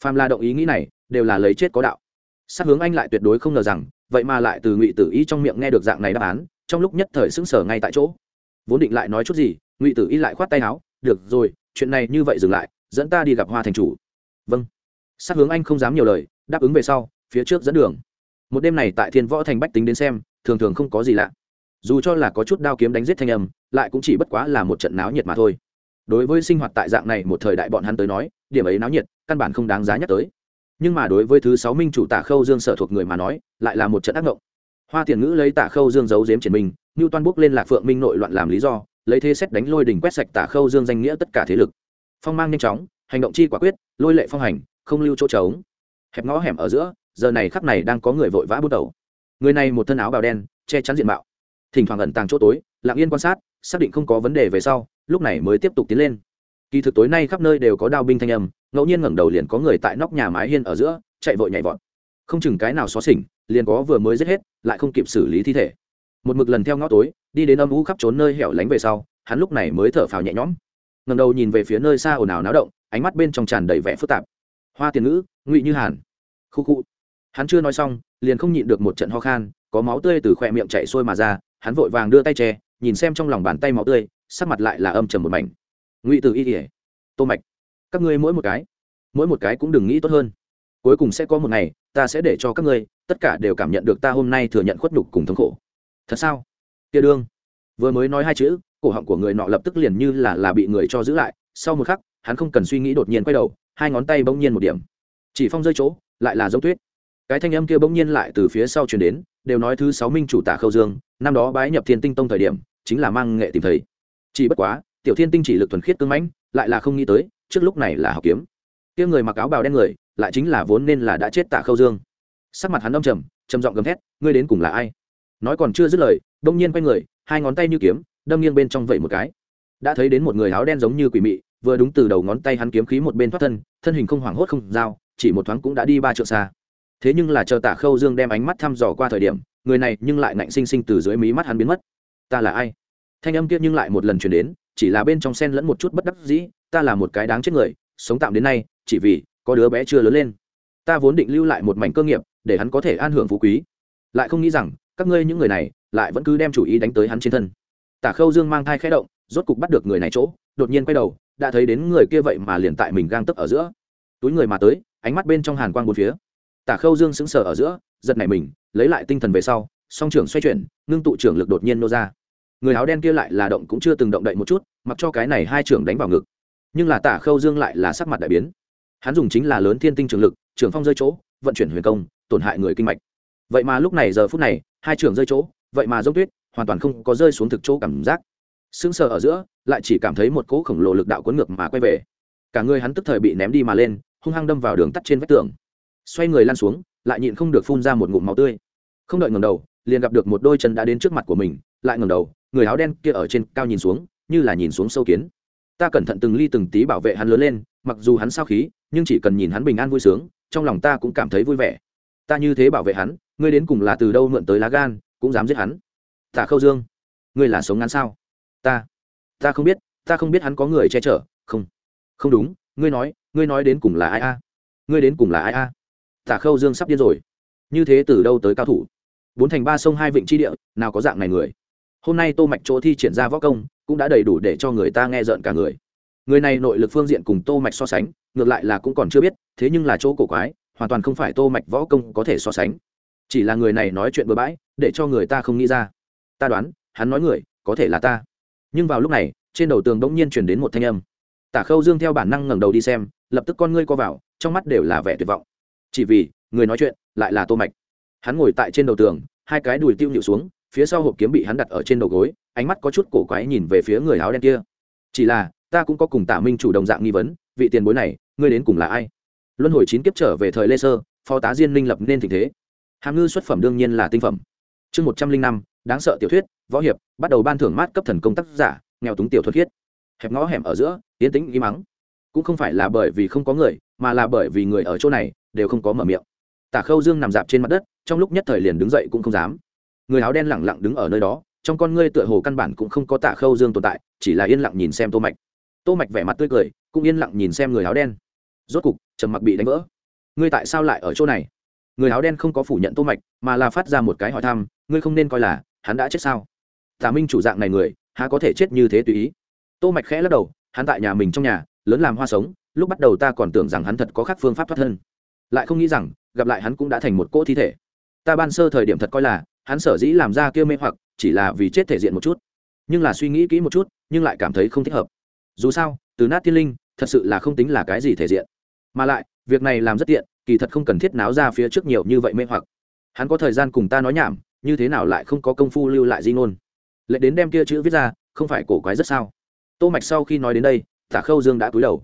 Phàm la động ý nghĩ này, đều là lấy chết có đạo. Sát hướng anh lại tuyệt đối không ngờ rằng, vậy mà lại từ ngụy tử y trong miệng nghe được dạng này đáp án, trong lúc nhất thời sững sờ ngay tại chỗ. Vốn định lại nói chút gì, ngụy tử y lại khoát tay áo, được rồi, chuyện này như vậy dừng lại, dẫn ta đi gặp hoa thành chủ. Vâng. Sát hướng anh không dám nhiều lời, đáp ứng về sau, phía trước dẫn đường. Một đêm này tại thiên võ thành bách tính đến xem, thường thường không có gì lạ dù cho là có chút đao kiếm đánh giết thanh âm, lại cũng chỉ bất quá là một trận náo nhiệt mà thôi. Đối với sinh hoạt tại dạng này một thời đại bọn hắn tới nói, điểm ấy náo nhiệt, căn bản không đáng giá nhắc tới. Nhưng mà đối với thứ sáu minh chủ tả khâu dương sở thuộc người mà nói, lại là một trận ác ngộng. Hoa tiền ngữ lấy tả khâu dương giấu giếm triển minh như toan bốc lên lạc phượng minh nội loạn làm lý do, lấy thế xét đánh lôi đỉnh quét sạch tả khâu dương danh nghĩa tất cả thế lực. Phong mang nhanh chóng, hành động chi quả quyết, lôi lệ phong hành, không lưu chỗ trống. Hẹp ngõ hẻm ở giữa, giờ này khắp này đang có người vội vã bút đầu người này một thân áo bào đen, che chắn diện mạo thỉnh thoảng ẩn tàng chỗ tối, lặng yên quan sát, xác định không có vấn đề về sau, lúc này mới tiếp tục tiến lên. Kỳ thực tối nay khắp nơi đều có đao binh thanh âm, ngẫu nhiên ngẩng đầu liền có người tại nóc nhà mái hiên ở giữa, chạy vội nhảy vọt. Không chừng cái nào xó xỉnh, liền có vừa mới giết hết, lại không kịp xử lý thi thể. Một mực lần theo ngõ tối, đi đến âm u khắp trốn nơi hẻo lánh về sau, hắn lúc này mới thở phào nhẹ nhõm. Ngầm đầu nhìn về phía nơi xa ồn ào náo động, ánh mắt bên trong tràn đầy vẻ phức tạp. Hoa tiền ngữ, ngụy như hàn. Khu khu. Hắn chưa nói xong, liền không nhịn được một trận ho khan, có máu tươi từ khoe miệng chạy sôi mà ra hắn vội vàng đưa tay che, nhìn xem trong lòng bàn tay máu tươi, sắc mặt lại là âm trầm một mảnh. Ngụy từ y ỉa tô mạch, các ngươi mỗi một cái, mỗi một cái cũng đừng nghĩ tốt hơn. Cuối cùng sẽ có một ngày, ta sẽ để cho các ngươi, tất cả đều cảm nhận được ta hôm nay thừa nhận khuất nhục cùng thống khổ. Thật sao? Kia đương. Vừa mới nói hai chữ, cổ họng của người nọ lập tức liền như là là bị người cho giữ lại. Sau một khắc, hắn không cần suy nghĩ đột nhiên quay đầu, hai ngón tay bỗng nhiên một điểm. Chỉ phong rơi chỗ, lại là giống tuyết. Cái thanh âm kia bỗng nhiên lại từ phía sau truyền đến đều nói thứ sáu minh chủ tả khâu dương, năm đó bái nhập thiên tinh tông thời điểm, chính là mang nghệ tìm thấy chỉ bất quá, tiểu thiên tinh chỉ lực thuần khiết cưng mãnh, lại là không nghĩ tới, trước lúc này là học kiếm. Kia người mặc áo bào đen người, lại chính là vốn nên là đã chết tạ khâu dương. Sắc mặt hắn âm trầm trầm giọng gầm thét, ngươi đến cùng là ai? Nói còn chưa dứt lời, đông nhiên quay người, hai ngón tay như kiếm, đâm nghiêng bên trong vậy một cái. Đã thấy đến một người áo đen giống như quỷ mị, vừa đúng từ đầu ngón tay hắn kiếm khí một bên thoát thân thân hình không hoảng hốt không dao chỉ một thoáng cũng đã đi ba trượng xa thế nhưng là chờ tạ khâu dương đem ánh mắt thăm dò qua thời điểm, người này nhưng lại ngạnh sinh sinh từ dưới mí mắt hắn biến mất. Ta là ai? Thanh âm kia nhưng lại một lần chuyển đến, chỉ là bên trong sen lẫn một chút bất đắc dĩ, ta là một cái đáng chết người, sống tạm đến nay, chỉ vì có đứa bé chưa lớn lên. Ta vốn định lưu lại một mảnh cơ nghiệp, để hắn có thể an hưởng phú quý. Lại không nghĩ rằng, các ngươi những người này, lại vẫn cứ đem chủ ý đánh tới hắn trên thân. Tả khâu dương mang thai khẽ động, rốt cục bắt được người này chỗ, đột nhiên quay đầu, đã thấy đến người kia vậy mà liền tại mình gang tấp ở giữa. Túi người mà tới, ánh mắt bên trong hàn quang bốn phía tả khâu dương sững sờ ở giữa, giật nảy mình, lấy lại tinh thần về sau, song trưởng xoay chuyển, ngưng tụ trưởng lực đột nhiên nô ra. Người áo đen kia lại là động cũng chưa từng động đậy một chút, mặc cho cái này hai trưởng đánh vào ngực. Nhưng là tả khâu dương lại là sắc mặt đại biến. Hắn dùng chính là lớn thiên tinh trường lực trường phong rơi chỗ, vận chuyển huyền công, tổn hại người kinh mạch. Vậy mà lúc này giờ phút này, hai trưởng rơi chỗ, vậy mà giống tuyết, hoàn toàn không có rơi xuống thực chỗ cảm giác. Sững sờ ở giữa, lại chỉ cảm thấy một cỗ khổng lồ lực đạo cuốn ngược mà quay về. Cả người hắn tức thời bị ném đi mà lên, hung hăng đâm vào đường tắt trên vách tường xoay người lăn xuống, lại nhịn không được phun ra một ngụm máu tươi. Không đợi ngầm đầu, liền gặp được một đôi chân đã đến trước mặt của mình, lại ngầm đầu, người áo đen kia ở trên cao nhìn xuống, như là nhìn xuống sâu kiến. Ta cẩn thận từng ly từng tí bảo vệ hắn lớn lên, mặc dù hắn sao khí, nhưng chỉ cần nhìn hắn bình an vui sướng, trong lòng ta cũng cảm thấy vui vẻ. Ta như thế bảo vệ hắn, ngươi đến cùng là từ đâu mượn tới lá gan, cũng dám giết hắn. Tạ khâu dương, ngươi là sống ngắn sao? Ta ta không biết, ta không biết hắn có người che chở, không. Không đúng, ngươi nói ngươi nói đến cùng là ai a? Ngươi đến cùng là ai a? Tả khâu dương sắp điên rồi. Như thế từ đâu tới cao thủ? Bốn thành ba sông hai vịnh tri địa, nào có dạng này người? Hôm nay tô mạch chỗ thi triển ra võ công, cũng đã đầy đủ để cho người ta nghe rợn cả người. Người này nội lực phương diện cùng tô mạch so sánh, ngược lại là cũng còn chưa biết, thế nhưng là chỗ cổ quái, hoàn toàn không phải tô mạch võ công có thể so sánh. Chỉ là người này nói chuyện bừa bãi, để cho người ta không nghĩ ra. Ta đoán, hắn nói người, có thể là ta. Nhưng vào lúc này, trên đầu tường đống nhiên truyền đến một thanh âm. Tả khâu dương theo bản năng ngẩng đầu đi xem, lập tức con ngươi co vào, trong mắt đều là vẻ tuyệt vọng chỉ vì, người nói chuyện lại là tô mạch. Hắn ngồi tại trên đầu tường, hai cái đùi tiêu nhịu xuống, phía sau hộp kiếm bị hắn đặt ở trên đầu gối, ánh mắt có chút cổ quái nhìn về phía người áo đen kia. Chỉ là, ta cũng có cùng tả minh chủ đồng dạng nghi vấn, vị tiền bối này, ngươi đến cùng là ai? Luân hồi chín kiếp trở về thời lê sơ, phó tá diên linh lập nên tình thế. Hàm ngư xuất phẩm đương nhiên là tinh phẩm. Chương một trăm linh năm, đáng sợ tiểu thuyết, võ hiệp, bắt đầu ban thưởng mát cấp thần công tác giả, nghèo túng tiểu thuật thiết hẹp ngõ hẻm ở giữa tiến tĩnh y mắng cũng không phải là bởi vì không có người mà là bởi vì người ở chỗ này đều không có mở miệng. Tả khâu dương nằm dạp trên mặt đất, trong lúc nhất thời liền đứng dậy cũng không dám. Người áo đen lẳng lặng đứng ở nơi đó, trong con ngươi tựa hồ căn bản cũng không có tả khâu dương tồn tại, chỉ là yên lặng nhìn xem tô mạch. Tô mạch vẻ mặt tươi cười, cũng yên lặng nhìn xem người áo đen. Rốt cục, trầm mặc bị đánh vỡ. Ngươi tại sao lại ở chỗ này? Người áo đen không có phủ nhận tô mạch, mà là phát ra một cái hỏi thăm, ngươi không nên coi là hắn đã chết sao? Tả minh chủ dạng này người, há có thể chết như thế tùy ý? Tô mạch khẽ lắc đầu, hắn tại nhà mình trong nhà, lớn làm hoa sống lúc bắt đầu ta còn tưởng rằng hắn thật có khác phương pháp thoát thân. Lại không nghĩ rằng, gặp lại hắn cũng đã thành một cỗ thi thể. Ta ban sơ thời điểm thật coi là, hắn sở dĩ làm ra kia mê hoặc, chỉ là vì chết thể diện một chút. Nhưng là suy nghĩ kỹ một chút, nhưng lại cảm thấy không thích hợp. Dù sao, từ nát thiên linh, thật sự là không tính là cái gì thể diện. Mà lại, việc này làm rất tiện, kỳ thật không cần thiết náo ra phía trước nhiều như vậy mê hoặc. Hắn có thời gian cùng ta nói nhảm, như thế nào lại không có công phu lưu lại di ngôn? Lệ đến đem kia chữ viết ra, không phải cổ quái rất sao? Tô mạch sau khi nói đến đây tả khâu dương đã cúi đầu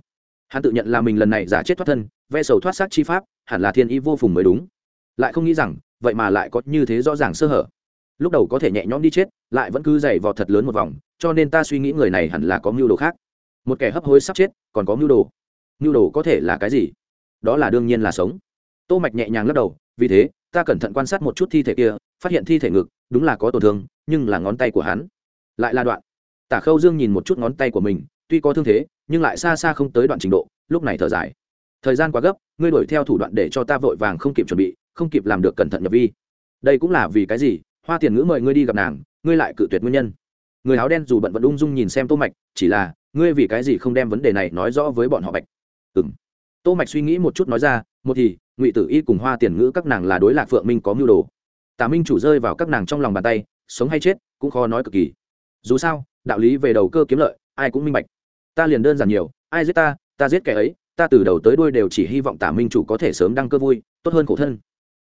hắn tự nhận là mình lần này giả chết thoát thân, ve sầu thoát xác chi pháp, hẳn là thiên ý vô phùng mới đúng. Lại không nghĩ rằng, vậy mà lại có như thế rõ ràng sơ hở. Lúc đầu có thể nhẹ nhõm đi chết, lại vẫn cứ dày vò thật lớn một vòng, cho nên ta suy nghĩ người này hẳn là có mưu đồ khác. Một kẻ hấp hối sắp chết, còn có mưu đồ. Mưu đồ có thể là cái gì? Đó là đương nhiên là sống. Tô mạch nhẹ nhàng lắc đầu, vì thế, ta cẩn thận quan sát một chút thi thể kia, phát hiện thi thể ngực, đúng là có tổn thương, nhưng là ngón tay của hắn lại là đoạn. Tả khâu dương nhìn một chút ngón tay của mình tuy có thương thế, nhưng lại xa xa không tới đoạn trình độ, lúc này thở dài. Thời gian quá gấp, ngươi đuổi theo thủ đoạn để cho ta vội vàng không kịp chuẩn bị, không kịp làm được cẩn thận nhập vi. Đây cũng là vì cái gì? Hoa tiền ngữ mời ngươi đi gặp nàng, ngươi lại cự tuyệt nguyên nhân. Người áo đen dù bận vẫn ung dung nhìn xem tô mạch, chỉ là, ngươi vì cái gì không đem vấn đề này nói rõ với bọn họ bạch? Ừm. Tô mạch suy nghĩ một chút nói ra, một thì, ngụy tử y cùng hoa tiền ngữ các nàng là đối lạc phượng minh có mưu đồ. Tà minh chủ rơi vào các nàng trong lòng bàn tay, sống hay chết, cũng khó nói cực kỳ. Dù sao, đạo lý về đầu cơ kiếm lợi ai cũng minh bạch. Ta liền đơn giản nhiều, ai giết ta ta giết kẻ ấy, ta từ đầu tới đuôi đều chỉ hy vọng tả minh chủ có thể sớm đăng cơ vui, tốt hơn khổ thân.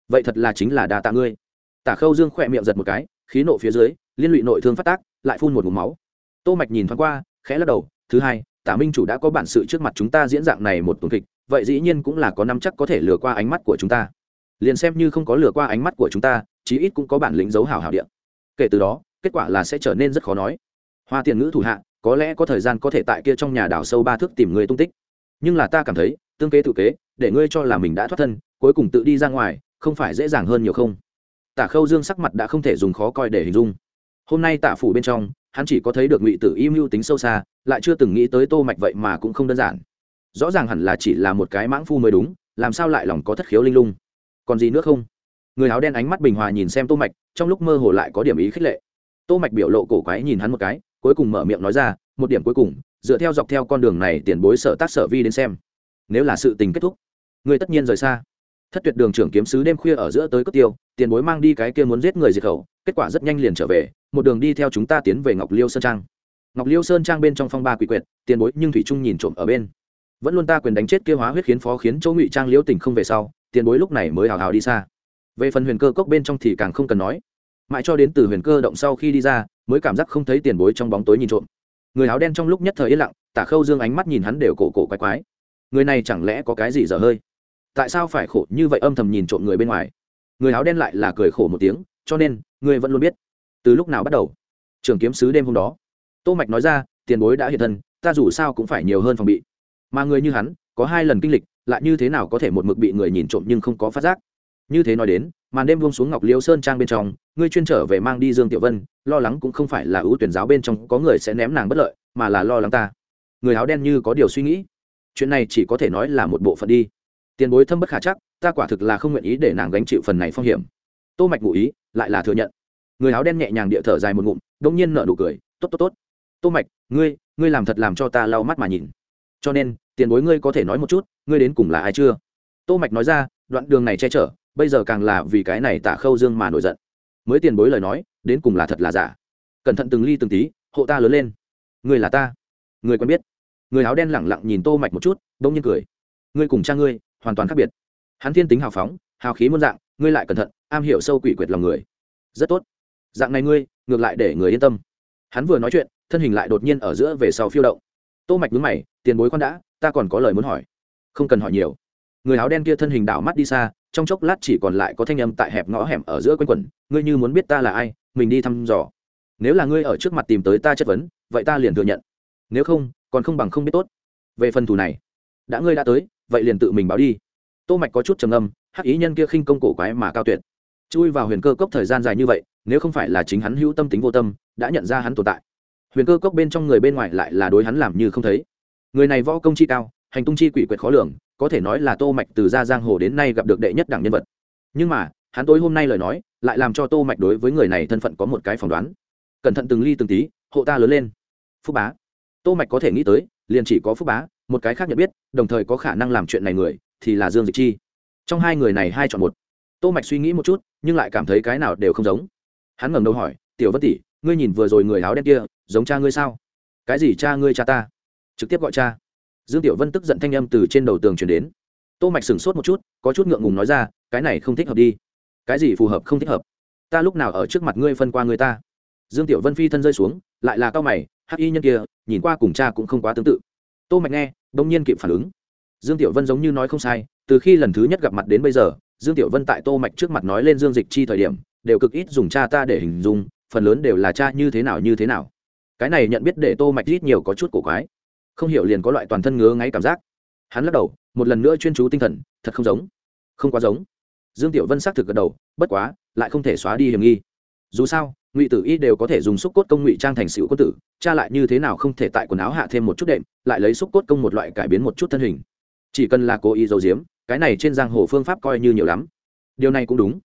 Vậy thật là chính là đa tạ ngươi. Tả khâu dương khỏe miệng giật một cái, khí nộ phía dưới, liên lụy nội thương phát tác, lại phun một mục máu. Tô mạch nhìn thoáng qua, khẽ lắc đầu, thứ hai, tả minh chủ đã có bản sự trước mặt chúng ta diễn dạng này một tuần kịch, vậy dĩ nhiên cũng là có năm chắc có thể lừa qua ánh mắt của chúng ta. Liền xem như không có lừa qua ánh mắt của chúng ta, chí ít cũng có bản lĩnh dấu hảo hảo điện kể từ đó, kết quả là sẽ trở nên rất khó nói. Hoa tiền ngữ thủ hạ có lẽ có thời gian có thể tại kia trong nhà đảo sâu ba thước tìm người tung tích. Nhưng là ta cảm thấy, tương kế tự kế, để ngươi cho là mình đã thoát thân, cuối cùng tự đi ra ngoài, không phải dễ dàng hơn nhiều không? Tả khâu dương sắc mặt đã không thể dùng khó coi để hình dung. Hôm nay tả phủ bên trong, hắn chỉ có thấy được ngụy tử y mưu tính sâu xa, lại chưa từng nghĩ tới tô mạch vậy mà cũng không đơn giản. Rõ ràng hẳn là chỉ là một cái mãng phu mới đúng, làm sao lại lòng có thất khiếu linh lung? Còn gì nữa không? Người áo đen ánh mắt bình hòa nhìn xem tô mạch, trong lúc mơ hồ lại có điểm ý khích lệ. Tô mạch biểu lộ cổ quái nhìn hắn một cái cuối cùng mở miệng nói ra, một điểm cuối cùng, dựa theo dọc theo con đường này tiền bối sở tác sở vi đến xem. Nếu là sự tình kết thúc, người tất nhiên rời xa. Thất tuyệt đường trưởng kiếm sứ đêm khuya ở giữa tới cất tiêu, tiền bối mang đi cái kia muốn giết người diệt khẩu, kết quả rất nhanh liền trở về, một đường đi theo chúng ta tiến về ngọc liêu sơn trang. Ngọc liêu sơn trang bên trong phong ba quỷ quyệt, tiền bối nhưng thủy trung nhìn trộm ở bên. Vẫn luôn ta quyền đánh chết kia hóa huyết khiến phó khiến châu ngụy trang liễu tình không về sau, tiền bối lúc này mới hào hào đi xa. Về phần huyền cơ cốc bên trong thì càng không cần nói. Mãi cho đến từ huyền cơ động sau khi đi ra mới cảm giác không thấy tiền bối trong bóng tối nhìn trộm. Người áo đen trong lúc nhất thời yên lặng, tả khâu dương ánh mắt nhìn hắn đều cổ cổ quái quái. Người này chẳng lẽ có cái gì dở hơi? Tại sao phải khổ như vậy âm thầm nhìn trộm người bên ngoài? Người áo đen lại là cười khổ một tiếng, cho nên, người vẫn luôn biết. Từ lúc nào bắt đầu? Trường kiếm sứ đêm hôm đó. Tô mạch nói ra, tiền bối đã hiện thân, ta dù sao cũng phải nhiều hơn phòng bị. Mà người như hắn, có hai lần kinh lịch, lại như thế nào có thể một mực bị người nhìn trộm nhưng không có phát giác? Như thế nói đến, màn đêm buông xuống ngọc liêu sơn trang bên trong, ngươi chuyên trở về mang đi dương tiểu vân, lo lắng cũng không phải là ưu tuyển giáo bên trong có người sẽ ném nàng bất lợi, mà là lo lắng ta. Người áo đen như có điều suy nghĩ. Chuyện này chỉ có thể nói là một bộ phận đi. Tiền bối thâm bất khả chắc, ta quả thực là không nguyện ý để nàng gánh chịu phần này phong hiểm. Tô mạch ngụ ý, lại là thừa nhận. Người áo đen nhẹ nhàng địa thở dài một ngụm đông nhiên nở nụ cười, tốt tốt tốt. Tô mạch, ngươi ngươi làm thật làm cho ta lau mắt mà nhìn. Cho nên, tiền bối ngươi có thể nói một chút, ngươi đến cùng là ai chưa? Tô mạch nói ra, đoạn đường này che chở bây giờ càng là vì cái này tả khâu dương mà nổi giận. Mới tiền bối lời nói, đến cùng là thật là giả. Cẩn thận từng ly từng tí, hộ ta lớn lên. Người là ta. Người quen biết. Người áo đen lẳng lặng nhìn tô mạch một chút đông nhiên cười. Ngươi cùng cha ngươi, hoàn toàn khác biệt. Hắn thiên tính hào phóng, hào khí muôn dạng, ngươi lại cẩn thận, am hiểu sâu quỷ quyệt lòng người. Rất tốt. Dạng này ngươi, ngược lại để người yên tâm. Hắn vừa nói chuyện, thân hình lại đột nhiên ở giữa về sau phiêu động. Tô mạch nhướng mày, tiền bối con đã, ta còn có lời muốn hỏi. Không cần hỏi nhiều. Người áo đen kia thân hình đảo mắt đi xa trong chốc lát chỉ còn lại có thanh âm tại hẹp ngõ hẻm ở giữa quanh quẩn, ngươi như muốn biết ta là ai, mình đi thăm dò. Nếu là ngươi ở trước mặt tìm tới ta chất vấn, vậy ta liền thừa nhận. Nếu không, còn không bằng không biết tốt. Về phần thù này, đã ngươi đã tới, vậy liền tự mình báo đi. Tô mạch có chút trầm âm hắc ý nhân kia khinh công cổ quái mà cao tuyệt. Chui vào huyền cơ cốc thời gian dài như vậy, nếu không phải là chính hắn hữu tâm tính vô tâm, đã nhận ra hắn tồn tại. Huyền cơ cốc bên trong người bên ngoài lại là đối hắn làm như không thấy. Người này võ công chi cao, hành tung chi quỷ quyệt khó lường có thể nói là tô mạch từ ra giang hồ đến nay gặp được đệ nhất đẳng nhân vật. Nhưng mà, hắn tối hôm nay lời nói, lại làm cho tô mạch đối với người này thân phận có một cái phỏng đoán. Cẩn thận từng ly từng tí, hộ ta lớn lên. Phúc bá. Tô mạch có thể nghĩ tới, liền chỉ có phúc bá, một cái khác nhận biết, đồng thời có khả năng làm chuyện này người, thì là dương dịch chi. Trong hai người này hai chọn một. Tô mạch suy nghĩ một chút, nhưng lại cảm thấy cái nào đều không giống. Hắn ngẩng đầu hỏi, tiểu vân tỷ, ngươi nhìn vừa rồi người áo đen kia, giống cha ngươi sao? Cái gì cha ngươi cha ta? Trực tiếp gọi cha dương tiểu vân tức giận thanh âm từ trên đầu tường truyền đến. Tô mạch sửng sốt một chút, có chút ngượng ngùng nói ra, cái này không thích hợp đi. Cái gì phù hợp không thích hợp? Ta lúc nào ở trước mặt ngươi phân qua người ta? Dương tiểu vân phi thân rơi xuống, lại là cao mày, hắc y nhân kia, nhìn qua cùng cha cũng không quá tương tự. Tô mạch nghe, đông nhiên kịp phản ứng. Dương tiểu vân giống như nói không sai, từ khi lần thứ nhất gặp mặt đến bây giờ, dương tiểu vân tại tô mạch trước mặt nói lên dương dịch chi thời điểm, đều cực ít dùng cha ta để hình dung, phần lớn đều là cha như thế nào như thế nào. Cái này nhận biết để tô mạch ít nhiều có chút cổ quái không hiểu liền có loại toàn thân ngứa ngáy cảm giác. Hắn lắc đầu, một lần nữa chuyên chú tinh thần, thật không giống. Không quá giống. Dương tiểu vân xác thực gật đầu, bất quá, lại không thể xóa đi hiểm nghi. Dù sao, ngụy tử y đều có thể dùng xúc cốt công ngụy trang thành xịu quân tử, cha lại như thế nào không thể tại quần áo hạ thêm một chút đệm, lại lấy xúc cốt công một loại cải biến một chút thân hình. Chỉ cần là cố ý giấu diếm cái này trên giang hồ phương pháp coi như nhiều lắm. Điều này cũng đúng.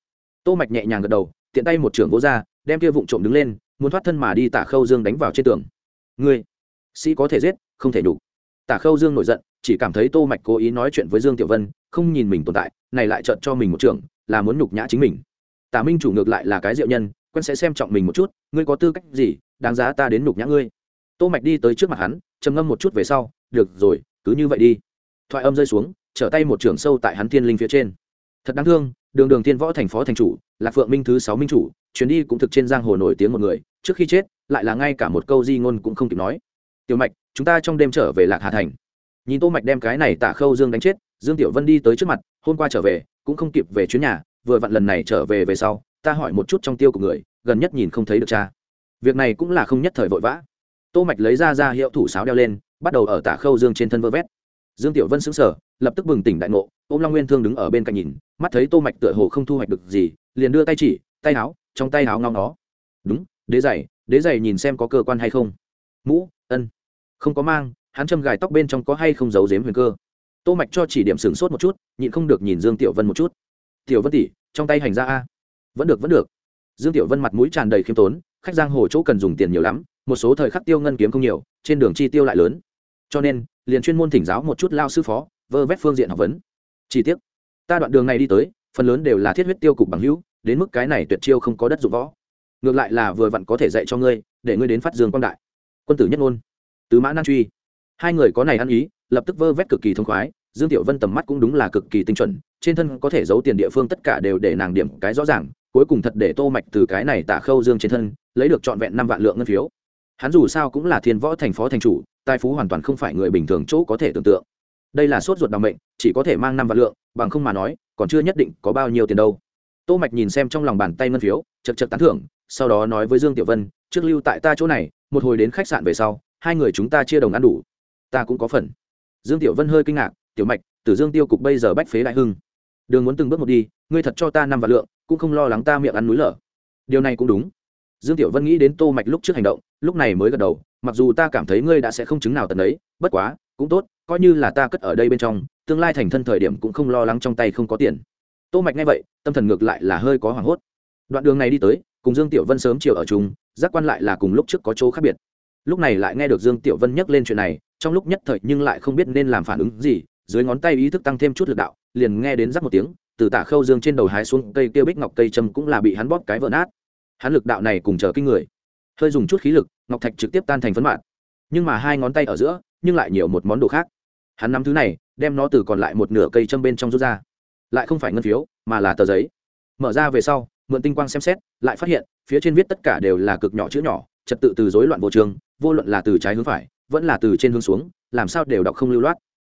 Tô mạch nhẹ nhàng gật đầu, tiện tay một trưởng vỗ ra, đem kia vụng trộm đứng lên, muốn thoát thân mà đi tả khâu dương đánh vào trên tường. Ngươi, sĩ có thể giết không thể đủ tả khâu dương nổi giận, chỉ cảm thấy tô mạch cố ý nói chuyện với dương tiểu vân, không nhìn mình tồn tại, này lại trợn cho mình một trưởng là muốn nhục nhã chính mình. Tả minh chủ ngược lại là cái diệu nhân, quen sẽ xem trọng mình một chút, ngươi có tư cách gì, đáng giá ta đến nhục nhã ngươi? Tô mạch đi tới trước mặt hắn, trầm ngâm một chút về sau, được rồi, cứ như vậy đi. Thoại âm rơi xuống, trở tay một trưởng sâu tại hắn thiên linh phía trên. Thật đáng thương, đường đường tiên võ thành phó thành chủ, lạc phượng minh thứ sáu minh chủ, chuyến đi cũng thực trên giang hồ nổi tiếng một người, trước khi chết, lại là ngay cả một câu di ngôn cũng không kịp nói tiểu mạch, chúng ta trong đêm trở về lạc hà thành. Nhìn tô mạch đem cái này tạ khâu dương đánh chết, dương tiểu vân đi tới trước mặt, hôm qua trở về, cũng không kịp về chuyến nhà, vừa vặn lần này trở về về sau, ta hỏi một chút trong tiêu của người, gần nhất nhìn không thấy được cha. Việc này cũng là không nhất thời vội vã. Tô mạch lấy ra ra hiệu thủ sáo đeo lên, bắt đầu ở tạ khâu dương trên thân vơ vét. Dương tiểu vân sững sờ, lập tức bừng tỉnh đại ngộ, ôm long nguyên thương đứng ở bên cạnh nhìn, mắt thấy tô mạch tựa hồ không thu hoạch được gì, liền đưa tay chỉ, tay áo, trong tay áo ngao nó đúng, đế giày đế giày nhìn xem có cơ quan hay không. Mũ, ân không có mang, hắn châm gài tóc bên trong có hay không giấu giếm huyền cơ. Tô mạch cho chỉ điểm sửng sốt một chút, nhịn không được nhìn dương tiểu vân một chút. Tiểu vân tỷ, trong tay hành ra a. Vẫn được vẫn được. Dương tiểu vân mặt mũi tràn đầy khiêm tốn, khách giang hồ chỗ cần dùng tiền nhiều lắm, một số thời khắc tiêu ngân kiếm không nhiều, trên đường chi tiêu lại lớn. Cho nên, liền chuyên môn thỉnh giáo một chút lao sư phó, vơ vét phương diện học vấn. Chi tiết ta đoạn đường này đi tới, phần lớn đều là thiết huyết tiêu cục bằng hữu, đến mức cái này tuyệt chiêu không có đất dụng võ. Ngược lại là vừa vặn có thể dạy cho ngươi, để ngươi đến phát dương quang đại. Quân tử nhất ngôn tứ mã nan truy. Hai người có này ăn ý, lập tức vơ vét cực kỳ thông khoái, dương tiểu vân tầm mắt cũng đúng là cực kỳ tinh chuẩn, trên thân có thể giấu tiền địa phương tất cả đều để nàng điểm cái rõ ràng, cuối cùng thật để tô mạch từ cái này tả khâu dương trên thân, lấy được trọn vẹn năm vạn lượng ngân phiếu. Hắn dù sao cũng là thiên võ thành phó thành chủ, tài phú hoàn toàn không phải người bình thường chỗ có thể tưởng tượng. Đây là sốt ruột đ mệnh, chỉ có thể mang năm vạn lượng, bằng không mà nói, còn chưa nhất định có bao nhiêu tiền đâu. Tô mạch nhìn xem trong lòng bàn tay ngân phiếu, chật chật tán thưởng, sau đó nói với dương tiểu vân, trước lưu tại ta chỗ này, một hồi đến khách sạn về sau hai người chúng ta chia đồng ăn đủ. Ta cũng có phần. Dương tiểu vân hơi kinh ngạc, tiểu mạch, tử dương tiêu cục bây giờ bách phế đại hưng. Đường muốn từng bước một đi, ngươi thật cho ta năm vạn lượng, cũng không lo lắng ta miệng ăn núi lở. Điều này cũng đúng. Dương tiểu vân nghĩ đến tô mạch lúc trước hành động, lúc này mới gật đầu, mặc dù ta cảm thấy ngươi đã sẽ không chứng nào tận ấy bất quá, cũng tốt, coi như là ta cất ở đây bên trong, tương lai thành thân thời điểm cũng không lo lắng trong tay không có tiền. Tô mạch nghe vậy, tâm thần ngược lại là hơi có hoảng hốt. Đoạn đường này đi tới, cùng dương tiểu vân sớm chiều ở chung, giác quan lại là cùng lúc trước có chỗ khác biệt lúc này lại nghe được dương tiểu vân nhắc lên chuyện này, trong lúc nhất thời nhưng lại không biết nên làm phản ứng gì, dưới ngón tay ý thức tăng thêm chút lực đạo, liền nghe đến rắc một tiếng, từ tả khâu dương trên đầu hái xuống cây tiêu bích ngọc cây châm cũng là bị hắn bóp cái vỡ nát. Hắn lực đạo này cùng chờ kinh người. Hơi dùng chút khí lực, ngọc thạch trực tiếp tan thành phấn mạn. Nhưng mà hai ngón tay ở giữa, nhưng lại nhiều một món đồ khác. Hắn nắm thứ này, đem nó từ còn lại một nửa cây châm bên trong rút ra. Lại không phải ngân phiếu, mà là tờ giấy. Mở ra về sau, mượn tinh quang xem xét, lại phát hiện, phía trên viết tất cả đều là cực nhỏ chữ nhỏ, trật tự từ rối loạn vô trường vô luận là từ trái hướng phải, vẫn là từ trên hướng xuống, làm sao đều đọc không lưu loát.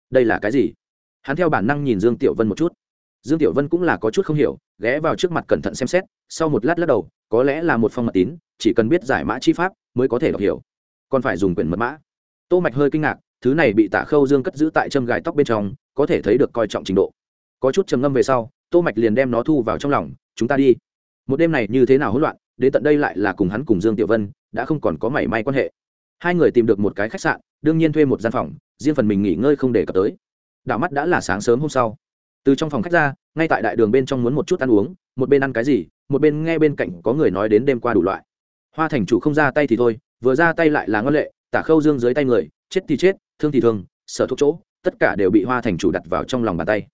Đây là cái gì? Hắn theo bản năng nhìn dương tiểu vân một chút. Dương tiểu vân cũng là có chút không hiểu, ghé vào trước mặt cẩn thận xem xét, sau một lát lắc đầu, có lẽ là một phong mật tín, chỉ cần biết giải mã chi pháp mới có thể đọc hiểu. Còn phải dùng quyển mật mã. Tô mạch hơi kinh ngạc, thứ này bị tạ khâu dương cất giữ tại châm gài tóc bên trong, có thể thấy được coi trọng trình độ. Có chút trầm ngâm về sau, tô mạch liền đem nó thu vào trong lòng, chúng ta đi. Một đêm này như thế nào hỗn loạn, đến tận đây lại là cùng hắn cùng dương tiểu vân, đã không còn có mảy may quan hệ hai người tìm được một cái khách sạn, đương nhiên thuê một gian phòng, riêng phần mình nghỉ ngơi không để cập tới. Đảo mắt đã là sáng sớm hôm sau. Từ trong phòng khách ra, ngay tại đại đường bên trong muốn một chút ăn uống, một bên ăn cái gì, một bên nghe bên cạnh có người nói đến đêm qua đủ loại. Hoa thành chủ không ra tay thì thôi, vừa ra tay lại là ngân lệ, tả khâu dương dưới tay người, chết thì chết, thương thì thương, sở thuốc chỗ, tất cả đều bị hoa thành chủ đặt vào trong lòng bàn tay.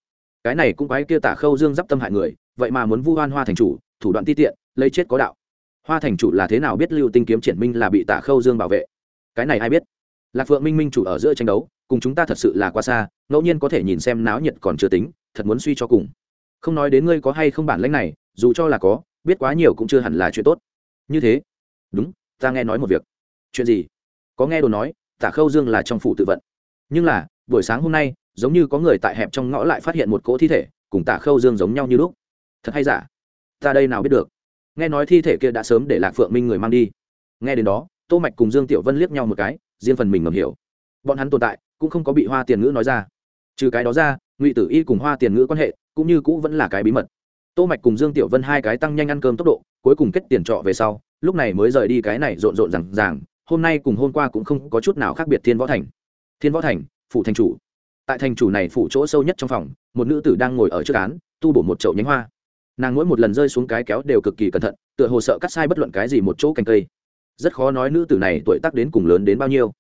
Cái này cũng quái kia tả khâu dương d i p tâm hại người, vậy mà muốn vu hoan hoa thành chủ, thủ đoạn ti tiện, lấy chết có đạo. Hoa thành chủ là thế nào biết lưu tinh kiếm triển minh là bị tả khâu dương bảo vệ? Cái này ai biết? Lạc phượng minh minh chủ ở giữa tranh đấu, cùng chúng ta thật sự là quá xa, ngẫu nhiên có thể nhìn xem náo nhiệt còn chưa tính, thật muốn suy cho cùng. Không nói đến ngươi có hay không bản lãnh này, dù cho là có, biết quá nhiều cũng chưa hẳn là chuyện tốt. Như thế. Đúng, ta nghe nói một việc. Chuyện gì? Có nghe đồ nói, tả khâu dương là trong phủ tự vận. Nhưng là, buổi sáng hôm nay, giống như có người tại hẹp trong ngõ lại phát hiện một cỗ thi thể, cùng tả khâu dương giống nhau như lúc. Thật hay giả? Ta đây nào biết được. Nghe nói thi thể kia đã sớm để lạc phượng minh người mang đi. Nghe đến đó tô mạch cùng dương tiểu vân liếc nhau một cái, riêng phần mình ngầm hiểu. Bọn hắn tồn tại, cũng không có bị hoa tiền ngữ nói ra. Trừ cái đó ra, ngụy tử y cùng hoa tiền ngữ quan hệ, cũng như cũ vẫn là cái bí mật. Tô mạch cùng dương tiểu vân hai cái tăng nhanh ăn cơm tốc độ, cuối cùng kết tiền trọ về sau, lúc này mới rời đi cái này rộn rộn rằng ràng, hôm nay cùng hôm qua cũng không có chút nào khác biệt thiên võ thành. Thiên võ thành phụ thành chủ. Tại thành chủ này phụ chỗ sâu nhất trong phòng, một nữ tử đang ngồi ở trước án, tu bổ một chậu nhánh hoa. Nàng mỗi một lần rơi xuống cái kéo đều cực kỳ cẩn thận, tựa hồ sợ cắt sai bất luận cái gì một chỗ cành cây rất khó nói nữ tử này tuổi tác đến cùng lớn đến bao nhiêu.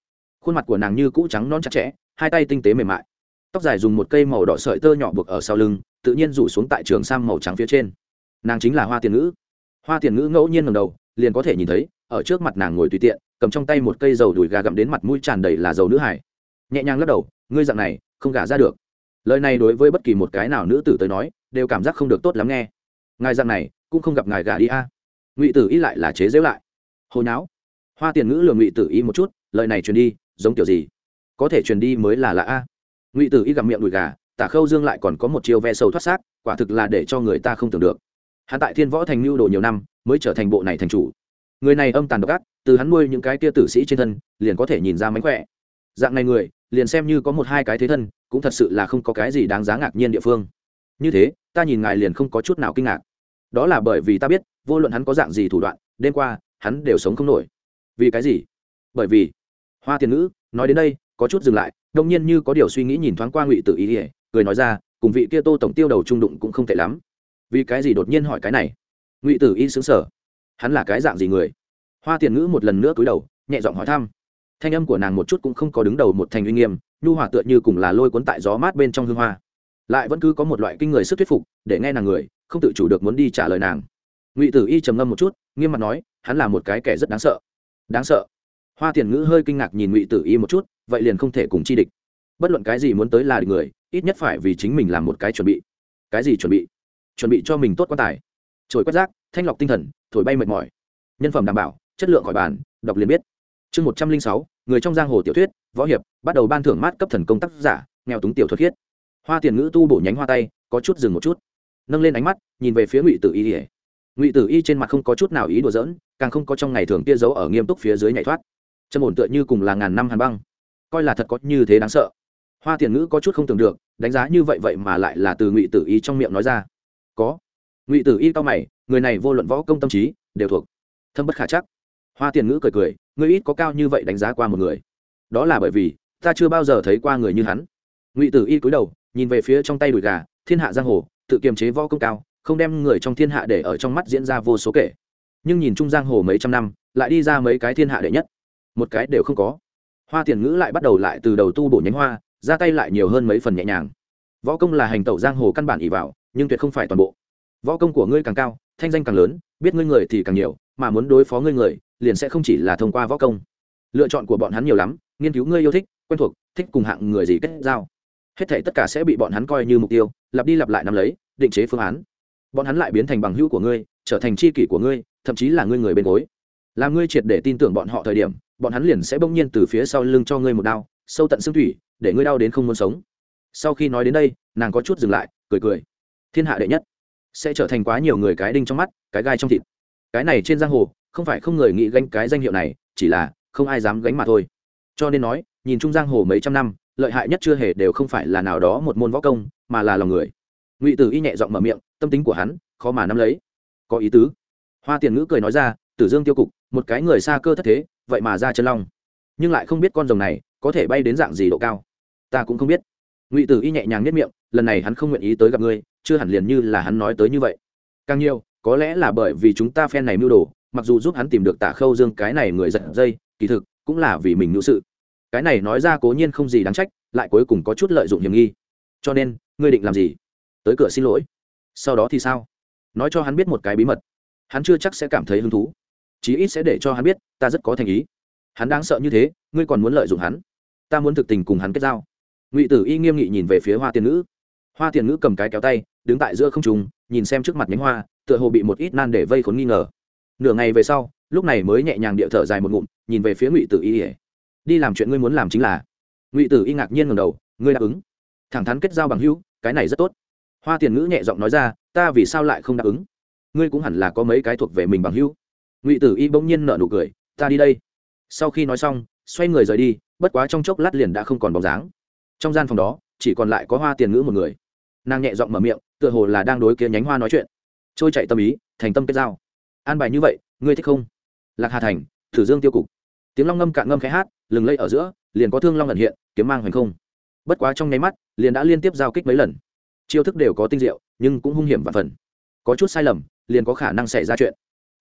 Khuôn mặt của nàng như cũ trắng non chặt chẽ, hai tay tinh tế mềm mại. Tóc dài dùng một cây màu đỏ sợi tơ nhỏ buộc ở sau lưng, tự nhiên rủ xuống tại trường sam màu trắng phía trên. Nàng chính là hoa tiền ngữ. Hoa tiền ngữ ngẫu nhiên ngầm đầu, liền có thể nhìn thấy, ở trước mặt nàng ngồi tùy tiện, cầm trong tay một cây dầu đùi gà gặm đến mặt mũi tràn đầy là dầu nữ hải. Nhẹ nhàng lắc đầu, ngươi dạng này, không gả ra được. Lời này đối với bất kỳ một cái nào nữ tử tới nói, đều cảm giác không được tốt lắm nghe. Ngài dạng này, cũng không gặp ngài gả đi a. Ngụy tử ít lại là chế dễu lại hồi não hoa tiền ngữ lường ngụy tử y một chút, lời này truyền đi, giống kiểu gì? Có thể truyền đi mới là lạ a. Ngụy tử y gặp miệng đùi gà, tả khâu dương lại còn có một chiêu ve sâu thoát xác, quả thực là để cho người ta không tưởng được. Hắn tại thiên võ thành mưu đồ nhiều năm, mới trở thành bộ này thành chủ. Người này âm tàn độc ác, từ hắn nuôi những cái tia tử sĩ trên thân, liền có thể nhìn ra mánh khỏe. Dạng này người, liền xem như có một hai cái thế thân, cũng thật sự là không có cái gì đáng giá ngạc nhiên địa phương. Như thế, ta nhìn ngài liền không có chút nào kinh ngạc. Đó là bởi vì ta biết, vô luận hắn có dạng gì thủ đoạn, đêm qua hắn đều sống không nổi. Vì cái gì? Bởi vì, hoa tiền ngữ, nói đến đây, có chút dừng lại đông nhiên như có điều suy nghĩ nhìn thoáng qua ngụy tự ý ỉa cười nói ra, cùng vị kia tô tổng tiêu đầu trung đụng cũng không tệ lắm. Vì cái gì đột nhiên hỏi cái này? Ngụy tử y xứng sở hắn là cái dạng gì người? Hoa tiền ngữ một lần nữa cúi đầu, nhẹ giọng hỏi thăm. Thanh âm của nàng một chút cũng không có đứng đầu một thành uy nghiêm, nhu hòa tựa như cùng là lôi cuốn tại gió mát bên trong hương hoa. Lại vẫn cứ có một loại kinh người sức thuyết phục, để nghe nàng người, không tự chủ được muốn đi trả lời nàng. Ngụy tử y trầm ngâm một chút nghiêm mặt nói, hắn là một cái kẻ rất đáng sợ. Đáng sợ? Hoa tiền ngữ hơi kinh ngạc nhìn ngụy tử y một chút, vậy liền không thể cùng chi địch. Bất luận cái gì muốn tới là địch người, ít nhất phải vì chính mình làm một cái chuẩn bị. Cái gì chuẩn bị? Chuẩn bị cho mình tốt quan tài. Trồi quét rác, thanh lọc tinh thần, thổi bay mệt mỏi. Nhân phẩm đảm bảo, chất lượng khỏi bàn, đọc liền biết. Chương một trăm linh sáu, người trong giang hồ tiểu thuyết, võ hiệp, bắt đầu ban thưởng mát cấp thần công tác giả, nghèo túng tiểu thuật khiết. Hoa tiền ngữ tu bổ nhánh hoa tay, có chút dừng một chút. Nâng lên ánh mắt, nhìn về phía ngụy tử y ỉa ngụy tử y trên mặt không có chút nào ý đùa giỡn, càng không có trong ngày thường kia giấu ở nghiêm túc phía dưới nhảy thoát. Chân ổn tựa như cùng là ngàn năm hàn băng. Coi là thật có như thế đáng sợ. Hoa tiền ngữ có chút không tưởng được, đánh giá như vậy vậy mà lại là từ ngụy tử y trong miệng nói ra. Có. Ngụy tử y cao mày, người này vô luận võ công tâm trí, đều thuộc. Thâm bất khả chắc. Hoa tiền ngữ cười cười, ngươi ít có cao như vậy đánh giá qua một người. Đó là bởi vì, ta chưa bao giờ thấy qua người như hắn. Ngụy tử y cúi đầu, nhìn về phía trong tay đùi gà, thiên hạ giang hồ, tự kiềm chế võ công cao không đem người trong thiên hạ để ở trong mắt diễn ra vô số kể. Nhưng nhìn trung giang hồ mấy trăm năm, lại đi ra mấy cái thiên hạ đệ nhất. Một cái đều không có. Hoa tiền ngữ lại bắt đầu lại từ đầu tu bổ nhánh hoa, ra tay lại nhiều hơn mấy phần nhẹ nhàng. Võ công là hành tẩu giang hồ căn bản ỉ vào, nhưng tuyệt không phải toàn bộ. Võ công của ngươi càng cao, thanh danh càng lớn, biết ngươi người thì càng nhiều, mà muốn đối phó ngươi người, liền sẽ không chỉ là thông qua võ công. Lựa chọn của bọn hắn nhiều lắm, nghiên cứu ngươi yêu thích, quen thuộc, thích cùng hạng người gì kết giao. Hết thể tất cả sẽ bị bọn hắn coi như mục tiêu, lặp đi lặp lại nắm lấy, định chế phương án bọn hắn lại biến thành bằng hữu của ngươi, trở thành c h i kỷ của ngươi, thậm chí là ngươi người bên gối. Làm ngươi triệt để tin tưởng bọn họ thời điểm, bọn hắn liền sẽ bỗng nhiên từ phía sau lưng cho ngươi một đao, sâu tận xương thủy, để ngươi đau đến không muốn sống. Sau khi nói đến đây, nàng có chút dừng lại, cười cười. Thiên hạ đệ nhất, sẽ trở thành quá nhiều người cái đinh trong mắt, cái gai trong thịt. Cái này trên giang hồ, không phải không người nghĩ gánh cái danh hiệu này, chỉ là không ai dám gánh mà thôi. Cho nên nói, nhìn chung giang hồ mấy trăm năm, lợi hại nhất chưa hề đều không phải là nào đó một môn võ công, mà là lòng người ngụy tử y nhẹ giọng mở miệng, tâm tính của hắn khó mà nắm lấy. Có ý tứ. Hoa tiền ngữ cười nói ra, tử dương tiêu cục, một cái người xa cơ thất thế, vậy mà ra chân long. Nhưng lại không biết con rồng này có thể bay đến dạng gì độ cao. Ta cũng không biết. Ngụy tử y nhẹ nhàng nhất miệng, lần này hắn không nguyện ý tới gặp ngươi, chưa hẳn liền như là hắn nói tới như vậy. Càng nhiều, có lẽ là bởi vì chúng ta phen này mưu đồ, mặc dù giúp hắn tìm được tả khâu dương cái này người giật dây, kỳ thực cũng là vì mình mưu sự. Cái này nói ra cố nhiên không gì đáng trách, lại cuối cùng có chút lợi dụng hiểm nghi. Cho nên, ngươi định làm gì? Tới cửa xin lỗi. Sau đó thì sao? Nói cho hắn biết một cái bí mật. Hắn chưa chắc sẽ cảm thấy hứng thú. Chí ít sẽ để cho hắn biết, ta rất có thành ý. Hắn đáng sợ như thế, ngươi còn muốn lợi dụng hắn? Ta muốn thực tình cùng hắn kết giao. Ngụy tử y nghiêm nghị nhìn về phía hoa tiền nữ hoa tiền nữ cầm cái kéo tay, đứng tại giữa không trùng nhìn xem trước mặt nhánh hoa, tựa hồ bị một ít nan để vây khốn nghi ngờ. Nửa ngày về sau, lúc này mới nhẹ nhàng điệu thở dài một ngụm, nhìn về phía ngụy tử y đi làm chuyện ngươi muốn làm chính là. Ngụy tử y ngạc nhiên ngầm đầu, ngươi đáp ứng. Thẳng thắn kết giao bằng hữu, cái này rất tốt hoa tiền ngữ nhẹ giọng nói ra, ta vì sao lại không đáp ứng? Ngươi cũng hẳn là có mấy cái thuộc về mình bằng hữu. Ngụy tử y bỗng nhiên nở nụ cười, ta đi đây. Sau khi nói xong, xoay người rời đi, bất quá trong chốc lát liền đã không còn bóng dáng. Trong gian phòng đó, chỉ còn lại có hoa tiền ngữ một người. Nàng nhẹ giọng mở miệng, tựa hồ là đang đối kia nhánh hoa nói chuyện. Trôi chạy tâm ý, thành tâm kết giao. An bài như vậy, ngươi thích không? Lạc hà thành, thử dương tiêu cục. Tiếng long ngâm cạn ngâm khẽ hát, lừng lây ở giữa, liền có thương long ẩn hiện, kiếm mang hoành không. Bất quá trong nháy mắt, liền đã liên tiếp giao kích mấy lần chiêu thức đều có tinh diệu, nhưng cũng hung hiểm và phần. Có chút sai lầm, liền có khả năng xảy ra chuyện.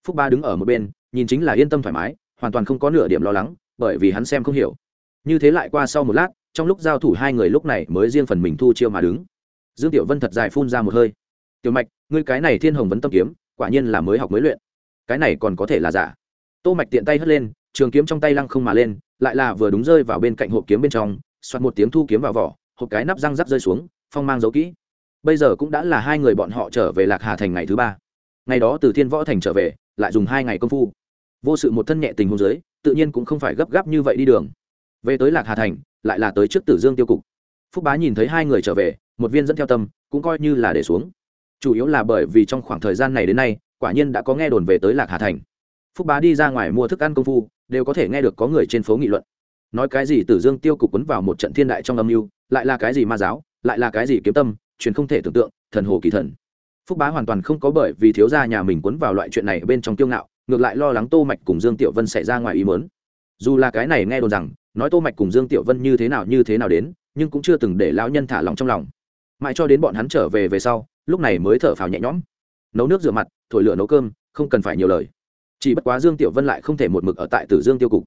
Phúc ba đứng ở một bên, nhìn chính là yên tâm thoải mái, hoàn toàn không có nửa điểm lo lắng, bởi vì hắn xem không hiểu. Như thế lại qua sau một lát, trong lúc giao thủ hai người lúc này mới riêng phần mình thu chiêu mà đứng. Dương tiểu vân thật dài phun ra một hơi. Tiểu mạch, ngươi cái này thiên hồng vấn tâm kiếm, quả nhiên là mới học mới luyện. Cái này còn có thể là giả. Tô mạch tiện tay hất lên, trường kiếm trong tay lăng không mà lên, lại là vừa đúng rơi vào bên cạnh hộp kiếm bên trong xoát một tiếng thu kiếm vào vỏ, hộp cái nắp răng rắc rơi xuống, phong mang dấu kỹ bây giờ cũng đã là hai người bọn họ trở về lạc hà thành ngày thứ ba. Ngày đó từ thiên võ thành trở về, lại dùng hai ngày công phu. Vô sự một thân nhẹ tình hôn giới tự nhiên cũng không phải gấp gáp như vậy đi đường. Về tới lạc hà thành, lại là tới trước tử dương tiêu cục. Phúc bá nhìn thấy hai người trở về, một viên dẫn theo tâm, cũng coi như là để xuống. Chủ yếu là bởi vì trong khoảng thời gian này đến nay, quả nhiên đã có nghe đồn về tới lạc hà thành. Phúc bá đi ra ngoài mua thức ăn công phu, đều có thể nghe được có người trên phố nghị luận. Nói cái gì tử dương tiêu cục quấn vào một trận thiên đại trong âm mưu, lại là cái gì ma giáo, lại là cái gì kiếm tâm truyền không thể tưởng tượng, thần hồ kỳ thần. Phúc bá hoàn toàn không có bởi vì thiếu gia nhà mình cuốn vào loại chuyện này bên trong tiêu ngạo, ngược lại lo lắng tô mạch cùng dương tiểu vân xảy ra ngoài ý muốn. Dù là cái này nghe đồn rằng, nói tô mạch cùng dương tiểu vân như thế nào như thế nào đến, nhưng cũng chưa từng để lão nhân thả lòng trong lòng. Mãi cho đến bọn hắn trở về về sau, lúc này mới thở phào nhẹ nhõm. Nấu nước rửa mặt, thổi lửa nấu cơm, không cần phải nhiều lời. Chỉ bất quá dương tiểu vân lại không thể một mực ở tại tử dương tiêu cục.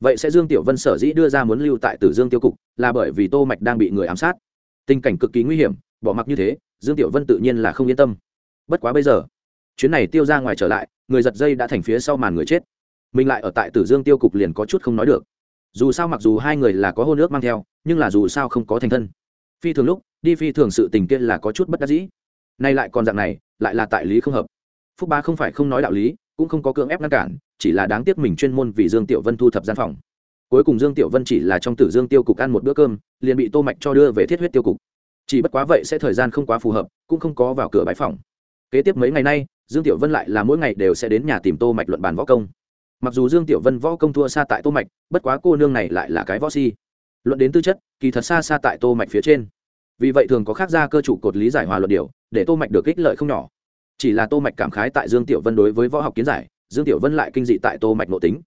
Vậy sẽ dương tiểu vân sở dĩ đưa ra muốn lưu tại tử dương tiêu cục, là bởi vì tô mạch đang bị người ám sát. Tình cảnh cực kỳ nguy hiểm bỏ mặc như thế, dương tiểu vân tự nhiên là không yên tâm. Bất quá bây giờ, chuyến này tiêu ra ngoài trở lại, người giật dây đã thành phía sau màn người chết. Mình lại ở tại tử dương tiêu cục liền có chút không nói được. Dù sao mặc dù hai người là có hôn ước mang theo, nhưng là dù sao không có thành thân. Phi thường lúc, đi phi thường sự tình kia là có chút bất đắc dĩ. Nay lại còn dạng này, lại là tại lý không hợp. Phúc ba không phải không nói đạo lý, cũng không có cưỡng ép ngăn cản, chỉ là đáng tiếc mình chuyên môn vì dương tiểu vân thu thập gian phòng. Cuối cùng dương tiểu vân chỉ là trong tử dương tiêu cục ăn một bữa cơm, liền bị tô mạch cho đưa về thiết huyết tiêu cục chỉ bất quá vậy sẽ thời gian không quá phù hợp, cũng không có vào cửa bãi phòng. Kế tiếp mấy ngày nay, dương tiểu vân lại là mỗi ngày đều sẽ đến nhà tìm tô mạch luận bàn võ công. Mặc dù dương tiểu vân võ công thua xa tại tô mạch, bất quá cô nương này lại là cái võ si. Luận đến tư chất, kỳ thật xa xa tại tô mạch phía trên. Vì vậy thường có khác ra cơ chủ cột lý giải hòa luận điều, để tô mạch được ích lợi không nhỏ. Chỉ là tô mạch cảm khái tại dương tiểu vân đối với võ học kiến giải, dương tiểu vân lại kinh dị tại tô mạch nội tính.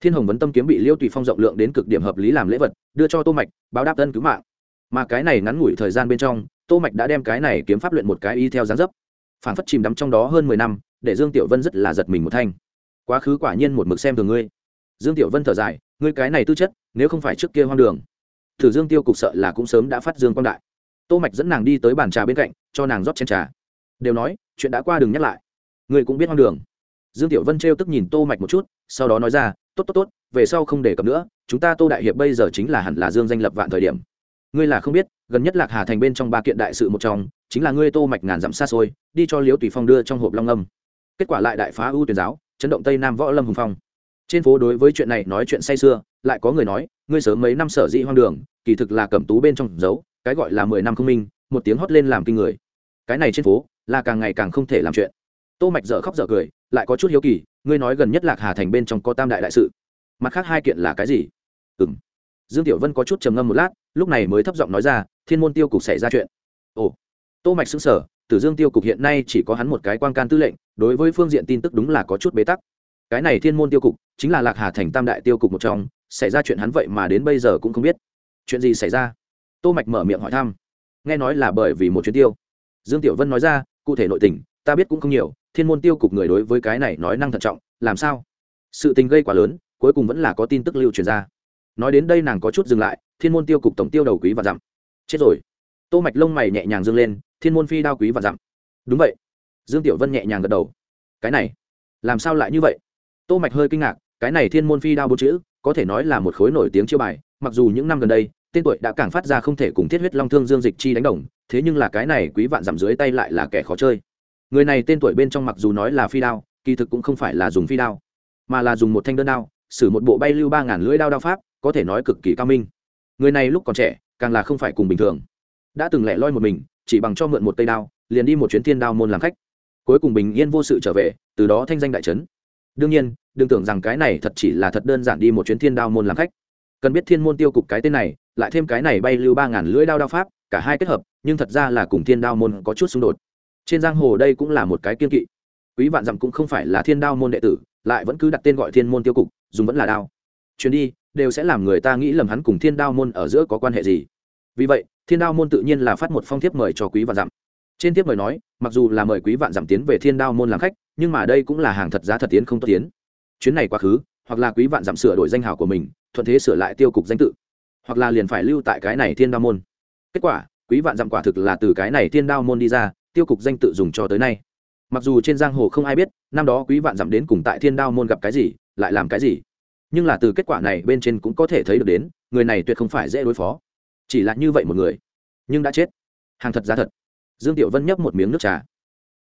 Thiên hồng vấn tâm kiếm bị liêu tùy phong rộng lượng đến cực điểm hợp lý làm lễ vật, đưa cho tô mạch, báo đáp ân cứu mạng mà cái này ngắn ngủi thời gian bên trong, tô mạch đã đem cái này kiếm pháp luyện một cái y theo dáng dấp. Phản phất chìm đắm trong đó hơn mười năm, để dương tiểu vân rất là giật mình một thanh. Quá khứ quả nhiên một mực xem thường ngươi. Dương tiểu vân thở dài, ngươi cái này tư chất, nếu không phải trước kia hoang đường, thử dương tiêu cục sợ là cũng sớm đã phát dương quang đại. Tô mạch dẫn nàng đi tới bàn trà bên cạnh, cho nàng rót chén trà. Đều nói, chuyện đã qua đừng nhắc lại. Ngươi cũng biết hoang đường. Dương tiểu vân trêu tức nhìn tô mạch một chút, sau đó nói ra, tốt tốt tốt, về sau không để cập nữa, chúng ta tô đại hiệp bây giờ chính là hẳn là dương danh lập vạn thời điểm ngươi là không biết gần nhất lạc hà thành bên trong ba kiện đại sự một trong chính là ngươi tô mạch ngàn dặm xa xôi đi cho liễu tùy phong đưa trong hộp long âm. Kết quả lại đại phá ưu tuyển giáo chấn động tây nam võ lâm hùng phong. Trên phố đối với chuyện này nói chuyện say xưa, lại có người nói ngươi sớm mấy năm sở dĩ hoang đường kỳ thực là cẩm tú bên trong giấu cái gọi là mười năm không minh một tiếng hót lên làm kinh người. Cái này trên phố là càng ngày càng không thể làm chuyện. Tô mạch dở khóc dở cười lại có chút hiếu kỳ ngươi nói gần nhất lạc hà thành bên trong có tam đại đại sự. Mặt khác hai kiện là cái gì? Ừm dương tiểu vân có chút trầm ngâm một lát, lúc này mới thấp giọng nói ra, thiên môn tiêu cục xảy ra chuyện. Ồ. Tô mạch sững sờ, tử dương tiêu cục hiện nay chỉ có hắn một cái quan can tư lệnh, đối với phương diện tin tức đúng là có chút bế tắc. Cái này thiên môn tiêu cục chính là lạc hà thành tam đại tiêu cục một trong, xảy ra chuyện hắn vậy mà đến bây giờ cũng không biết. Chuyện gì xảy ra? Tô mạch mở miệng hỏi thăm. Nghe nói là bởi vì một chuyến tiêu. Dương tiểu vân nói ra, cụ thể nội tình, ta biết cũng không nhiều, thiên môn tiêu cục người đối với cái này nói năng thận trọng, làm sao? Sự tình gây quá lớn, cuối cùng vẫn là có tin tức lưu truyền ra nói đến đây nàng có chút dừng lại, thiên môn tiêu cục tổng tiêu đầu quý và dặm. Chết rồi. Tô mạch lông mày nhẹ nhàng dương lên, thiên môn phi đao quý và dặm. Đúng vậy. Dương tiểu vân nhẹ nhàng gật đầu. Cái này, làm sao lại như vậy? Tô mạch hơi kinh ngạc, cái này thiên môn phi đao bốn chữ, có thể nói là một khối nổi tiếng chiêu bài, mặc dù những năm gần đây, tên tuổi đã càng phát ra không thể cùng thiết huyết long thương dương dịch chi đánh đồng, thế nhưng là cái này quý vạn giảm dưới tay lại là kẻ khó chơi. Người này tên tuổi bên trong mặc dù nói là phi đao, kỳ thực cũng không phải là dùng phi đao, mà là dùng một thanh đơn đao, sử một bộ bay lưu ba ngàn lưỡi đao đao pháp có thể nói cực kỳ cao minh. Người này lúc còn trẻ, càng là không phải cùng bình thường. Đã từng lẻ loi một mình, chỉ bằng cho mượn một cây đao, liền đi một chuyến thiên đao môn làm khách. Cuối cùng bình yên vô sự trở về, từ đó thanh danh đại trấn. Đương nhiên, đừng tưởng rằng cái này thật chỉ là thật đơn giản đi một chuyến thiên đao môn làm khách. Cần biết thiên môn tiêu cục cái tên này, lại thêm cái này bay lưu ba ngàn lưỡi đao đao pháp, cả hai kết hợp, nhưng thật ra là cùng thiên đao môn có chút xung đột. Trên giang hồ đây cũng là một cái kiên kỵ. Quý vạn dặm cũng không phải là thiên đao môn đệ tử, lại vẫn cứ đặt tên gọi thiên môn tiêu cục, dùng vẫn là đao chuyến đi, đều sẽ làm người ta nghĩ lầm hắn cùng thiên đao môn ở giữa có quan hệ gì. Vì vậy, thiên đao môn tự nhiên là phát một phong thiếp mời cho quý vạn dặm. Trên thiếp mời nói, mặc dù là mời quý vạn dặm tiến về thiên đao môn làm khách, nhưng mà đây cũng là hàng thật giá thật tiến không tốt tiến. Chuyến này quá khứ, hoặc là quý vạn dặm sửa đổi danh hào của mình, thuận thế sửa lại tiêu cục danh tự, hoặc là liền phải lưu tại cái này thiên đao môn. Kết quả, quý vạn dặm quả thực là từ cái này thiên đao môn đi ra, tiêu cục danh tự dùng cho tới nay. Mặc dù trên giang hồ không ai biết, năm đó quý vạn dặm đến cùng tại thiên đao môn gặp cái gì, lại làm cái gì nhưng là từ kết quả này bên trên cũng có thể thấy được đến, người này tuyệt không phải dễ đối phó. Chỉ là như vậy một người, nhưng đã chết. Hàng thật giá thật. Dương tiểu vân nhấp một miếng nước trà.